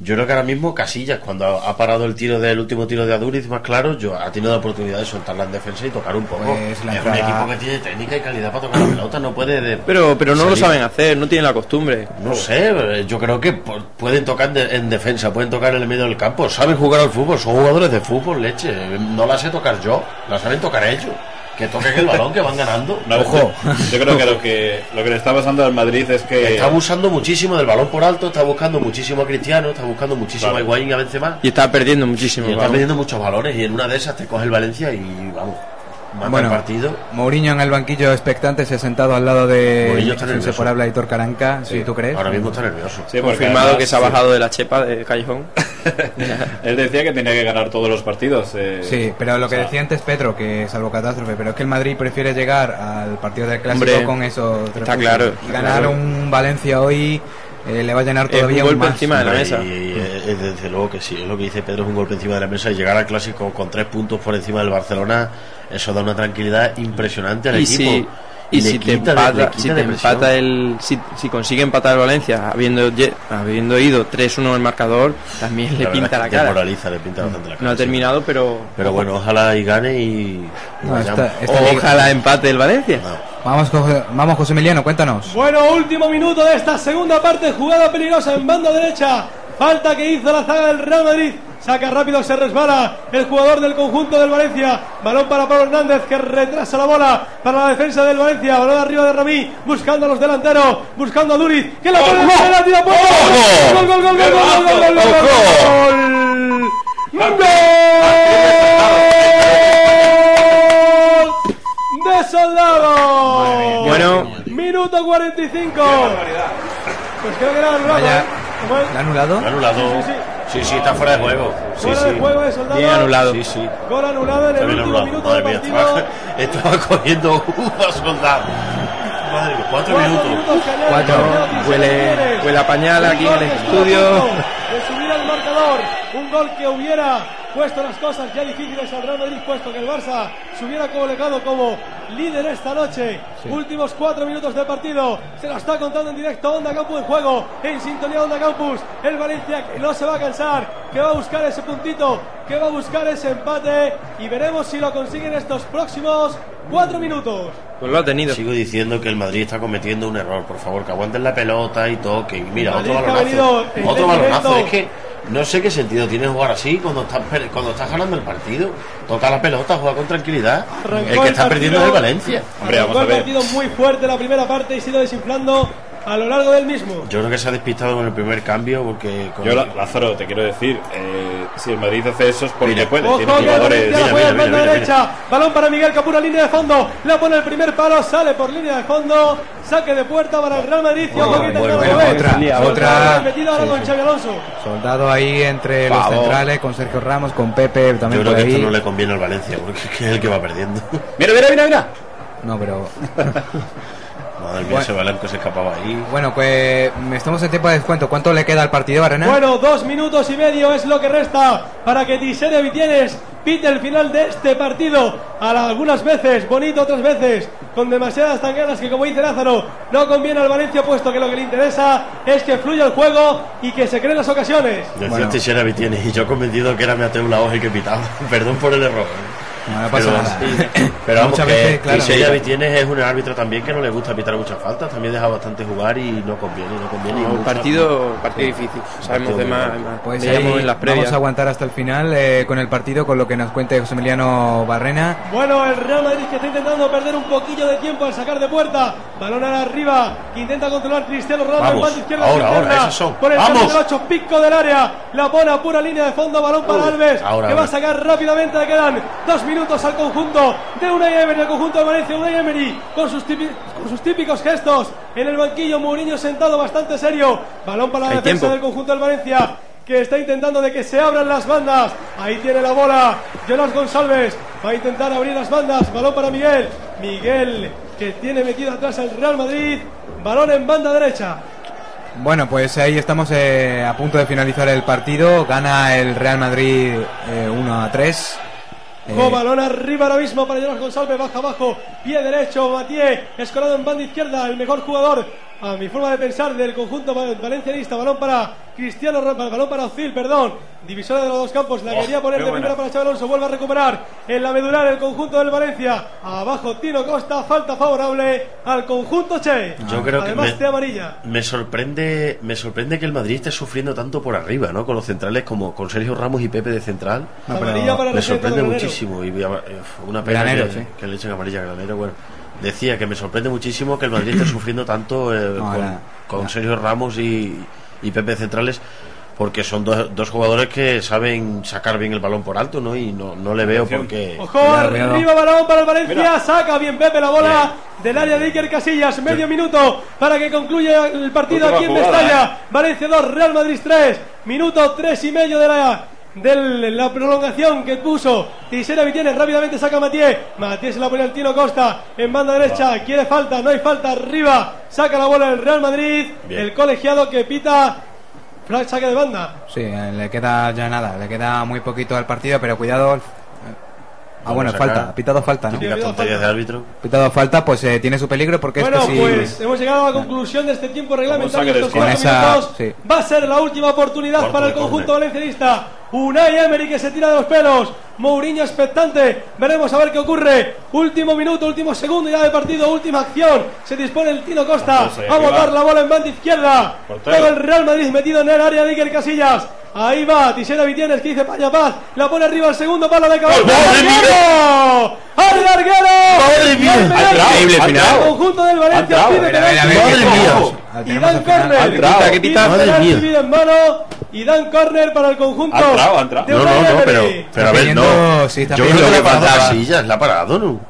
Speaker 8: yo creo que ahora mismo Casillas, cuando ha parado el tiro del último tiro de Aduriz más claro, yo ha tenido la oportunidad de soltarla en defensa y tocar un poco.
Speaker 6: Pues la
Speaker 8: es
Speaker 6: entrada-
Speaker 8: un equipo que tiene técnica y calidad para tocar la pelota, no puede de-
Speaker 7: Pero, pero no lo saben hacer, no tienen la costumbre.
Speaker 8: No sé, eh, yo creo que pueden tocar de- en defensa, pueden tocar en el medio del campo, saben jugar al fútbol, son jugadores de fútbol, leche. No la sé tocar yo, la saben tocar ellos. Que toquen el balón, que van ganando.
Speaker 49: No,
Speaker 8: Ojo.
Speaker 49: Yo creo que lo que lo que le está pasando al Madrid es que
Speaker 8: Está abusando muchísimo del balón por alto, está buscando muchísimo a Cristiano, está buscando muchísimo
Speaker 49: Claro.
Speaker 8: a Higuaín a Benzema.
Speaker 7: Y está perdiendo muchísimo.
Speaker 8: Y está perdiendo muchos balones y en una de esas te coge el Valencia y vamos. Mata
Speaker 6: Bueno,
Speaker 8: el partido.
Speaker 6: Mourinho en el banquillo expectante se ha sentado al lado de
Speaker 8: Mourinho está
Speaker 6: el
Speaker 8: nervioso.
Speaker 6: inseparable Aitor Caranca, si
Speaker 8: Sí,
Speaker 6: tú crees.
Speaker 8: ahora mismo está nervioso.
Speaker 49: Sí,
Speaker 7: Confirmado
Speaker 49: además-
Speaker 7: que se ha bajado de la chepa de Callejón.
Speaker 49: Él decía que tenía que ganar todos los partidos. eh,
Speaker 6: Sí, pero lo que
Speaker 49: o sea,
Speaker 6: decía antes Pedro, que salvo catástrofe, pero es que el Madrid prefiere llegar al partido del clásico
Speaker 7: Hombre,
Speaker 6: con tres
Speaker 7: está claro,
Speaker 6: Y
Speaker 7: está
Speaker 6: ganar
Speaker 7: claro.
Speaker 6: un Valencia hoy eh, le va a llenar
Speaker 7: Es un
Speaker 6: todavía
Speaker 7: golpe
Speaker 6: más.
Speaker 7: encima de la mesa.
Speaker 8: Y, y, eh, desde luego que sí, es lo que dice Pedro, es un golpe encima de la mesa y llegar al clásico con tres puntos por encima del Barcelona, eso da una tranquilidad impresionante al
Speaker 7: y
Speaker 8: equipo.
Speaker 7: si, y si te empata, si te empata el si, si consigue empatar el Valencia habiendo habiendo ido 3-1 el marcador también le
Speaker 8: La
Speaker 7: pinta
Speaker 8: es
Speaker 7: la
Speaker 8: que
Speaker 7: cara
Speaker 8: Demoraliza, le pinta bastante la cara.
Speaker 7: no ha
Speaker 8: sí.
Speaker 7: terminado pero
Speaker 8: Pero bueno, ojalá y gane y.
Speaker 6: No,
Speaker 8: vayamos.
Speaker 6: esta- esta
Speaker 7: o
Speaker 6: liga-
Speaker 7: ojalá empate el Valencia
Speaker 6: Vamos, José, vamos, José Emiliano, cuéntanos.
Speaker 29: Bueno, último minuto de esta segunda parte, jugada peligrosa en banda derecha. Falta que hizo la zaga del Real Madrid. Saca rápido, se resbala el jugador del conjunto del Valencia. Balón para Pablo Hernández que retrasa la bola para la defensa del Valencia. Balón arriba de Ramí, buscando a los delanteros, buscando a Duriz. Que la pone en la tira por gol, gol, gol, gol, gol, gol, gol, gol, gol, gol, gol. ¡Gol! de Soldado.
Speaker 7: Bueno.
Speaker 29: Minuto 45. Pues creo que era anulado. ¿eh? ¿Cómo es?
Speaker 6: ¿La ha anulado?
Speaker 8: Lo ha anulado.
Speaker 29: Sí, sí,
Speaker 8: está fuera de juego. Sí,
Speaker 29: Fuera
Speaker 8: sí.
Speaker 29: de juego de Soldado.
Speaker 7: Bien anulado.
Speaker 8: Sí, sí.
Speaker 29: Gol anulado en el
Speaker 8: bien
Speaker 29: último
Speaker 8: anulado.
Speaker 29: minuto
Speaker 8: Madre
Speaker 29: del
Speaker 8: mía,
Speaker 29: partido.
Speaker 8: estaba, estaba cogiendo uva soldado. Madre mía, cuatro
Speaker 29: Cuatro
Speaker 8: minutos.
Speaker 29: minutos
Speaker 7: Cuatro. Huele- huele a pañal aquí en el estudio.
Speaker 29: De subir al marcador, un gol que hubiera puesto las cosas ya difíciles al Real Madrid, puesto que el Barça se hubiera colocado como líder esta noche. Últimos cuatro minutos de partido, se lo está contando en directo Onda Campus en juego, en sintonía Onda Campus. El Valencia que no se va a cansar, que va a buscar ese puntito, que va a buscar ese empate y veremos si lo consiguen estos próximos cuatro minutos.
Speaker 7: pues lo ha tenido
Speaker 8: Sigo diciendo que el Madrid está cometiendo un error. Por favor, que aguanten la pelota y toquen. Mira,
Speaker 29: El
Speaker 8: otro balonazo. Otro balonazo. Es que no sé qué sentido tiene jugar así cuando estás, cuando estás ganando el partido. Toca la pelota, juega con tranquilidad.
Speaker 29: Arrancó
Speaker 8: el que está
Speaker 29: partido-
Speaker 8: perdiendo es el Valencia.
Speaker 49: Hombre, vamos a
Speaker 29: el
Speaker 49: ver.
Speaker 29: partido muy fuerte la primera parte y se ha ido desinflando a lo largo del mismo.
Speaker 8: Yo creo que se ha despistado con el primer cambio porque. con-
Speaker 49: Yo, La- Lázaro, te quiero decir, eh, si el Madrid hace eso es porque
Speaker 8: Mira,
Speaker 49: puede.
Speaker 29: Ojo
Speaker 49: jugadores.
Speaker 29: La
Speaker 8: Mira, mira,
Speaker 29: banda
Speaker 8: mira,
Speaker 29: derecha. Balón para Miguel Capura, línea de fondo. Le pone el primer palo, sale por línea de fondo. Saque de puerta para el Real Madrid. Que
Speaker 6: bueno, bueno, otra,
Speaker 29: Soldado
Speaker 6: otra.
Speaker 29: metido ahora
Speaker 6: Sí,
Speaker 29: con
Speaker 6: sí.
Speaker 29: Xavi Alonso.
Speaker 6: Soldado ahí entre los
Speaker 7: Pavo.
Speaker 6: centrales, con Sergio Ramos, con Pepe
Speaker 8: Yo
Speaker 6: también
Speaker 8: creo
Speaker 6: por
Speaker 8: que esto
Speaker 6: ahí.
Speaker 8: no le conviene al Valencia porque es que es el que va perdiendo.
Speaker 49: Mira, mira, mira, mira.
Speaker 6: No, pero
Speaker 8: Madre mía,
Speaker 6: Bueno.
Speaker 8: ese balón que se escapaba ahí.
Speaker 6: bueno, pues estamos en tiempo de descuento. ¿Cuánto le queda al partido, Barrena?
Speaker 29: Bueno, dos minutos y medio es lo que resta para que Tisere Vitienes pite el final de este partido. A la- algunas veces, bonito, otras veces, con demasiadas tanganas que, como dice Lázaro, no conviene al Valencia, puesto que lo que le interesa es que fluya el juego y que se creen las ocasiones.
Speaker 8: Decía
Speaker 6: Bueno.
Speaker 8: Teixeira Vitienes y yo convencido que era Mateo Laos el que pitaba. Perdón por el error.
Speaker 6: No, no pasa
Speaker 8: pero,
Speaker 6: nada.
Speaker 8: pero vamos,
Speaker 6: Muchas
Speaker 8: que
Speaker 6: veces, claro.
Speaker 8: Teixeira Vitienes es un árbitro también que no le gusta pitar muchas faltas. También deja bastante jugar y no conviene, no conviene. y
Speaker 7: un
Speaker 8: mucho.
Speaker 7: partido partido difícil sabemos
Speaker 8: Partido
Speaker 7: de más, más.
Speaker 6: Pues
Speaker 7: en las
Speaker 6: vamos a aguantar hasta el final eh, con el partido, con lo que nos cuente José Emiliano Barrena.
Speaker 29: Bueno, el Real Madrid que está intentando perder un poquillo de tiempo al sacar de puerta. Balón arriba, que intenta controlar Cristiano Ronaldo en
Speaker 8: Vamos,
Speaker 29: banda izquierda.
Speaker 8: ahora,
Speaker 29: sin
Speaker 8: ahora, son.
Speaker 29: Por el
Speaker 8: Vamos.
Speaker 29: del 8, pico del área. La pone a pura línea de fondo. Balón para Alves,
Speaker 8: ahora,
Speaker 29: que va a sacar rápidamente. Le quedan dos minutos al conjunto de Unai Emery, el conjunto de Valencia. Unai Emery con sus, típi- con sus típicos gestos. En el banquillo, Mourinho sentado bastante serio. Balón para la
Speaker 7: Hay
Speaker 29: defensa
Speaker 7: tiempo.
Speaker 29: del conjunto del Valencia que está intentando de que se abran las bandas. Ahí tiene la bola. Jonas González va a intentar abrir las bandas. Balón para Miguel. Miguel que tiene metido atrás al Real Madrid. Balón en banda derecha.
Speaker 6: Bueno, pues ahí estamos eh, a punto de finalizar el partido. Gana el Real Madrid eh, 1 a 3. Eh,
Speaker 29: balón arriba ahora mismo para Jonas González. Baja abajo. Pie derecho. Matié. Escolado en banda izquierda. El mejor jugador. A mi forma de pensar del conjunto val- valencianista. Balón para Cristiano. Balón para Ozil, perdón. Divisora de los dos campos. La
Speaker 8: Oh,
Speaker 29: quería poner de
Speaker 8: buena.
Speaker 29: primera para Xabi Alonso. Vuelve a recuperar en la medular el conjunto del Valencia. Abajo Tino Costa. Falta favorable al conjunto Che.
Speaker 8: Yo creo que
Speaker 29: Además
Speaker 8: me-
Speaker 29: de amarilla.
Speaker 8: Me sorprende, me sorprende que el Madrid esté sufriendo tanto por arriba, ¿no? Con los centrales como con Sergio Ramos y Pepe de central.
Speaker 6: No, pero-
Speaker 29: Amarilla para el
Speaker 8: me sorprende muchísimo y eh, una pena
Speaker 6: Granero,
Speaker 8: que,
Speaker 6: sí.
Speaker 8: que le echen amarilla a Granero. Bueno, decía que me sorprende muchísimo que el Madrid esté sufriendo tanto eh,
Speaker 6: No,
Speaker 8: con,
Speaker 6: la-
Speaker 8: con
Speaker 6: la-
Speaker 8: Sergio Ramos y, y Pepe centrales. porque son dos, dos jugadores que saben sacar bien el balón por alto, ¿no? Y no, no le veo por qué.
Speaker 29: Ojo, arriba balón para el Valencia, saca bien Pepe la bola del área de Iker Casillas, medio minuto para que concluya el partido aquí en Mestalla. Valencia 2, Real Madrid 3, minuto 3 y medio de la de la prolongación que puso Tisera Vitienes, rápidamente saca a Matié, Matié se la pone al Tino Costa en banda derecha, quiere falta, no hay falta, arriba, saca la bola el Real Madrid,
Speaker 6: Bien.
Speaker 29: el colegiado que pita, flag saque de banda.
Speaker 6: Sí, eh, le queda ya nada, le queda muy poquito al partido, pero cuidado. Ah, bueno, falta, ha pitado falta, ¿no?
Speaker 8: De árbitro.
Speaker 6: Pitado falta, pues eh, tiene su peligro porque
Speaker 29: Bueno,
Speaker 6: este sí.
Speaker 29: pues hemos llegado a la conclusión de este tiempo reglamentario. Estos
Speaker 6: Con esa-
Speaker 29: minutos.
Speaker 6: sí.
Speaker 29: Va a ser la última oportunidad
Speaker 6: Corto
Speaker 29: para el conjunto valencianista. Unai Emery que se tira de los pelos. Mourinho expectante. Veremos a ver qué ocurre. Último minuto, último segundo ya de partido, última acción. Se dispone el Tino Costa a botar la bola en banda izquierda.
Speaker 49: Portero.
Speaker 29: Todo el Real Madrid metido en el área de Iker Casillas. Ahí va, Tisera Vitienes que dice Paña Paz. La pone arriba al segundo palo de cabeza.
Speaker 8: ¡Madre mía!
Speaker 29: ¡Larguero! ¡Al larguero!
Speaker 8: ¡Madre mía!
Speaker 29: Y el
Speaker 8: final.
Speaker 29: conjunto del Valencia pide penalti.
Speaker 8: ¿qué
Speaker 29: Ojo.
Speaker 8: pasa?
Speaker 29: Y dan córner.
Speaker 8: Madre mía.
Speaker 29: en mano y dan córner para el conjunto.
Speaker 8: Ha entrado, ha entrado. No, no, no, pero, pero a ver, no.
Speaker 6: sí, está
Speaker 8: Yo creo
Speaker 6: pidiendo
Speaker 8: que
Speaker 6: faltaba.
Speaker 8: Casillas, la ha parado, ¿no?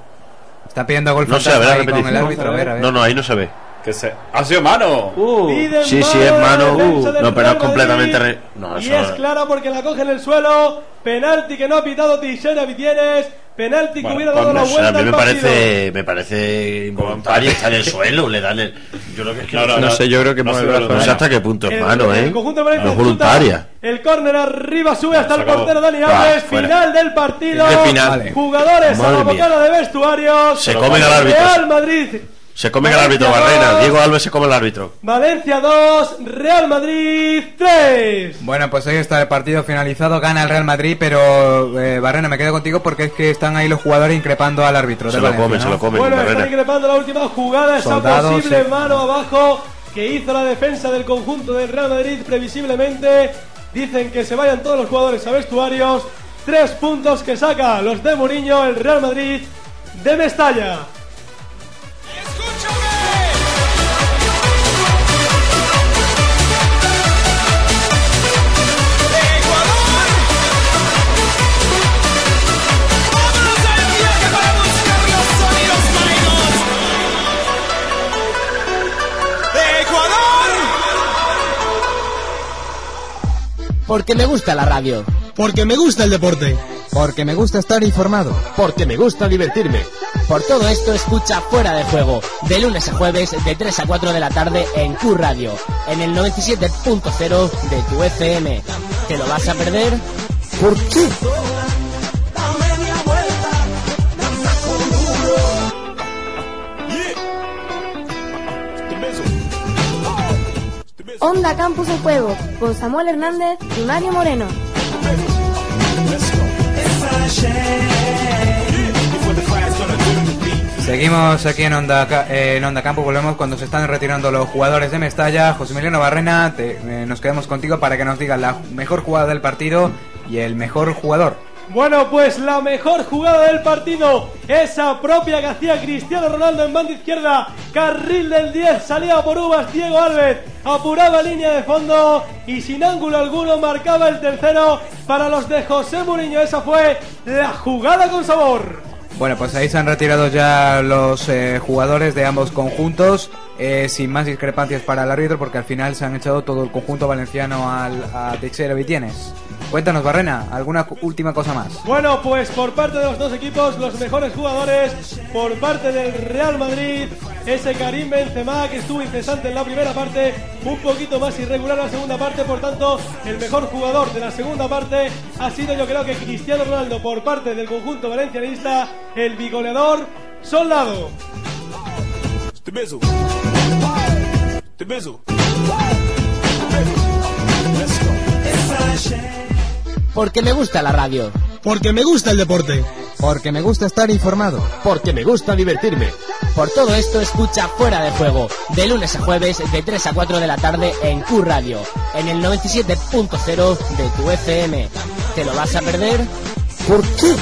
Speaker 6: Está pidiendo gol
Speaker 8: No sé, a ver la
Speaker 6: con el árbitro, a ver, a ver.
Speaker 8: No, no, ahí no se ve.
Speaker 49: Que se... ¡Ha sido mano!
Speaker 29: Pide
Speaker 8: Sí, sí, es mano. uh, no, pero es completamente. Re- No,
Speaker 29: Y
Speaker 8: eso
Speaker 29: es clara porque la coge en el suelo. Penalti que no ha pitado Tisera Vitienes. Penalti que
Speaker 8: Bueno,
Speaker 29: hubiera dado
Speaker 8: no
Speaker 29: la vuelta
Speaker 8: a mí me parece, me parece involuntario, está en el suelo, le dan el. Yo creo que es que
Speaker 49: No, no, no.
Speaker 8: sé, yo creo
Speaker 49: que mueve el brazo.
Speaker 8: No sé hasta qué punto es
Speaker 29: El-
Speaker 8: mano,
Speaker 29: el
Speaker 8: ¿eh?
Speaker 29: conjunto de Valencia
Speaker 8: No es voluntaria.
Speaker 29: El córner arriba sube hasta el portero Dani Alves. Final del partido.
Speaker 8: Final.
Speaker 29: Jugadores a
Speaker 8: Madre
Speaker 29: la bocana de vestuarios.
Speaker 8: Se comen al árbitro.
Speaker 29: Real Madrid.
Speaker 8: Se come el árbitro,
Speaker 29: Valencia
Speaker 8: Barrena.
Speaker 29: dos,
Speaker 8: Diego Alves se come el árbitro.
Speaker 29: Valencia 2, Real Madrid 3.
Speaker 6: Bueno, pues ahí está el partido finalizado, gana el Real Madrid, pero eh, Barrena, me quedo contigo porque es que están ahí los jugadores increpando al árbitro.
Speaker 8: Se lo
Speaker 6: Valencia,
Speaker 8: comen,
Speaker 6: ¿no?
Speaker 8: se lo comen,
Speaker 29: Bueno,
Speaker 8: Barrena.
Speaker 29: increpando la última jugada, esa
Speaker 6: Soldado,
Speaker 29: posible
Speaker 6: sí.
Speaker 29: mano abajo que hizo la defensa del conjunto del Real Madrid previsiblemente. Dicen que se vayan todos los jugadores a vestuarios. Tres puntos que saca los de Mourinho, el Real Madrid de Mestalla. Escucha.
Speaker 9: Porque me gusta la radio.
Speaker 15: Porque me gusta el deporte.
Speaker 2: Porque me gusta estar informado.
Speaker 15: Porque me gusta divertirme.
Speaker 9: Por todo esto escucha Fuera de Juego, de lunes a jueves de 3 a 4 de la tarde en Q Radio, en el 97.0 de tu FM. ¿Te lo vas a perder?
Speaker 15: ¿Por qué?
Speaker 4: Onda Campus en Juego, con Samuel Hernández y Mario Moreno.
Speaker 6: Seguimos aquí en Onda, eh, en Onda Campo, volvemos cuando se están retirando los jugadores de Mestalla. José Emiliano Barrena, eh, nos quedamos contigo para que nos digas la mejor jugada del partido y el mejor jugador.
Speaker 29: Bueno, pues la mejor jugada del partido, esa propia que hacía Cristiano Ronaldo en banda izquierda, carril del 10, salía por uvas Diego Alves, apuraba línea de fondo y sin ángulo alguno marcaba el tercero para los de José Mourinho. Esa fue la jugada con sabor.
Speaker 6: Bueno, pues ahí se han retirado ya los eh, jugadores de ambos conjuntos, eh, sin más discrepancias para el árbitro, porque al final se han echado todo el conjunto valenciano al, a Teixeira Vitienes. Cuéntanos, Barrena, ¿alguna última cosa más?
Speaker 29: Bueno, pues por parte de los dos equipos, los mejores jugadores, por parte del Real Madrid, ese Karim Benzema que estuvo incesante en la primera parte, un poquito más irregular en la segunda parte, por tanto, el mejor jugador de la segunda parte ha sido yo creo que Cristiano Ronaldo por parte del conjunto valencianista, el bigoleador Soldado.
Speaker 9: Porque me gusta la radio.
Speaker 15: Porque me gusta el deporte.
Speaker 2: Porque me gusta estar informado.
Speaker 15: Porque me gusta divertirme.
Speaker 9: Por todo esto escucha Fuera de Juego, de lunes a jueves de 3 a 4 de la tarde en Q Radio, en el 97.0 de tu FM. ¿Te lo vas a perder?
Speaker 15: ¿Por qué?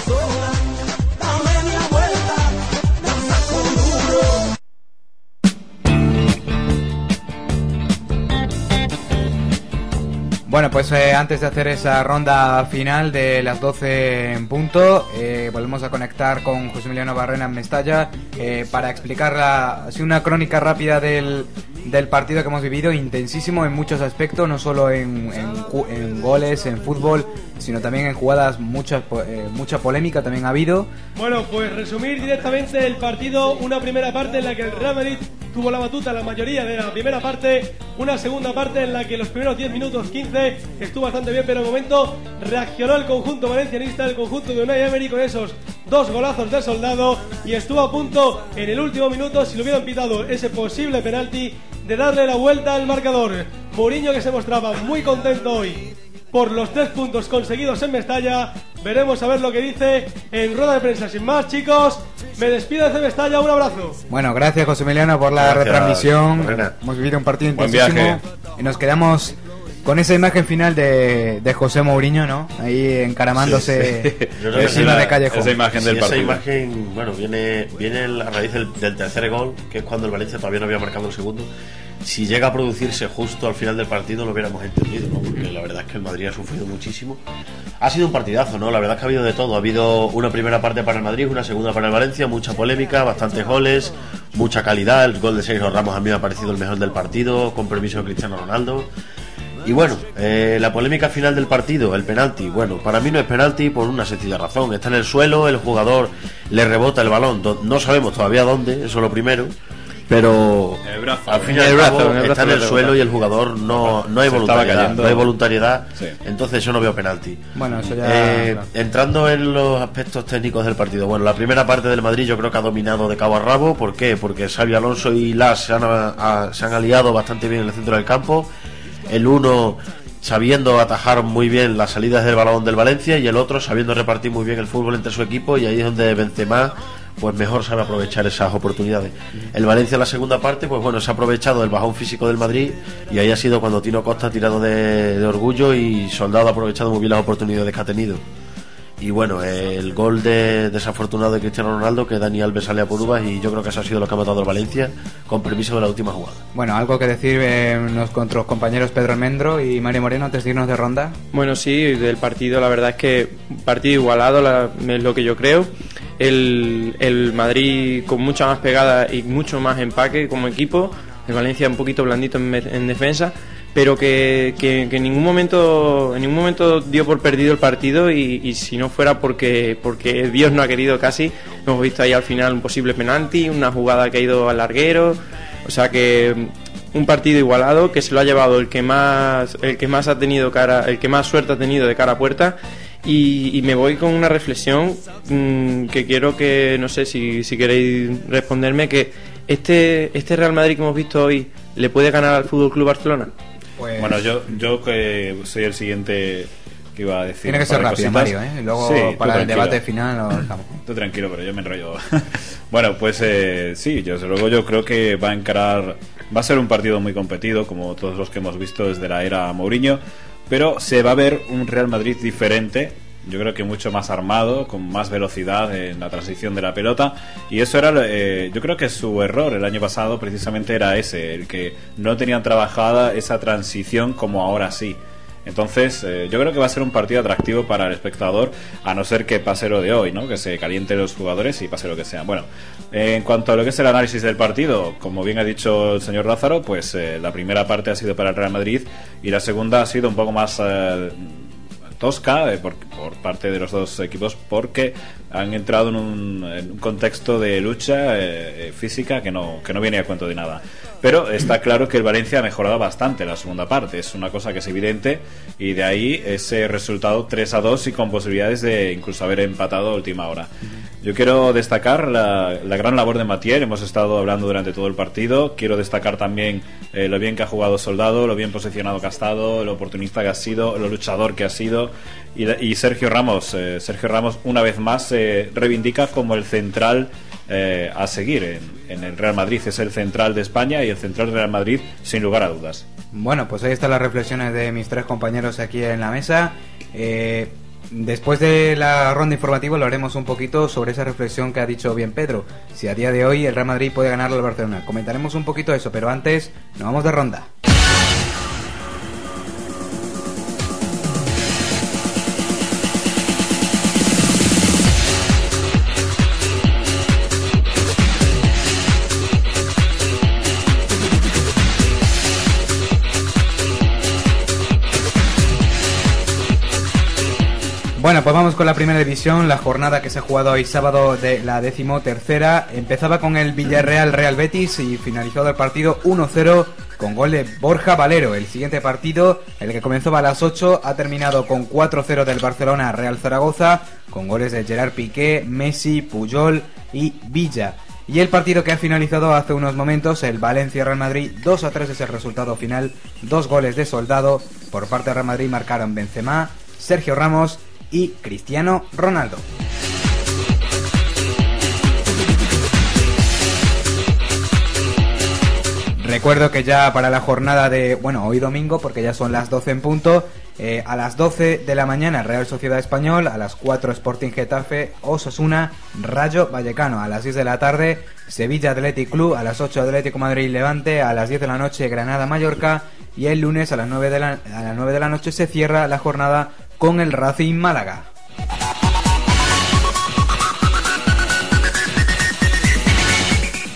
Speaker 6: Bueno, pues eh, antes de hacer esa ronda final de las 12 en punto, eh, volvemos a conectar con José Emiliano Barrena en Mestalla eh, para explicar la- así una crónica rápida del, del partido que hemos vivido, intensísimo en muchos aspectos, no solo en, en en goles, en fútbol, sino también en jugadas, mucha, eh, mucha polémica también ha habido.
Speaker 29: Bueno, pues resumir directamente el partido, una primera parte en la que el Real Madrid tuvo la batuta la mayoría de la primera parte, una segunda parte en la que los primeros 10 minutos 15 estuvo bastante bien, pero en el momento reaccionó el conjunto valencianista, el conjunto de Unai Emery con esos dos golazos de soldado y estuvo a punto en el último minuto, si lo hubieran pitado ese posible penalti, de darle la vuelta al marcador. Mourinho que se mostraba muy contento hoy por los tres puntos conseguidos en Mestalla. Veremos a ver lo que dice en rueda de prensa. Sin más, chicos, me despido desde Mestalla. Un abrazo.
Speaker 6: Bueno, gracias José Emiliano por la
Speaker 8: Gracias,
Speaker 6: retransmisión. Hemos vivido un partido
Speaker 5: Buen
Speaker 6: intensísimo
Speaker 5: viaje.
Speaker 6: y nos quedamos con esa imagen final de, de José Mourinho, ¿no? Ahí encaramándose
Speaker 8: Sí, sí. Yo creo que
Speaker 6: encima
Speaker 8: sí,
Speaker 6: de Callejón.
Speaker 8: Sí, Esa imagen, bueno, viene, viene a raíz del, del tercer gol, que es cuando el Valencia todavía no había marcado el segundo. Si llega a producirse justo al final del partido, lo hubiéramos entendido, ¿no? Porque la verdad es que el Madrid ha sufrido muchísimo. Ha sido un partidazo, ¿no? La verdad es que ha habido de todo. Ha habido una primera parte para el Madrid, una segunda para el Valencia, mucha polémica, bastantes goles, mucha calidad. El gol de Sergio Ramos a mí me ha parecido el mejor del partido, con permiso de Cristiano Ronaldo. Y bueno, eh, la polémica final del partido, el penalti. Bueno, para mí no es penalti por una sencilla razón. Está en el suelo, el jugador le rebota el balón. No sabemos todavía dónde, eso es lo primero. Pero
Speaker 5: brazo.
Speaker 8: al fin y al cabo
Speaker 5: brazo, en el
Speaker 8: está en el suelo y el jugador no, no hay voluntariedad. No hay voluntariedad.
Speaker 5: Sí.
Speaker 8: Entonces yo no veo penalti.
Speaker 6: Bueno, eso ya.
Speaker 8: Eh,
Speaker 6: claro.
Speaker 8: entrando en los aspectos técnicos del partido, bueno, la primera parte del Madrid yo creo que ha dominado de cabo a rabo. ¿Por qué? Porque Xavi Alonso y Las se han, a- se han aliado bastante bien en el centro del campo. El uno sabiendo atajar muy bien las salidas del balón del Valencia y el otro sabiendo repartir muy bien el fútbol entre su equipo y ahí es donde Benzema pues mejor sabe aprovechar esas oportunidades. El Valencia en la segunda parte, pues bueno, se ha aprovechado el bajón físico del Madrid y ahí ha sido cuando Tino Costa ha tirado de, de orgullo y Soldado ha aprovechado muy bien las oportunidades que ha tenido. Y bueno, el gol de, desafortunado de Cristiano Ronaldo, que Dani Alves sale a por uvas y yo creo que eso ha sido lo que ha matado al Valencia, con permiso de la última jugada.
Speaker 6: Bueno, algo que decir eh, nuestros compañeros Pedro Almendro y Mario Moreno antes de irnos de ronda.
Speaker 7: Bueno, sí, del partido, la verdad es que partido igualado la- es lo que yo creo. El, el Madrid con mucha más pegada y mucho más empaque como equipo. El Valencia un poquito blandito en defensa, pero que, que- en ningún momento en ningún momento dio por perdido el partido y, y si no fuera porque porque Dios no ha querido casi, hemos visto ahí al final un posible penalti, una jugada que ha ido al larguero, o sea que un partido igualado que se lo ha llevado el que más el que más ha tenido cara el que más suerte ha tenido de cara a puerta y, y me voy con una reflexión mm, que quiero que no sé si, si queréis responderme que este este Real Madrid que hemos visto hoy le puede ganar al Fútbol Club Barcelona
Speaker 6: Pues
Speaker 5: Bueno, yo, yo que soy el siguiente que iba a decir.
Speaker 6: Tiene que ser rápido. Mario, ¿eh? Y luego
Speaker 5: Sí,
Speaker 6: para el debate final lo dejamos.
Speaker 5: Tú tranquilo, pero yo me enrollo. bueno, pues eh, sí, yo luego yo creo que va a encarar, va a ser un partido muy competido, como todos los que hemos visto desde la era Mourinho, pero se va a ver un Real Madrid diferente. Yo creo que mucho más armado, con más velocidad en la transición de la pelota. Y eso era, eh, yo creo que su error el año pasado precisamente era ese, el que no tenían trabajada esa transición como ahora sí. Entonces, eh, yo creo que va a ser un partido atractivo para el espectador, a no ser que pase lo de hoy, ¿no? Que se calienten los jugadores y pase lo que sea. Bueno, en cuanto a lo que es el análisis del partido, como bien ha dicho el señor Lázaro, pues eh, la primera parte ha sido para el Real Madrid y la segunda ha sido un poco más eh, tosca eh, por, por parte de los dos equipos porque han entrado en un, contexto de lucha eh, eh, física que no, que no viene a cuento de nada. Pero está claro que el Valencia ha mejorado bastante en la segunda parte, es una cosa que es evidente y de ahí ese resultado 3 a 2 y con posibilidades de incluso haber empatado a última hora. Yo quiero destacar la, la gran labor de Matier, hemos estado hablando durante todo el partido, quiero destacar también eh, lo bien que ha jugado Soldado, lo bien posicionado que ha estado, lo oportunista que ha sido, lo luchador que ha sido. Y, y Sergio Ramos, eh, Sergio Ramos una vez más se reivindica como el central eh, a seguir en, el Real Madrid, es el central de España y el central del Real Madrid sin lugar a dudas.
Speaker 6: Bueno, pues ahí están las reflexiones de mis tres compañeros aquí en la mesa. Eh, después de la ronda informativa lo haremos un poquito sobre esa reflexión que ha dicho bien Pedro. Si a día de hoy el Real Madrid puede ganarle al Barcelona. Comentaremos un poquito eso, pero antes nos vamos de ronda. Bueno, pues vamos con la primera división, la jornada que se ha jugado hoy sábado de la décimo tercera. Empezaba con el Villarreal Real Betis y finalizó el partido 1-0 con gol de Borja Valero. El siguiente partido, el que comenzó a las 8, ha terminado con 4-0 del Barcelona Real Zaragoza, con goles de Gerard Piqué, Messi, Puyol y Villa. Y el partido que ha finalizado hace unos momentos, el Valencia Real Madrid, 2 a 3 es el resultado final, dos goles de soldado. Por parte de Real Madrid marcaron Benzema, Sergio Ramos y Cristiano Ronaldo. Recuerdo que ya para la jornada de, bueno, hoy domingo, porque ya son las 12 en punto, eh, a las 12 de la mañana Real Sociedad Español, a las 4 Sporting Getafe, Osasuna, Rayo Vallecano, a las 6 de la tarde Sevilla Athletic Club, a las 8 Atlético Madrid Levante, a las 10 de la noche Granada Mallorca y el lunes a las 9 de la, a las 9 de la noche se cierra la jornada con el Racing Málaga.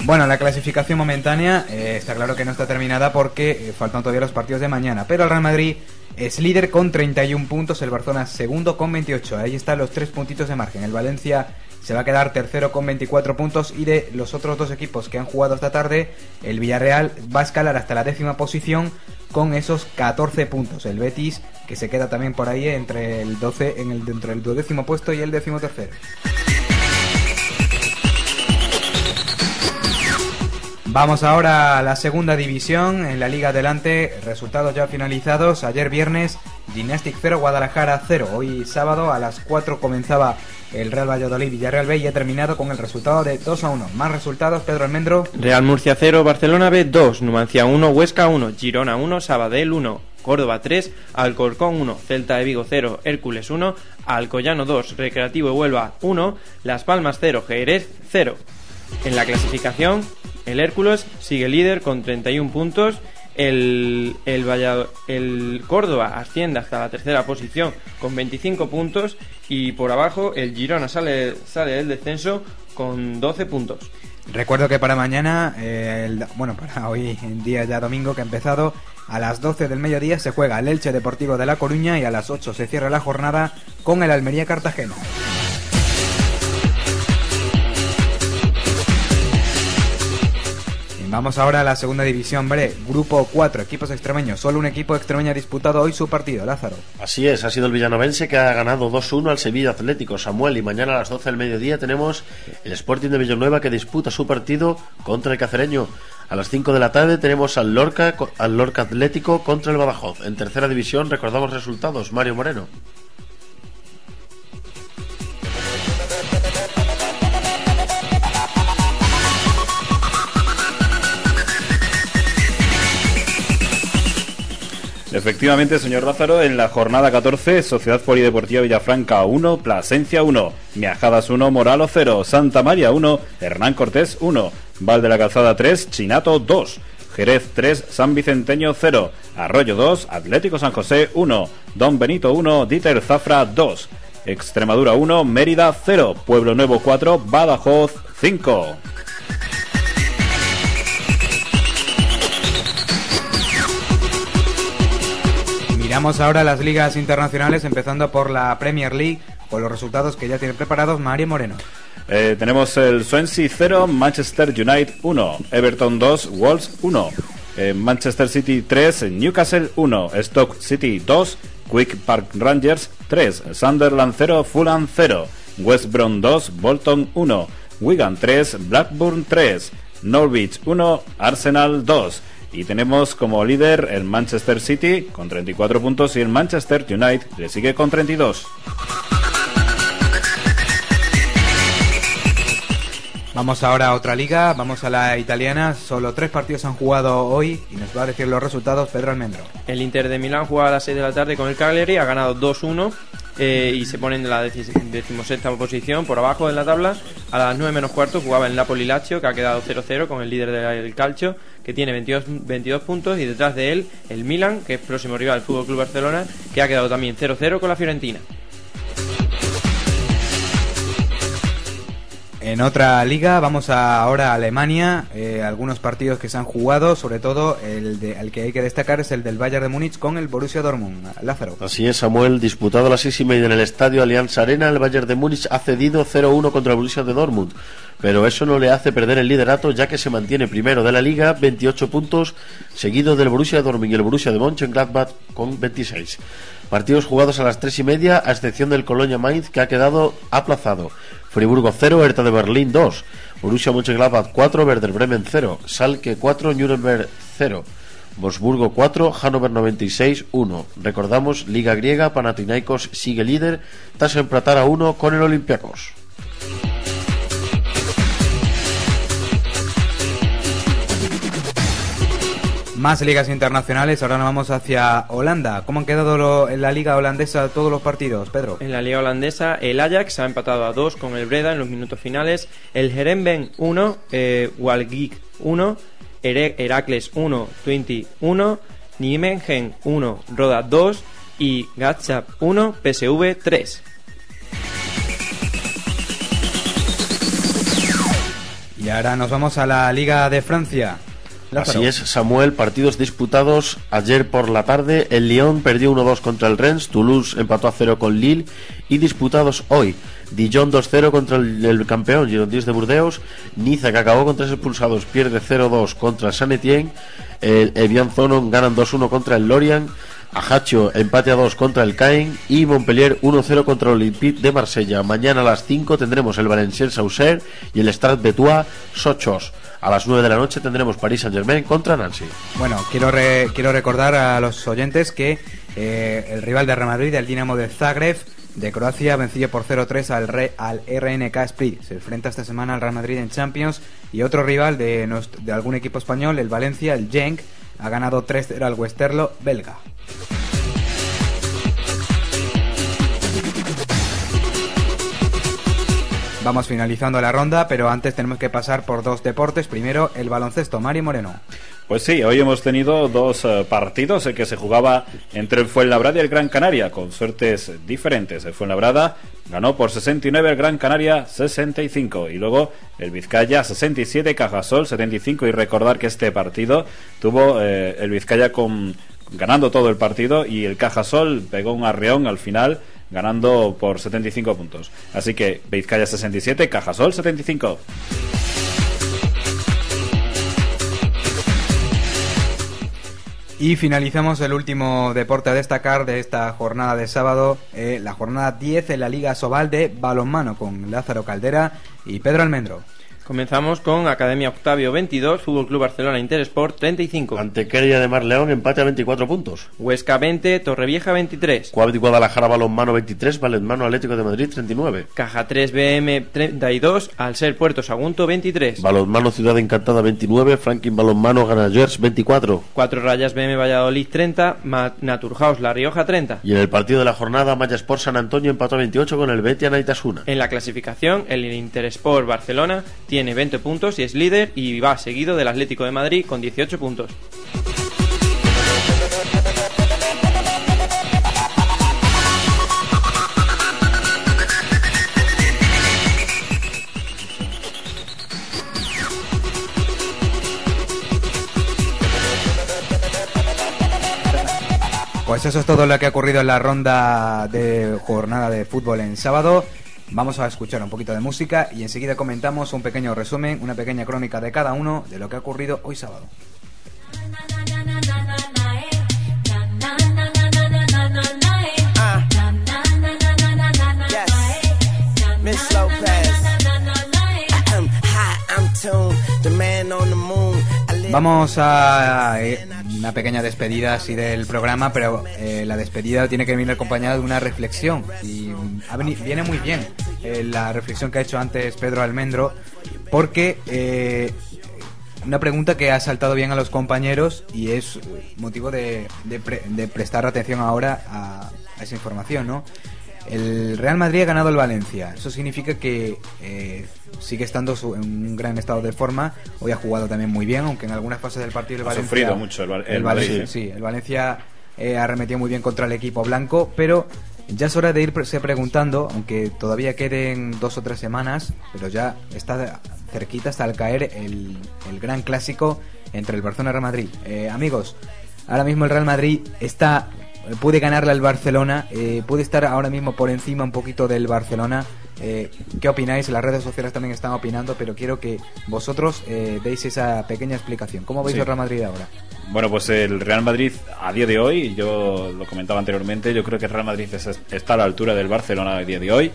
Speaker 6: Bueno, la clasificación momentánea eh, está claro que no está terminada porque eh, faltan todavía los partidos de mañana. Pero el Real Madrid es líder con 31 puntos, el Barcelona segundo con 28. Ahí están los tres puntitos de margen. El Valencia se va a quedar tercero con 24 puntos y de los otros dos equipos que han jugado esta tarde, el Villarreal va a escalar hasta la décima posición con esos 14 puntos. El Betis que se queda también por ahí entre el 12 en el dentro del duodécimo puesto y el décimo tercero. Vamos ahora a la segunda división en la Liga Adelante. Resultados ya finalizados. Ayer viernes, Gymnastic 0, Guadalajara 0. Hoy sábado a las 4 comenzaba el Real Valladolid Villarreal B y ha terminado con el resultado de 2 a 1. Más resultados, Pedro Almendro.
Speaker 7: Real Murcia 0, Barcelona B 2, Numancia 1, Huesca 1, Girona 1, Sabadell 1, Córdoba 3, Alcorcón 1, Celta de Vigo 0, Hércules 1, Alcoyano 2, Recreativo Huelva 1, Las Palmas 0, Jerez 0. En la clasificación, el Hércules sigue líder con 31 puntos. El, el, Vallado- el Córdoba asciende hasta la tercera posición con 25 puntos y por abajo el Girona sale, sale del descenso con 12 puntos.
Speaker 6: Recuerdo que para mañana, eh, bueno, para hoy en día ya domingo que ha empezado, a las 12 del mediodía se juega el Elche Deportivo de La Coruña y a las 8 se cierra la jornada con el Almería Cartagena. Vamos ahora a la segunda división B, grupo 4, equipos extremeños. Solo un equipo extremeño ha disputado hoy su partido, Lázaro.
Speaker 8: Así es, ha sido el villanovense que ha ganado 2-1 al Sevilla Atlético Samuel y mañana a las 12 del mediodía tenemos el Sporting de Villanueva que disputa su partido contra el Cacereño. A las 5 de la tarde tenemos al Lorca, al Lorca Atlético contra el Badajoz. En tercera división recordamos resultados, Mario Moreno.
Speaker 5: Efectivamente, señor Lázaro, en la jornada 14, Sociedad Polideportiva Villafranca 1, Plasencia 1, Miajadas 1, Moralo 0, Santa María 1, Hernán Cortés 1, Val de la Calzada 3, Chinato 2, Jerez 3, San Vicenteño 0, Arroyo 2, Atlético San José 1, Don Benito 1, Dieter Zafra 2, Extremadura 1, Mérida 0, Pueblo Nuevo 4, Badajoz 5.
Speaker 6: Miramos ahora las ligas internacionales, empezando por la Premier League, con los resultados que ya tiene preparados Mario Moreno.
Speaker 5: Eh, tenemos el Swansea 0, Manchester United 1, Everton 2, Wolves 1, eh, Manchester City 3, Newcastle 1, Stoke City 2, Quick Park Rangers 3, Sunderland 0, Fulham 0, West Brom 2, Bolton 1, Wigan 3, Blackburn 3, Norwich 1, Arsenal 2. Y tenemos como líder el Manchester City con 34 puntos y el Manchester United le sigue con 32.
Speaker 6: Vamos ahora a otra liga, vamos a la italiana. Solo tres partidos han jugado hoy y nos va a decir los resultados Pedro Almendro.
Speaker 7: El Inter de Milán jugaba a las 6 de la tarde con el Cagliari, ha ganado 2-1 eh, y se pone en la deci- decimosexta posición por abajo de la tabla. A las 9 menos cuarto jugaba el Napoli Lazio, que ha quedado 0-0 con el líder del calcio, que tiene 22, 22 puntos, y detrás de él el Milan, que es próximo rival del Fútbol Club Barcelona, que ha quedado también 0-0 con la Fiorentina.
Speaker 6: En otra liga, vamos a- ahora a Alemania. eh, algunos partidos que se han jugado, sobre todo el, de, el que hay que destacar es el del Bayern de Múnich con el Borussia Dortmund. Lázaro.
Speaker 8: Así es, Samuel, disputado a las seis y media en el estadio Allianz Arena, el Bayern de Múnich ha cedido 0-1 contra el Borussia de Dortmund, pero eso no le hace perder el liderato ya que se mantiene primero de la liga, 28 puntos, seguido del Borussia Dortmund y el Borussia de Mönchengladbach con 26. Partidos jugados a las tres y media, a excepción del Colonia Mainz que ha quedado aplazado. Friburgo 0, Hertha de Berlín 2, Borussia Mönchengladbach 4, Werder Bremen 0, Schalke 4, Nuremberg 0. Wolfsburgo 4, Hannover 96 1. Recordamos, Liga Griega, Panathinaikos sigue líder tras empatar a 1 con el Olympiacos.
Speaker 6: Más ligas internacionales, ahora nos vamos hacia Holanda. ¿Cómo han quedado lo- en la liga holandesa todos los partidos, Pedro?
Speaker 7: En la liga holandesa, el Ajax ha empatado a 2 con el Breda en los minutos finales. El Herenveen 1, eh, Walgik 1, Here- Heracles 1, Twente 1, Nijmegen 1, Roda 2 y Gatchap 1, PSV 3.
Speaker 6: Y ahora nos vamos a la liga de Francia.
Speaker 8: Así es, Samuel, partidos disputados ayer por la tarde. El Lyon perdió 1-2 contra el Rennes, Toulouse empató a 0 con Lille y disputados hoy. Dijon 2-0 contra el, el campeón Girondins de Burdeos, Niza que acabó con tres expulsados pierde 0-2 contra Saint Etienne, el Evian Zonon ganan 2-1 contra el Lorient, Ajaccio empate a 2 contra el Caen y Montpellier 1-0 contra el Olympique de Marsella. Mañana a las 5 tendremos el Valenciennes Auxerre y el Stade Betois Sochos. A las 9 de la noche tendremos París Saint-Germain contra Nancy.
Speaker 6: Bueno, quiero, quiero recordar a los oyentes que eh, el rival de Real Madrid, el Dinamo de Zagreb, de Croacia, vencido por 0-3 al, al RNK Split. Se enfrenta esta semana al Real Madrid en Champions. Y otro rival de, de algún equipo español, el Valencia, el Genk, ha ganado 3-0 al Westerlo belga. Vamos finalizando la ronda, pero antes tenemos que pasar por dos deportes. Primero, el baloncesto. Mario Moreno.
Speaker 49: Pues sí, hoy hemos tenido dos eh, partidos el que se jugaba entre el Fuenlabrada y el Gran Canaria, con suertes diferentes. El Fuenlabrada ganó por 69, el Gran Canaria 65. Y luego el Vizcaya 67, Cajasol 75. Y recordar que este partido tuvo eh, el Vizcaya con ganando todo el partido y el Cajasol pegó un arreón al final ganando por 75 puntos. Así que Vizcaya 67, Cajasol 75.
Speaker 6: Y finalizamos el último deporte a destacar de esta jornada de sábado, eh, la jornada 10 en la Liga Sobal de balonmano con Lázaro Caldera y Pedro Almendro.
Speaker 7: Comenzamos con Academia Octavio 22, Fútbol Club Barcelona Intersport 35.
Speaker 8: Antequeria de Mar León empate a 24 puntos.
Speaker 7: Huesca 20, Torrevieja 23.
Speaker 8: Cuadri Guadalajara Balonmano 23, Balonmano Atlético de Madrid 39.
Speaker 7: Caja 3 BM 32, al ser Puerto Sagunto 23.
Speaker 8: Balonmano Ciudad Encantada 29, Franklin Balonmano Granollers 24.
Speaker 7: 4 rayas BM Valladolid 30, Ma- Naturhaus La Rioja 30.
Speaker 8: Y en el partido de la jornada, Maya Sport San Antonio empató a 28 con el Betia Naitasuna.
Speaker 7: En la clasificación, el Intersport Barcelona tiene 20 puntos y es líder y va seguido del Atlético de Madrid con 18 puntos.
Speaker 6: Pues eso es todo lo que ha ocurrido en la ronda de jornada de fútbol en sábado. Vamos a escuchar un poquito de música y enseguida comentamos un pequeño resumen, una pequeña crónica de cada uno de lo que ha ocurrido hoy sábado.
Speaker 53: Miss Lopez. I'm hot, I'm tuned, the man on the moon.
Speaker 6: Vamos a eh, una pequeña despedida así del programa, pero eh, la despedida tiene que venir acompañada de una reflexión. Y ha veni- viene muy bien eh, la reflexión que ha hecho antes Pedro Almendro, porque eh, una pregunta que ha saltado bien a los compañeros y es motivo de, de pre- de prestar atención ahora a, a esa información, ¿no? El Real Madrid ha ganado el Valencia. Eso significa que eh, sigue estando su- en un gran estado de forma. Hoy ha jugado también muy bien, aunque en algunas fases del partido el
Speaker 49: Ha
Speaker 6: Valencia...
Speaker 49: sufrido mucho el Val- el
Speaker 6: Valencia, sí, el Valencia eh, arremetió muy bien contra el equipo blanco, pero Ya es hora de irse preguntando, aunque todavía queden dos o tres semanas, pero ya está cerquita hasta al caer el, el gran clásico entre el Barcelona y el Real Madrid. Eh, amigos, ahora mismo el Real Madrid está puede ganarle al Barcelona, eh, puede estar ahora mismo por encima un poquito del Barcelona. Eh, ¿Qué opináis? Las redes sociales también están opinando, pero quiero que vosotros eh, deis esa pequeña explicación. ¿Cómo veis
Speaker 49: Sí.
Speaker 6: el Real Madrid ahora?
Speaker 49: Bueno, pues el Real Madrid a día de hoy, yo lo comentaba anteriormente, yo creo que el Real Madrid es- está a la altura del Barcelona a día de hoy.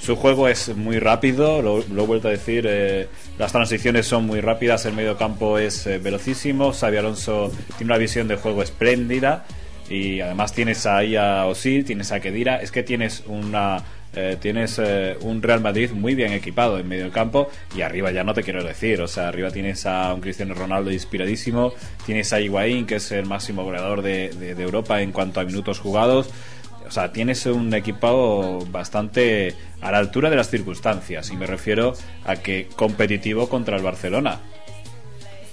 Speaker 49: Su juego es muy rápido, lo, lo he vuelto a decir, eh, las transiciones son muy rápidas, el medio campo es eh, velocísimo, Xavi Alonso tiene una visión de juego espléndida y además tienes ahí a Osil, tienes a Kedira, es que tienes una eh, tienes eh, un Real Madrid muy bien equipado en medio campo. Y arriba ya no te quiero decir, o sea, arriba tienes a un Cristiano Ronaldo inspiradísimo, tienes a Higuaín que es el máximo goleador de, de- de Europa en cuanto a minutos jugados, o sea, tienes un equipado bastante a la altura de las circunstancias. Y me refiero a que competitivo contra el Barcelona.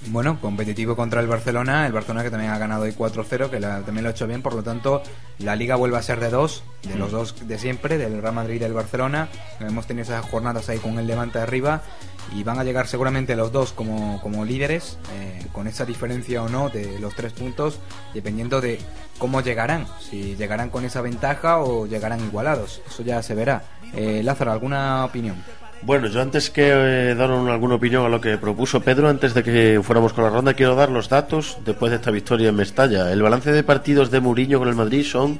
Speaker 6: Bueno, competitivo contra el Barcelona, el Barcelona que también ha ganado hoy 4-0, que la- también lo ha hecho bien, por lo tanto la liga vuelve a ser de dos, de los dos de siempre, del Real Madrid y del Barcelona. Hemos tenido esas jornadas ahí con el Levante arriba y van a llegar seguramente los dos como, como líderes, eh, con esa diferencia o no de los tres puntos, dependiendo de cómo llegarán, si llegarán con esa ventaja o llegarán igualados, eso ya se verá. Eh, Lázaro, ¿alguna opinión?
Speaker 8: Bueno, yo antes que eh, dar un- alguna opinión a lo que propuso Pedro, antes de que fuéramos con la ronda, quiero dar los datos después de esta victoria en Mestalla. El balance de partidos de Mourinho con el Madrid son,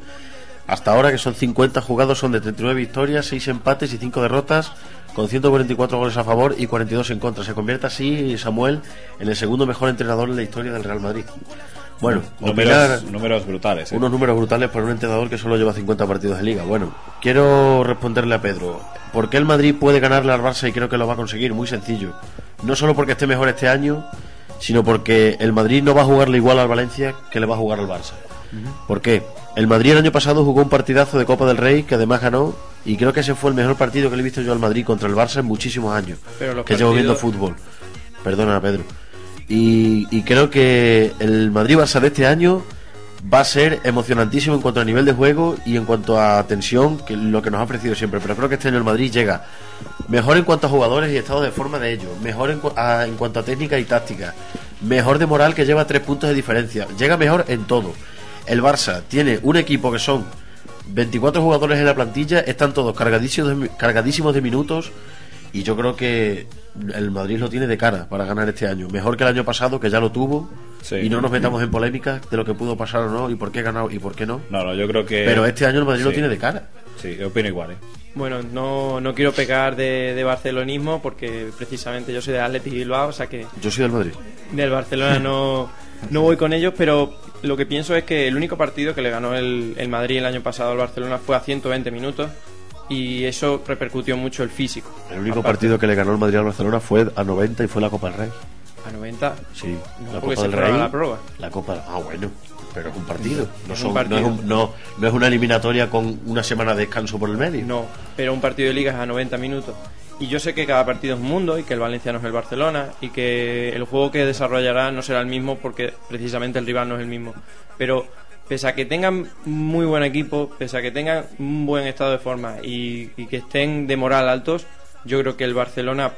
Speaker 8: hasta ahora que son 50 jugados, son de 39 victorias, 6 empates y 5 derrotas, con 144 goles a favor y 42 en contra. Se convierte así Samuel en el segundo mejor entrenador en la historia del Real Madrid. Bueno,
Speaker 49: números,
Speaker 8: opinar-
Speaker 49: números brutales. ¿eh?
Speaker 8: unos números brutales para un entrenador que solo lleva 50 partidos de liga. Bueno, quiero responderle a Pedro. ¿Por qué el Madrid puede ganarle al Barça y creo que lo va a conseguir? Muy sencillo. No solo porque esté mejor este año, sino porque el Madrid no va a jugarle igual al Valencia que le va a jugar al Barça. ¿Por qué? El Madrid el año pasado jugó un partidazo de Copa del Rey que además ganó y creo que ese fue el mejor partido que le he visto yo al Madrid contra el Barça en muchísimos años.
Speaker 7: Pero los
Speaker 8: que llevo viendo fútbol. Perdona, Pedro. Y, creo que el Madrid-Barça de este año va a ser emocionantísimo en cuanto a nivel de juego y en cuanto a tensión, que lo que nos ha ofrecido siempre. Pero creo que este año el Madrid llega mejor en cuanto a jugadores y estado de forma de ellos, mejor en, a- en cuanto a técnica y táctica, mejor de moral que lleva tres puntos de diferencia, llega mejor en todo. El Barça tiene un equipo que son 24 jugadores en la plantilla, están todos cargadísimos cargadísimos de minutos y yo creo que el Madrid lo tiene de cara para ganar este año. Mejor que el año pasado, que ya lo tuvo.
Speaker 49: Sí.
Speaker 8: Y no nos metamos en polémicas de lo que pudo pasar o no, y por qué ganado y por qué no.
Speaker 49: No, no, yo creo que.
Speaker 8: Pero este año el Madrid lo tiene de cara.
Speaker 49: Sí, yo opino igual, ¿eh?
Speaker 7: Bueno, no, no quiero pecar de, de barcelonismo porque precisamente yo soy de Athletic Bilbao, o sea que
Speaker 8: Yo soy del Madrid.
Speaker 7: del Barcelona no, no voy con ellos, pero lo que pienso es que el único partido que le ganó el, el Madrid el año pasado al Barcelona fue a 120 minutos y eso repercutió mucho el físico.
Speaker 8: El único
Speaker 7: Aparte,
Speaker 8: partido que le ganó el Madrid al Barcelona fue a 90 y fue la Copa del Rey.
Speaker 7: A 90.
Speaker 8: Sí,
Speaker 7: No,
Speaker 8: la Copa
Speaker 7: se
Speaker 8: del Rey.
Speaker 7: la prórroga.
Speaker 8: La Copa. Ah, bueno. Pero es un partido. No,
Speaker 7: Es
Speaker 8: son-
Speaker 7: un
Speaker 8: no es
Speaker 7: partido.
Speaker 8: un- no- no es una eliminatoria con una semana de descanso por el medio.
Speaker 7: No, pero un partido de liga es a 90 minutos. Y yo sé que cada partido es un mundo y que el Valencia no es el Barcelona y que el juego que desarrollará no será el mismo porque precisamente el rival no es el mismo. Pero pese a que tengan muy buen equipo, pese a que tengan un buen estado de forma y, que estén de moral altos, yo creo que el Barcelona,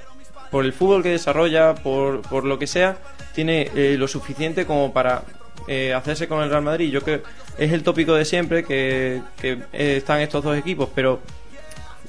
Speaker 7: por el fútbol que desarrolla, por, por lo que sea, tiene eh, lo suficiente como para eh, hacerse con el Real Madrid. Yo creo es el tópico de siempre que, que, eh, están estos dos equipos, pero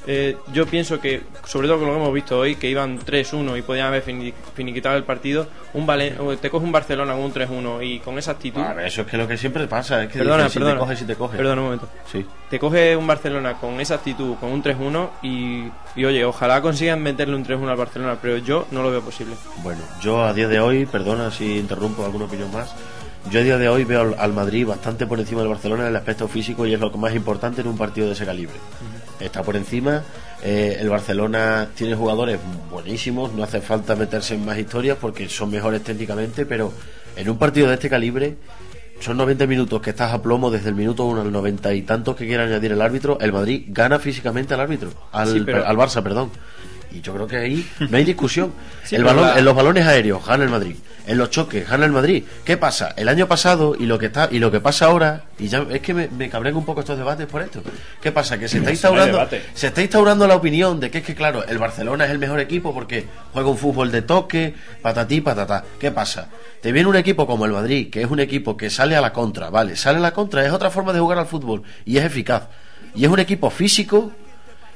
Speaker 7: eh, yo pienso que, sobre todo con lo que hemos visto hoy, que iban 3-1 y podían haber fini- finiquitado el partido, un Valen- te coge un Barcelona con un 3-1 y con esa actitud...
Speaker 8: Ver, eso es que lo que siempre pasa. Es que
Speaker 7: Perdona,
Speaker 8: dicen,
Speaker 7: perdona.
Speaker 8: si te coge, si te coge.
Speaker 7: Perdona un momento.
Speaker 8: Sí.
Speaker 7: Te coge un Barcelona con esa actitud, con un 3-1 y, y oye, ojalá consigan meterle un 3-1 al Barcelona, pero yo no lo veo posible.
Speaker 8: Bueno, yo a día de hoy, perdona si interrumpo alguna opinión más, yo a día de hoy veo al, al Madrid bastante por encima del Barcelona en el aspecto físico y es lo que más importante en un partido de ese calibre. Está por encima, eh, el Barcelona tiene jugadores buenísimos, no hace falta meterse en más historias porque son mejores técnicamente, pero en un partido de este calibre son 90 minutos que estás a plomo desde el minuto 1 al 90 y tantos que quiera añadir el árbitro, el Madrid gana físicamente al árbitro, al,
Speaker 7: Sí, pero-
Speaker 8: al Barça, perdón. Y yo creo que ahí no hay discusión.
Speaker 7: Sí,
Speaker 8: el balón,
Speaker 7: la-
Speaker 8: En los balones aéreos gana el Madrid. En los choques, gana el Madrid. ¿Qué pasa? El año pasado y lo que está y lo que pasa ahora, y ya es que me, me cabrean un poco estos debates por esto. ¿Qué pasa? Que se está instaurando, se está instaurando la opinión de que es que claro, el Barcelona es el mejor equipo porque juega un fútbol de toque, patatí, patatá. ¿Qué pasa? Te viene un equipo como el Madrid, que es un equipo que sale a la contra, vale, sale a la contra, es otra forma de jugar al fútbol y es eficaz. Y es un equipo físico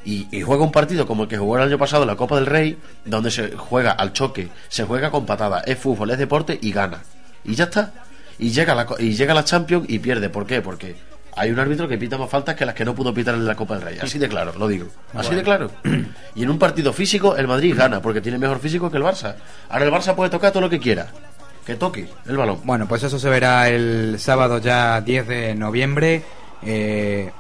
Speaker 8: y, y juega un partido como el que jugó el año pasado en la Copa del Rey, donde se juega al choque, se juega con patada, es fútbol, es deporte y gana. Y ya está. Y llega a la, y llega a la Champions y pierde. ¿Por qué? Porque hay un árbitro que pita más faltas que las que no pudo pitar en la Copa del Rey. Así de claro, lo digo. Así de claro. Y en un partido físico, el Madrid gana, porque tiene mejor físico que el Barça. Ahora el Barça puede tocar todo lo que quiera. Que toque el balón.
Speaker 6: Bueno, pues eso se verá el sábado ya 10 de noviembre. Eh,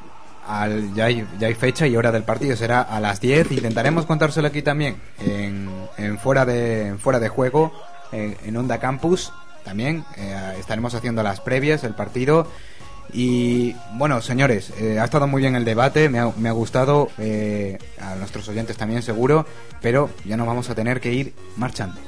Speaker 6: ya, hay, fecha y hora del partido, será a las 10. Intentaremos contárselo aquí también, en, en fuera, de, en fuera de juego, eh, en Onda Campus. También eh, estaremos haciendo las previas del partido. Y bueno, señores, eh, ha estado muy bien el debate, me ha, me ha gustado, eh, a nuestros oyentes también seguro, pero ya nos vamos a tener que ir marchando.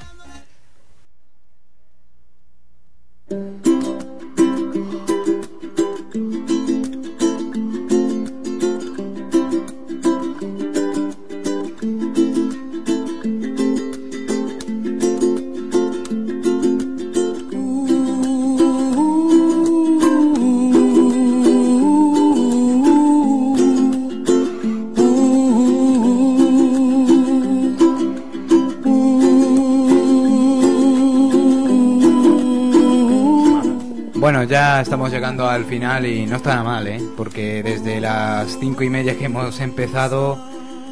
Speaker 6: Bueno, ya estamos llegando al final y no está nada mal, ¿eh? Porque desde las cinco y media que hemos empezado,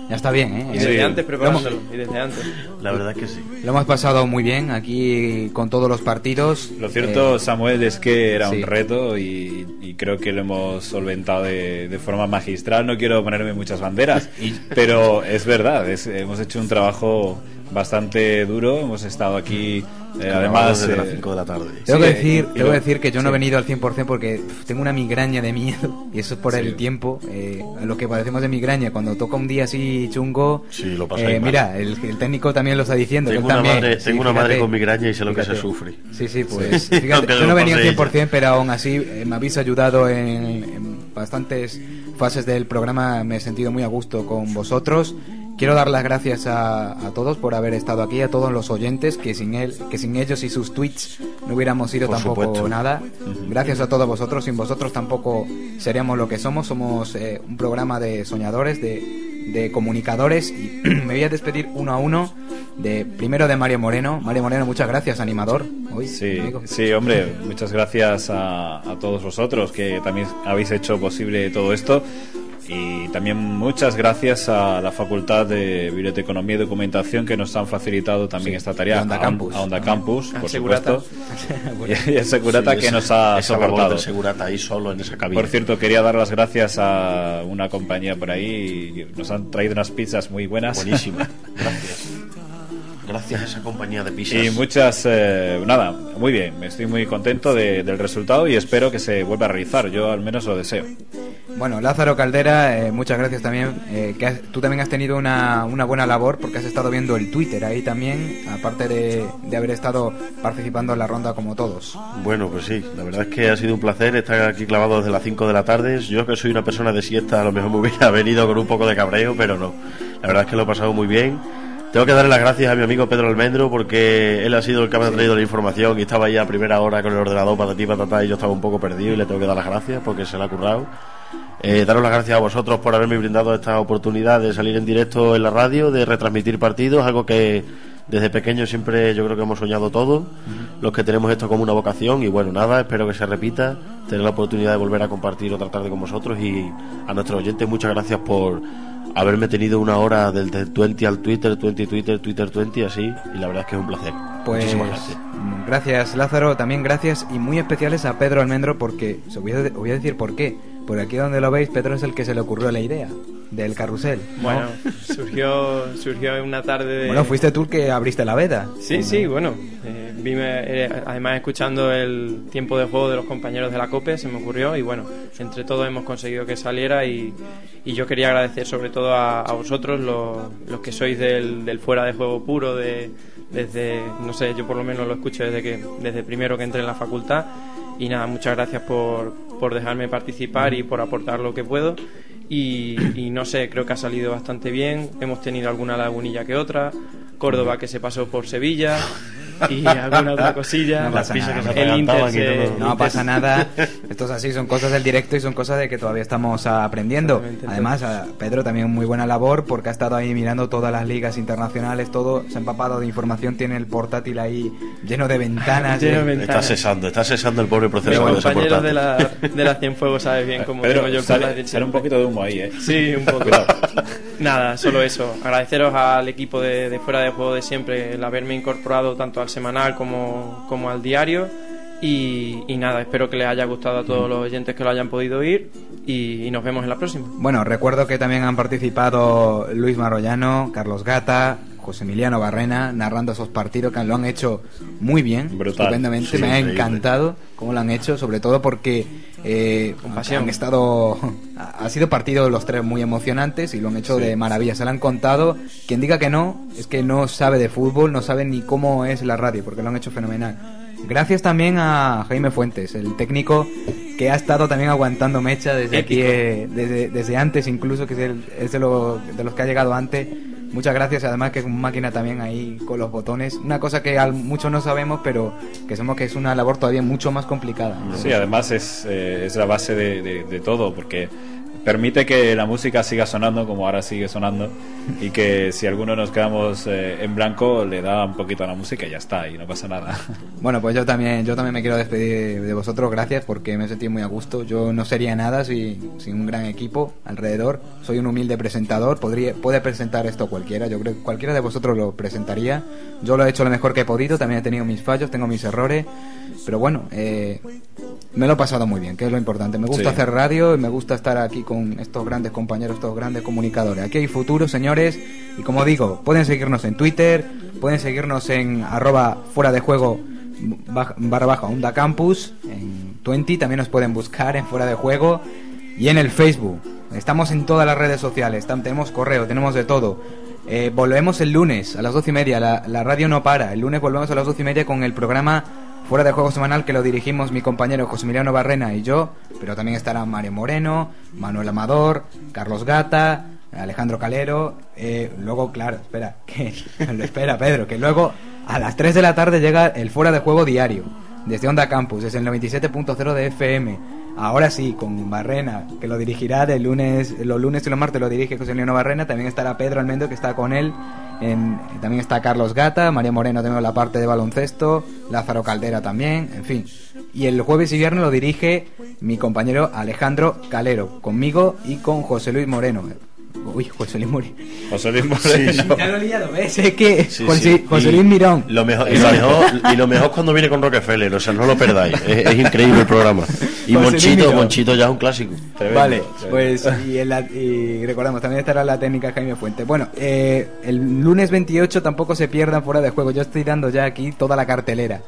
Speaker 6: ya está bien, ¿eh?
Speaker 7: Y desde
Speaker 6: Sí.
Speaker 7: antes preparándolo, y desde antes.
Speaker 8: La verdad es que sí.
Speaker 6: Lo hemos pasado muy bien aquí con todos los partidos.
Speaker 49: Lo cierto,
Speaker 6: Eh,
Speaker 49: Samuel, es que era
Speaker 6: sí.
Speaker 49: un reto y, y creo que lo hemos solventado de, de forma magistral. No quiero ponerme muchas banderas, pero es verdad, es- hemos hecho un trabajo bastante duro. Hemos estado aquí, eh, además.
Speaker 8: desde las
Speaker 49: eh,
Speaker 8: 5 de la tarde.
Speaker 6: Tengo
Speaker 49: sí,
Speaker 6: que decir, tengo
Speaker 49: lo-
Speaker 6: que decir que yo no he
Speaker 49: sí.
Speaker 6: venido al 100% porque pf, tengo una migraña de miedo y eso es por el tiempo. Eh, lo que padecemos de migraña cuando toca un día así chungo.
Speaker 8: Sí, lo
Speaker 6: eh, mira, el, el técnico también lo está diciendo.
Speaker 8: Tengo una,
Speaker 6: también.
Speaker 8: madre,
Speaker 6: Sí,
Speaker 8: tengo una madre
Speaker 6: fíjate.
Speaker 8: con migraña y sé lo que se
Speaker 6: Fíjate.
Speaker 8: sufre.
Speaker 6: Sí, sí, pues
Speaker 8: Sí,
Speaker 6: fíjate, yo no venía al
Speaker 8: pase
Speaker 6: 100%, pero aún así eh, me habéis ayudado en, en bastantes fases del programa, me he sentido muy a gusto con vosotros. Quiero dar las gracias a, a todos por haber estado aquí, a todos los oyentes, que sin él, que sin ellos y sus tweets no hubiéramos sido
Speaker 8: Por
Speaker 6: tampoco
Speaker 8: supuesto.
Speaker 6: nada. Gracias a todos vosotros, sin vosotros tampoco seríamos lo que somos. Somos eh, un programa de soñadores, de, de comunicadores y me voy a despedir uno a uno. De primero de Mario Moreno. Mario Moreno, muchas gracias, animador. Hoy,
Speaker 49: Sí,
Speaker 6: amigo.
Speaker 49: sí, hombre, muchas gracias a, a todos vosotros que también habéis hecho posible todo esto. Y también muchas gracias a la Facultad de Biblioteconomía y Documentación que nos han facilitado también
Speaker 6: Sí,
Speaker 49: esta tarea.
Speaker 6: a Onda
Speaker 49: a,
Speaker 6: Campus.
Speaker 49: a Onda Campus,
Speaker 7: Al
Speaker 49: por
Speaker 7: Segurata.
Speaker 49: supuesto. y el Segurata
Speaker 8: Sí,
Speaker 49: que
Speaker 8: esa-
Speaker 49: nos ha soportado.
Speaker 8: del Segurata ahí solo en esa cabina.
Speaker 49: Por cierto, quería dar las gracias a una compañía por ahí. y Nos han traído unas pizzas muy buenas.
Speaker 8: Buenísima. Gracias. Gracias a esa compañía de pizzas.
Speaker 49: Y muchas, eh, nada, muy bien, estoy muy contento de- del resultado y espero que se vuelva a realizar, yo al menos lo deseo.
Speaker 6: Bueno, Lázaro Caldera, eh, muchas gracias también. eh, que has- tú también has tenido una, una buena labor porque has estado viendo el Twitter ahí también, aparte de, de haber estado participando en la ronda como todos.
Speaker 8: Bueno, pues sí, la verdad es que ha sido un placer estar aquí clavado desde las 5 de la tarde. Yo que soy una persona de siesta, a lo mejor me hubiera venido con un poco de cabreo, pero no. La verdad es que lo he pasado muy bien. Tengo que darle las gracias a mi amigo Pedro Almendro porque él ha sido el que me ha traído la información y estaba ya a primera hora con el ordenador patatí patatá y yo estaba un poco perdido y le tengo que dar las gracias porque se le ha currado. Eh, daros las gracias a vosotros por haberme brindado esta oportunidad de salir en directo en la radio, de retransmitir partidos, algo que desde pequeño siempre yo creo que hemos soñado todos, los que tenemos esto como una vocación y bueno, nada, espero que se repita, tener la oportunidad de volver a compartir otra tarde con vosotros y a nuestros oyentes muchas gracias por haberme tenido una hora del, del 20 al Twitter, 20 Twitter, Twitter 20 así y la verdad es que es un placer.
Speaker 6: Pues
Speaker 8: Muchísimas gracias.
Speaker 6: gracias Lázaro, también gracias y muy especiales a Pedro Almendro porque, os voy a, os voy a decir por qué. Por aquí donde lo veis, Pedro es el que se le ocurrió la idea del carrusel. ¿no?
Speaker 7: Bueno, surgió, surgió una tarde de...
Speaker 6: Bueno, fuiste tú el que abriste la veda.
Speaker 7: Sí, sí, bueno. eh, vime, eh, además, escuchando el tiempo de juego de los compañeros de la COPE, se me ocurrió y bueno, entre todos hemos conseguido que saliera y, y yo quería agradecer sobre todo a, a vosotros, los, los que sois del, del fuera de juego puro de, desde, no sé, yo por lo menos lo escucho desde que desde primero que entré en la facultad y nada, muchas gracias por, por dejarme participar y por aportar lo que puedo. Y, y no sé, creo que ha salido bastante bien, hemos tenido alguna lagunilla que otra, Córdoba que se pasó por Sevilla y alguna otra cosilla.
Speaker 6: No pasa nada.
Speaker 7: El Inter se-
Speaker 6: No pasa nada. Esto es así, son cosas del directo y son cosas de que todavía estamos aprendiendo. Además, a Pedro también muy buena labor porque ha estado ahí mirando todas las ligas internacionales, todo, se ha empapado de información, tiene el portátil ahí lleno de ventanas.
Speaker 7: Lleno de
Speaker 6: eh.
Speaker 7: ventanas.
Speaker 8: Está cesando, está cesando el pobre proceso ese
Speaker 7: compañeros de la, de la Cienfuegos sabes bien cómo
Speaker 49: Pedro,
Speaker 7: tengo yo el
Speaker 49: sale- un poquito de humo ahí, ¿eh?
Speaker 7: Sí, un poco. Nada, solo eso. Agradeceros al equipo de, de Fuera de Juego de siempre el haberme incorporado tanto al semanal como, como al diario. Y, y nada, espero que les haya gustado a todos los oyentes que lo hayan podido oír. Y, y nos vemos en la próxima.
Speaker 6: Bueno, recuerdo que también han participado Luis Marrollano, Carlos Gata, José Emiliano Barrena, narrando esos partidos que lo han hecho muy bien,
Speaker 49: Brutal.
Speaker 6: estupendamente.
Speaker 49: Sí,
Speaker 6: me ha
Speaker 49: increíble.
Speaker 6: encantado cómo lo han hecho, sobre todo porque eh, han estado. Ha sido partidos los tres muy emocionantes y lo han hecho
Speaker 49: Sí.
Speaker 6: de maravilla. Se lo han contado. Quien diga que no, es que no sabe de fútbol, no sabe ni cómo es la radio, porque lo han hecho fenomenal. Gracias también a Jaime Fuentes, el técnico que ha estado también aguantando mecha desde aquí, eh, desde, desde antes incluso, que es, el- es de, lo- de los que ha llegado antes. Muchas gracias, además que es una máquina también ahí con los botones. Una cosa que muchos no sabemos, pero que sabemos que es una labor todavía mucho más complicada.
Speaker 49: Sí, además es, eh, es la base de todo, porque permite que la música siga sonando como ahora sigue sonando y que si alguno nos quedamos eh, en blanco le da un poquito a la música y ya está, y no pasa nada.
Speaker 6: Bueno, pues yo también, yo también me quiero despedir de vosotros, gracias porque me sentí muy a gusto. Yo no sería nada si, sin un gran equipo alrededor. Soy un humilde presentador, podría, puede presentar esto cualquiera, yo creo que cualquiera de vosotros lo presentaría. Yo lo he hecho lo mejor que he podido, también he tenido mis fallos, tengo mis errores, pero bueno, eh, me lo he pasado muy bien, que es lo importante. Me gusta
Speaker 49: Sí.
Speaker 6: hacer radio y me gusta estar aquí con estos grandes compañeros, estos grandes comunicadores. Aquí hay futuro, señores, y como digo, pueden seguirnos en Twitter, pueden seguirnos en arroba fuera de juego barra baja onda campus, en 20 también nos pueden buscar en fuera de juego y en el Facebook. Estamos en todas las redes sociales, tenemos correo, tenemos de todo. Eh, volvemos el lunes a las doce y media, la, la radio no para. El lunes volvemos a las doce y media con el programa Fuera de Juego Semanal que lo dirigimos mi compañero José Emiliano Barrena y yo, pero también estará Mario Moreno, Manuel Amador, Carlos Gata, Alejandro Calero. eh, luego, claro, espera, que espera Pedro, que luego a las 3 de la tarde llega el Fuera de Juego diario desde Onda Campus, es el 97.0 de FM. Ahora sí, con Barrena, que lo dirigirá de lunes, los lunes y los martes lo dirige José León Barrena, también estará Pedro Almendo que está con él, también está Carlos Gata, María Moreno tenemos la parte de baloncesto, Lázaro Caldera también, en fin. Y el jueves y viernes lo dirige mi compañero Alejandro Calero, conmigo y con José Luis Moreno. Uy, José Luis Moreno.
Speaker 49: José Luis
Speaker 8: Sí, sí.
Speaker 6: Ya lo he liado, ¿ves? Es que
Speaker 8: Sí,
Speaker 6: José,
Speaker 8: sí.
Speaker 6: José
Speaker 8: Y
Speaker 6: Luis Mirón.
Speaker 8: Lo mejor, y, lo mejor, y lo mejor cuando viene con Rockefeller, o sea, no lo perdáis. Es, es increíble el programa. Y
Speaker 6: José
Speaker 8: Monchito, Monchito ya es un clásico.
Speaker 6: Vale, pues y, en la- y recordamos, también estará la técnica Jaime Fuente. Bueno, eh, el lunes 28 tampoco se pierdan fuera de juego. Yo estoy dando ya aquí toda la cartelera.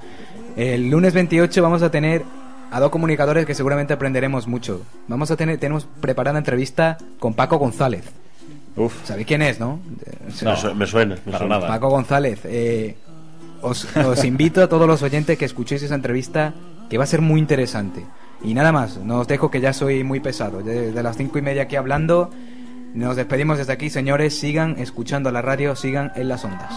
Speaker 6: El lunes 28 vamos a tener a dos comunicadores que seguramente aprenderemos mucho. Vamos a tener, tenemos preparada entrevista con Paco González.
Speaker 49: Uf.
Speaker 6: ¿Sabéis quién es, no?
Speaker 8: Me su- me suena, me
Speaker 49: para
Speaker 8: suena.
Speaker 49: nada.
Speaker 6: Paco González. eh, os, os invito a todos los oyentes que escuchéis esa entrevista, que va a ser muy interesante. Y nada más, no os dejo que ya soy muy pesado. Desde las cinco y media aquí hablando, nos despedimos desde aquí, señores. Sigan escuchando la radio, sigan en las ondas.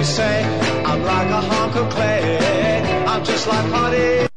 Speaker 54: You say, I'm like a hunk of clay. I'm just like honey.